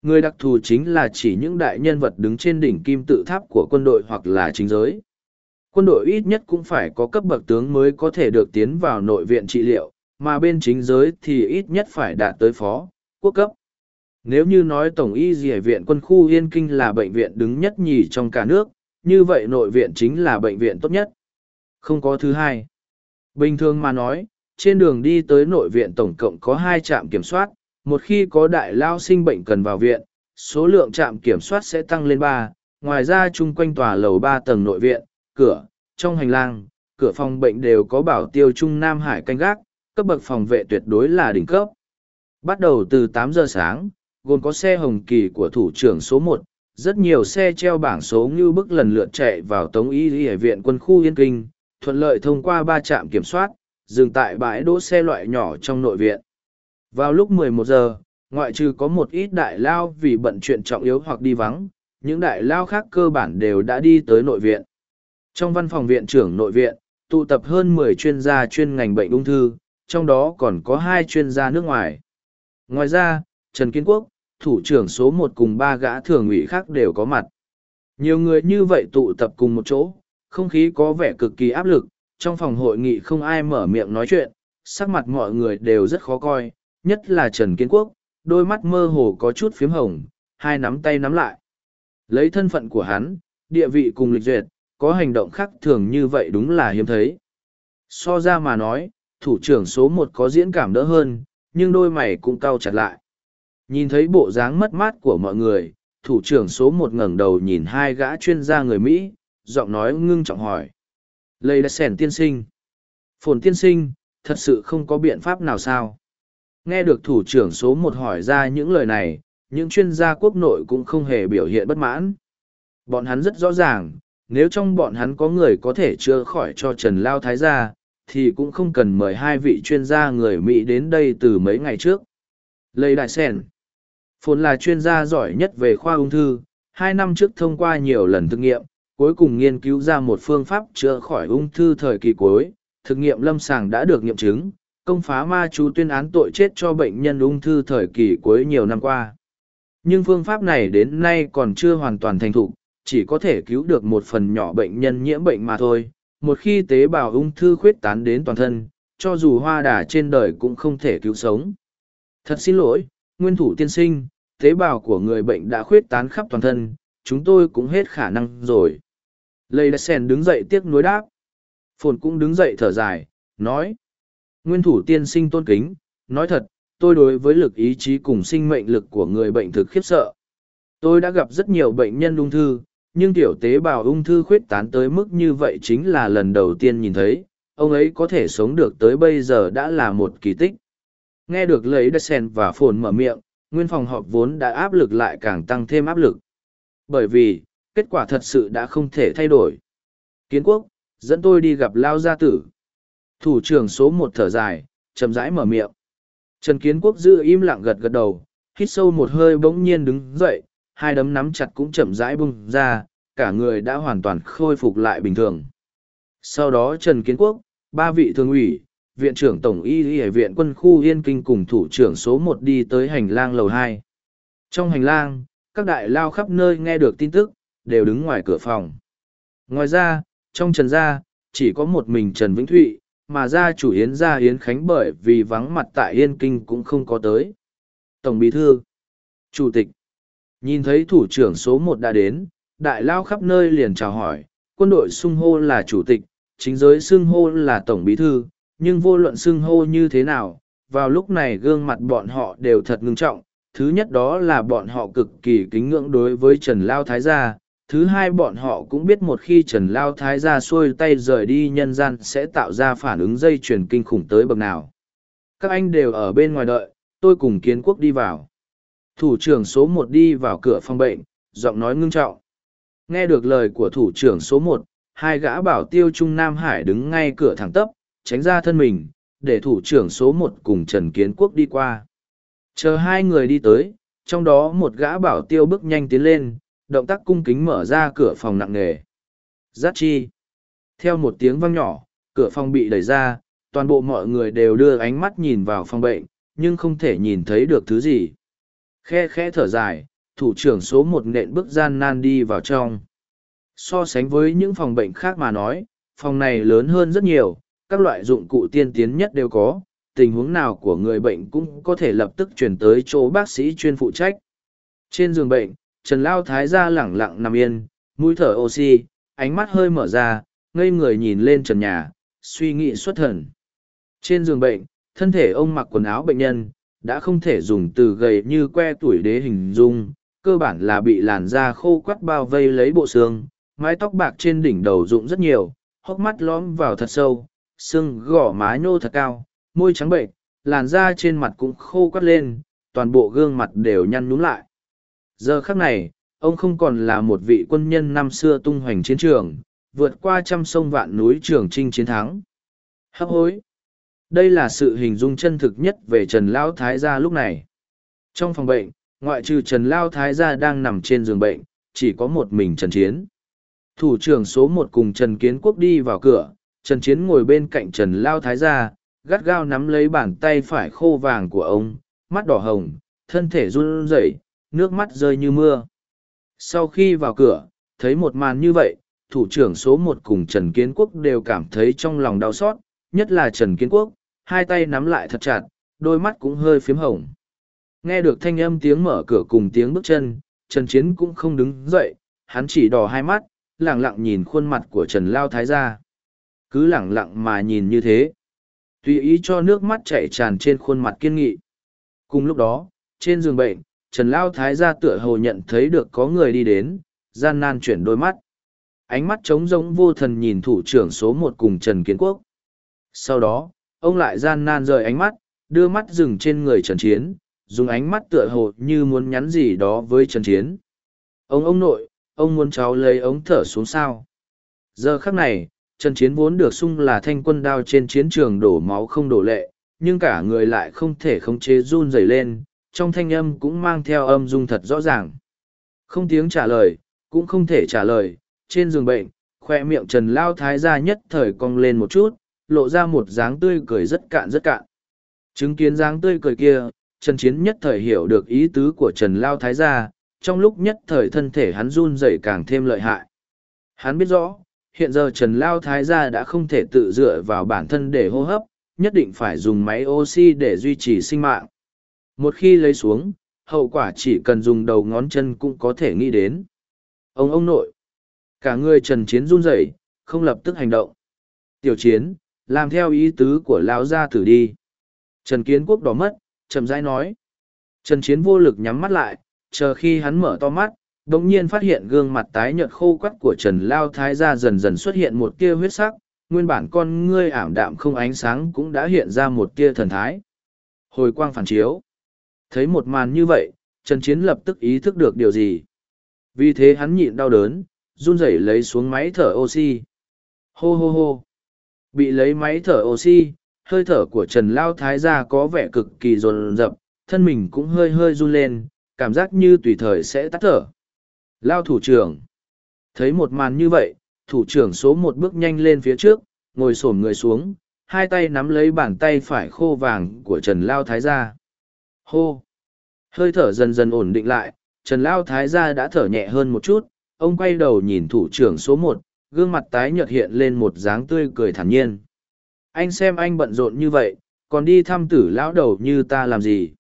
người đặc thù chính là chỉ những đại nhân vật đứng trên đỉnh kim tự tháp của quân đội hoặc là chính giới. Quân đội ít nhất cũng phải có cấp bậc tướng mới có thể được tiến vào nội viện trị liệu, mà bên chính giới thì ít nhất phải đạt tới phó, quốc cấp. Nếu như nói tổng y dì viện quân khu yên kinh là bệnh viện đứng nhất nhì trong cả nước, như vậy nội viện chính là bệnh viện tốt nhất. Không có thứ hai. Bình thường mà nói, trên đường đi tới nội viện tổng cộng có hai trạm kiểm soát một khi có đại lao sinh bệnh cần vào viện, số lượng trạm kiểm soát sẽ tăng lên ba, ngoài ra chung quanh tòa lầu ba tầng nội viện, cửa, trong hành lang, cửa phòng bệnh đều có bảo tiêu trung nam hải canh gác, cấp bậc phòng vệ tuyệt đối là đỉnh cấp. Bắt đầu từ tám giờ sáng, gồm có xe hồng kỳ của thủ trưởng số một, rất nhiều xe treo bảng số như bức lần lượt chạy vào tống y y viện quân khu yên kinh, thuận lợi thông qua ba trạm kiểm soát, dừng tại bãi đỗ xe loại nhỏ trong nội viện vào lúc 11 giờ ngoại trừ có một ít đại lao vì bận chuyện trọng yếu hoặc đi vắng những đại lao khác cơ bản đều đã đi tới nội viện trong văn phòng viện trưởng nội viện tụ tập hơn 10 chuyên gia chuyên ngành bệnh ung thư trong đó còn có hai chuyên gia nước ngoài ngoài ra trần kiến quốc thủ trưởng số một cùng ba gã thường ủy khác đều có mặt. Nhiều người như vậy tụ tập cùng một chỗ, không khí có vẻ cực kỳ áp lực, trong phòng hội nghị không ai mở miệng nói chuyện, sắc mặt mọi người đều rất khó coi, nhất là Trần Kiến Quốc, đôi mắt mơ hồ có chút phiếm hồng, hai nắm tay nắm lại. Lấy thân phận của hắn, địa vị cùng lịch duyệt, có hành động khác thường như vậy đúng là hiếm thấy. So ra mà nói, thủ trưởng số một có diễn cảm đỡ hơn, nhưng đôi mày cũng cau chặt lại. Nhìn thấy bộ dáng mất mát của mọi người, thủ trưởng số một ngẩng đầu nhìn hai gã chuyên gia người Mỹ, giọng nói ngưng trọng hỏi. Lây đã sẻn tiên sinh. Phồn tiên sinh, thật sự không có biện pháp nào sao? Nghe được thủ trưởng số một hỏi ra những lời này, những chuyên gia quốc nội cũng không hề biểu hiện bất mãn. Bọn hắn rất rõ ràng, nếu trong bọn hắn có người có thể chữa khỏi cho Trần Lao Thái gia, thì cũng không cần mời hai vị chuyên gia người Mỹ đến đây từ mấy ngày trước. Lây đại sen. Phồn là chuyên gia giỏi nhất về khoa ung thư, hai năm trước thông qua nhiều lần thực nghiệm, cuối cùng nghiên cứu ra một phương pháp chữa khỏi ung thư thời kỳ cuối. Thực nghiệm lâm sàng đã được nghiệm chứng, công phá ma chú tuyên án tội chết cho bệnh nhân ung thư thời kỳ cuối nhiều năm qua. Nhưng phương pháp này đến nay còn chưa hoàn toàn thành thục, chỉ có thể cứu được một phần nhỏ bệnh nhân nhiễm bệnh mà thôi. Một khi tế bào ung thư khuyết tán đến toàn thân, cho dù hoa đà trên đời cũng không thể cứu sống. Thật xin lỗi, nguyên thủ tiên sinh, tế bào của người bệnh đã khuyết tán khắp toàn thân, chúng tôi cũng hết khả năng rồi. Lây Sen đứng dậy tiếc nuối đáp. Phồn cũng đứng dậy thở dài, nói. Nguyên thủ tiên sinh tôn kính, nói thật, tôi đối với lực ý chí cùng sinh mệnh lực của người bệnh thực khiếp sợ. Tôi đã gặp rất nhiều bệnh nhân ung thư, nhưng tiểu tế bào ung thư khuyết tán tới mức như vậy chính là lần đầu tiên nhìn thấy, ông ấy có thể sống được tới bây giờ đã là một kỳ tích. Nghe được lấy Đesen và phồn mở miệng, nguyên phòng họp vốn đã áp lực lại càng tăng thêm áp lực. Bởi vì, kết quả thật sự đã không thể thay đổi. Kiến quốc, dẫn tôi đi gặp Lao Gia Tử. Thủ trưởng số một thở dài, chậm rãi mở miệng. Trần Kiến Quốc giữ im lặng gật gật đầu, hít sâu một hơi bỗng nhiên đứng dậy, hai đấm nắm chặt cũng chậm rãi bung ra, cả người đã hoàn toàn khôi phục lại bình thường. Sau đó Trần Kiến Quốc, ba vị thường ủy, viện trưởng tổng y y viện quân khu yên kinh cùng thủ trưởng số một đi tới hành lang lầu hai trong hành lang các đại lao khắp nơi nghe được tin tức đều đứng ngoài cửa phòng Ngoài ra, trong Trần Gia, chỉ có một mình Trần Vĩnh Thụy, mà gia chủ Yến Gia Yến Khánh bởi vì vắng mặt tại Yên Kinh cũng không có tới. Tổng Bí Thư Chủ tịch Nhìn thấy thủ trưởng số một đã đến, đại lao khắp nơi liền chào hỏi, quân đội xưng hô là chủ tịch, chính giới xưng hô là tổng bí thư, nhưng vô luận xưng hô như thế nào, vào lúc này gương mặt bọn họ đều thật ngưng trọng. Thứ nhất đó là bọn họ cực kỳ kính ngưỡng đối với Trần Lao Thái Gia. Thứ hai bọn họ cũng biết một khi Trần Lao Thái Gia xuôi tay rời đi nhân gian sẽ tạo ra phản ứng dây chuyển kinh khủng tới bậc nào. Các anh đều ở bên ngoài đợi, tôi cùng kiến quốc đi vào. Thủ trưởng số một đi vào cửa phòng bệnh, giọng nói ngưng trọng. Nghe được lời của thủ trưởng số một, hai gã bảo tiêu Trung Nam Hải đứng ngay cửa thẳng tắp, tránh ra thân mình, để thủ trưởng số một cùng Trần Kiến Quốc đi qua. Chờ hai người đi tới, trong đó một gã bảo tiêu bước nhanh tiến lên, động tác cung kính mở ra cửa phòng nặng nề. Giác chi. Theo một tiếng vang nhỏ, cửa phòng bị đẩy ra, toàn bộ mọi người đều đưa ánh mắt nhìn vào phòng bệnh, nhưng không thể nhìn thấy được thứ gì. Khe khẽ thở dài, thủ trưởng số một nện bước gian nan đi vào trong. So sánh với những phòng bệnh khác mà nói, phòng này lớn hơn rất nhiều, các loại dụng cụ tiên tiến nhất đều có, tình huống nào của người bệnh cũng có thể lập tức chuyển tới chỗ bác sĩ chuyên phụ trách. Trên giường bệnh, Trần Lao Thái ra lẳng lặng nằm yên, mũi thở oxy, ánh mắt hơi mở ra, ngây người nhìn lên trần nhà, suy nghĩ xuất thần. Trên giường bệnh, thân thể ông mặc quần áo bệnh nhân, đã không thể dùng từ gầy như que tuổi đế hình dung, cơ bản là bị làn da khô quắt bao vây lấy bộ xương, mái tóc bạc trên đỉnh đầu rụng rất nhiều, hốc mắt lõm vào thật sâu, xương gỏ má nhô thật cao, môi trắng bệnh, làn da trên mặt cũng khô quắt lên, toàn bộ gương mặt đều nhăn nhúm lại. Giờ khắc này, ông không còn là một vị quân nhân năm xưa tung hoành chiến trường, vượt qua trăm sông vạn núi trường trinh chiến thắng. Hấp hối. Đây là sự hình dung chân thực nhất về Trần Lão Thái gia lúc này. Trong phòng bệnh, ngoại trừ Trần Lao Thái gia đang nằm trên giường bệnh, chỉ có một mình Trần Chiến. Thủ trưởng số một cùng Trần Kiến Quốc đi vào cửa, Trần Chiến ngồi bên cạnh Trần Lao Thái gia, gắt gao nắm lấy bàn tay phải khô vàng của ông, mắt đỏ hồng, thân thể run rẩy, nước mắt rơi như mưa. Sau khi vào cửa, thấy một màn như vậy, thủ trưởng số một cùng Trần Kiến Quốc đều cảm thấy trong lòng đau xót, nhất là Trần Kiến Quốc, hai tay nắm lại thật chặt, đôi mắt cũng hơi phiếm hồng. Nghe được thanh âm tiếng mở cửa cùng tiếng bước chân, Trần Chiến cũng không đứng dậy, hắn chỉ đỏ hai mắt, lặng lặng nhìn khuôn mặt của Trần Lao Thái gia. Cứ lặng lặng mà nhìn như thế. Tùy ý cho nước mắt chảy tràn trên khuôn mặt kiên nghị. Cùng lúc đó, trên giường bệnh, Trần Lao Thái gia tựa hồ nhận thấy được có người đi đến, gian nan chuyển đôi mắt. Ánh mắt trống rỗng vô thần nhìn thủ trưởng số một cùng Trần Kiến Quốc. Sau đó, ông lại gian nan rời ánh mắt, đưa mắt dừng trên người Trần Chiến, dùng ánh mắt tựa hồ như muốn nhắn gì đó với Trần Chiến. Ông ông nội, ông muốn cháu lấy ống thở xuống sao. Giờ khắc này, Trần Chiến vốn được sung là thanh quân đao trên chiến trường đổ máu không đổ lệ, nhưng cả người lại không thể khống chế run rẩy lên, trong thanh âm cũng mang theo âm dung thật rõ ràng. Không tiếng trả lời, cũng không thể trả lời, trên giường bệnh, khoe miệng Trần Lao Thái gia nhất thời cong lên một chút, lộ ra một dáng tươi cười rất cạn rất cạn. Chứng kiến dáng tươi cười kia, Trần Chiến nhất thời hiểu được ý tứ của Trần Lao Thái gia, trong lúc nhất thời thân thể hắn run rẩy càng thêm lợi hại. Hắn biết rõ, hiện giờ Trần Lao Thái gia đã không thể tự dựa vào bản thân để hô hấp, nhất định phải dùng máy oxy để duy trì sinh mạng. Một khi lấy xuống, hậu quả chỉ cần dùng đầu ngón chân cũng có thể nghĩ đến. Ông ông nội, cả người Trần Chiến run rẩy, không lập tức hành động. Tiểu Chiến, làm theo ý tứ của Lão gia tử đi. Trần Kiến Quốc đỏ mất, chậm rãi nói. Trần Chiến vô lực nhắm mắt lại, chờ khi hắn mở to mắt, đột nhiên phát hiện gương mặt tái nhợt khô quắt của Trần Lao Thái gia dần dần xuất hiện một tia huyết sắc, nguyên bản con ngươi ảm đạm không ánh sáng cũng đã hiện ra một tia thần thái. Hồi quang phản chiếu. Thấy một màn như vậy, Trần Chiến lập tức ý thức được điều gì. Vì thế hắn nhịn đau đớn, run rẩy lấy xuống máy thở oxy. Hô hô hô. Bị lấy máy thở oxy, hơi thở của Trần Lao Thái gia có vẻ cực kỳ rồn rập, thân mình cũng hơi hơi run lên, cảm giác như tùy thời sẽ tắt thở. Lao thủ trưởng. Thấy một màn như vậy, thủ trưởng số một bước nhanh lên phía trước, ngồi xổm người xuống, hai tay nắm lấy bàn tay phải khô vàng của Trần Lao Thái gia. Hô! Hơi thở dần dần ổn định lại, Trần Lao Thái gia đã thở nhẹ hơn một chút, ông quay đầu nhìn thủ trưởng số một, gương mặt tái nhợt hiện lên một dáng tươi cười thản nhiên. Anh xem anh bận rộn như vậy, còn đi thăm tử lão đầu như ta làm gì?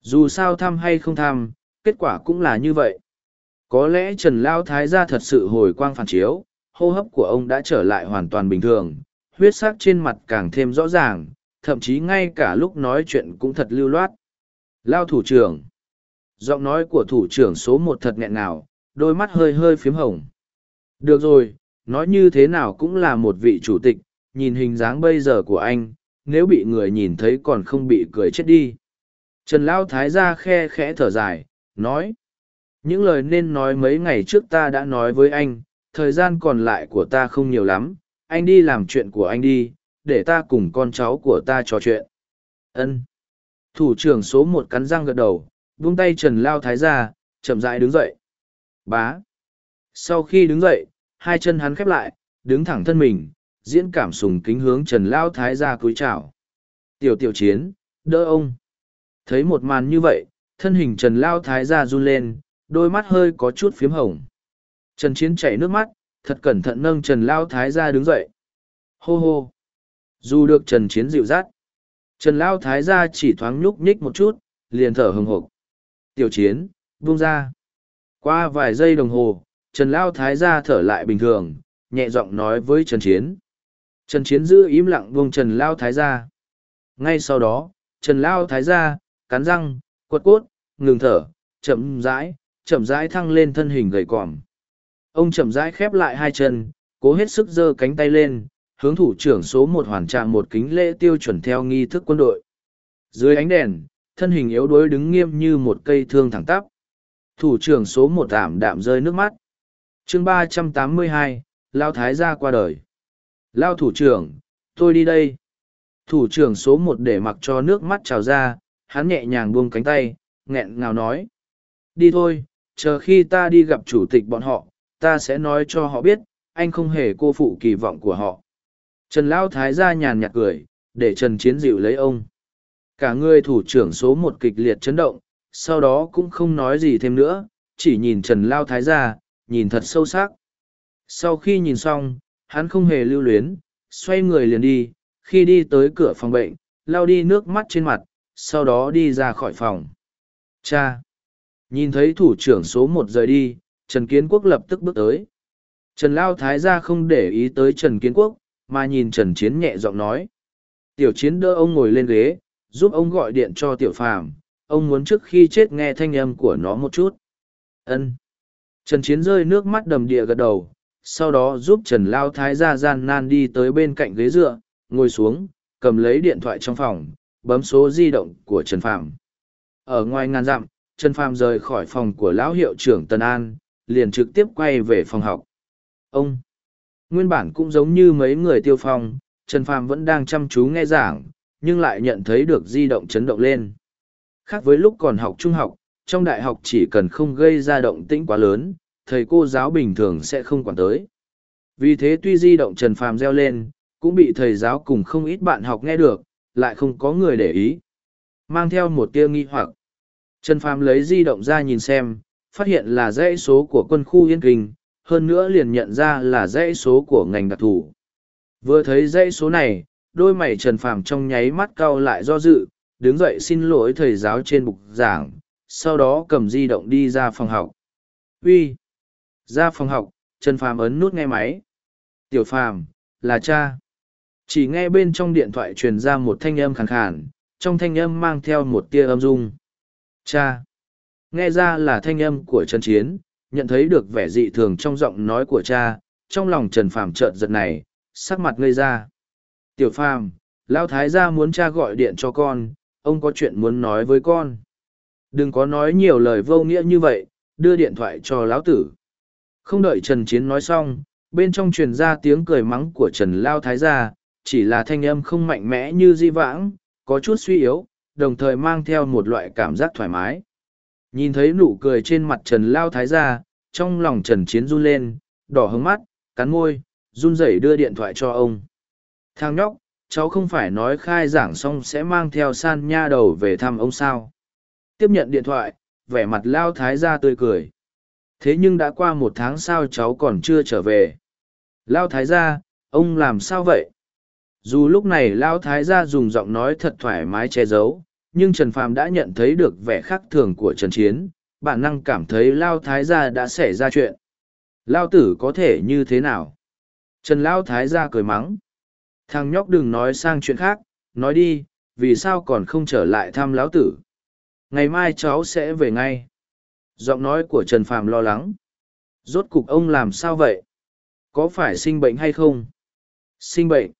Dù sao thăm hay không thăm, kết quả cũng là như vậy. Có lẽ Trần Lao Thái gia thật sự hồi quang phản chiếu, hô hấp của ông đã trở lại hoàn toàn bình thường, huyết sắc trên mặt càng thêm rõ ràng, thậm chí ngay cả lúc nói chuyện cũng thật lưu loát. Lao thủ trưởng. Giọng nói của thủ trưởng số một thật nghẹn nào, đôi mắt hơi hơi phiếm hồng. Được rồi, nói như thế nào cũng là một vị chủ tịch, nhìn hình dáng bây giờ của anh, nếu bị người nhìn thấy còn không bị cười chết đi. Trần Lao Thái ra khe khẽ thở dài, nói. Những lời nên nói mấy ngày trước ta đã nói với anh, thời gian còn lại của ta không nhiều lắm, anh đi làm chuyện của anh đi, để ta cùng con cháu của ta trò chuyện. Ân. Thủ trưởng số một cắn răng gật đầu, buông tay Trần Lao Thái ra, chậm rãi đứng dậy. Bá. Sau khi đứng dậy, hai chân hắn khép lại, đứng thẳng thân mình, diễn cảm sùng kính hướng Trần Lao Thái ra cúi chào. Tiểu tiểu chiến, đỡ ông. Thấy một màn như vậy, thân hình Trần Lao Thái ra run lên, đôi mắt hơi có chút phiếm hồng. Trần Chiến chảy nước mắt, thật cẩn thận nâng Trần Lao Thái ra đứng dậy. Hô hô. Dù được Trần Chiến dịu dắt, Trần Lao Thái gia chỉ thoáng nhúc nhích một chút, liền thở hừng hộp. Tiểu Chiến, buông ra. Qua vài giây đồng hồ, Trần Lao Thái gia thở lại bình thường, nhẹ giọng nói với Trần Chiến. Trần Chiến giữ im lặng buông Trần Lao Thái gia. Ngay sau đó, Trần Lao Thái gia cắn răng, quật cốt, ngừng thở, chậm rãi, chậm rãi thăng lên thân hình gầy còm. Ông chậm rãi khép lại hai chân, cố hết sức giơ cánh tay lên, hướng thủ trưởng số một hoàn trạng một kính lễ tiêu chuẩn theo nghi thức quân đội. Dưới ánh đèn, thân hình yếu đuối đứng nghiêm như một cây thương thẳng tắp. Thủ trưởng số một ảm đạm rơi nước mắt. chương ba trăm tám mươi hai, Lao Thái gia qua đời. Lao thủ trưởng, tôi đi đây. Thủ trưởng số một để mặc cho nước mắt trào ra, hắn nhẹ nhàng buông cánh tay, nghẹn ngào nói. Đi thôi, chờ khi ta đi gặp chủ tịch bọn họ, ta sẽ nói cho họ biết, anh không hề cô phụ kỳ vọng của họ. Trần Lao Thái ra nhàn nhạt cười, để Trần Chiến dịu lấy ông. Cả người thủ trưởng số một kịch liệt chấn động, sau đó cũng không nói gì thêm nữa, chỉ nhìn Trần Lao Thái ra, nhìn thật sâu sắc. Sau khi nhìn xong, hắn không hề lưu luyến, xoay người liền đi, khi đi tới cửa phòng bệnh, lao đi nước mắt trên mặt, sau đó đi ra khỏi phòng. Cha! Nhìn thấy thủ trưởng số một rời đi, Trần Kiến Quốc lập tức bước tới. Trần Lao Thái ra không để ý tới Trần Kiến Quốc, mà nhìn Trần Chiến nhẹ giọng nói. Tiểu Chiến đỡ ông ngồi lên ghế, giúp ông gọi điện cho Tiểu Phàm. ông muốn trước khi chết nghe thanh âm của nó một chút. Ân. Trần Chiến rơi nước mắt đầm địa gật đầu, sau đó giúp Trần Lao Thái ra gian nan đi tới bên cạnh ghế dựa, ngồi xuống, cầm lấy điện thoại trong phòng, bấm số di động của Trần Phàm. Ở ngoài ngàn dặm, Trần Phàm rời khỏi phòng của lão hiệu trưởng Tân An, liền trực tiếp quay về phòng học. Ông, nguyên bản cũng giống như mấy người tiêu phong, Trần Phàm vẫn đang chăm chú nghe giảng, nhưng lại nhận thấy được di động chấn động lên. Khác với lúc còn học trung học, trong đại học chỉ cần không gây ra động tĩnh quá lớn, thầy cô giáo bình thường sẽ không quản tới. Vì thế tuy di động Trần Phàm reo lên, cũng bị thầy giáo cùng không ít bạn học nghe được, lại không có người để ý. Mang theo một tia nghi hoặc. Trần Phàm lấy di động ra nhìn xem, phát hiện là dãy số của quân khu Yên Kinh, hơn nữa liền nhận ra là dãy số của ngành đặc thù. Vừa thấy dãy số này, đôi mày Trần Phàm trong nháy mắt cau lại do dự, đứng dậy xin lỗi thầy giáo trên bục giảng, sau đó cầm di động đi ra phòng học. Uy, Ra phòng học, Trần Phàm ấn nút nghe máy. Tiểu Phàm, là cha. Chỉ nghe bên trong điện thoại truyền ra một thanh âm khàn khàn, trong thanh âm mang theo một tia âm dung. Cha. Nghe ra là thanh âm của Trần Chiến, nhận thấy được vẻ dị thường trong giọng nói của cha, trong lòng Trần Phàm chợt giật này, sắc mặt ngây ra. Tiểu Phàm, Lão Thái gia muốn cha gọi điện cho con, ông có chuyện muốn nói với con. Đừng có nói nhiều lời vô nghĩa như vậy, đưa điện thoại cho Lão Tử. Không đợi Trần Chiến nói xong, bên trong truyền ra tiếng cười mắng của Trần Lao Thái gia, chỉ là thanh âm không mạnh mẽ như di vãng, có chút suy yếu, đồng thời mang theo một loại cảm giác thoải mái. Nhìn thấy nụ cười trên mặt Trần Lao Thái gia, trong lòng Trần Chiến run lên, đỏ hứng mắt, cắn môi, run rẩy đưa điện thoại cho ông. Thang nhóc, cháu không phải nói khai giảng xong sẽ mang theo san nha đầu về thăm ông sao. Tiếp nhận điện thoại, vẻ mặt Lao Thái gia tươi cười. Thế nhưng đã qua một tháng sao cháu còn chưa trở về. Lao thái gia, ông làm sao vậy? Dù lúc này Lao thái gia dùng giọng nói thật thoải mái che giấu, nhưng Trần Phàm đã nhận thấy được vẻ khác thường của Trần Chiến, bản năng cảm thấy Lao thái gia đã xảy ra chuyện. Lao tử có thể như thế nào? Trần Lao thái gia cười mắng. Thằng nhóc đừng nói sang chuyện khác, nói đi, vì sao còn không trở lại thăm lão tử? Ngày mai cháu sẽ về ngay. Giọng nói của Trần Phàm lo lắng. Rốt cục ông làm sao vậy? Có phải sinh bệnh hay không? Sinh bệnh.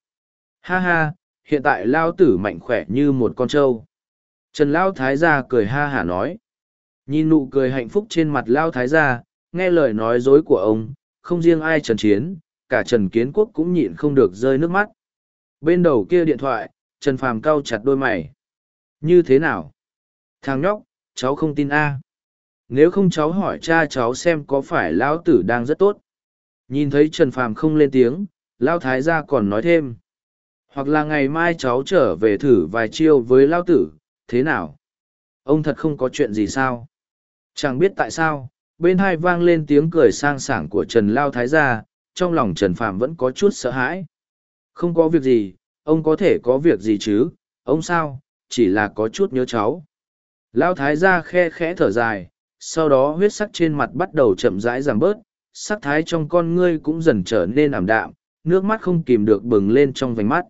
Ha ha, hiện tại lao tử mạnh khỏe như một con trâu. Trần Lao Thái gia cười ha hả nói. Nhìn nụ cười hạnh phúc trên mặt Lao Thái gia, nghe lời nói dối của ông, không riêng ai Trần Chiến, cả Trần Kiến Quốc cũng nhịn không được rơi nước mắt. Bên đầu kia điện thoại, Trần Phàm cau chặt đôi mày. Như thế nào? Thằng nhóc, cháu không tin a nếu không cháu hỏi cha cháu xem có phải lão tử đang rất tốt nhìn thấy trần phàm không lên tiếng lão thái gia còn nói thêm hoặc là ngày mai cháu trở về thử vài chiêu với lão tử thế nào? Ông thật không có chuyện gì sao? Chẳng biết tại sao bên hai vang lên tiếng cười sang sảng của trần lao thái gia trong lòng trần Phạm vẫn có chút sợ hãi. Không có việc gì ông có thể có việc gì chứ? Ông sao? Chỉ là có chút nhớ cháu. Lao thái gia khe khẽ thở dài sau đó huyết sắc trên mặt bắt đầu chậm rãi giảm bớt, sắc thái trong con ngươi cũng dần trở nên ảm đạm, nước mắt không kìm được bừng lên trong vành mắt.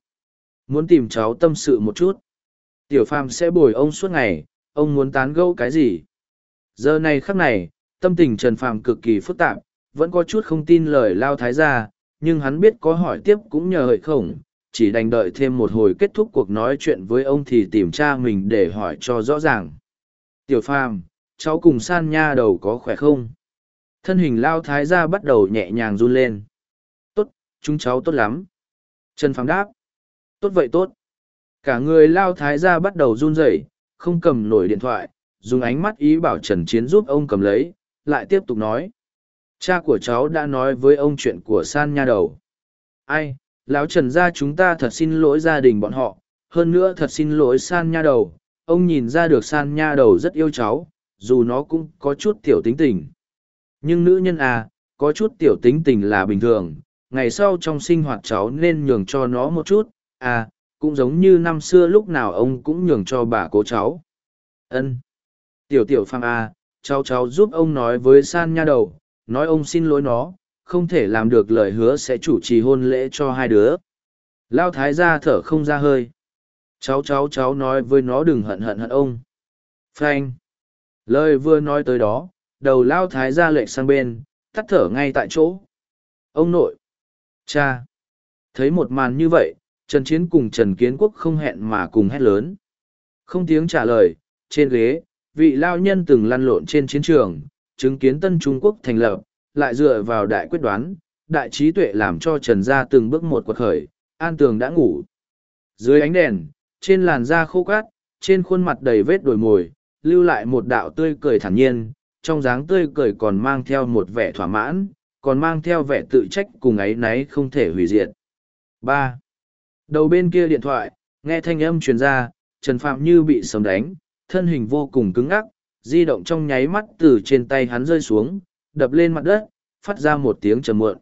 Muốn tìm cháu tâm sự một chút. Tiểu phàm sẽ bồi ông suốt ngày, ông muốn tán gẫu cái gì? Giờ này khắc này, tâm tình Trần Phàm cực kỳ phức tạp, vẫn có chút không tin lời Lao Thái gia, nhưng hắn biết có hỏi tiếp cũng nhờ hợi khổng, chỉ đành đợi thêm một hồi kết thúc cuộc nói chuyện với ông thì tìm cha mình để hỏi cho rõ ràng. Tiểu Phàm, cháu cùng san nha đầu có khỏe không? Thân hình lao thái gia bắt đầu nhẹ nhàng run lên. Tốt chúng cháu tốt lắm. Trần phàm đáp. Tốt vậy tốt cả người lao thái ra bắt đầu run rẩy không cầm nổi điện thoại dùng ánh mắt ý bảo trần chiến giúp ông cầm lấy lại tiếp tục nói. Cha của cháu đã nói với ông chuyện của san nha đầu. Ai lão trần gia chúng ta thật xin lỗi gia đình bọn họ hơn nữa thật xin lỗi san nha đầu. Ông nhìn ra được san nha đầu rất yêu cháu dù nó cũng có chút tiểu tính tình. Nhưng nữ nhân à, có chút tiểu tính tình là bình thường, ngày sau trong sinh hoạt cháu nên nhường cho nó một chút, à, cũng giống như năm xưa lúc nào ông cũng nhường cho bà cố cháu. ân Tiểu tiểu phàm à, cháu cháu giúp ông nói với san nha đầu, nói ông xin lỗi nó, không thể làm được lời hứa sẽ chủ trì hôn lễ cho hai đứa. Lao thái ra thở không ra hơi. Cháu cháu cháu nói với nó đừng hận hận hận ông. Frank. Lời vừa nói tới đó, đầu lao thái ra lệch sang bên, tắt thở ngay tại chỗ. Ông nội! Cha! Thấy một màn như vậy, Trần Chiến cùng Trần Kiến Quốc không hẹn mà cùng hét lớn. Không tiếng trả lời, trên ghế, vị lao nhân từng lăn lộn trên chiến trường, chứng kiến tân Trung Quốc thành lập, lại dựa vào đại quyết đoán, đại trí tuệ làm cho Trần gia từng bước một quật khởi, an tường đã ngủ. Dưới ánh đèn, trên làn da khô cát, trên khuôn mặt đầy vết đồi mồi, lưu lại một đạo tươi cười thản nhiên, trong dáng tươi cười còn mang theo một vẻ thỏa mãn, còn mang theo vẻ tự trách cùng ấy náy không thể hủy diệt. ba Đầu bên kia điện thoại, nghe thanh âm truyền ra, Trần Phạm như bị sấm đánh, thân hình vô cùng cứng ngắc, di động trong nháy mắt từ trên tay hắn rơi xuống, đập lên mặt đất, phát ra một tiếng trầm muộn.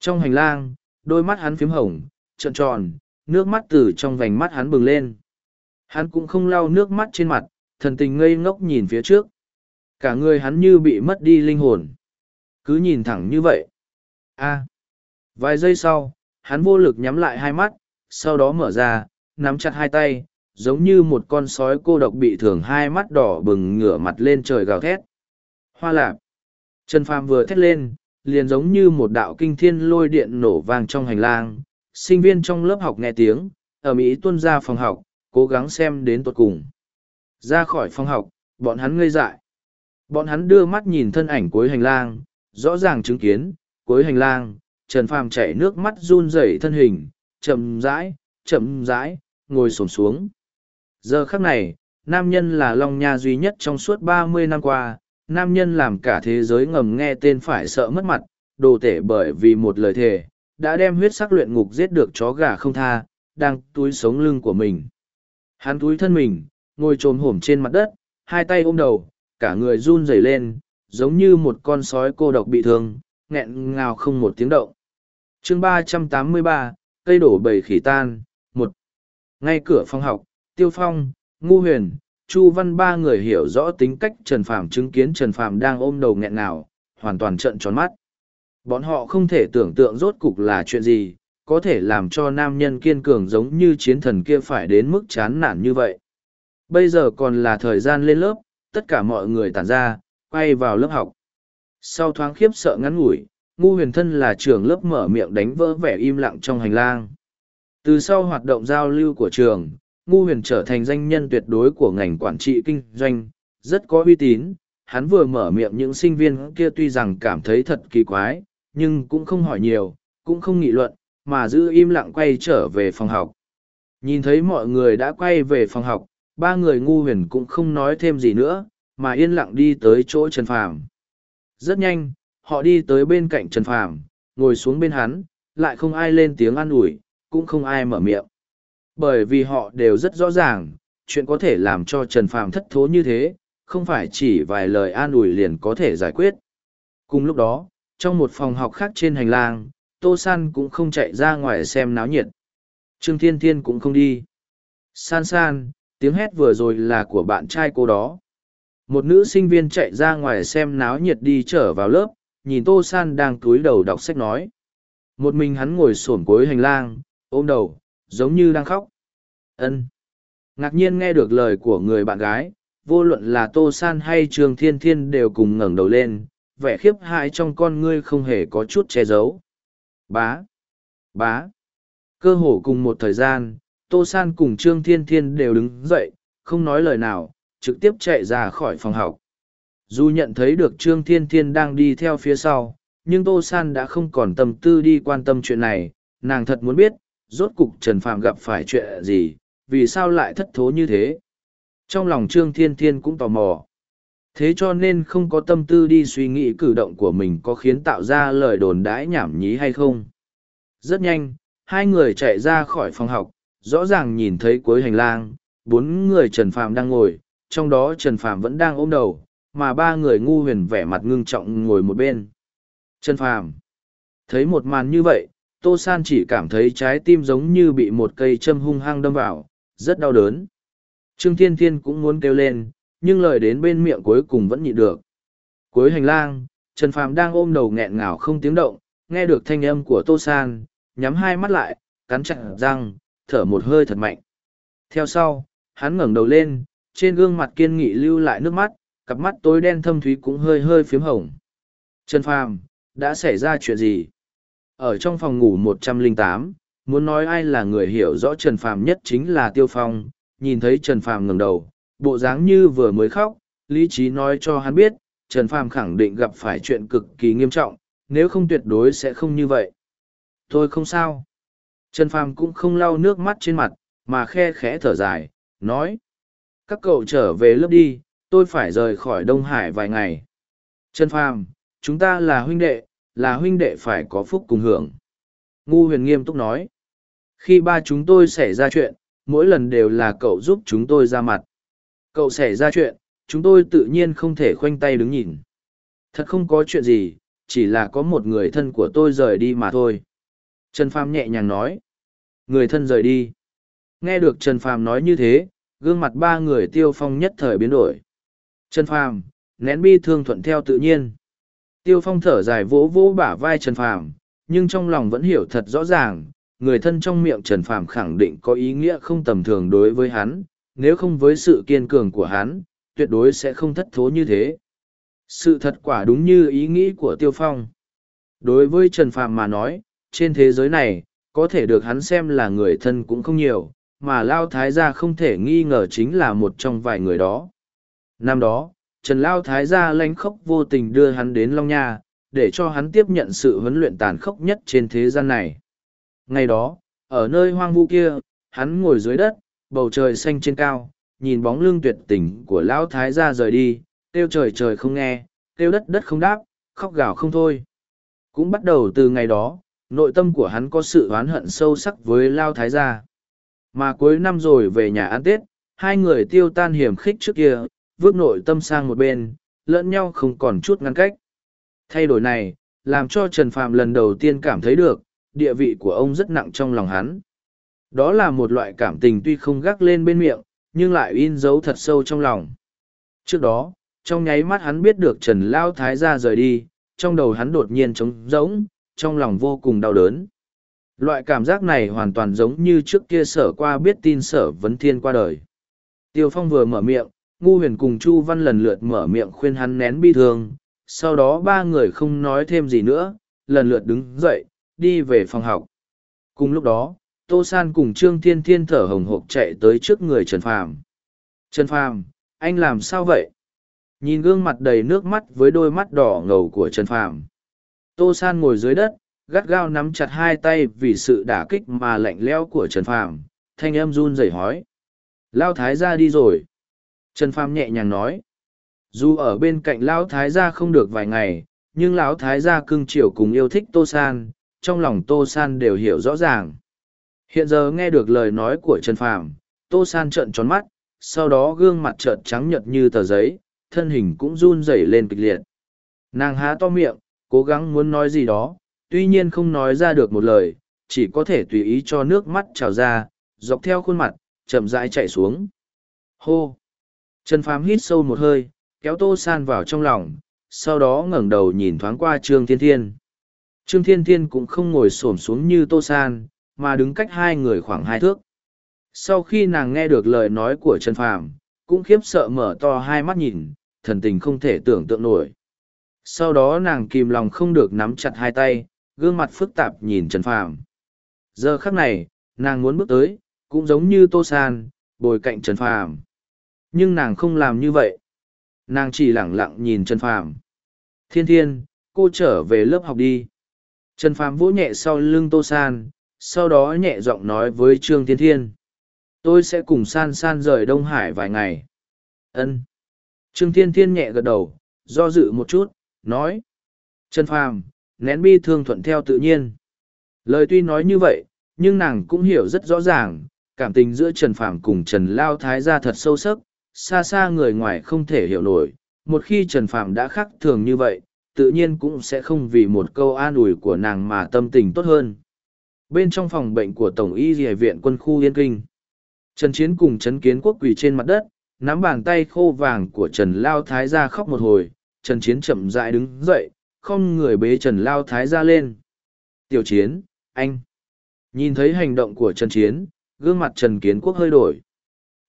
Trong hành lang, đôi mắt hắn phím hồng, trợn tròn, nước mắt từ trong vành mắt hắn bừng lên. Hắn cũng không lau nước mắt trên mặt, thần tình ngây ngốc nhìn phía trước. Cả người hắn như bị mất đi linh hồn. Cứ nhìn thẳng như vậy. a Vài giây sau, hắn vô lực nhắm lại hai mắt, sau đó mở ra, nắm chặt hai tay, giống như một con sói cô độc bị thường hai mắt đỏ bừng ngửa mặt lên trời gào thét. Hoa lạp. Trần Phàm vừa thét lên, liền giống như một đạo kinh thiên lôi điện nổ vang trong hành lang. Sinh viên trong lớp học nghe tiếng, ở Mỹ tuân ra phòng học, cố gắng xem đến tuột cùng. Ra khỏi phòng học, bọn hắn ngây dại. Bọn hắn đưa mắt nhìn thân ảnh cuối hành lang, rõ ràng chứng kiến, cuối hành lang, Trần Phàm chảy nước mắt run rẩy thân hình, chậm rãi, chậm rãi, ngồi xổm xuống. Giờ khắc này, nam nhân là Long Nha duy nhất trong suốt ba mươi năm qua, nam nhân làm cả thế giới ngầm nghe tên phải sợ mất mặt, đồ tể bởi vì một lời thề, đã đem huyết sắc luyện ngục giết được chó gà không tha, đang túi sống lưng của mình. Hắn túi thân mình, ngồi trồm hổm trên mặt đất, hai tay ôm đầu, cả người run rẩy lên, giống như một con sói cô độc bị thương, nghẹn ngào không một tiếng động. chương ba trăm tám mươi ba cây đổ bầy khỉ tan, một. Ngay cửa phòng học, tiêu phong, ngu huyền, chu văn ba người hiểu rõ tính cách trần phàm chứng kiến trần phàm đang ôm đầu nghẹn nào hoàn toàn trận tròn mắt. Bọn họ không thể tưởng tượng rốt cục là chuyện gì, có thể làm cho nam nhân kiên cường giống như chiến thần kia phải đến mức chán nản như vậy. Bây giờ còn là thời gian lên lớp, tất cả mọi người tản ra, quay vào lớp học. Sau thoáng khiếp sợ ngắn ngủi ngu huyền thân là trường lớp mở miệng đánh vỡ vẻ im lặng trong hành lang. Từ sau hoạt động giao lưu của trường, ngu huyền trở thành danh nhân tuyệt đối của ngành quản trị kinh doanh, rất có uy tín. Hắn vừa mở miệng những sinh viên kia tuy rằng cảm thấy thật kỳ quái, nhưng cũng không hỏi nhiều, cũng không nghị luận, mà giữ im lặng quay trở về phòng học. Nhìn thấy mọi người đã quay về phòng học, ba người ngu huyền cũng không nói thêm gì nữa, mà yên lặng đi tới chỗ trần phàm. Rất nhanh họ đi tới bên cạnh trần phàm, ngồi xuống bên hắn, lại không ai lên tiếng an ủi, cũng không ai mở miệng. Bởi vì họ đều rất rõ ràng, chuyện có thể làm cho trần phàm thất thố như thế, không phải chỉ vài lời an ủi liền có thể giải quyết. Cùng lúc đó, trong một phòng học khác trên hành lang, tô san cũng không chạy ra ngoài xem náo nhiệt. Trương thiên thiên cũng không đi. San san, tiếng hét vừa rồi là của bạn trai cô đó. Một nữ sinh viên chạy ra ngoài xem náo nhiệt đi trở vào lớp nhìn tô san đang cúi đầu đọc sách nói. Một mình hắn ngồi s ổ m cuối hành lang, ôm đầu, giống như đang khóc. Ân. Ngạc nhiên nghe được lời của người bạn gái, vô luận là tô san hay trường thiên thiên đều cùng ngẩng đầu lên, vẻ khiếp hại trong con ngươi không hề có chút che giấu. Bá. Bá. Cơ hồ cùng một thời gian, tô san cùng trương thiên thiên đều đứng dậy, không nói lời nào, trực tiếp chạy ra khỏi phòng học dù nhận thấy được trương thiên thiên đang đi theo phía sau, nhưng tô san đã không còn tâm tư đi quan tâm chuyện này. Nàng thật muốn biết, rốt cục trần phạm gặp phải chuyện gì, vì sao lại thất thố như thế? Trong lòng trương thiên thiên cũng tò mò. Thế cho nên không có tâm tư đi suy nghĩ cử động của mình có khiến tạo ra lời đồn đãi nhảm nhí hay không. Rất nhanh, hai người chạy ra khỏi phòng học, rõ ràng nhìn thấy cuối hành lang, bốn người trần Phạm đang ngồi, trong đó trần Phạm vẫn đang ôm đầu mà ba người ngu huyền vẻ mặt ngưng trọng ngồi một bên. Trần phàm, thấy một màn như vậy, tô san chỉ cảm thấy trái tim giống như bị một cây châm hung hăng đâm vào, rất đau đớn. Trương thiên thiên cũng muốn kêu lên, nhưng lời đến bên miệng cuối cùng vẫn nhịn được. Cuối hành lang, trần phàm đang ôm đầu nghẹn ngào không tiếng động, nghe được thanh âm của tô san, nhắm hai mắt lại, cắn chặt răng, thở một hơi thật mạnh. Theo sau, hắn ngẩng đầu lên, trên gương mặt kiên nghị lưu lại nước mắt cặp mắt tối đen thâm thúy cũng hơi hơi phiếm hồng. Trần phàm, đã xảy ra chuyện gì? Ở trong phòng ngủ một trăm lẻ tám, muốn nói ai là người hiểu rõ trần phàm nhất chính là tiêu phong, nhìn thấy trần phàm ngẩng đầu, bộ dáng như vừa mới khóc, lý trí nói cho hắn biết, trần phàm khẳng định gặp phải chuyện cực kỳ nghiêm trọng, nếu không tuyệt đối sẽ không như vậy. Thôi không sao. Trần phàm cũng không lau nước mắt trên mặt, mà khe khẽ thở dài, nói, các cậu trở về lớp đi tôi phải rời khỏi đông hải vài ngày. Trần phàm, chúng ta là huynh đệ, là huynh đệ phải có phúc cùng hưởng. Ngu huyền nghiêm túc nói. Khi ba chúng tôi xảy ra chuyện, mỗi lần đều là cậu giúp chúng tôi ra mặt. Cậu xảy ra chuyện, chúng tôi tự nhiên không thể khoanh tay đứng nhìn. Thật không có chuyện gì, chỉ là có một người thân của tôi rời đi mà thôi. Trần phàm nhẹ nhàng nói. Người thân rời đi. Nghe được trần phàm nói như thế, gương mặt ba người tiêu phong nhất thời biến đổi trần phàm, nén bi thương thuận theo tự nhiên. Tiêu phong thở dài vỗ vỗ bả vai trần phàm, nhưng trong lòng vẫn hiểu thật rõ ràng, người thân trong miệng trần phàm khẳng định có ý nghĩa không tầm thường đối với hắn, nếu không với sự kiên cường của hắn, tuyệt đối sẽ không thất thố như thế. Sự thật quả đúng như ý nghĩ của tiêu phong. Đối với trần phàm mà nói, trên thế giới này, có thể được hắn xem là người thân cũng không nhiều, mà lao thái gia không thể nghi ngờ chính là một trong vài người đó năm đó, trần lao thái gia lanh khóc vô tình đưa hắn đến long nha, để cho hắn tiếp nhận sự huấn luyện tàn khốc nhất trên thế gian này. Ngày đó, ở nơi hoang vu kia, hắn ngồi dưới đất, bầu trời xanh trên cao, nhìn bóng lưng tuyệt tình của lão thái gia rời đi, kêu trời trời không nghe, kêu đất đất không đáp, khóc gào không thôi. Cũng bắt đầu từ ngày đó, nội tâm của hắn có sự oán hận sâu sắc với lao thái gia. Mà cuối năm rồi về nhà ăn tết, hai người tiêu tan hiểm khích trước kia vước nội tâm sang một bên lẫn nhau không còn chút ngăn cách thay đổi này làm cho trần phạm lần đầu tiên cảm thấy được địa vị của ông rất nặng trong lòng hắn. Đó là một loại cảm tình tuy không gác lên bên miệng, nhưng lại in dấu thật sâu trong lòng. Trước đó, trong nháy mắt hắn biết được Trần Lao Thái gia rời đi, trong đầu hắn đột nhiên trống rỗng, trong lòng vô cùng đau đớn. Loại cảm giác này hoàn toàn giống như trước kia sở qua biết tin sở vấn thiên qua đời. Tiêu Phong vừa mở miệng, Ngu huyền cùng Chu Văn lần lượt mở miệng khuyên hắn nén bi thương, sau đó ba người không nói thêm gì nữa, lần lượt đứng dậy, đi về phòng học. Cùng lúc đó, Tô San cùng Trương Thiên Thiên thở hồng hộc chạy tới trước người Trần Phàm. Trần Phàm, anh làm sao vậy? Nhìn gương mặt đầy nước mắt với đôi mắt đỏ ngầu của Trần Phàm. Tô San ngồi dưới đất, gắt gao nắm chặt hai tay vì sự đả kích mà lạnh lẽo của Trần Phàm, thanh âm run rẩy hói. Lao Thái ra đi rồi. Trần Phàm nhẹ nhàng nói. Dù ở bên cạnh Lão Thái gia không được vài ngày, nhưng Lão Thái gia cưng chiều cùng yêu thích Tô San, trong lòng Tô San đều hiểu rõ ràng. Hiện giờ nghe được lời nói của Trần Phàm, Tô San trợn tròn mắt, sau đó gương mặt trợn trắng nhợt như tờ giấy, thân hình cũng run rẩy lên kịch liệt. Nàng há to miệng, cố gắng muốn nói gì đó, tuy nhiên không nói ra được một lời, chỉ có thể tùy ý cho nước mắt trào ra, dọc theo khuôn mặt, chậm rãi chạy xuống. Hô! Trần Phàm hít sâu một hơi, kéo Tô San vào trong lòng, sau đó ngẩng đầu nhìn thoáng qua Trương Thiên Thiên. Trương Thiên Thiên cũng không ngồi xổm xuống như Tô San, mà đứng cách hai người khoảng hai thước. Sau khi nàng nghe được lời nói của Trần Phàm, cũng khiếp sợ mở to hai mắt nhìn, thần tình không thể tưởng tượng nổi. Sau đó nàng kìm lòng không được nắm chặt hai tay, gương mặt phức tạp nhìn Trần Phàm. Giờ khắc này, nàng muốn bước tới, cũng giống như Tô San, bồi cạnh Trần Phàm. Nhưng nàng không làm như vậy. Nàng chỉ lẳng lặng nhìn Trần Phàm. Thiên thiên, cô trở về lớp học đi. Trần Phàm vỗ nhẹ sau lưng Tô San, sau đó nhẹ giọng nói với Trương Thiên Thiên. Tôi sẽ cùng San San rời Đông Hải vài ngày. Ân. Trương Thiên Thiên nhẹ gật đầu, do dự một chút, nói. Trần Phàm, nén bi thương thuận theo tự nhiên. Lời tuy nói như vậy, nhưng nàng cũng hiểu rất rõ ràng, cảm tình giữa Trần Phàm cùng Trần Lao Thái ra thật sâu sắc, xa xa người ngoài không thể hiểu nổi. Một khi Trần Phàm đã khắc thường như vậy, tự nhiên cũng sẽ không vì một câu an ủi của nàng mà tâm tình tốt hơn. Bên trong phòng bệnh của Tổng y Dì viện quân khu Yên Kinh, Trần Chiến cùng Trấn Kiến Quốc quỳ trên mặt đất, nắm bàn tay khô vàng của Trần Lao Thái ra khóc một hồi, Trần Chiến chậm rãi đứng dậy, không người bế Trần Lao Thái ra lên. Tiểu Chiến, anh. Nhìn thấy hành động của Trần Chiến, gương mặt Trần Kiến Quốc hơi đổi.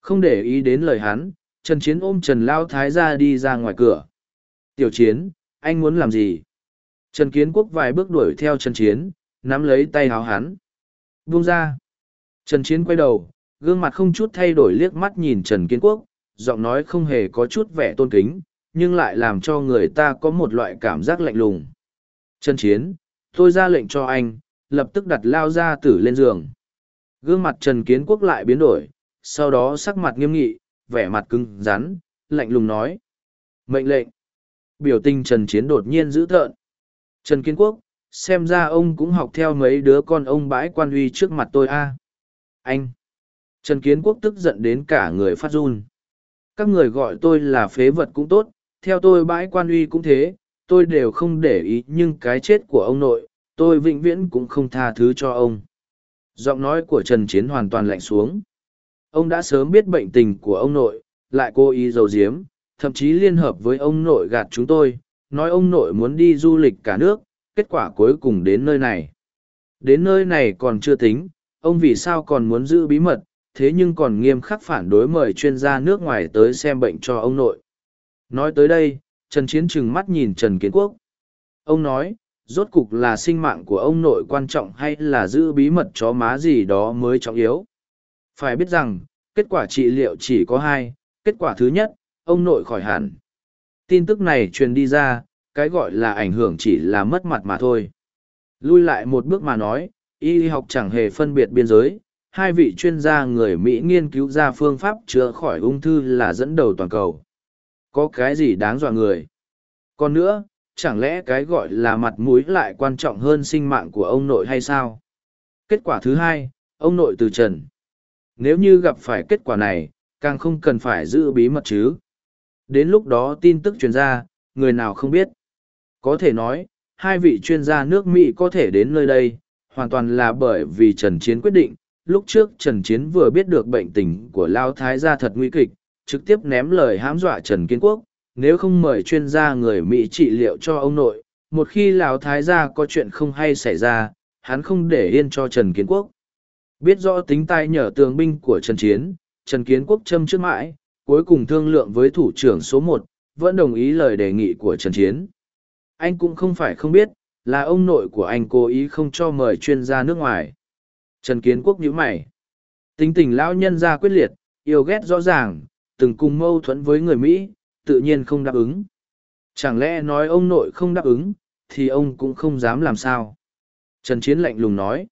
Không để ý đến lời hắn, Trần Chiến ôm Trần Lao Thái ra đi ra ngoài cửa. Tiểu Chiến, anh muốn làm gì? Trần Kiến Quốc vài bước đuổi theo Trần Chiến, nắm lấy tay háo hắn. Buông ra. Trần Chiến quay đầu, gương mặt không chút thay đổi liếc mắt nhìn Trần Kiến Quốc, giọng nói không hề có chút vẻ tôn kính, nhưng lại làm cho người ta có một loại cảm giác lạnh lùng. Trần Chiến, tôi ra lệnh cho anh, lập tức đặt lao ra tử lên giường. Gương mặt Trần Kiến Quốc lại biến đổi, sau đó sắc mặt nghiêm nghị, vẻ mặt cứng rắn, lạnh lùng nói. Mệnh lệnh. Biểu tình Trần Chiến đột nhiên giữ thợn. Trần Kiến Quốc, xem ra ông cũng học theo mấy đứa con ông bãi quan uy trước mặt tôi a à. Anh. Trần Kiến Quốc tức giận đến cả người phát run. Các người gọi tôi là phế vật cũng tốt, theo tôi bãi quan uy cũng thế, tôi đều không để ý nhưng cái chết của ông nội, tôi vĩnh viễn cũng không tha thứ cho ông. Giọng nói của Trần Chiến hoàn toàn lạnh xuống. Ông đã sớm biết bệnh tình của ông nội, lại cố ý giấu giếm, thậm chí liên hợp với ông nội gạt chúng tôi, nói ông nội muốn đi du lịch cả nước, kết quả cuối cùng đến nơi này. Đến nơi này còn chưa tính, ông vì sao còn muốn giữ bí mật, thế nhưng còn nghiêm khắc phản đối mời chuyên gia nước ngoài tới xem bệnh cho ông nội. Nói tới đây, Trần Chiến trừng mắt nhìn Trần Kiến Quốc. Ông nói, rốt cục là sinh mạng của ông nội quan trọng hay là giữ bí mật chó má gì đó mới trọng yếu. Phải biết rằng, kết quả trị liệu chỉ có hai, kết quả thứ nhất, ông nội khỏi hẳn. Tin tức này truyền đi ra, cái gọi là ảnh hưởng chỉ là mất mặt mà thôi. Lui lại một bước mà nói, y học chẳng hề phân biệt biên giới, hai vị chuyên gia người Mỹ nghiên cứu ra phương pháp chữa khỏi ung thư là dẫn đầu toàn cầu. Có cái gì đáng dọa người? Còn nữa, chẳng lẽ cái gọi là mặt mũi lại quan trọng hơn sinh mạng của ông nội hay sao? Kết quả thứ hai, ông nội từ trần. Nếu như gặp phải kết quả này, càng không cần phải giữ bí mật chứ. Đến lúc đó tin tức truyền ra, người nào không biết. Có thể nói, hai vị chuyên gia nước Mỹ có thể đến nơi đây, hoàn toàn là bởi vì Trần Chiến quyết định. Lúc trước Trần Chiến vừa biết được bệnh tình của Lao Thái gia thật nguy kịch, trực tiếp ném lời hãm dọa Trần Kiến Quốc, nếu không mời chuyên gia người Mỹ trị liệu cho ông nội, một khi Lão Thái gia có chuyện không hay xảy ra, hắn không để yên cho Trần Kiến Quốc. Biết rõ tính tai nhở tường binh của Trần Chiến, Trần Kiến Quốc châm trước mãi, cuối cùng thương lượng với thủ trưởng số một, vẫn đồng ý lời đề nghị của Trần Chiến. Anh cũng không phải không biết, là ông nội của anh cố ý không cho mời chuyên gia nước ngoài. Trần Kiến Quốc nhíu mày. Tính tình lão nhân ra quyết liệt, yêu ghét rõ ràng, từng cùng mâu thuẫn với người Mỹ, tự nhiên không đáp ứng. Chẳng lẽ nói ông nội không đáp ứng, thì ông cũng không dám làm sao. Trần Chiến lạnh lùng nói.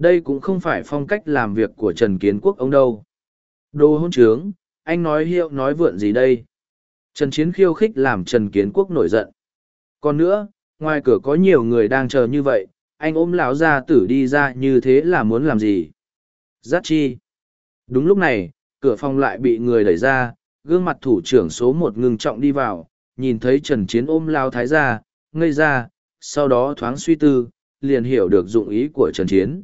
Đây cũng không phải phong cách làm việc của Trần Kiến Quốc ông đâu. Đồ hôn trướng, anh nói hiệu nói vượn gì đây? Trần Chiến khiêu khích làm Trần Kiến Quốc nổi giận. Còn nữa, ngoài cửa có nhiều người đang chờ như vậy, anh ôm lão gia tử đi ra như thế là muốn làm gì? giắt chi? Đúng lúc này, cửa phòng lại bị người đẩy ra, gương mặt thủ trưởng số một ngừng trọng đi vào, nhìn thấy Trần Chiến ôm lao thái ra, ngây ra, sau đó thoáng suy tư, liền hiểu được dụng ý của Trần Chiến.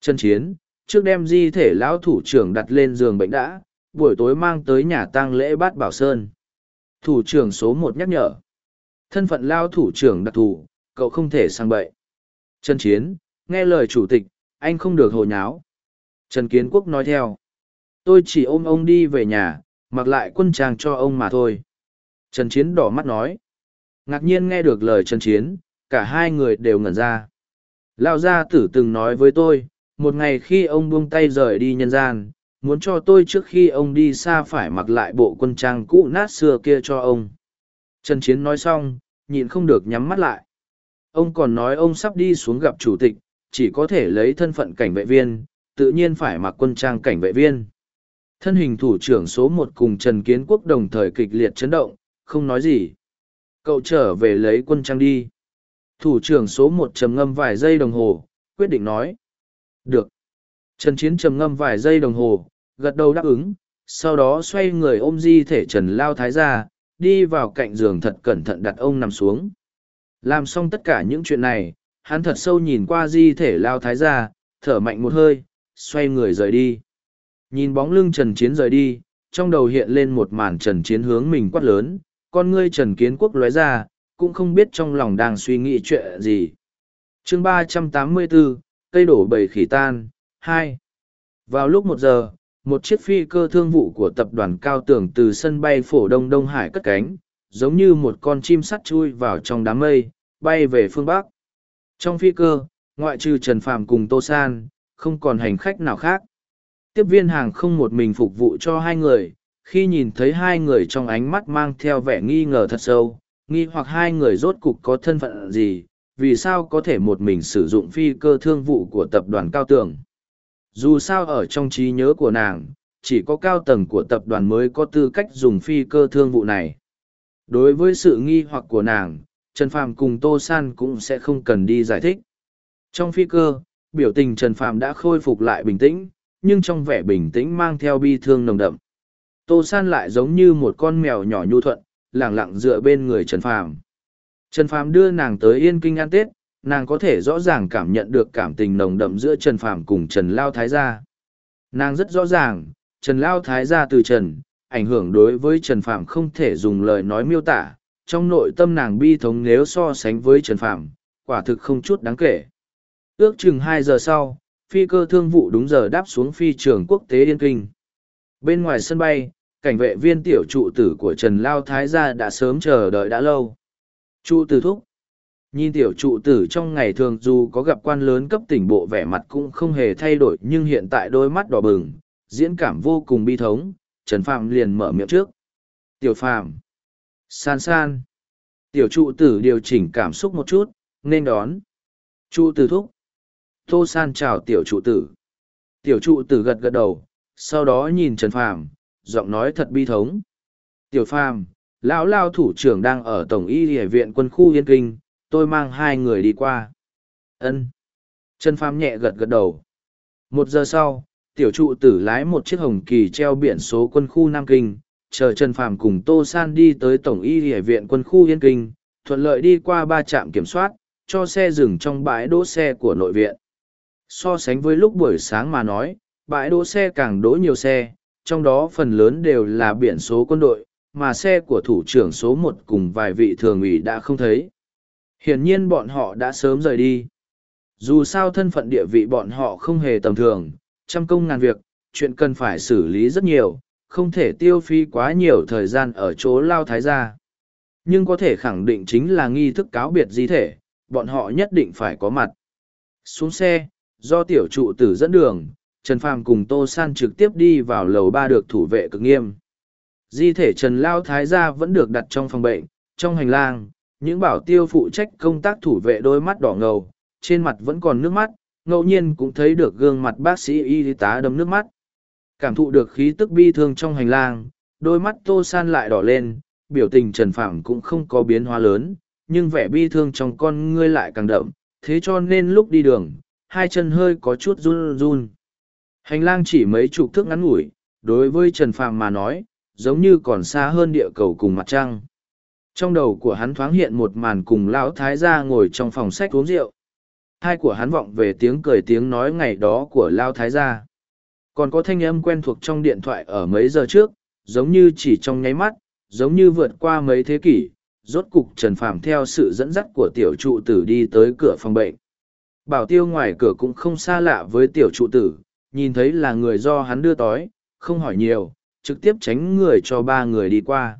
Trần Chiến, trước đem di thể lão thủ trưởng đặt lên giường bệnh đã, buổi tối mang tới nhà tang lễ bát bảo sơn. Thủ trưởng số một nhắc nhở. Thân phận lao thủ trưởng đặc thù, cậu không thể sang bậy. Trần Chiến, nghe lời chủ tịch, anh không được hồ nháo. Trần Kiến Quốc nói theo. Tôi chỉ ôm ông đi về nhà, mặc lại quân trang cho ông mà thôi. Trần Chiến đỏ mắt nói. Ngạc nhiên nghe được lời Trần Chiến, cả hai người đều ngẩn ra. Lao gia tử từng nói với tôi, một ngày khi ông buông tay rời đi nhân gian, muốn cho tôi trước khi ông đi xa phải mặc lại bộ quân trang cũ nát xưa kia cho ông. Trần Chiến nói xong, nhịn không được nhắm mắt lại. Ông còn nói ông sắp đi xuống gặp chủ tịch, chỉ có thể lấy thân phận cảnh vệ viên, tự nhiên phải mặc quân trang cảnh vệ viên. Thân hình thủ trưởng số một cùng Trần Kiến Quốc đồng thời kịch liệt chấn động, không nói gì. Cậu trở về lấy quân trang đi. Thủ trưởng số một trầm ngâm vài giây đồng hồ, quyết định nói. Được. Trần Chiến trầm ngâm vài giây đồng hồ, gật đầu đáp ứng, sau đó xoay người ôm di thể Trần Lao Thái ra, đi vào cạnh giường thật cẩn thận đặt ông nằm xuống. Làm xong tất cả những chuyện này, hắn thật sâu nhìn qua di thể Lao Thái ra, thở mạnh một hơi, xoay người rời đi. Nhìn bóng lưng Trần Chiến rời đi, trong đầu hiện lên một màn Trần Chiến hướng mình quát lớn, con ngươi Trần Kiến Quốc lóe ra, cũng không biết trong lòng đang suy nghĩ chuyện gì. chương ba trăm tám mươi bốn cây đổ bầy khỉ tan, hai Vào lúc một giờ, một chiếc phi cơ thương vụ của tập đoàn cao tường từ sân bay phổ đông Đông Hải cất cánh, giống như một con chim sắt chui vào trong đám mây, bay về phương Bắc. Trong phi cơ, ngoại trừ Trần Phàm cùng Tô San, không còn hành khách nào khác tiếp viên hàng không một mình phục vụ cho hai người khi nhìn thấy hai người trong ánh mắt mang theo vẻ nghi ngờ thật sâu nghi hoặc hai người rốt cục có thân phận gì vì sao có thể một mình sử dụng phi cơ thương vụ của tập đoàn cao tường dù sao ở trong trí nhớ của nàng chỉ có cao tầng của tập đoàn mới có tư cách dùng phi cơ thương vụ này đối với sự nghi hoặc của nàng trần phàm cùng tô san cũng sẽ không cần đi giải thích trong phi cơ biểu tình trần phàm đã khôi phục lại bình tĩnh nhưng trong vẻ bình tĩnh mang theo bi thương nồng đậm. Tô San lại giống như một con mèo nhỏ nhu thuận, lẳng lặng dựa bên người Trần Phàm. Trần Phàm đưa nàng tới Yên Kinh ăn Tết, nàng có thể rõ ràng cảm nhận được cảm tình nồng đậm giữa Trần Phàm cùng Trần Lao Thái gia. Nàng rất rõ ràng, Trần Lao Thái gia từ Trần, ảnh hưởng đối với Trần Phàm không thể dùng lời nói miêu tả, trong nội tâm nàng bi thống nếu so sánh với Trần Phàm, quả thực không chút đáng kể. Ước chừng hai giờ sau, phi cơ thương vụ đúng giờ đáp xuống phi trường quốc tế Yên Kinh. Bên ngoài sân bay, cảnh vệ viên tiểu trụ tử của Trần Lao Thái gia đã sớm chờ đợi đã lâu. Trụ tử thúc. Nhìn tiểu trụ tử trong ngày thường dù có gặp quan lớn cấp tỉnh bộ vẻ mặt cũng không hề thay đổi nhưng hiện tại đôi mắt đỏ bừng, diễn cảm vô cùng bi thống, Trần Phạm liền mở miệng trước. Tiểu Phạm. San san. Tiểu trụ tử điều chỉnh cảm xúc một chút, nên đón. Trụ tử thúc. Tô San chào tiểu trụ tử. Tiểu trụ tử gật gật đầu, sau đó nhìn Trần Phàm, giọng nói thật bi thống. Tiểu Phàm, lão lao thủ trưởng đang ở Tổng y địa viện quân khu Yên Kinh, tôi mang hai người đi qua. Ân. Trần Phàm nhẹ gật gật đầu. Một giờ sau, tiểu trụ tử lái một chiếc hồng kỳ treo biển số quân khu Nam Kinh, chờ Trần Phàm cùng Tô San đi tới Tổng y địa viện quân khu Yên Kinh, thuận lợi đi qua ba trạm kiểm soát, cho xe dừng trong bãi đỗ xe của nội viện. So sánh với lúc buổi sáng mà nói, bãi đỗ xe càng đỗ nhiều xe, trong đó phần lớn đều là biển số quân đội, mà xe của thủ trưởng số một cùng vài vị thường ủy đã không thấy. Hiển nhiên bọn họ đã sớm rời đi. Dù sao thân phận địa vị bọn họ không hề tầm thường, trăm công ngàn việc, chuyện cần phải xử lý rất nhiều, không thể tiêu phí quá nhiều thời gian ở chỗ lao thái gia. Nhưng có thể khẳng định chính là nghi thức cáo biệt di thể, bọn họ nhất định phải có mặt. Xuống xe, do tiểu trụ tử dẫn đường, Trần Phàm cùng Tô San trực tiếp đi vào lầu ba được thủ vệ cực nghiêm. Di thể Trần Lao Thái gia vẫn được đặt trong phòng bệnh, trong hành lang, những bảo tiêu phụ trách công tác thủ vệ đôi mắt đỏ ngầu, trên mặt vẫn còn nước mắt, ngẫu nhiên cũng thấy được gương mặt bác sĩ y tá đấm nước mắt. Cảm thụ được khí tức bi thương trong hành lang, đôi mắt Tô San lại đỏ lên, biểu tình Trần Phạm cũng không có biến hóa lớn, nhưng vẻ bi thương trong con ngươi lại càng đậm, thế cho nên lúc đi đường, hai chân hơi có chút run run. Hành lang chỉ mấy chục thước ngắn ngủi, đối với Trần Phạm mà nói, giống như còn xa hơn địa cầu cùng mặt trăng. Trong đầu của hắn thoáng hiện một màn cùng lão thái gia ngồi trong phòng sách uống rượu. Hai của hắn vọng về tiếng cười tiếng nói ngày đó của lão thái gia. Còn có thanh âm quen thuộc trong điện thoại ở mấy giờ trước, giống như chỉ trong nháy mắt, giống như vượt qua mấy thế kỷ, rốt cục Trần Phàm theo sự dẫn dắt của tiểu trụ tử đi tới cửa phòng bệnh. Bảo tiêu ngoài cửa cũng không xa lạ với tiểu trụ tử, nhìn thấy là người do hắn đưa tới không hỏi nhiều, trực tiếp tránh người cho ba người đi qua.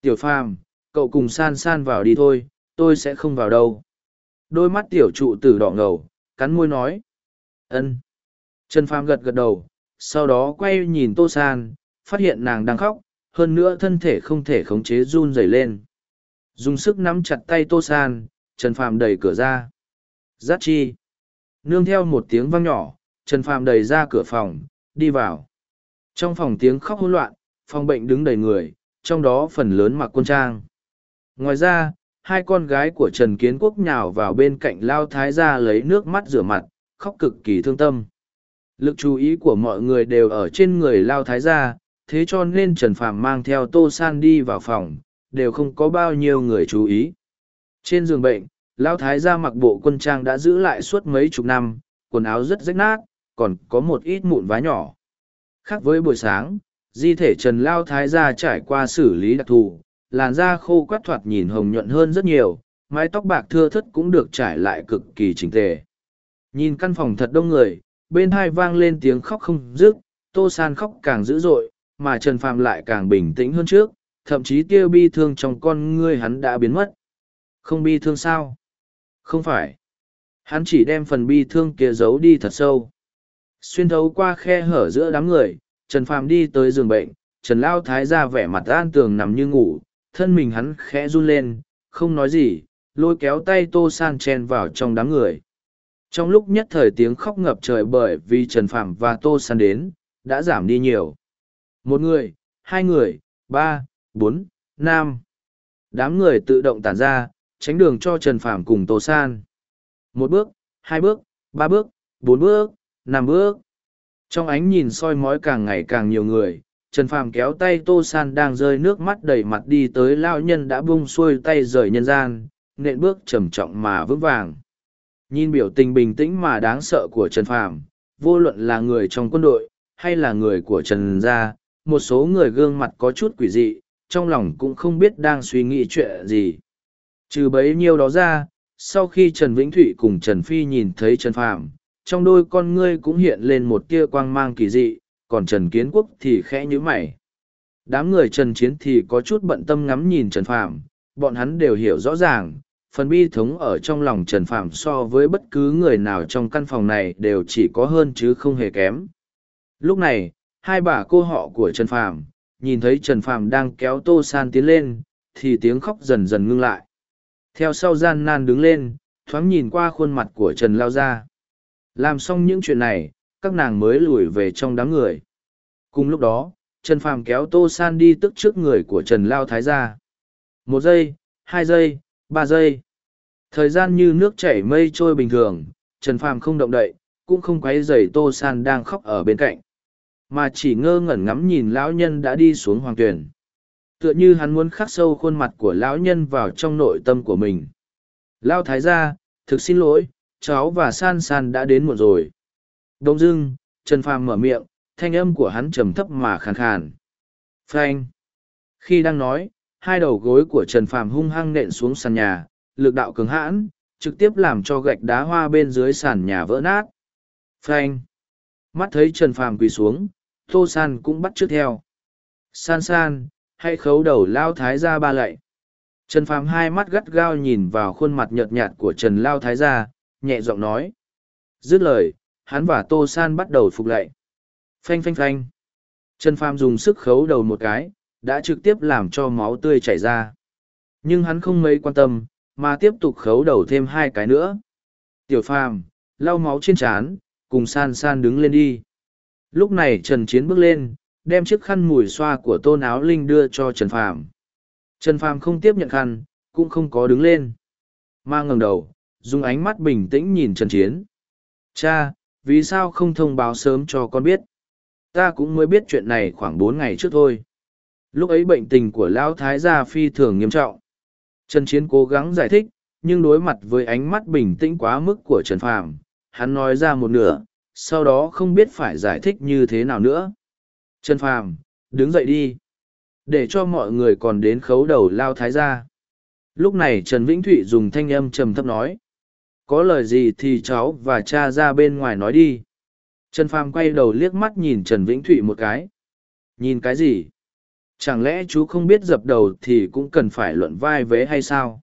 Tiểu Phàm, cậu cùng san san vào đi thôi, tôi sẽ không vào đâu. Đôi mắt tiểu trụ tử đỏ ngầu, cắn môi nói. ân. Trần Phàm gật gật đầu, sau đó quay nhìn Tô San, phát hiện nàng đang khóc, hơn nữa thân thể không thể khống chế run rẩy lên. Dùng sức nắm chặt tay Tô San, Trần Phàm đẩy cửa ra. Giác chi. Nương theo một tiếng vang nhỏ, Trần Phàm đẩy ra cửa phòng, đi vào. Trong phòng tiếng khóc hỗn loạn, phòng bệnh đứng đầy người, trong đó phần lớn mặc quân trang. Ngoài ra, hai con gái của Trần Kiến Quốc nhào vào bên cạnh Lao Thái gia lấy nước mắt rửa mặt, khóc cực kỳ thương tâm. Lực chú ý của mọi người đều ở trên người Lao Thái gia, thế cho nên Trần Phàm mang theo Tô San đi vào phòng, đều không có bao nhiêu người chú ý. Trên giường bệnh, Lao Thái gia mặc bộ quân trang đã giữ lại suốt mấy chục năm, quần áo rất rách nát, còn có một ít mụn vá nhỏ. Khác với buổi sáng, di thể Trần Lao Thái gia trải qua xử lý đặc thù, làn da khô quắt thoạt nhìn hồng nhuận hơn rất nhiều, mái tóc bạc thưa thất cũng được trải lại cực kỳ chỉnh tề. Nhìn căn phòng thật đông người, bên hai vang lên tiếng khóc không dứt, Tô San khóc càng dữ dội, mà Trần Phàm lại càng bình tĩnh hơn trước, thậm chí tiêu bi thương trong con ngươi hắn đã biến mất. Không bi thương sao? Không phải. Hắn chỉ đem phần bi thương kia giấu đi thật sâu. Xuyên thấu qua khe hở giữa đám người, Trần Phàm đi tới giường bệnh, Trần Lao Thái ra vẻ mặt an tường nằm như ngủ, thân mình hắn khẽ run lên, không nói gì, lôi kéo tay Tô San chen vào trong đám người. Trong lúc nhất thời tiếng khóc ngập trời bởi vì Trần Phạm và Tô San đến, đã giảm đi nhiều. Một người, hai người, ba, bốn, năm. Đám người tự động tản ra, tránh đường cho Trần Phạm cùng Tô San. Một bước, hai bước, ba bước, bốn bước, nằm bước. Trong ánh nhìn soi mói càng ngày càng nhiều người, Trần Phàm kéo tay Tô San đang rơi nước mắt đầy mặt đi tới lao nhân đã bung xuôi tay rời nhân gian, nện bước trầm trọng mà vững vàng. Nhìn biểu tình bình tĩnh mà đáng sợ của Trần Phàm, vô luận là người trong quân đội, hay là người của Trần Gia, một số người gương mặt có chút quỷ dị, trong lòng cũng không biết đang suy nghĩ chuyện gì. Trừ bấy nhiêu đó ra, sau khi Trần Vĩnh Thụy cùng Trần Phi nhìn thấy Trần Phàm, trong đôi con ngươi cũng hiện lên một tia quang mang kỳ dị, còn Trần Kiến Quốc thì khẽ nhíu mày. Đám người Trần Chiến thì có chút bận tâm ngắm nhìn Trần Phạm, bọn hắn đều hiểu rõ ràng, phần bi thống ở trong lòng Trần Phạm so với bất cứ người nào trong căn phòng này đều chỉ có hơn chứ không hề kém. Lúc này, hai bà cô họ của Trần Phạm, nhìn thấy Trần Phạm đang kéo Tô San tiến lên, thì tiếng khóc dần dần ngưng lại. Theo sau gian nan đứng lên, thoáng nhìn qua khuôn mặt của Trần Lao Gia. Làm xong những chuyện này, các nàng mới lùi về trong đám người. Cùng lúc đó, Trần Phàm kéo Tô San đi tức trước người của Trần Lao Thái gia. Một giây, hai giây, ba giây. Thời gian như nước chảy mây trôi bình thường, Trần Phàm không động đậy, cũng không quấy rầy Tô San đang khóc ở bên cạnh. Mà chỉ ngơ ngẩn ngắm nhìn lão nhân đã đi xuống hoàng tuyển. Tựa như hắn muốn khắc sâu khuôn mặt của lão nhân vào trong nội tâm của mình. Lao Thái gia, thực xin lỗi, cháu và san san đã đến muộn rồi. Đông dưng, trần phàm mở miệng, thanh âm của hắn trầm thấp mà khàn khàn. Frank khi đang nói, hai đầu gối của trần phàm hung hăng nện xuống sàn nhà, lực đạo cứng hãn, trực tiếp làm cho gạch đá hoa bên dưới sàn nhà vỡ nát. Frank mắt thấy trần phàm quỳ xuống, tô san cũng bắt t r ư ớ c theo. San san, hãy khấu đầu lao thái ra ba lạy. Trần phàm hai mắt gắt gao nhìn vào khuôn mặt nhợt nhạt của trần lao thái gia nhẹ giọng nói. Dứt lời, hắn và tô san bắt đầu phục lạy phanh phanh phanh. Trần phàm dùng sức khấu đầu một cái, đã trực tiếp làm cho máu tươi chảy ra. Nhưng hắn không mấy quan tâm, mà tiếp tục khấu đầu thêm hai cái nữa. Tiểu phàm, lau máu trên trán, cùng san san đứng lên đi. Lúc này trần chiến bước lên, đem chiếc khăn mùi xoa của tôn áo linh đưa cho trần phàm. Trần phàm không tiếp nhận khăn, cũng không có đứng lên. Mang ngẩng đầu dùng ánh mắt bình tĩnh nhìn trần chiến cha vì sao không thông báo sớm cho con biết ta cũng mới biết chuyện này khoảng bốn ngày trước thôi lúc ấy bệnh tình của lão thái gia phi thường nghiêm trọng trần chiến cố gắng giải thích nhưng đối mặt với ánh mắt bình tĩnh quá mức của trần phàm hắn nói ra một nửa, sau đó không biết phải giải thích như thế nào nữa. Trần Phàm, đứng dậy đi. Để cho mọi người còn đến khấu đầu lao thái gia Lúc này Trần Vĩnh Thụy dùng thanh âm trầm thấp nói. Có lời gì thì cháu và cha ra bên ngoài nói đi. Trần Phàm quay đầu liếc mắt nhìn Trần Vĩnh Thụy một cái. Nhìn cái gì? Chẳng lẽ chú không biết dập đầu thì cũng cần phải luận vai vế hay sao?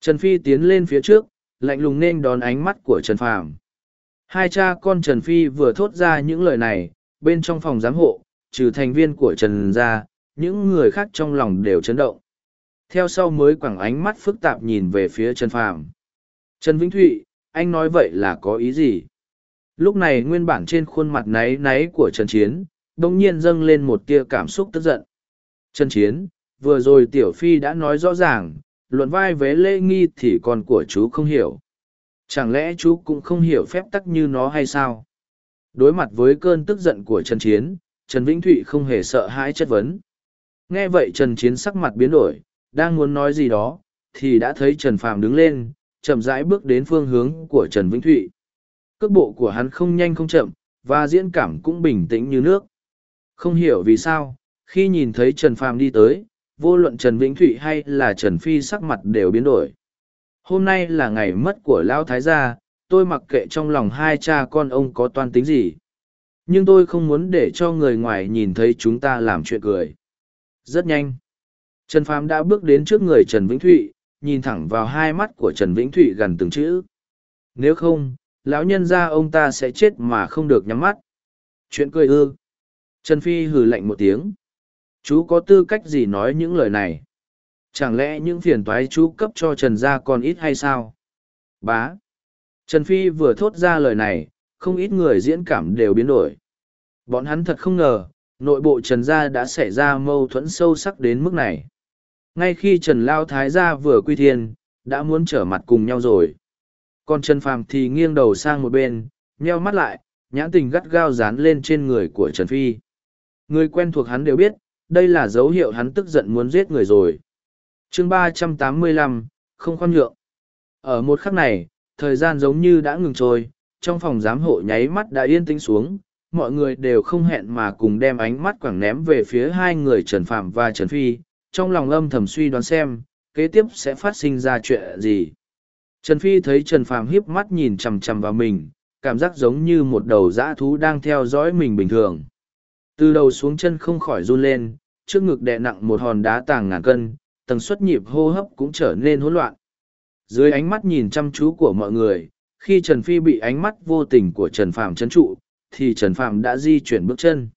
Trần Phi tiến lên phía trước, lạnh lùng nên đón ánh mắt của Trần Phàm. Hai cha con Trần Phi vừa thốt ra những lời này, bên trong phòng giám hộ, trừ thành viên của Trần gia, những người khác trong lòng đều chấn động. Theo sau mới quẳng ánh mắt phức tạp nhìn về phía Trần Phàm. Trần Vĩnh Thụy, anh nói vậy là có ý gì? Lúc này nguyên bản trên khuôn mặt náy náy của Trần Chiến, đồng nhiên dâng lên một tia cảm xúc tức giận. Trần Chiến, vừa rồi Tiểu Phi đã nói rõ ràng, luận vai vế lễ nghi thì con của chú không hiểu chẳng lẽ chú cũng không hiểu phép tắc như nó hay sao đối mặt với cơn tức giận của trần chiến trần vĩnh thụy không hề sợ hãi chất vấn nghe vậy trần chiến sắc mặt biến đổi đang muốn nói gì đó thì đã thấy trần phàm đứng lên chậm rãi bước đến phương hướng của trần vĩnh thụy. Cước bộ của hắn không nhanh không chậm, và diễn cảm cũng bình tĩnh như nước. Không hiểu vì sao, khi nhìn thấy trần phàm đi tới, vô luận trần vĩnh thụy hay là trần phi sắc mặt đều biến đổi. Hôm nay là ngày mất của lão thái gia, tôi mặc kệ trong lòng hai cha con ông có toan tính gì. Nhưng tôi không muốn để cho người ngoài nhìn thấy chúng ta làm chuyện cười. Rất nhanh, trần phàm đã bước đến trước người trần vĩnh thụy nhìn thẳng vào hai mắt của trần vĩnh thụy gần từng chữ nếu không lão nhân ra ông ta sẽ chết mà không được nhắm mắt chuyện cười ư trần phi hừ lạnh một tiếng chú có tư cách gì nói những lời này Chẳng lẽ những phiền toái chú cấp cho Trần gia còn ít hay sao? Bá. Trần Phi vừa thốt ra lời này, không ít người diễn cảm đều biến đổi. Bọn hắn thật không ngờ, nội bộ Trần gia đã xảy ra mâu thuẫn sâu sắc đến mức này. Ngay khi Trần Lao Thái gia vừa quy thiên, đã muốn trở mặt cùng nhau rồi. Còn Trần Phàm thì nghiêng đầu sang một bên, nheo mắt lại, nhãn tình gắt gao dán lên trên người của Trần Phi. Người quen thuộc hắn đều biết, đây là dấu hiệu hắn tức giận muốn giết người rồi chương ba trăm tám mươi lăm không khoan nhượng ở một khắc này thời gian giống như đã ngừng trôi trong phòng giám hộ nháy mắt đã yên tĩnh xuống mọi người đều không hẹn mà cùng đem ánh mắt quẳng ném về phía hai người trần phạm và trần phi trong lòng âm thầm suy đoán xem kế tiếp sẽ phát sinh ra chuyện gì trần phi thấy trần phàm hiếp mắt nhìn chằm chằm vào mình cảm giác giống như một đầu dã thú đang theo dõi mình bình thường từ đầu xuống chân không khỏi run lên trước ngực đè nặng một hòn đá tàng ngàn cân tần suất nhịp hô hấp cũng trở nên hỗn loạn. Dưới ánh mắt nhìn chăm chú của mọi người, khi Trần Phi bị ánh mắt vô tình của Trần phàm chấn trụ, thì Trần phàm đã di chuyển bước chân.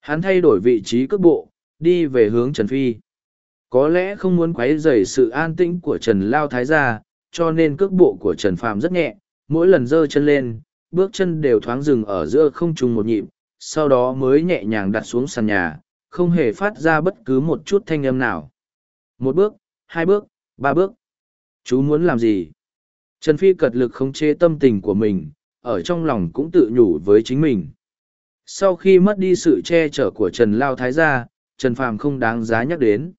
Hắn thay đổi vị trí cước bộ, đi về hướng Trần Phi. Có lẽ không muốn quấy rầy sự an tĩnh của Trần Lao Thái gia, cho nên cước bộ của Trần phàm rất nhẹ, mỗi lần giơ chân lên, bước chân đều thoáng dừng ở giữa không trùng một nhịp, sau đó mới nhẹ nhàng đặt xuống sàn nhà, không hề phát ra bất cứ một chút thanh âm nào. Một bước, hai bước, ba bước. Chú muốn làm gì? Trần Phi cật lực khống chế tâm tình của mình, ở trong lòng cũng tự nhủ với chính mình. Sau khi mất đi sự che chở của Trần Lao Thái gia, Trần Phàm không đáng giá nhắc đến.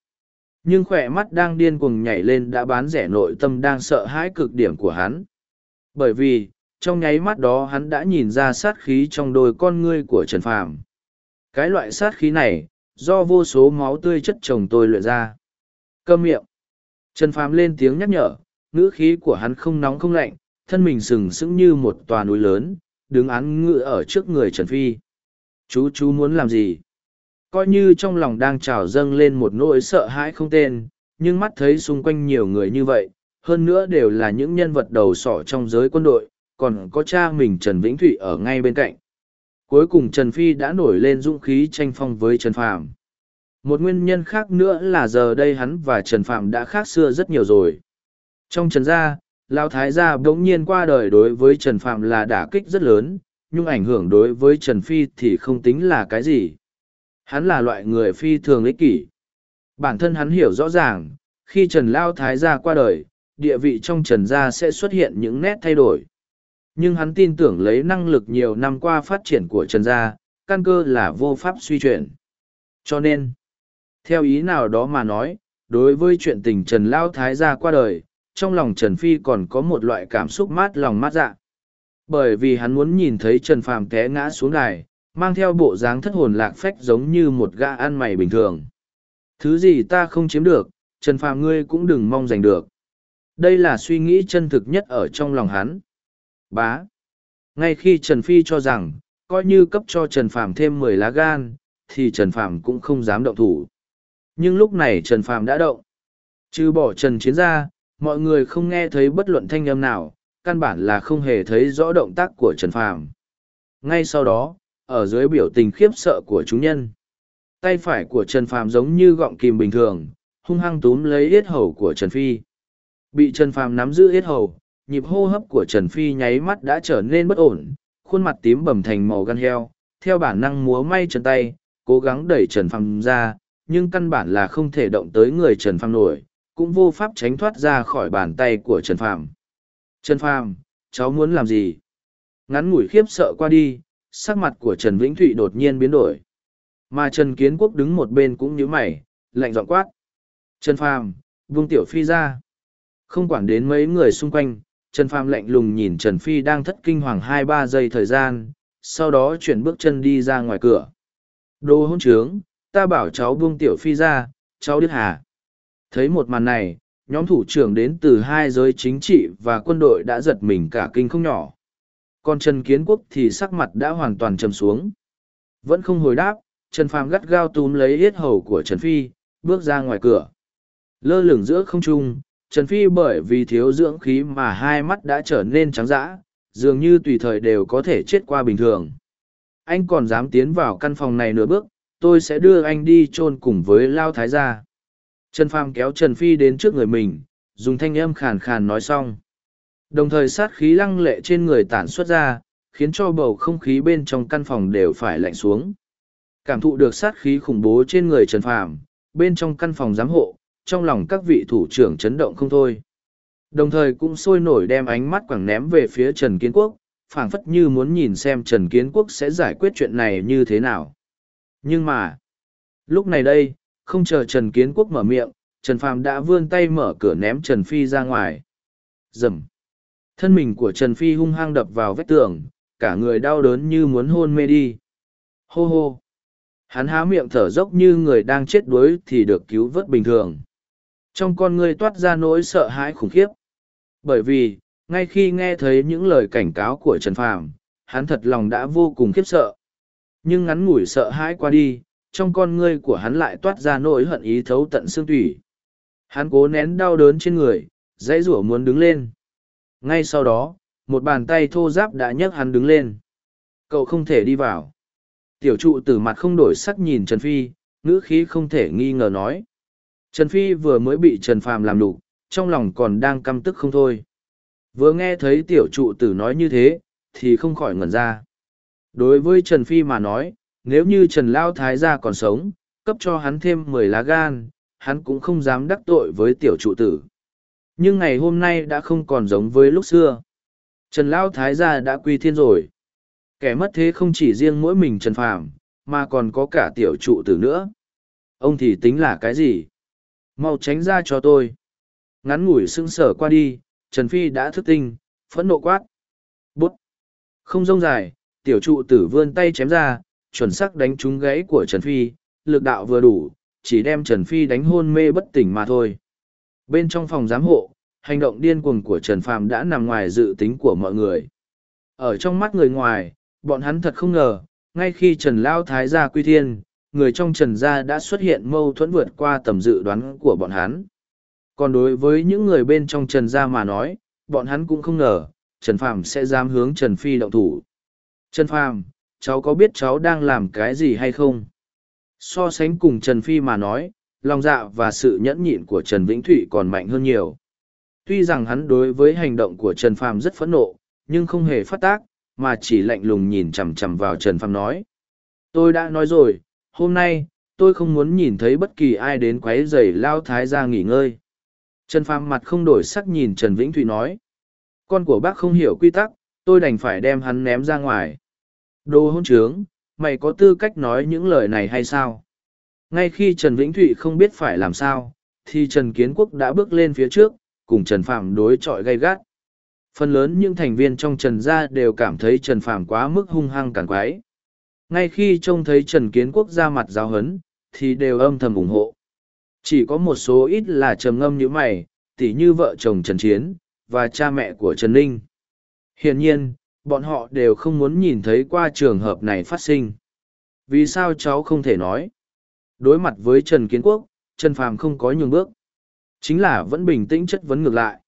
Nhưng khỏe mắt đang điên cuồng nhảy lên đã bán rẻ nội tâm đang sợ hãi cực điểm của hắn. Bởi vì, trong nháy mắt đó hắn đã nhìn ra sát khí trong đôi con ngươi của Trần Phàm. Cái loại sát khí này, do vô số máu tươi chất chồng tôi luyện ra. Câm miệng. Trần Phàm lên tiếng nhắc nhở, ngữ khí của hắn không nóng không lạnh, thân mình sừng sững như một tòa núi lớn, đứng án ngự ở trước người Trần Phi. Chú chú muốn làm gì? Coi như trong lòng đang trào dâng lên một nỗi sợ hãi không tên, nhưng mắt thấy xung quanh nhiều người như vậy, hơn nữa đều là những nhân vật đầu sỏ trong giới quân đội, còn có cha mình Trần Vĩnh Thụy ở ngay bên cạnh. Cuối cùng Trần Phi đã nổi lên dũng khí tranh phong với Trần Phàm. Một nguyên nhân khác nữa là giờ đây hắn và Trần Phạm đã khác xưa rất nhiều rồi. Trong Trần Gia, Lão Thái Gia bỗng nhiên qua đời đối với Trần Phạm là đả kích rất lớn, nhưng ảnh hưởng đối với Trần Phi thì không tính là cái gì. Hắn là loại người phi thường ích kỷ. Bản thân hắn hiểu rõ ràng, khi Trần Lao Thái Gia qua đời, địa vị trong Trần Gia sẽ xuất hiện những nét thay đổi. Nhưng hắn tin tưởng lấy năng lực nhiều năm qua phát triển của Trần Gia, căn cơ là vô pháp suy chuyển. Cho nên, theo ý nào đó mà nói, đối với chuyện tình Trần Lao Thái gia qua đời, trong lòng Trần Phi còn có một loại cảm xúc mát lòng mát dạ. Bởi vì hắn muốn nhìn thấy Trần Phàm té ngã xuống đài, mang theo bộ dáng thất hồn lạc phách giống như một gã ăn mày bình thường. Thứ gì ta không chiếm được, Trần Phàm ngươi cũng đừng mong giành được. Đây là suy nghĩ chân thực nhất ở trong lòng hắn. Bá. Ngay khi Trần Phi cho rằng, coi như cấp cho Trần Phàm thêm mười lá gan, thì Trần Phàm cũng không dám động thủ. Nhưng lúc này Trần Phàm đã động. Trừ bỏ Trần Chiến ra, mọi người không nghe thấy bất luận thanh âm nào, căn bản là không hề thấy rõ động tác của Trần Phàm. Ngay sau đó, ở dưới biểu tình khiếp sợ của chúng nhân, tay phải của Trần Phàm giống như gọng kìm bình thường, hung hăng túm lấy yết hầu của Trần Phi. Bị Trần Phàm nắm giữ yết hầu, nhịp hô hấp của Trần Phi nháy mắt đã trở nên bất ổn, khuôn mặt tím bầm thành màu gan heo, theo bản năng múa may chân tay, cố gắng đẩy Trần Phàm ra, nhưng căn bản là không thể động tới người Trần Phàm nổi, cũng vô pháp tránh thoát ra khỏi bàn tay của Trần Phàm. Trần Phàm, cháu muốn làm gì? Ngắn ngủi khiếp sợ qua đi, sắc mặt của Trần Vĩnh Thụy đột nhiên biến đổi. Mà Trần Kiến Quốc đứng một bên cũng nhíu mày, lạnh giọng quát. Trần Phàm, buông Tiểu Phi ra. Không quản đến mấy người xung quanh, Trần Phàm lạnh lùng nhìn Trần Phi đang thất kinh hoàng hai ba giây thời gian, sau đó chuyển bước chân đi ra ngoài cửa. Đồ hôn trướng, ta bảo cháu buông tiểu phi ra, cháu điếc hà. Thấy một màn này, nhóm thủ trưởng đến từ hai giới chính trị và quân đội đã giật mình cả kinh không nhỏ. Còn Trần Kiến Quốc thì sắc mặt đã hoàn toàn trầm xuống. Vẫn không hồi đáp, Trần Phàm gắt gao túm lấy yết hầu của Trần Phi, bước ra ngoài cửa. Lơ lửng giữa không trung, Trần Phi bởi vì thiếu dưỡng khí mà hai mắt đã trở nên trắng dã, dường như tùy thời đều có thể chết qua bình thường. Anh còn dám tiến vào căn phòng này nửa bước, tôi sẽ đưa anh đi chôn cùng với lao thái gia trần phàm kéo trần phi đến trước người mình dùng thanh âm khàn khàn nói xong đồng thời sát khí lăng lệ trên người tản xuất ra khiến cho bầu không khí bên trong căn phòng đều phải lạnh xuống cảm thụ được sát khí khủng bố trên người trần phàm bên trong căn phòng giám hộ trong lòng các vị thủ trưởng chấn động không thôi đồng thời cũng sôi nổi đem ánh mắt quẳng ném về phía trần kiến quốc phảng phất như muốn nhìn xem trần kiến quốc sẽ giải quyết chuyện này như thế nào nhưng mà, lúc này đây, không chờ Trần Kiến Quốc mở miệng, Trần Phàm đã vươn tay mở cửa ném Trần Phi ra ngoài. Dầm. Thân mình của Trần Phi hung hăng đập vào vách tường, cả người đau đớn như muốn hôn mê đi. Hô hô. Hắn há miệng thở dốc như người đang chết đuối thì được cứu vớt bình thường. Trong con người toát ra nỗi sợ hãi khủng khiếp. Bởi vì, ngay khi nghe thấy những lời cảnh cáo của Trần Phàm, hắn thật lòng đã vô cùng khiếp sợ nhưng ngắn ngủi sợ hãi qua đi trong con ngươi của hắn lại toát ra nỗi hận ý thấu tận xương tủy hắn cố nén đau đớn trên người dãy rủa muốn đứng lên ngay sau đó một bàn tay thô giáp đã nhấc hắn đứng lên. Cậu không thể đi vào. Tiểu trụ từ mặt không đổi sắc nhìn trần phi ngữ khí không thể nghi ngờ nói. Trần phi vừa mới bị trần phàm làm đục trong lòng còn đang căm tức không thôi. Vừa nghe thấy tiểu trụ tử nói như thế thì không khỏi ngẩn ra. Đối với Trần Phi mà nói, nếu như Trần Lao Thái gia còn sống, cấp cho hắn thêm mười lá gan, hắn cũng không dám đắc tội với tiểu trụ tử. Nhưng ngày hôm nay đã không còn giống với lúc xưa. Trần Lão Thái gia đã quy thiên rồi. Kẻ mất thế không chỉ riêng mỗi mình Trần Phàm, mà còn có cả tiểu trụ tử nữa. Ông thì tính là cái gì? Mau tránh ra cho tôi. Ngắn ngủi sững sở qua đi, Trần Phi đã thức tinh, phẫn nộ quát. Bút! Không rông dài, tiểu trụ tử vươn tay chém ra, chuẩn xác đánh trúng gãy của Trần Phi, lực đạo vừa đủ, chỉ đem Trần Phi đánh hôn mê bất tỉnh mà thôi. Bên trong phòng giám hộ, hành động điên cuồng của Trần Phàm đã nằm ngoài dự tính của mọi người. Ở trong mắt người ngoài, bọn hắn thật không ngờ, ngay khi Trần Lao Thái gia quy thiên, người trong Trần gia đã xuất hiện mâu thuẫn vượt qua tầm dự đoán của bọn hắn. Còn đối với những người bên trong Trần gia mà nói, bọn hắn cũng không ngờ, Trần Phàm sẽ dám hướng Trần Phi động thủ. Trần Phàm, cháu có biết cháu đang làm cái gì hay không? So sánh cùng Trần Phi mà nói, lòng dạ và sự nhẫn nhịn của Trần Vĩnh Thụy còn mạnh hơn nhiều. Tuy rằng hắn đối với hành động của Trần Phàm rất phẫn nộ, nhưng không hề phát tác, mà chỉ lạnh lùng nhìn chằm chằm vào Trần Phàm nói. Tôi đã nói rồi, hôm nay, tôi không muốn nhìn thấy bất kỳ ai đến quấy rầy lao thái ra nghỉ ngơi. Trần Phàm mặt không đổi sắc nhìn Trần Vĩnh Thụy nói. Con của bác không hiểu quy tắc, tôi đành phải đem hắn ném ra ngoài. Đồ hôn trướng, mày có tư cách nói những lời này hay sao? Ngay khi Trần Vĩnh Thụy không biết phải làm sao, thì Trần Kiến Quốc đã bước lên phía trước, cùng Trần Phạm đối chọi gay gắt. Phần lớn những thành viên trong Trần gia đều cảm thấy Trần Phạm quá mức hung hăng càng quái. Ngay khi trông thấy Trần Kiến Quốc ra mặt giáo hấn, thì đều âm thầm ủng hộ. Chỉ có một số ít là trầm ngâm như mày, tỉ như vợ chồng Trần Chiến, và cha mẹ của Trần Ninh. Hiển nhiên, bọn họ đều không muốn nhìn thấy qua trường hợp này phát sinh. Vì sao cháu không thể nói? Đối mặt với Trần Kiến Quốc, Trần Phàm không có nhường bước. Chính là vẫn bình tĩnh chất vấn ngược lại.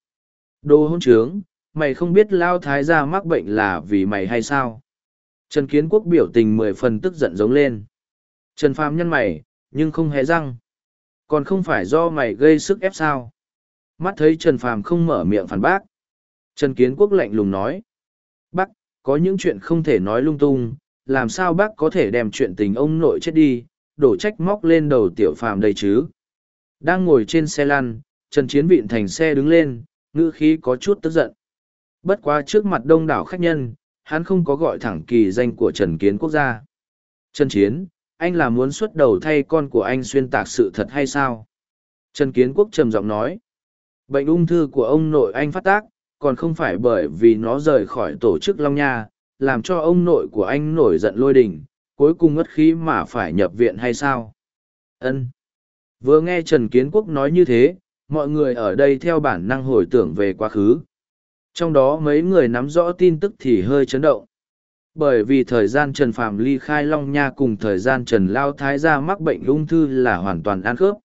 Đồ hôn trướng, mày không biết Lao Thái gia mắc bệnh là vì mày hay sao? Trần Kiến Quốc biểu tình mười phần tức giận giống lên. Trần Phàm nhân mày, nhưng không hé răng. Còn không phải do mày gây sức ép sao? Mắt thấy Trần Phàm không mở miệng phản bác. Trần Kiến Quốc lạnh lùng nói. Bác, có những chuyện không thể nói lung tung, làm sao bác có thể đem chuyện tình ông nội chết đi, đổ trách móc lên đầu tiểu phàm đây chứ? Đang ngồi trên xe lăn, Trần Chiến vịn thành xe đứng lên, ngữ khí có chút tức giận. Bất quá trước mặt đông đảo khách nhân, hắn không có gọi thẳng kỳ danh của Trần Kiến Quốc gia. Trần Chiến, anh là muốn xuất đầu thay con của anh xuyên tạc sự thật hay sao? Trần Kiến Quốc trầm giọng nói. Bệnh ung thư của ông nội anh phát tác, còn không phải bởi vì nó rời khỏi tổ chức Long Nha, làm cho ông nội của anh nổi giận lôi đình, cuối cùng ngất khí mà phải nhập viện hay sao? Ân. Vừa nghe Trần Kiến Quốc nói như thế, mọi người ở đây theo bản năng hồi tưởng về quá khứ. Trong đó mấy người nắm rõ tin tức thì hơi chấn động. Bởi vì thời gian Trần Phạm ly khai Long Nha cùng thời gian Trần Lao Thái gia mắc bệnh ung thư là hoàn toàn ăn khớp.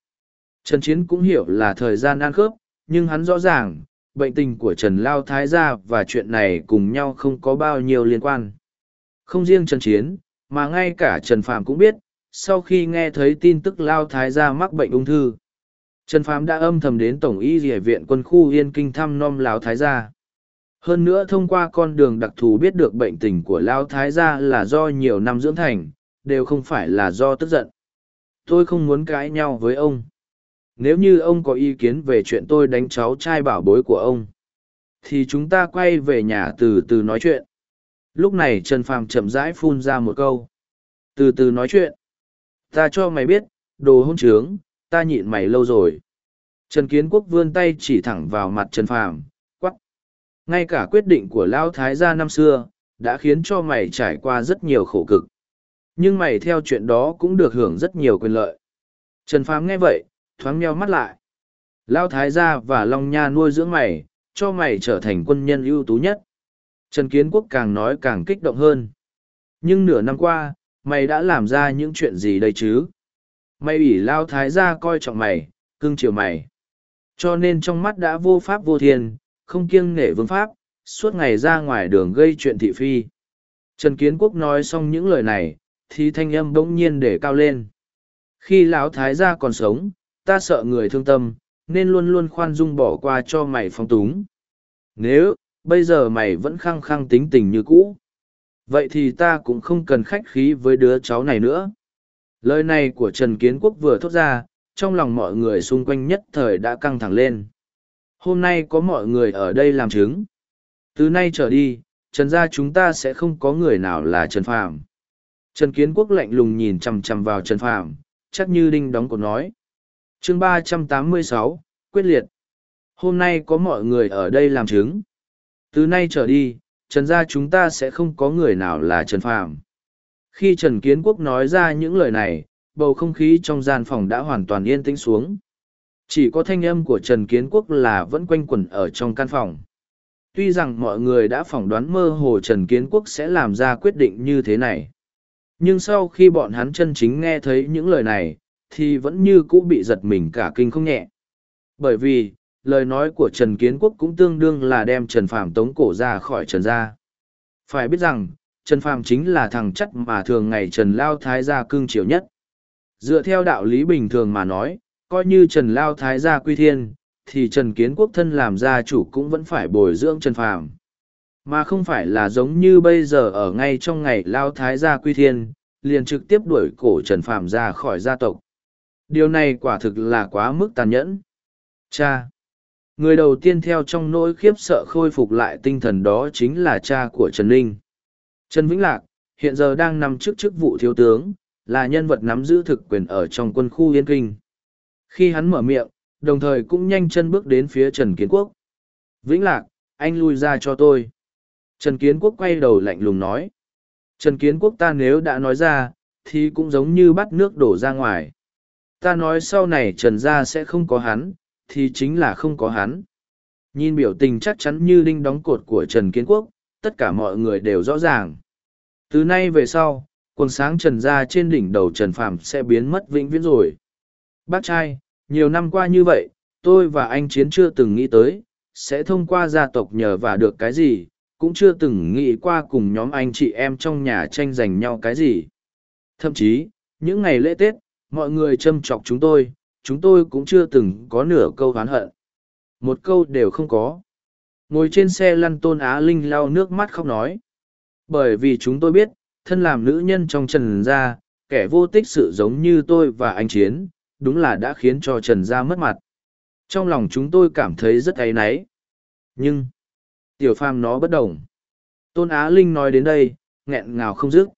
Trần Chiến cũng hiểu là thời gian ăn khớp, nhưng hắn rõ ràng, bệnh tình của Trần Lao Thái gia và chuyện này cùng nhau không có bao nhiêu liên quan. Không riêng Trần Chiến, mà ngay cả Trần Phạm cũng biết, sau khi nghe thấy tin tức Lao Thái gia mắc bệnh ung thư. Trần Phạm đã âm thầm đến Tổng y Dìa viện quân khu Yên Kinh thăm nom Lao Thái gia. Hơn nữa thông qua con đường đặc thù biết được bệnh tình của Lao Thái gia là do nhiều năm dưỡng thành, đều không phải là do tức giận. Tôi không muốn cãi nhau với ông. Nếu như ông có ý kiến về chuyện tôi đánh cháu trai bảo bối của ông, thì chúng ta quay về nhà từ từ nói chuyện. Lúc này Trần Phàm chậm rãi phun ra một câu. Từ từ nói chuyện. Ta cho mày biết, đồ hôn trướng, ta nhịn mày lâu rồi. Trần Kiến Quốc vươn tay chỉ thẳng vào mặt Trần Phàm, quắc. Ngay cả quyết định của Lão Thái gia năm xưa, đã khiến cho mày trải qua rất nhiều khổ cực. Nhưng mày theo chuyện đó cũng được hưởng rất nhiều quyền lợi. Trần Phàm nghe vậy, thoáng meo mắt lại. Lão Thái gia và Long Nha nuôi dưỡng mày, cho mày trở thành quân nhân ưu tú nhất. Trần Kiến Quốc càng nói càng kích động hơn. Nhưng nửa năm qua, mày đã làm ra những chuyện gì đây chứ? Mày ủy lao thái gia coi trọng mày, cưng chiều mày. Cho nên trong mắt đã vô pháp vô thiên, không kiêng nể vương pháp, suốt ngày ra ngoài đường gây chuyện thị phi. Trần Kiến Quốc nói xong những lời này, thì thanh âm bỗng nhiên để cao lên. Khi lão thái gia còn sống, ta sợ người thương tâm, nên luôn luôn khoan dung bỏ qua cho mày phong túng. Nếu, bây giờ mày vẫn khăng khăng tính tình như cũ. Vậy thì ta cũng không cần khách khí với đứa cháu này nữa. Lời này của trần kiến quốc vừa thốt ra, trong lòng mọi người xung quanh nhất thời đã căng thẳng lên. Hôm nay có mọi người ở đây làm chứng. Từ nay trở đi, trần gia chúng ta sẽ không có người nào là trần phàm. Trần kiến quốc lạnh lùng nhìn chằm chằm vào trần phàm, chắc như đinh đóng cột nói. Chương ba trăm tám mươi sáu, quyết liệt. Hôm nay có mọi người ở đây làm chứng. Từ nay trở đi, Trần gia chúng ta sẽ không có người nào là Trần Phàm. Khi Trần Kiến Quốc nói ra những lời này, bầu không khí trong gian phòng đã hoàn toàn yên tĩnh xuống. Chỉ có thanh âm của Trần Kiến Quốc là vẫn quanh quẩn ở trong căn phòng. Tuy rằng mọi người đã phỏng đoán mơ hồ Trần Kiến Quốc sẽ làm ra quyết định như thế này. Nhưng sau khi bọn hắn chân chính nghe thấy những lời này, thì vẫn như cũ bị giật mình cả kinh không nhẹ. Bởi vì, lời nói của Trần Kiến Quốc cũng tương đương là đem Trần Phạm tống cổ ra khỏi Trần gia. Phải biết rằng, Trần Phạm chính là thằng chất mà thường ngày Trần Lao Thái gia cưng chiều nhất. Dựa theo đạo lý bình thường mà nói, coi như Trần Lao Thái gia quy thiên, thì Trần Kiến Quốc thân làm gia chủ cũng vẫn phải bồi dưỡng Trần Phạm. Mà không phải là giống như bây giờ ở ngay trong ngày Lao Thái gia quy thiên, liền trực tiếp đuổi cổ Trần Phạm ra khỏi gia tộc. Điều này quả thực là quá mức tàn nhẫn. Cha! Người đầu tiên theo trong nỗi khiếp sợ khôi phục lại tinh thần đó chính là cha của Trần Ninh. Trần Vĩnh Lạc, hiện giờ đang nằm trước chức vụ thiếu tướng, là nhân vật nắm giữ thực quyền ở trong quân khu Yên Kinh. Khi hắn mở miệng, đồng thời cũng nhanh chân bước đến phía Trần Kiến Quốc. Vĩnh Lạc, anh lui ra cho tôi. Trần Kiến Quốc quay đầu lạnh lùng nói. Trần Kiến Quốc ta nếu đã nói ra, thì cũng giống như bắt nước đổ ra ngoài. Ta nói sau này Trần gia sẽ không có hắn, thì chính là không có hắn. Nhìn biểu tình chắc chắn như đinh đóng cột của Trần Kiến Quốc, tất cả mọi người đều rõ ràng. Từ nay về sau, quần sáng Trần gia trên đỉnh đầu Trần Phàm sẽ biến mất vĩnh viễn rồi. Bác trai, nhiều năm qua như vậy, tôi và anh Chiến chưa từng nghĩ tới, sẽ thông qua gia tộc nhờ và được cái gì, cũng chưa từng nghĩ qua cùng nhóm anh chị em trong nhà tranh giành nhau cái gì. Thậm chí, những ngày lễ Tết, mọi người châm chọc chúng tôi, chúng tôi cũng chưa từng có nửa câu oán hận. Một câu đều không có. Ngồi trên xe lăn tôn Á Linh lau nước mắt khóc nói. Bởi vì chúng tôi biết, thân làm nữ nhân trong Trần Gia, kẻ vô tích sự giống như tôi và anh Chiến, đúng là đã khiến cho Trần Gia mất mặt. Trong lòng chúng tôi cảm thấy rất áy náy. Nhưng, tiểu phàm nó bất đồng. Tôn Á Linh nói đến đây, nghẹn ngào không dứt.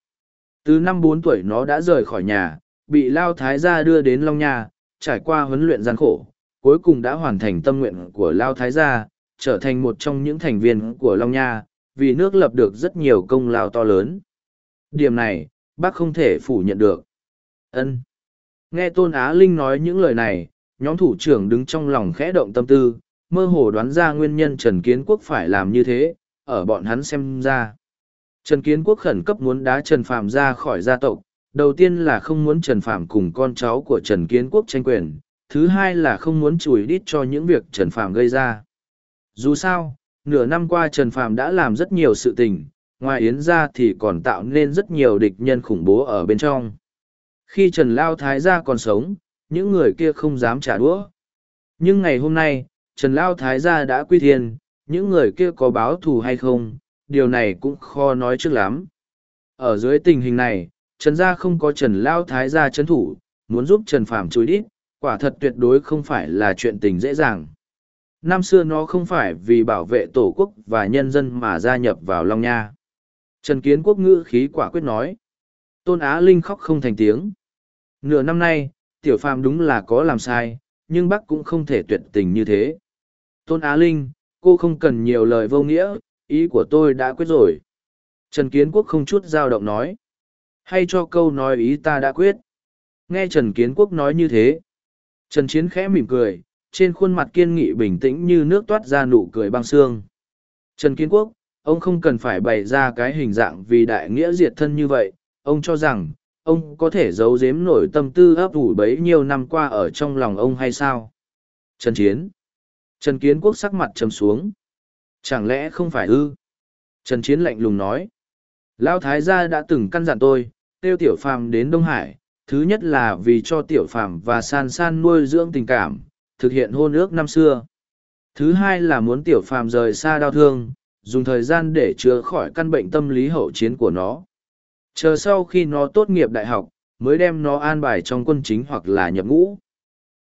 Từ năm bốn tuổi nó đã rời khỏi nhà, bị Lao Thái gia đưa đến Long Nha, trải qua huấn luyện gian khổ, cuối cùng đã hoàn thành tâm nguyện của Lao Thái gia, trở thành một trong những thành viên của Long Nha, vì nước lập được rất nhiều công lao to lớn. Điểm này, bác không thể phủ nhận được. Ân. Nghe Tôn Á Linh nói những lời này, nhóm thủ trưởng đứng trong lòng khẽ động tâm tư, mơ hồ đoán ra nguyên nhân Trần Kiến Quốc phải làm như thế, ở bọn hắn xem ra. Trần Kiến Quốc khẩn cấp muốn đá Trần Phạm ra khỏi gia tộc, đầu tiên là không muốn Trần Phạm cùng con cháu của Trần Kiến Quốc tranh quyền, thứ hai là không muốn chùi đít cho những việc Trần Phạm gây ra. Dù sao, nửa năm qua Trần Phạm đã làm rất nhiều sự tình, ngoài Yến ra thì còn tạo nên rất nhiều địch nhân khủng bố ở bên trong. Khi Trần Lao Thái gia còn sống, những người kia không dám trả đũa. Nhưng ngày hôm nay, Trần Lao Thái gia đã quy thiên, những người kia có báo thù hay không, điều này cũng khó nói trước lắm. Ở dưới tình hình này, Trần gia không có Trần Lao Thái gia chấn thủ, muốn giúp Trần Phạm chối đít, quả thật tuyệt đối không phải là chuyện tình dễ dàng. Năm xưa nó không phải vì bảo vệ tổ quốc và nhân dân mà gia nhập vào Long Nha. Trần Kiến Quốc ngữ khí quả quyết nói. Tôn Á Linh khóc không thành tiếng. Nửa năm nay, Tiểu Phàm đúng là có làm sai, nhưng bác cũng không thể tuyệt tình như thế. Tôn Á Linh, cô không cần nhiều lời vô nghĩa, ý của tôi đã quyết rồi. Trần Kiến Quốc không chút dao động nói. Hay cho câu nói ý ta đã quyết. Nghe Trần Kiến Quốc nói như thế. Trần Chiến khẽ mỉm cười, trên khuôn mặt kiên nghị bình tĩnh như nước toát ra nụ cười băng xương. Trần Kiến Quốc, ông không cần phải bày ra cái hình dạng vì đại nghĩa diệt thân như vậy, ông cho rằng, ông có thể giấu giếm nổi tâm tư ấp ủ bấy nhiêu năm qua ở trong lòng ông hay sao? Trần Chiến. Trần Kiến Quốc sắc mặt trầm xuống. Chẳng lẽ không phải ư? Trần Chiến lạnh lùng nói. Lão Thái gia đã từng căn dặn tôi, kêu tiểu phàm đến Đông Hải, thứ nhất là vì cho tiểu phàm và san san nuôi dưỡng tình cảm, thực hiện hôn ước năm xưa. Thứ hai là muốn tiểu phàm rời xa đau thương, dùng thời gian để chữa khỏi căn bệnh tâm lý hậu chiến của nó. Chờ sau khi nó tốt nghiệp đại học, mới đem nó an bài trong quân chính hoặc là nhập ngũ.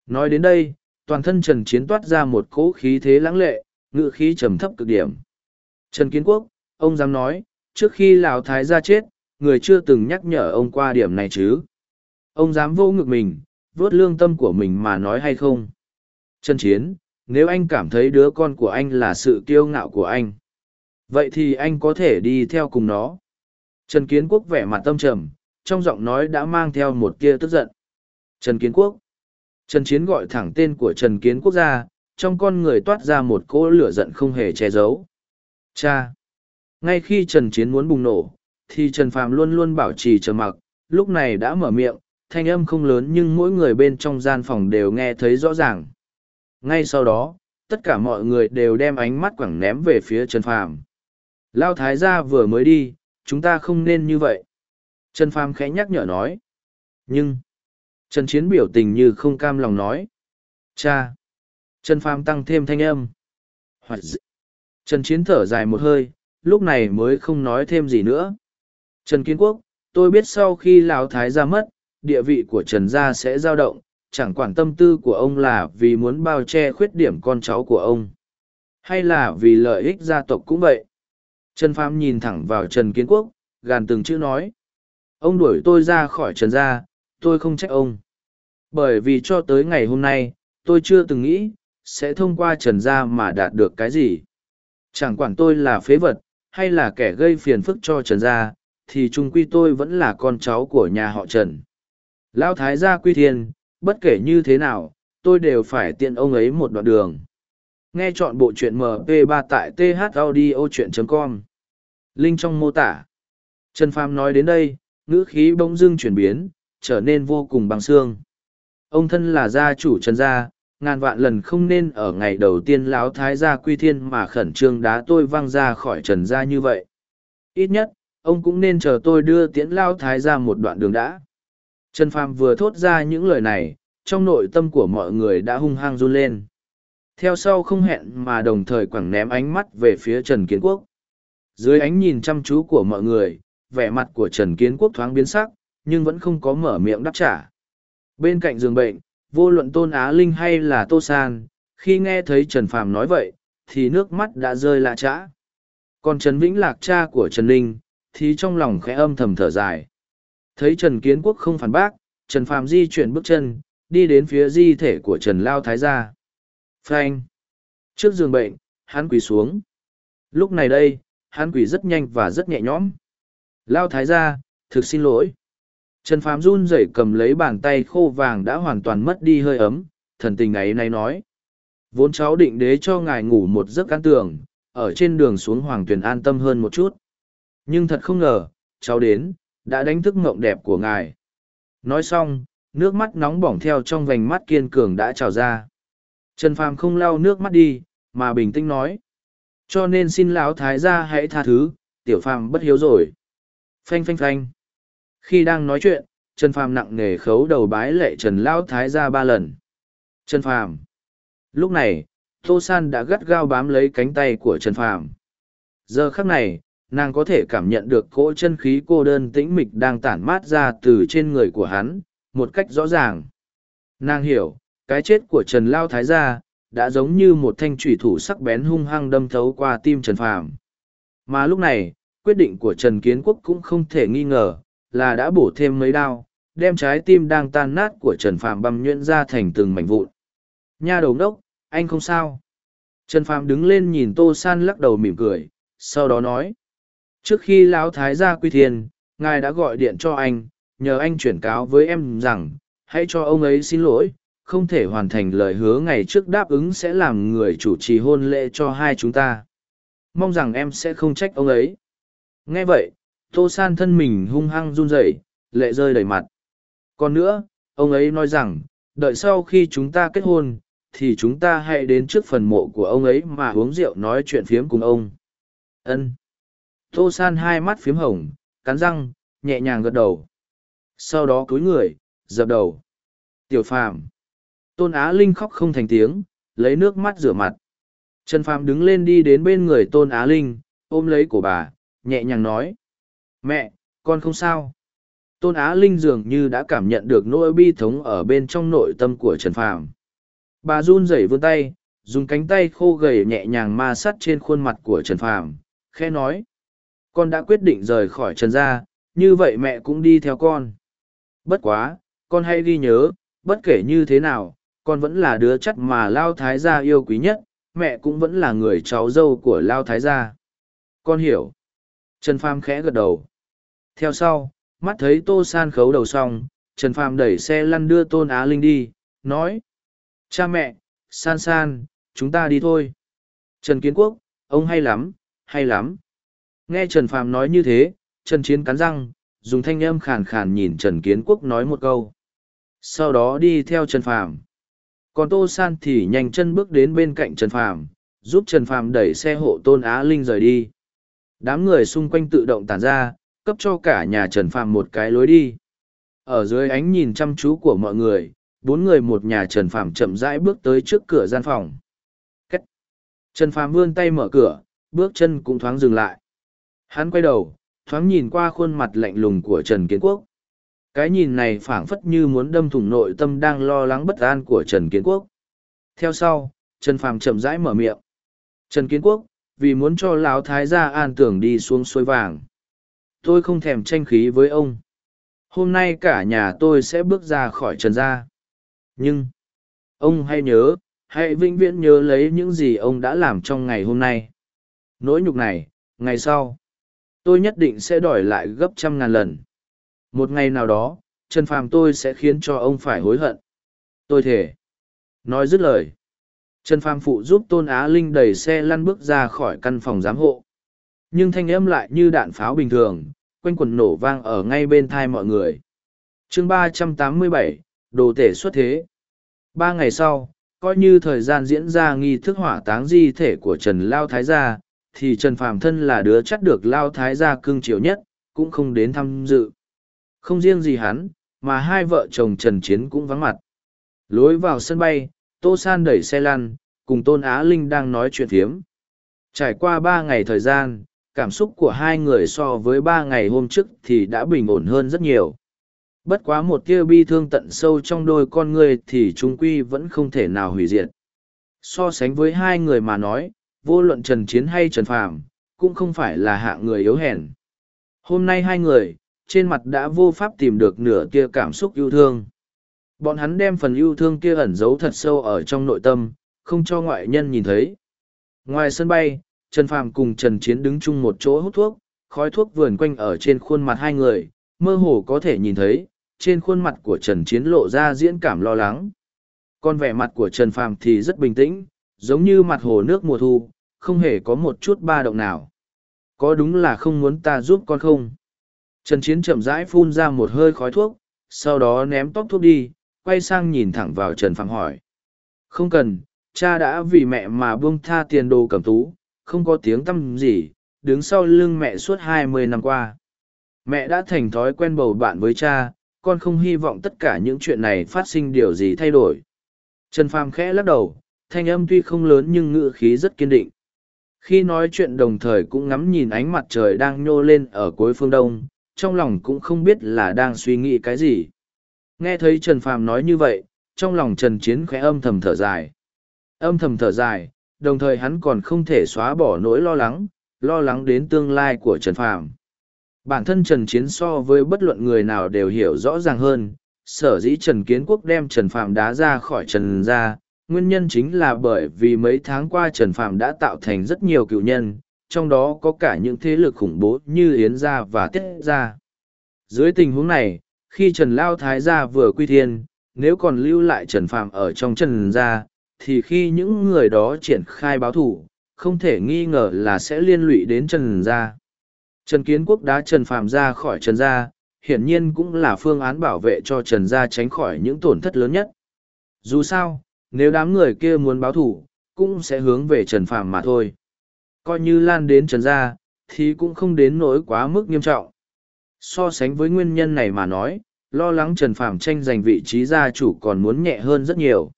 Nói đến đây, toàn thân Trần Chiến toát ra một cỗ khí thế lãng lệ, ngự khí trầm thấp cực điểm. Trần Kiến Quốc, ông dám nói, trước khi Lào Thái ra chết, người chưa từng nhắc nhở ông qua điểm này chứ. Ông dám vô ngực mình, vớt lương tâm của mình mà nói hay không? Trần Chiến, nếu anh cảm thấy đứa con của anh là sự kiêu ngạo của anh, vậy thì anh có thể đi theo cùng nó. Trần kiến quốc vẻ mặt tâm trầm trong giọng nói đã mang theo một tia tức giận. Trần kiến quốc. Trần chiến gọi thẳng tên của trần kiến quốc ra trong con người toát ra một cỗ lửa giận không hề che giấu. Cha. Ngay khi trần chiến muốn bùng nổ thì trần phàm luôn luôn bảo trì trầm mặc, lúc này đã mở miệng, thanh âm không lớn nhưng mỗi người bên trong gian phòng đều nghe thấy rõ ràng. Ngay sau đó, tất cả mọi người đều đem ánh mắt quẳng ném về phía trần phàm. Lao thái gia vừa mới đi, chúng ta không nên như vậy. Trần phàm khẽ nhắc nhở nói. Nhưng, trần chiến biểu tình như không cam lòng nói. Cha! Trần phàm tăng thêm thanh âm. Hoặc trần chiến thở dài một hơi, lúc này mới không nói thêm gì nữa trần kiến quốc, tôi biết sau khi lão thái gia mất, địa vị của trần gia sẽ dao động, chẳng quản tâm tư của ông là vì muốn bao che khuyết điểm con cháu của ông, hay là vì lợi ích gia tộc cũng vậy. Trần phàm nhìn thẳng vào trần kiến quốc, gàn từng chữ nói, ông đuổi tôi ra khỏi trần gia, tôi không trách ông. Bởi vì cho tới ngày hôm nay, tôi chưa từng nghĩ sẽ thông qua trần gia mà đạt được cái gì. Chẳng quản tôi là phế vật, hay là kẻ gây phiền phức cho trần gia thì trung quy tôi vẫn là con cháu của nhà họ trần. Lão thái gia quy thiên, bất kể như thế nào, tôi đều phải tiện ông ấy một đoạn đường. Nghe chọn bộ truyện mp 3 tại th audio chuyện com. Linh trong mô tả. Trần phàm nói đến đây, ngữ khí bỗng dưng chuyển biến, trở nên vô cùng bằng xương. Ông thân là gia chủ trần gia, ngàn vạn lần không nên ở ngày đầu tiên lão thái gia quy thiên mà khẩn trương đá tôi văng ra khỏi trần gia như vậy. Ít nhất ông cũng nên chờ tôi đưa tiễn lao thái ra một đoạn đường đã. Trần phàm vừa thốt ra những lời này, trong nội tâm của mọi người đã hung hăng run lên. Theo sau không hẹn mà đồng thời quẳng ném ánh mắt về phía trần kiến quốc. Dưới ánh nhìn chăm chú của mọi người, vẻ mặt của trần kiến quốc thoáng biến sắc, nhưng vẫn không có mở miệng đáp trả. Bên cạnh giường bệnh, vô luận tôn á linh hay là tô san, khi nghe thấy trần phàm nói vậy, thì nước mắt đã rơi lạ trã. Còn trần vĩnh lạc cha của trần linh thì trong lòng khẽ âm thầm thở dài. Thấy trần kiến quốc không phản bác trần phàm di chuyển bước chân đi đến phía di thể của trần lao thái gia. Phanh! Trước giường bệnh hắn quỳ xuống. Lúc này đây hắn quỳ rất nhanh và rất nhẹ nhõm. Lao thái gia thực xin lỗi. Trần Phàm run rẩy cầm lấy bàn tay khô vàng đã hoàn toàn mất đi hơi ấm, thần tình ấy này nói. Vốn cháu định đế cho ngài ngủ một giấc an tường, ở trên đường xuống Hoàng Tuyền an tâm hơn một chút. Nhưng thật không ngờ, cháu đến, đã đánh thức mộng đẹp của ngài. Nói xong, nước mắt nóng bỏng theo trong vành mắt kiên cường đã trào ra. Trần Phàm không lau nước mắt đi, mà bình tĩnh nói. Cho nên xin lão thái gia hãy tha thứ, tiểu phàm bất hiếu rồi. Phanh phanh phanh. Khi đang nói chuyện, Trần Phàm nặng nề khấu đầu bái lệ Trần Lão Thái ra ba lần. Trần Phàm. Lúc này, Tô San đã gắt gao bám lấy cánh tay của Trần Phàm. Giờ khắc này, nàng có thể cảm nhận được cỗ chân khí cô đơn tĩnh mịch đang tản mát ra từ trên người của hắn, một cách rõ ràng. Nàng hiểu, cái chết của Trần Lao Thái gia đã giống như một thanh thủy thủ sắc bén hung hăng đâm thấu qua tim Trần Phàm. Mà lúc này, quyết định của Trần Kiến Quốc cũng không thể nghi ngờ, là đã bổ thêm mấy đao, đem trái tim đang tan nát của Trần Phạm băm nhuyễn ra thành từng mảnh vụn. Nha đầu đốc, anh không sao. Trần Phạm đứng lên nhìn Tô San lắc đầu mỉm cười, sau đó nói. Trước khi Lão Thái gia quy thiên, ngài đã gọi điện cho anh, nhờ anh chuyển cáo với em rằng, hãy cho ông ấy xin lỗi, không thể hoàn thành lời hứa ngày trước đáp ứng sẽ làm người chủ trì hôn lễ cho hai chúng ta. Mong rằng em sẽ không trách ông ấy. Nghe vậy, tô san thân mình hung hăng run rẩy lệ rơi đầy mặt còn nữa ông ấy nói rằng đợi sau khi chúng ta kết hôn thì chúng ta hãy đến trước phần mộ của ông ấy mà uống rượu nói chuyện phiếm cùng ông ân tô san hai mắt phiếm hồng cắn răng nhẹ nhàng gật đầu sau đó cúi người dập đầu tiểu phàm tôn á linh khóc không thành tiếng lấy nước mắt rửa mặt trần phàm đứng lên đi đến bên người tôn á linh ôm lấy cổ bà nhẹ nhàng nói Mẹ, con không sao. Tôn Á Linh dường như đã cảm nhận được nỗi bi thống ở bên trong nội tâm của Trần Phàm. Bà run rẩy vươn tay, dùng cánh tay khô gầy nhẹ nhàng ma sát trên khuôn mặt của Trần Phàm, khẽ nói. Con đã quyết định rời khỏi Trần gia, như vậy mẹ cũng đi theo con. Bất quá, con hãy ghi nhớ, bất kể như thế nào, con vẫn là đứa chắc mà Lao Thái gia yêu quý nhất, mẹ cũng vẫn là người cháu dâu của Lao Thái gia. Con hiểu. Trần Pham khẽ gật đầu. Theo sau, mắt thấy Tô San khấu đầu xong, Trần Phàm đẩy xe lăn đưa Tôn Á Linh đi, nói. Cha mẹ, San San, chúng ta đi thôi. Trần Kiến Quốc, ông hay lắm, hay lắm. Nghe Trần Phàm nói như thế, Trần Chiến cắn răng, dùng thanh âm khàn khàn nhìn Trần Kiến Quốc nói một câu. Sau đó đi theo Trần Phàm. Còn Tô San thì nhanh chân bước đến bên cạnh Trần Phàm, giúp Trần Phàm đẩy xe hộ Tôn Á Linh rời đi. Đám người xung quanh tự động tản ra, cấp cho cả nhà Trần Phàm một cái lối đi. Ở dưới ánh nhìn chăm chú của mọi người, bốn người một nhà Trần Phàm chậm rãi bước tới trước cửa gian phòng. Cách. Trần Phàm vươn tay mở cửa, bước chân cũng thoáng dừng lại. Hắn quay đầu, thoáng nhìn qua khuôn mặt lạnh lùng của Trần Kiến Quốc. Cái nhìn này phảng phất như muốn đâm thủng nội tâm đang lo lắng bất an của Trần Kiến Quốc. Theo sau, Trần Phàm chậm rãi mở miệng. Trần Kiến Quốc, vì muốn cho Lão Thái gia an tưởng đi xuống suối vàng. Tôi không thèm tranh khí với ông. Hôm nay cả nhà tôi sẽ bước ra khỏi Trần gia. Nhưng, ông hãy nhớ, hãy vĩnh viễn nhớ lấy những gì ông đã làm trong ngày hôm nay. Nỗi nhục này, ngày sau, tôi nhất định sẽ đòi lại gấp trăm ngàn lần. Một ngày nào đó, trần phàm tôi sẽ khiến cho ông phải hối hận. Tôi thể nói dứt lời, trần phàm phụ giúp tôn á linh đẩy xe lăn bước ra khỏi căn phòng giám hộ. Nhưng thanh âm lại như đạn pháo bình thường, quanh quần nổ vang ở ngay bên thai mọi người. Chương ba trăm tám mươi bảy, đồ tể xuất thế. Ba ngày sau, coi như thời gian diễn ra nghi thức hỏa táng di thể của trần lao thái gia thì trần phàm thân là đứa chắc được lao thái gia cưng chiều nhất cũng không đến tham dự không riêng gì hắn, mà hai vợ chồng Trần Chiến cũng vắng mặt. Lối vào sân bay, Tô San đẩy xe lăn, cùng Tôn Á Linh đang nói chuyện phiếm. Trải qua ba ngày thời gian, cảm xúc của hai người so với ba ngày hôm trước thì đã bình ổn hơn rất nhiều. Bất quá một tia bi thương tận sâu trong đôi con người thì chúng quy vẫn không thể nào hủy diệt. So sánh với hai người mà nói, vô luận Trần Chiến hay Trần Phàm cũng không phải là hạng người yếu hèn. Hôm nay hai người, trên mặt đã vô pháp tìm được nửa tia cảm xúc yêu thương. Bọn hắn đem phần yêu thương kia ẩn giấu thật sâu ở trong nội tâm, không cho ngoại nhân nhìn thấy. Ngoài sân bay, Trần Phàm cùng Trần Chiến đứng chung một chỗ hút thuốc, khói thuốc vườn quanh ở trên khuôn mặt hai người, mơ hồ có thể nhìn thấy, trên khuôn mặt của Trần Chiến lộ ra diễn cảm lo lắng. Còn vẻ mặt của Trần Phàm thì rất bình tĩnh, giống như mặt hồ nước mùa thu, không hề có một chút ba động nào. Có đúng là không muốn ta giúp con không? Trần Chiến chậm rãi phun ra một hơi khói thuốc, sau đó ném tóc thuốc đi, quay sang nhìn thẳng vào Trần Phạm hỏi. Không cần, cha đã vì mẹ mà buông tha tiền đồ cầm tú, không có tiếng tâm gì, đứng sau lưng mẹ suốt hai mươi năm qua. Mẹ đã thành thói quen bầu bạn với cha, con không hy vọng tất cả những chuyện này phát sinh điều gì thay đổi. Trần Phàm khẽ lắc đầu, thanh âm tuy không lớn nhưng ngữ khí rất kiên định. Khi nói chuyện đồng thời cũng ngắm nhìn ánh mặt trời đang nhô lên ở cuối phương đông, trong lòng cũng không biết là đang suy nghĩ cái gì. Nghe thấy Trần Phàm nói như vậy, trong lòng Trần Chiến khẽ âm thầm thở dài. Âm thầm thở dài, đồng thời hắn còn không thể xóa bỏ nỗi lo lắng, lo lắng đến tương lai của Trần Phàm. Bản thân Trần Chiến so với bất luận người nào đều hiểu rõ ràng hơn, sở dĩ Trần Kiến Quốc đem Trần Phàm đá ra khỏi Trần gia, nguyên nhân chính là bởi vì mấy tháng qua Trần Phạm đã tạo thành rất nhiều cựu nhân, trong đó có cả những thế lực khủng bố như Yến Gia và Tiết Gia. Dưới tình huống này, khi Trần Lao Thái Gia vừa quy thiên, nếu còn lưu lại Trần Phạm ở trong Trần Gia, thì khi những người đó triển khai báo thủ, không thể nghi ngờ là sẽ liên lụy đến Trần Gia. Trần Kiến Quốc đã Trần Phạm ra khỏi Trần Gia, hiển nhiên cũng là phương án bảo vệ cho Trần Gia tránh khỏi những tổn thất lớn nhất. Dù sao, nếu đám người kia muốn báo thủ, cũng sẽ hướng về Trần Phạm mà thôi. Coi như lan đến trần gia, thì cũng không đến nỗi quá mức nghiêm trọng. So sánh với nguyên nhân này mà nói, lo lắng Trần Phàm tranh giành vị trí gia chủ còn muốn nhẹ hơn rất nhiều.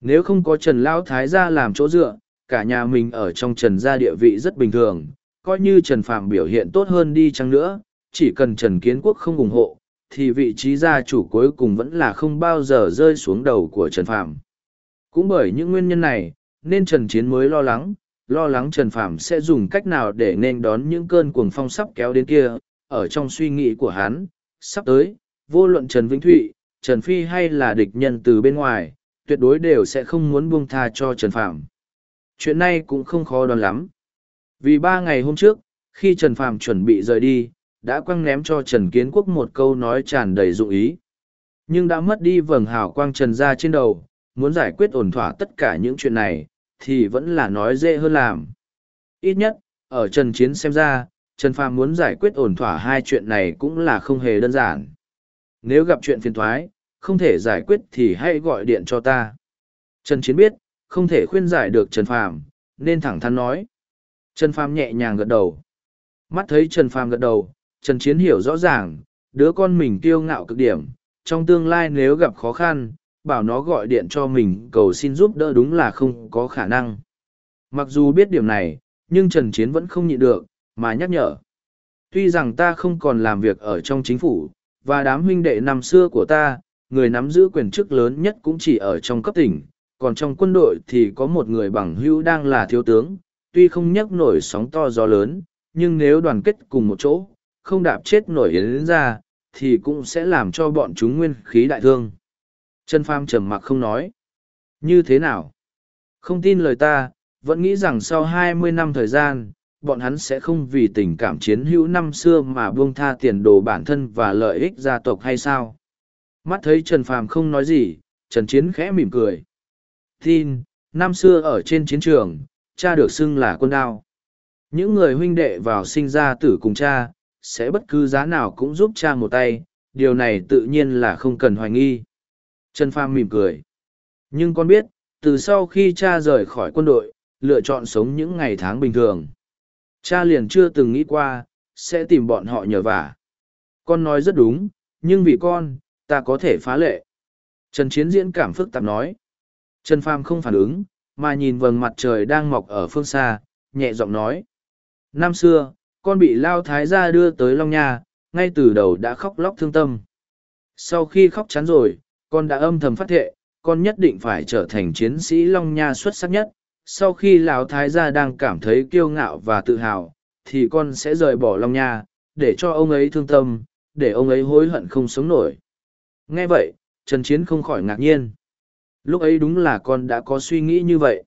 Nếu không có Trần Lão Thái gia làm chỗ dựa, cả nhà mình ở trong Trần gia địa vị rất bình thường, coi như Trần Phàm biểu hiện tốt hơn đi chăng nữa, chỉ cần Trần Kiến Quốc không ủng hộ, thì vị trí gia chủ cuối cùng vẫn là không bao giờ rơi xuống đầu của Trần Phàm. Cũng bởi những nguyên nhân này, nên Trần Chiến mới lo lắng, lo lắng Trần Phạm sẽ dùng cách nào để nên đón những cơn cuồng phong sắp kéo đến kia, ở trong suy nghĩ của hắn, sắp tới, vô luận Trần Vĩnh Thụy, Trần Phi hay là địch nhân từ bên ngoài, tuyệt đối đều sẽ không muốn buông tha cho Trần Phạm. Chuyện này cũng không khó đoán lắm. Vì ba ngày hôm trước, khi Trần Phạm chuẩn bị rời đi, đã quăng ném cho Trần Kiến Quốc một câu nói tràn đầy dụng ý. Nhưng đã mất đi vầng hào quang Trần ra trên đầu, muốn giải quyết ổn thỏa tất cả những chuyện này, thì vẫn là nói dễ hơn làm. Ít nhất, ở Trần Chiến xem ra, Trần Phàm muốn giải quyết ổn thỏa hai chuyện này cũng là không hề đơn giản. Nếu gặp chuyện phiền toái không thể giải quyết thì hãy gọi điện cho ta. Trần Chiến biết, không thể khuyên giải được Trần Phàm, nên thẳng thắn nói. Trần Phàm nhẹ nhàng gật đầu. Mắt thấy Trần Phàm gật đầu, Trần Chiến hiểu rõ ràng, đứa con mình kiêu ngạo cực điểm, trong tương lai nếu gặp khó khăn, bảo nó gọi điện cho mình cầu xin giúp đỡ đúng là không có khả năng. Mặc dù biết điểm này, nhưng Trần Chiến vẫn không nhịn được, mà nhắc nhở. Tuy rằng ta không còn làm việc ở trong chính phủ, và đám huynh đệ năm xưa của ta, người nắm giữ quyền chức lớn nhất cũng chỉ ở trong cấp tỉnh, còn trong quân đội thì có một người bằng hữu đang là thiếu tướng, tuy không nhắc nổi sóng to gió lớn, nhưng nếu đoàn kết cùng một chỗ, không đạp chết nổi yến ra, thì cũng sẽ làm cho bọn chúng nguyên khí đại thương. Trần Phàm trầm mặc không nói. Như thế nào? Không tin lời ta, vẫn nghĩ rằng sau hai mươi năm thời gian, bọn hắn sẽ không vì tình cảm chiến hữu năm xưa mà buông tha tiền đồ bản thân và lợi ích gia tộc hay sao? Mắt thấy Trần Phàm không nói gì, Trần Chiến khẽ mỉm cười. Tin, năm xưa ở trên chiến trường, cha được xưng là quân đao. Những người huynh đệ vào sinh ra tử cùng cha, sẽ bất cứ giá nào cũng giúp cha một tay, điều này tự nhiên là không cần hoài nghi. Trần Phàm mỉm cười. Nhưng con biết, từ sau khi cha rời khỏi quân đội, lựa chọn sống những ngày tháng bình thường. Cha liền chưa từng nghĩ qua, sẽ tìm bọn họ nhờ vả. Con nói rất đúng, nhưng vì con, ta có thể phá lệ. Trần Chiến diễn cảm phức tạp nói. Trần Phàm không phản ứng, mà nhìn vầng mặt trời đang mọc ở phương xa, nhẹ giọng nói. Năm xưa, con bị Lao Thái gia đưa tới Long Nha, ngay từ đầu đã khóc lóc thương tâm. Sau khi khóc chán rồi, con đã âm thầm phát thệ, con nhất định phải trở thành chiến sĩ Long Nha xuất sắc nhất. Sau khi Lão Thái gia đang cảm thấy kiêu ngạo và tự hào, thì con sẽ rời bỏ Long Nha, để cho ông ấy thương tâm, để ông ấy hối hận không sống nổi. Nghe vậy, Trần Chiến không khỏi ngạc nhiên. Lúc ấy đúng là con đã có suy nghĩ như vậy.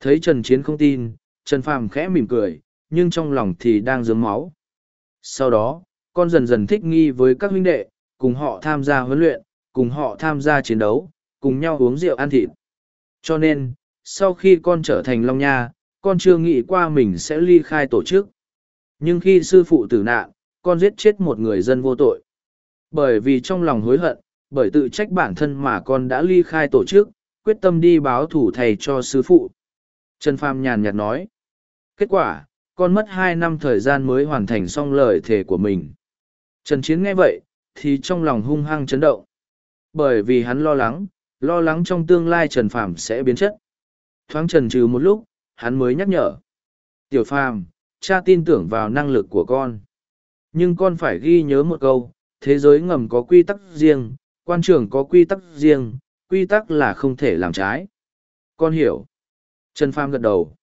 Thấy Trần Chiến không tin, Trần Phàm khẽ mỉm cười, nhưng trong lòng thì đang dướng máu. Sau đó, con dần dần thích nghi với các huynh đệ, cùng họ tham gia huấn luyện, cùng họ tham gia chiến đấu, cùng nhau uống rượu ăn thịt. Cho nên, sau khi con trở thành Long Nha, con chưa nghĩ qua mình sẽ ly khai tổ chức. Nhưng khi sư phụ tử nạn, con giết chết một người dân vô tội. Bởi vì trong lòng hối hận, bởi tự trách bản thân mà con đã ly khai tổ chức, quyết tâm đi báo thủ thầy cho sư phụ. Trần Phàm nhàn nhạt nói. Kết quả, con mất hai năm thời gian mới hoàn thành xong lời thề của mình. Trần Chiến nghe vậy, thì trong lòng hung hăng chấn động. Bởi vì hắn lo lắng, lo lắng trong tương lai Trần Phàm sẽ biến chất. Thoáng trần trừ một lúc, hắn mới nhắc nhở. Tiểu Phàm, cha tin tưởng vào năng lực của con. Nhưng con phải ghi nhớ một câu, thế giới ngầm có quy tắc riêng, quan trường có quy tắc riêng, quy tắc là không thể làm trái. Con hiểu. Trần Phàm gật đầu.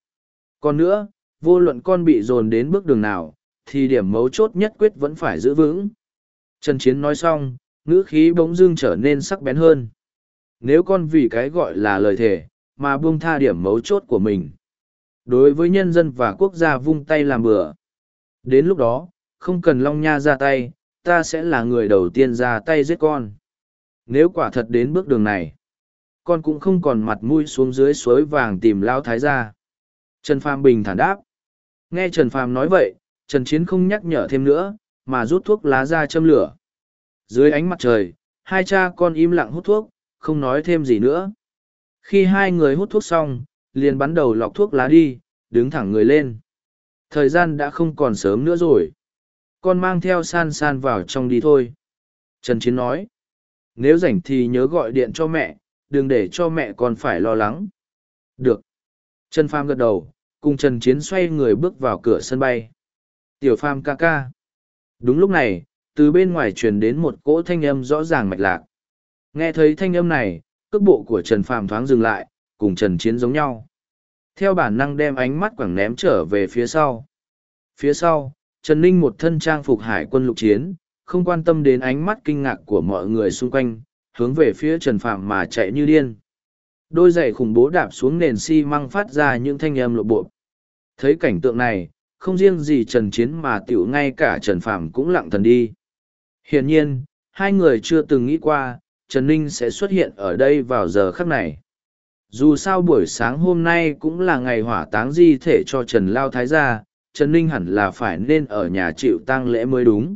Còn nữa, vô luận con bị dồn đến bước đường nào, thì điểm mấu chốt nhất quyết vẫn phải giữ vững. Trần Chiến nói xong, ngữ khí bỗng dưng trở nên sắc bén hơn. Nếu con vì cái gọi là lời thề, mà buông tha điểm mấu chốt của mình. Đối với nhân dân và quốc gia vung tay làm bừa. Đến lúc đó, không cần Long Nha ra tay, ta sẽ là người đầu tiên ra tay giết con. Nếu quả thật đến bước đường này, con cũng không còn mặt mũi xuống dưới suối vàng tìm Lao Thái gia. Trần Phàm bình thản đáp. Nghe Trần Phàm nói vậy, Trần Chiến không nhắc nhở thêm nữa, mà rút thuốc lá ra châm lửa. Dưới ánh mặt trời, hai cha con im lặng hút thuốc, không nói thêm gì nữa. Khi hai người hút thuốc xong, liền bắn đầu lọc thuốc lá đi, đứng thẳng người lên. Thời gian đã không còn sớm nữa rồi. Con mang theo san san vào trong đi thôi. Trần Chiến nói. Nếu rảnh thì nhớ gọi điện cho mẹ, đừng để cho mẹ còn phải lo lắng. Được. Trần Pham gật đầu, cùng Trần Chiến xoay người bước vào cửa sân bay. Tiểu Pham ca ca. Đúng lúc này, từ bên ngoài truyền đến một cỗ thanh âm rõ ràng mạch lạc. Nghe thấy thanh âm này, cước bộ của Trần Phàm thoáng dừng lại, cùng Trần Chiến giống nhau. Theo bản năng đem ánh mắt quẳng ném trở về phía sau. Phía sau, Trần Ninh một thân trang phục hải quân lục chiến, không quan tâm đến ánh mắt kinh ngạc của mọi người xung quanh, hướng về phía Trần Phàm mà chạy như điên. Đôi giày khủng bố đạp xuống nền xi măng phát ra những thanh âm lộ bộ. Thấy cảnh tượng này, không riêng gì Trần Chiến mà tiểu ngay cả Trần Phạm cũng lặng thần đi. Hiển nhiên, hai người chưa từng nghĩ qua, Trần Ninh sẽ xuất hiện ở đây vào giờ khắc này. Dù sao buổi sáng hôm nay cũng là ngày hỏa táng di thể cho Trần Lao Thái gia, Trần Ninh hẳn là phải nên ở nhà chịu tang lễ mới đúng.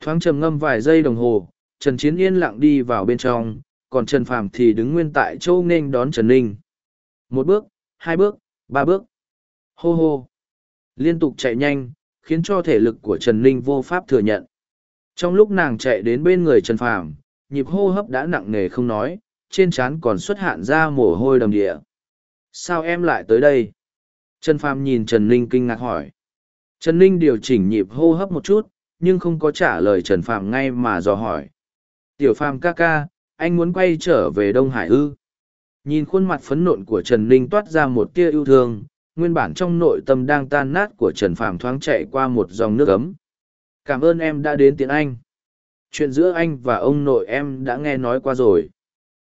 Thoáng trầm ngâm vài giây đồng hồ, Trần Chiến yên lặng đi vào bên trong, còn Trần Phàm thì đứng nguyên tại châu nên đón Trần Ninh. Một bước, hai bước, ba bước. Hô hô. Liên tục chạy nhanh, khiến cho thể lực của Trần Ninh vô pháp thừa nhận. Trong lúc nàng chạy đến bên người Trần Phàm, nhịp hô hấp đã nặng nề không nói, trên trán còn xuất hạn ra mồ hôi đầm địa. Sao em lại tới đây? Trần Phàm nhìn Trần Ninh kinh ngạc hỏi. Trần Ninh điều chỉnh nhịp hô hấp một chút, nhưng không có trả lời Trần Phàm ngay mà dò hỏi. Tiểu Phàm ca ca, anh muốn quay trở về Đông Hải ư? Nhìn khuôn mặt phấn nộn của Trần Ninh toát ra một tia yêu thương, nguyên bản trong nội tâm đang tan nát của Trần Phàm thoáng chạy qua một dòng nước ấm. Cảm ơn em đã đến tiếng Anh. Chuyện giữa anh và ông nội em đã nghe nói qua rồi.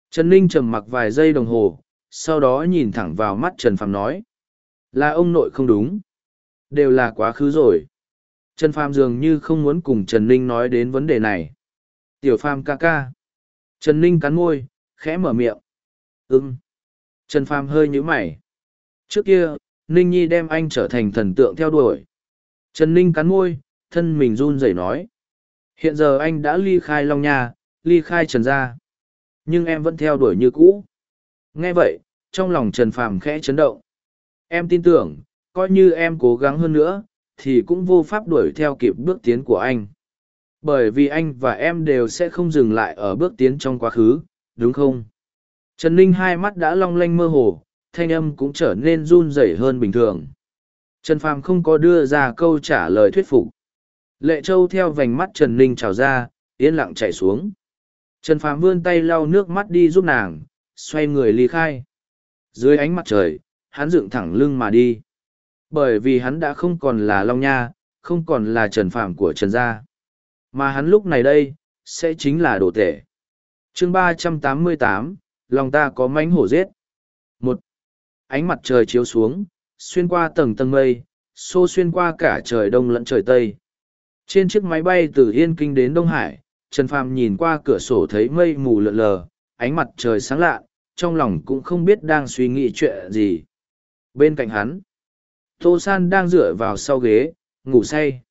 Trần Ninh trầm mặc vài giây đồng hồ, sau đó nhìn thẳng vào mắt Trần Phàm nói. Là ông nội không đúng. Đều là quá khứ rồi. Trần Phàm dường như không muốn cùng Trần Ninh nói đến vấn đề này. Tiểu Phàm ca ca. Trần Ninh cắn môi, khẽ mở miệng. ừ Trần Phàm hơi nhíu mày. Trước kia, Ninh Nhi đem anh trở thành thần tượng theo đuổi. Trần Ninh cắn môi, thân mình run rẩy nói. Hiện giờ anh đã ly khai Long Nha, ly khai Trần Gia. Nhưng em vẫn theo đuổi như cũ. Nghe vậy, trong lòng Trần Phàm khẽ chấn động. Em tin tưởng, coi như em cố gắng hơn nữa, thì cũng vô pháp đuổi theo kịp bước tiến của anh. Bởi vì anh và em đều sẽ không dừng lại ở bước tiến trong quá khứ, đúng không? Trần Ninh hai mắt đã long lanh mơ hồ, thanh âm cũng trở nên run rẩy hơn bình thường. Trần Phàm không có đưa ra câu trả lời thuyết phục. Lệ Châu theo vành mắt Trần Ninh trào ra, yên lặng chảy xuống. Trần Phàm vươn tay lau nước mắt đi giúp nàng, xoay người ly khai. Dưới ánh mặt trời, hắn dựng thẳng lưng mà đi. Bởi vì hắn đã không còn là Long Nha, không còn là Trần Phàm của Trần Gia. Mà hắn lúc này đây, sẽ chính là đồ tể. chương ba trăm tám mươi tám, lòng ta có mánh hổ giết. Một, ánh mặt trời chiếu xuống, xuyên qua tầng tầng mây, xô xuyên qua cả trời đông lẫn trời tây. Trên chiếc máy bay từ Yên Kinh đến Đông Hải, Trần Phàm nhìn qua cửa sổ thấy mây mù lợn lờ, ánh mặt trời sáng lạ, trong lòng cũng không biết đang suy nghĩ chuyện gì. Bên cạnh hắn, Tô San đang dựa vào sau ghế, ngủ say.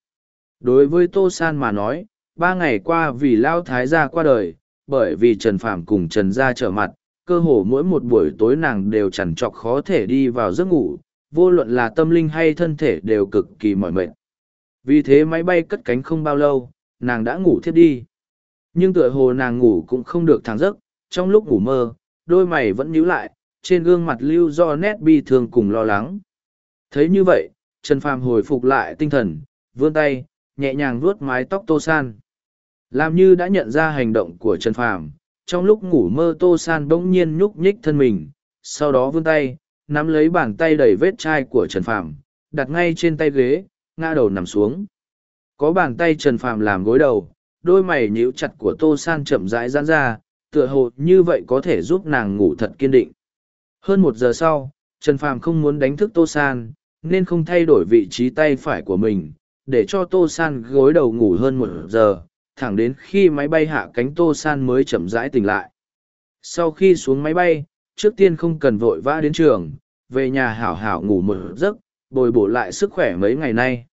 Đối với Tô San mà nói, ba ngày qua vì Lao Thái gia qua đời, bởi vì Trần Phàm cùng Trần Gia trở mặt, cơ hồ mỗi một buổi tối nàng đều chẳng trọc khó thể đi vào giấc ngủ, vô luận là tâm linh hay thân thể đều cực kỳ mỏi mệt. Vì thế máy bay cất cánh không bao lâu, nàng đã ngủ thiếp đi. Nhưng tựa hồ nàng ngủ cũng không được thẳng giấc, trong lúc ngủ mơ, đôi mày vẫn nhíu lại, trên gương mặt lưu do nét bi thương cùng lo lắng. Thấy như vậy, Trần Phàm hồi phục lại tinh thần, vươn tay, nhẹ nhàng vuốt mái tóc Tô San. Làm như đã nhận ra hành động của Trần Phàm, trong lúc ngủ mơ Tô San bỗng nhiên nhúc nhích thân mình, sau đó vươn tay, nắm lấy bàn tay đầy vết chai của Trần Phàm, đặt ngay trên tay ghế, ngã đầu nằm xuống. Có bàn tay Trần Phàm làm gối đầu, đôi mày nhíu chặt của Tô San chậm rãi giãn ra, tựa hồ như vậy có thể giúp nàng ngủ thật kiên định. Hơn một giờ sau, Trần Phàm không muốn đánh thức Tô San, nên không thay đổi vị trí tay phải của mình, để cho Tô San gối đầu ngủ hơn một giờ, thẳng đến khi máy bay hạ cánh Tô San mới chậm rãi tỉnh lại. Sau khi xuống máy bay, trước tiên không cần vội vã đến trường, về nhà hảo hảo ngủ một giấc, bồi bổ lại sức khỏe mấy ngày nay.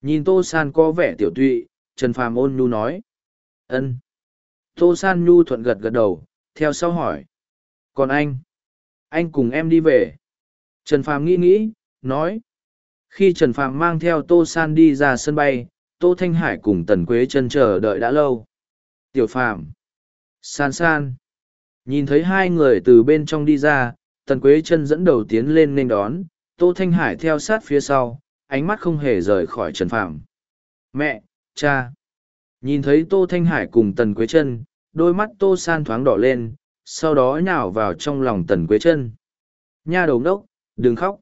Nhìn Tô San có vẻ tiểu tụy, Trần Phàm ôn nhu nói. ân. Tô San nhu thuận gật gật đầu, theo sau hỏi. Còn anh? Anh cùng em đi về. Trần Phàm nghĩ nghĩ, nói. Khi Trần Phàm mang theo Tô San đi ra sân bay, Tô Thanh Hải cùng Tần Quế chân chờ đợi đã lâu. Tiểu Phàm San San. Nhìn thấy hai người từ bên trong đi ra, Tần Quế chân dẫn đầu tiến lên nên đón, Tô Thanh Hải theo sát phía sau, ánh mắt không hề rời khỏi Trần Phạm. Mẹ, cha. Nhìn thấy Tô Thanh Hải cùng Tần Quế Trân, đôi mắt Tô San thoáng đỏ lên, sau đó nhào vào trong lòng Tần Quế Trân. Nha đầu đốc, đừng khóc.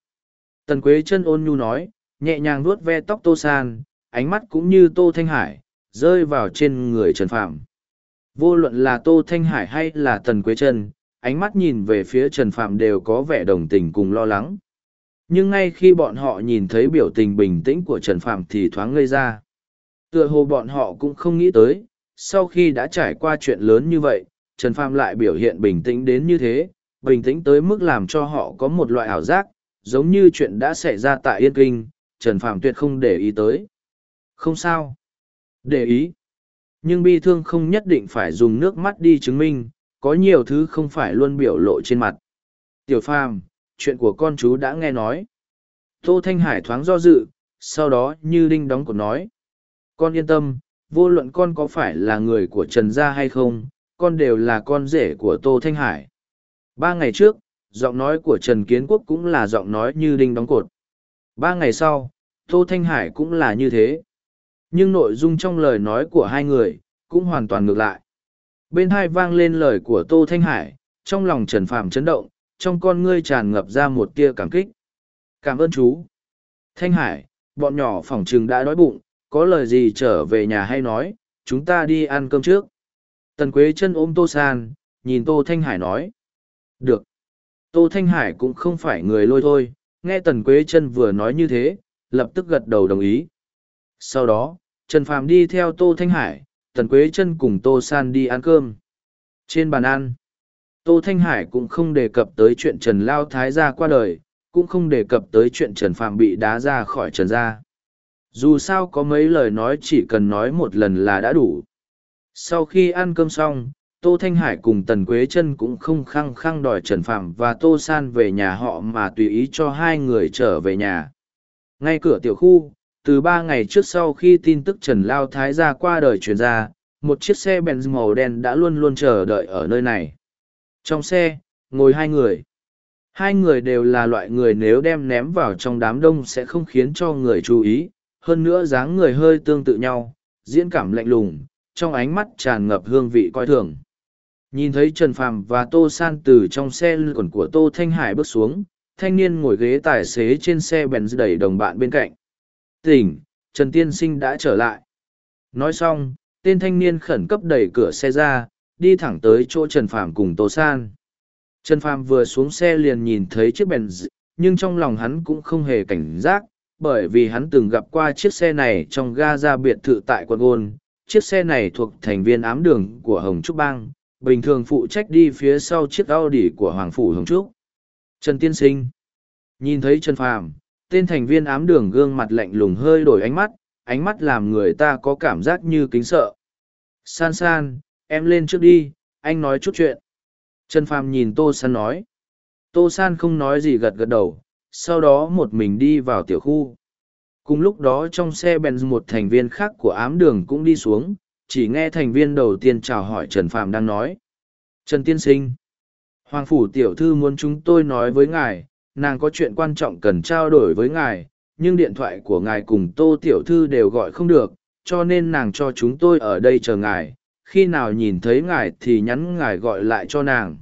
Tần Quế Trân ôn nhu nói, nhẹ nhàng vuốt ve tóc Tô San, ánh mắt cũng như Tô Thanh Hải, rơi vào trên người Trần Phạm. Vô luận là Tô Thanh Hải hay là Tần Quế Trân, ánh mắt nhìn về phía Trần Phạm đều có vẻ đồng tình cùng lo lắng nhưng ngay khi bọn họ nhìn thấy biểu tình bình tĩnh của trần Phàm thì thoáng ngây ra. Tựa hồ bọn họ cũng không nghĩ tới, sau khi đã trải qua chuyện lớn như vậy, trần Phàm lại biểu hiện bình tĩnh đến như thế, bình tĩnh tới mức làm cho họ có một loại ảo giác, giống như chuyện đã xảy ra tại yên kinh, trần Phàm tuyệt không để ý tới. Không sao. Để ý. Nhưng bi thương không nhất định phải dùng nước mắt đi chứng minh, có nhiều thứ không phải luôn biểu lộ trên mặt. Tiểu phàm chuyện của con chú đã nghe nói. Tô thanh hải thoáng do dự, sau đó như đinh đóng cột nói. Con yên tâm, vô luận con có phải là người của trần gia hay không, con đều là con rể của tô thanh hải. Ba ngày trước, giọng nói của trần kiến quốc cũng là giọng nói như đinh đóng cột. Ba ngày sau, tô thanh hải cũng là như thế. Nhưng nội dung trong lời nói của hai người cũng hoàn toàn ngược lại. Bên hai vang lên lời của tô thanh hải, trong lòng trần phàm chấn động trong con ngươi tràn ngập ra một tia cảm kích. Cảm ơn chú. Thanh hải, bọn nhỏ phỏng trừng đã đói bụng, có lời gì trở về nhà hay nói, chúng ta đi ăn cơm trước. Tần quế chân ôm tô san, nhìn tô thanh hải nói. Được. Tô thanh hải cũng không phải người lôi thôi, nghe tần quế chân vừa nói như thế, lập tức gật đầu đồng ý. Sau đó, trần phàm đi theo tô thanh hải, tần quế chân cùng tô san đi ăn cơm. Trên bàn ăn tô thanh hải cũng không đề cập tới chuyện trần lao thái gia qua đời, cũng không đề cập tới chuyện trần Phạm bị đá ra khỏi trần gia. Dù sao có mấy lời nói chỉ cần nói một lần là đã đủ. Sau khi ăn cơm xong, tô thanh hải cùng tần quế Trân cũng không khăng khăng đòi trần phạm và tô san về nhà họ mà tùy ý cho hai người trở về nhà. Ngay cửa tiểu khu, từ ba ngày trước sau khi tin tức trần lao thái gia qua đời truyền ra, một chiếc xe benz màu đen đã luôn luôn chờ đợi ở nơi này trong xe, ngồi hai người. Hai người đều là loại người nếu đem ném vào trong đám đông sẽ không khiến cho người chú ý, hơn nữa dáng người hơi tương tự nhau, diễn cảm lạnh lùng, trong ánh mắt tràn ngập hương vị coi thường. Nhìn thấy trần phàm và tô san từ trong xe lượn của tô thanh hải bước xuống, thanh niên ngồi ghế tài xế trên xe bèn đẩy đồng bạn bên cạnh. Tỉnh, trần tiên sinh đã trở lại. Nói xong, tên thanh niên khẩn cấp đẩy cửa xe ra đi thẳng tới chỗ trần phàm cùng tô san trần phàm vừa xuống xe liền nhìn thấy chiếc bèn nhưng trong lòng hắn cũng không hề cảnh giác bởi vì hắn từng gặp qua chiếc xe này trong ga ra biệt thự tại quận gôn chiếc xe này thuộc thành viên ám đường của hồng trúc bang bình thường phụ trách đi phía sau chiếc Audi của Hoàng Phủ Hồng Trúc. Trần Tiên Sinh Nhìn thấy Trần Phàm, tên thành viên ám đường gương mặt lạnh lùng hơi đổi ánh mắt, ánh mắt làm người ta có cảm giác như kính sợ. San San, em lên trước đi, anh nói chút chuyện. Trần Phàm nhìn Tô San nói. Tô San không nói gì gật gật đầu, sau đó một mình đi vào tiểu khu. Cùng lúc đó trong xe Benz một thành viên khác của ám đường cũng đi xuống, chỉ nghe thành viên đầu tiên chào hỏi Trần Phàm đang nói. Trần Tiên Sinh, Hoàng Phủ Tiểu Thư muốn chúng tôi nói với ngài, nàng có chuyện quan trọng cần trao đổi với ngài, nhưng điện thoại của ngài cùng Tô Tiểu Thư đều gọi không được, cho nên nàng cho chúng tôi ở đây chờ ngài, khi nào nhìn thấy ngài thì nhắn ngài gọi lại cho nàng.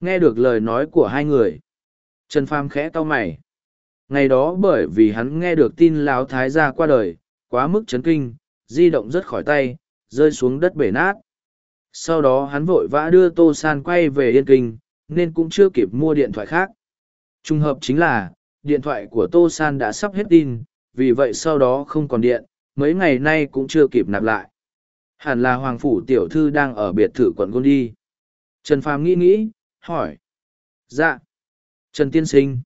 Nghe được lời nói của hai người, Trần pham khẽ cau mày. Ngày đó bởi vì hắn nghe được tin Lão Thái gia qua đời, quá mức chấn kinh, di động rất khỏi tay, rơi xuống đất bể nát. Sau đó hắn vội vã đưa Tô San quay về Yên Kinh, nên cũng chưa kịp mua điện thoại khác. Trùng hợp chính là, điện thoại của Tô San đã sắp hết tin, vì vậy sau đó không còn điện, mấy ngày nay cũng chưa kịp nạp lại. Hẳn là Hoàng Phủ Tiểu Thư đang ở biệt thự quận Côn đi. Trần Phàm nghĩ nghĩ, hỏi. Dạ. Trần Tiên Sinh.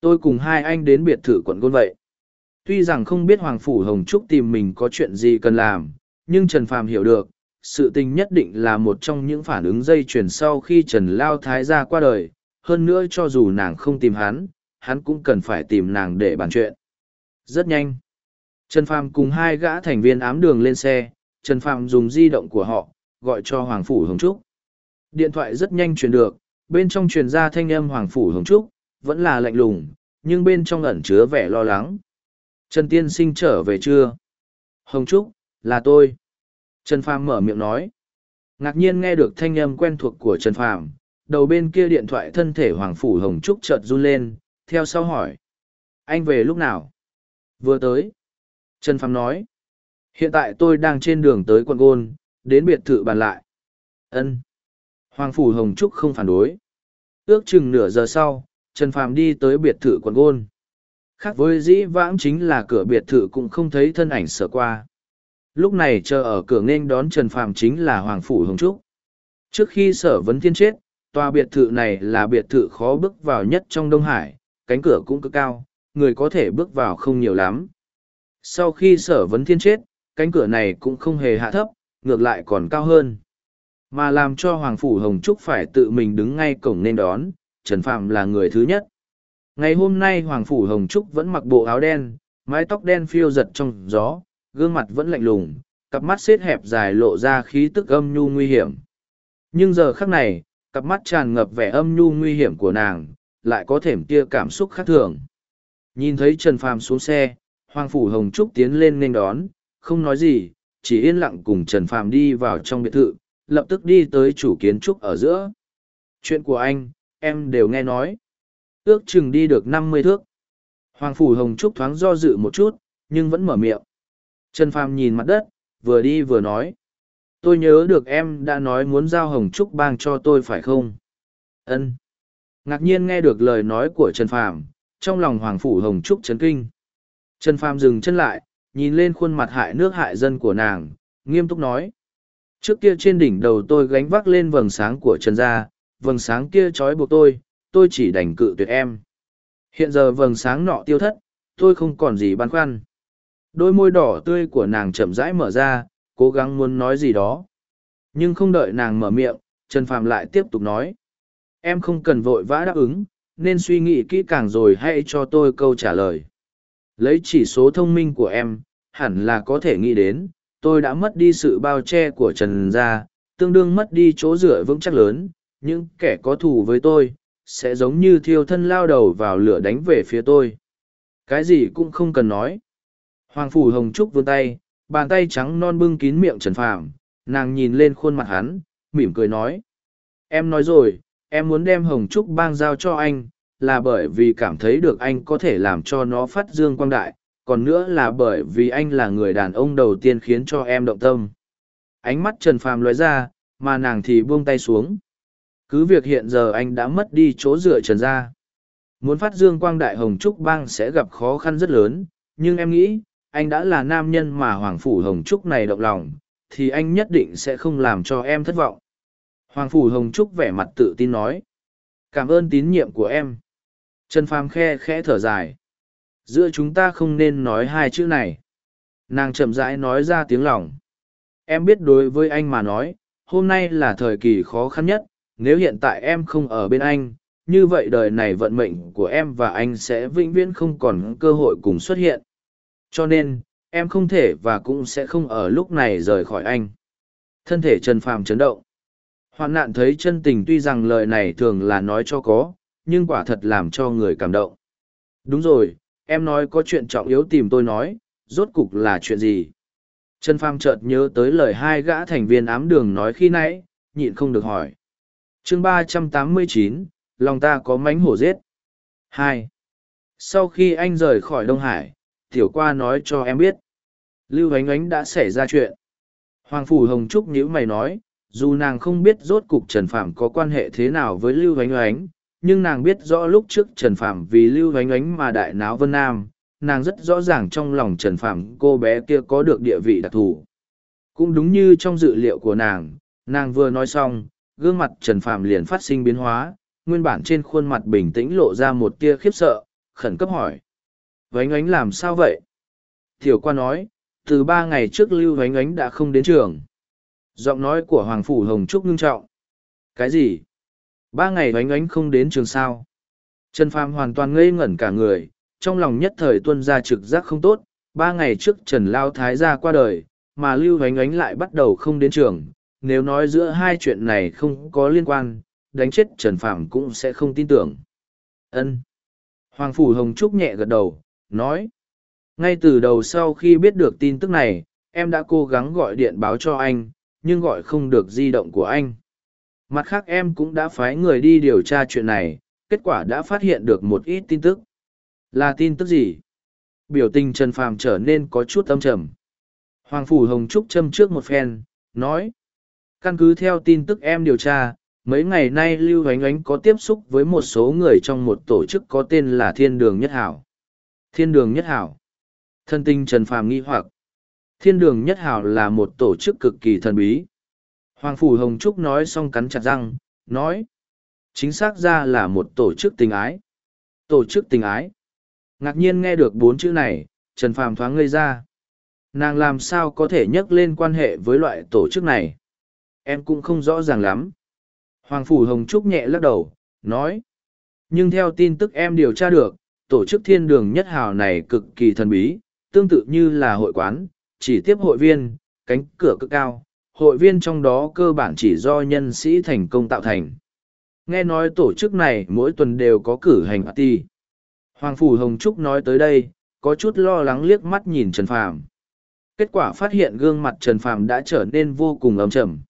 Tôi cùng hai anh đến biệt thự quận Côn vậy. Tuy rằng không biết Hoàng Phủ Hồng Trúc tìm mình có chuyện gì cần làm, nhưng Trần Phàm hiểu được, sự tình nhất định là một trong những phản ứng dây chuyển sau khi Trần Lao Thái gia qua đời, hơn nữa cho dù nàng không tìm hắn, hắn cũng cần phải tìm nàng để bàn chuyện. Rất nhanh. Trần Phàm cùng hai gã thành viên ám đường lên xe, Trần Phàm dùng di động của họ, gọi cho Hoàng Phủ Hồng Trúc. Điện thoại rất nhanh truyền được, bên trong truyền ra thanh âm Hoàng Phủ Hồng Trúc, vẫn là lạnh lùng, nhưng bên trong ẩn chứa vẻ lo lắng. Trần Tiên Sinh trở về chưa? Hồng Trúc, là tôi. Trần Phàm mở miệng nói. Ngạc nhiên nghe được thanh âm quen thuộc của Trần Phàm, đầu bên kia điện thoại thân thể Hoàng Phủ Hồng Trúc chợt run lên, theo sau hỏi. Anh về lúc nào? Vừa tới. Trần Phàm nói. Hiện tại tôi đang trên đường tới quận Gôn, đến biệt thự bàn lại. Ân. Hoàng Phủ Hồng Trúc không phản đối. Ước chừng nửa giờ sau, Trần Phàm đi tới biệt thự quận Gôn. khác với dĩ vãng chính là cửa biệt thự cũng không thấy thân ảnh sở qua lúc này chờ ở cửa nghênh đón trần phàm chính là hoàng phủ hồng trúc trước khi sở vấn thiên chết tòa biệt thự này là biệt thự khó bước vào nhất trong đông hải cánh cửa cũng cực cao người có thể bước vào không nhiều lắm sau khi sở vấn thiên chết cánh cửa này cũng không hề hạ thấp, ngược lại còn cao hơn. Mà làm cho hoàng phủ hồng trúc phải tự mình đứng ngay cổng nên đón, trần phạm là người thứ nhất. Ngày hôm nay hoàng phủ hồng trúc vẫn mặc bộ áo đen, mái tóc đen phiêu giật trong gió, gương mặt vẫn lạnh lùng, cặp mắt xếp hẹp dài lộ ra khí tức âm nhu nguy hiểm. Nhưng giờ khắc này, cặp mắt tràn ngập vẻ âm nhu nguy hiểm của nàng, lại có thềm tia cảm xúc khác thường. Nhìn thấy trần phàm xuống xe, hoàng phủ hồng trúc tiến lên nên đón không nói gì, chỉ yên lặng cùng trần phàm đi vào trong biệt thự, lập tức đi tới chủ kiến trúc ở giữa. Chuyện của anh, em đều nghe nói. Ước chừng đi được năm mươi thước. Hoàng phủ hồng trúc thoáng do dự một chút, nhưng vẫn mở miệng. Trần phàm nhìn mặt đất, vừa đi vừa nói. Tôi nhớ được em đã nói muốn giao hồng trúc bang cho tôi phải không? Ân. Ngạc nhiên nghe được lời nói của trần phàm, trong lòng hoàng phủ hồng trúc chấn kinh. Trần phàm dừng chân lại nhìn lên khuôn mặt hại nước hại dân của nàng, nghiêm túc nói. Trước kia trên đỉnh đầu tôi gánh vác lên vầng sáng của trần gia, vầng sáng kia trói buộc tôi tôi chỉ đành cự tuyệt em. Hiện giờ vầng sáng nọ tiêu thất, tôi không còn gì băn khoăn. Đôi môi đỏ tươi của nàng chậm rãi mở ra, cố gắng muốn nói gì đó. Nhưng không đợi nàng mở miệng, trần phạm lại tiếp tục nói. Em không cần vội vã đáp ứng, nên suy nghĩ kỹ càng rồi hãy cho tôi câu trả lời lấy chỉ số thông minh của em, hẳn là có thể nghĩ đến, tôi đã mất đi sự bao che của trần gia, tương đương mất đi chỗ dựa vững chắc lớn. Những kẻ có thù với tôi sẽ giống như thiêu thân lao đầu vào lửa đánh về phía tôi. Cái gì cũng không cần nói. Hoàng phủ hồng trúc vươn tay, bàn tay trắng non bưng kín miệng trần phàm. Nàng nhìn lên khuôn mặt hắn, mỉm cười nói. Em nói rồi, em muốn đem hồng trúc bang giao cho anh là bởi vì cảm thấy được anh có thể làm cho nó phát dương quang đại còn nữa là bởi vì anh là người đàn ông đầu tiên khiến cho em động tâm ánh mắt trần phàm lóe ra mà nàng thì buông tay xuống cứ việc hiện giờ anh đã mất đi chỗ dựa trần ra muốn phát dương quang đại hồng trúc bang sẽ gặp khó khăn rất lớn nhưng em nghĩ anh đã là nam nhân mà Hoàng Phủ Hồng Trúc này động lòng, thì anh nhất định sẽ không làm cho em thất vọng. Hoàng Phủ Hồng Trúc vẻ mặt tự tin nói. Cảm ơn tín nhiệm của em. Trần Phàm khe khẽ thở dài. Giữa chúng ta không nên nói hai chữ này. Nàng chậm rãi nói ra tiếng lòng. Em biết đối với anh mà nói, hôm nay là thời kỳ khó khăn nhất, nếu hiện tại em không ở bên anh, như vậy đời này vận mệnh của em và anh sẽ vĩnh viễn không còn cơ hội cùng xuất hiện. Cho nên, em không thể và cũng sẽ không ở lúc này rời khỏi anh. Thân thể Trần Phàm chấn động. Hoạn nạn thấy chân tình tuy rằng lời này thường là nói cho có, nhưng quả thật làm cho người cảm động. Đúng rồi, em nói có chuyện trọng yếu tìm tôi nói, rốt cục là chuyện gì? Trần Phàm chợt nhớ tới lời hai gã thành viên ám đường nói khi nãy, nhịn không được hỏi. chương ba trăm tám mươi chín, lòng ta có mánh hổ giết. hai Sau khi anh rời khỏi Đông Hải, tiểu qua nói cho em biết lưu ánh ánh đã xảy ra chuyện hoàng phủ hồng trúc nhữ mày nói dù nàng không biết rốt cục trần phạm có quan hệ thế nào với lưu ánh ánh nhưng nàng biết rõ lúc trước trần phạm vì lưu ánh ánh mà đại náo vân nam nàng rất rõ ràng trong lòng trần phạm cô bé kia có được địa vị đặc thù cũng đúng như trong dự liệu của nàng nàng vừa nói xong gương mặt trần phạm liền phát sinh biến hóa nguyên bản trên khuôn mặt bình tĩnh lộ ra một tia khiếp sợ khẩn cấp hỏi Vánh ánh làm sao vậy? Tiểu qua nói, từ ba ngày trước Lưu Vánh ánh đã không đến trường. Giọng nói của Hoàng Phủ Hồng Trúc ngưng trọng. Cái gì? Ba ngày oánh ánh không đến trường sao? Trần Phàm hoàn toàn ngây ngẩn cả người, trong lòng nhất thời tuân ra trực giác không tốt. Ba ngày trước Trần Lao Thái gia qua đời, mà Lưu Vánh ánh lại bắt đầu không đến trường. Nếu nói giữa hai chuyện này không có liên quan, đánh chết Trần Phàm cũng sẽ không tin tưởng. Ân. Hoàng Phủ Hồng Trúc nhẹ gật đầu, nói. Ngay từ đầu sau khi biết được tin tức này, em đã cố gắng gọi điện báo cho anh, nhưng gọi không được di động của anh. Mặt khác em cũng đã phái người đi điều tra chuyện này, kết quả đã phát hiện được một ít tin tức. Là tin tức gì? Biểu tình Trần Phàm trở nên có chút âm trầm. Hoàng Phủ Hồng Trúc châm trước một phen, nói. Căn cứ theo tin tức em điều tra, mấy ngày nay Lưu Ánh Ánh có tiếp xúc với một số người trong một tổ chức có tên là Thiên Đường Nhất Hảo. Thiên đường nhất hảo. Thân tinh Trần Phàm nghi hoặc. Thiên đường nhất hảo là một tổ chức cực kỳ thần bí. Hoàng Phủ Hồng Trúc nói xong cắn chặt răng, nói. Chính xác ra là một tổ chức tình ái. Tổ chức tình ái. Ngạc nhiên nghe được bốn chữ này, Trần Phàm thoáng ngây ra. Nàng làm sao có thể nhắc lên quan hệ với loại tổ chức này? Em cũng không rõ ràng lắm. Hoàng Phủ Hồng Trúc nhẹ lắc đầu, nói. Nhưng theo tin tức em điều tra được, tổ chức thiên đường nhất hào này cực kỳ thần bí, tương tự như là hội quán, chỉ tiếp hội viên, cánh cửa cực cao, hội viên trong đó cơ bản chỉ do nhân sĩ thành công tạo thành. Nghe nói tổ chức này mỗi tuần đều có cử hành party. Hoàng Phủ Hồng Trúc nói tới đây, có chút lo lắng liếc mắt nhìn Trần Phàm. Kết quả phát hiện gương mặt Trần Phàm đã trở nên vô cùng ấm trầm.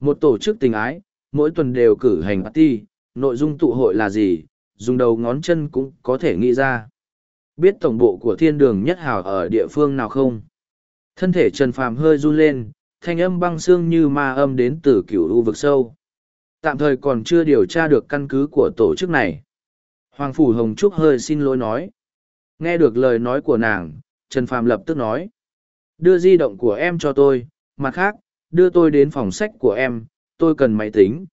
Một tổ chức tình ái, mỗi tuần đều cử hành party, nội dung tụ hội là gì, dùng đầu ngón chân cũng có thể nghĩ ra. Biết tổng bộ của thiên đường nhất hào ở địa phương nào không? Thân thể Trần Phàm hơi run lên, thanh âm băng xương như ma âm đến từ cửu u vực sâu. Tạm thời còn chưa điều tra được căn cứ của tổ chức này. Hoàng Phủ Hồng Trúc hơi xin lỗi nói. Nghe được lời nói của nàng, Trần Phàm lập tức nói. Đưa di động của em cho tôi, mặt khác, đưa tôi đến phòng sách của em, tôi cần máy tính.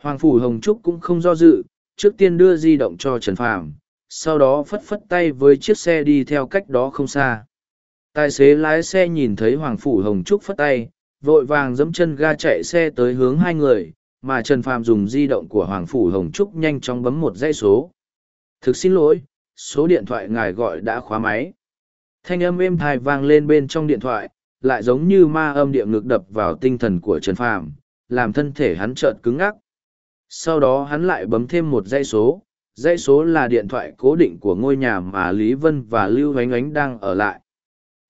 Hoàng Phủ Hồng Trúc cũng không do dự, trước tiên đưa di động cho Trần Phàm, sau đó phất phất tay với chiếc xe đi theo cách đó không xa. Tài xế lái xe nhìn thấy Hoàng Phủ Hồng Trúc phất tay, vội vàng dẫm chân ga chạy xe tới hướng hai người, mà Trần Phàm dùng di động của Hoàng Phủ Hồng Trúc nhanh chóng bấm một dãy số. Thực xin lỗi, số điện thoại ngài gọi đã khóa máy. Thanh âm êm thai vang lên bên trong điện thoại, lại giống như ma âm địa ngực đập vào tinh thần của Trần Phàm, làm thân thể hắn chợt cứng ngắc. Sau đó hắn lại bấm thêm một dãy số, dãy số là điện thoại cố định của ngôi nhà mà Lý Vân và Lưu Ánh Ánh đang ở lại.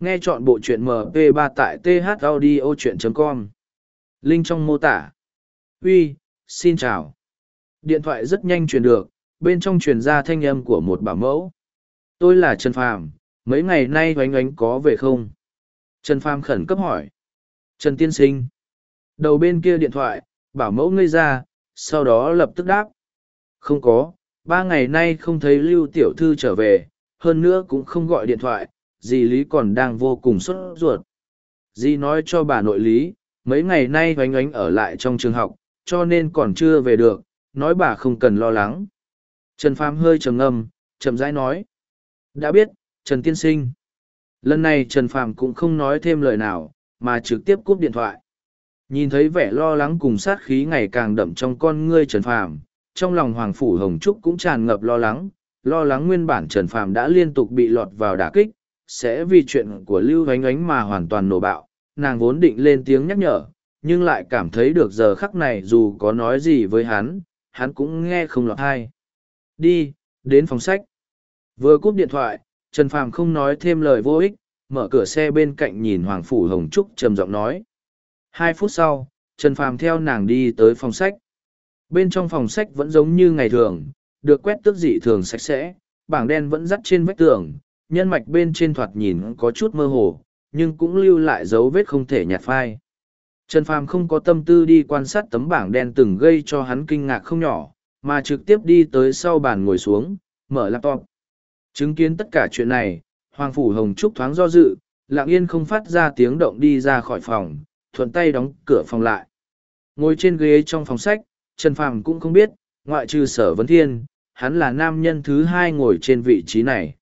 Nghe chọn bộ truyện MP3 tại thaudio.com. Link trong mô tả. Uy, xin chào. Điện thoại rất nhanh truyền được, bên trong truyền ra thanh âm của một bảo mẫu. Tôi là Trần Phàm, mấy ngày nay oánh oánh có về không? Trần Phàm khẩn cấp hỏi. Trần Tiên Sinh. Đầu bên kia điện thoại, bảo mẫu ngây ra, sau đó lập tức đáp. Không có, ba ngày nay không thấy Lưu Tiểu Thư trở về, hơn nữa cũng không gọi điện thoại, dì Lý còn đang vô cùng sốt ruột. Dì nói cho bà nội Lý, mấy ngày nay oánh oánh ở lại trong trường học, cho nên còn chưa về được, nói bà không cần lo lắng. Trần Phàm hơi trầm ngâm, chậm rãi nói. Đã biết, Trần Tiên Sinh. Lần này Trần Phàm cũng không nói thêm lời nào, mà trực tiếp cúp điện thoại. Nhìn thấy vẻ lo lắng cùng sát khí ngày càng đậm trong con ngươi Trần Phàm, trong lòng Hoàng Phủ Hồng Trúc cũng tràn ngập lo lắng, lo lắng nguyên bản Trần Phàm đã liên tục bị lọt vào đả kích, sẽ vì chuyện của Lưu Ánh Ánh mà hoàn toàn nổ bạo, nàng vốn định lên tiếng nhắc nhở, nhưng lại cảm thấy được giờ khắc này dù có nói gì với hắn, hắn cũng nghe không lọt hay. Đi, đến phòng sách. Vừa cúp điện thoại, Trần Phàm không nói thêm lời vô ích, mở cửa xe bên cạnh nhìn Hoàng Phủ Hồng Trúc trầm giọng nói. Hai phút sau, Trần Phàm theo nàng đi tới phòng sách. Bên trong phòng sách vẫn giống như ngày thường, được quét tước dị thường sạch sẽ, bảng đen vẫn dắt trên vách tường, nhân mạch bên trên thoạt nhìn có chút mơ hồ, nhưng cũng lưu lại dấu vết không thể nhạt phai. Trần Phàm không có tâm tư đi quan sát tấm bảng đen từng gây cho hắn kinh ngạc không nhỏ, mà trực tiếp đi tới sau bàn ngồi xuống, mở laptop. Chứng kiến tất cả chuyện này, Hoàng Phủ Hồng Trúc thoáng do dự, lặng yên không phát ra tiếng động đi ra khỏi phòng, thuận tay đóng cửa phòng lại. Ngồi trên ghế trong phòng sách, Trần Phàm cũng không biết, ngoại trừ sở vấn thiên, hắn là nam nhân thứ hai ngồi trên vị trí này.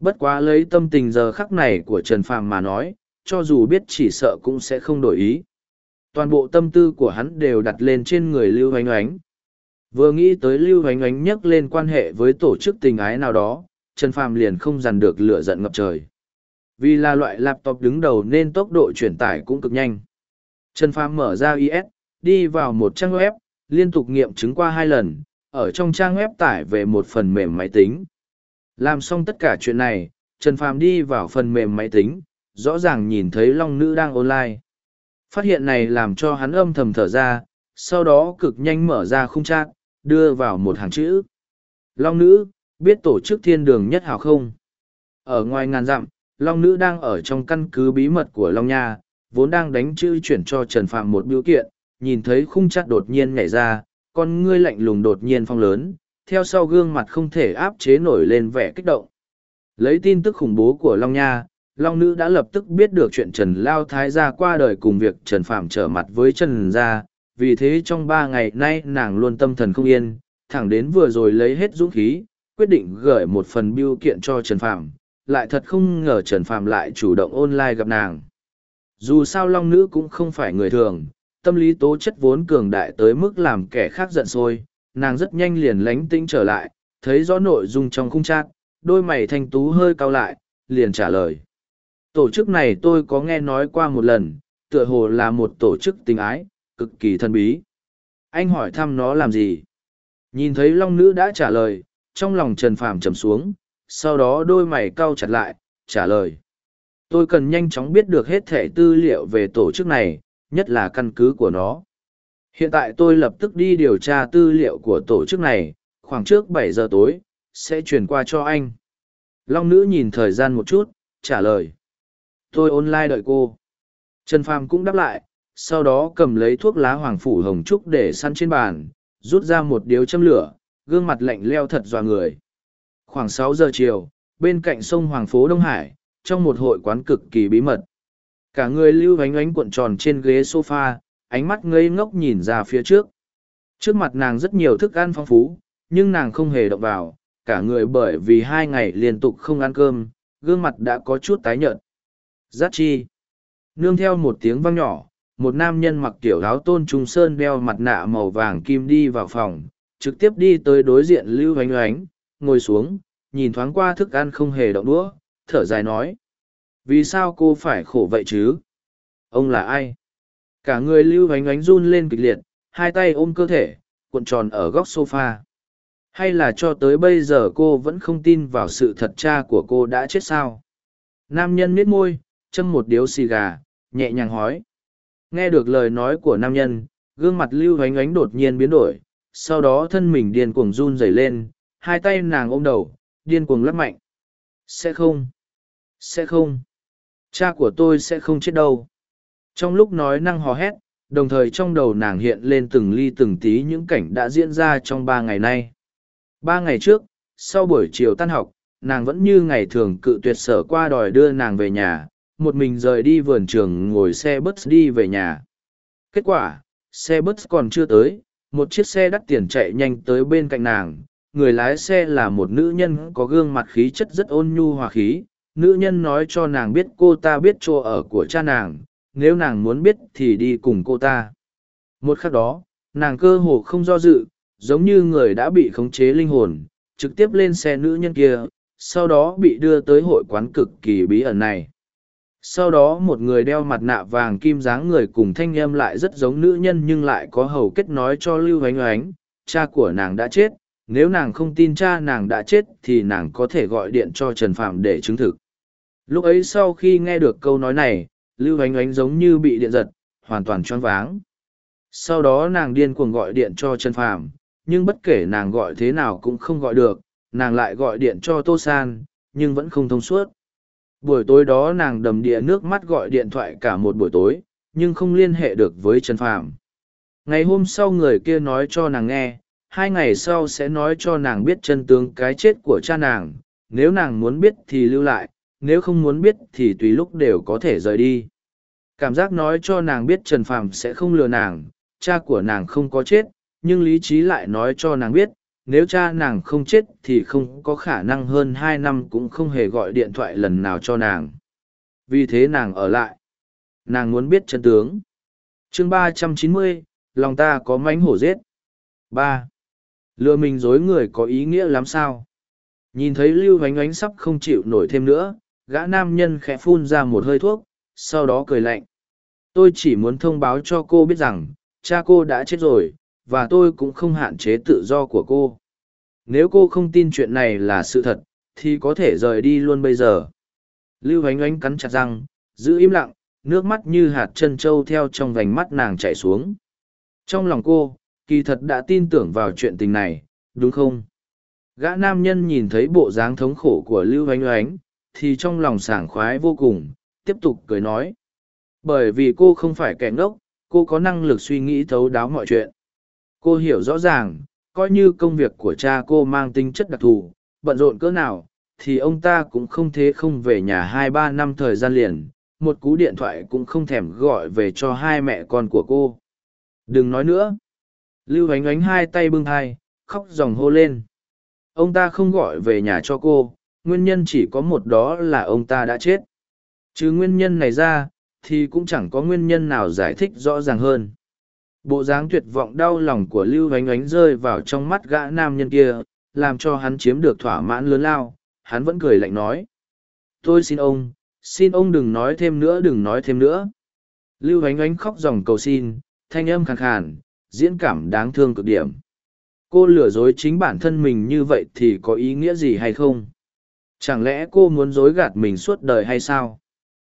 Bất quá lấy tâm tình giờ khắc này của Trần Phàm mà nói, cho dù biết chỉ sợ cũng sẽ không đổi ý. Toàn bộ tâm tư của hắn đều đặt lên trên người Lưu Hoánh Oánh. Vừa nghĩ tới Lưu Hoánh Oánh nhắc lên quan hệ với tổ chức tình ái nào đó, Trần Phàm liền không dằn được lửa giận ngập trời. Vì là loại laptop đứng đầu nên tốc độ truyền tải cũng cực nhanh. Trần Phàm mở ra IS, đi vào một trang web, liên tục nghiệm chứng qua hai lần, ở trong trang web tải về một phần mềm máy tính. Làm xong tất cả chuyện này, Trần Phàm đi vào phần mềm máy tính, rõ ràng nhìn thấy Long Nữ đang online. Phát hiện này làm cho hắn âm thầm thở ra, sau đó cực nhanh mở ra khung chat, đưa vào một hàng chữ. Long Nữ, biết tổ chức thiên đường nhất hào không? Ở ngoài ngàn dặm, Long Nữ đang ở trong căn cứ bí mật của Long Nha, vốn đang đánh chữ chuyển cho Trần Phạm một biểu kiện, nhìn thấy khung chắt đột nhiên nhảy ra, con ngươi lạnh lùng đột nhiên phong lớn, theo sau gương mặt không thể áp chế nổi lên vẻ kích động. Lấy tin tức khủng bố của Long Nha, Long Nữ đã lập tức biết được chuyện Trần Lao Thái gia qua đời cùng việc Trần Phạm trở mặt với Trần Gia, vì thế trong ba ngày nay nàng luôn tâm thần không yên, thẳng đến vừa rồi lấy hết dũng khí, quyết định gửi một phần biêu kiện cho Trần Phạm, lại thật không ngờ Trần Phạm lại chủ động online gặp nàng. Dù sao Long Nữ cũng không phải người thường, tâm lý tố chất vốn cường đại tới mức làm kẻ khác giận sôi nàng rất nhanh liền lánh tĩnh trở lại, thấy rõ nội dung trong khung chat, đôi mày thanh tú hơi cao lại, liền trả lời. Tổ chức này tôi có nghe nói qua một lần, tựa hồ là một tổ chức tình ái, cực kỳ thân bí. Anh hỏi thăm nó làm gì? Nhìn thấy long nữ đã trả lời, trong lòng trần phàm trầm xuống, sau đó đôi mày cau chặt lại, trả lời. Tôi cần nhanh chóng biết được hết thẻ tư liệu về tổ chức này, nhất là căn cứ của nó. Hiện tại tôi lập tức đi điều tra tư liệu của tổ chức này, khoảng trước bảy giờ tối, sẽ chuyển qua cho anh. Long nữ nhìn thời gian một chút, trả lời. Tôi online đợi cô. Trần Phàm cũng đáp lại, sau đó cầm lấy thuốc lá hoàng phủ hồng trúc để săn trên bàn, rút ra một điếu châm lửa, gương mặt lạnh leo thật dọa người. Khoảng sáu giờ chiều, bên cạnh sông Hoàng phố Đông Hải, trong một hội quán cực kỳ bí mật cả người lưu ánh ánh cuộn tròn trên ghế sofa ánh mắt ngây ngốc nhìn ra phía trước. Trước mặt nàng rất nhiều thức ăn phong phú, nhưng nàng không hề động vào, cả người bởi vì hai ngày liên tục không ăn cơm, gương mặt đã có chút tái nhợt. Giác chi. Nương theo một tiếng vang nhỏ, một nam nhân mặc kiểu áo tôn trung sơn đeo mặt nạ màu vàng kim đi vào phòng, trực tiếp đi tới đối diện lưu ánh ánh, ngồi xuống, nhìn thoáng qua thức ăn không hề động đũa, thở dài nói. Vì sao cô phải khổ vậy chứ? Ông là ai? Cả người lưu ánh ánh run lên kịch liệt, hai tay ôm cơ thể, cuộn tròn ở góc sofa. Hay là cho tới bây giờ cô vẫn không tin vào sự thật cha của cô đã chết sao? Nam nhân miết môi, châm một điếu xì gà, nhẹ nhàng hói nghe được lời nói của nam nhân, gương mặt lưu ánh ánh đột nhiên biến đổi, sau đó thân mình điên cuồng run rẩy lên, hai tay nàng ôm đầu, điên cuồng lắc mạnh. Sẽ không. Sẽ không. Cha của tôi sẽ không chết đâu trong lúc nói năng hò hét, đồng thời trong đầu nàng hiện lên từng ly từng tí những cảnh đã diễn ra trong ba ngày nay. Ba ngày trước, sau buổi chiều tan học, nàng vẫn như ngày thường cự tuyệt sở qua đòi đưa nàng về nhà, một mình rời đi vườn trường ngồi xe bus đi về nhà. Kết quả, xe bus còn chưa tới, một chiếc xe đắt tiền chạy nhanh tới bên cạnh nàng. Người lái xe là một nữ nhân có gương mặt khí chất rất ôn nhu hòa khí. Nữ nhân nói cho nàng biết cô ta biết chỗ ở của cha nàng nếu nàng muốn biết thì đi cùng cô ta. Một khắc đó, nàng cơ hồ không do dự, giống như người đã bị khống chế linh hồn, trực tiếp lên xe nữ nhân kia, sau đó bị đưa tới hội quán cực kỳ bí ẩn này. Sau đó một người đeo mặt nạ vàng kim dáng người cùng thanh em lại rất giống nữ nhân nhưng lại có hầu kết nói cho lưu oánh oánh cha của nàng đã chết, nếu nàng không tin cha nàng đã chết thì nàng có thể gọi điện cho trần phạm để chứng thực. Lúc ấy sau khi nghe được câu nói này lưu ánh ánh giống như bị điện giật, hoàn toàn choáng váng. Sau đó nàng điên cuồng gọi điện cho trần phàm, nhưng bất kể nàng gọi thế nào cũng không gọi được, nàng lại gọi điện cho tô san, nhưng vẫn không thông suốt. Buổi tối đó nàng đầm địa nước mắt gọi điện thoại cả một buổi tối, nhưng không liên hệ được với trần phàm. Ngày hôm sau người kia nói cho nàng nghe, hai ngày sau sẽ nói cho nàng biết chân tướng cái chết của cha nàng, nếu nàng muốn biết thì lưu lại nếu không muốn biết thì tùy lúc đều có thể rời đi. Cảm giác nói cho nàng biết trần phàm sẽ không lừa nàng, cha của nàng không có chết, nhưng lý trí lại nói cho nàng biết, nếu cha nàng không chết thì không có khả năng hơn hai năm cũng không hề gọi điện thoại lần nào cho nàng. Vì thế nàng ở lại. Nàng muốn biết chân tướng. Chương ba trăm chín mươi, lòng ta có mánh hổ giết. Ba. Lừa mình dối người có ý nghĩa lắm sao? Nhìn thấy lưu Vánh Ánh sắp không chịu nổi thêm nữa gã nam nhân khẽ phun ra một hơi thuốc, sau đó cười lạnh. Tôi chỉ muốn thông báo cho cô biết rằng, cha cô đã chết rồi, và tôi cũng không hạn chế tự do của cô. Nếu cô không tin chuyện này là sự thật, thì có thể rời đi luôn bây giờ. Lưu ánh ánh cắn chặt răng, giữ im lặng, nước mắt như hạt chân trâu theo trong vành mắt nàng chảy xuống. Trong lòng cô, kỳ thật đã tin tưởng vào chuyện tình này, đúng không? Gã nam nhân nhìn thấy bộ dáng thống khổ của lưu ánh ánh thì trong lòng sảng khoái vô cùng, tiếp tục cười nói. Bởi vì cô không phải kẻ ngốc, cô có năng lực suy nghĩ thấu đáo mọi chuyện. Cô hiểu rõ ràng, coi như công việc của cha cô mang tính chất đặc thù, bận rộn cỡ nào, thì ông ta cũng không thế không về nhà hai ba năm thời gian liền một cú điện thoại cũng không thèm gọi về cho hai mẹ con của cô đừng nói nữa lưu ánh ánh hai tay bưng hai khóc dòng hô lên ông ta không gọi về nhà cho cô nguyên nhân chỉ có một đó là ông ta đã chết. Chứ nguyên nhân này ra, thì cũng chẳng có nguyên nhân nào giải thích rõ ràng hơn. Bộ dáng tuyệt vọng đau lòng của lưu ánh ánh rơi vào trong mắt gã nam nhân kia, làm cho hắn chiếm được thỏa mãn lớn lao. Hắn vẫn cười lạnh nói, tôi xin ông xin ông đừng nói thêm nữa, đừng nói thêm nữa. Lưu ánh ánh khóc dòng cầu xin, thanh âm khàn khàn, diễn cảm đáng thương cực điểm. Cô lừa dối chính bản thân mình như vậy thì có ý nghĩa gì hay không? Chẳng lẽ cô muốn dối gạt mình suốt đời hay sao?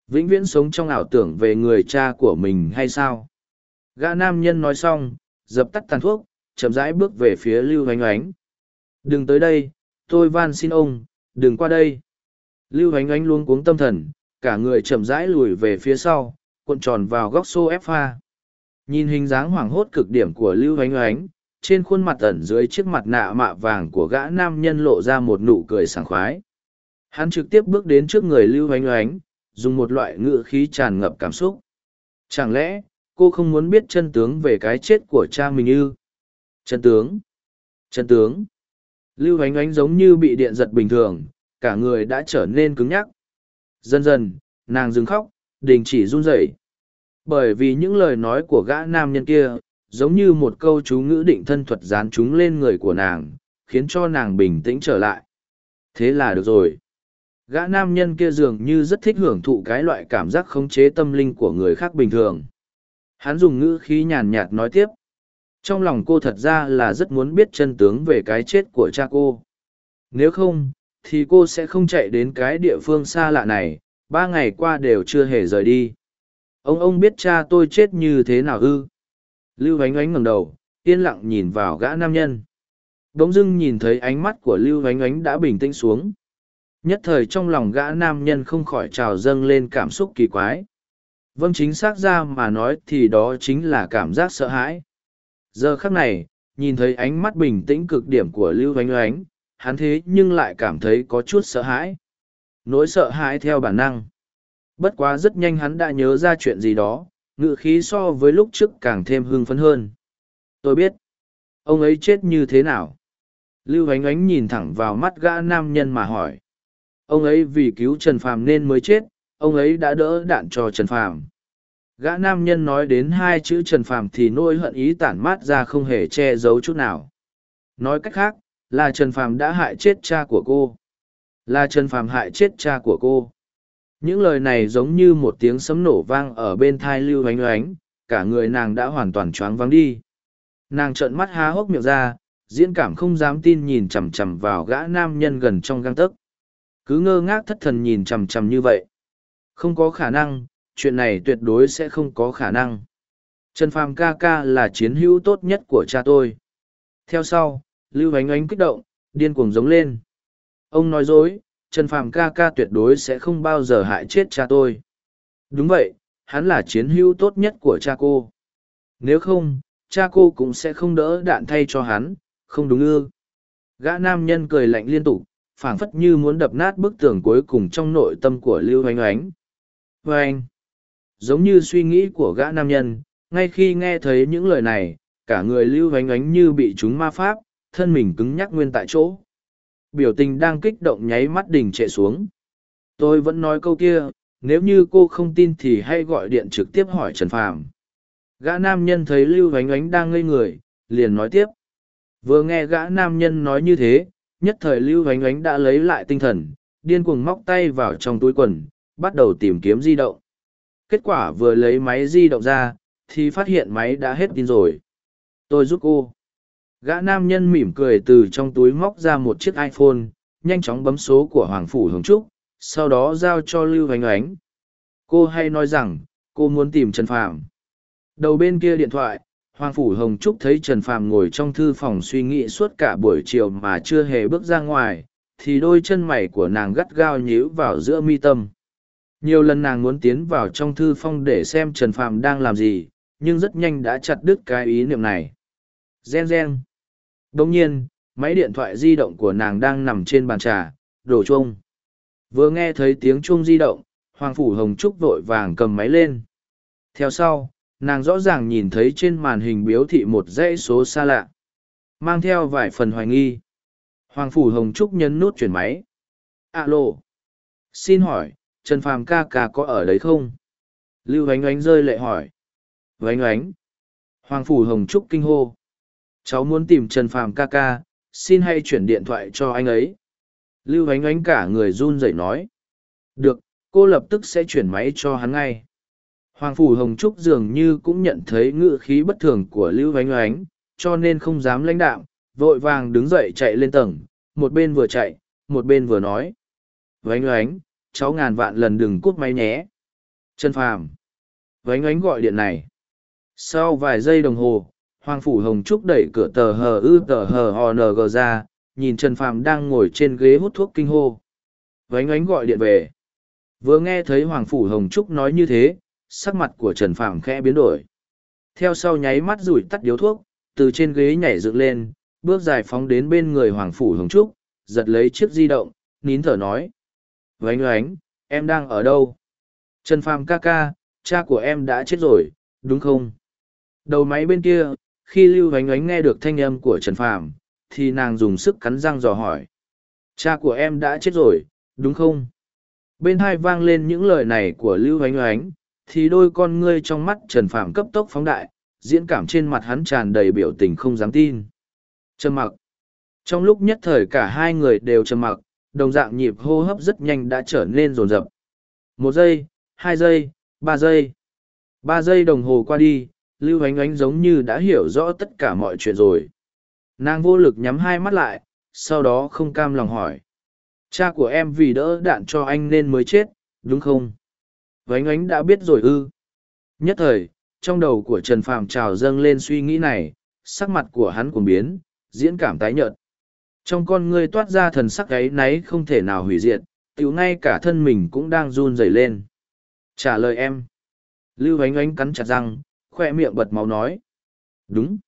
Vĩnh viễn sống trong ảo tưởng về người cha của mình hay sao? Gã nam nhân nói xong, dập tắt tàn thuốc, chậm rãi bước về phía lưu oánh oánh. Đừng tới đây, tôi van xin ông, đừng qua đây. Lưu oánh oánh luôn cuống tâm thần, cả người chậm rãi lùi về phía sau, cuộn tròn vào góc xô ép pha. Nhìn hình dáng hoảng hốt cực điểm của lưu oánh oánh, trên khuôn mặt ẩn dưới chiếc mặt nạ mạ vàng của gã nam nhân lộ ra một nụ cười sảng khoái hắn trực tiếp bước đến trước người lưu oánh oánh dùng một loại ngữ khí tràn ngập cảm xúc. Chẳng lẽ, cô không muốn biết chân tướng về cái chết của cha mình ư? Chân tướng? Chân tướng? Lưu oánh oánh giống như bị điện giật bình thường, cả người đã trở nên cứng nhắc. Dần dần, nàng dừng khóc, đình chỉ run rẩy. Bởi vì những lời nói của gã nam nhân kia, giống như một câu chú ngữ định thân thuật dán chúng lên người của nàng, khiến cho nàng bình tĩnh trở lại. Thế là được rồi gã nam nhân kia dường như rất thích hưởng thụ cái loại cảm giác khống chế tâm linh của người khác bình thường. Hắn dùng ngữ khí nhàn nhạt nói tiếp. Trong lòng cô thật ra là rất muốn biết chân tướng về cái chết của cha cô. Nếu không, thì cô sẽ không chạy đến cái địa phương xa lạ này, ba ngày qua đều chưa hề rời đi. Ông ông biết cha tôi chết như thế nào ư? Lưu ánh ánh ngẩng đầu, yên lặng nhìn vào gã nam nhân. Bỗng dưng nhìn thấy ánh mắt của lưu ánh ánh đã bình tĩnh xuống nhất thời trong lòng gã nam nhân không khỏi trào dâng lên cảm xúc kỳ quái. Vâng chính xác ra mà nói thì đó chính là cảm giác sợ hãi. Giờ khắc này, nhìn thấy ánh mắt bình tĩnh cực điểm của lưu oánh oánh hắn thế nhưng lại cảm thấy có chút sợ hãi. Nỗi sợ hãi theo bản năng. Bất quá rất nhanh hắn đã nhớ ra chuyện gì đó ngự khí so với lúc trước càng thêm hưng phấn hơn. Tôi biết. Ông ấy chết như thế nào? Lưu oánh oánh nhìn thẳng vào mắt gã nam nhân mà hỏi ông ấy vì cứu trần phàm nên mới chết, ông ấy đã đỡ đạn cho trần phàm. Gã nam nhân nói đến hai chữ trần phàm thì nỗi hận ý tản mát ra không hề che giấu chút nào. Nói cách khác, là trần phàm đã hại chết cha của cô. Là trần phàm hại chết cha của cô. Những lời này giống như một tiếng sấm nổ vang ở bên thai lưu oánh oánh cả người nàng đã hoàn toàn choáng vắng đi. Nàng trợn mắt há hốc miệng ra, diễn cảm không dám tin nhìn chằm chằm vào gã nam nhân gần trong găng tấc cứ ngơ ngác thất thần nhìn chằm chằm như vậy. Không có khả năng, chuyện này tuyệt đối sẽ không có khả năng. Trần phàm ca ca là chiến hữu tốt nhất của cha tôi. Theo sau, lưu ánh ánh kích động, điên cuồng giống lên. Ông nói dối, trần phàm ca ca tuyệt đối sẽ không bao giờ hại chết cha tôi. Đúng vậy, hắn là chiến hữu tốt nhất của cha cô. Nếu không, cha cô cũng sẽ không đỡ đạn thay cho hắn, không đúng ư. Gã nam nhân cười lạnh liên tục phảng phất như muốn đập nát bức tường cuối cùng trong nội tâm của lưu oanh oánh vê anh giống như suy nghĩ của gã nam nhân, ngay khi nghe thấy những lời này, cả người lưu oanh oánh như bị chúng ma pháp, thân mình cứng nhắc nguyên tại chỗ. Biểu tình đang kích động nháy mắt đình trệ xuống. Tôi vẫn nói câu kia, nếu như cô không tin thì hãy gọi điện trực tiếp hỏi trần phàm. Gã nam nhân thấy lưu oánh oánh đang ngây người, liền nói tiếp. Vừa nghe gã nam nhân nói như thế nhất thời lưu oánh Ánh đã lấy lại tinh thần, điên cuồng móc tay vào trong túi quần, bắt đầu tìm kiếm di động kết quả vừa lấy máy di động ra, thì phát hiện máy đã hết pin rồi tôi giúp cô gã nam nhân mỉm cười từ trong túi móc ra một chiếc iphone, nhanh chóng bấm số của hoàng phủ hồng trúc, sau đó giao cho lưu oánh Ánh. cô hay nói rằng, cô muốn tìm trần Phạm. đầu bên kia điện thoại Hoàng Phủ Hồng Trúc thấy Trần Phàm ngồi trong thư phòng suy nghĩ suốt cả buổi chiều mà chưa hề bước ra ngoài, thì đôi chân mày của nàng gắt gao nhíu vào giữa mi tâm. Nhiều lần nàng muốn tiến vào trong thư phong để xem Trần Phàm đang làm gì, nhưng rất nhanh đã chặt đứt cái ý niệm này. Gen gen. Đồng nhiên, máy điện thoại di động của nàng đang nằm trên bàn trà, đổ chuông. Vừa nghe thấy tiếng chuông di động, Hoàng Phủ Hồng Trúc vội vàng cầm máy lên. Theo sau, nàng rõ ràng nhìn thấy trên màn hình biếu thị một dãy số xa lạ. Mang theo vài phần hoài nghi. Hoàng Phủ Hồng Trúc nhấn nút chuyển máy. Alo. Xin hỏi, Trần Phàm ca ca có ở đấy không? Lưu Ánh Ánh rơi lệ hỏi. Ánh Ánh. Hoàng Phủ Hồng Trúc kinh hô. Cháu muốn tìm Trần Phàm ca ca, xin hãy chuyển điện thoại cho anh ấy. Lưu Ánh Ánh cả người run rẩy nói. Được, cô lập tức sẽ chuyển máy cho hắn ngay. Hoàng Phủ Hồng Trúc dường như cũng nhận thấy ngự khí bất thường của Lưu Vánh Ánh, cho nên không dám lãnh đạm, vội vàng đứng dậy chạy lên tầng, một bên vừa chạy, một bên vừa nói. Vánh Ánh, cháu ngàn vạn lần đừng cút máy nhé. Trần Phàm. Vánh Ánh gọi điện này. Sau vài giây đồng hồ, Hoàng Phủ Hồng Trúc đẩy cửa tờ hờ ư tờ hờ hò nờ gờ ra, nhìn Trần Phàm đang ngồi trên ghế hút thuốc kinh hô. Vánh ánh gọi điện về. Vừa nghe thấy Hoàng Phủ Hồng Trúc nói như thế, sắc mặt của Trần Phàm khẽ biến đổi. Theo sau nháy mắt rủi tắt điếu thuốc, từ trên ghế nhảy dựng lên, bước dài phóng đến bên người Hoàng Phủ Hồng Trúc, giật lấy chiếc di động, nín thở nói. Vánh ánh, em đang ở đâu? Trần Phàm ca ca, cha của em đã chết rồi, đúng không? Đầu máy bên kia, khi Lưu Vánh ánh nghe được thanh âm của Trần Phàm, thì nàng dùng sức cắn răng dò hỏi. Cha của em đã chết rồi, đúng không? Bên hai vang lên những lời này của Lưu Vánh ánh, thì đôi con ngươi trong mắt Trần Phạm cấp tốc phóng đại, diễn cảm trên mặt hắn tràn đầy biểu tình không dám tin. Trầm mặc. Trong lúc nhất thời cả hai người đều trầm mặc, đồng dạng nhịp hô hấp rất nhanh đã trở nên rồn rập. Một giây, hai giây, ba giây. Ba giây đồng hồ qua đi, Lưu Ánh Ánh giống như đã hiểu rõ tất cả mọi chuyện rồi. Nàng vô lực nhắm hai mắt lại, sau đó không cam lòng hỏi. Cha của em vì đỡ đạn cho anh nên mới chết, đúng không? Vánh ánh đã biết rồi ư. Nhất thời, trong đầu của Trần Phàm trào dâng lên suy nghĩ này, sắc mặt của hắn cuồng biến, diễn cảm tái nhợt. Trong con ngươi toát ra thần sắc ấy náy không thể nào hủy diệt, tiểu ngay cả thân mình cũng đang run rẩy lên. Trả lời em. Lưu ánh ánh cắn chặt răng, khoe miệng bật máu nói. Đúng.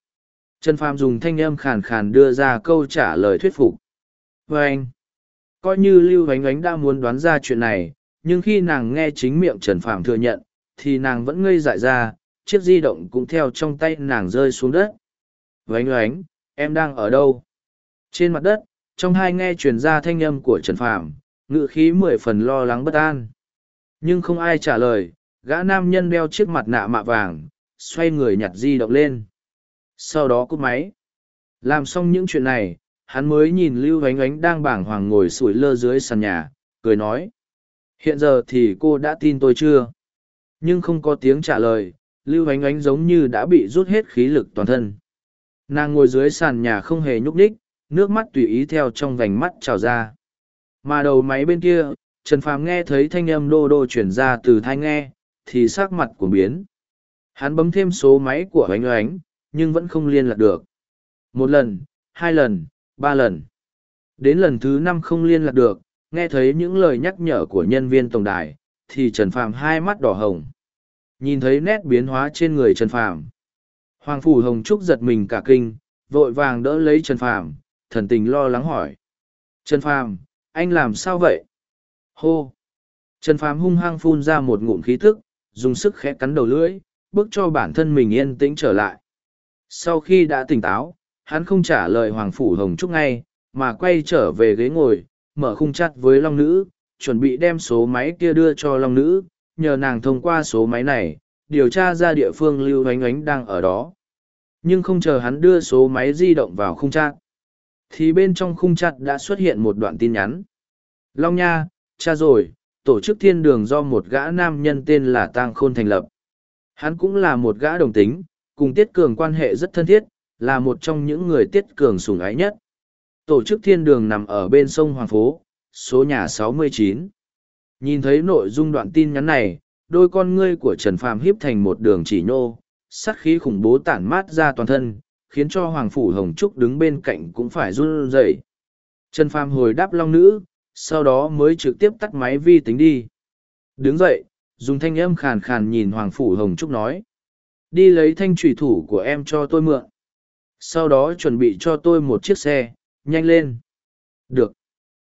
Trần Phàm dùng thanh âm khàn khàn đưa ra câu trả lời thuyết phục. vê anh, coi như Lưu Ánh Ánh đã muốn đoán ra chuyện này, nhưng khi nàng nghe chính miệng Trần Phàm thừa nhận, thì nàng vẫn ngây dại ra, chiếc di động cũng theo trong tay nàng rơi xuống đất. Vánh Ánh, em đang ở đâu? Trên mặt đất, trong hai nghe truyền ra thanh âm của Trần Phàm, ngự khí mười phần lo lắng bất an. Nhưng không ai trả lời, gã nam nhân đeo chiếc mặt nạ mạ vàng, xoay người nhặt di động lên sau đó cúp máy làm xong những chuyện này hắn mới nhìn lưu Vánh ánh đang bảng hoàng ngồi sủi lơ dưới sàn nhà cười nói hiện giờ thì cô đã tin tôi chưa nhưng không có tiếng trả lời lưu ánh ánh giống như đã bị rút hết khí lực toàn thân nàng ngồi dưới sàn nhà không hề nhúc ních nước mắt tùy ý theo trong vành mắt trào ra mà đầu máy bên kia trần phàm nghe thấy thanh âm đô đô chuyển ra từ thai nghe thì sắc mặt của biến hắn bấm thêm số máy của ánh ánh nhưng vẫn không liên lạc được. Một lần, hai lần, ba lần. Đến lần thứ năm không liên lạc được, nghe thấy những lời nhắc nhở của nhân viên tổng đài, thì Trần Phàm hai mắt đỏ hồng. Nhìn thấy nét biến hóa trên người Trần Phàm, Hoàng Phủ Hồng Trúc giật mình cả kinh, vội vàng đỡ lấy Trần Phàm, thần tình lo lắng hỏi. Trần Phàm, anh làm sao vậy? Hô! Trần Phàm hung hăng phun ra một ngụm khí thức, dùng sức khẽ cắn đầu lưỡi, bước cho bản thân mình yên tĩnh trở lại. Sau khi đã tỉnh táo, hắn không trả lời Hoàng Phủ Hồng Trúc ngay, mà quay trở về ghế ngồi, mở khung chặt với Long Nữ, chuẩn bị đem số máy kia đưa cho Long Nữ, nhờ nàng thông qua số máy này, điều tra ra địa phương Lưu Ánh Ánh đang ở đó. Nhưng không chờ hắn đưa số máy di động vào khung chặt, thì bên trong khung chặt đã xuất hiện một đoạn tin nhắn. Long Nha, cha rồi, tổ chức thiên đường do một gã nam nhân tên là Tang Khôn thành lập. Hắn cũng là một gã đồng tính, cùng Tiết Cường quan hệ rất thân thiết, là một trong những người Tiết Cường sủng ái nhất. Tổ chức thiên đường nằm ở bên sông Hoàng Phố, số nhà 69. Nhìn thấy nội dung đoạn tin nhắn này, đôi con ngươi của Trần Phàm hiếp thành một đường chỉ nhô, sát khí khủng bố tản mát ra toàn thân, khiến cho Hoàng Phủ Hồng Trúc đứng bên cạnh cũng phải run rẩy. Trần Phàm hồi đáp long nữ, sau đó mới trực tiếp tắt máy vi tính đi. Đứng dậy, dùng thanh âm khàn khàn nhìn Hoàng Phủ Hồng Trúc nói đi lấy thanh trùy thủ của em cho tôi mượn sau đó chuẩn bị cho tôi một chiếc xe nhanh lên được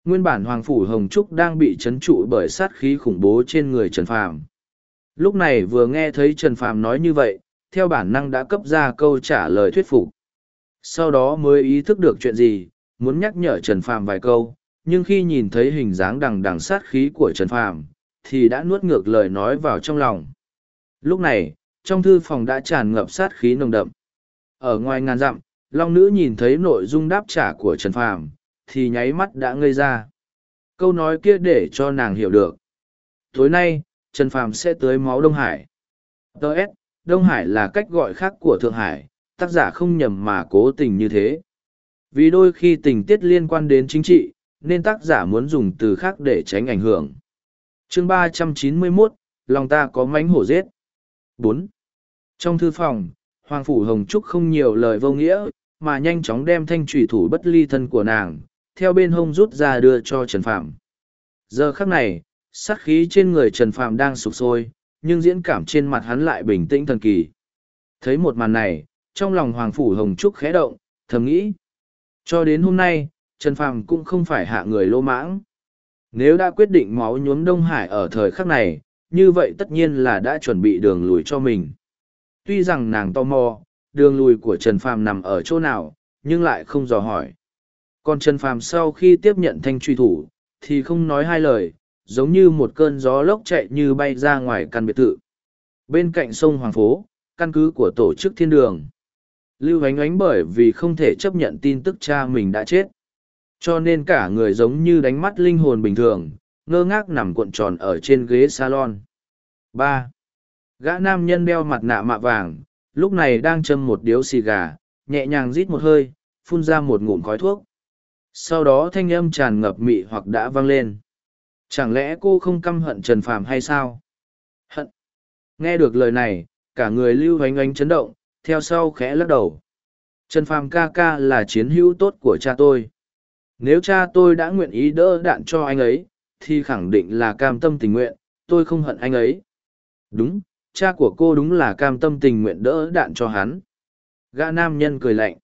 Nguyên bản Hoàng Phủ Hồng Trúc đang bị chấn trụ bởi sát khí khủng bố trên người Trần Phàm. Lúc này vừa nghe thấy Trần Phàm nói như vậy, theo bản năng đã cấp ra câu trả lời thuyết phục. Sau đó mới ý thức được chuyện gì, muốn nhắc nhở Trần Phàm vài câu, nhưng khi nhìn thấy hình dáng đằng đằng sát khí của Trần Phàm, thì đã nuốt ngược lời nói vào trong lòng. Lúc này, trong thư phòng đã tràn ngập sát khí nồng đậm. Ở ngoài ngàn dặm, Long Nữ nhìn thấy nội dung đáp trả của Trần Phàm, thì nháy mắt đã ngây ra. Câu nói kia để cho nàng hiểu được. Tối nay, Trần Phàm sẽ tới máu Đông Hải. Đợt, Đông Hải là cách gọi khác của Thượng Hải, tác giả không nhầm mà cố tình như thế. Vì đôi khi tình tiết liên quan đến chính trị, nên tác giả muốn dùng từ khác để tránh ảnh hưởng. chương ba trăm chín mươi 391, lòng ta có mánh hổ giết. bốn Trong thư phòng, Hoàng Phủ Hồng Trúc không nhiều lời vô nghĩa, mà nhanh chóng đem thanh trùy thủ bất ly thân của nàng, theo bên hông rút ra đưa cho Trần Phạm. Giờ khắc này, sát khí trên người Trần Phạm đang sụp sôi, nhưng diễn cảm trên mặt hắn lại bình tĩnh thần kỳ. Thấy một màn này, trong lòng Hoàng Phủ Hồng Trúc khẽ động, thầm nghĩ. Cho đến hôm nay, Trần Phạm cũng không phải hạ người lô mãng. Nếu đã quyết định máu nhuốm Đông Hải ở thời khắc này, như vậy tất nhiên là đã chuẩn bị đường lùi cho mình. Tuy rằng nàng tò mò, đường lùi của Trần Phàm nằm ở chỗ nào, nhưng lại không dò hỏi. Còn Trần Phàm sau khi tiếp nhận thanh truy thủ, thì không nói hai lời, giống như một cơn gió lốc chạy như bay ra ngoài căn biệt thự. Bên cạnh sông Hoàng Phố, căn cứ của tổ chức thiên đường. Lưu ánh ánh bởi vì không thể chấp nhận tin tức cha mình đã chết. Cho nên cả người giống như đánh mắt linh hồn bình thường, ngơ ngác nằm cuộn tròn ở trên ghế salon. ba Gã nam nhân đeo mặt nạ mạ vàng, lúc này đang châm một điếu xì gà, nhẹ nhàng rít một hơi, phun ra một ngụm khói thuốc. Sau đó thanh âm tràn ngập mị hoặc đã vang lên. Chẳng lẽ cô không căm hận Trần Phàm hay sao? Hận. Nghe được lời này, cả người lưu hoánh oánh chấn động, theo sau khẽ lắc đầu. Trần Phàm ca ca là chiến hữu tốt của cha tôi. Nếu cha tôi đã nguyện ý đỡ đạn cho anh ấy, thì khẳng định là cam tâm tình nguyện, tôi không hận anh ấy. Đúng, cha của cô đúng là cam tâm tình nguyện đỡ đạn cho hắn. Gã nam nhân cười lạnh.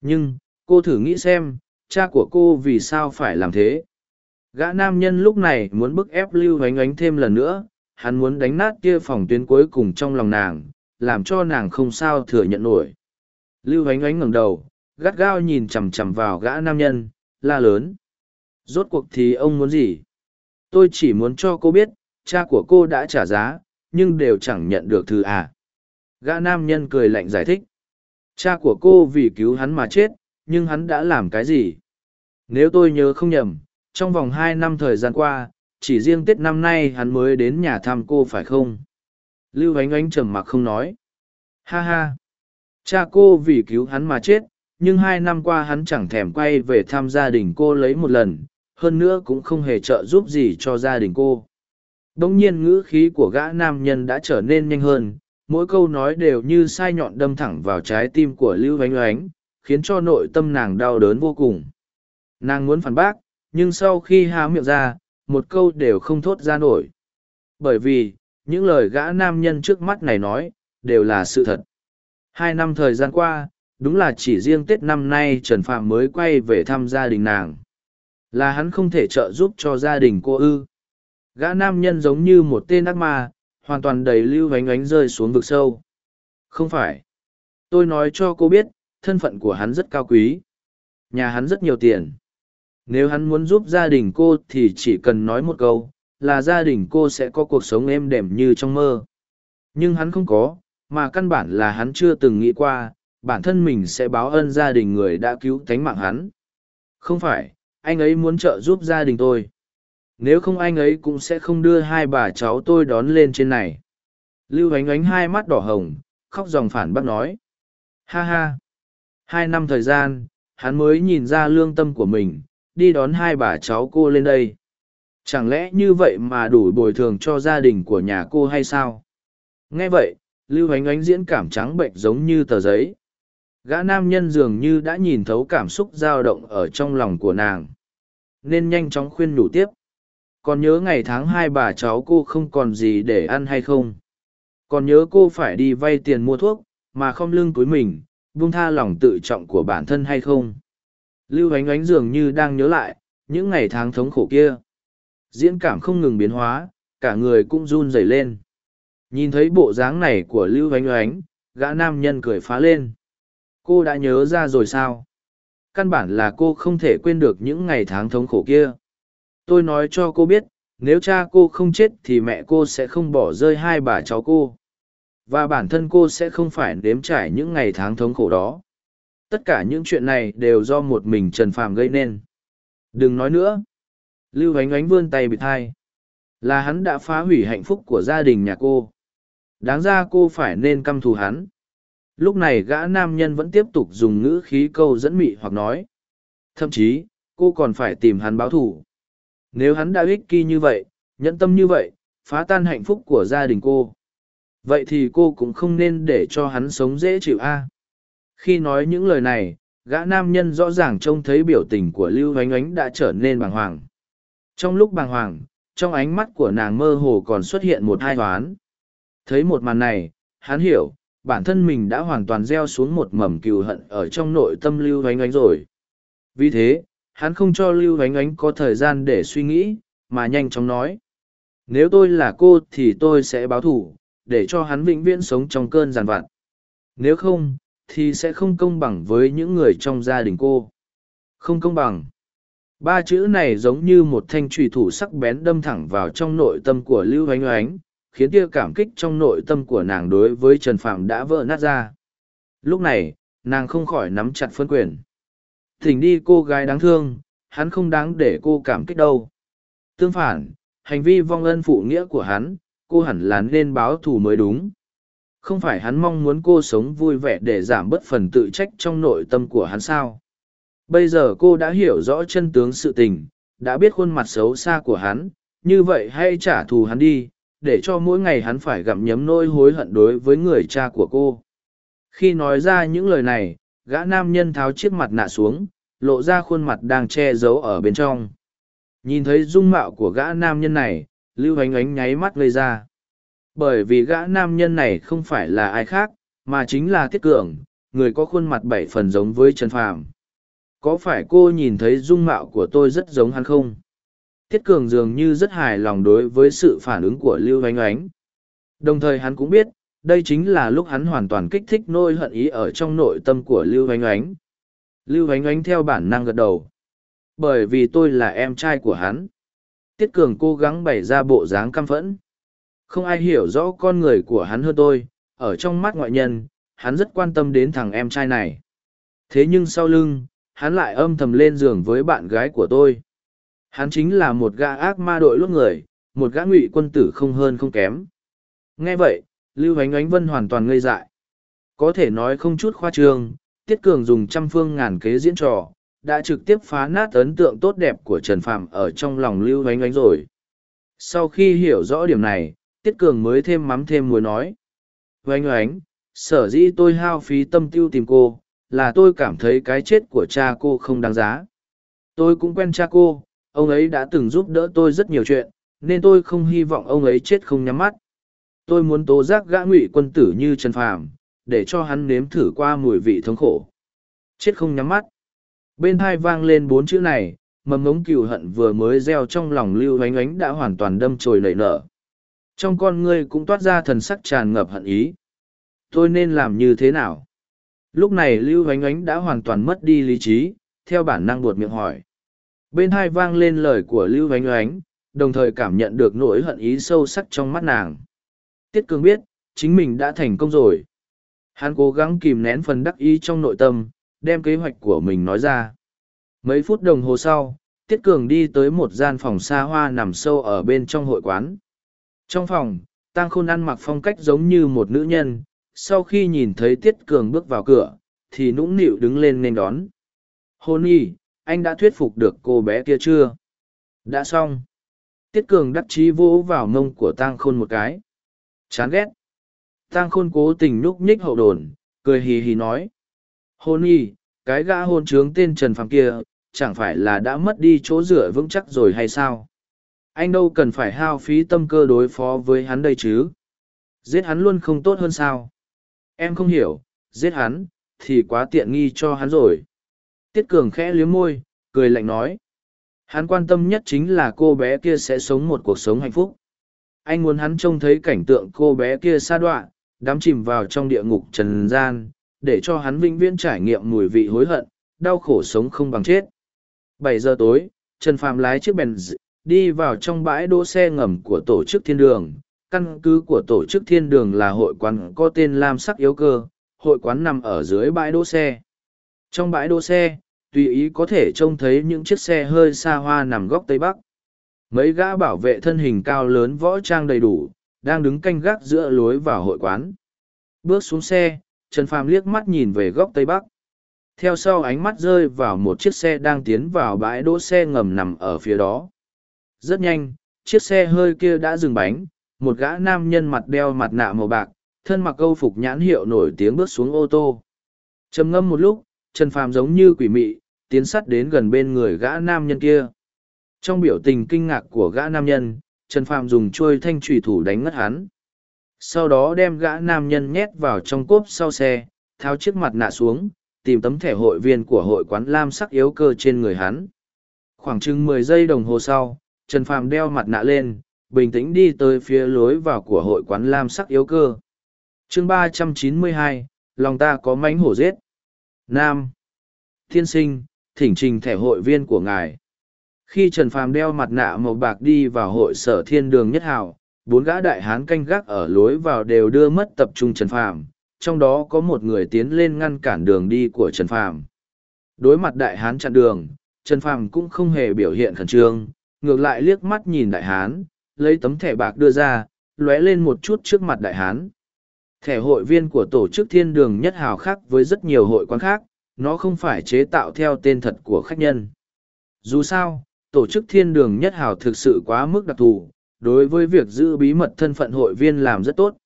Nhưng, cô thử nghĩ xem, cha của cô vì sao phải làm thế? Gã nam nhân lúc này muốn bức ép Lưu Ánh Ánh thêm lần nữa, hắn muốn đánh nát kia phòng tuyến cuối cùng trong lòng nàng, làm cho nàng không sao thừa nhận nổi. Lưu Ánh Ánh ngẩng đầu, gắt gao nhìn chằm chằm vào gã nam nhân, la lớn. Rốt cuộc thì ông muốn gì? Tôi chỉ muốn cho cô biết, cha của cô đã trả giá, nhưng đều chẳng nhận được thư à. Gã nam nhân cười lạnh giải thích. Cha của cô vì cứu hắn mà chết, nhưng hắn đã làm cái gì? Nếu tôi nhớ không nhầm, trong vòng hai năm thời gian qua, chỉ riêng Tết năm nay hắn mới đến nhà thăm cô phải không? Lưu ánh ánh trầm mặc không nói. Ha ha! Cha cô vì cứu hắn mà chết, nhưng hai năm qua hắn chẳng thèm quay về thăm gia đình cô lấy một lần, hơn nữa cũng không hề trợ giúp gì cho gia đình cô. Đông nhiên ngữ khí của gã nam nhân đã trở nên nhanh hơn, mỗi câu nói đều như sai nhọn đâm thẳng vào trái tim của Lưu Vánh Ánh, khiến cho nội tâm nàng đau đớn vô cùng. Nàng muốn phản bác, nhưng sau khi há miệng ra, một câu đều không thốt ra nổi. Bởi vì, những lời gã nam nhân trước mắt này nói, đều là sự thật. Hai năm thời gian qua, đúng là chỉ riêng Tết năm nay Trần Phạm mới quay về thăm gia đình nàng. Là hắn không thể trợ giúp cho gia đình cô ư. Gã nam nhân giống như một tên ác ma, hoàn toàn đầy lưu vánh ánh rơi xuống vực sâu. Không phải. Tôi nói cho cô biết, thân phận của hắn rất cao quý. Nhà hắn rất nhiều tiền. Nếu hắn muốn giúp gia đình cô thì chỉ cần nói một câu, là gia đình cô sẽ có cuộc sống êm đềm như trong mơ. Nhưng hắn không có, mà căn bản là hắn chưa từng nghĩ qua, bản thân mình sẽ báo ơn gia đình người đã cứu tánh mạng hắn. Không phải, anh ấy muốn trợ giúp gia đình tôi. Nếu không anh ấy cũng sẽ không đưa hai bà cháu tôi đón lên trên này. Lưu ánh ánh hai mắt đỏ hồng, khóc dòng phản bác nói. Ha ha! Hai năm thời gian, hắn mới nhìn ra lương tâm của mình, đi đón hai bà cháu cô lên đây. Chẳng lẽ như vậy mà đủ bồi thường cho gia đình của nhà cô hay sao? Nghe vậy, Lưu Ánh Ánh diễn cảm trắng bệnh giống như tờ giấy. Gã nam nhân dường như đã nhìn thấu cảm xúc dao động ở trong lòng của nàng. Nên nhanh chóng khuyên nhủ tiếp. Còn nhớ ngày tháng hai bà cháu cô không còn gì để ăn hay không? Còn nhớ cô phải đi vay tiền mua thuốc, mà không lương túi mình, buông tha lòng tự trọng của bản thân hay không? Lưu ánh ánh dường như đang nhớ lại, những ngày tháng thống khổ kia. Diễn cảm không ngừng biến hóa, cả người cũng run rẩy lên. Nhìn thấy bộ dáng này của Lưu Ánh Ánh, gã nam nhân cười phá lên. Cô đã nhớ ra rồi sao? Căn bản là cô không thể quên được những ngày tháng thống khổ kia. Tôi nói cho cô biết, nếu cha cô không chết thì mẹ cô sẽ không bỏ rơi hai bà cháu cô. Và bản thân cô sẽ không phải nếm trải những ngày tháng thống khổ đó. Tất cả những chuyện này đều do một mình Trần Phàm gây nên. Đừng nói nữa. Lưu ánh ánh vươn tay bị thai Là hắn đã phá hủy hạnh phúc của gia đình nhà cô. Đáng ra cô phải nên căm thù hắn. Lúc này gã nam nhân vẫn tiếp tục dùng ngữ khí câu dẫn mị hoặc nói. Thậm chí, cô còn phải tìm hắn báo thù. Nếu hắn đã ích kỷ như vậy, nhẫn tâm như vậy, phá tan hạnh phúc của gia đình cô. Vậy thì cô cũng không nên để cho hắn sống dễ chịu a. Khi nói những lời này, gã nam nhân rõ ràng trông thấy biểu tình của Lưu Ánh Ánh đã trở nên bàng hoàng. Trong lúc bàng hoàng, trong ánh mắt của nàng mơ hồ còn xuất hiện một hai hoán. Thấy một màn này, hắn hiểu, bản thân mình đã hoàn toàn gieo xuống một mầm cừu hận ở trong nội tâm Lưu Ánh Ánh rồi. Vì thế, hắn không cho Lưu Ánh Ánh có thời gian để suy nghĩ, mà nhanh chóng nói. Nếu tôi là cô thì tôi sẽ báo thù để cho hắn vĩnh viễn sống trong cơn giàn vặt. Nếu không, thì sẽ không công bằng với những người trong gia đình cô. Không công bằng. Ba chữ này giống như một thanh trùy thủ sắc bén đâm thẳng vào trong nội tâm của Lưu Ánh Ánh, khiến tia cảm kích trong nội tâm của nàng đối với Trần Phạm đã vỡ nát ra. Lúc này, nàng không khỏi nắm chặt phân quyền. Thỉnh đi cô gái đáng thương, hắn không đáng để cô cảm kích đâu. Tương phản, hành vi vong ân phụ nghĩa của hắn, cô hẳn là nên báo thù mới đúng. Không phải hắn mong muốn cô sống vui vẻ để giảm bớt phần tự trách trong nội tâm của hắn sao. Bây giờ cô đã hiểu rõ chân tướng sự tình, đã biết khuôn mặt xấu xa của hắn, như vậy hãy trả thù hắn đi, để cho mỗi ngày hắn phải gặm nhấm nỗi hối hận đối với người cha của cô. Khi nói ra những lời này, gã nam nhân tháo chiếc mặt nạ xuống, lộ ra khuôn mặt đang che giấu ở bên trong. Nhìn thấy dung mạo của gã nam nhân này, Lưu Ánh Ánh nháy mắt gây ra. Bởi vì gã nam nhân này không phải là ai khác, mà chính là Tiết Cường, người có khuôn mặt bảy phần giống với Trần Phàm. Có phải cô nhìn thấy dung mạo của tôi rất giống hắn không? Tiết Cường dường như rất hài lòng đối với sự phản ứng của Lưu Ánh Ánh. Đồng thời hắn cũng biết, đây chính là lúc hắn hoàn toàn kích thích nỗi hận ý ở trong nội tâm của Lưu Ánh Ánh. Lưu Ánh Ánh theo bản năng gật đầu. Bởi vì tôi là em trai của hắn. Tiết Cường cố gắng bày ra bộ dáng căm phẫn. Không ai hiểu rõ con người của hắn hơn tôi, ở trong mắt ngoại nhân, hắn rất quan tâm đến thằng em trai này. Thế nhưng sau lưng, hắn lại âm thầm lên giường với bạn gái của tôi. Hắn chính là một gã ác ma đội lốt người, một gã ngụy quân tử không hơn không kém. Nghe vậy, Lưu Ánh Ánh Vân hoàn toàn ngây dại. Có thể nói không chút khoa trương, Tiết Cường dùng trăm phương ngàn kế diễn trò, đã trực tiếp phá nát ấn tượng tốt đẹp của Trần Phạm ở trong lòng Lưu Ánh Ánh rồi. Sau khi hiểu rõ điểm này, Tiết Cường mới thêm mắm thêm muối nói. Ánh oánh, sở dĩ tôi hao phí tâm tiêu tìm cô, là tôi cảm thấy cái chết của cha cô không đáng giá. Tôi cũng quen cha cô, ông ấy đã từng giúp đỡ tôi rất nhiều chuyện, nên tôi không hy vọng ông ấy chết không nhắm mắt. Tôi muốn tố giác gã ngụy quân tử như Trần Phàm, để cho hắn nếm thử qua mùi vị thống khổ. Chết không nhắm mắt. Bên hai vang lên bốn chữ này, mầm ngống cừu hận vừa mới gieo trong lòng lưu oánh oánh đã hoàn toàn đâm trồi nảy nở. Trong con ngươi cũng toát ra thần sắc tràn ngập hận ý. Tôi nên làm như thế nào? Lúc này lưu oánh oánh đã hoàn toàn mất đi lý trí theo bản năng buột miệng hỏi. Bên hai vang lên lời của lưu oánh oánh đồng thời cảm nhận được nỗi hận ý sâu sắc trong mắt nàng tiết Cường biết chính mình đã thành công rồi hắn cố gắng kìm nén phần đắc ý trong nội tâm đem kế hoạch của mình nói ra mấy phút đồng hồ sau tiết cường đi tới một gian phòng xa hoa nằm sâu ở bên trong hội quán trong phòng, Tang Khôn ăn mặc phong cách giống như một nữ nhân, sau khi nhìn thấy Tiết Cường bước vào cửa, thì nũng nịu đứng lên nên đón. Hôn y, anh đã thuyết phục được cô bé kia chưa? Đã xong. Tiết Cường đắc chí vỗ vào mông của Tang Khôn một cái. Chán ghét. Tang Khôn cố tình núp nhích hậu đồn, cười hì hì nói. Hôn y, cái gã hôn trướng tên Trần Phàm kia, chẳng phải là đã mất đi chỗ dựa vững chắc rồi hay sao? anh đâu cần phải hao phí tâm cơ đối phó với hắn đây chứ giết hắn luôn không tốt hơn sao em không hiểu giết hắn thì quá tiện nghi cho hắn rồi tiết cường khẽ liếm môi cười lạnh nói Hắn quan tâm nhất chính là cô bé kia sẽ sống một cuộc sống hạnh phúc. Anh muốn hắn trông thấy cảnh tượng cô bé kia sa đoạn, đắm chìm vào trong địa ngục trần gian, để cho hắn vĩnh viễn trải nghiệm mùi vị hối hận, đau khổ sống không bằng chết. Bảy giờ tối, Trần Phàm lái chiếc bèn đi vào trong bãi đỗ xe ngầm của tổ chức thiên đường. Căn cứ của tổ chức thiên đường là hội quán có tên Lam Sắc Yếu Cơ, hội quán nằm ở dưới bãi đỗ xe. Trong bãi đỗ xe, tùy ý có thể trông thấy những chiếc xe hơi xa hoa nằm góc tây bắc mấy gã bảo vệ thân hình cao lớn võ trang đầy đủ, đang đứng canh gác giữa lối vào hội quán. Bước xuống xe, trần phàm liếc mắt nhìn về góc tây bắc. Theo sau ánh mắt rơi vào một chiếc xe đang tiến vào bãi đỗ xe ngầm nằm ở phía đó. Rất nhanh, chiếc xe hơi kia đã dừng bánh, một gã nam nhân mặt đeo mặt nạ màu bạc, thân mặc câu phục nhãn hiệu nổi tiếng bước xuống ô tô. Trầm ngâm một lúc, trần phàm giống như quỷ mị, tiến sắt đến gần bên người gã nam nhân kia. Trong biểu tình kinh ngạc của gã nam nhân, Trần Phàm dùng chuôi thanh trùy thủ đánh ngất hắn. Sau đó đem gã nam nhân nhét vào trong cốp sau xe, tháo chiếc mặt nạ xuống, tìm tấm thẻ hội viên của hội quán lam sắc yếu cơ trên người hắn. Khoảng chừng mười giây đồng hồ sau, Trần Phàm đeo mặt nạ lên, bình tĩnh đi tới phía lối vào của hội quán lam sắc yếu cơ. chương ba trăm chín mươi hai, lòng ta có mánh hổ giết. Nam. Thiên sinh, thỉnh trình thẻ hội viên của ngài. Khi Trần Phàm đeo mặt nạ màu bạc đi vào hội sở thiên đường nhất hào, bốn gã đại hán canh gác ở lối vào đều đưa mất tập trung Trần Phàm, trong đó có một người tiến lên ngăn cản đường đi của Trần Phàm. Đối mặt đại hán chặn đường, Trần Phàm cũng không hề biểu hiện khẩn trương, ngược lại liếc mắt nhìn đại hán, lấy tấm thẻ bạc đưa ra, lóe lên một chút trước mặt đại hán. Thẻ hội viên của tổ chức thiên đường nhất hào khác với rất nhiều hội quán khác, nó không phải chế tạo theo tên thật của khách nhân. Dù sao, tổ chức thiên đường nhất hào thực sự quá mức đặc thù, đối với việc giữ bí mật thân phận hội viên làm rất tốt.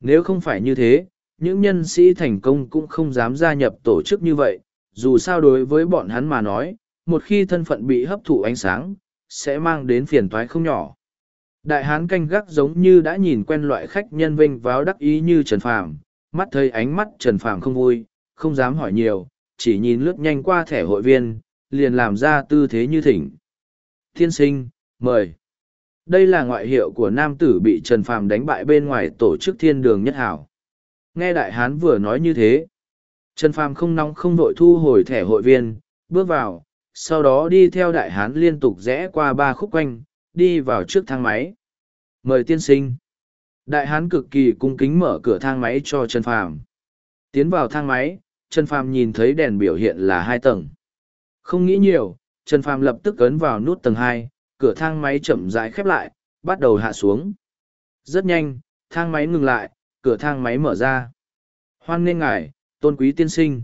Nếu không phải như thế, những nhân sĩ thành công cũng không dám gia nhập tổ chức như vậy, dù sao đối với bọn hắn mà nói, một khi thân phận bị hấp thụ ánh sáng, sẽ mang đến phiền toái không nhỏ. Đại hán canh gác giống như đã nhìn quen loại khách nhân vinh váo đắc ý như Trần Phàm, mắt thấy ánh mắt Trần Phàm không vui, không dám hỏi nhiều, chỉ nhìn lướt nhanh qua thẻ hội viên, liền làm ra tư thế như thỉnh. Thiên sinh, mời. Đây là ngoại hiệu của nam tử bị Trần Phàm đánh bại bên ngoài tổ chức thiên đường nhất hảo. Nghe đại hán vừa nói như thế. Trần Phàm không nóng không vội thu hồi thẻ hội viên, bước vào, sau đó đi theo đại hán liên tục rẽ qua ba khúc quanh, đi vào trước thang máy. Mời tiên sinh. Đại hán cực kỳ cung kính mở cửa thang máy cho Trần Phàm. Tiến vào thang máy, Trần Phàm nhìn thấy đèn biểu hiện là hai tầng. Không nghĩ nhiều, Trần Phàm lập tức ấn vào nút tầng hai, cửa thang máy chậm rãi khép lại, bắt đầu hạ xuống. Rất nhanh, thang máy ngừng lại, cửa thang máy mở ra. Hoan nghênh ngài, tôn quý tiên sinh.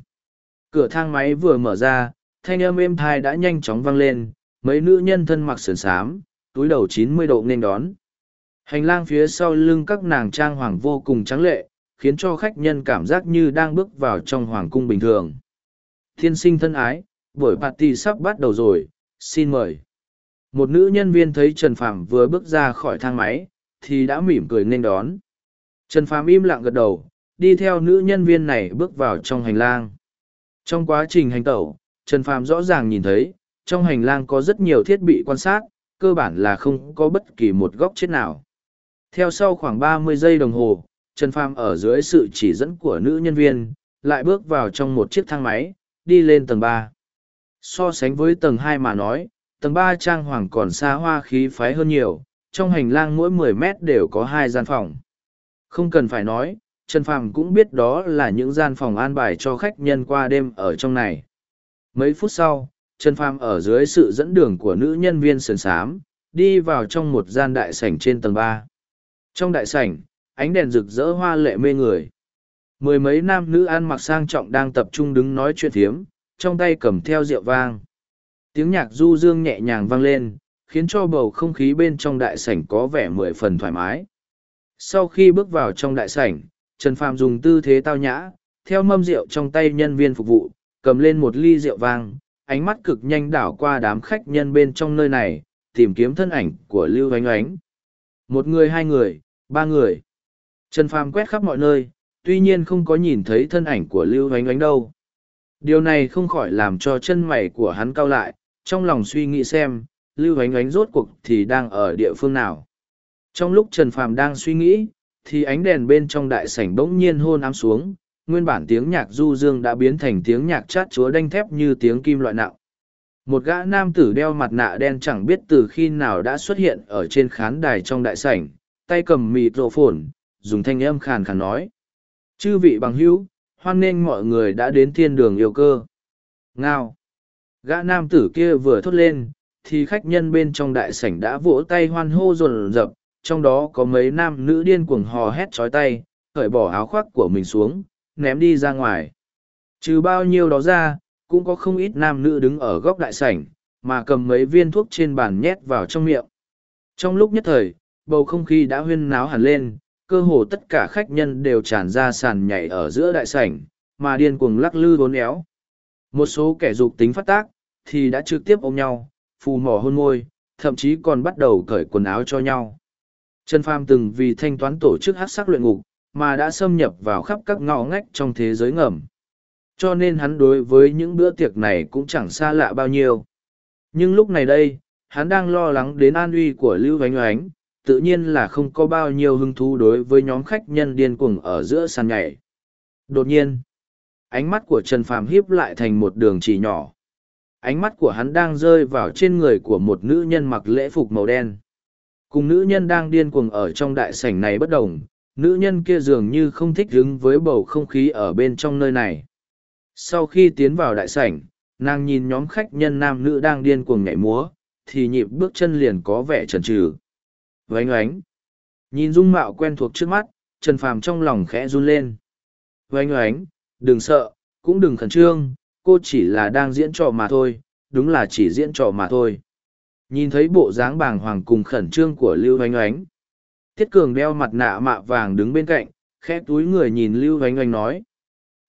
Cửa thang máy vừa mở ra, thanh âm êm thai đã nhanh chóng vang lên, mấy nữ nhân thân mặc sườn xám, túi đầu chín mươi độ nên đón. Hành lang phía sau lưng các nàng trang hoàng vô cùng trắng lệ, khiến cho khách nhân cảm giác như đang bước vào trong hoàng cung bình thường. Thiên sinh thân ái, buổi party sắp bắt đầu rồi, xin mời. Một nữ nhân viên thấy Trần Phàm vừa bước ra khỏi thang máy, thì đã mỉm cười nên đón. Trần Phàm im lặng gật đầu, đi theo nữ nhân viên này bước vào trong hành lang. Trong quá trình hành tẩu, Trần Phàm rõ ràng nhìn thấy, trong hành lang có rất nhiều thiết bị quan sát, cơ bản là không có bất kỳ một góc chết nào. Theo sau khoảng ba mươi giây đồng hồ, Trần Phàm ở dưới sự chỉ dẫn của nữ nhân viên, lại bước vào trong một chiếc thang máy, đi lên tầng ba. So sánh với tầng hai mà nói, tầng ba trang hoàng còn xa hoa khí phái hơn nhiều, trong hành lang mỗi mười mét đều có hai gian phòng. Không cần phải nói, Trần Phàm cũng biết đó là những gian phòng an bài cho khách nhân qua đêm ở trong này. Mấy phút sau, Trần Phàm ở dưới sự dẫn đường của nữ nhân viên sườn sám, đi vào trong một gian đại sảnh trên tầng ba. Trong đại sảnh, ánh đèn rực rỡ hoa lệ mê người. Mười mấy nam nữ ăn mặc sang trọng đang tập trung đứng nói chuyện thiếm, trong tay cầm theo rượu vang. Tiếng nhạc du dương nhẹ nhàng vang lên, khiến cho bầu không khí bên trong đại sảnh có vẻ mười phần thoải mái. Sau khi bước vào trong đại sảnh, Trần Phạm dùng tư thế tao nhã, theo mâm rượu trong tay nhân viên phục vụ, cầm lên một ly rượu vang, ánh mắt cực nhanh đảo qua đám khách nhân bên trong nơi này, tìm kiếm thân ảnh của Lưu Ánh Ánh. Một người hai người, ba người. Trần Phàm quét khắp mọi nơi, tuy nhiên không có nhìn thấy thân ảnh của Lưu Ánh Ánh đâu. Điều này không khỏi làm cho chân mày của hắn cau lại, trong lòng suy nghĩ xem, Lưu Ánh Ánh rốt cuộc thì đang ở địa phương nào. Trong lúc Trần Phàm đang suy nghĩ, thì ánh đèn bên trong đại sảnh bỗng nhiên hôn ám xuống, nguyên bản tiếng nhạc du dương đã biến thành tiếng nhạc chát chúa đanh thép như tiếng kim loại nặng. Một gã nam tử đeo mặt nạ đen chẳng biết từ khi nào đã xuất hiện ở trên khán đài trong đại sảnh, tay cầm mịt rộ phồn, dùng thanh âm khàn khàn nói. Chư vị bằng hữu, hoan nghênh mọi người đã đến thiên đường yêu cơ. Ngao. Gã nam tử kia vừa thốt lên, thì khách nhân bên trong đại sảnh đã vỗ tay hoan hô rồn rập, trong đó có mấy nam nữ điên cuồng hò hét trói tay, cởi bỏ áo khoác của mình xuống, ném đi ra ngoài. Trừ bao nhiêu đó ra, cũng có không ít nam nữ đứng ở góc đại sảnh, mà cầm mấy viên thuốc trên bàn nhét vào trong miệng. Trong lúc nhất thời, bầu không khí đã huyên náo hẳn lên, cơ hồ tất cả khách nhân đều tràn ra sàn nhảy ở giữa đại sảnh, mà điên cuồng lắc lư bốn éo. Một số kẻ dục tính phát tác, thì đã trực tiếp ôm nhau, phù mỏ hôn môi, thậm chí còn bắt đầu cởi quần áo cho nhau. Trần Phàm từng vì thanh toán tổ chức hát sắc luyện ngục, mà đã xâm nhập vào khắp các ngõ ngách trong thế giới ngầm. Cho nên hắn đối với những bữa tiệc này cũng chẳng xa lạ bao nhiêu. Nhưng lúc này đây, hắn đang lo lắng đến an uy của Lưu Vánh Oánh, tự nhiên là không có bao nhiêu hứng thú đối với nhóm khách nhân điên cuồng ở giữa sàn nhảy. Đột nhiên, ánh mắt của Trần Phàm híp lại thành một đường chỉ nhỏ. Ánh mắt của hắn đang rơi vào trên người của một nữ nhân mặc lễ phục màu đen. Cùng nữ nhân đang điên cuồng ở trong đại sảnh này bất đồng, nữ nhân kia dường như không thích hứng với bầu không khí ở bên trong nơi này. Sau khi tiến vào đại sảnh, nàng nhìn nhóm khách nhân nam nữ đang điên cuồng nhảy múa, thì nhịp bước chân liền có vẻ chần chừ. Vánh oánh. Nhìn dung mạo quen thuộc trước mắt, Trần Phàm trong lòng khẽ run lên. Vánh oánh, đừng sợ, cũng đừng khẩn trương, cô chỉ là đang diễn trò mà thôi, đúng là chỉ diễn trò mà thôi. Nhìn thấy bộ dáng bàng hoàng cùng khẩn trương của Lưu Vánh oánh. Tiết Cường đeo mặt nạ mạ vàng đứng bên cạnh, khẽ túi người nhìn Lưu Vánh oánh nói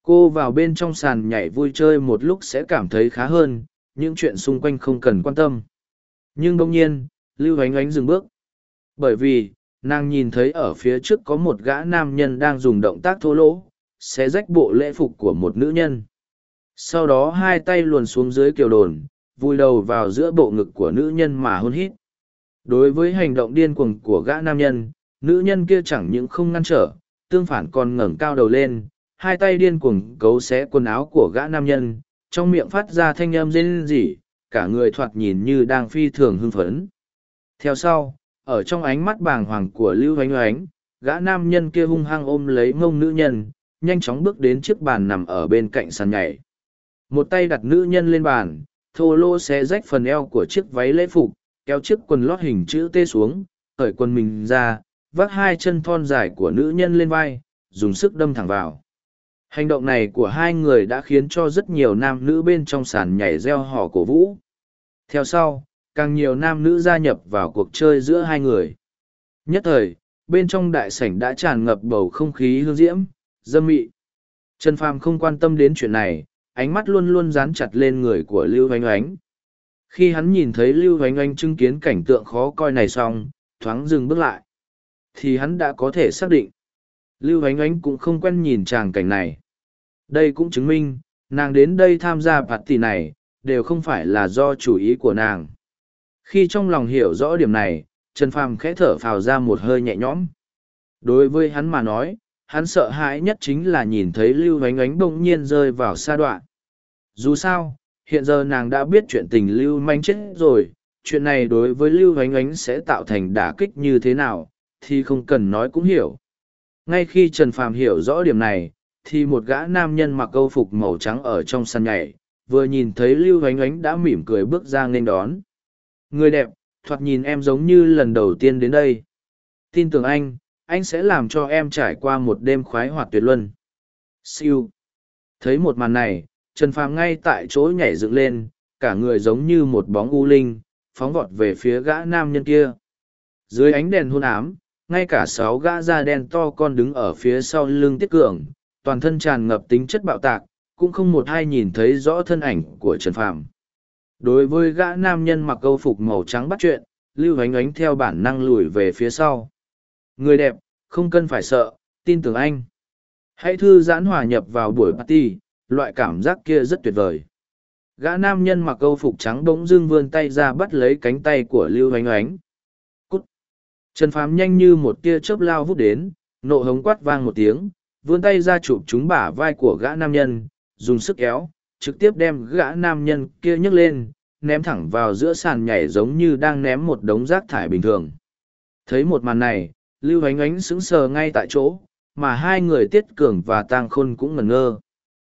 cô vào bên trong sàn nhảy vui chơi một lúc sẽ cảm thấy khá hơn những chuyện xung quanh không cần quan tâm nhưng bỗng nhiên lưu ánh ánh dừng bước bởi vì nàng nhìn thấy ở phía trước có một gã nam nhân đang dùng động tác thô lỗ xé rách bộ lễ phục của một nữ nhân sau đó hai tay luồn xuống dưới kiều đồn vùi đầu vào giữa bộ ngực của nữ nhân mà hôn hít đối với hành động điên cuồng của gã nam nhân nữ nhân kia chẳng những không ngăn trở tương phản còn ngẩng cao đầu lên hai tay điên cuồng cấu xé quần áo của gã nam nhân, trong miệng phát ra thanh âm rên rỉ, cả người thoạt nhìn như đang phi thường hưng phấn. Theo sau, ở trong ánh mắt bàng hoàng của Lưu Hoánh Hoánh, gã nam nhân kia hung hăng ôm lấy mông nữ nhân, nhanh chóng bước đến chiếc bàn nằm ở bên cạnh sàn nhảy. Một tay đặt nữ nhân lên bàn, thô lô xé rách phần eo của chiếc váy lễ phục, kéo chiếc quần lót hình chữ T xuống, cởi quần mình ra, vác hai chân thon dài của nữ nhân lên vai, dùng sức đâm thẳng vào. Hành động này của hai người đã khiến cho rất nhiều nam nữ bên trong sàn nhảy reo hò cổ vũ. Theo sau, càng nhiều nam nữ gia nhập vào cuộc chơi giữa hai người. Nhất thời, bên trong đại sảnh đã tràn ngập bầu không khí hương diễm, dâm mị. Trần Phàm không quan tâm đến chuyện này, ánh mắt luôn luôn dán chặt lên người của Lưu Hoánh Oánh. Khi hắn nhìn thấy Lưu Hoánh Oánh chứng kiến cảnh tượng khó coi này xong, thoáng dừng bước lại, thì hắn đã có thể xác định. Lưu Ánh Ánh cũng không quen nhìn chàng cảnh này. Đây cũng chứng minh, nàng đến đây tham gia party này, đều không phải là do chủ ý của nàng. Khi trong lòng hiểu rõ điểm này, Trần Phàm khẽ thở phào ra một hơi nhẹ nhõm. Đối với hắn mà nói, hắn sợ hãi nhất chính là nhìn thấy Lưu Vánh Ánh bỗng nhiên rơi vào sa đoạn. Dù sao, hiện giờ nàng đã biết chuyện tình Lưu Manh chết rồi, chuyện này đối với Lưu Vánh Ánh sẽ tạo thành đả kích như thế nào, thì không cần nói cũng hiểu. Ngay khi Trần Phàm hiểu rõ điểm này, thì một gã nam nhân mặc câu phục màu trắng ở trong sân nhảy, vừa nhìn thấy Lưu Vánh Ánh đã mỉm cười bước ra nghênh đón. Người đẹp, thoạt nhìn em giống như lần đầu tiên đến đây. Tin tưởng anh, anh sẽ làm cho em trải qua một đêm khoái hoạt tuyệt luân. Siêu. Thấy một màn này, Trần Phàm ngay tại chỗ nhảy dựng lên, cả người giống như một bóng u linh, phóng vọt về phía gã nam nhân kia. Dưới ánh đèn hôn ám, ngay cả sáu gã da đen to con đứng ở phía sau lưng tiết cường toàn thân tràn ngập tính chất bạo tạc cũng không một ai nhìn thấy rõ thân ảnh của trần phàm đối với gã nam nhân mặc câu phục màu trắng bắt chuyện, lưu ánh ánh theo bản năng lùi về phía sau. Người đẹp, không cần phải sợ, tin tưởng anh. Hãy thư giãn hòa nhập vào buổi party, loại cảm giác kia rất tuyệt vời. Gã nam nhân mặc câu phục trắng bỗng dưng vươn tay ra bắt lấy cánh tay của lưu ánh ánh. Cút! Trần phám nhanh như một tia chớp lao vút đến, nộ hống quát vang một tiếng, vươn tay ra chụp chúng bả vai của gã nam nhân, dùng sức kéo trực tiếp đem gã nam nhân kia nhấc lên ném thẳng vào giữa sàn nhảy giống như đang ném một đống rác thải bình thường. Thấy một màn này lưu oánh Ánh sững sờ ngay tại chỗ mà hai người tiết cường và tang khôn cũng ngẩn ngơ.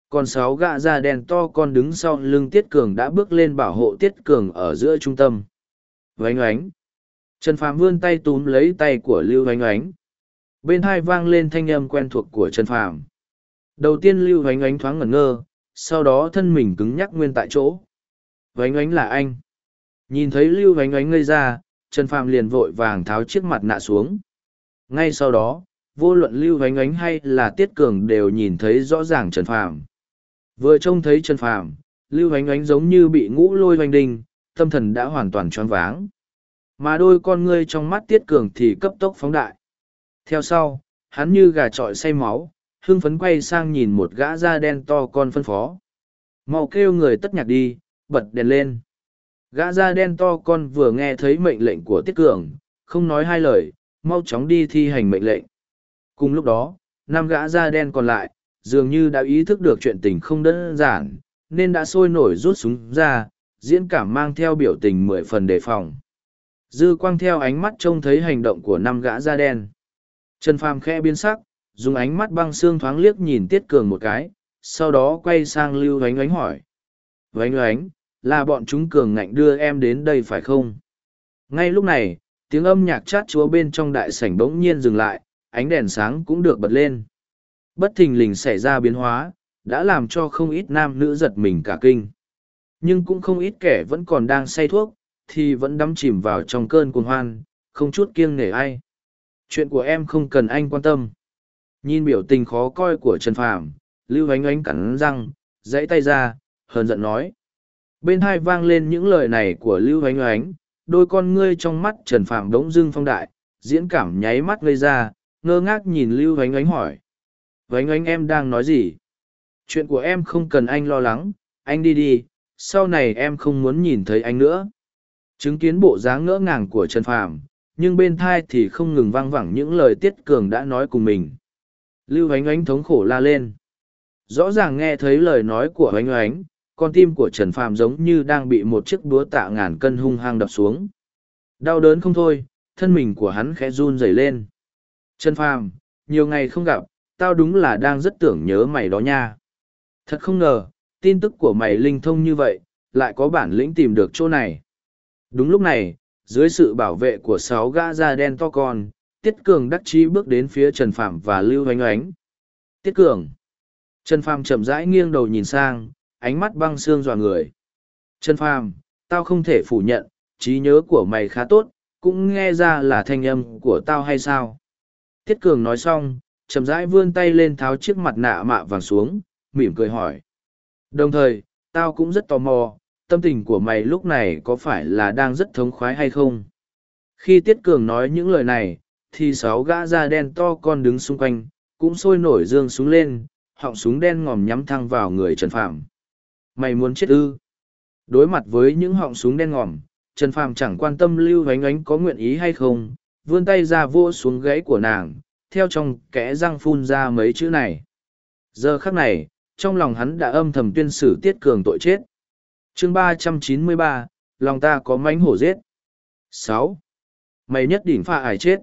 Còn sáu gã da đen to con đứng sau lưng tiết cường đã bước lên bảo hộ tiết cường ở giữa trung tâm. Oánh Ánh, trần phàm vươn tay túm lấy tay của lưu oánh Ánh. bên hai vang lên thanh âm quen thuộc của trần phàm. Đầu tiên lưu oánh Ánh thoáng ngẩn ngơ sau đó thân mình cứng nhắc nguyên tại chỗ Vánh ánh là anh nhìn thấy lưu Vánh ánh ngây ra trần phàm liền vội vàng tháo chiếc mặt nạ xuống ngay sau đó vô luận lưu Vánh ánh hay là tiết cường đều nhìn thấy rõ ràng trần phàm Vừa trông thấy Trần Phàm, Lưu Vánh Ánh giống như bị ngũ lôi hoành đình, tâm thần đã hoàn toàn choáng váng. Mà đôi con ngươi trong mắt Tiết Cường thì cấp tốc phóng đại. Theo sau, hắn như gà trọi say máu, hưng phấn quay sang nhìn một gã da đen to con phân phó. Mau kêu người tất nhạc đi, bật đèn lên. Gã da đen to con vừa nghe thấy mệnh lệnh của Tiết Cường, không nói hai lời, mau chóng đi thi hành mệnh lệnh. Cùng lúc đó, năm gã da đen còn lại, dường như đã ý thức được chuyện tình không đơn giản, nên đã sôi nổi rút súng ra, diễn cảm mang theo biểu tình mười phần đề phòng. Dư quang theo ánh mắt trông thấy hành động của năm gã da đen. Trần Phàm khe biến sắc, dùng ánh mắt băng xương thoáng liếc nhìn Tiết Cường một cái, sau đó quay sang Lưu Oánh Oánh hỏi. Oánh Oánh, là bọn chúng Cường ngạnh đưa em đến đây phải không? Ngay lúc này, tiếng âm nhạc chát chúa bên trong đại sảnh bỗng nhiên dừng lại, ánh đèn sáng cũng được bật lên bất thình lình xảy ra biến hóa, đã làm cho không ít nam nữ giật mình cả kinh. Nhưng cũng không ít kẻ vẫn còn đang say thuốc, thì vẫn đắm chìm vào trong cơn cuồng hoan, không chút kiêng nể ai. Chuyện của em không cần anh quan tâm. Nhìn biểu tình khó coi của Trần Phàm, Lưu Ánh Ánh cắn răng, dãy tay ra, hờn giận nói. Bên hai vang lên những lời này của Lưu Ánh Ánh, đôi con ngươi trong mắt Trần Phàm đống dưng phong đại, diễn cảm nháy mắt gây ra, ngơ ngác nhìn Lưu Ánh Ánh hỏi, Ánh Ánh em đang nói gì? Chuyện của em không cần anh lo lắng anh đi đi sau này em không muốn nhìn thấy anh nữa. Chứng kiến bộ dáng ngỡ ngàng của trần phàm nhưng bên thai thì không ngừng vang vẳng những lời tiết cường đã nói cùng mình lưu ánh ánh thống khổ la lên rõ ràng nghe thấy lời nói của ánh ánh con tim của trần phàm giống như đang bị một chiếc búa tạ ngàn cân hung hăng đập xuống đau đớn không thôi thân mình của hắn khẽ run rẩy lên trần phàm nhiều ngày không gặp tao đúng là đang rất tưởng nhớ mày đó nha. Thật không ngờ, tin tức của mày linh thông như vậy, lại có bản lĩnh tìm được chỗ này. Đúng lúc này, dưới sự bảo vệ của sáu gã da đen to con, Tiết Cường đắc chí bước đến phía Trần Phạm và Lưu Hoánh Oánh. Tiết Cường. Trần Phạm chậm rãi nghiêng đầu nhìn sang, ánh mắt băng xương dò người. Trần Phạm, tao không thể phủ nhận, trí nhớ của mày khá tốt, cũng nghe ra là thanh âm của tao hay sao? Tiết Cường nói xong, chậm rãi vươn tay lên tháo chiếc mặt nạ mạ vàng xuống, mỉm cười hỏi. Đồng thời, tao cũng rất tò mò, tâm tình của mày lúc này có phải là đang rất thống khoái hay không? Khi Tiết Cường nói những lời này, thì sáu gã da đen to con đứng xung quanh, cũng sôi nổi dương súng lên, họng súng đen ngòm nhắm thăng vào người Trần Phạm. Mày muốn chết ư? Đối mặt với những họng súng đen ngòm, Trần Phạm chẳng quan tâm Lưu Ánh Ánh có nguyện ý hay không, vươn tay ra vô xuống gáy của nàng, theo trong kẽ răng phun ra mấy chữ này. Giờ khắc này, trong lòng hắn đã âm thầm tuyên xử tiết cường tội chết. chương ba trăm chín mươi ba lòng ta có mánh hổ giết. sáu Mày nhất định pha ải chết.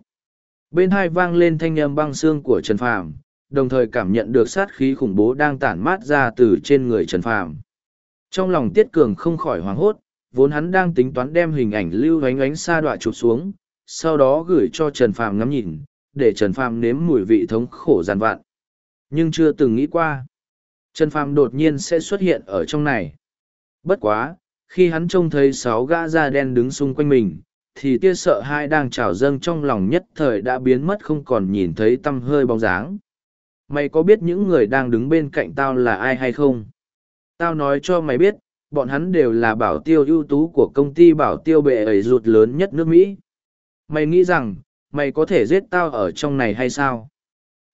Bên hai vang lên thanh âm băng xương của Trần Phàm, đồng thời cảm nhận được sát khí khủng bố đang tản mát ra từ trên người Trần Phàm. Trong lòng Tiết Cường không khỏi hoảng hốt, vốn hắn đang tính toán đem hình ảnh lưu ánh ánh xa đoạ chụp xuống, sau đó gửi cho Trần Phàm ngắm nhìn, để Trần Phàm nếm mùi vị thống khổ giàn vạn. Nhưng chưa từng nghĩ qua. Trần Phàm đột nhiên sẽ xuất hiện ở trong này. Bất quá, khi hắn trông thấy sáu gã da đen đứng xung quanh mình, thì tia sợ hai đang trào dâng trong lòng nhất thời đã biến mất không còn nhìn thấy tăm hơi bóng dáng. Mày có biết những người đang đứng bên cạnh tao là ai hay không? Tao nói cho mày biết, bọn hắn đều là bảo tiêu ưu tú của công ty bảo tiêu bệ ẩy rụt lớn nhất nước Mỹ. Mày nghĩ rằng, mày có thể giết tao ở trong này hay sao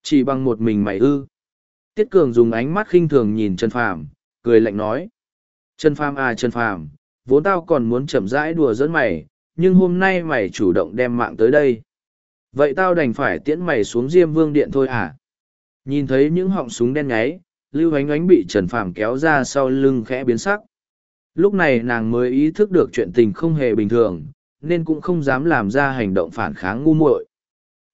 chỉ bằng một mình mày ư tiết cường dùng ánh mắt khinh thường nhìn trần phàm cười lạnh nói Trần Phàm à Trần Phàm, vốn tao còn muốn chậm rãi đùa dẫn mày, nhưng hôm nay mày chủ động đem mạng tới đây. Vậy tao đành phải tiễn mày xuống Diêm Vương Điện thôi à? Nhìn thấy những họng súng đen nháy, Lưu Ánh Ánh bị Trần Phàm kéo ra sau lưng khẽ biến sắc. Lúc này nàng mới ý thức được chuyện tình không hề bình thường, nên cũng không dám làm ra hành động phản kháng ngu muội.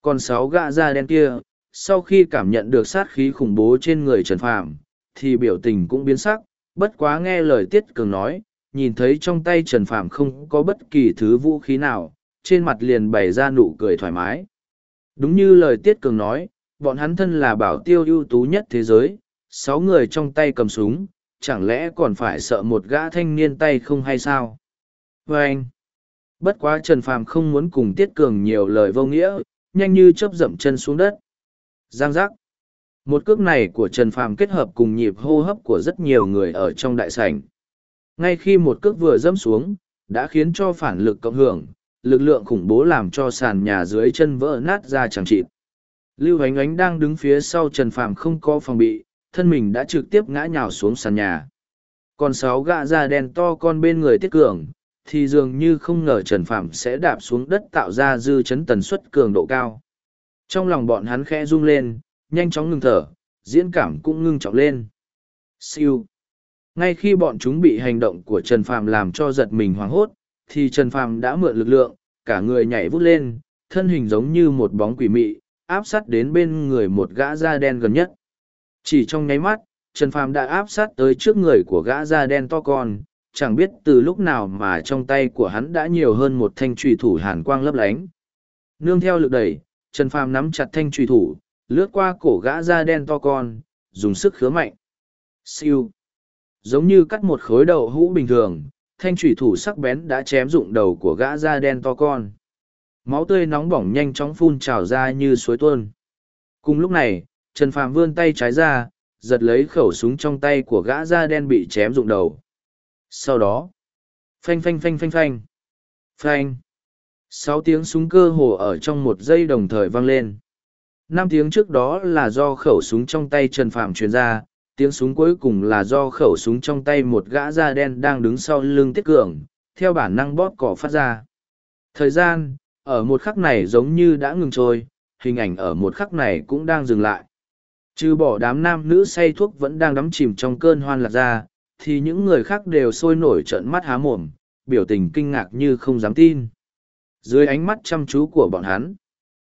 Còn sáu gã da đen kia, sau khi cảm nhận được sát khí khủng bố trên người Trần Phàm, thì biểu tình cũng biến sắc, bất quá nghe lời Tiết Cường nói, nhìn thấy trong tay Trần Phàm không có bất kỳ thứ vũ khí nào, trên mặt liền bày ra nụ cười thoải mái. Đúng như lời Tiết Cường nói, bọn hắn thân là bảo tiêu ưu tú nhất thế giới, sáu người trong tay cầm súng, chẳng lẽ còn phải sợ một gã thanh niên tay không hay sao? Và anh, bất quá Trần Phàm không muốn cùng Tiết Cường nhiều lời vô nghĩa, nhanh như chớp dậm chân xuống đất. Giang giác. Một cước này của Trần Phàm kết hợp cùng nhịp hô hấp của rất nhiều người ở trong đại sảnh. Ngay khi một cước vừa dẫm xuống, đã khiến cho phản lực cộng hưởng, lực lượng khủng bố làm cho sàn nhà dưới chân vỡ nát ra chẳng chịt. Lưu Ánh Ánh đang đứng phía sau Trần Phàm không có phòng bị, thân mình đã trực tiếp ngã nhào xuống sàn nhà. Còn sáu gã da đen to con bên người Tiết Cường, thì dường như không ngờ Trần Phàm sẽ đạp xuống đất tạo ra dư chấn tần suất cường độ cao. Trong lòng bọn hắn khẽ rung lên, nhanh chóng ngừng thở, diễn cảm cũng ngưng trọng lên. Siêu. Ngay khi bọn chúng bị hành động của Trần Phàm làm cho giật mình hoảng hốt, thì Trần Phàm đã mượn lực lượng, cả người nhảy vút lên, thân hình giống như một bóng quỷ mị, áp sát đến bên người một gã da đen gần nhất. Chỉ trong nháy mắt, Trần Phàm đã áp sát tới trước người của gã da đen to con, chẳng biết từ lúc nào mà trong tay của hắn đã nhiều hơn một thanh trùy thủ hàn quang lấp lánh. Nương theo lực đẩy, Trần Phàm nắm chặt thanh trùy thủ, lướt qua cổ gã da đen to con, dùng sức khứa mạnh. Siêu. Giống như cắt một khối đầu hũ bình thường, thanh thủy thủ sắc bén đã chém rụng đầu của gã da đen to con. Máu tươi nóng bỏng nhanh chóng phun trào ra như suối tuôn. Cùng lúc này, Trần Phàm vươn tay trái ra, giật lấy khẩu súng trong tay của gã da đen bị chém rụng đầu. Sau đó, phanh phanh phanh phanh phanh, phanh. Sáu tiếng súng cơ hồ ở trong một giây đồng thời vang lên. Năm tiếng trước đó là do khẩu súng trong tay Trần Phạm truyền ra, tiếng súng cuối cùng là do khẩu súng trong tay một gã da đen đang đứng sau lưng Tiết Cường, theo bản năng bóp cỏ phát ra. Thời gian, ở một khắc này giống như đã ngừng trôi, hình ảnh ở một khắc này cũng đang dừng lại. Trừ bỏ đám nam nữ say thuốc vẫn đang đắm chìm trong cơn hoan lạc ra, thì những người khác đều sôi nổi trợn mắt há mồm, biểu tình kinh ngạc như không dám tin. Dưới ánh mắt chăm chú của bọn hắn,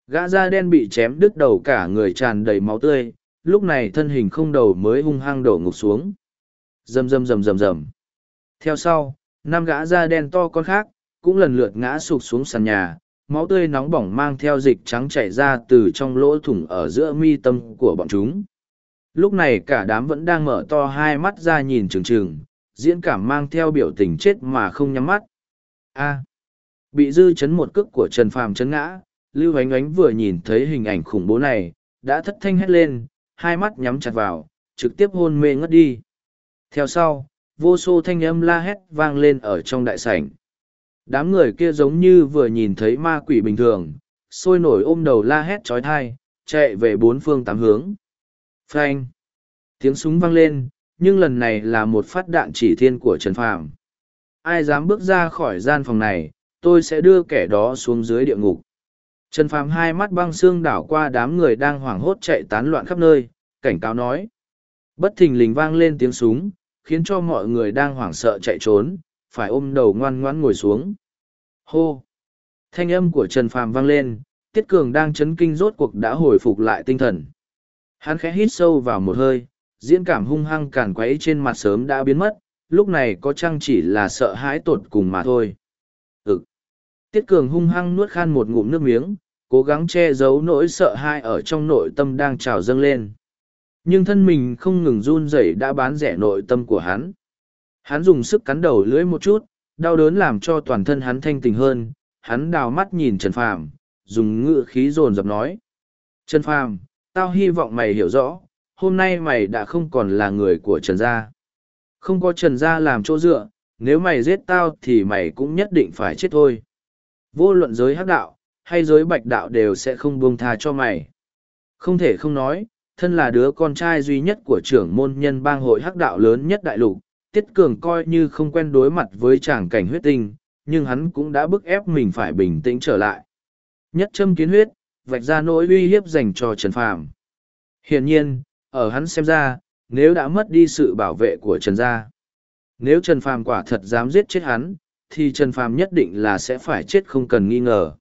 gã da đen bị chém đứt đầu cả người tràn đầy máu tươi, lúc này thân hình không đầu mới hung hăng đổ ngục xuống. Rầm rầm rầm rầm rầm. Theo sau, năm gã da đen to con khác, cũng lần lượt ngã sụp xuống sàn nhà, máu tươi nóng bỏng mang theo dịch trắng chảy ra từ trong lỗ thủng ở giữa mi tâm của bọn chúng. Lúc này cả đám vẫn đang mở to hai mắt ra nhìn trừng trừng, diễn cảm mang theo biểu tình chết mà không nhắm mắt. A. bị dư chấn một cước của Trần Phàm chấn ngã, Lưu Ánh Ánh vừa nhìn thấy hình ảnh khủng bố này, đã thất thanh hét lên, hai mắt nhắm chặt vào, trực tiếp hôn mê ngất đi. Theo sau, vô số thanh âm la hét vang lên ở trong đại sảnh. Đám người kia giống như vừa nhìn thấy ma quỷ bình thường, sôi nổi ôm đầu la hét trói thai, chạy về bốn phương tám hướng. Phanh! Tiếng súng vang lên, nhưng lần này là một phát đạn chỉ thiên của Trần Phàm. Ai dám bước ra khỏi gian phòng này, tôi sẽ đưa kẻ đó xuống dưới địa ngục. Trần Phàm hai mắt băng xương đảo qua đám người đang hoảng hốt chạy tán loạn khắp nơi, cảnh cáo nói. Bất thình lình vang lên tiếng súng, khiến cho mọi người đang hoảng sợ chạy trốn, phải ôm đầu ngoan ngoãn ngồi xuống. Hô! Thanh âm của Trần Phàm vang lên, Tiết Cường đang chấn kinh rốt cuộc đã hồi phục lại tinh thần. Hắn khẽ hít sâu vào một hơi, diễn cảm hung hăng càn quấy trên mặt sớm đã biến mất, lúc này có chăng chỉ là sợ hãi tột cùng mà thôi. Tiết Cường hung hăng nuốt khan một ngụm nước miếng, cố gắng che giấu nỗi sợ hãi ở trong nội tâm đang trào dâng lên. Nhưng thân mình không ngừng run rẩy đã bán rẻ nội tâm của hắn. Hắn dùng sức cắn đầu lưỡi một chút, đau đớn làm cho toàn thân hắn thanh tình hơn, hắn đào mắt nhìn Trần Phàm, dùng ngữ khí dồn dập nói. Trần Phàm, tao hy vọng mày hiểu rõ, hôm nay mày đã không còn là người của Trần Gia. Không có Trần Gia làm chỗ dựa, nếu mày giết tao thì mày cũng nhất định phải chết thôi. Vô luận giới hắc đạo, hay giới bạch đạo đều sẽ không buông tha cho mày. Không thể không nói, thân là đứa con trai duy nhất của trưởng môn nhân bang hội hắc đạo lớn nhất đại lục, Tiết Cường coi như không quen đối mặt với tràng cảnh huyết tinh, nhưng hắn cũng đã bức ép mình phải bình tĩnh trở lại. Nhất châm kiến huyết, vạch ra nỗi uy hiếp dành cho Trần Phàm. Hiển nhiên, ở hắn xem ra, nếu đã mất đi sự bảo vệ của Trần Gia, nếu Trần Phàm quả thật dám giết chết hắn, thì Trần Phàm nhất định là sẽ phải chết không cần nghi ngờ.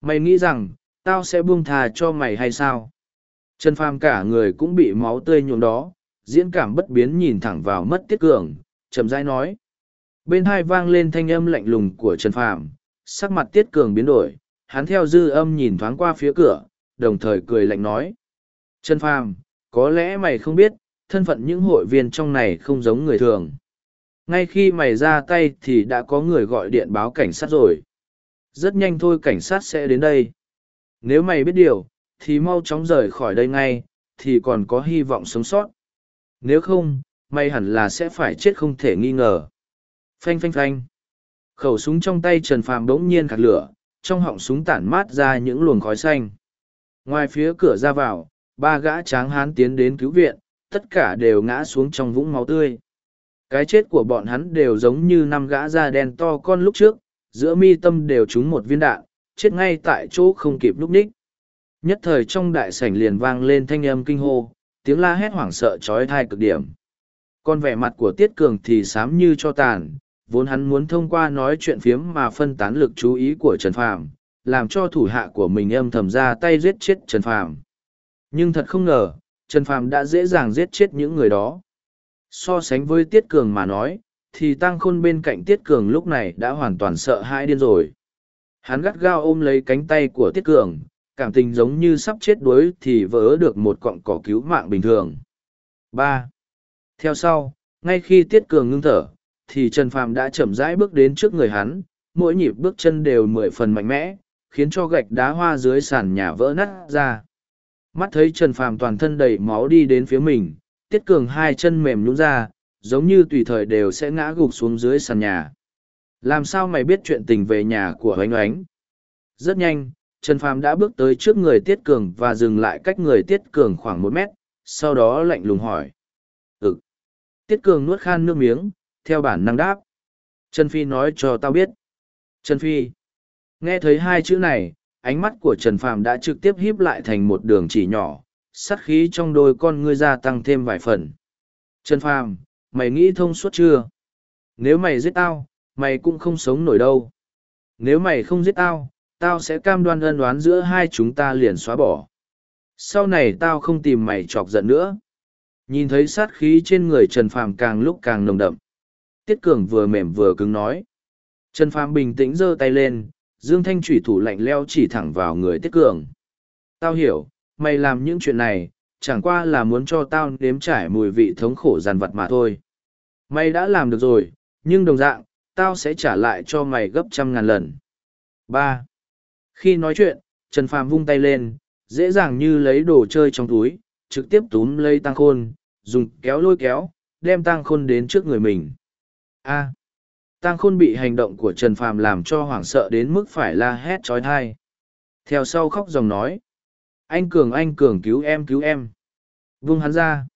Mày nghĩ rằng, tao sẽ buông thà cho mày hay sao? Trần Phàm cả người cũng bị máu tươi nhuộm đó, diễn cảm bất biến nhìn thẳng vào mất tiết cường, chậm rãi nói. Bên hai vang lên thanh âm lạnh lùng của Trần Phàm, sắc mặt tiết cường biến đổi, hắn theo dư âm nhìn thoáng qua phía cửa, đồng thời cười lạnh nói. Trần Phàm, có lẽ mày không biết, thân phận những hội viên trong này không giống người thường. Ngay khi mày ra tay thì đã có người gọi điện báo cảnh sát rồi. Rất nhanh thôi cảnh sát sẽ đến đây. Nếu mày biết điều, thì mau chóng rời khỏi đây ngay, thì còn có hy vọng sống sót. Nếu không, mày hẳn là sẽ phải chết không thể nghi ngờ. Phanh phanh phanh. Khẩu súng trong tay Trần Phàm bỗng nhiên khạc lửa, trong họng súng tản mát ra những luồng khói xanh. Ngoài phía cửa ra vào, ba gã tráng hán tiến đến cứu viện, tất cả đều ngã xuống trong vũng máu tươi. Cái chết của bọn hắn đều giống như năm gã da đen to con lúc trước, giữa mi tâm đều trúng một viên đạn, chết ngay tại chỗ không kịp lúc ních. Nhất thời trong đại sảnh liền vang lên thanh âm kinh hô, tiếng la hét hoảng sợ trói thai cực điểm. Còn vẻ mặt của Tiết Cường thì xám như cho tàn, vốn hắn muốn thông qua nói chuyện phiếm mà phân tán lực chú ý của Trần Phàm, làm cho thủ hạ của mình âm thầm ra tay giết chết Trần Phàm. Nhưng thật không ngờ, Trần Phàm đã dễ dàng giết chết những người đó. So sánh với Tiết Cường mà nói, thì Tăng Khôn bên cạnh Tiết Cường lúc này đã hoàn toàn sợ hãi điên rồi. Hắn gắt gao ôm lấy cánh tay của Tiết Cường, cảm tình giống như sắp chết đuối thì vỡ được một cọng cỏ cứu mạng bình thường. ba Theo sau, ngay khi Tiết Cường ngưng thở, thì Trần Phàm đã chậm rãi bước đến trước người hắn, mỗi nhịp bước chân đều mười phần mạnh mẽ, khiến cho gạch đá hoa dưới sàn nhà vỡ nát ra. Mắt thấy Trần Phàm toàn thân đầy máu đi đến phía mình, Tiết Cường hai chân mềm nhũn ra, giống như tùy thời đều sẽ ngã gục xuống dưới sàn nhà. Làm sao mày biết chuyện tình về nhà của oánh oánh? Rất nhanh, Trần Phàm đã bước tới trước người Tiết Cường và dừng lại cách người Tiết Cường khoảng một mét, sau đó lạnh lùng hỏi. Ừ. Tiết Cường nuốt khan nước miếng, theo bản năng đáp. Trần Phi nói cho tao biết. Trần Phi. Nghe thấy hai chữ này, ánh mắt của Trần Phàm đã trực tiếp híp lại thành một đường chỉ nhỏ, sát khí trong đôi con ngươi gia tăng thêm vài phần. Trần Phàm, mày nghĩ thông suốt chưa? Nếu mày giết tao, mày cũng không sống nổi đâu. Nếu mày không giết tao, tao sẽ cam đoan ân đoán giữa hai chúng ta liền xóa bỏ. Sau này tao không tìm mày chọc giận nữa. Nhìn thấy sát khí trên người Trần Phàm càng lúc càng nồng đậm. Tiết Cường vừa mềm vừa cứng nói. Trần Phàm bình tĩnh giơ tay lên, Dương Thanh trùy thủ lạnh leo chỉ thẳng vào người Tiết Cường. Tao hiểu, mày làm những chuyện này, chẳng qua là muốn cho tao nếm trải mùi vị thống khổ giàn vật mà thôi. Mày đã làm được rồi, nhưng đồng dạng, tao sẽ trả lại cho mày gấp trăm ngàn lần. ba Khi nói chuyện, Trần Phàm vung tay lên, dễ dàng như lấy đồ chơi trong túi, trực tiếp túm lấy tăng khôn, dùng kéo lôi kéo, đem tăng khôn đến trước người mình. A. Tăng khôn bị hành động của Trần Phàm làm cho hoảng sợ đến mức phải la hét trói thai. Theo sau khóc dòng nói. Anh Cường anh Cường cứu em cứu em. Vung hắn ra.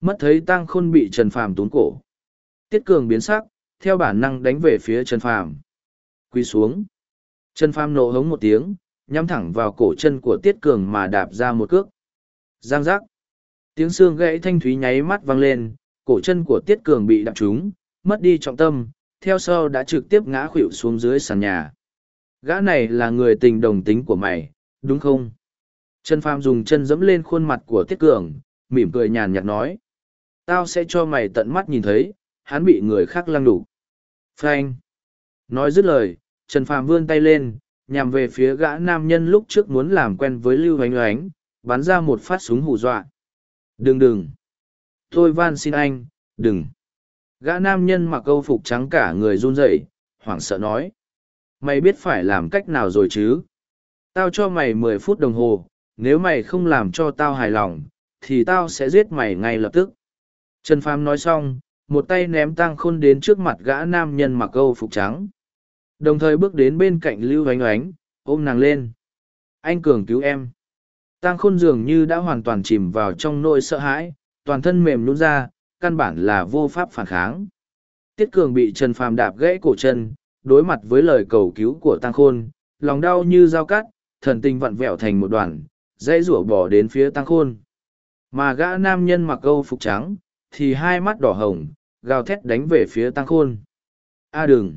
Mất thấy Tang khôn bị Trần Phàm tốn cổ. Tiết Cường biến sắc, theo bản năng đánh về phía Trần Phàm. quỳ xuống. Trần Phàm nộ hống một tiếng, nhắm thẳng vào cổ chân của Tiết Cường mà đạp ra một cước. Giang giác. Tiếng xương gãy thanh thúy nháy mắt vang lên, cổ chân của Tiết Cường bị đạp trúng, mất đi trọng tâm, theo sau đã trực tiếp ngã khuỵu xuống dưới sàn nhà. Gã này là người tình đồng tính của mày, đúng không? Trần Phàm dùng chân dẫm lên khuôn mặt của Tiết Cường, mỉm cười nhàn nhạt nói. Tao sẽ cho mày tận mắt nhìn thấy, hắn bị người khác lăng đủ. Frank! Nói dứt lời, Trần Phàm vươn tay lên, nhằm về phía gã nam nhân lúc trước muốn làm quen với Lưu Hoánh Hoánh, bắn ra một phát súng hù dọa. Đừng đừng! Tôi van xin anh, đừng! Gã nam nhân mặc câu phục trắng cả người run rẩy, hoảng sợ nói. Mày biết phải làm cách nào rồi chứ? Tao cho mày mười phút đồng hồ, nếu mày không làm cho tao hài lòng, thì tao sẽ giết mày ngay lập tức. Trần Phàm nói xong, một tay ném Tang khôn đến trước mặt gã nam nhân mặc câu phục trắng. Đồng thời bước đến bên cạnh Lưu Oánh Oánh, ôm nàng lên. Anh Cường cứu em. Tang khôn dường như đã hoàn toàn chìm vào trong nỗi sợ hãi, toàn thân mềm nhún ra, căn bản là vô pháp phản kháng. Tiết Cường bị Trần Phàm đạp gãy cổ chân, đối mặt với lời cầu cứu của Tang Khôn, lòng đau như dao cắt, thần tình vặn vẹo thành một đoàn, dãy rủa bỏ đến phía Tăng Khôn. Mà gã nam nhân mặc câu phục trắng, thì hai mắt đỏ hồng, gào thét đánh về phía Tăng Khôn. A đừng!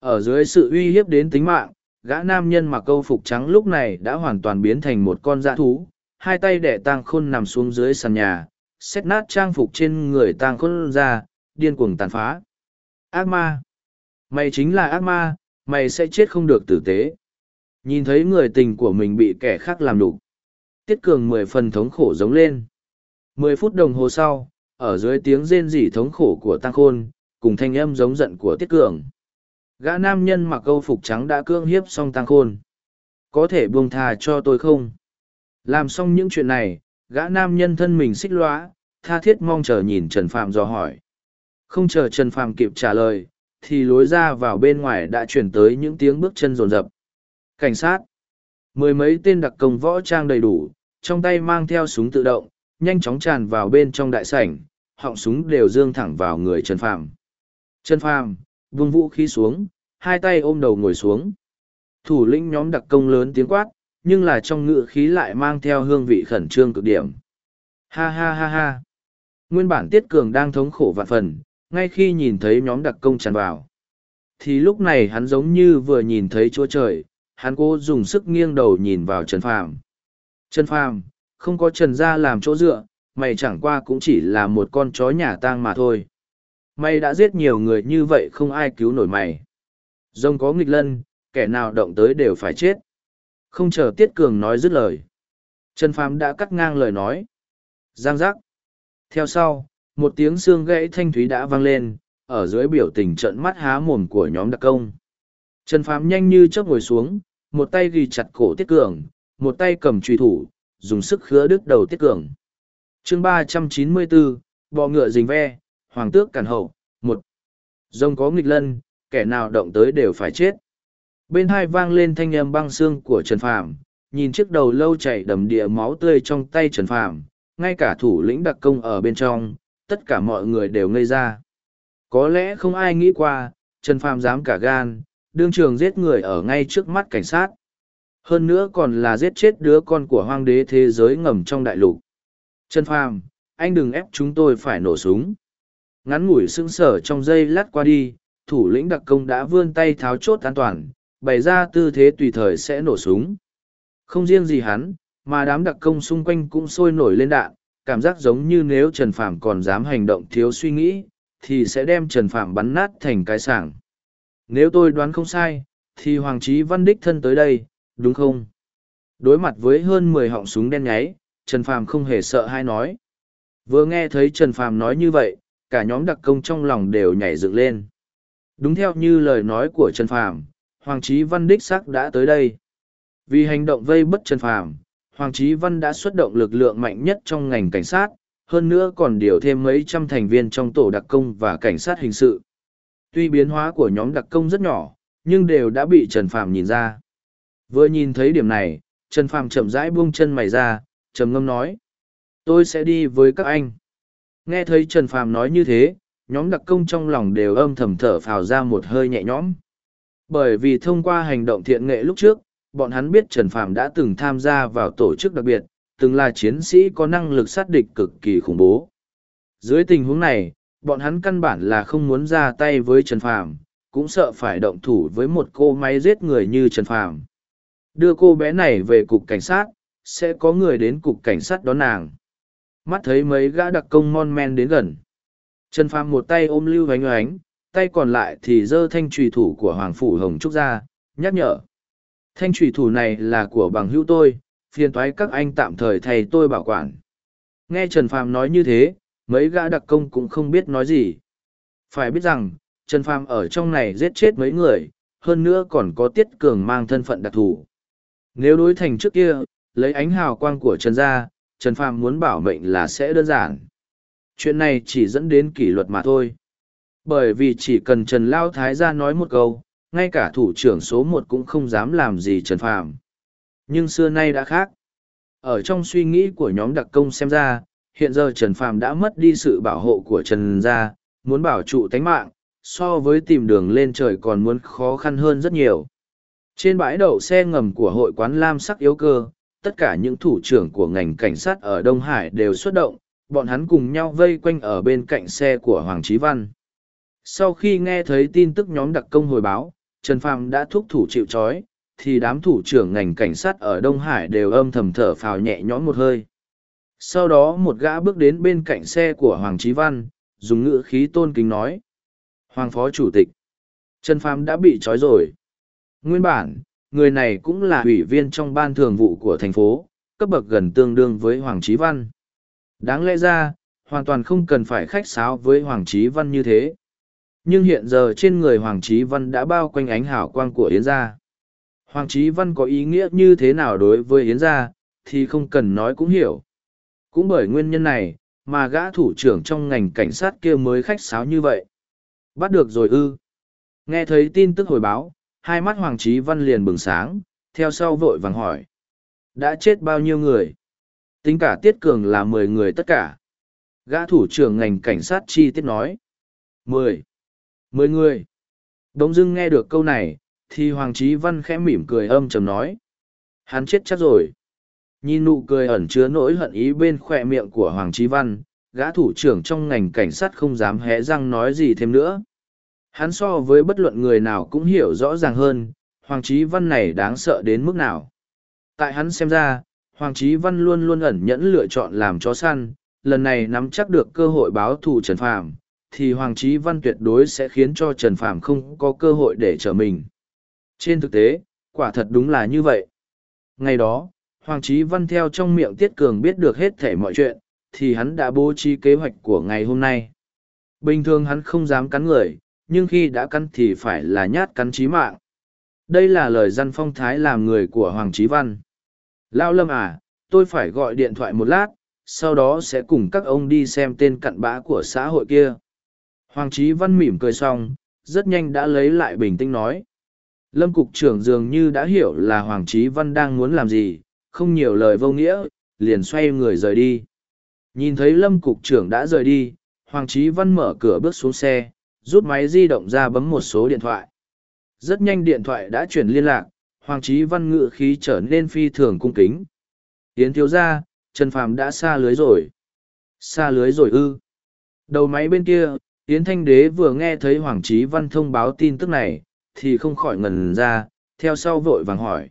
Ở dưới sự uy hiếp đến tính mạng, gã nam nhân mặc câu phục trắng lúc này đã hoàn toàn biến thành một con dã thú, hai tay đẻ Tăng Khôn nằm xuống dưới sàn nhà, xét nát trang phục trên người Tăng Khôn ra, điên cuồng tàn phá. Ác ma! Mày chính là ác ma, mày sẽ chết không được tử tế. Nhìn thấy người tình của mình bị kẻ khác làm đục. Tiết Cường mười phần thống khổ giống lên. Mười phút đồng hồ sau, ở dưới tiếng rên rỉ thống khổ của Tăng Khôn, cùng thanh âm giống giận của Tiết Cường. Gã nam nhân mặc câu phục trắng đã cưỡng hiếp xong Tăng Khôn. Có thể buông thà cho tôi không? Làm xong những chuyện này, gã nam nhân thân mình xích lóa, tha thiết mong chờ nhìn Trần Phạm dò hỏi. Không chờ Trần Phạm kịp trả lời, thì lối ra vào bên ngoài đã chuyển tới những tiếng bước chân rồn rập. Cảnh sát. Mười mấy tên đặc công võ trang đầy đủ, trong tay mang theo súng tự động, nhanh chóng tràn vào bên trong đại sảnh, họng súng đều dương thẳng vào người Trần Phàm. Trần Phàm, vung vũ khí xuống, hai tay ôm đầu ngồi xuống. Thủ lĩnh nhóm đặc công lớn tiếng quát, nhưng là trong ngựa khí lại mang theo hương vị khẩn trương cực điểm. Ha ha ha ha. Nguyên bản Tiết Cường đang thống khổ vạn phần, ngay khi nhìn thấy nhóm đặc công tràn vào. Thì lúc này hắn giống như vừa nhìn thấy chúa trời, hắn cố dùng sức nghiêng đầu nhìn vào Trần Phàm. Trần Phàm, không có Trần gia làm chỗ dựa, mày chẳng qua cũng chỉ là một con chó nhà tang mà thôi. Mày đã giết nhiều người như vậy không ai cứu nổi mày. Dông có nghịch lân, kẻ nào động tới đều phải chết. Không chờ Tiết Cường nói dứt lời. Trần Phàm đã cắt ngang lời nói. Giang giác. Theo sau, một tiếng xương gãy thanh thúy đã vang lên, ở dưới biểu tình trận mắt há mồm của nhóm đặc công. Trần Phàm nhanh như chớp ngồi xuống, một tay ghi chặt cổ Tiết Cường, một tay cầm truy thủ, dùng sức khứa đứt đầu Tiết Cường. chương ba trăm chín mươi bốn bọ ngựa rình ve, hoàng tước cản hậu, một. Rồng có nghịch lân, kẻ nào động tới đều phải chết. Bên hai vang lên thanh âm băng xương của Trần Phàm, nhìn chiếc đầu lâu chảy đầm địa máu tươi trong tay Trần Phàm, ngay cả thủ lĩnh đặc công ở bên trong, tất cả mọi người đều ngây ra. Có lẽ không ai nghĩ qua, Trần Phàm dám cả gan, đương trường giết người ở ngay trước mắt cảnh sát. Hơn nữa còn là giết chết đứa con của hoang đế thế giới ngầm trong đại lục. Trần Phàm, anh đừng ép chúng tôi phải nổ súng. Ngắn ngủi sững sờ trong giây lát qua đi, thủ lĩnh đặc công đã vươn tay tháo chốt an toàn, bày ra tư thế tùy thời sẽ nổ súng. Không riêng gì hắn, mà đám đặc công xung quanh cũng sôi nổi lên đạn, cảm giác giống như nếu Trần phàm còn dám hành động thiếu suy nghĩ, thì sẽ đem Trần Phạm bắn nát thành cái sảng. Nếu tôi đoán không sai, thì Hoàng Chí Văn đích thân tới đây, đúng không? Đối mặt với hơn mười họng súng đen nháy, Trần Phạm không hề sợ hay nói. Vừa nghe thấy Trần Phạm nói như vậy, cả nhóm đặc công trong lòng đều nhảy dựng lên. Đúng theo như lời nói của Trần Phạm, Hoàng Chí Văn đích xác đã tới đây. Vì hành động vây bất Trần Phạm, Hoàng Chí Văn đã xuất động lực lượng mạnh nhất trong ngành cảnh sát, hơn nữa còn điều thêm mấy trăm thành viên trong tổ đặc công và cảnh sát hình sự. Tuy biến hóa của nhóm đặc công rất nhỏ, nhưng đều đã bị Trần Phạm nhìn ra. Vừa nhìn thấy điểm này, Trần Phạm chậm rãi buông chân mày ra, trầm ngâm nói. Tôi sẽ đi với các anh. Nghe thấy Trần Phạm nói như thế, nhóm đặc công trong lòng đều âm thầm thở phào ra một hơi nhẹ nhõm. Bởi vì thông qua hành động thiện nghệ lúc trước, bọn hắn biết Trần Phạm đã từng tham gia vào tổ chức đặc biệt, từng là chiến sĩ có năng lực sát địch cực kỳ khủng bố. Dưới tình huống này, bọn hắn căn bản là không muốn ra tay với Trần Phạm, cũng sợ phải động thủ với một cô máy giết người như Trần Phạm. Đưa cô bé này về cục cảnh sát, sẽ có người đến cục cảnh sát đón nàng. Mắt thấy mấy gã đặc công mon men đến gần. Trần Phàm một tay ôm Lưu Hoánh oánh tay còn lại thì giơ thanh trùy thủ của Hoàng Phủ Hồng Trúc ra, nhắc nhở. Thanh trùy thủ này là của bằng hữu tôi, phiền toái các anh tạm thời thầy tôi bảo quản. Nghe Trần Phàm nói như thế, mấy gã đặc công cũng không biết nói gì. Phải biết rằng, Trần Phàm ở trong này giết chết mấy người, hơn nữa còn có Tiết Cường mang thân phận đặc thù. Nếu đối thành trước kia, lấy ánh hào quang của Trần gia, Trần Phàm muốn bảo mệnh là sẽ đơn giản. Chuyện này chỉ dẫn đến kỷ luật mà thôi. Bởi vì chỉ cần Trần Lao Thái gia nói một câu, ngay cả thủ trưởng số một cũng không dám làm gì Trần Phàm. Nhưng xưa nay đã khác. Ở trong suy nghĩ của nhóm đặc công xem ra, hiện giờ Trần Phàm đã mất đi sự bảo hộ của Trần gia, muốn bảo trụ tánh mạng, so với tìm đường lên trời còn muốn khó khăn hơn rất nhiều. Trên bãi đậu xe ngầm của hội quán Lam sắc yếu cơ, tất cả những thủ trưởng của ngành cảnh sát ở Đông Hải đều xuất động, bọn hắn cùng nhau vây quanh ở bên cạnh xe của Hoàng Chí Văn. Sau khi nghe thấy tin tức nhóm đặc công hồi báo, Trần Phàm đã thúc thủ chịu trói, thì đám thủ trưởng ngành cảnh sát ở Đông Hải đều âm thầm thở phào nhẹ nhõm một hơi. Sau đó một gã bước đến bên cạnh xe của Hoàng Chí Văn, dùng ngữ khí tôn kính nói. Hoàng Phó Chủ tịch, Trần Phàm đã bị trói rồi. Nguyên bản, người này cũng là ủy viên trong ban thường vụ của thành phố, cấp bậc gần tương đương với Hoàng Chí Văn. Đáng lẽ ra, hoàn toàn không cần phải khách sáo với Hoàng Chí Văn như thế. Nhưng hiện giờ trên người Hoàng Chí Văn đã bao quanh ánh hào quang của Yến gia. Hoàng Chí Văn có ý nghĩa như thế nào đối với Yến gia, thì không cần nói cũng hiểu. Cũng bởi nguyên nhân này, mà gã thủ trưởng trong ngành cảnh sát kia mới khách sáo như vậy. Bắt được rồi ư. Nghe thấy tin tức hồi báo, hai mắt Hoàng Chí Văn liền bừng sáng, theo sau vội vàng hỏi. Đã chết bao nhiêu người? Tính cả Tiết Cường là mười người tất cả. Gã thủ trưởng ngành cảnh sát chi tiết nói. mười mười người. Đống dưng nghe được câu này, thì Hoàng Chí Văn khẽ mỉm cười âm trầm nói. Hắn chết chắc rồi. Nhìn nụ cười ẩn chứa nỗi hận ý bên khỏe miệng của Hoàng Chí Văn, gã thủ trưởng trong ngành cảnh sát không dám hé răng nói gì thêm nữa. Hắn so với bất luận người nào cũng hiểu rõ ràng hơn, Hoàng Chí Văn này đáng sợ đến mức nào. Tại hắn xem ra, Hoàng Chí Văn luôn luôn ẩn nhẫn lựa chọn làm chó săn, lần này nắm chắc được cơ hội báo thù Trần Phàm, thì Hoàng Chí Văn tuyệt đối sẽ khiến cho Trần Phàm không có cơ hội để trở mình. Trên thực tế, quả thật đúng là như vậy. Ngày đó, Hoàng Chí Văn theo trong miệng Tiết Cường biết được hết thể mọi chuyện, thì hắn đã bố trí kế hoạch của ngày hôm nay. Bình thường hắn không dám cắn người, nhưng khi đã cắn thì phải là nhát cắn chí mạng. Đây là lời dân phong thái làm người của Hoàng Chí Văn. Lao Lâm à, tôi phải gọi điện thoại một lát, sau đó sẽ cùng các ông đi xem tên cặn bã của xã hội kia. Hoàng Chí Văn mỉm cười xong, rất nhanh đã lấy lại bình tĩnh nói. Lâm Cục trưởng dường như đã hiểu là Hoàng Chí Văn đang muốn làm gì, không nhiều lời vô nghĩa, liền xoay người rời đi. Nhìn thấy Lâm Cục trưởng đã rời đi, Hoàng Chí Văn mở cửa bước xuống xe, rút máy di động ra bấm một số điện thoại. Rất nhanh điện thoại đã chuyển liên lạc, Hoàng Chí Văn ngự khí trở nên phi thường cung kính. Tiến thiếu ra, Trần Phàm đã xa lưới rồi. Xa lưới rồi ư. Đầu máy bên kia, Yến Thanh Đế vừa nghe thấy Hoàng Chí Văn thông báo tin tức này, thì không khỏi ngần ra, theo sau vội vàng hỏi.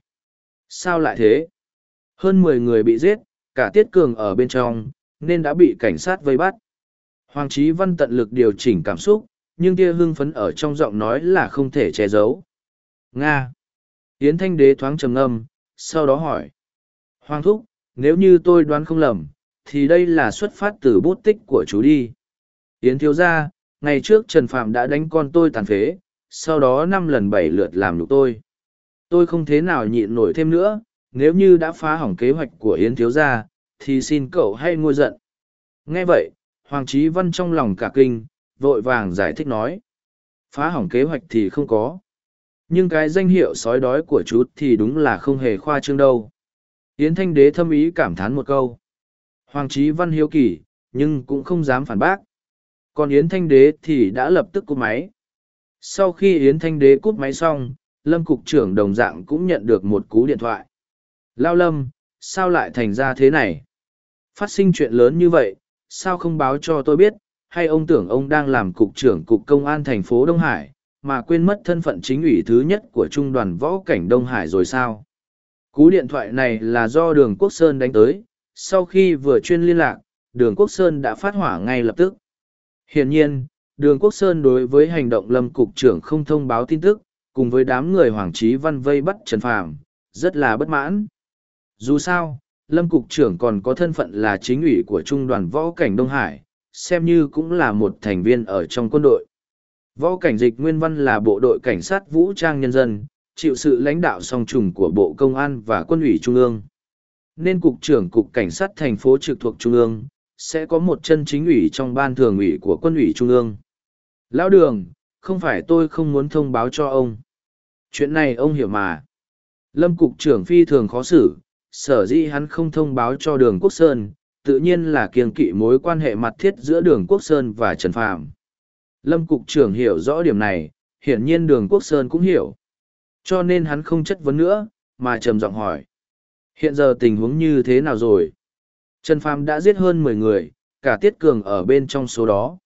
Sao lại thế? Hơn mười người bị giết, cả Tiết Cường ở bên trong, nên đã bị cảnh sát vây bắt. Hoàng Chí Văn tận lực điều chỉnh cảm xúc, nhưng kia hưng phấn ở trong giọng nói là không thể che giấu. Nga. Yến Thanh Đế thoáng trầm ngâm, sau đó hỏi. Hoàng Thúc, nếu như tôi đoán không lầm, thì đây là xuất phát từ bút tích của chú đi. Yến thiếu gia, ngày trước Trần Phạm đã đánh con tôi tàn phế, sau đó năm lần bảy lượt làm nhục tôi. Tôi không thế nào nhịn nổi thêm nữa, nếu như đã phá hỏng kế hoạch của Yến thiếu gia, thì xin cậu hãy ngôi giận. Nghe vậy, Hoàng Chí Văn trong lòng cả kinh, vội vàng giải thích nói. Phá hỏng kế hoạch thì không có. Nhưng cái danh hiệu sói đói của chú thì đúng là không hề khoa trương đâu. Yến Thanh Đế thâm ý cảm thán một câu. Hoàng Chí Văn hiếu kỳ, nhưng cũng không dám phản bác. Còn Yến Thanh Đế thì đã lập tức cúp máy. Sau khi Yến Thanh Đế cúp máy xong, Lâm Cục trưởng đồng dạng cũng nhận được một cú điện thoại. Lao Lâm, sao lại thành ra thế này? Phát sinh chuyện lớn như vậy, sao không báo cho tôi biết, hay ông tưởng ông đang làm cục trưởng cục công an thành phố Đông Hải, mà quên mất thân phận chính ủy thứ nhất của trung đoàn võ cảnh Đông Hải rồi sao? Cú điện thoại này là do đường Quốc Sơn đánh tới, sau khi vừa chuyên liên lạc, đường Quốc Sơn đã phát hỏa ngay lập tức. Hiển nhiên, đường Quốc Sơn đối với hành động lâm cục trưởng không thông báo tin tức, cùng với đám người Hoàng Trí Văn vây bắt Trần Phàm rất là bất mãn. Dù sao, lâm cục trưởng còn có thân phận là chính ủy của trung đoàn võ cảnh Đông Hải, xem như cũng là một thành viên ở trong quân đội. Võ cảnh dịch nguyên văn là bộ đội cảnh sát vũ trang nhân dân, chịu sự lãnh đạo song trùng của Bộ Công an và Quân ủy Trung ương. Nên Cục trưởng Cục Cảnh sát thành phố trực thuộc Trung ương, sẽ có một chân chính ủy trong ban thường ủy của Quân ủy Trung ương. Lão Đường, không phải tôi không muốn thông báo cho ông. Chuyện này ông hiểu mà. Lâm Cục trưởng phi thường khó xử, sở dĩ hắn không thông báo cho đường Quốc Sơn, tự nhiên là kiêng kỵ mối quan hệ mặt thiết giữa đường Quốc Sơn và Trần Phạm. Lâm Cục trưởng hiểu rõ điểm này, hiển nhiên đường Quốc Sơn cũng hiểu. Cho nên hắn không chất vấn nữa, mà trầm giọng hỏi. Hiện giờ tình huống như thế nào rồi? Trần Phàm đã giết hơn mười người, cả Tiết Cường ở bên trong số đó.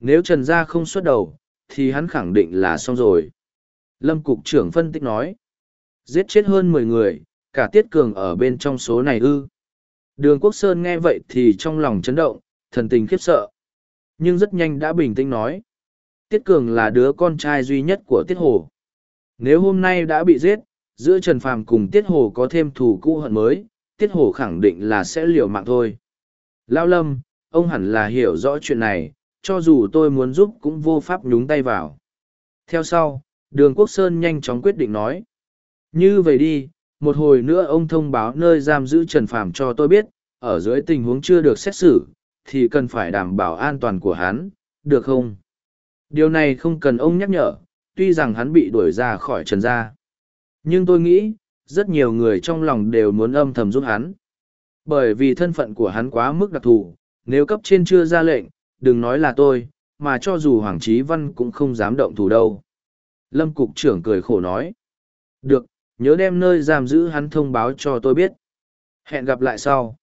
Nếu Trần Gia không xuất đầu, thì hắn khẳng định là xong rồi. Lâm Cục trưởng phân tích nói. Giết chết hơn mười người, cả Tiết Cường ở bên trong số này ư. Đường Quốc Sơn nghe vậy thì trong lòng chấn động, thần tình khiếp sợ. Nhưng rất nhanh đã bình tĩnh nói. Tiết Cường là đứa con trai duy nhất của Tiết Hồ. Nếu hôm nay đã bị giết, giữa Trần Phàm cùng Tiết Hồ có thêm thù cũ hận mới, Tiết Hồ khẳng định là sẽ liều mạng thôi. Lao Lâm, ông hẳn là hiểu rõ chuyện này, cho dù tôi muốn giúp cũng vô pháp nhúng tay vào. Theo sau, Đường Quốc Sơn nhanh chóng quyết định nói. Như vậy đi, một hồi nữa ông thông báo nơi giam giữ Trần Phàm cho tôi biết, ở dưới tình huống chưa được xét xử, thì cần phải đảm bảo an toàn của hắn, được không? Điều này không cần ông nhắc nhở, tuy rằng hắn bị đuổi ra khỏi Trần gia. Nhưng tôi nghĩ, rất nhiều người trong lòng đều muốn âm thầm giúp hắn. Bởi vì thân phận của hắn quá mức đặc thù, nếu cấp trên chưa ra lệnh, đừng nói là tôi, mà cho dù Hoàng Chí Văn cũng không dám động thủ đâu. Lâm Cục trưởng cười khổ nói. Được, nhớ đem nơi giam giữ hắn thông báo cho tôi biết. Hẹn gặp lại sau.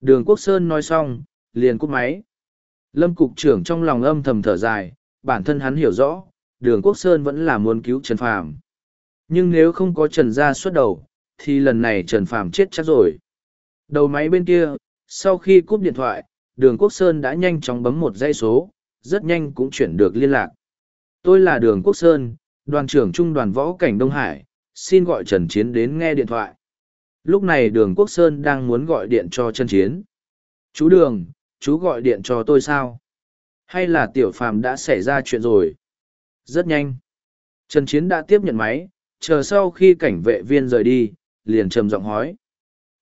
Đường Quốc Sơn nói xong, liền cúp máy. Lâm Cục trưởng trong lòng âm thầm thở dài, bản thân hắn hiểu rõ, đường Quốc Sơn vẫn là muốn cứu Trần Phàm. Nhưng nếu không có Trần Gia xuất đầu, thì lần này Trần Phàm chết chắc rồi. Đầu máy bên kia, sau khi cúp điện thoại, đường Quốc Sơn đã nhanh chóng bấm một dây số, rất nhanh cũng chuyển được liên lạc. Tôi là đường Quốc Sơn, đoàn trưởng trung đoàn võ cảnh Đông Hải, xin gọi Trần Chiến đến nghe điện thoại. Lúc này đường Quốc Sơn đang muốn gọi điện cho Trần Chiến. Chú đường, chú gọi điện cho tôi sao? Hay là tiểu phàm đã xảy ra chuyện rồi? Rất nhanh. Trần Chiến đã tiếp nhận máy, chờ sau khi cảnh vệ viên rời đi, liền trầm giọng hỏi.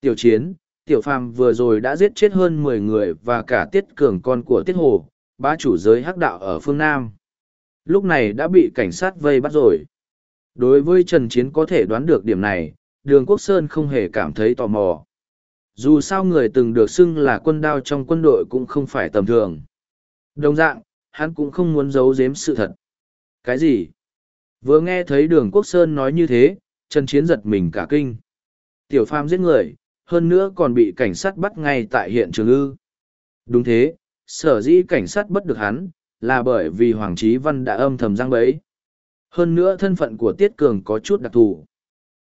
Tiểu Chiến, tiểu phàm vừa rồi đã giết chết hơn mười người và cả tiết cường con của tiết hồ, bá chủ giới hắc đạo ở phương Nam. Lúc này đã bị cảnh sát vây bắt rồi. Đối với Trần Chiến có thể đoán được điểm này, đường Quốc Sơn không hề cảm thấy tò mò. Dù sao người từng được xưng là quân đao trong quân đội cũng không phải tầm thường. Đồng dạng, hắn cũng không muốn giấu giếm sự thật. Cái gì? Vừa nghe thấy đường Quốc Sơn nói như thế, Trần Chiến giật mình cả kinh. Tiểu Phàm giết người, hơn nữa còn bị cảnh sát bắt ngay tại hiện trường ư. Đúng thế, sở dĩ cảnh sát bắt được hắn, là bởi vì Hoàng Trí Văn đã âm thầm giang bẫy. Hơn nữa thân phận của Tiết Cường có chút đặc thù.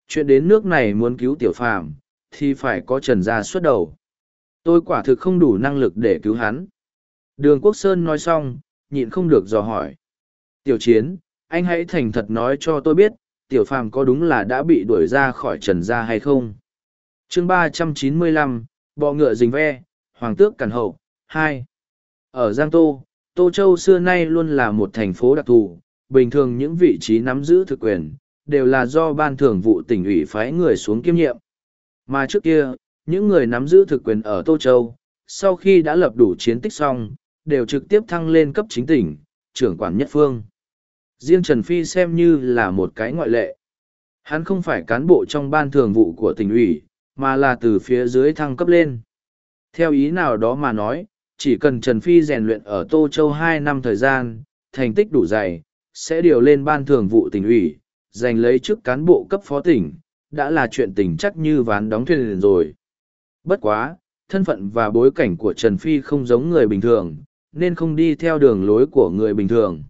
Chuyện đến nước này muốn cứu Tiểu Phàm thì phải có Trần Gia xuất đầu. Tôi quả thực không đủ năng lực để cứu hắn. Đường Quốc Sơn nói xong, nhịn không được dò hỏi. Tiểu Chiến, anh hãy thành thật nói cho tôi biết, Tiểu Phàm có đúng là đã bị đuổi ra khỏi Trần Gia hay không? chương ba trăm chín mươi lăm, bọ ngựa dình ve, Hoàng tước Cản Hậu, hai. Ở Giang Tô, Tô Châu xưa nay luôn là một thành phố đặc thù, bình thường những vị trí nắm giữ thực quyền, đều là do ban thường vụ tỉnh ủy phái người xuống kiêm nhiệm. Mà trước kia, những người nắm giữ thực quyền ở Tô Châu, sau khi đã lập đủ chiến tích xong, đều trực tiếp thăng lên cấp chính tỉnh, trưởng quản nhất phương. Riêng Trần Phi xem như là một cái ngoại lệ. Hắn không phải cán bộ trong ban thường vụ của tỉnh ủy, mà là từ phía dưới thăng cấp lên. Theo ý nào đó mà nói, chỉ cần Trần Phi rèn luyện ở Tô Châu hai năm thời gian, thành tích đủ dày, sẽ điều lên ban thường vụ tỉnh ủy, giành lấy chức cán bộ cấp phó tỉnh, đã là chuyện tình chắc như ván đóng thuyền rồi. Bất quá, thân phận và bối cảnh của Trần Phi không giống người bình thường, nên không đi theo đường lối của người bình thường.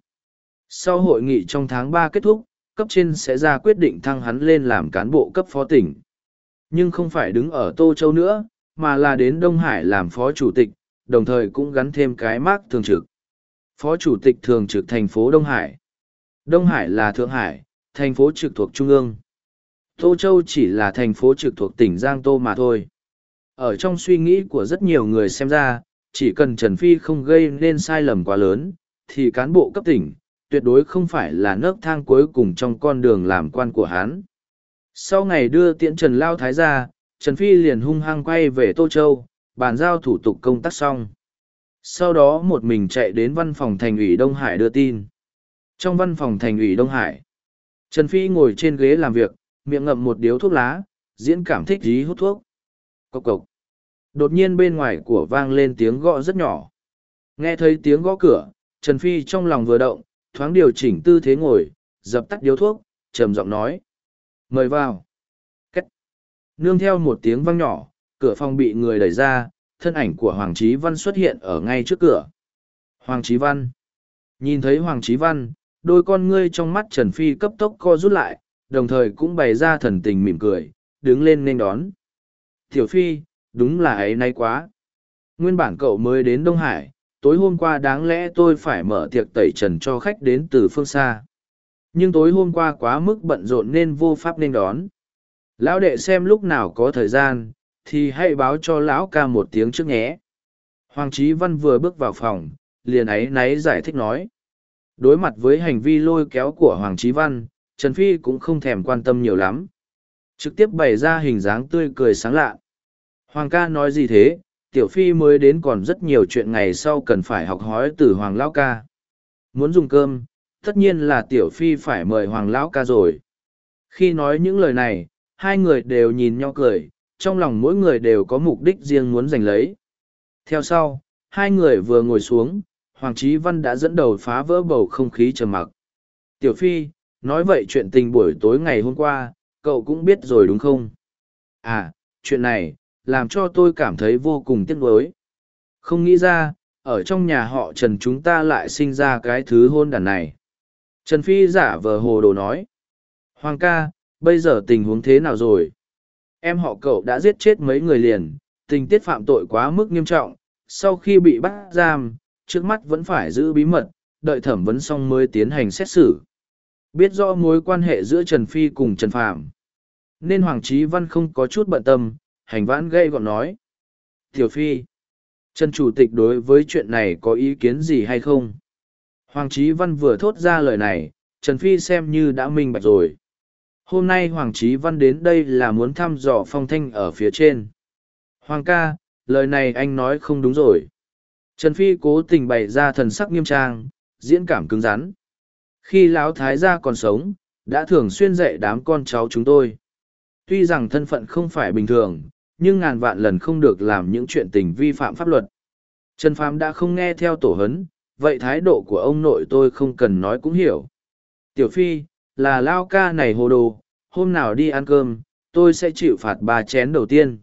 Sau hội nghị trong tháng ba kết thúc, cấp trên sẽ ra quyết định thăng hắn lên làm cán bộ cấp phó tỉnh. Nhưng không phải đứng ở Tô Châu nữa, mà là đến Đông Hải làm phó chủ tịch, đồng thời cũng gắn thêm cái mác thường trực. Phó chủ tịch thường trực thành phố Đông Hải. Đông Hải là Thượng Hải, thành phố trực thuộc Trung ương. Tô Châu chỉ là thành phố trực thuộc tỉnh Giang Tô mà thôi. Ở trong suy nghĩ của rất nhiều người xem ra, chỉ cần Trần Phi không gây nên sai lầm quá lớn, thì cán bộ cấp tỉnh, tuyệt đối không phải là nấc thang cuối cùng trong con đường làm quan của hắn. Sau ngày đưa tiễn Trần Lao Thái ra, Trần Phi liền hung hăng quay về Tô Châu, bàn giao thủ tục công tác xong. Sau đó một mình chạy đến văn phòng thành ủy Đông Hải đưa tin. Trong văn phòng thành ủy Đông Hải, Trần Phi ngồi trên ghế làm việc, miệng ngậm một điếu thuốc lá, diễn cảm thích dí hút thuốc. Cộc cộc. Đột nhiên bên ngoài của vang lên tiếng gõ rất nhỏ. Nghe thấy tiếng gõ cửa, Trần Phi trong lòng vừa động, thoáng điều chỉnh tư thế ngồi, dập tắt điếu thuốc, trầm giọng nói. Mời vào. Cách. Nương theo một tiếng vang nhỏ, cửa phòng bị người đẩy ra, thân ảnh của Hoàng Chí Văn xuất hiện ở ngay trước cửa. Hoàng Chí Văn. Nhìn thấy Hoàng Chí Văn, đôi con ngươi trong mắt Trần Phi cấp tốc co rút lại, đồng thời cũng bày ra thần tình mỉm cười, đứng lên nên đón. Tiểu Phi, đúng là ấy nay quá. Nguyên bản cậu mới đến Đông Hải, tối hôm qua đáng lẽ tôi phải mở tiệc tẩy trần cho khách đến từ phương xa. Nhưng tối hôm qua quá mức bận rộn nên vô pháp nên đón. Lão đệ xem lúc nào có thời gian, thì hãy báo cho lão ca một tiếng trước nhé. Hoàng Chí Văn vừa bước vào phòng, liền ấy náy giải thích nói. Đối mặt với hành vi lôi kéo của Hoàng Chí Văn, Trần Phi cũng không thèm quan tâm nhiều lắm. Trực tiếp bày ra hình dáng tươi cười sáng lạ. Hoàng ca nói gì thế, Tiểu Phi mới đến còn rất nhiều chuyện ngày sau cần phải học hỏi từ Hoàng Lão ca. Muốn dùng cơm, tất nhiên là Tiểu Phi phải mời Hoàng Lão ca rồi. Khi nói những lời này, hai người đều nhìn nhau cười, trong lòng mỗi người đều có mục đích riêng muốn giành lấy. Theo sau, hai người vừa ngồi xuống, Hoàng Chí Văn đã dẫn đầu phá vỡ bầu không khí trầm mặc. Tiểu Phi, nói vậy chuyện tình buổi tối ngày hôm qua, cậu cũng biết rồi đúng không? À, chuyện này, làm cho tôi cảm thấy vô cùng tiếc nuối. Không nghĩ ra, ở trong nhà họ Trần chúng ta lại sinh ra cái thứ hôn đàn này. Trần Phi giả vờ hồ đồ nói. Hoàng ca, bây giờ tình huống thế nào rồi? Em họ cậu đã giết chết mấy người liền, tình tiết phạm tội quá mức nghiêm trọng, sau khi bị bắt giam, trước mắt vẫn phải giữ bí mật, đợi thẩm vấn xong mới tiến hành xét xử. Biết rõ mối quan hệ giữa Trần Phi cùng Trần Phạm. Nên Hoàng Trí Văn không có chút bận tâm, hành vãn gây gọn nói. Tiểu Phi, Trần Chủ tịch đối với chuyện này có ý kiến gì hay không? Hoàng Trí Văn vừa thốt ra lời này, Trần Phi xem như đã minh bạch rồi. Hôm nay Hoàng Trí Văn đến đây là muốn thăm dò phong thanh ở phía trên. Hoàng ca, lời này anh nói không đúng rồi. Trần Phi cố tình bày ra thần sắc nghiêm trang, diễn cảm cứng rắn. Khi Lão Thái gia còn sống, đã thường xuyên dạy đám con cháu chúng tôi. Tuy rằng thân phận không phải bình thường, nhưng ngàn vạn lần không được làm những chuyện tình vi phạm pháp luật. Trần Phàm đã không nghe theo tổ hấn, vậy thái độ của ông nội tôi không cần nói cũng hiểu. Tiểu Phi, là Lao ca này hồ đồ, hôm nào đi ăn cơm, tôi sẽ chịu phạt ba chén đầu tiên.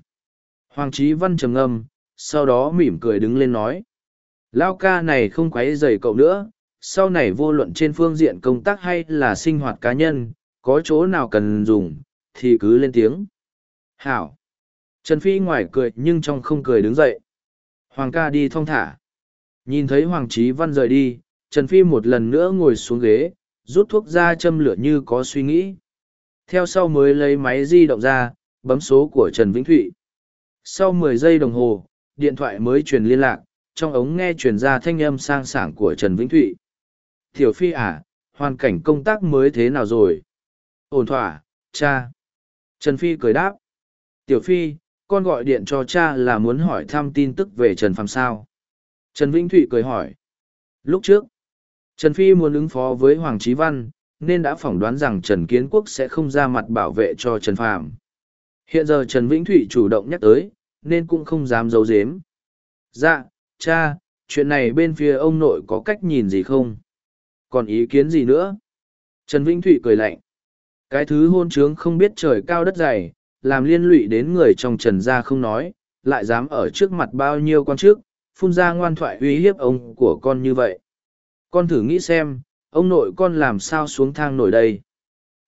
Hoàng Chí Văn trầm ngâm, sau đó mỉm cười đứng lên nói. Lao ca này không quấy rầy cậu nữa, sau này vô luận trên phương diện công tác hay là sinh hoạt cá nhân, có chỗ nào cần dùng, thì cứ lên tiếng. Hảo! Trần Phi ngoài cười nhưng trong không cười đứng dậy. Hoàng ca đi thong thả. Nhìn thấy Hoàng Chí Văn rời đi, Trần Phi một lần nữa ngồi xuống ghế, rút thuốc ra châm lửa như có suy nghĩ. Theo sau mới lấy máy di động ra, bấm số của Trần Vĩnh Thụy. Sau mười giây đồng hồ, điện thoại mới truyền liên lạc, trong ống nghe truyền ra thanh âm sang sảng của Trần Vĩnh Thụy. Tiểu Phi à, hoàn cảnh công tác mới thế nào rồi? Ổn thỏa, cha. Trần Phi cười đáp. Tiểu Phi, con gọi điện cho cha là muốn hỏi thăm tin tức về Trần Phàm sao. Trần Vĩnh Thụy cười hỏi. Lúc trước, Trần Phi muốn ứng phó với Hoàng Chí Văn, nên đã phỏng đoán rằng Trần Kiến Quốc sẽ không ra mặt bảo vệ cho Trần Phàm. Hiện giờ Trần Vĩnh Thụy chủ động nhắc tới, nên cũng không dám giấu giếm. Dạ, cha, chuyện này bên phía ông nội có cách nhìn gì không? Còn ý kiến gì nữa? Trần Vĩnh Thụy cười lạnh. Cái thứ hôn trướng không biết trời cao đất dày, làm liên lụy đến người trong trần gia không nói, lại dám ở trước mặt bao nhiêu con trước, phun ra ngoan thoại uy hiếp ông của con như vậy. Con thử nghĩ xem, ông nội con làm sao xuống thang nổi đây?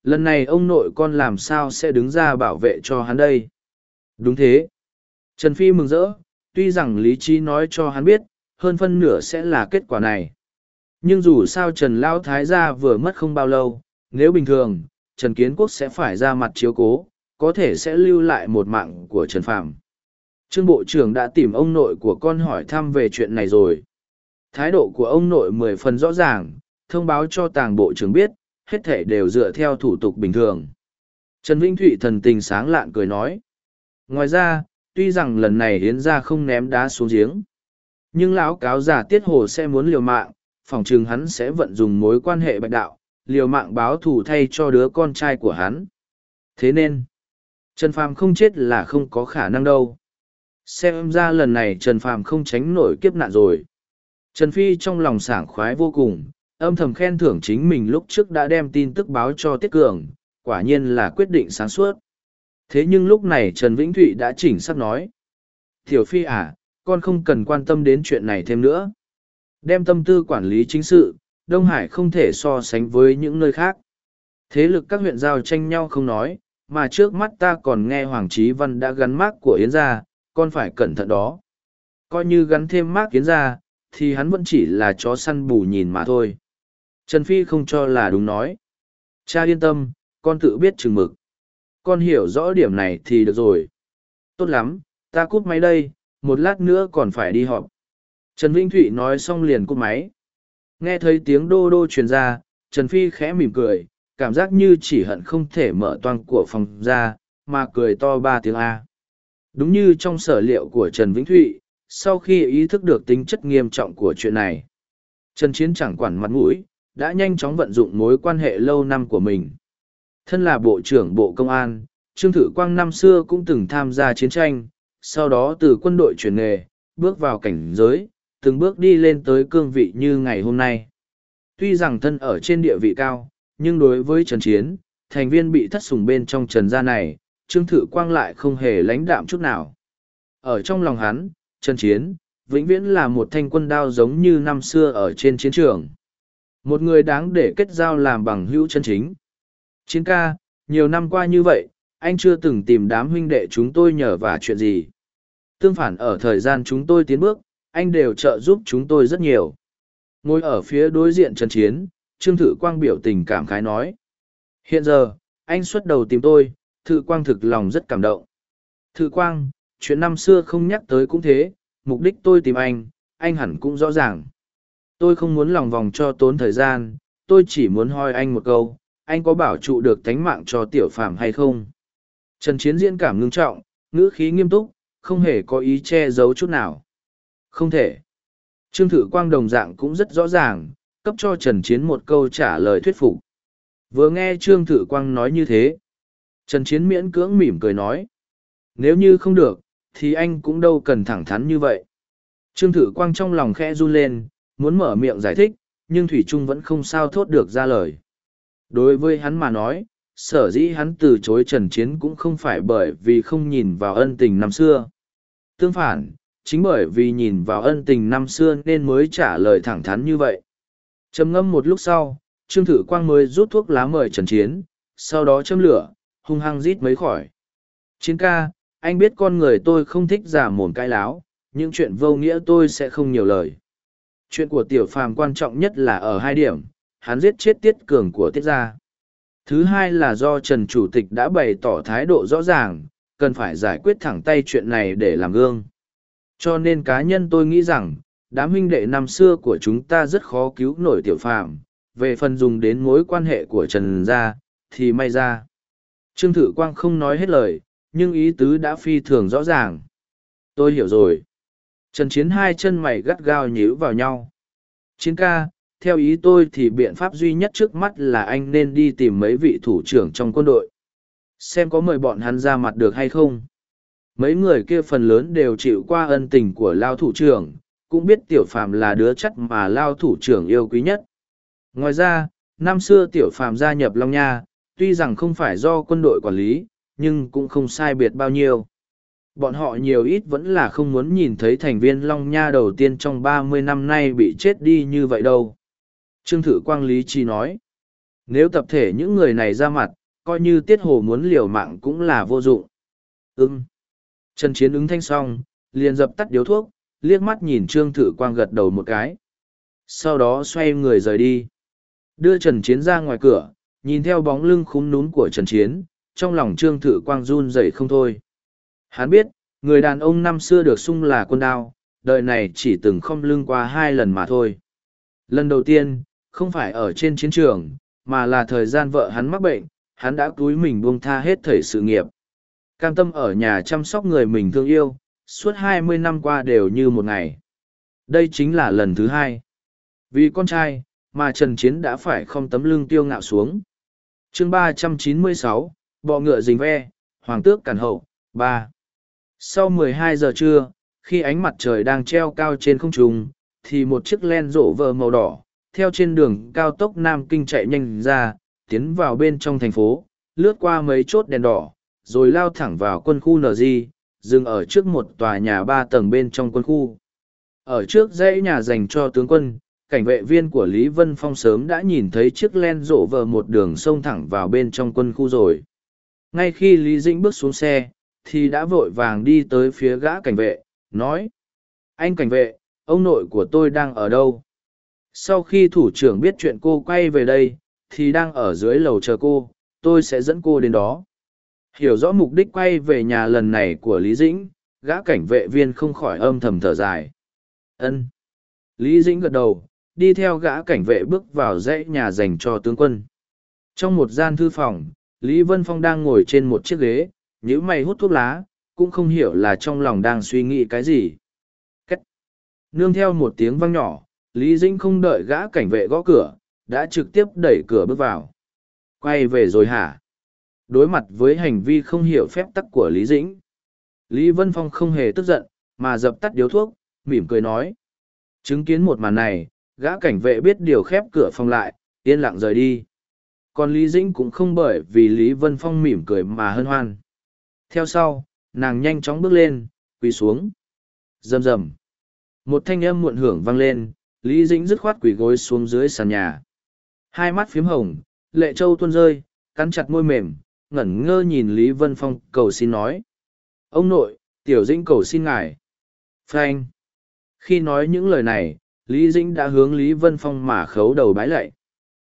Lần này ông nội con làm sao sẽ đứng ra bảo vệ cho hắn đây? Đúng thế. Trần Phi mừng rỡ, tuy rằng lý trí nói cho hắn biết, hơn phân nửa sẽ là kết quả này. Nhưng dù sao Trần Lao Thái gia vừa mất không bao lâu, nếu bình thường, Trần Kiến Quốc sẽ phải ra mặt chiếu cố, có thể sẽ lưu lại một mạng của Trần Phạm. Trương Bộ trưởng đã tìm ông nội của con hỏi thăm về chuyện này rồi. Thái độ của ông nội mười phần rõ ràng, thông báo cho tàng bộ trưởng biết, hết thể đều dựa theo thủ tục bình thường. Trần Vĩnh Thụy thần tình sáng lạn cười nói. Ngoài ra, tuy rằng lần này hiến ra không ném đá xuống giếng, nhưng lão cáo giả tiết hồ sẽ muốn liều mạng, phòng chừng hắn sẽ vận dùng mối quan hệ bạch đạo, liều mạng báo thù thay cho đứa con trai của hắn. Thế nên, Trần Phàm không chết là không có khả năng đâu. Xem ra lần này Trần Phàm không tránh nổi kiếp nạn rồi. Trần Phi trong lòng sảng khoái vô cùng, âm thầm khen thưởng chính mình lúc trước đã đem tin tức báo cho Tiết Cường, quả nhiên là quyết định sáng suốt. Thế nhưng lúc này Trần Vĩnh Thụy đã chỉnh sắp nói. Tiểu Phi à, con không cần quan tâm đến chuyện này thêm nữa. Đem tâm tư quản lý chính sự, Đông Hải không thể so sánh với những nơi khác. Thế lực các huyện giao tranh nhau không nói, mà trước mắt ta còn nghe Hoàng Chí Văn đã gắn mác của Yến gia, con phải cẩn thận đó. Coi như gắn thêm mác Yến gia, thì hắn vẫn chỉ là chó săn bù nhìn mà thôi. Trần Phi không cho là đúng nói. Cha yên tâm, con tự biết chừng mực. Con hiểu rõ điểm này thì được rồi. Tốt lắm, ta cút máy đây, một lát nữa còn phải đi họp. Trần Vĩnh Thụy nói xong liền cút máy. Nghe thấy tiếng đô đô truyền ra, Trần Phi khẽ mỉm cười, cảm giác như chỉ hận không thể mở toang của phòng ra, mà cười to ba tiếng A. Đúng như trong sở liệu của Trần Vĩnh Thụy, sau khi ý thức được tính chất nghiêm trọng của chuyện này, Trần Chiến chẳng quản mặt mũi, đã nhanh chóng vận dụng mối quan hệ lâu năm của mình. Thân là Bộ trưởng Bộ Công an, Trương Thử Quang năm xưa cũng từng tham gia chiến tranh, sau đó từ quân đội chuyển nghề, bước vào cảnh giới, từng bước đi lên tới cương vị như ngày hôm nay. Tuy rằng thân ở trên địa vị cao, nhưng đối với Trần Chiến, thành viên bị thất sủng bên trong Trần gia này, Trương Thử Quang lại không hề lãnh đạm chút nào. Ở trong lòng hắn, Trần Chiến, vĩnh viễn là một thanh quân đao giống như năm xưa ở trên chiến trường. Một người đáng để kết giao làm bằng hữu chân chính. Chiến ca, nhiều năm qua như vậy, anh chưa từng tìm đám huynh đệ chúng tôi nhờ và chuyện gì. Tương phản ở thời gian chúng tôi tiến bước, anh đều trợ giúp chúng tôi rất nhiều. Ngồi ở phía đối diện Trần Chiến, Trương Thự Quang biểu tình cảm khái nói. Hiện giờ, anh xuất đầu tìm tôi, Thự Quang thực lòng rất cảm động. Thự Quang, chuyện năm xưa không nhắc tới cũng thế, mục đích tôi tìm anh, anh hẳn cũng rõ ràng. Tôi không muốn lòng vòng cho tốn thời gian, tôi chỉ muốn hỏi anh một câu, anh có bảo trụ được tánh mạng cho tiểu phàm hay không? Trần Chiến diễn cảm ngưng trọng, ngữ khí nghiêm túc, không hề có ý che giấu chút nào. Không thể. Trương Thử Quang đồng dạng cũng rất rõ ràng, cấp cho Trần Chiến một câu trả lời thuyết phục. Vừa nghe Trương Thử Quang nói như thế, Trần Chiến miễn cưỡng mỉm cười nói. Nếu như không được, thì anh cũng đâu cần thẳng thắn như vậy. Trương Thử Quang trong lòng khe run lên, muốn mở miệng giải thích, nhưng Thủy Trung vẫn không sao thốt được ra lời. Đối với hắn mà nói, sở dĩ hắn từ chối Trần Chiến cũng không phải bởi vì không nhìn vào ân tình năm xưa. Tương phản, chính bởi vì nhìn vào ân tình năm xưa nên mới trả lời thẳng thắn như vậy. Trầm ngâm một lúc sau, Trương Thử Quang mới rút thuốc lá mời Trần Chiến, sau đó châm lửa, hung hăng rít mấy khỏi. Chiến ca, anh biết con người tôi không thích giả mồm cãi láo, những chuyện vô nghĩa tôi sẽ không nhiều lời. Chuyện của tiểu phàm quan trọng nhất là ở hai điểm, hắn giết chết tiết cường của tiết gia. Thứ hai là do Trần Chủ tịch đã bày tỏ thái độ rõ ràng, cần phải giải quyết thẳng tay chuyện này để làm gương. Cho nên cá nhân tôi nghĩ rằng, đám huynh đệ năm xưa của chúng ta rất khó cứu nổi tiểu phạm. về phần dùng đến mối quan hệ của Trần gia, thì may ra. Trương Thử Quang không nói hết lời, nhưng ý tứ đã phi thường rõ ràng. Tôi hiểu rồi. Trần Chiến hai chân mày gắt gao nhíu vào nhau. Chiến ca, theo ý tôi thì biện pháp duy nhất trước mắt là anh nên đi tìm mấy vị thủ trưởng trong quân đội. Xem có mời bọn hắn ra mặt được hay không. Mấy người kia phần lớn đều chịu qua ân tình của Lao thủ trưởng, cũng biết tiểu phàm là đứa chắc mà Lao thủ trưởng yêu quý nhất. Ngoài ra, năm xưa tiểu phàm gia nhập Long Nha, tuy rằng không phải do quân đội quản lý, nhưng cũng không sai biệt bao nhiêu. Bọn họ nhiều ít vẫn là không muốn nhìn thấy thành viên Long Nha đầu tiên trong ba mươi năm nay bị chết đi như vậy đâu. Trương Thử Quang Lý Chi nói, nếu tập thể những người này ra mặt, coi như Tiết Hồ muốn liều mạng cũng là vô dụng. Ừm. Trần Chiến ứng thanh xong, liền dập tắt điếu thuốc, liếc mắt nhìn Trương Thử Quang gật đầu một cái. Sau đó xoay người rời đi. Đưa Trần Chiến ra ngoài cửa, nhìn theo bóng lưng khúm núm của Trần Chiến, trong lòng Trương Thử Quang run dậy không thôi. Hắn biết, người đàn ông năm xưa được sung là quân đao, đời này chỉ từng không lưng qua hai lần mà thôi. Lần đầu tiên, không phải ở trên chiến trường, mà là thời gian vợ hắn mắc bệnh, hắn đã cúi mình buông tha hết thảy sự nghiệp. Cam tâm ở nhà chăm sóc người mình thương yêu, suốt hai mươi năm qua đều như một ngày. Đây chính là lần thứ hai. Vì con trai, mà Trần Chiến đã phải không tấm lưng tiêu ngạo xuống. chương ba trăm chín mươi sáu, bọ ngựa rình ve, hoàng tước cản hậu, ba. Sau mười hai giờ trưa, khi ánh mặt trời đang treo cao trên không trung, thì một chiếc len rổ vờ màu đỏ, theo trên đường cao tốc Nam Kinh chạy nhanh ra, tiến vào bên trong thành phố, lướt qua mấy chốt đèn đỏ, rồi lao thẳng vào quân khu NG, dừng ở trước một tòa nhà ba tầng bên trong quân khu. Ở trước dãy nhà dành cho tướng quân, cảnh vệ viên của Lý Vân Phong sớm đã nhìn thấy chiếc len rộ vờ một đường sông thẳng vào bên trong quân khu rồi. Ngay khi Lý Dĩnh bước xuống xe, thì đã vội vàng đi tới phía gã cảnh vệ, nói. Anh cảnh vệ, ông nội của tôi đang ở đâu? Sau khi thủ trưởng biết chuyện cô quay về đây, thì đang ở dưới lầu chờ cô, tôi sẽ dẫn cô đến đó. Hiểu rõ mục đích quay về nhà lần này của Lý Dĩnh, gã cảnh vệ viên không khỏi âm thầm thở dài. ân Lý Dĩnh gật đầu, đi theo gã cảnh vệ bước vào dãy nhà dành cho tướng quân. Trong một gian thư phòng, Lý Vân Phong đang ngồi trên một chiếc ghế, nhíu mày hút thuốc lá, cũng không hiểu là trong lòng đang suy nghĩ cái gì. Cách. Nương theo một tiếng vang nhỏ, Lý Dĩnh không đợi gã cảnh vệ gõ cửa, đã trực tiếp đẩy cửa bước vào. Quay về rồi hả? Đối mặt với hành vi không hiểu phép tắc của Lý Dĩnh. Lý Vân Phong không hề tức giận, mà dập tắt điếu thuốc, mỉm cười nói. Chứng kiến một màn này, gã cảnh vệ biết điều khép cửa phòng lại, yên lặng rời đi. Còn Lý Dĩnh cũng không bởi vì Lý Vân Phong mỉm cười mà hân hoan. Theo sau, nàng nhanh chóng bước lên, quỳ xuống. Rầm rầm. Một thanh âm muộn hưởng vang lên, Lý Dĩnh dứt khoát quỳ gối xuống dưới sàn nhà. Hai mắt phím hồng, lệ châu tuôn rơi, cắn chặt môi mềm, ngẩn ngơ nhìn Lý Vân Phong cầu xin nói. Ông nội, tiểu dĩnh cầu xin ngài. Frank. Khi nói những lời này, Lý Dĩnh đã hướng Lý Vân Phong mà khấu đầu bái lạy.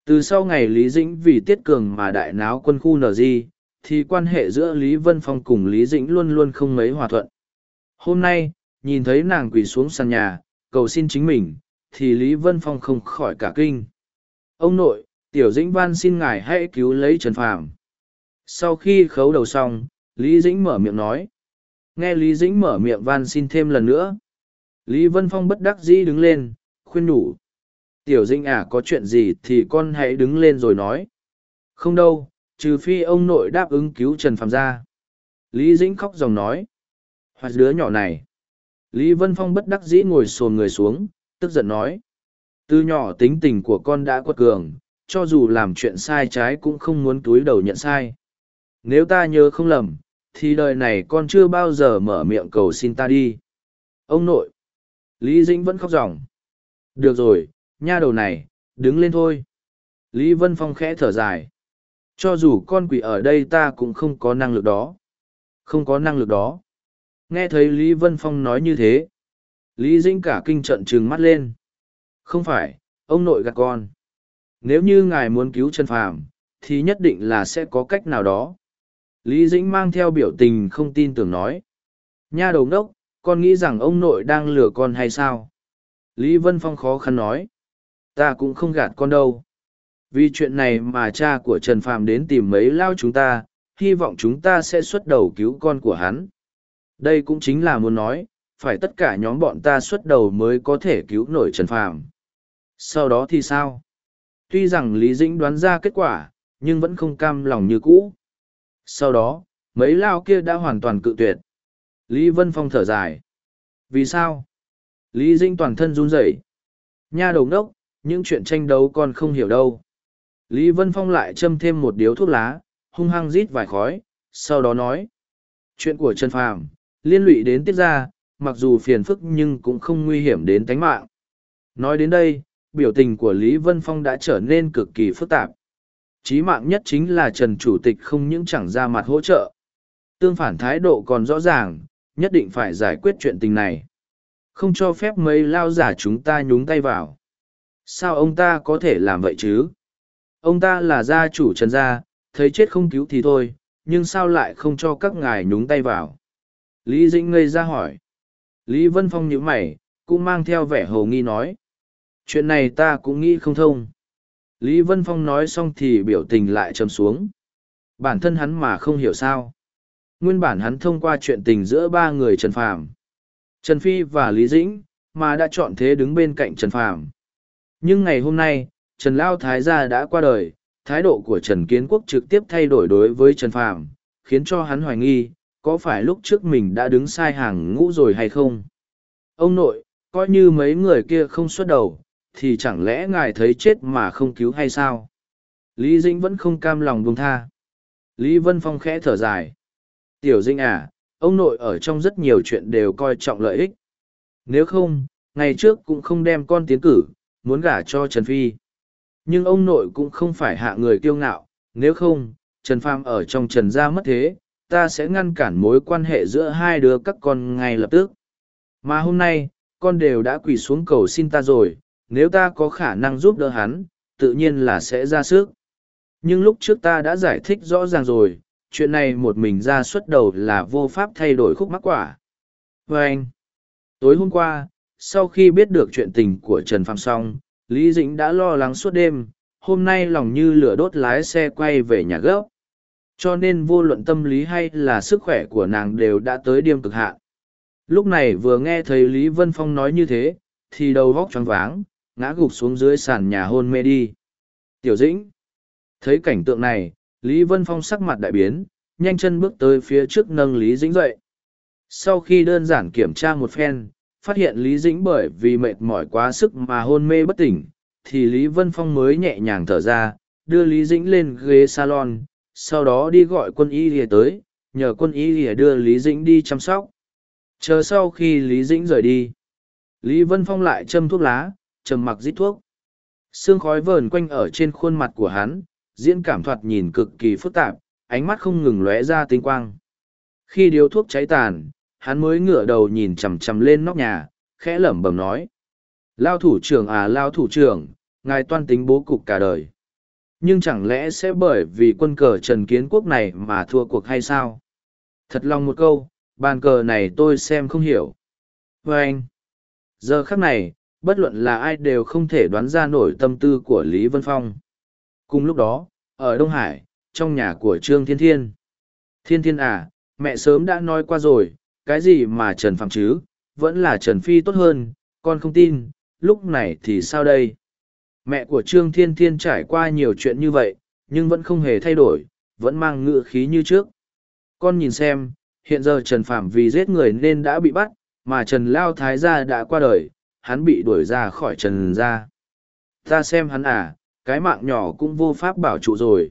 Từ sau ngày Lý Dĩnh vì Tiết Cường mà đại náo quân khu NG, thì quan hệ giữa Lý Vân Phong cùng Lý Dĩnh luôn luôn không mấy hòa thuận. Hôm nay, nhìn thấy nàng quỳ xuống sàn nhà, cầu xin chính mình, thì Lý Vân Phong không khỏi cả kinh. Ông nội, Tiểu Dĩnh van xin ngài hãy cứu lấy Trần Phàm. Sau khi khấu đầu xong, Lý Dĩnh mở miệng nói. Nghe Lý Dĩnh mở miệng van xin thêm lần nữa. Lý Vân Phong bất đắc dĩ đứng lên, khuyên nhủ. Tiểu Dĩnh à có chuyện gì thì con hãy đứng lên rồi nói. Không đâu, trừ phi ông nội đáp ứng cứu Trần Phàm ra. Lý Dĩnh khóc dòng nói. Hoặc đứa nhỏ này. Lý Vân Phong bất đắc dĩ ngồi sồn người xuống, tức giận nói. Từ nhỏ tính tình của con đã quật cường, cho dù làm chuyện sai trái cũng không muốn túi đầu nhận sai. Nếu ta nhớ không lầm, thì đời này con chưa bao giờ mở miệng cầu xin ta đi. Ông nội. Lý Dĩnh vẫn khóc ròng. Được rồi, nha đầu này, đứng lên thôi. Lý Vân Phong khẽ thở dài. Cho dù con quỷ ở đây ta cũng không có năng lực đó. Không có năng lực đó. Nghe thấy Lý Vân Phong nói như thế. Lý Dĩnh cả kinh trận trừng mắt lên. Không phải, ông nội gạt con. Nếu như ngài muốn cứu Trần Phàm, thì nhất định là sẽ có cách nào đó. Lý Dĩnh mang theo biểu tình không tin tưởng nói. Nha đầu đốc, con nghĩ rằng ông nội đang lừa con hay sao? Lý Vân Phong khó khăn nói. Ta cũng không gạt con đâu. Vì chuyện này mà cha của Trần Phàm đến tìm mấy lao chúng ta, hy vọng chúng ta sẽ xuất đầu cứu con của hắn. Đây cũng chính là muốn nói, phải tất cả nhóm bọn ta xuất đầu mới có thể cứu nổi Trần Phàm. Sau đó thì sao? Tuy rằng Lý Dĩnh đoán ra kết quả, nhưng vẫn không cam lòng như cũ. Sau đó, mấy lao kia đã hoàn toàn cự tuyệt. Lý Vân Phong thở dài. Vì sao? Lý Dĩnh toàn thân run rẩy. Nha đầu đốc, những chuyện tranh đấu con không hiểu đâu. Lý Vân Phong lại châm thêm một điếu thuốc lá, hung hăng rít vài khói, sau đó nói. Chuyện của Trần Phàm, liên lụy đến tiết ra, mặc dù phiền phức nhưng cũng không nguy hiểm đến tánh mạng. Nói đến đây, biểu tình của Lý Vân Phong đã trở nên cực kỳ phức tạp. Chí mạng nhất chính là Trần Chủ tịch không những chẳng ra mặt hỗ trợ. Tương phản thái độ còn rõ ràng, nhất định phải giải quyết chuyện tình này. Không cho phép mấy lao giả chúng ta nhúng tay vào. Sao ông ta có thể làm vậy chứ? Ông ta là gia chủ Trần gia, thấy chết không cứu thì thôi, nhưng sao lại không cho các ngài nhúng tay vào? Lý Dĩnh ngây ra hỏi. Lý Vân Phong nhíu mày, cũng mang theo vẻ hồ nghi nói. Chuyện này ta cũng nghĩ không thông. Lý Vân Phong nói xong thì biểu tình lại trầm xuống. Bản thân hắn mà không hiểu sao. Nguyên bản hắn thông qua chuyện tình giữa ba người Trần Phàm, Trần Phi và Lý Dĩnh, mà đã chọn thế đứng bên cạnh Trần Phàm. Nhưng ngày hôm nay, Trần Lao Thái gia đã qua đời, thái độ của Trần Kiến Quốc trực tiếp thay đổi đối với Trần Phàm, khiến cho hắn hoài nghi, có phải lúc trước mình đã đứng sai hàng ngũ rồi hay không? Ông nội, coi như mấy người kia không xuất đầu, thì chẳng lẽ ngài thấy chết mà không cứu hay sao? Lý Dĩnh vẫn không cam lòng buông tha. Lý Vân Phong khẽ thở dài. Tiểu Dĩnh à, ông nội ở trong rất nhiều chuyện đều coi trọng lợi ích. Nếu không, ngày trước cũng không đem con tiến cử, muốn gả cho Trần Phi. Nhưng ông nội cũng không phải hạ người kiêu ngạo, nếu không, Trần Pham ở trong Trần gia mất thế, ta sẽ ngăn cản mối quan hệ giữa hai đứa các con ngay lập tức. Mà hôm nay, con đều đã quỳ xuống cầu xin ta rồi, nếu ta có khả năng giúp đỡ hắn, tự nhiên là sẽ ra sức. Nhưng lúc trước ta đã giải thích rõ ràng rồi, chuyện này một mình ra xuất đầu là vô pháp thay đổi khúc mắc quả. Và anh, tối hôm qua, sau khi biết được chuyện tình của Trần Phạm xong, Lý Dĩnh đã lo lắng suốt đêm, hôm nay lòng như lửa đốt lái xe quay về nhà gấp. Cho nên vô luận tâm lý hay là sức khỏe của nàng đều đã tới điêm cực hạn. Lúc này vừa nghe thấy Lý Vân Phong nói như thế, thì đầu vóc choáng váng, ngã gục xuống dưới sàn nhà hôn mê đi. Tiểu Dĩnh. Thấy cảnh tượng này, Lý Vân Phong sắc mặt đại biến, nhanh chân bước tới phía trước nâng Lý Dĩnh dậy. Sau khi đơn giản kiểm tra một phen, phát hiện Lý Dĩnh bởi vì mệt mỏi quá sức mà hôn mê bất tỉnh, thì Lý Vân Phong mới nhẹ nhàng thở ra, đưa Lý Dĩnh lên ghế salon, sau đó đi gọi quân y lìa tới, nhờ quân y lìa đưa Lý Dĩnh đi chăm sóc. Chờ sau khi Lý Dĩnh rời đi, Lý Vân Phong lại châm thuốc lá, trầm mặc rít thuốc. Sương khói vờn quanh ở trên khuôn mặt của hắn, diễn cảm thoạt nhìn cực kỳ phức tạp, ánh mắt không ngừng lóe ra tinh quang. Khi điếu thuốc cháy tàn, hắn mới ngửa đầu nhìn chằm chằm lên nóc nhà, khẽ lẩm bẩm nói. Lao thủ trưởng à lao thủ trưởng, ngài toan tính bố cục cả đời. Nhưng chẳng lẽ sẽ bởi vì quân cờ Trần Kiến Quốc này mà thua cuộc hay sao? Thật lòng một câu, bàn cờ này tôi xem không hiểu. vê anh, giờ khắc này, bất luận là ai đều không thể đoán ra nổi tâm tư của Lý Vân Phong. Cùng lúc đó, ở Đông Hải, trong nhà của Trương Thiên Thiên. Thiên Thiên à, mẹ sớm đã nói qua rồi, cái gì mà Trần Phạm chứ, vẫn là Trần Phi tốt hơn, con không tin, lúc này thì sao đây? Mẹ của Trương Thiên Thiên trải qua nhiều chuyện như vậy, nhưng vẫn không hề thay đổi, vẫn mang ngựa khí như trước. Con nhìn xem, hiện giờ Trần Phạm vì giết người nên đã bị bắt, mà Trần Lao Thái gia đã qua đời, hắn bị đuổi ra khỏi Trần gia. Ta xem hắn à, cái mạng nhỏ cũng vô pháp bảo trụ rồi.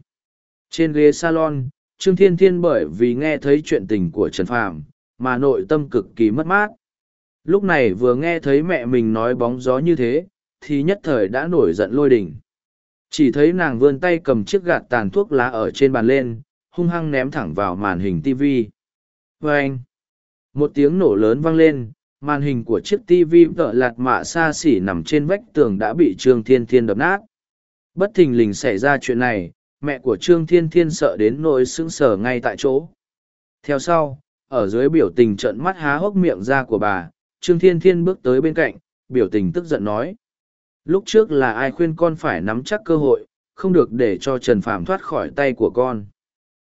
Trên ghế salon, Trương Thiên Thiên bởi vì nghe thấy chuyện tình của Trần Phạm, mà nội tâm cực kỳ mất mát. Lúc này vừa nghe thấy mẹ mình nói bóng gió như thế, thì nhất thời đã nổi giận lôi đình, Chỉ thấy nàng vươn tay cầm chiếc gạt tàn thuốc lá ở trên bàn lên, hung hăng ném thẳng vào màn hình TV. Và anh, một tiếng nổ lớn vang lên, màn hình của chiếc TV vợ lạt mạ xa xỉ nằm trên vách tường đã bị Trương Thiên Thiên đập nát. Bất thình lình xảy ra chuyện này, mẹ của Trương Thiên Thiên sợ đến nỗi sững sờ ngay tại chỗ. Theo sau, ở dưới biểu tình trợn mắt há hốc miệng ra của bà, Trương Thiên Thiên bước tới bên cạnh, biểu tình tức giận nói. Lúc trước là ai khuyên con phải nắm chắc cơ hội, không được để cho Trần Phàm thoát khỏi tay của con.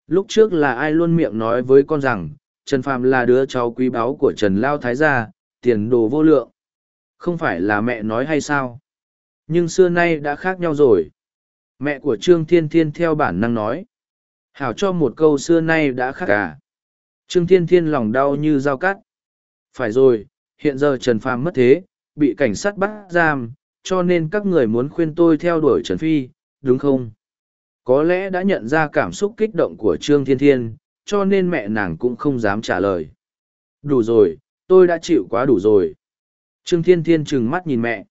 Lúc trước là ai luôn miệng nói với con rằng, Trần Phàm là đứa cháu quý báu của Trần Lao Thái Gia, tiền đồ vô lượng. Không phải là mẹ nói hay sao? Nhưng xưa nay đã khác nhau rồi. Mẹ của Trương Thiên Thiên theo bản năng nói. Hảo cho một câu xưa nay đã khác cả. Trương Thiên Thiên lòng đau như dao cắt. Phải rồi, hiện giờ Trần Phàm mất thế, bị cảnh sát bắt giam, cho nên các người muốn khuyên tôi theo đuổi Trần Phi, đúng không? Có lẽ đã nhận ra cảm xúc kích động của Trương Thiên Thiên, cho nên mẹ nàng cũng không dám trả lời. Đủ rồi, tôi đã chịu quá đủ rồi. Trương Thiên Thiên trừng mắt nhìn mẹ.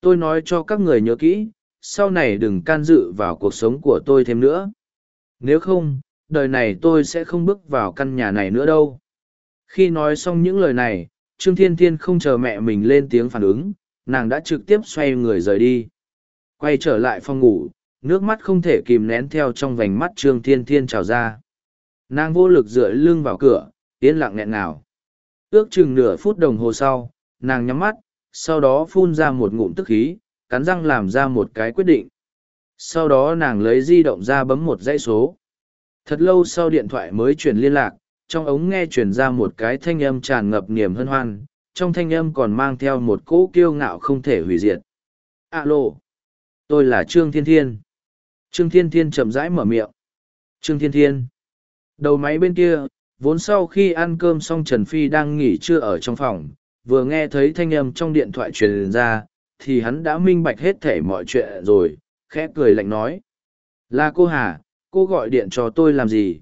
Tôi nói cho các người nhớ kỹ, sau này đừng can dự vào cuộc sống của tôi thêm nữa. Nếu không, đời này tôi sẽ không bước vào căn nhà này nữa đâu. Khi nói xong những lời này, Trương Thiên Thiên không chờ mẹ mình lên tiếng phản ứng, nàng đã trực tiếp xoay người rời đi. Quay trở lại phòng ngủ, nước mắt không thể kìm nén theo trong vành mắt Trương Thiên Thiên trào ra. Nàng vô lực dựa lưng vào cửa, yên lặng nghẹn nào. Ước chừng nửa phút đồng hồ sau, nàng nhắm mắt, sau đó phun ra một ngụm tức khí, cắn răng làm ra một cái quyết định. Sau đó nàng lấy di động ra bấm một dãy số. Thật lâu sau điện thoại mới truyền liên lạc, trong ống nghe truyền ra một cái thanh âm tràn ngập niềm hân hoan, trong thanh âm còn mang theo một cỗ kiêu ngạo không thể hủy diệt. Alo! Tôi là Trương Thiên Thiên. Trương Thiên Thiên chậm rãi mở miệng. Trương Thiên Thiên. Đầu máy bên kia, vốn sau khi ăn cơm xong Trần Phi đang nghỉ trưa ở trong phòng, vừa nghe thấy thanh âm trong điện thoại truyền ra, thì hắn đã minh bạch hết thể mọi chuyện rồi, khẽ cười lạnh nói. Là cô Hà, cô gọi điện cho tôi làm gì?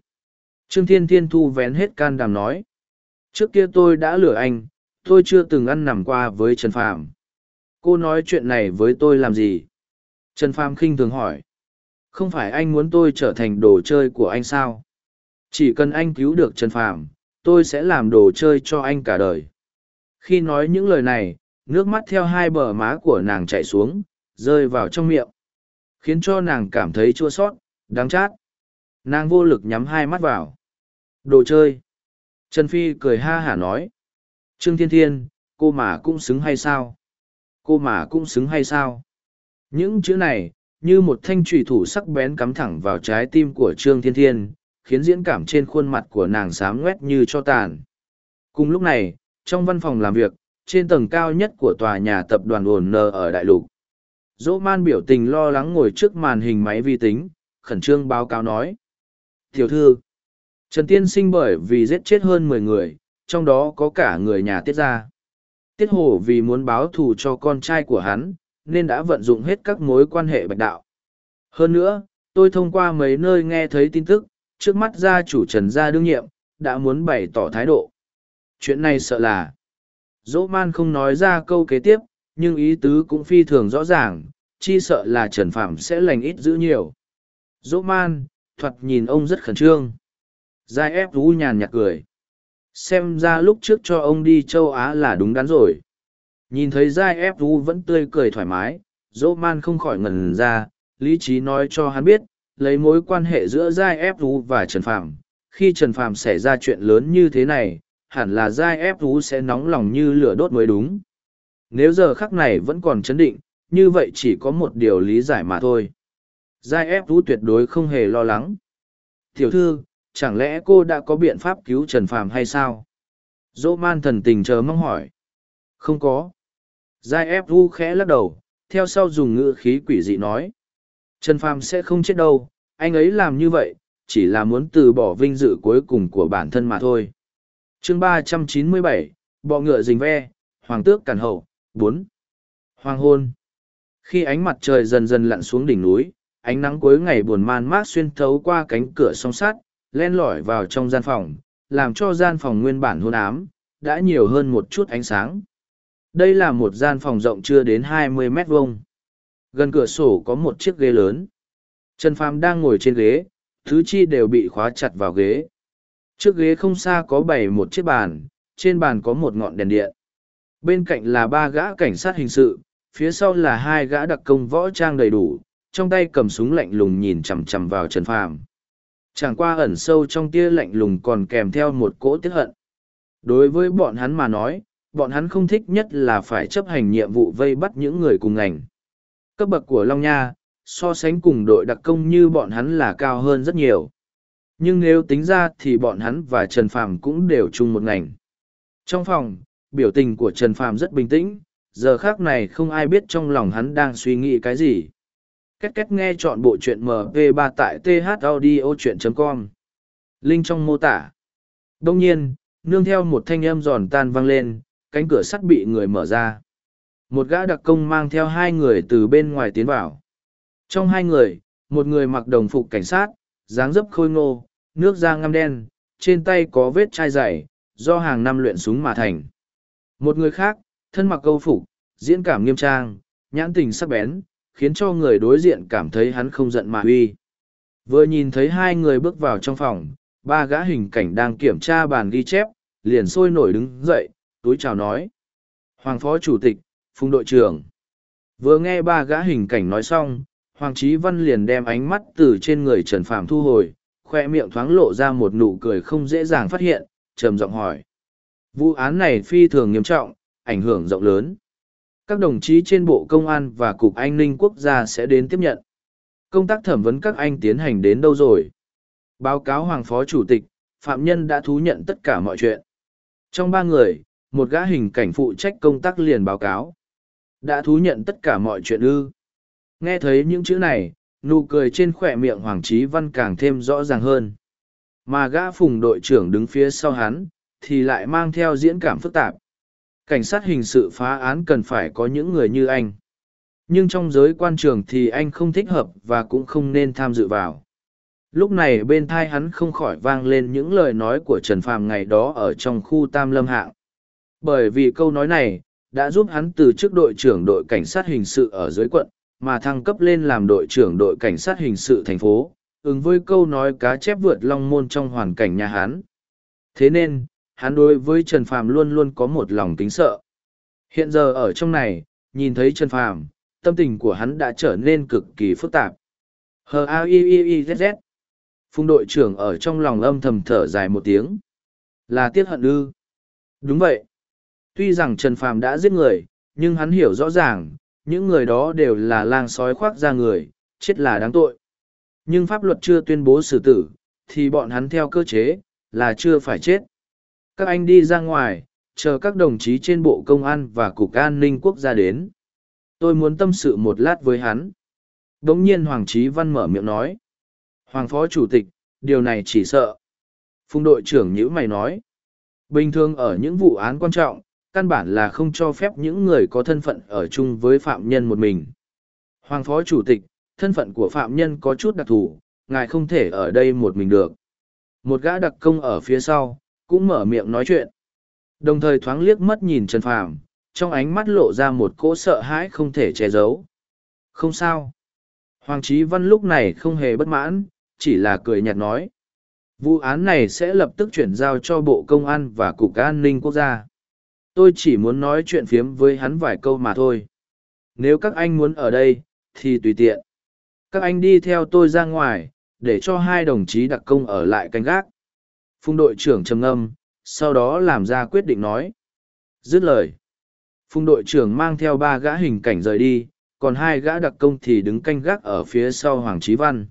Trương Thiên Thiên thu vén hết can đảm nói. Trước kia tôi đã lừa anh, tôi chưa từng ăn nằm qua với Trần Phàm. Cô nói chuyện này với tôi làm gì? Trần Phàm khinh thường hỏi. Không phải anh muốn tôi trở thành đồ chơi của anh sao? Chỉ cần anh cứu được Trần Phàm, tôi sẽ làm đồ chơi cho anh cả đời. Khi nói những lời này, nước mắt theo hai bờ má của nàng chảy xuống, rơi vào trong miệng. Khiến cho nàng cảm thấy chua sót, đắng chát. Nàng vô lực nhắm hai mắt vào. Đồ chơi. Trần Phi cười ha hả nói. Trương Thiên Thiên, cô mà cũng xứng hay sao? Cô mà cũng xứng hay sao? Những chữ này, như một thanh trùy thủ sắc bén cắm thẳng vào trái tim của Trương Thiên Thiên, khiến diễn cảm trên khuôn mặt của nàng sám ngoét như cho tàn. Cùng lúc này, trong văn phòng làm việc, trên tầng cao nhất của tòa nhà tập đoàn ổn nờ ở Đại Lục. Dỗ man biểu tình lo lắng ngồi trước màn hình máy vi tính, khẩn trương báo cáo nói. Tiểu thư, Trần Tiên sinh bởi vì giết chết hơn mười người, trong đó có cả người nhà Tiết Gia. Tiết Hồ vì muốn báo thù cho con trai của hắn, nên đã vận dụng hết các mối quan hệ bạch đạo. Hơn nữa, tôi thông qua mấy nơi nghe thấy tin tức, trước mắt gia chủ Trần Gia đương nhiệm, đã muốn bày tỏ thái độ. Chuyện này sợ là... Dỗ man không nói ra câu kế tiếp, nhưng ý tứ cũng phi thường rõ ràng, chi sợ là Trần Phạm sẽ lành ít giữ nhiều. Dỗ man, thoạt nhìn ông rất khẩn trương. Giai ép rú nhàn nhạt cười. Xem ra lúc trước cho ông đi châu Á là đúng đắn rồi. Nhìn thấy Giai ép u vẫn tươi cười thoải mái, dỗ man không khỏi ngần ra, lý trí nói cho hắn biết, lấy mối quan hệ giữa Giai ép u và Trần Phạm. Khi Trần Phạm xảy ra chuyện lớn như thế này, hẳn là Giai ép u sẽ nóng lòng như lửa đốt mới đúng. Nếu giờ khắc này vẫn còn chấn định, như vậy chỉ có một điều lý giải mà thôi. Giai ép u tuyệt đối không hề lo lắng. Tiểu thư, chẳng lẽ cô đã có biện pháp cứu Trần Phàm hay sao? Dỗ man thần tình chờ mong hỏi. Không có. Giai ép vu khẽ lắc đầu, theo sau dùng ngữ khí quỷ dị nói. Trần Phàm sẽ không chết đâu, anh ấy làm như vậy, chỉ là muốn từ bỏ vinh dự cuối cùng của bản thân mà thôi. chương ba trăm chín mươi bảy, bọ ngựa rình ve, hoàng tước cản hậu, bốn. Hoàng hôn. Khi ánh mặt trời dần dần lặn xuống đỉnh núi, ánh nắng cuối ngày buồn man mát xuyên thấu qua cánh cửa song sắt, len lỏi vào trong gian phòng, làm cho gian phòng nguyên bản hôn ám, đã nhiều hơn một chút ánh sáng. Đây là một gian phòng rộng chưa đến hai mươi mét vuông. Gần cửa sổ có một chiếc ghế lớn. Trần Phàm đang ngồi trên ghế, thứ chi đều bị khóa chặt vào ghế. Trước ghế không xa có bày một chiếc bàn, trên bàn có một ngọn đèn điện. Bên cạnh là ba gã cảnh sát hình sự, phía sau là hai gã đặc công võ trang đầy đủ, trong tay cầm súng lạnh lùng nhìn chằm chằm vào Trần Phàm. Chẳng qua ẩn sâu trong tia lạnh lùng còn kèm theo một cỗ tiết hận. Đối với bọn hắn mà nói, bọn hắn không thích nhất là phải chấp hành nhiệm vụ vây bắt những người cùng ngành. Cấp bậc của Long Nha, so sánh cùng đội đặc công như bọn hắn là cao hơn rất nhiều. Nhưng nếu tính ra thì bọn hắn và Trần Phàm cũng đều chung một ngành. Trong phòng, biểu tình của Trần Phàm rất bình tĩnh, giờ khác này không ai biết trong lòng hắn đang suy nghĩ cái gì két két nghe chọn bộ truyện mp 3 tại thaudio.com link trong mô tả. Đông nhiên, nương theo một thanh âm giòn tan vang lên, cánh cửa sắt bị người mở ra. Một gã đặc công mang theo hai người từ bên ngoài tiến vào. Trong hai người, một người mặc đồng phục cảnh sát, dáng dấp khôi ngô, nước da ngăm đen, trên tay có vết chai dày, do hàng năm luyện súng mà thành. Một người khác, thân mặc câu phục, diễn cảm nghiêm trang, nhãn tình sắc bén khiến cho người đối diện cảm thấy hắn không giận mà uy. Vừa nhìn thấy hai người bước vào trong phòng, ba gã hình cảnh đang kiểm tra bàn ghi chép, liền sôi nổi đứng dậy, túi chào nói. Hoàng Phó Chủ tịch, Phùng đội trưởng. Vừa nghe ba gã hình cảnh nói xong, Hoàng Chí Văn liền đem ánh mắt từ trên người Trần Phàm thu hồi, khoe miệng thoáng lộ ra một nụ cười không dễ dàng phát hiện, trầm giọng hỏi. Vụ án này phi thường nghiêm trọng, ảnh hưởng rộng lớn các đồng chí trên bộ công an và cục an ninh quốc gia sẽ đến tiếp nhận. Công tác thẩm vấn các anh tiến hành đến đâu rồi? Báo cáo hoàng phó chủ tịch, phạm nhân đã thú nhận tất cả mọi chuyện. Trong ba người, một gã hình cảnh phụ trách công tác liền báo cáo. Đã thú nhận tất cả mọi chuyện ư? Nghe thấy những chữ này, nụ cười trên khỏe miệng hoàng trí văn càng thêm rõ ràng hơn. Mà gã phùng đội trưởng đứng phía sau hắn, thì lại mang theo diễn cảm phức tạp. Cảnh sát hình sự phá án cần phải có những người như anh. Nhưng trong giới quan trường thì anh không thích hợp và cũng không nên tham dự vào. Lúc này bên thai hắn không khỏi vang lên những lời nói của Trần Phàm ngày đó ở trong khu Tam Lâm Hạng. Bởi vì câu nói này, đã giúp hắn từ chức đội trưởng đội cảnh sát hình sự ở dưới quận, mà thăng cấp lên làm đội trưởng đội cảnh sát hình sự thành phố, ứng với câu nói cá chép vượt long môn trong hoàn cảnh nhà hắn. Thế nên, hắn đối với Trần Phàm luôn luôn có một lòng kính sợ. Hiện giờ ở trong này, nhìn thấy Trần Phàm, tâm tình của hắn đã trở nên cực kỳ phức tạp. Hờ a i i i z z. Phùng đội trưởng ở trong lòng âm thầm thở dài một tiếng. Là tiếc hận ư. Đúng vậy. Tuy rằng Trần Phàm đã giết người, nhưng hắn hiểu rõ ràng, những người đó đều là lang sói khoác ra người, chết là đáng tội. Nhưng pháp luật chưa tuyên bố xử tử, thì bọn hắn theo cơ chế, là chưa phải chết. Các anh đi ra ngoài, chờ các đồng chí trên Bộ Công an và Cục An ninh Quốc gia đến. Tôi muốn tâm sự một lát với hắn. Đống nhiên Hoàng Trí Văn mở miệng nói. Hoàng Phó Chủ tịch, điều này chỉ sợ. Phùng đội trưởng nhữ mày nói. Bình thường ở những vụ án quan trọng, căn bản là không cho phép những người có thân phận ở chung với phạm nhân một mình. Hoàng Phó Chủ tịch, thân phận của phạm nhân có chút đặc thù, ngài không thể ở đây một mình được. Một gã đặc công ở phía sau, cũng mở miệng nói chuyện. Đồng thời thoáng liếc mắt nhìn Trần Phàm, trong ánh mắt lộ ra một cỗ sợ hãi không thể che giấu. Không sao. Hoàng Chí Văn lúc này không hề bất mãn, chỉ là cười nhạt nói. Vụ án này sẽ lập tức chuyển giao cho Bộ Công an và Cục An ninh Quốc gia. Tôi chỉ muốn nói chuyện phiếm với hắn vài câu mà thôi. Nếu các anh muốn ở đây, thì tùy tiện. Các anh đi theo tôi ra ngoài, để cho hai đồng chí đặc công ở lại canh gác. Phùng đội trưởng trầm ngâm, sau đó làm ra quyết định nói. Dứt lời. Phùng đội trưởng mang theo ba gã hình cảnh rời đi, còn hai gã đặc công thì đứng canh gác ở phía sau Hoàng Trí Văn.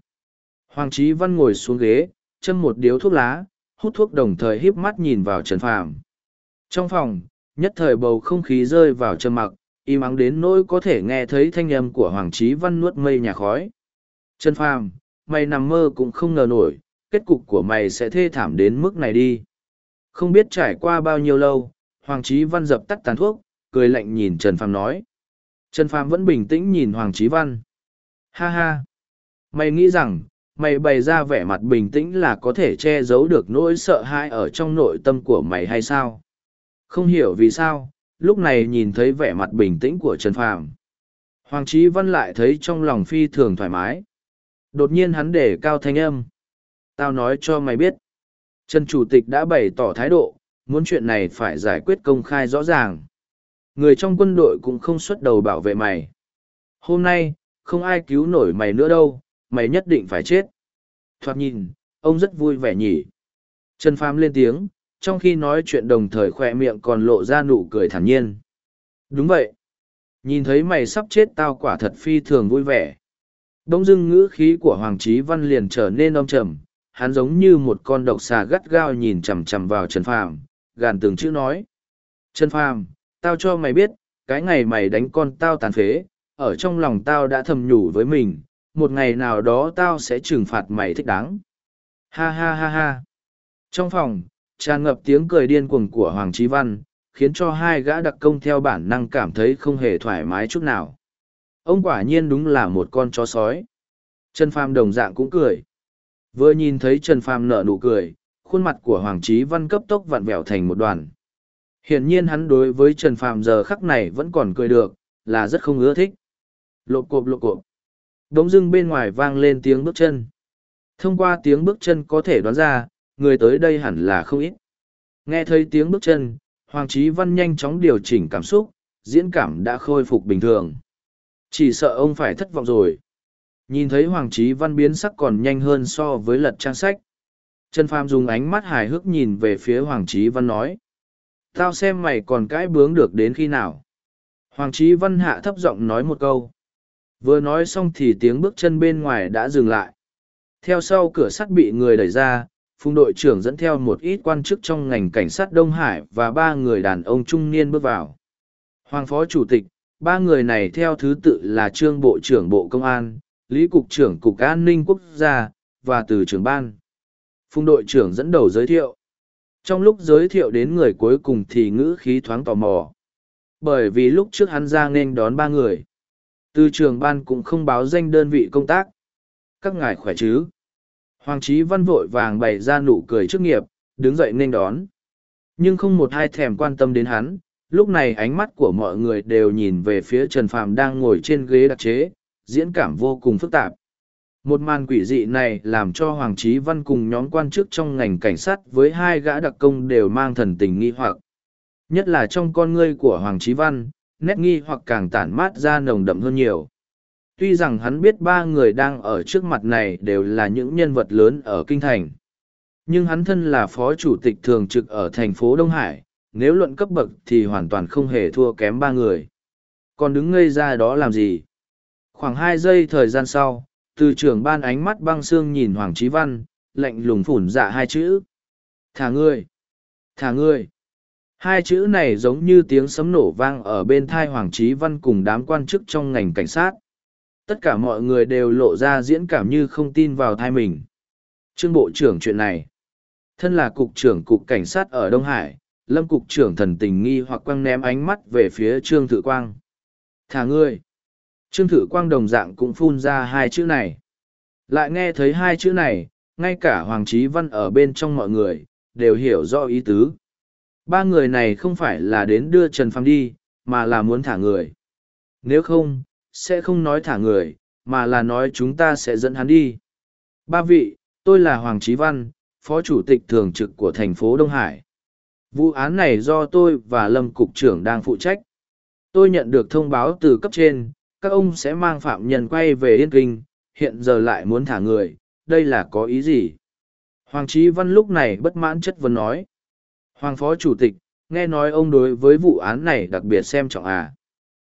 Hoàng Trí Văn ngồi xuống ghế, châm một điếu thuốc lá, hút thuốc đồng thời híp mắt nhìn vào Trần Phàm. Trong phòng, nhất thời bầu không khí rơi vào trầm mặc, im ắng đến nỗi có thể nghe thấy thanh âm của Hoàng Trí Văn nuốt mây nhà khói. Trần Phàm, mày nằm mơ cũng không ngờ nổi, kết cục của mày sẽ thê thảm đến mức này đi. Không biết trải qua bao nhiêu lâu, Hoàng Chí Văn dập tắt tàn thuốc, cười lạnh nhìn Trần Phàm nói. Trần Phàm vẫn bình tĩnh nhìn Hoàng Chí Văn. Ha ha! Mày nghĩ rằng, mày bày ra vẻ mặt bình tĩnh là có thể che giấu được nỗi sợ hãi ở trong nội tâm của mày hay sao? Không hiểu vì sao, lúc này nhìn thấy vẻ mặt bình tĩnh của Trần Phàm. Hoàng Chí Văn lại thấy trong lòng phi thường thoải mái. Đột nhiên hắn để cao thanh âm. Tao nói cho mày biết. Trần Chủ tịch đã bày tỏ thái độ, muốn chuyện này phải giải quyết công khai rõ ràng. Người trong quân đội cũng không xuất đầu bảo vệ mày. Hôm nay, không ai cứu nổi mày nữa đâu, mày nhất định phải chết. Thoạt nhìn, ông rất vui vẻ nhỉ. Trần Phàm lên tiếng, trong khi nói chuyện đồng thời khoe miệng còn lộ ra nụ cười thản nhiên. Đúng vậy. Nhìn thấy mày sắp chết tao quả thật phi thường vui vẻ. Đông dưng ngữ khí của Hoàng Trí Văn liền trở nên âm trầm, hắn giống như một con độc xà gắt gao nhìn chằm chằm vào Trần Phàm, gàn từng chữ nói. Trần Phàm, tao cho mày biết, cái ngày mày đánh con tao tàn phế, ở trong lòng tao đã thầm nhủ với mình, một ngày nào đó tao sẽ trừng phạt mày thích đáng. Ha ha ha ha. Trong phòng, tràn ngập tiếng cười điên cuồng của Hoàng Trí Văn, khiến cho hai gã đặc công theo bản năng cảm thấy không hề thoải mái chút nào. Ông quả nhiên đúng là một con chó sói. Trần Phàm đồng dạng cũng cười. Vừa nhìn thấy Trần Phàm nở nụ cười, khuôn mặt của Hoàng Chí Văn cấp tốc vặn vẹo thành một đoàn. Hiển nhiên hắn đối với Trần Phàm giờ khắc này vẫn còn cười được, là rất không ưa thích. Lộp cộp lộp cộp. Đống dưng bên ngoài vang lên tiếng bước chân. Thông qua tiếng bước chân có thể đoán ra, người tới đây hẳn là không ít. Nghe thấy tiếng bước chân, Hoàng Chí Văn nhanh chóng điều chỉnh cảm xúc, diễn cảm đã khôi phục bình thường. Chỉ sợ ông phải thất vọng rồi. Nhìn thấy Hoàng Trí Văn biến sắc còn nhanh hơn so với lật trang sách. Trần Phàm dùng ánh mắt hài hước nhìn về phía Hoàng Trí Văn nói. Tao xem mày còn cãi bướng được đến khi nào. Hoàng Trí Văn hạ thấp giọng nói một câu. Vừa nói xong thì tiếng bước chân bên ngoài đã dừng lại. Theo sau cửa sắt bị người đẩy ra, phùng đội trưởng dẫn theo một ít quan chức trong ngành cảnh sát Đông Hải và ba người đàn ông trung niên bước vào. Hoàng Phó Chủ tịch, ba người này theo thứ tự là Trương Bộ trưởng Bộ Công an, Lý Cục trưởng Cục An ninh Quốc gia, và từ trưởng ban. Phùng đội trưởng dẫn đầu giới thiệu. Trong lúc giới thiệu đến người cuối cùng thì ngữ khí thoáng tò mò. Bởi vì lúc trước hắn ra nên đón ba người. Từ trường ban cũng không báo danh đơn vị công tác. Các ngài khỏe chứ? Hoàng trí Văn vội vàng bày ra nụ cười trước nghiệp, đứng dậy nên đón. Nhưng không một ai thèm quan tâm đến hắn, lúc này ánh mắt của mọi người đều nhìn về phía Trần Phàm đang ngồi trên ghế đặc chế, diễn cảm vô cùng phức tạp. Một màn quỷ dị này làm cho Hoàng Chí Văn cùng nhóm quan chức trong ngành cảnh sát với hai gã đặc công đều mang thần tình nghi hoặc. Nhất là trong con ngươi của Hoàng Chí Văn, nét nghi hoặc càng tản mát ra nồng đậm hơn nhiều. Tuy rằng hắn biết ba người đang ở trước mặt này đều là những nhân vật lớn ở Kinh Thành. Nhưng hắn thân là phó chủ tịch thường trực ở thành phố Đông Hải, nếu luận cấp bậc thì hoàn toàn không hề thua kém ba người. Còn đứng ngây ra đó làm gì? Khoảng hai giây thời gian sau, từ trưởng ban ánh mắt băng xương nhìn Hoàng Chí Văn, lạnh lùng phủn dạ hai chữ. Thả ngươi! Thả ngươi! Hai chữ này giống như tiếng sấm nổ vang ở bên thai Hoàng Chí Văn cùng đám quan chức trong ngành cảnh sát. Tất cả mọi người đều lộ ra diễn cảm như không tin vào thai mình. Trương Bộ trưởng chuyện này. Thân là Cục trưởng Cục Cảnh sát ở Đông Hải, Lâm Cục trưởng thần tình nghi hoặc quăng ném ánh mắt về phía Trương Thự Quang. Thả ngươi! Trương Thử Quang đồng dạng cũng phun ra hai chữ này. Lại nghe thấy hai chữ này, ngay cả Hoàng Chí Văn ở bên trong mọi người, đều hiểu rõ ý tứ. Ba người này không phải là đến đưa Trần Phàm đi, mà là muốn thả người. Nếu không, sẽ không nói thả người, mà là nói chúng ta sẽ dẫn hắn đi. Ba vị, tôi là Hoàng Chí Văn, Phó Chủ tịch Thường trực của thành phố Đông Hải. Vụ án này do tôi và Lâm Cục trưởng đang phụ trách. Tôi nhận được thông báo từ cấp trên, các ông sẽ mang phạm nhân quay về Yên Kinh, hiện giờ lại muốn thả người, đây là có ý gì? Hoàng Chí Văn lúc này bất mãn chất vấn nói. Hoàng Phó Chủ tịch, nghe nói ông đối với vụ án này đặc biệt xem trọng à.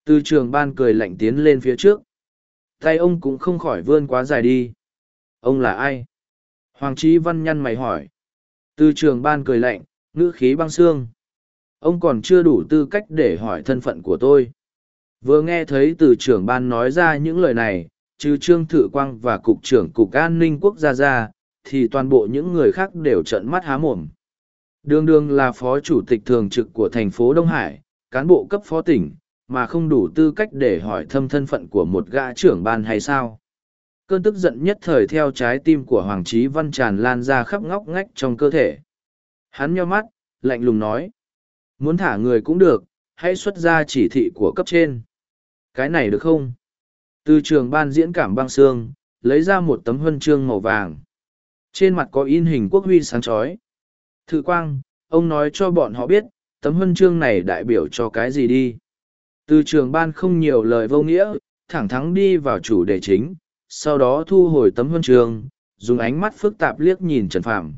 Từ trường ban cười lạnh tiến lên phía trước. Tay ông cũng không khỏi vươn quá dài đi. Ông là ai? Hoàng Chí Văn nhăn mày hỏi. Từ trường ban cười lạnh, ngữ khí băng xương. Ông còn chưa đủ tư cách để hỏi thân phận của tôi. Vừa nghe thấy từ trưởng ban nói ra những lời này, trừ Trương thử Quang và Cục trưởng Cục An ninh Quốc gia ra, thì toàn bộ những người khác đều trợn mắt há mồm. Đường đường là phó chủ tịch thường trực của thành phố Đông Hải, cán bộ cấp phó tỉnh, mà không đủ tư cách để hỏi thâm thân phận của một gã trưởng ban hay sao. Cơn tức giận nhất thời theo trái tim của Hoàng Trí Văn tràn lan ra khắp ngóc ngách trong cơ thể. Hắn nheo mắt, lạnh lùng nói. Muốn thả người cũng được, hãy xuất ra chỉ thị của cấp trên. Cái này được không? Từ trường ban diễn cảm băng xương, lấy ra một tấm huân chương màu vàng. Trên mặt có in hình quốc huy sáng chói. Thự quang, ông nói cho bọn họ biết, tấm huân chương này đại biểu cho cái gì đi. Từ trường ban không nhiều lời vô nghĩa, thẳng thắng đi vào chủ đề chính, sau đó thu hồi tấm huân chương, dùng ánh mắt phức tạp liếc nhìn Trần Phạm.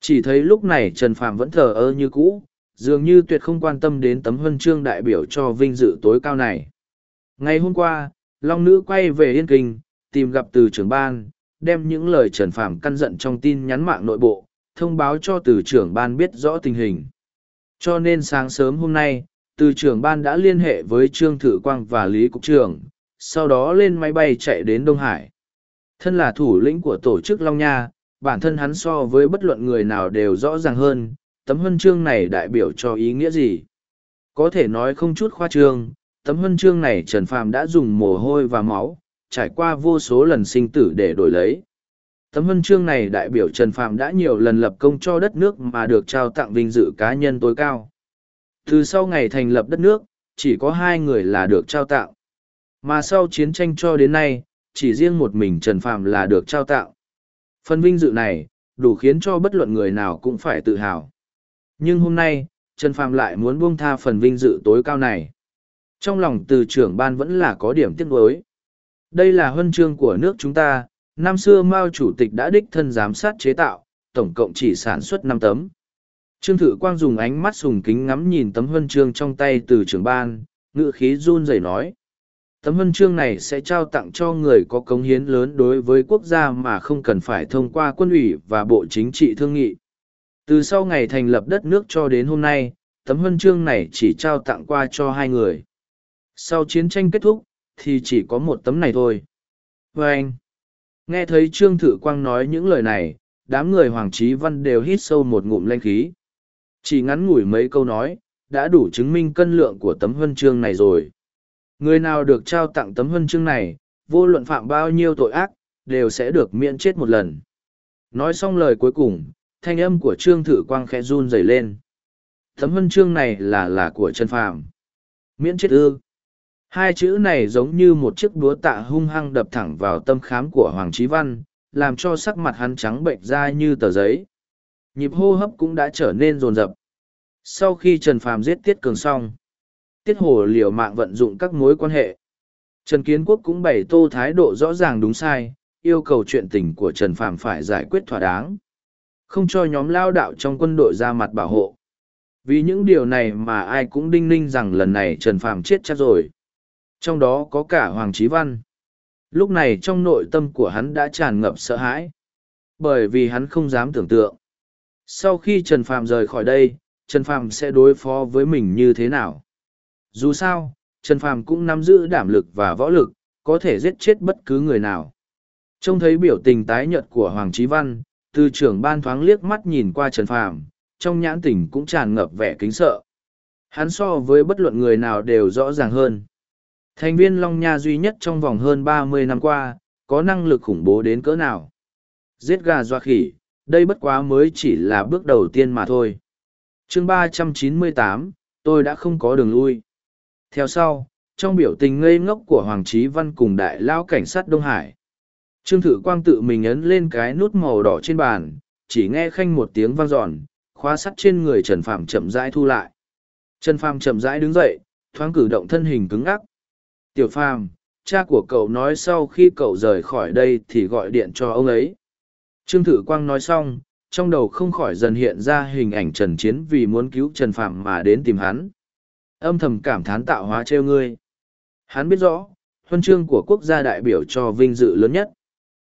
Chỉ thấy lúc này Trần Phạm vẫn thờ ơ như cũ, dường như tuyệt không quan tâm đến tấm huân chương đại biểu cho vinh dự tối cao này. Ngày hôm qua, Long Nữ quay về Yên Kinh, tìm gặp từ trưởng ban, đem những lời Trần Phạm căn giận trong tin nhắn mạng nội bộ, thông báo cho từ trưởng ban biết rõ tình hình. Cho nên sáng sớm hôm nay, từ trưởng ban đã liên hệ với Trương Thử Quang và Lý Cục trưởng, sau đó lên máy bay chạy đến Đông Hải. Thân là thủ lĩnh của tổ chức Long Nha, bản thân hắn so với bất luận người nào đều rõ ràng hơn, tấm huân chương này đại biểu cho ý nghĩa gì. Có thể nói không chút khoa trương, tấm huân chương này Trần Phàm đã dùng mồ hôi và máu, trải qua vô số lần sinh tử để đổi lấy. Tấm huân chương này đại biểu Trần Phàm đã nhiều lần lập công cho đất nước mà được trao tặng vinh dự cá nhân tối cao. Từ sau ngày thành lập đất nước, chỉ có hai người là được trao tặng. Mà sau chiến tranh cho đến nay, chỉ riêng một mình Trần Phàm là được trao tặng. Phần vinh dự này, đủ khiến cho bất luận người nào cũng phải tự hào. Nhưng hôm nay, Trần Phàm lại muốn buông tha phần vinh dự tối cao này. Trong lòng từ trưởng ban vẫn là có điểm tiếc nuối. Đây là huân chương của nước chúng ta, năm xưa Mao Chủ tịch đã đích thân giám sát chế tạo, tổng cộng chỉ sản xuất năm tấm. Trương Thự Quang dùng ánh mắt sùng kính ngắm nhìn tấm huân chương trong tay từ trưởng ban, ngự khí run rẩy nói. Tấm huân chương này sẽ trao tặng cho người có cống hiến lớn đối với quốc gia mà không cần phải thông qua quân ủy và bộ chính trị thương nghị. Từ sau ngày thành lập đất nước cho đến hôm nay, tấm huân chương này chỉ trao tặng qua cho hai người. Sau chiến tranh kết thúc, thì chỉ có một tấm này thôi. Và anh, nghe thấy Trương thử Quang nói những lời này, đám người Hoàng Trí Văn đều hít sâu một ngụm lanh khí. Chỉ ngắn ngủi mấy câu nói, đã đủ chứng minh cân lượng của tấm huân chương này rồi. Người nào được trao tặng tấm huân chương này, vô luận phạm bao nhiêu tội ác, đều sẽ được miễn chết một lần. Nói xong lời cuối cùng, thanh âm của Trương Thử Quang khẽ run rẩy lên. Tấm huân chương này là là của Trần Phàm. Miễn chết ư. Hai chữ này giống như một chiếc búa tạ hung hăng đập thẳng vào tâm khám của Hoàng Chí Văn, làm cho sắc mặt hắn trắng bệnh ra như tờ giấy. Nhịp hô hấp cũng đã trở nên rồn rập. Sau khi Trần Phàm giết Tiết Cường xong, Tiết Hồ liều mạng vận dụng các mối quan hệ. Trần Kiến Quốc cũng bày tô thái độ rõ ràng đúng sai, yêu cầu chuyện tình của Trần Phàm phải giải quyết thỏa đáng. Không cho nhóm lao đạo trong quân đội ra mặt bảo hộ. Vì những điều này mà ai cũng đinh ninh rằng lần này Trần Phàm chết chắc rồi. Trong đó có cả Hoàng Chí Văn. Lúc này trong nội tâm của hắn đã tràn ngập sợ hãi. Bởi vì hắn không dám tưởng tượng. Sau khi Trần Phàm rời khỏi đây, Trần Phàm sẽ đối phó với mình như thế nào? Dù sao, Trần Phàm cũng nắm giữ đảm lực và võ lực, có thể giết chết bất cứ người nào. Trông thấy biểu tình tái nhợt của Hoàng Chí Văn, từ trưởng ban thoáng liếc mắt nhìn qua Trần Phàm, trong nhãn tình cũng tràn ngập vẻ kính sợ. Hắn so với bất luận người nào đều rõ ràng hơn. Thành viên Long Nha duy nhất trong vòng hơn ba mươi năm qua, có năng lực khủng bố đến cỡ nào. Giết gà doa khỉ, đây bất quá mới chỉ là bước đầu tiên mà thôi. chương ba trăm chín mươi tám, tôi đã không có đường lui. Theo sau, trong biểu tình ngây ngốc của Hoàng Chí Văn cùng đại lao cảnh sát Đông Hải, Trương Thử Quang tự mình ấn lên cái nút màu đỏ trên bàn, chỉ nghe khanh một tiếng vang dọn, khóa sắt trên người Trần Phàm chậm rãi thu lại. Trần Phàm chậm rãi đứng dậy, thoáng cử động thân hình cứng ngắc. Tiểu Phàm, cha của cậu nói sau khi cậu rời khỏi đây thì gọi điện cho ông ấy. Trương Thử Quang nói xong, trong đầu không khỏi dần hiện ra hình ảnh Trần Chiến vì muốn cứu Trần Phạm mà đến tìm hắn. Âm thầm cảm thán tạo hóa trêu ngươi. Hắn biết rõ, huân chương của quốc gia đại biểu cho vinh dự lớn nhất.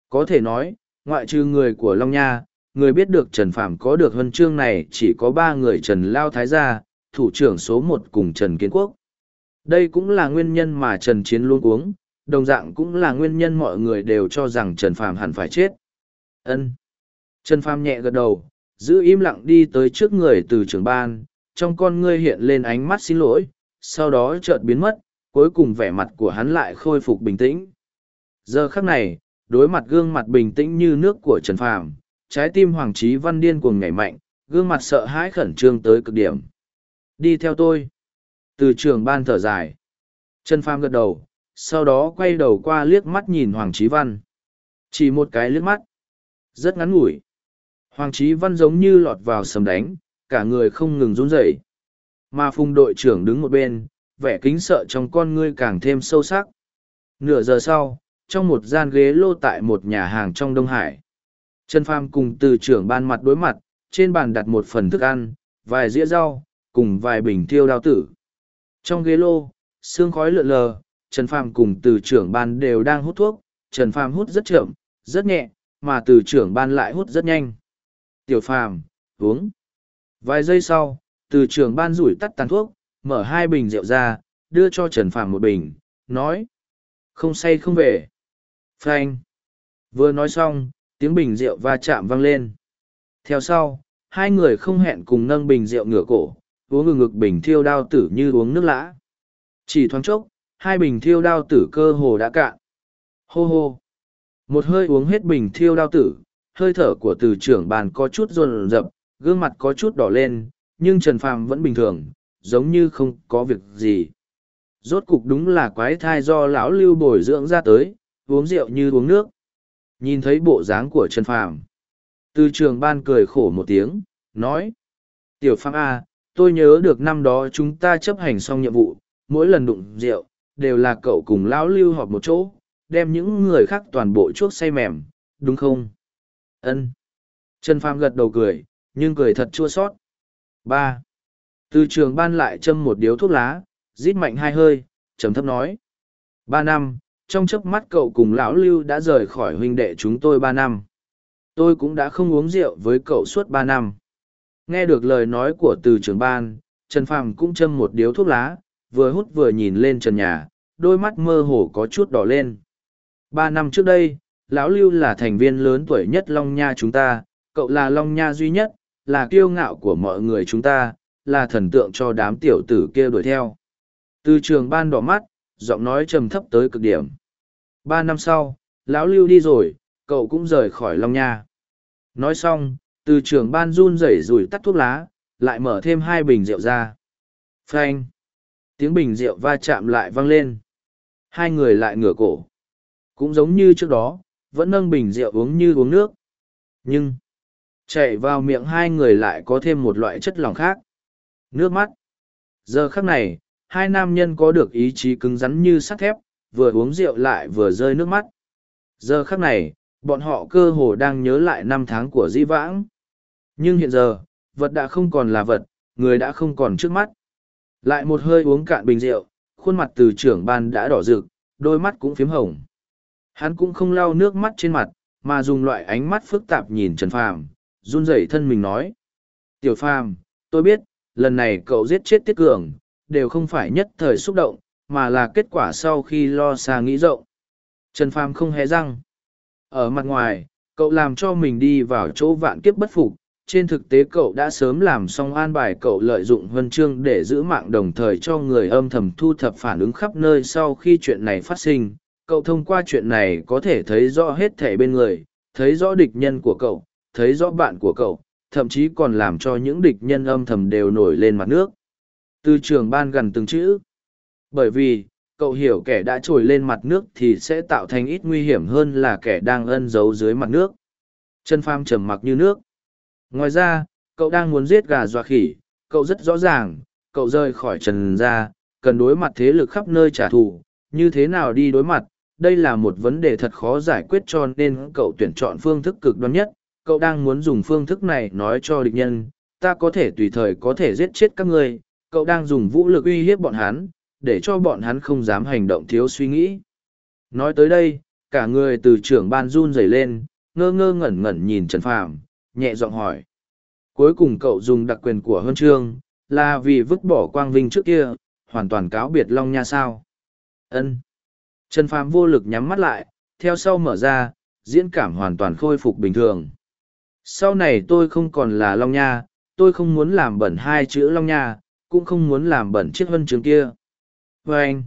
Có thể nói, ngoại trừ người của Long Nha, người biết được Trần Phạm có được huân chương này chỉ có ba người Trần Lao Thái Gia, thủ trưởng số một cùng Trần Kiến Quốc. Đây cũng là nguyên nhân mà Trần Chiến luôn uống, đồng dạng cũng là nguyên nhân mọi người đều cho rằng Trần Phàm hẳn phải chết. Ân. Trần Phàm nhẹ gật đầu, giữ im lặng đi tới trước người từ trưởng ban, trong con ngươi hiện lên ánh mắt xin lỗi, sau đó chợt biến mất, cuối cùng vẻ mặt của hắn lại khôi phục bình tĩnh. Giờ khắc này, đối mặt gương mặt bình tĩnh như nước của Trần Phàm, trái tim Hoàng Chí Văn điên cuồng nhảy mạnh, gương mặt sợ hãi khẩn trương tới cực điểm. Đi theo tôi. Từ trường ban thở dài. Trần Phàm gật đầu, sau đó quay đầu qua liếc mắt nhìn Hoàng Chí Văn. Chỉ một cái liếc mắt. Rất ngắn ngủi. Hoàng Chí Văn giống như lọt vào sầm đánh, cả người không ngừng run rẩy. Mà phùng đội trưởng đứng một bên, vẻ kính sợ trong con ngươi càng thêm sâu sắc. Nửa giờ sau, trong một gian ghế lô tại một nhà hàng trong Đông Hải. Trần Phàm cùng từ trưởng ban mặt đối mặt, trên bàn đặt một phần thức ăn, vài dĩa rau, cùng vài bình thiêu đao tử. Trong ghế lô, xương khói lượn lờ, Trần Phàm cùng từ trưởng ban đều đang hút thuốc, Trần Phàm hút rất chậm, rất nhẹ, mà từ trưởng ban lại hút rất nhanh. Tiểu phàm, uống. Vài giây sau, từ trưởng ban rủi tắt tàn thuốc, mở hai bình rượu ra, đưa cho Trần Phàm một bình, nói. Không say không về. Frank. Vừa nói xong, tiếng bình rượu va chạm vang lên. Theo sau, hai người không hẹn cùng nâng bình rượu ngửa cổ, uống ngực ngực bình thiêu đao tử như uống nước lã. Chỉ thoáng chốc, hai bình thiêu đao tử cơ hồ đã cạn. Hô hô. Một hơi uống hết bình thiêu đao tử, hơi thở của từ trưởng bàn có chút rồn rập, gương mặt có chút đỏ lên, nhưng Trần Phàm vẫn bình thường, giống như không có việc gì. Rốt cục đúng là quái thai do lão lưu bồi dưỡng ra tới, uống rượu như uống nước. Nhìn thấy bộ dáng của Trần Phàm, từ trường ban cười khổ một tiếng, nói. Tiểu Phàm A, à, tôi nhớ được năm đó chúng ta chấp hành xong nhiệm vụ, mỗi lần đụng rượu, đều là cậu cùng lão lưu họp một chỗ, đem những người khác toàn bộ chuốc say mềm, đúng không? Ân. Trần Phàm gật đầu cười, nhưng cười thật chua xót. Ba. Từ trường ban lại châm một điếu thuốc lá, rít mạnh hai hơi, trầm thấp nói. Ba năm, trong chớp mắt cậu cùng lão lưu đã rời khỏi huynh đệ chúng tôi ba năm. Tôi cũng đã không uống rượu với cậu suốt ba năm. Nghe được lời nói của từ trường ban, Trần Phàm cũng châm một điếu thuốc lá, vừa hút vừa nhìn lên trần nhà, đôi mắt mơ hồ có chút đỏ lên. Ba năm trước đây, lão lưu là thành viên lớn tuổi nhất Long Nha chúng ta, cậu là Long Nha duy nhất, là kiêu ngạo của mọi người chúng ta, là thần tượng cho đám tiểu tử kia đuổi theo. Từ trường ban đỏ mắt, giọng nói trầm thấp tới cực điểm. Ba năm sau, lão lưu đi rồi, cậu cũng rời khỏi Long Nha. Nói xong, từ trường ban run rẩy rủi tắt thuốc lá, lại mở thêm hai bình rượu ra. Phanh! Tiếng bình rượu va chạm lại vang lên. Hai người lại ngửa cổ. Cũng giống như trước đó, vẫn nâng bình rượu uống như uống nước. Nhưng, chạy vào miệng hai người lại có thêm một loại chất lỏng khác. Nước mắt. Giờ khắc này, hai nam nhân có được ý chí cứng rắn như sắt thép, vừa uống rượu lại vừa rơi nước mắt. Giờ khắc này, bọn họ cơ hồ đang nhớ lại năm tháng của di vãng. Nhưng hiện giờ, vật đã không còn là vật, người đã không còn trước mắt. Lại một hơi uống cạn bình rượu, khuôn mặt từ trưởng ban đã đỏ rực, đôi mắt cũng phiếm hồng. Hắn cũng không lau nước mắt trên mặt, mà dùng loại ánh mắt phức tạp nhìn Trần Phàm, run rẩy thân mình nói. Tiểu Phàm, tôi biết, lần này cậu giết chết Tiết Cường, đều không phải nhất thời xúc động, mà là kết quả sau khi lo xa nghĩ rộng. Trần Phàm không hề răng. Ở mặt ngoài, cậu làm cho mình đi vào chỗ vạn kiếp bất phục. Trên thực tế cậu đã sớm làm xong an bài cậu lợi dụng huân chương để giữ mạng đồng thời cho người âm thầm thu thập phản ứng khắp nơi sau khi chuyện này phát sinh. Cậu thông qua chuyện này có thể thấy rõ hết thể bên người, thấy rõ địch nhân của cậu, thấy rõ bạn của cậu, thậm chí còn làm cho những địch nhân âm thầm đều nổi lên mặt nước. Từ trường ban gần từng chữ. Bởi vì, cậu hiểu kẻ đã trồi lên mặt nước thì sẽ tạo thành ít nguy hiểm hơn là kẻ đang ân giấu dưới mặt nước. Chân pham trầm mặc như nước. Ngoài ra, cậu đang muốn giết gà dọa khỉ, cậu rất rõ ràng, cậu rời khỏi trần ra, cần đối mặt thế lực khắp nơi trả thù, như thế nào đi đối mặt, đây là một vấn đề thật khó giải quyết cho nên cậu tuyển chọn phương thức cực đoan nhất, cậu đang muốn dùng phương thức này nói cho địch nhân, ta có thể tùy thời có thể giết chết các ngươi, cậu đang dùng vũ lực uy hiếp bọn hắn, để cho bọn hắn không dám hành động thiếu suy nghĩ. Nói tới đây, cả người từ trưởng ban run rẩy lên, ngơ ngơ ngẩn ngẩn nhìn Trần Phàm, nhẹ giọng hỏi. Cuối cùng cậu dùng đặc quyền của huân chương, là vì vứt bỏ quang vinh trước kia, hoàn toàn cáo biệt Long Nha sao? Ân. Trần Phàm vô lực nhắm mắt lại, theo sau mở ra, diễn cảm hoàn toàn khôi phục bình thường. Sau này tôi không còn là Long Nha, tôi không muốn làm bẩn hai chữ Long Nha, cũng không muốn làm bẩn chiếc huân chương kia. Và anh,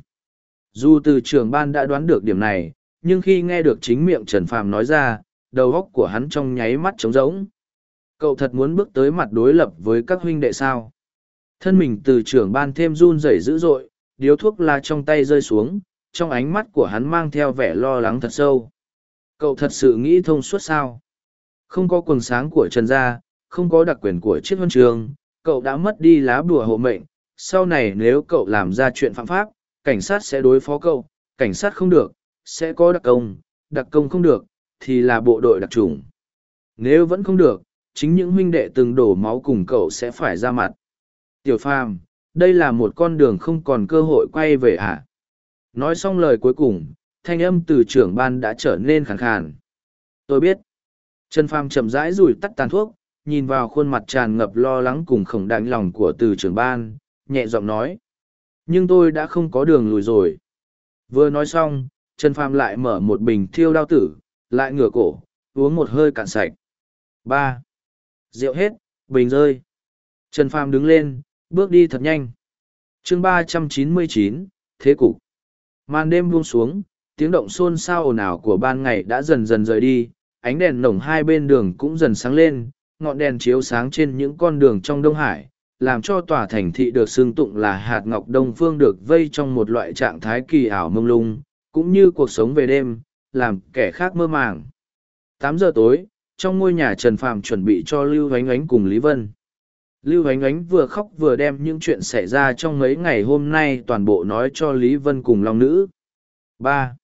dù từ trường ban đã đoán được điểm này, nhưng khi nghe được chính miệng Trần Phàm nói ra, đầu óc của hắn trong nháy mắt trống rỗng. Cậu thật muốn bước tới mặt đối lập với các huynh đệ sao? Thân mình từ trưởng ban thêm run rẩy dữ dội, điếu thuốc la trong tay rơi xuống, trong ánh mắt của hắn mang theo vẻ lo lắng thật sâu. Cậu thật sự nghĩ thông suốt sao? Không có quần sáng của Trần Gia, không có đặc quyền của chiếc huân trường, cậu đã mất đi lá bùa hộ mệnh, sau này nếu cậu làm ra chuyện phạm pháp, cảnh sát sẽ đối phó cậu, cảnh sát không được, sẽ có đặc công, đặc công không được, thì là bộ đội đặc trùng. Nếu vẫn không được, chính những huynh đệ từng đổ máu cùng cậu sẽ phải ra mặt. Tiểu Phàm, đây là một con đường không còn cơ hội quay về à? Nói xong lời cuối cùng, thanh âm từ trưởng ban đã trở nên khàn khàn. Tôi biết. Trần Phàm chậm rãi rủi tắt tàn thuốc, nhìn vào khuôn mặt tràn ngập lo lắng cùng khổng đánh lòng của từ trưởng ban, nhẹ giọng nói. Nhưng tôi đã không có đường lùi rồi. Vừa nói xong, Trần Phàm lại mở một bình thiêu đao tử, lại ngửa cổ, uống một hơi cạn sạch. ba Rượu hết, bình rơi. Trần Phàm đứng lên, bước đi thật nhanh. chương ba trăm chín mươi chín Thế cục. Màn đêm buông xuống, tiếng động xôn xao ồn ào của ban ngày đã dần dần rời đi, ánh đèn nồng hai bên đường cũng dần sáng lên, ngọn đèn chiếu sáng trên những con đường trong Đông Hải, làm cho tòa thành thị được xưng tụng là hạt ngọc đông phương được vây trong một loại trạng thái kỳ ảo mông lung, cũng như cuộc sống về đêm, làm kẻ khác mơ màng. Tám giờ tối, trong ngôi nhà Trần Phàm chuẩn bị cho Lưu Ánh Ánh cùng Lý Vân. Lưu Ánh Ánh vừa khóc vừa đem những chuyện xảy ra trong mấy ngày hôm nay toàn bộ nói cho Lý Vân cùng Long Nữ. ba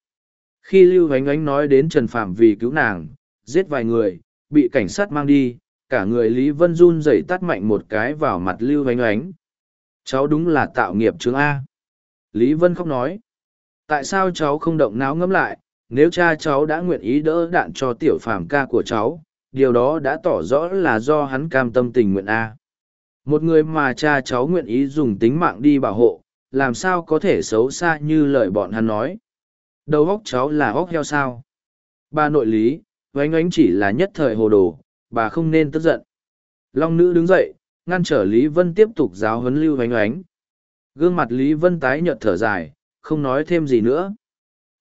Khi Lưu Ánh Ánh nói đến Trần Phàm vì cứu nàng, giết vài người, bị cảnh sát mang đi, cả người Lý Vân run rẩy tắt mạnh một cái vào mặt Lưu Ánh Ánh. Cháu đúng là tạo nghiệp chứng A. Lý Vân khóc nói. Tại sao cháu không động não ngẫm lại, nếu cha cháu đã nguyện ý đỡ đạn cho tiểu phàm ca của cháu, điều đó đã tỏ rõ là do hắn cam tâm tình nguyện A. Một người mà cha cháu nguyện ý dùng tính mạng đi bảo hộ, làm sao có thể xấu xa như lời bọn hắn nói. Đầu óc cháu là óc heo sao. Ba nội lý, vánh ánh chỉ là nhất thời hồ đồ, bà không nên tức giận. Long nữ đứng dậy, ngăn trở Lý Vân tiếp tục giáo huấn Lưu Hoánh Oánh. Gương mặt Lý Vân tái nhợt thở dài, không nói thêm gì nữa.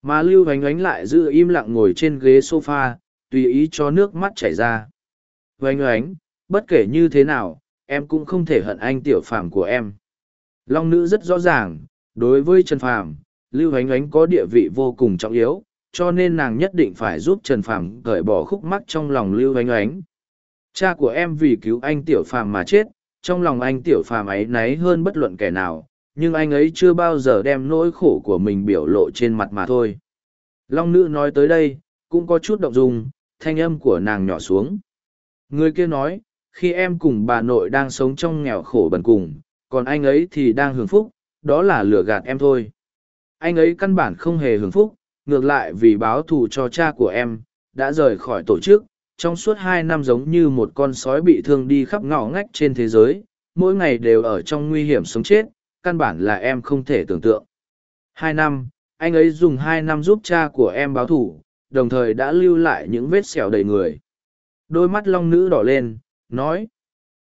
Mà Lưu vánh ánh lại giữ im lặng ngồi trên ghế sofa, tùy ý cho nước mắt chảy ra. vánh ánh bất kể như thế nào, em cũng không thể hận anh tiểu phàm của em. Long nữ rất rõ ràng, đối với Trần Phàm, Lưu Hoánh Ánh có địa vị vô cùng trọng yếu, cho nên nàng nhất định phải giúp Trần Phàm cởi bỏ khúc mắc trong lòng Lưu Hoánh Ánh. Cha của em vì cứu anh Tiểu Phàm mà chết, trong lòng anh Tiểu Phàm ấy náy hơn bất luận kẻ nào, nhưng anh ấy chưa bao giờ đem nỗi khổ của mình biểu lộ trên mặt mà thôi. Long nữ nói tới đây, cũng có chút động dung, thanh âm của nàng nhỏ xuống. Người kia nói, khi em cùng bà nội đang sống trong nghèo khổ bần cùng, còn anh ấy thì đang hưởng phúc, đó là lừa gạt em thôi. Anh ấy căn bản không hề hưởng phúc, ngược lại vì báo thù cho cha của em, đã rời khỏi tổ chức, trong suốt hai năm giống như một con sói bị thương đi khắp ngõ ngách trên thế giới, mỗi ngày đều ở trong nguy hiểm sống chết, căn bản là em không thể tưởng tượng. Hai năm, anh ấy dùng hai năm giúp cha của em báo thù, đồng thời đã lưu lại những vết sẹo đầy người. Đôi mắt long nữ đỏ lên, nói.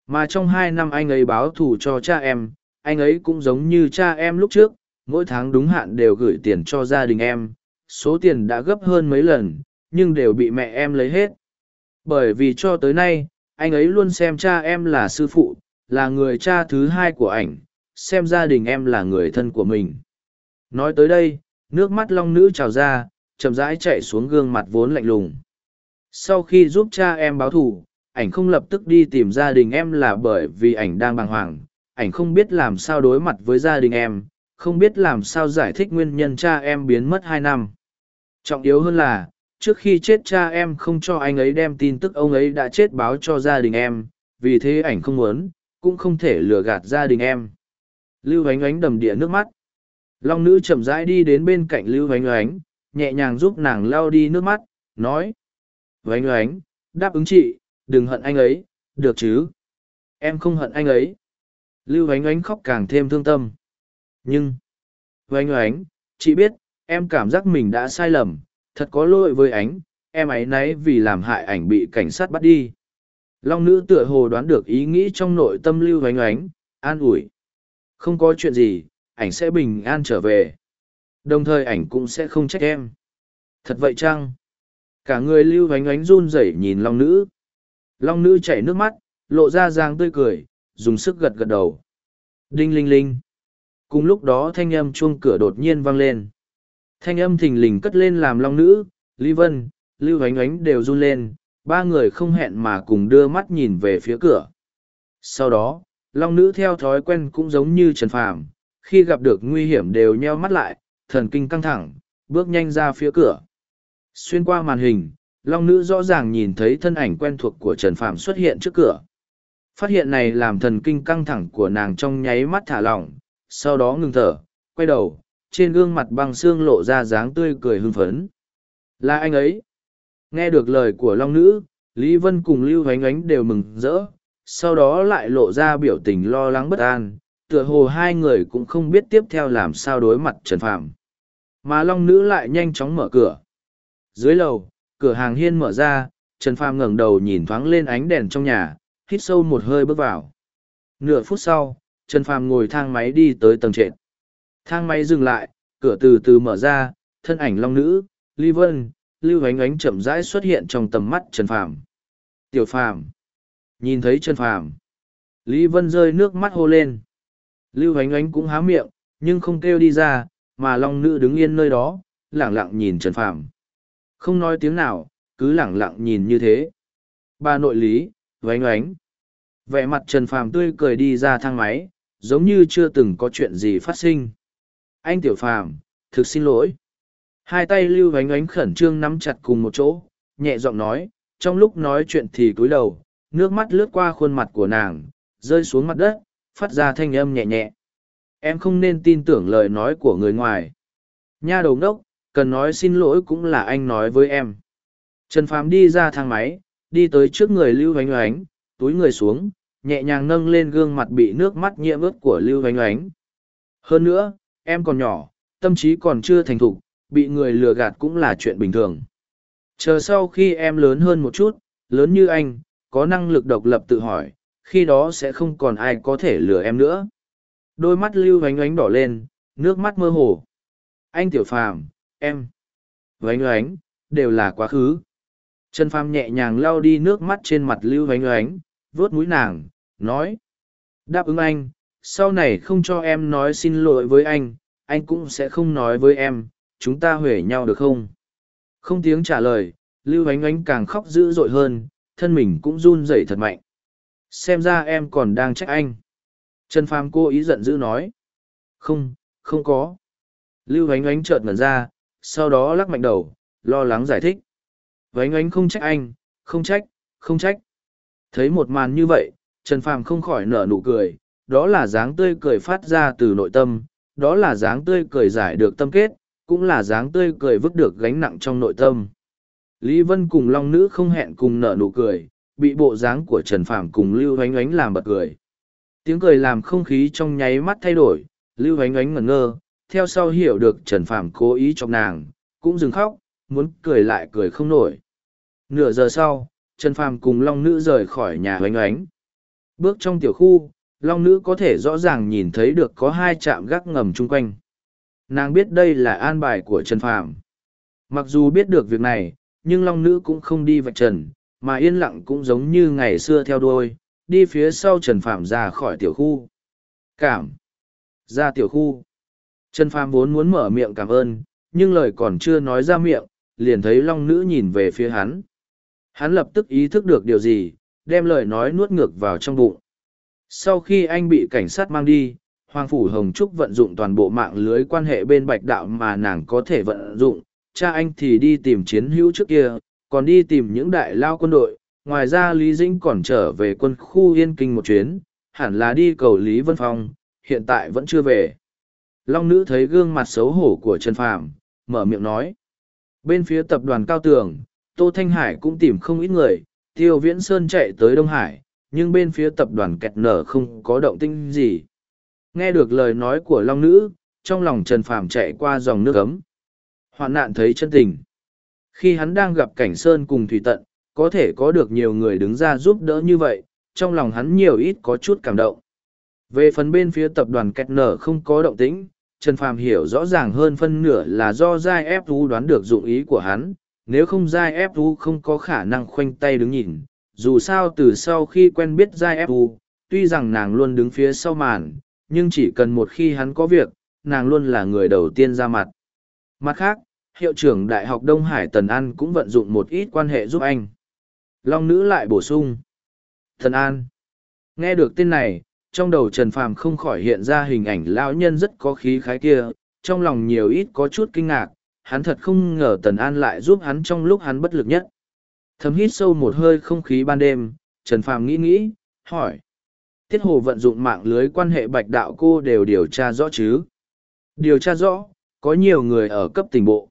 Mà trong hai năm anh ấy báo thù cho cha em, anh ấy cũng giống như cha em lúc trước, mỗi tháng đúng hạn đều gửi tiền cho gia đình em, số tiền đã gấp hơn mấy lần, nhưng đều bị mẹ em lấy hết. Bởi vì cho tới nay, anh ấy luôn xem cha em là sư phụ, là người cha thứ hai của ảnh, xem gia đình em là người thân của mình. Nói tới đây, nước mắt long nữ trào ra, chậm rãi chạy xuống gương mặt vốn lạnh lùng. Sau khi giúp cha em báo thù, ảnh không lập tức đi tìm gia đình em là bởi vì ảnh đang bàng hoàng, ảnh không biết làm sao đối mặt với gia đình em, không biết làm sao giải thích nguyên nhân cha em biến mất hai năm. Trọng yếu hơn là, trước khi chết cha em không cho anh ấy đem tin tức ông ấy đã chết báo cho gia đình em, vì thế ảnh không muốn, cũng không thể lừa gạt gia đình em. Lưu ánh ánh đầm địa nước mắt. Long nữ chậm rãi đi đến bên cạnh Lưu ánh ánh, nhẹ nhàng giúp nàng lau đi nước mắt, nói. Ánh ánh, đáp ứng chị, đừng hận anh ấy, được chứ? Em không hận anh ấy. Lưu ánh ánh khóc càng thêm thương tâm. Nhưng, ánh ánh, chị biết, em cảm giác mình đã sai lầm, thật có lỗi với ánh, em ấy nấy vì làm hại ảnh bị cảnh sát bắt đi. Long nữ tựa hồ đoán được ý nghĩ trong nội tâm lưu ánh ánh, an ủi. Không có chuyện gì, ảnh sẽ bình an trở về. Đồng thời ảnh cũng sẽ không trách em. Thật vậy chăng? Cả người lưu ánh ánh run rẩy nhìn long nữ. Long nữ chảy nước mắt, lộ ra dáng tươi cười, dùng sức gật gật đầu. Đinh linh linh. Cùng lúc đó thanh âm chuông cửa đột nhiên vang lên. Thanh âm thình lình cất lên làm long nữ, Lý Vân, Lưu Ánh Ánh đều run lên, ba người không hẹn mà cùng đưa mắt nhìn về phía cửa. Sau đó, long nữ theo thói quen cũng giống như Trần Phàm, khi gặp được nguy hiểm đều nheo mắt lại, thần kinh căng thẳng, bước nhanh ra phía cửa. Xuyên qua màn hình, long nữ rõ ràng nhìn thấy thân ảnh quen thuộc của Trần Phàm xuất hiện trước cửa. Phát hiện này làm thần kinh căng thẳng của nàng trong nháy mắt thả lỏng, sau đó ngừng thở, quay đầu, trên gương mặt băng xương lộ ra dáng tươi cười hưng phấn. Là anh ấy. Nghe được lời của Long Nữ, Lý Vân cùng Lưu Hoánh Ánh đều mừng rỡ, sau đó lại lộ ra biểu tình lo lắng bất an, tựa hồ hai người cũng không biết tiếp theo làm sao đối mặt Trần Phạm. Mà Long Nữ lại nhanh chóng mở cửa. Dưới lầu, cửa hàng hiên mở ra, Trần Phàm ngẩng đầu nhìn thoáng lên ánh đèn trong nhà, hít sâu một hơi bước vào. Nửa phút sau, Trần Phàm ngồi thang máy đi tới tầng trệt. Thang máy dừng lại, cửa từ từ mở ra, thân ảnh long nữ, Ly Vân, Lưu Ánh Ánh chậm rãi xuất hiện trong tầm mắt Trần Phàm. Tiểu Phàm. Nhìn thấy Trần Phàm, Lý Vân rơi nước mắt hô lên. Lưu Ánh Ánh cũng há miệng, nhưng không kêu đi ra, mà long nữ đứng yên nơi đó, lẳng lặng nhìn Trần Phàm. Không nói tiếng nào, cứ lẳng lặng nhìn như thế. Bà nội lý, Vánh Ánh. Vẻ mặt Trần Phàm tươi cười đi ra thang máy, giống như chưa từng có chuyện gì phát sinh anh tiểu phàm thực xin lỗi hai tay lưu Vánh oánh khẩn trương nắm chặt cùng một chỗ nhẹ giọng nói trong lúc nói chuyện thì cúi đầu nước mắt lướt qua khuôn mặt của nàng rơi xuống mặt đất phát ra thanh âm nhẹ nhẹ. Em không nên tin tưởng lời nói của người ngoài. Nha đầu ngốc cần nói xin lỗi cũng là anh nói với em. Trần phàm đi ra thang máy đi tới trước người lưu oánh oánh túi người xuống nhẹ nhàng nâng lên gương mặt bị nước mắt nhiễm ướt của lưu oánh oánh hơn nữa em còn nhỏ, tâm trí còn chưa thành thục, bị người lừa gạt cũng là chuyện bình thường. Chờ sau khi em lớn hơn một chút, lớn như anh, có năng lực độc lập tự hỏi, khi đó sẽ không còn ai có thể lừa em nữa. Đôi mắt lưu vánh ánh đỏ lên nước mắt mơ hồ. Anh tiểu phàm em. Vánh ánh, đều là quá khứ. Trần phàm nhẹ nhàng lau đi nước mắt trên mặt lưu vánh ánh, vuốt mũi nàng nói. Đáp ứng anh sau này không cho em nói xin lỗi với anh anh cũng sẽ không nói với em chúng ta huể nhau được không? Không tiếng trả lời lưu oánh Ánh càng khóc dữ dội hơn thân mình cũng run rẩy thật mạnh. Xem ra em còn đang trách anh. Trần phàm cố ý giận dữ nói. Không không có. Lưu Vánh Vánh chợt ngẩn ra, sau đó lắc mạnh đầu, lo lắng giải thích. Vánh Vánh không trách anh, không trách không trách. Thấy một màn như vậy, trần phàm không khỏi nở nụ cười, đó là dáng tươi cười phát ra từ nội tâm, đó là dáng tươi cười giải được tâm kết, cũng là dáng tươi cười vứt được gánh nặng trong nội tâm lý vân cùng long nữ không hẹn cùng nở nụ cười, bị bộ dáng của trần phàm cùng lưu Hoánh Hoánh làm bật cười. Tiếng cười làm không khí trong nháy mắt thay đổi, lưu Hoánh Hoánh ngẩn ngơ, theo sau hiểu được trần phàm cố ý chọc nàng, cũng dừng khóc, muốn cười lại cười không nổi. Nửa giờ sau, trần phàm cùng long nữ rời khỏi nhà Hoánh Hoánh. bước trong tiểu khu, long nữ có thể rõ ràng nhìn thấy được có hai trạm gác ngầm chung quanh. Nàng biết đây là an bài của trần phàm. Mặc dù biết được việc này nhưng long nữ cũng không đi vạch trần, mà yên lặng cũng giống như ngày xưa theo đuôi, đi phía sau trần Phạm ra khỏi tiểu khu. Cảm. Ra tiểu khu. Trần Phạm vốn muốn mở miệng cảm ơn, nhưng lời còn chưa nói ra miệng, liền thấy long nữ nhìn về phía hắn. Hắn lập tức ý thức được điều gì, đem lời nói nuốt ngược vào trong bụng. Sau khi anh bị cảnh sát mang đi, hoàng phủ hồng trúc vận dụng toàn bộ mạng lưới quan hệ bên bạch đạo mà nàng có thể vận dụng cha anh thì đi tìm chiến hữu trước kia, còn đi tìm những đại lao quân đội. Ngoài ra lý dĩnh còn trở về quân khu yên kinh một chuyến, hẳn là đi cầu lý vân phong, hiện tại vẫn chưa về. Long nữ thấy gương mặt xấu hổ của trần phàm, mở miệng nói. Bên phía tập đoàn cao tường, tô thanh hải cũng tìm không ít người, tiêu viễn sơn chạy tới đông hải, nhưng bên phía tập đoàn kẹt nở không có động tinh gì. Nghe được lời nói của long nữ, trong lòng trần phàm chạy qua dòng nước ấm hoạn nạn thấy chân tình. Khi hắn đang gặp cảnh sơn cùng thủy tận, có thể có được nhiều người đứng ra giúp đỡ như vậy, trong lòng hắn nhiều ít có chút cảm động. Về phần bên phía tập đoàn kẹt nở không có động tĩnh, trần phàm hiểu rõ ràng hơn phân nửa là do giai ép thú đoán được dụng ý của hắn, nếu không giai ép thú không có khả năng khoanh tay đứng nhìn, dù sao từ sau khi quen biết giai ép thú, tuy rằng nàng luôn đứng phía sau màn, nhưng chỉ cần một khi hắn có việc, nàng luôn là người đầu tiên ra mặt mặt khác, hiệu trưởng đại học đông hải tần an cũng vận dụng một ít quan hệ giúp anh. Long nữ lại bổ sung. Tần an. Nghe được tên này, trong đầu trần phàm không khỏi hiện ra hình ảnh lão nhân rất có khí khái kia, trong lòng nhiều ít có chút kinh ngạc, hắn thật không ngờ tần an lại giúp hắn trong lúc hắn bất lực nhất. Thấm hít sâu một hơi không khí ban đêm, trần phàm nghĩ nghĩ, hỏi. Tiết hồ vận dụng mạng lưới quan hệ bạch đạo cô đều điều tra rõ chứ? Điều tra rõ? Có nhiều người ở cấp tỉnh bộ.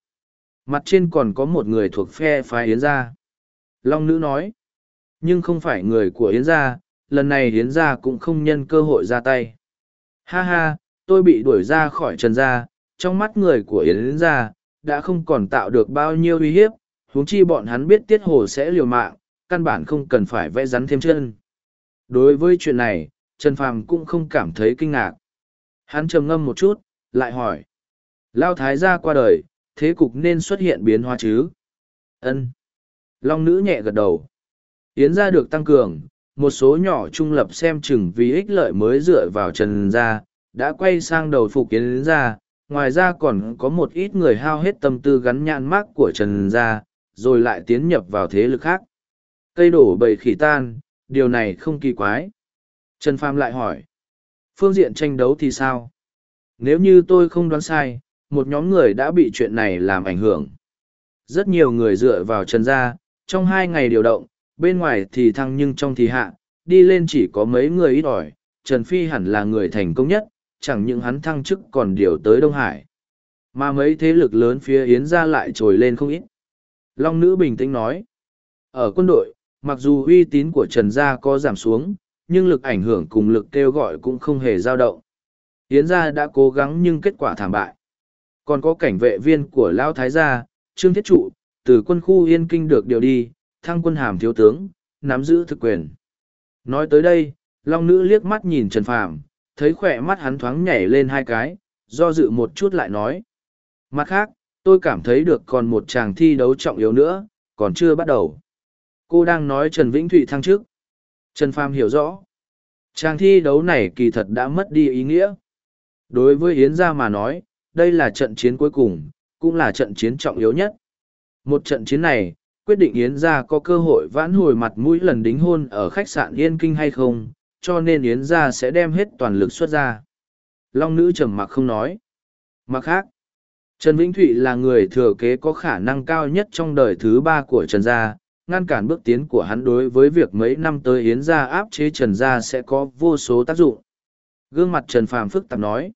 Mặt trên còn có một người thuộc phe phái yến gia. Long nữ nói, nhưng không phải người của yến gia, lần này yến gia cũng không nhân cơ hội ra tay. Ha ha, tôi bị đuổi ra khỏi trần gia, trong mắt người của yến gia đã không còn tạo được bao nhiêu uy hiếp, huống chi bọn hắn biết tiết hồ sẽ liều mạng, căn bản không cần phải vẽ rắn thêm chân. Đối với chuyện này, trần phàm cũng không cảm thấy kinh ngạc. Hắn trầm ngâm một chút, lại hỏi lao thái gia qua đời, thế cục nên xuất hiện biến hóa chứ? Ân. Long nữ nhẹ gật đầu. Yến gia được tăng cường, một số nhỏ trung lập xem chừng vì ích lợi mới dựa vào trần gia, đã quay sang đầu phục yến gia. Ngoài ra còn có một ít người hao hết tâm tư gắn nhãn mác của trần gia, rồi lại tiến nhập vào thế lực khác. Cây đổ bầy khỉ tan, điều này không kỳ quái. Trần pham lại hỏi, phương diện tranh đấu thì sao? Nếu như tôi không đoán sai một nhóm người đã bị chuyện này làm ảnh hưởng rất nhiều người dựa vào trần gia trong hai ngày điều động bên ngoài thì thăng nhưng trong thì hạ đi lên chỉ có mấy người ít ỏi trần phi hẳn là người thành công nhất chẳng những hắn thăng chức còn điều tới Đông Hải. Mà mấy thế lực lớn phía Yến Gia lại trồi lên không ít. Long nữ bình tĩnh nói. Ở quân đội, mặc dù uy tín của Trần Gia có giảm xuống, nhưng lực ảnh hưởng cùng lực kêu gọi cũng không hề dao động. Yến gia đã cố gắng nhưng kết quả thảm bại. Còn có cảnh vệ viên của Lão Thái gia, Trương Thiết Trụ, từ quân khu Yên Kinh được điều đi, thăng quân hàm thiếu tướng, nắm giữ thực quyền. Nói tới đây, long nữ liếc mắt nhìn Trần Phàm, thấy khỏe mắt hắn thoáng nhảy lên hai cái, do dự một chút lại nói. Mặt khác, tôi cảm thấy được còn một chàng thi đấu trọng yếu nữa, còn chưa bắt đầu. Cô đang nói Trần Vĩnh Thụy thăng trước. Trần Phàm hiểu rõ. Chàng thi đấu này kỳ thật đã mất đi ý nghĩa. Đối với Yến Gia mà nói, đây là trận chiến cuối cùng, cũng là trận chiến trọng yếu nhất. Một trận chiến này, quyết định Yến Gia có cơ hội vãn hồi mặt mũi lần đính hôn ở khách sạn Yên Kinh hay không, cho nên Yến Gia sẽ đem hết toàn lực xuất ra. Long nữ trầm mặc không nói. Mặc khác, Trần Vĩnh Thụy là người thừa kế có khả năng cao nhất trong đời thứ ba của Trần Gia, ngăn cản bước tiến của hắn đối với việc mấy năm tới Yến Gia áp chế Trần Gia sẽ có vô số tác dụng. Gương mặt Trần Phàm phức tạp nói,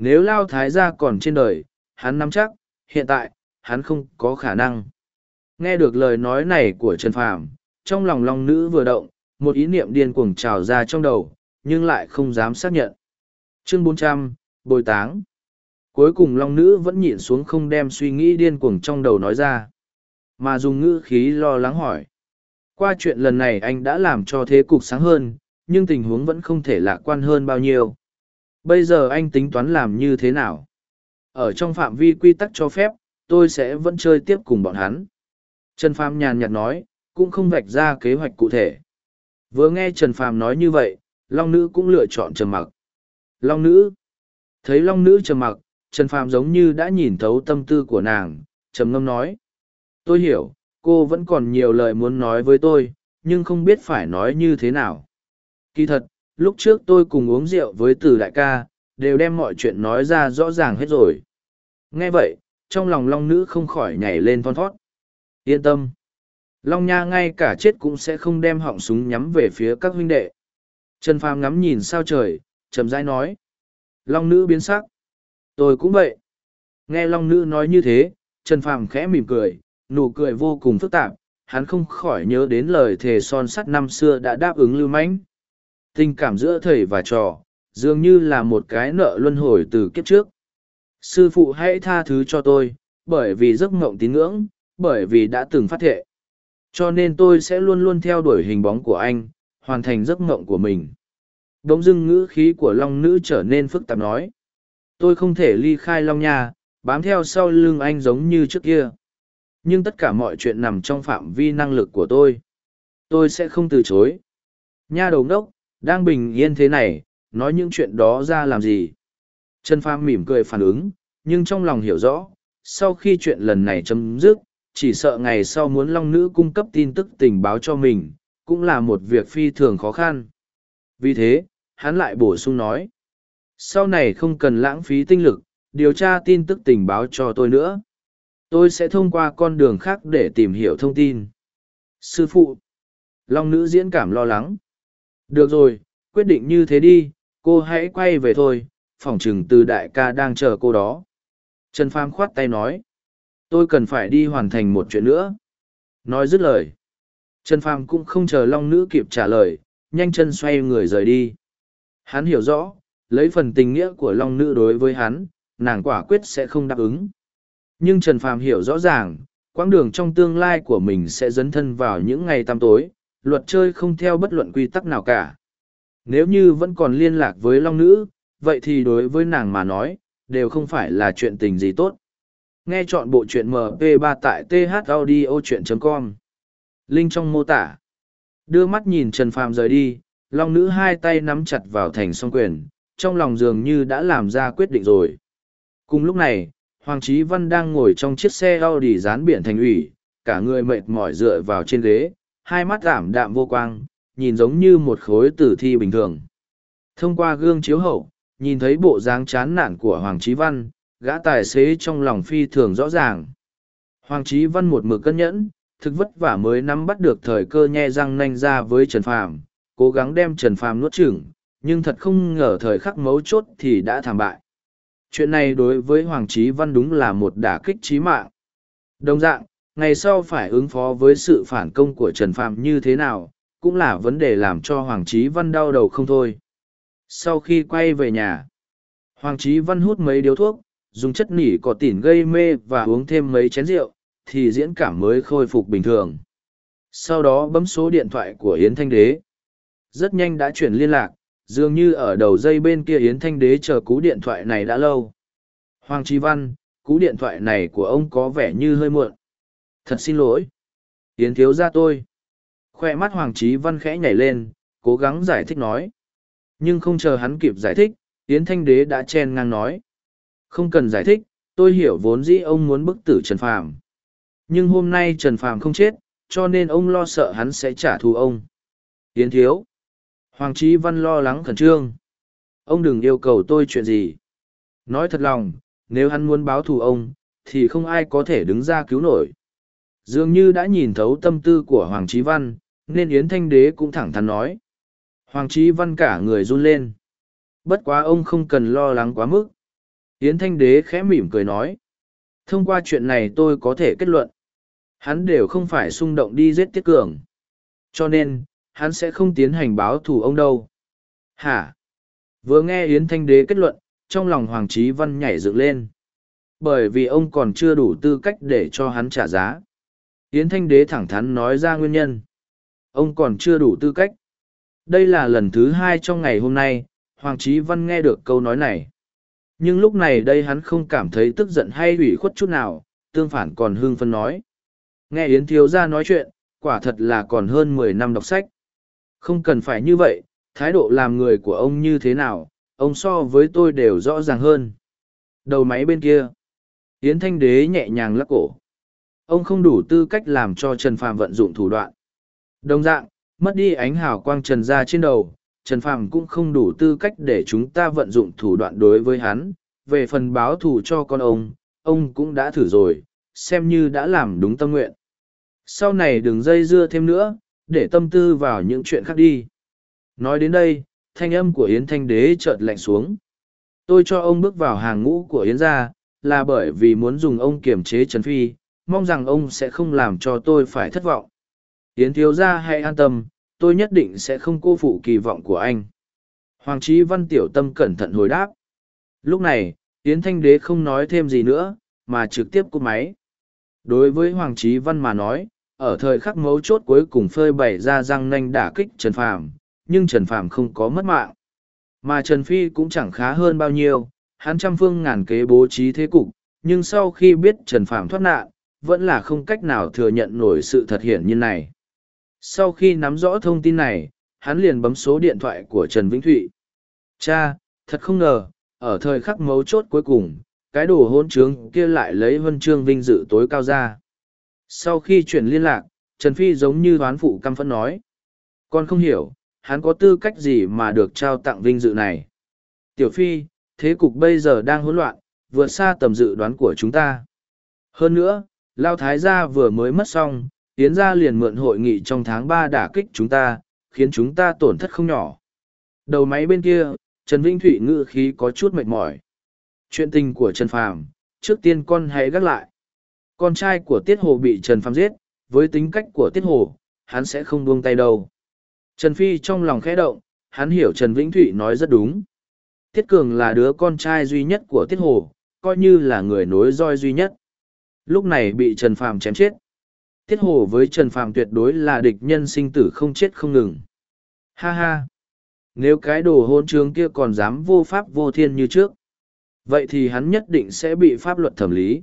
nếu Lao Thái Gia còn trên đời, hắn nắm chắc, hiện tại, hắn không có khả năng. Nghe được lời nói này của Trần Phàm, trong lòng Long Nữ vừa động, một ý niệm điên cuồng trào ra trong đầu, nhưng lại không dám xác nhận. Chương bốn trăm Bồi táng. Cuối cùng Long Nữ vẫn nhịn xuống không đem suy nghĩ điên cuồng trong đầu nói ra, mà dùng ngữ khí lo lắng hỏi. Qua chuyện lần này anh đã làm cho thế cục sáng hơn, nhưng tình huống vẫn không thể lạc quan hơn bao nhiêu. Bây giờ anh tính toán làm như thế nào? Ở trong phạm vi quy tắc cho phép, tôi sẽ vẫn chơi tiếp cùng bọn hắn. Trần Phàm nhàn nhạt nói, cũng không vạch ra kế hoạch cụ thể. Vừa nghe Trần Phàm nói như vậy, Long Nữ cũng lựa chọn trầm mặc. Long Nữ. Thấy Long Nữ trầm mặc, Trần Phàm giống như đã nhìn thấu tâm tư của nàng, trầm ngâm nói. Tôi hiểu, cô vẫn còn nhiều lời muốn nói với tôi, nhưng không biết phải nói như thế nào. Kỳ thật, lúc trước tôi cùng uống rượu với từ đại ca, đều đem mọi chuyện nói ra rõ ràng hết rồi. Nghe vậy, trong lòng Long Nữ không khỏi nhảy lên thon thót. Yên tâm. Long Nha ngay cả chết cũng sẽ không đem họng súng nhắm về phía các huynh đệ. Trần Phàm ngắm nhìn sao trời, chậm rãi nói. Long Nữ biến sắc. Tôi cũng vậy. Nghe Long Nữ nói như thế, Trần Phàm khẽ mỉm cười, nụ cười vô cùng phức tạp, hắn không khỏi nhớ đến lời thề son sắt năm xưa đã đáp ứng lưu mãnh. Tình cảm giữa thầy và trò, dường như là một cái nợ luân hồi từ kiếp trước. Sư phụ hãy tha thứ cho tôi, bởi vì giấc mộng tín ngưỡng, bởi vì đã từng phát thệ. Cho nên tôi sẽ luôn luôn theo đuổi hình bóng của anh, hoàn thành giấc mộng của mình. Đống dưng ngữ khí của Long Nữ trở nên phức tạp nói. Tôi không thể ly khai Long Nha, bám theo sau lưng anh giống như trước kia. Nhưng tất cả mọi chuyện nằm trong phạm vi năng lực của tôi. Tôi sẽ không từ chối. Nha đầu ngốc, đang bình yên thế này, nói những chuyện đó ra làm gì. Trần Phàm mỉm cười phản ứng, nhưng trong lòng hiểu rõ, sau khi chuyện lần này chấm dứt, chỉ sợ ngày sau muốn Long Nữ cung cấp tin tức tình báo cho mình, cũng là một việc phi thường khó khăn. Vì thế, hắn lại bổ sung nói, sau này không cần lãng phí tinh lực, điều tra tin tức tình báo cho tôi nữa. Tôi sẽ thông qua con đường khác để tìm hiểu thông tin. Sư phụ, Long Nữ diễn cảm lo lắng. Được rồi, quyết định như thế đi, cô hãy quay về thôi, phỏng chừng từ đại ca đang chờ cô đó. Trần Phàm khoát tay nói, tôi cần phải đi hoàn thành một chuyện nữa. Nói dứt lời. Trần Phàm cũng không chờ Long Nữ kịp trả lời, nhanh chân xoay người rời đi. Hắn hiểu rõ, lấy phần tình nghĩa của Long Nữ đối với hắn, nàng quả quyết sẽ không đáp ứng. Nhưng Trần Phàm hiểu rõ ràng, quãng đường trong tương lai của mình sẽ dấn thân vào những ngày tăm tối, luật chơi không theo bất luận quy tắc nào cả. Nếu như vẫn còn liên lạc với Long Nữ, vậy thì đối với nàng mà nói, đều không phải là chuyện tình gì tốt. Nghe chọn bộ truyện MP3 tại thaudio.com. Linh trong mô tả. Đưa mắt nhìn Trần Phàm rời đi, Long Nữ hai tay nắm chặt vào thành song quyền, trong lòng dường như đã làm ra quyết định rồi. Cùng lúc này, Hoàng Chí Văn đang ngồi trong chiếc xe Audi dán biển thành ủy, cả người mệt mỏi dựa vào trên ghế, hai mắt giảm đạm vô quang, nhìn giống như một khối tử thi bình thường. Thông qua gương chiếu hậu, nhìn thấy bộ dáng chán nản của Hoàng Chí Văn, gã tài xế trong lòng phi thường rõ ràng. Hoàng Chí Văn một mực cân nhẫn, thực vất vả mới nắm bắt được thời cơ nhe răng nanh ra với Trần Phàm, cố gắng đem Trần Phàm nuốt chửng, nhưng thật không ngờ thời khắc mấu chốt thì đã thảm bại. Chuyện này đối với Hoàng Chí Văn đúng là một đả kích chí mạng. Đồng dạng, ngày sau phải ứng phó với sự phản công của Trần Phạm như thế nào, cũng là vấn đề làm cho Hoàng Chí Văn đau đầu không thôi. Sau khi quay về nhà, Hoàng Chí Văn hút mấy điếu thuốc, dùng chất nỉ có tỉn gây mê và uống thêm mấy chén rượu, thì diễn cảm mới khôi phục bình thường. Sau đó bấm số điện thoại của Yến Thanh Đế. Rất nhanh đã chuyển liên lạc, dường như ở đầu dây bên kia Yến Thanh Đế chờ cú điện thoại này đã lâu. Hoàng Chí Văn, cú điện thoại này của ông có vẻ như hơi muộn. Thật xin lỗi. Yến thiếu ra tôi. Khoe mắt Hoàng Trí Văn khẽ nhảy lên, cố gắng giải thích nói. Nhưng không chờ hắn kịp giải thích, Yến Thanh Đế đã chen ngang nói. Không cần giải thích, tôi hiểu vốn dĩ ông muốn bức tử Trần Phàm. Nhưng hôm nay Trần Phàm không chết, cho nên ông lo sợ hắn sẽ trả thù ông. Yến thiếu. Hoàng Trí Văn lo lắng khẩn trương. Ông đừng yêu cầu tôi chuyện gì. Nói thật lòng, nếu hắn muốn báo thù ông, thì không ai có thể đứng ra cứu nổi. Dường như đã nhìn thấu tâm tư của Hoàng chí Văn, nên Yến Thanh Đế cũng thẳng thắn nói. Hoàng chí Văn cả người run lên. Bất quá ông không cần lo lắng quá mức. Yến Thanh Đế khẽ mỉm cười nói. Thông qua chuyện này tôi có thể kết luận. Hắn đều không phải xung động đi giết Tiết Cường. Cho nên, hắn sẽ không tiến hành báo thù ông đâu. Hả? Vừa nghe Yến Thanh Đế kết luận, trong lòng Hoàng chí Văn nhảy dựng lên. Bởi vì ông còn chưa đủ tư cách để cho hắn trả giá. Yến Thanh Đế thẳng thắn nói ra nguyên nhân. Ông còn chưa đủ tư cách. Đây là lần thứ hai trong ngày hôm nay, Hoàng Chí Văn nghe được câu nói này. Nhưng lúc này đây hắn không cảm thấy tức giận hay ủy khuất chút nào, tương phản còn hưng phấn nói. Nghe Yến Thiếu Gia nói chuyện, quả thật là còn hơn mười năm đọc sách. Không cần phải như vậy, thái độ làm người của ông như thế nào, ông so với tôi đều rõ ràng hơn. Đầu máy bên kia. Yến Thanh Đế nhẹ nhàng lắc cổ. Ông không đủ tư cách làm cho Trần Phàm vận dụng thủ đoạn. Đồng dạng, mất đi ánh hào quang trần ra trên đầu, Trần Phàm cũng không đủ tư cách để chúng ta vận dụng thủ đoạn đối với hắn. Về phần báo thù cho con ông, ông cũng đã thử rồi, xem như đã làm đúng tâm nguyện. Sau này đừng dây dưa thêm nữa, để tâm tư vào những chuyện khác đi. Nói đến đây, thanh âm của Yến Thanh Đế chợt lạnh xuống. Tôi cho ông bước vào hàng ngũ của Yến gia, là bởi vì muốn dùng ông kiềm chế Trần Phi, mong rằng ông sẽ không làm cho tôi phải thất vọng. Yến thiếu gia hãy an tâm, tôi nhất định sẽ không cô phụ kỳ vọng của anh. Hoàng trí văn tiểu tâm cẩn thận hồi đáp. Lúc này, Yến Thanh Đế không nói thêm gì nữa, mà trực tiếp cúp máy. Đối với Hoàng trí văn mà nói, ở thời khắc mấu chốt cuối cùng phơi bày ra răng nanh đả kích Trần Phàm, nhưng Trần Phàm không có mất mạng. Mà Trần Phi cũng chẳng khá hơn bao nhiêu, hắn trăm phương ngàn kế bố trí thế cục, nhưng sau khi biết Trần Phàm thoát nạn, vẫn là không cách nào thừa nhận nổi sự thật hiển nhiên này. Sau khi nắm rõ thông tin này, hắn liền bấm số điện thoại của Trần Vĩnh Thụy. Cha, thật không ngờ, ở thời khắc mấu chốt cuối cùng, cái đồ hôn trướng kia lại lấy huân chương vinh dự tối cao ra. Sau khi chuyển liên lạc, Trần Phi giống như đoán phụ căm phẫn nói. Con không hiểu, hắn có tư cách gì mà được trao tặng vinh dự này. Tiểu Phi, thế cục bây giờ đang hỗn loạn, vượt xa tầm dự đoán của chúng ta. Hơn nữa, Lao Thái gia vừa mới mất xong, Yến gia liền mượn hội nghị trong tháng ba đả kích chúng ta, khiến chúng ta tổn thất không nhỏ. Đầu máy bên kia, Trần Vinh Thụy ngự khí có chút mệt mỏi. Chuyện tình của Trần Phàm, trước tiên con hãy gác lại. Con trai của Tiết Hồ bị Trần Phàm giết, với tính cách của Tiết Hồ, hắn sẽ không buông tay đâu. Trần Phi trong lòng khẽ động, hắn hiểu Trần Vĩnh Thụy nói rất đúng. Tiết Cường là đứa con trai duy nhất của Tiết Hồ, coi như là người nối roi duy nhất. Lúc này bị Trần Phàm chém chết. Tiết Hồ với Trần Phàm tuyệt đối là địch nhân sinh tử không chết không ngừng. Ha ha! Nếu cái đồ hôn trướng kia còn dám vô pháp vô thiên như trước, vậy thì hắn nhất định sẽ bị pháp luật thẩm lý.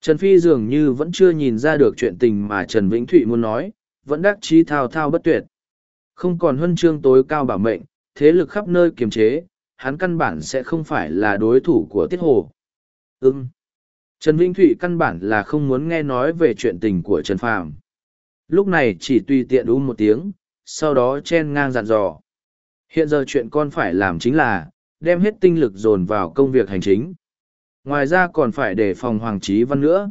Trần Phi dường như vẫn chưa nhìn ra được chuyện tình mà Trần Vĩnh Thụy muốn nói, vẫn đắc chí thao thao bất tuyệt. Không còn huân chương tối cao bảo mệnh, thế lực khắp nơi kiềm chế, hắn căn bản sẽ không phải là đối thủ của Tiết Hồ. Ừm. Trần Vĩnh Thụy căn bản là không muốn nghe nói về chuyện tình của Trần Phàm. Lúc này chỉ tùy tiện u một tiếng, sau đó chen ngang dặn dò. Hiện giờ chuyện con phải làm chính là, đem hết tinh lực dồn vào công việc hành chính. Ngoài ra còn phải đề phòng Hoàng Chí Văn nữa.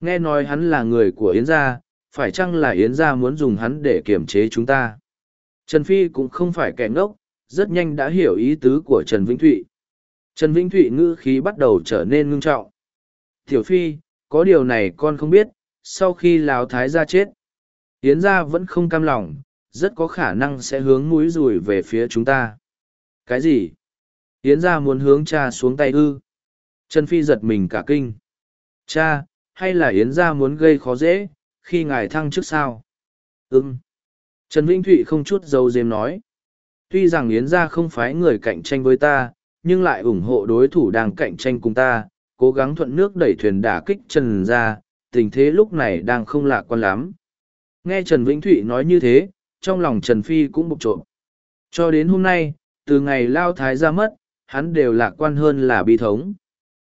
Nghe nói hắn là người của Yến Gia, phải chăng là Yến Gia muốn dùng hắn để kiểm chế chúng ta? Trần Phi cũng không phải kẻ ngốc, rất nhanh đã hiểu ý tứ của Trần Vĩnh Thụy. Trần Vĩnh Thụy ngữ khí bắt đầu trở nên ngưng trọng. Tiểu Phi, có điều này con không biết, sau khi Lào Thái gia chết, Yến gia vẫn không cam lòng, rất có khả năng sẽ hướng mũi rùi về phía chúng ta. Cái gì? Yến gia muốn hướng cha xuống tay ư? Trần Phi giật mình cả kinh. Cha, hay là Yến gia muốn gây khó dễ, khi ngài thăng trước sao? Ừm. Trần Vĩnh Thụy không chút dấu dếm nói. Tuy rằng Yến gia không phái người cạnh tranh với ta, nhưng lại ủng hộ đối thủ đang cạnh tranh cùng ta, cố gắng thuận nước đẩy thuyền đả kích Trần ra tình thế lúc này đang không lạc quan lắm. Nghe Trần Vĩnh Thụy nói như thế, trong lòng Trần Phi cũng bộc trộm. Cho đến hôm nay, từ ngày Lao Thái ra mất, hắn đều lạc quan hơn là bi thống.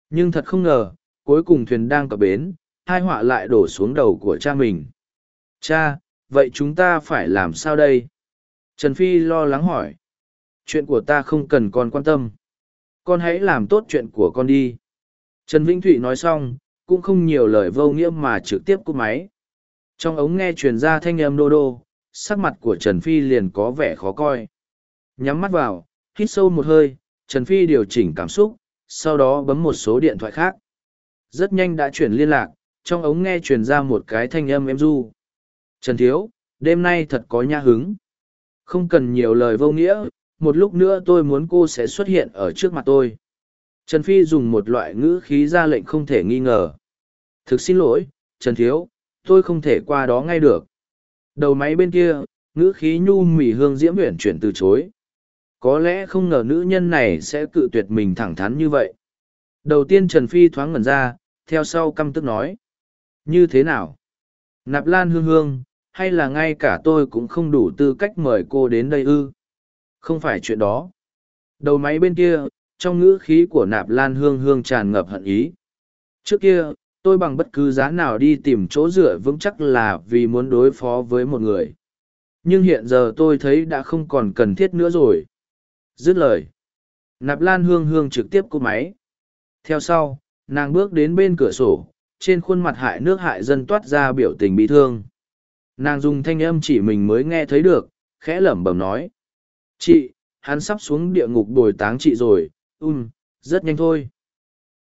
Nhưng thật không ngờ, cuối cùng thuyền đang cập bến, hai họa lại đổ xuống đầu của cha mình. Cha, vậy chúng ta phải làm sao đây? Trần Phi lo lắng hỏi. Chuyện của ta không cần con quan tâm. Con hãy làm tốt chuyện của con đi. Trần Vĩnh Thụy nói xong, cũng không nhiều lời vô nghĩa mà trực tiếp cúp máy. Trong ống nghe truyền ra thanh âm đô đô, sắc mặt của Trần Phi liền có vẻ khó coi. Nhắm mắt vào, hít sâu một hơi, Trần Phi điều chỉnh cảm xúc, sau đó bấm một số điện thoại khác. Rất nhanh đã chuyển liên lạc, trong ống nghe truyền ra một cái thanh âm em du. Trần Thiếu, đêm nay thật có nha hứng. Không cần nhiều lời vô nghĩa, một lúc nữa tôi muốn cô sẽ xuất hiện ở trước mặt tôi. Trần Phi dùng một loại ngữ khí ra lệnh không thể nghi ngờ. Thực xin lỗi, Trần Thiếu, tôi không thể qua đó ngay được. Đầu máy bên kia, ngữ khí nhu mỉ hương diễm huyển chuyển từ chối. Có lẽ không ngờ nữ nhân này sẽ cự tuyệt mình thẳng thắn như vậy. Đầu tiên Trần Phi thoáng ngẩn ra, theo sau căm tức nói. Như thế nào? Nạp lan hương hương, hay là ngay cả tôi cũng không đủ tư cách mời cô đến đây ư? Không phải chuyện đó. Đầu máy bên kia, trong ngữ khí của nạp lan hương hương tràn ngập hận ý. Trước kia, tôi bằng bất cứ giá nào đi tìm chỗ dựa vững chắc là vì muốn đối phó với một người. Nhưng hiện giờ tôi thấy đã không còn cần thiết nữa rồi. Dứt lời. Nạp lan hương hương trực tiếp cúp máy. Theo sau, nàng bước đến bên cửa sổ, trên khuôn mặt hại nước hại dân toát ra biểu tình bị thương. Nàng dùng thanh âm chỉ mình mới nghe thấy được, khẽ lẩm bẩm nói. Chị, hắn sắp xuống địa ngục bồi táng chị rồi, um, rất nhanh thôi.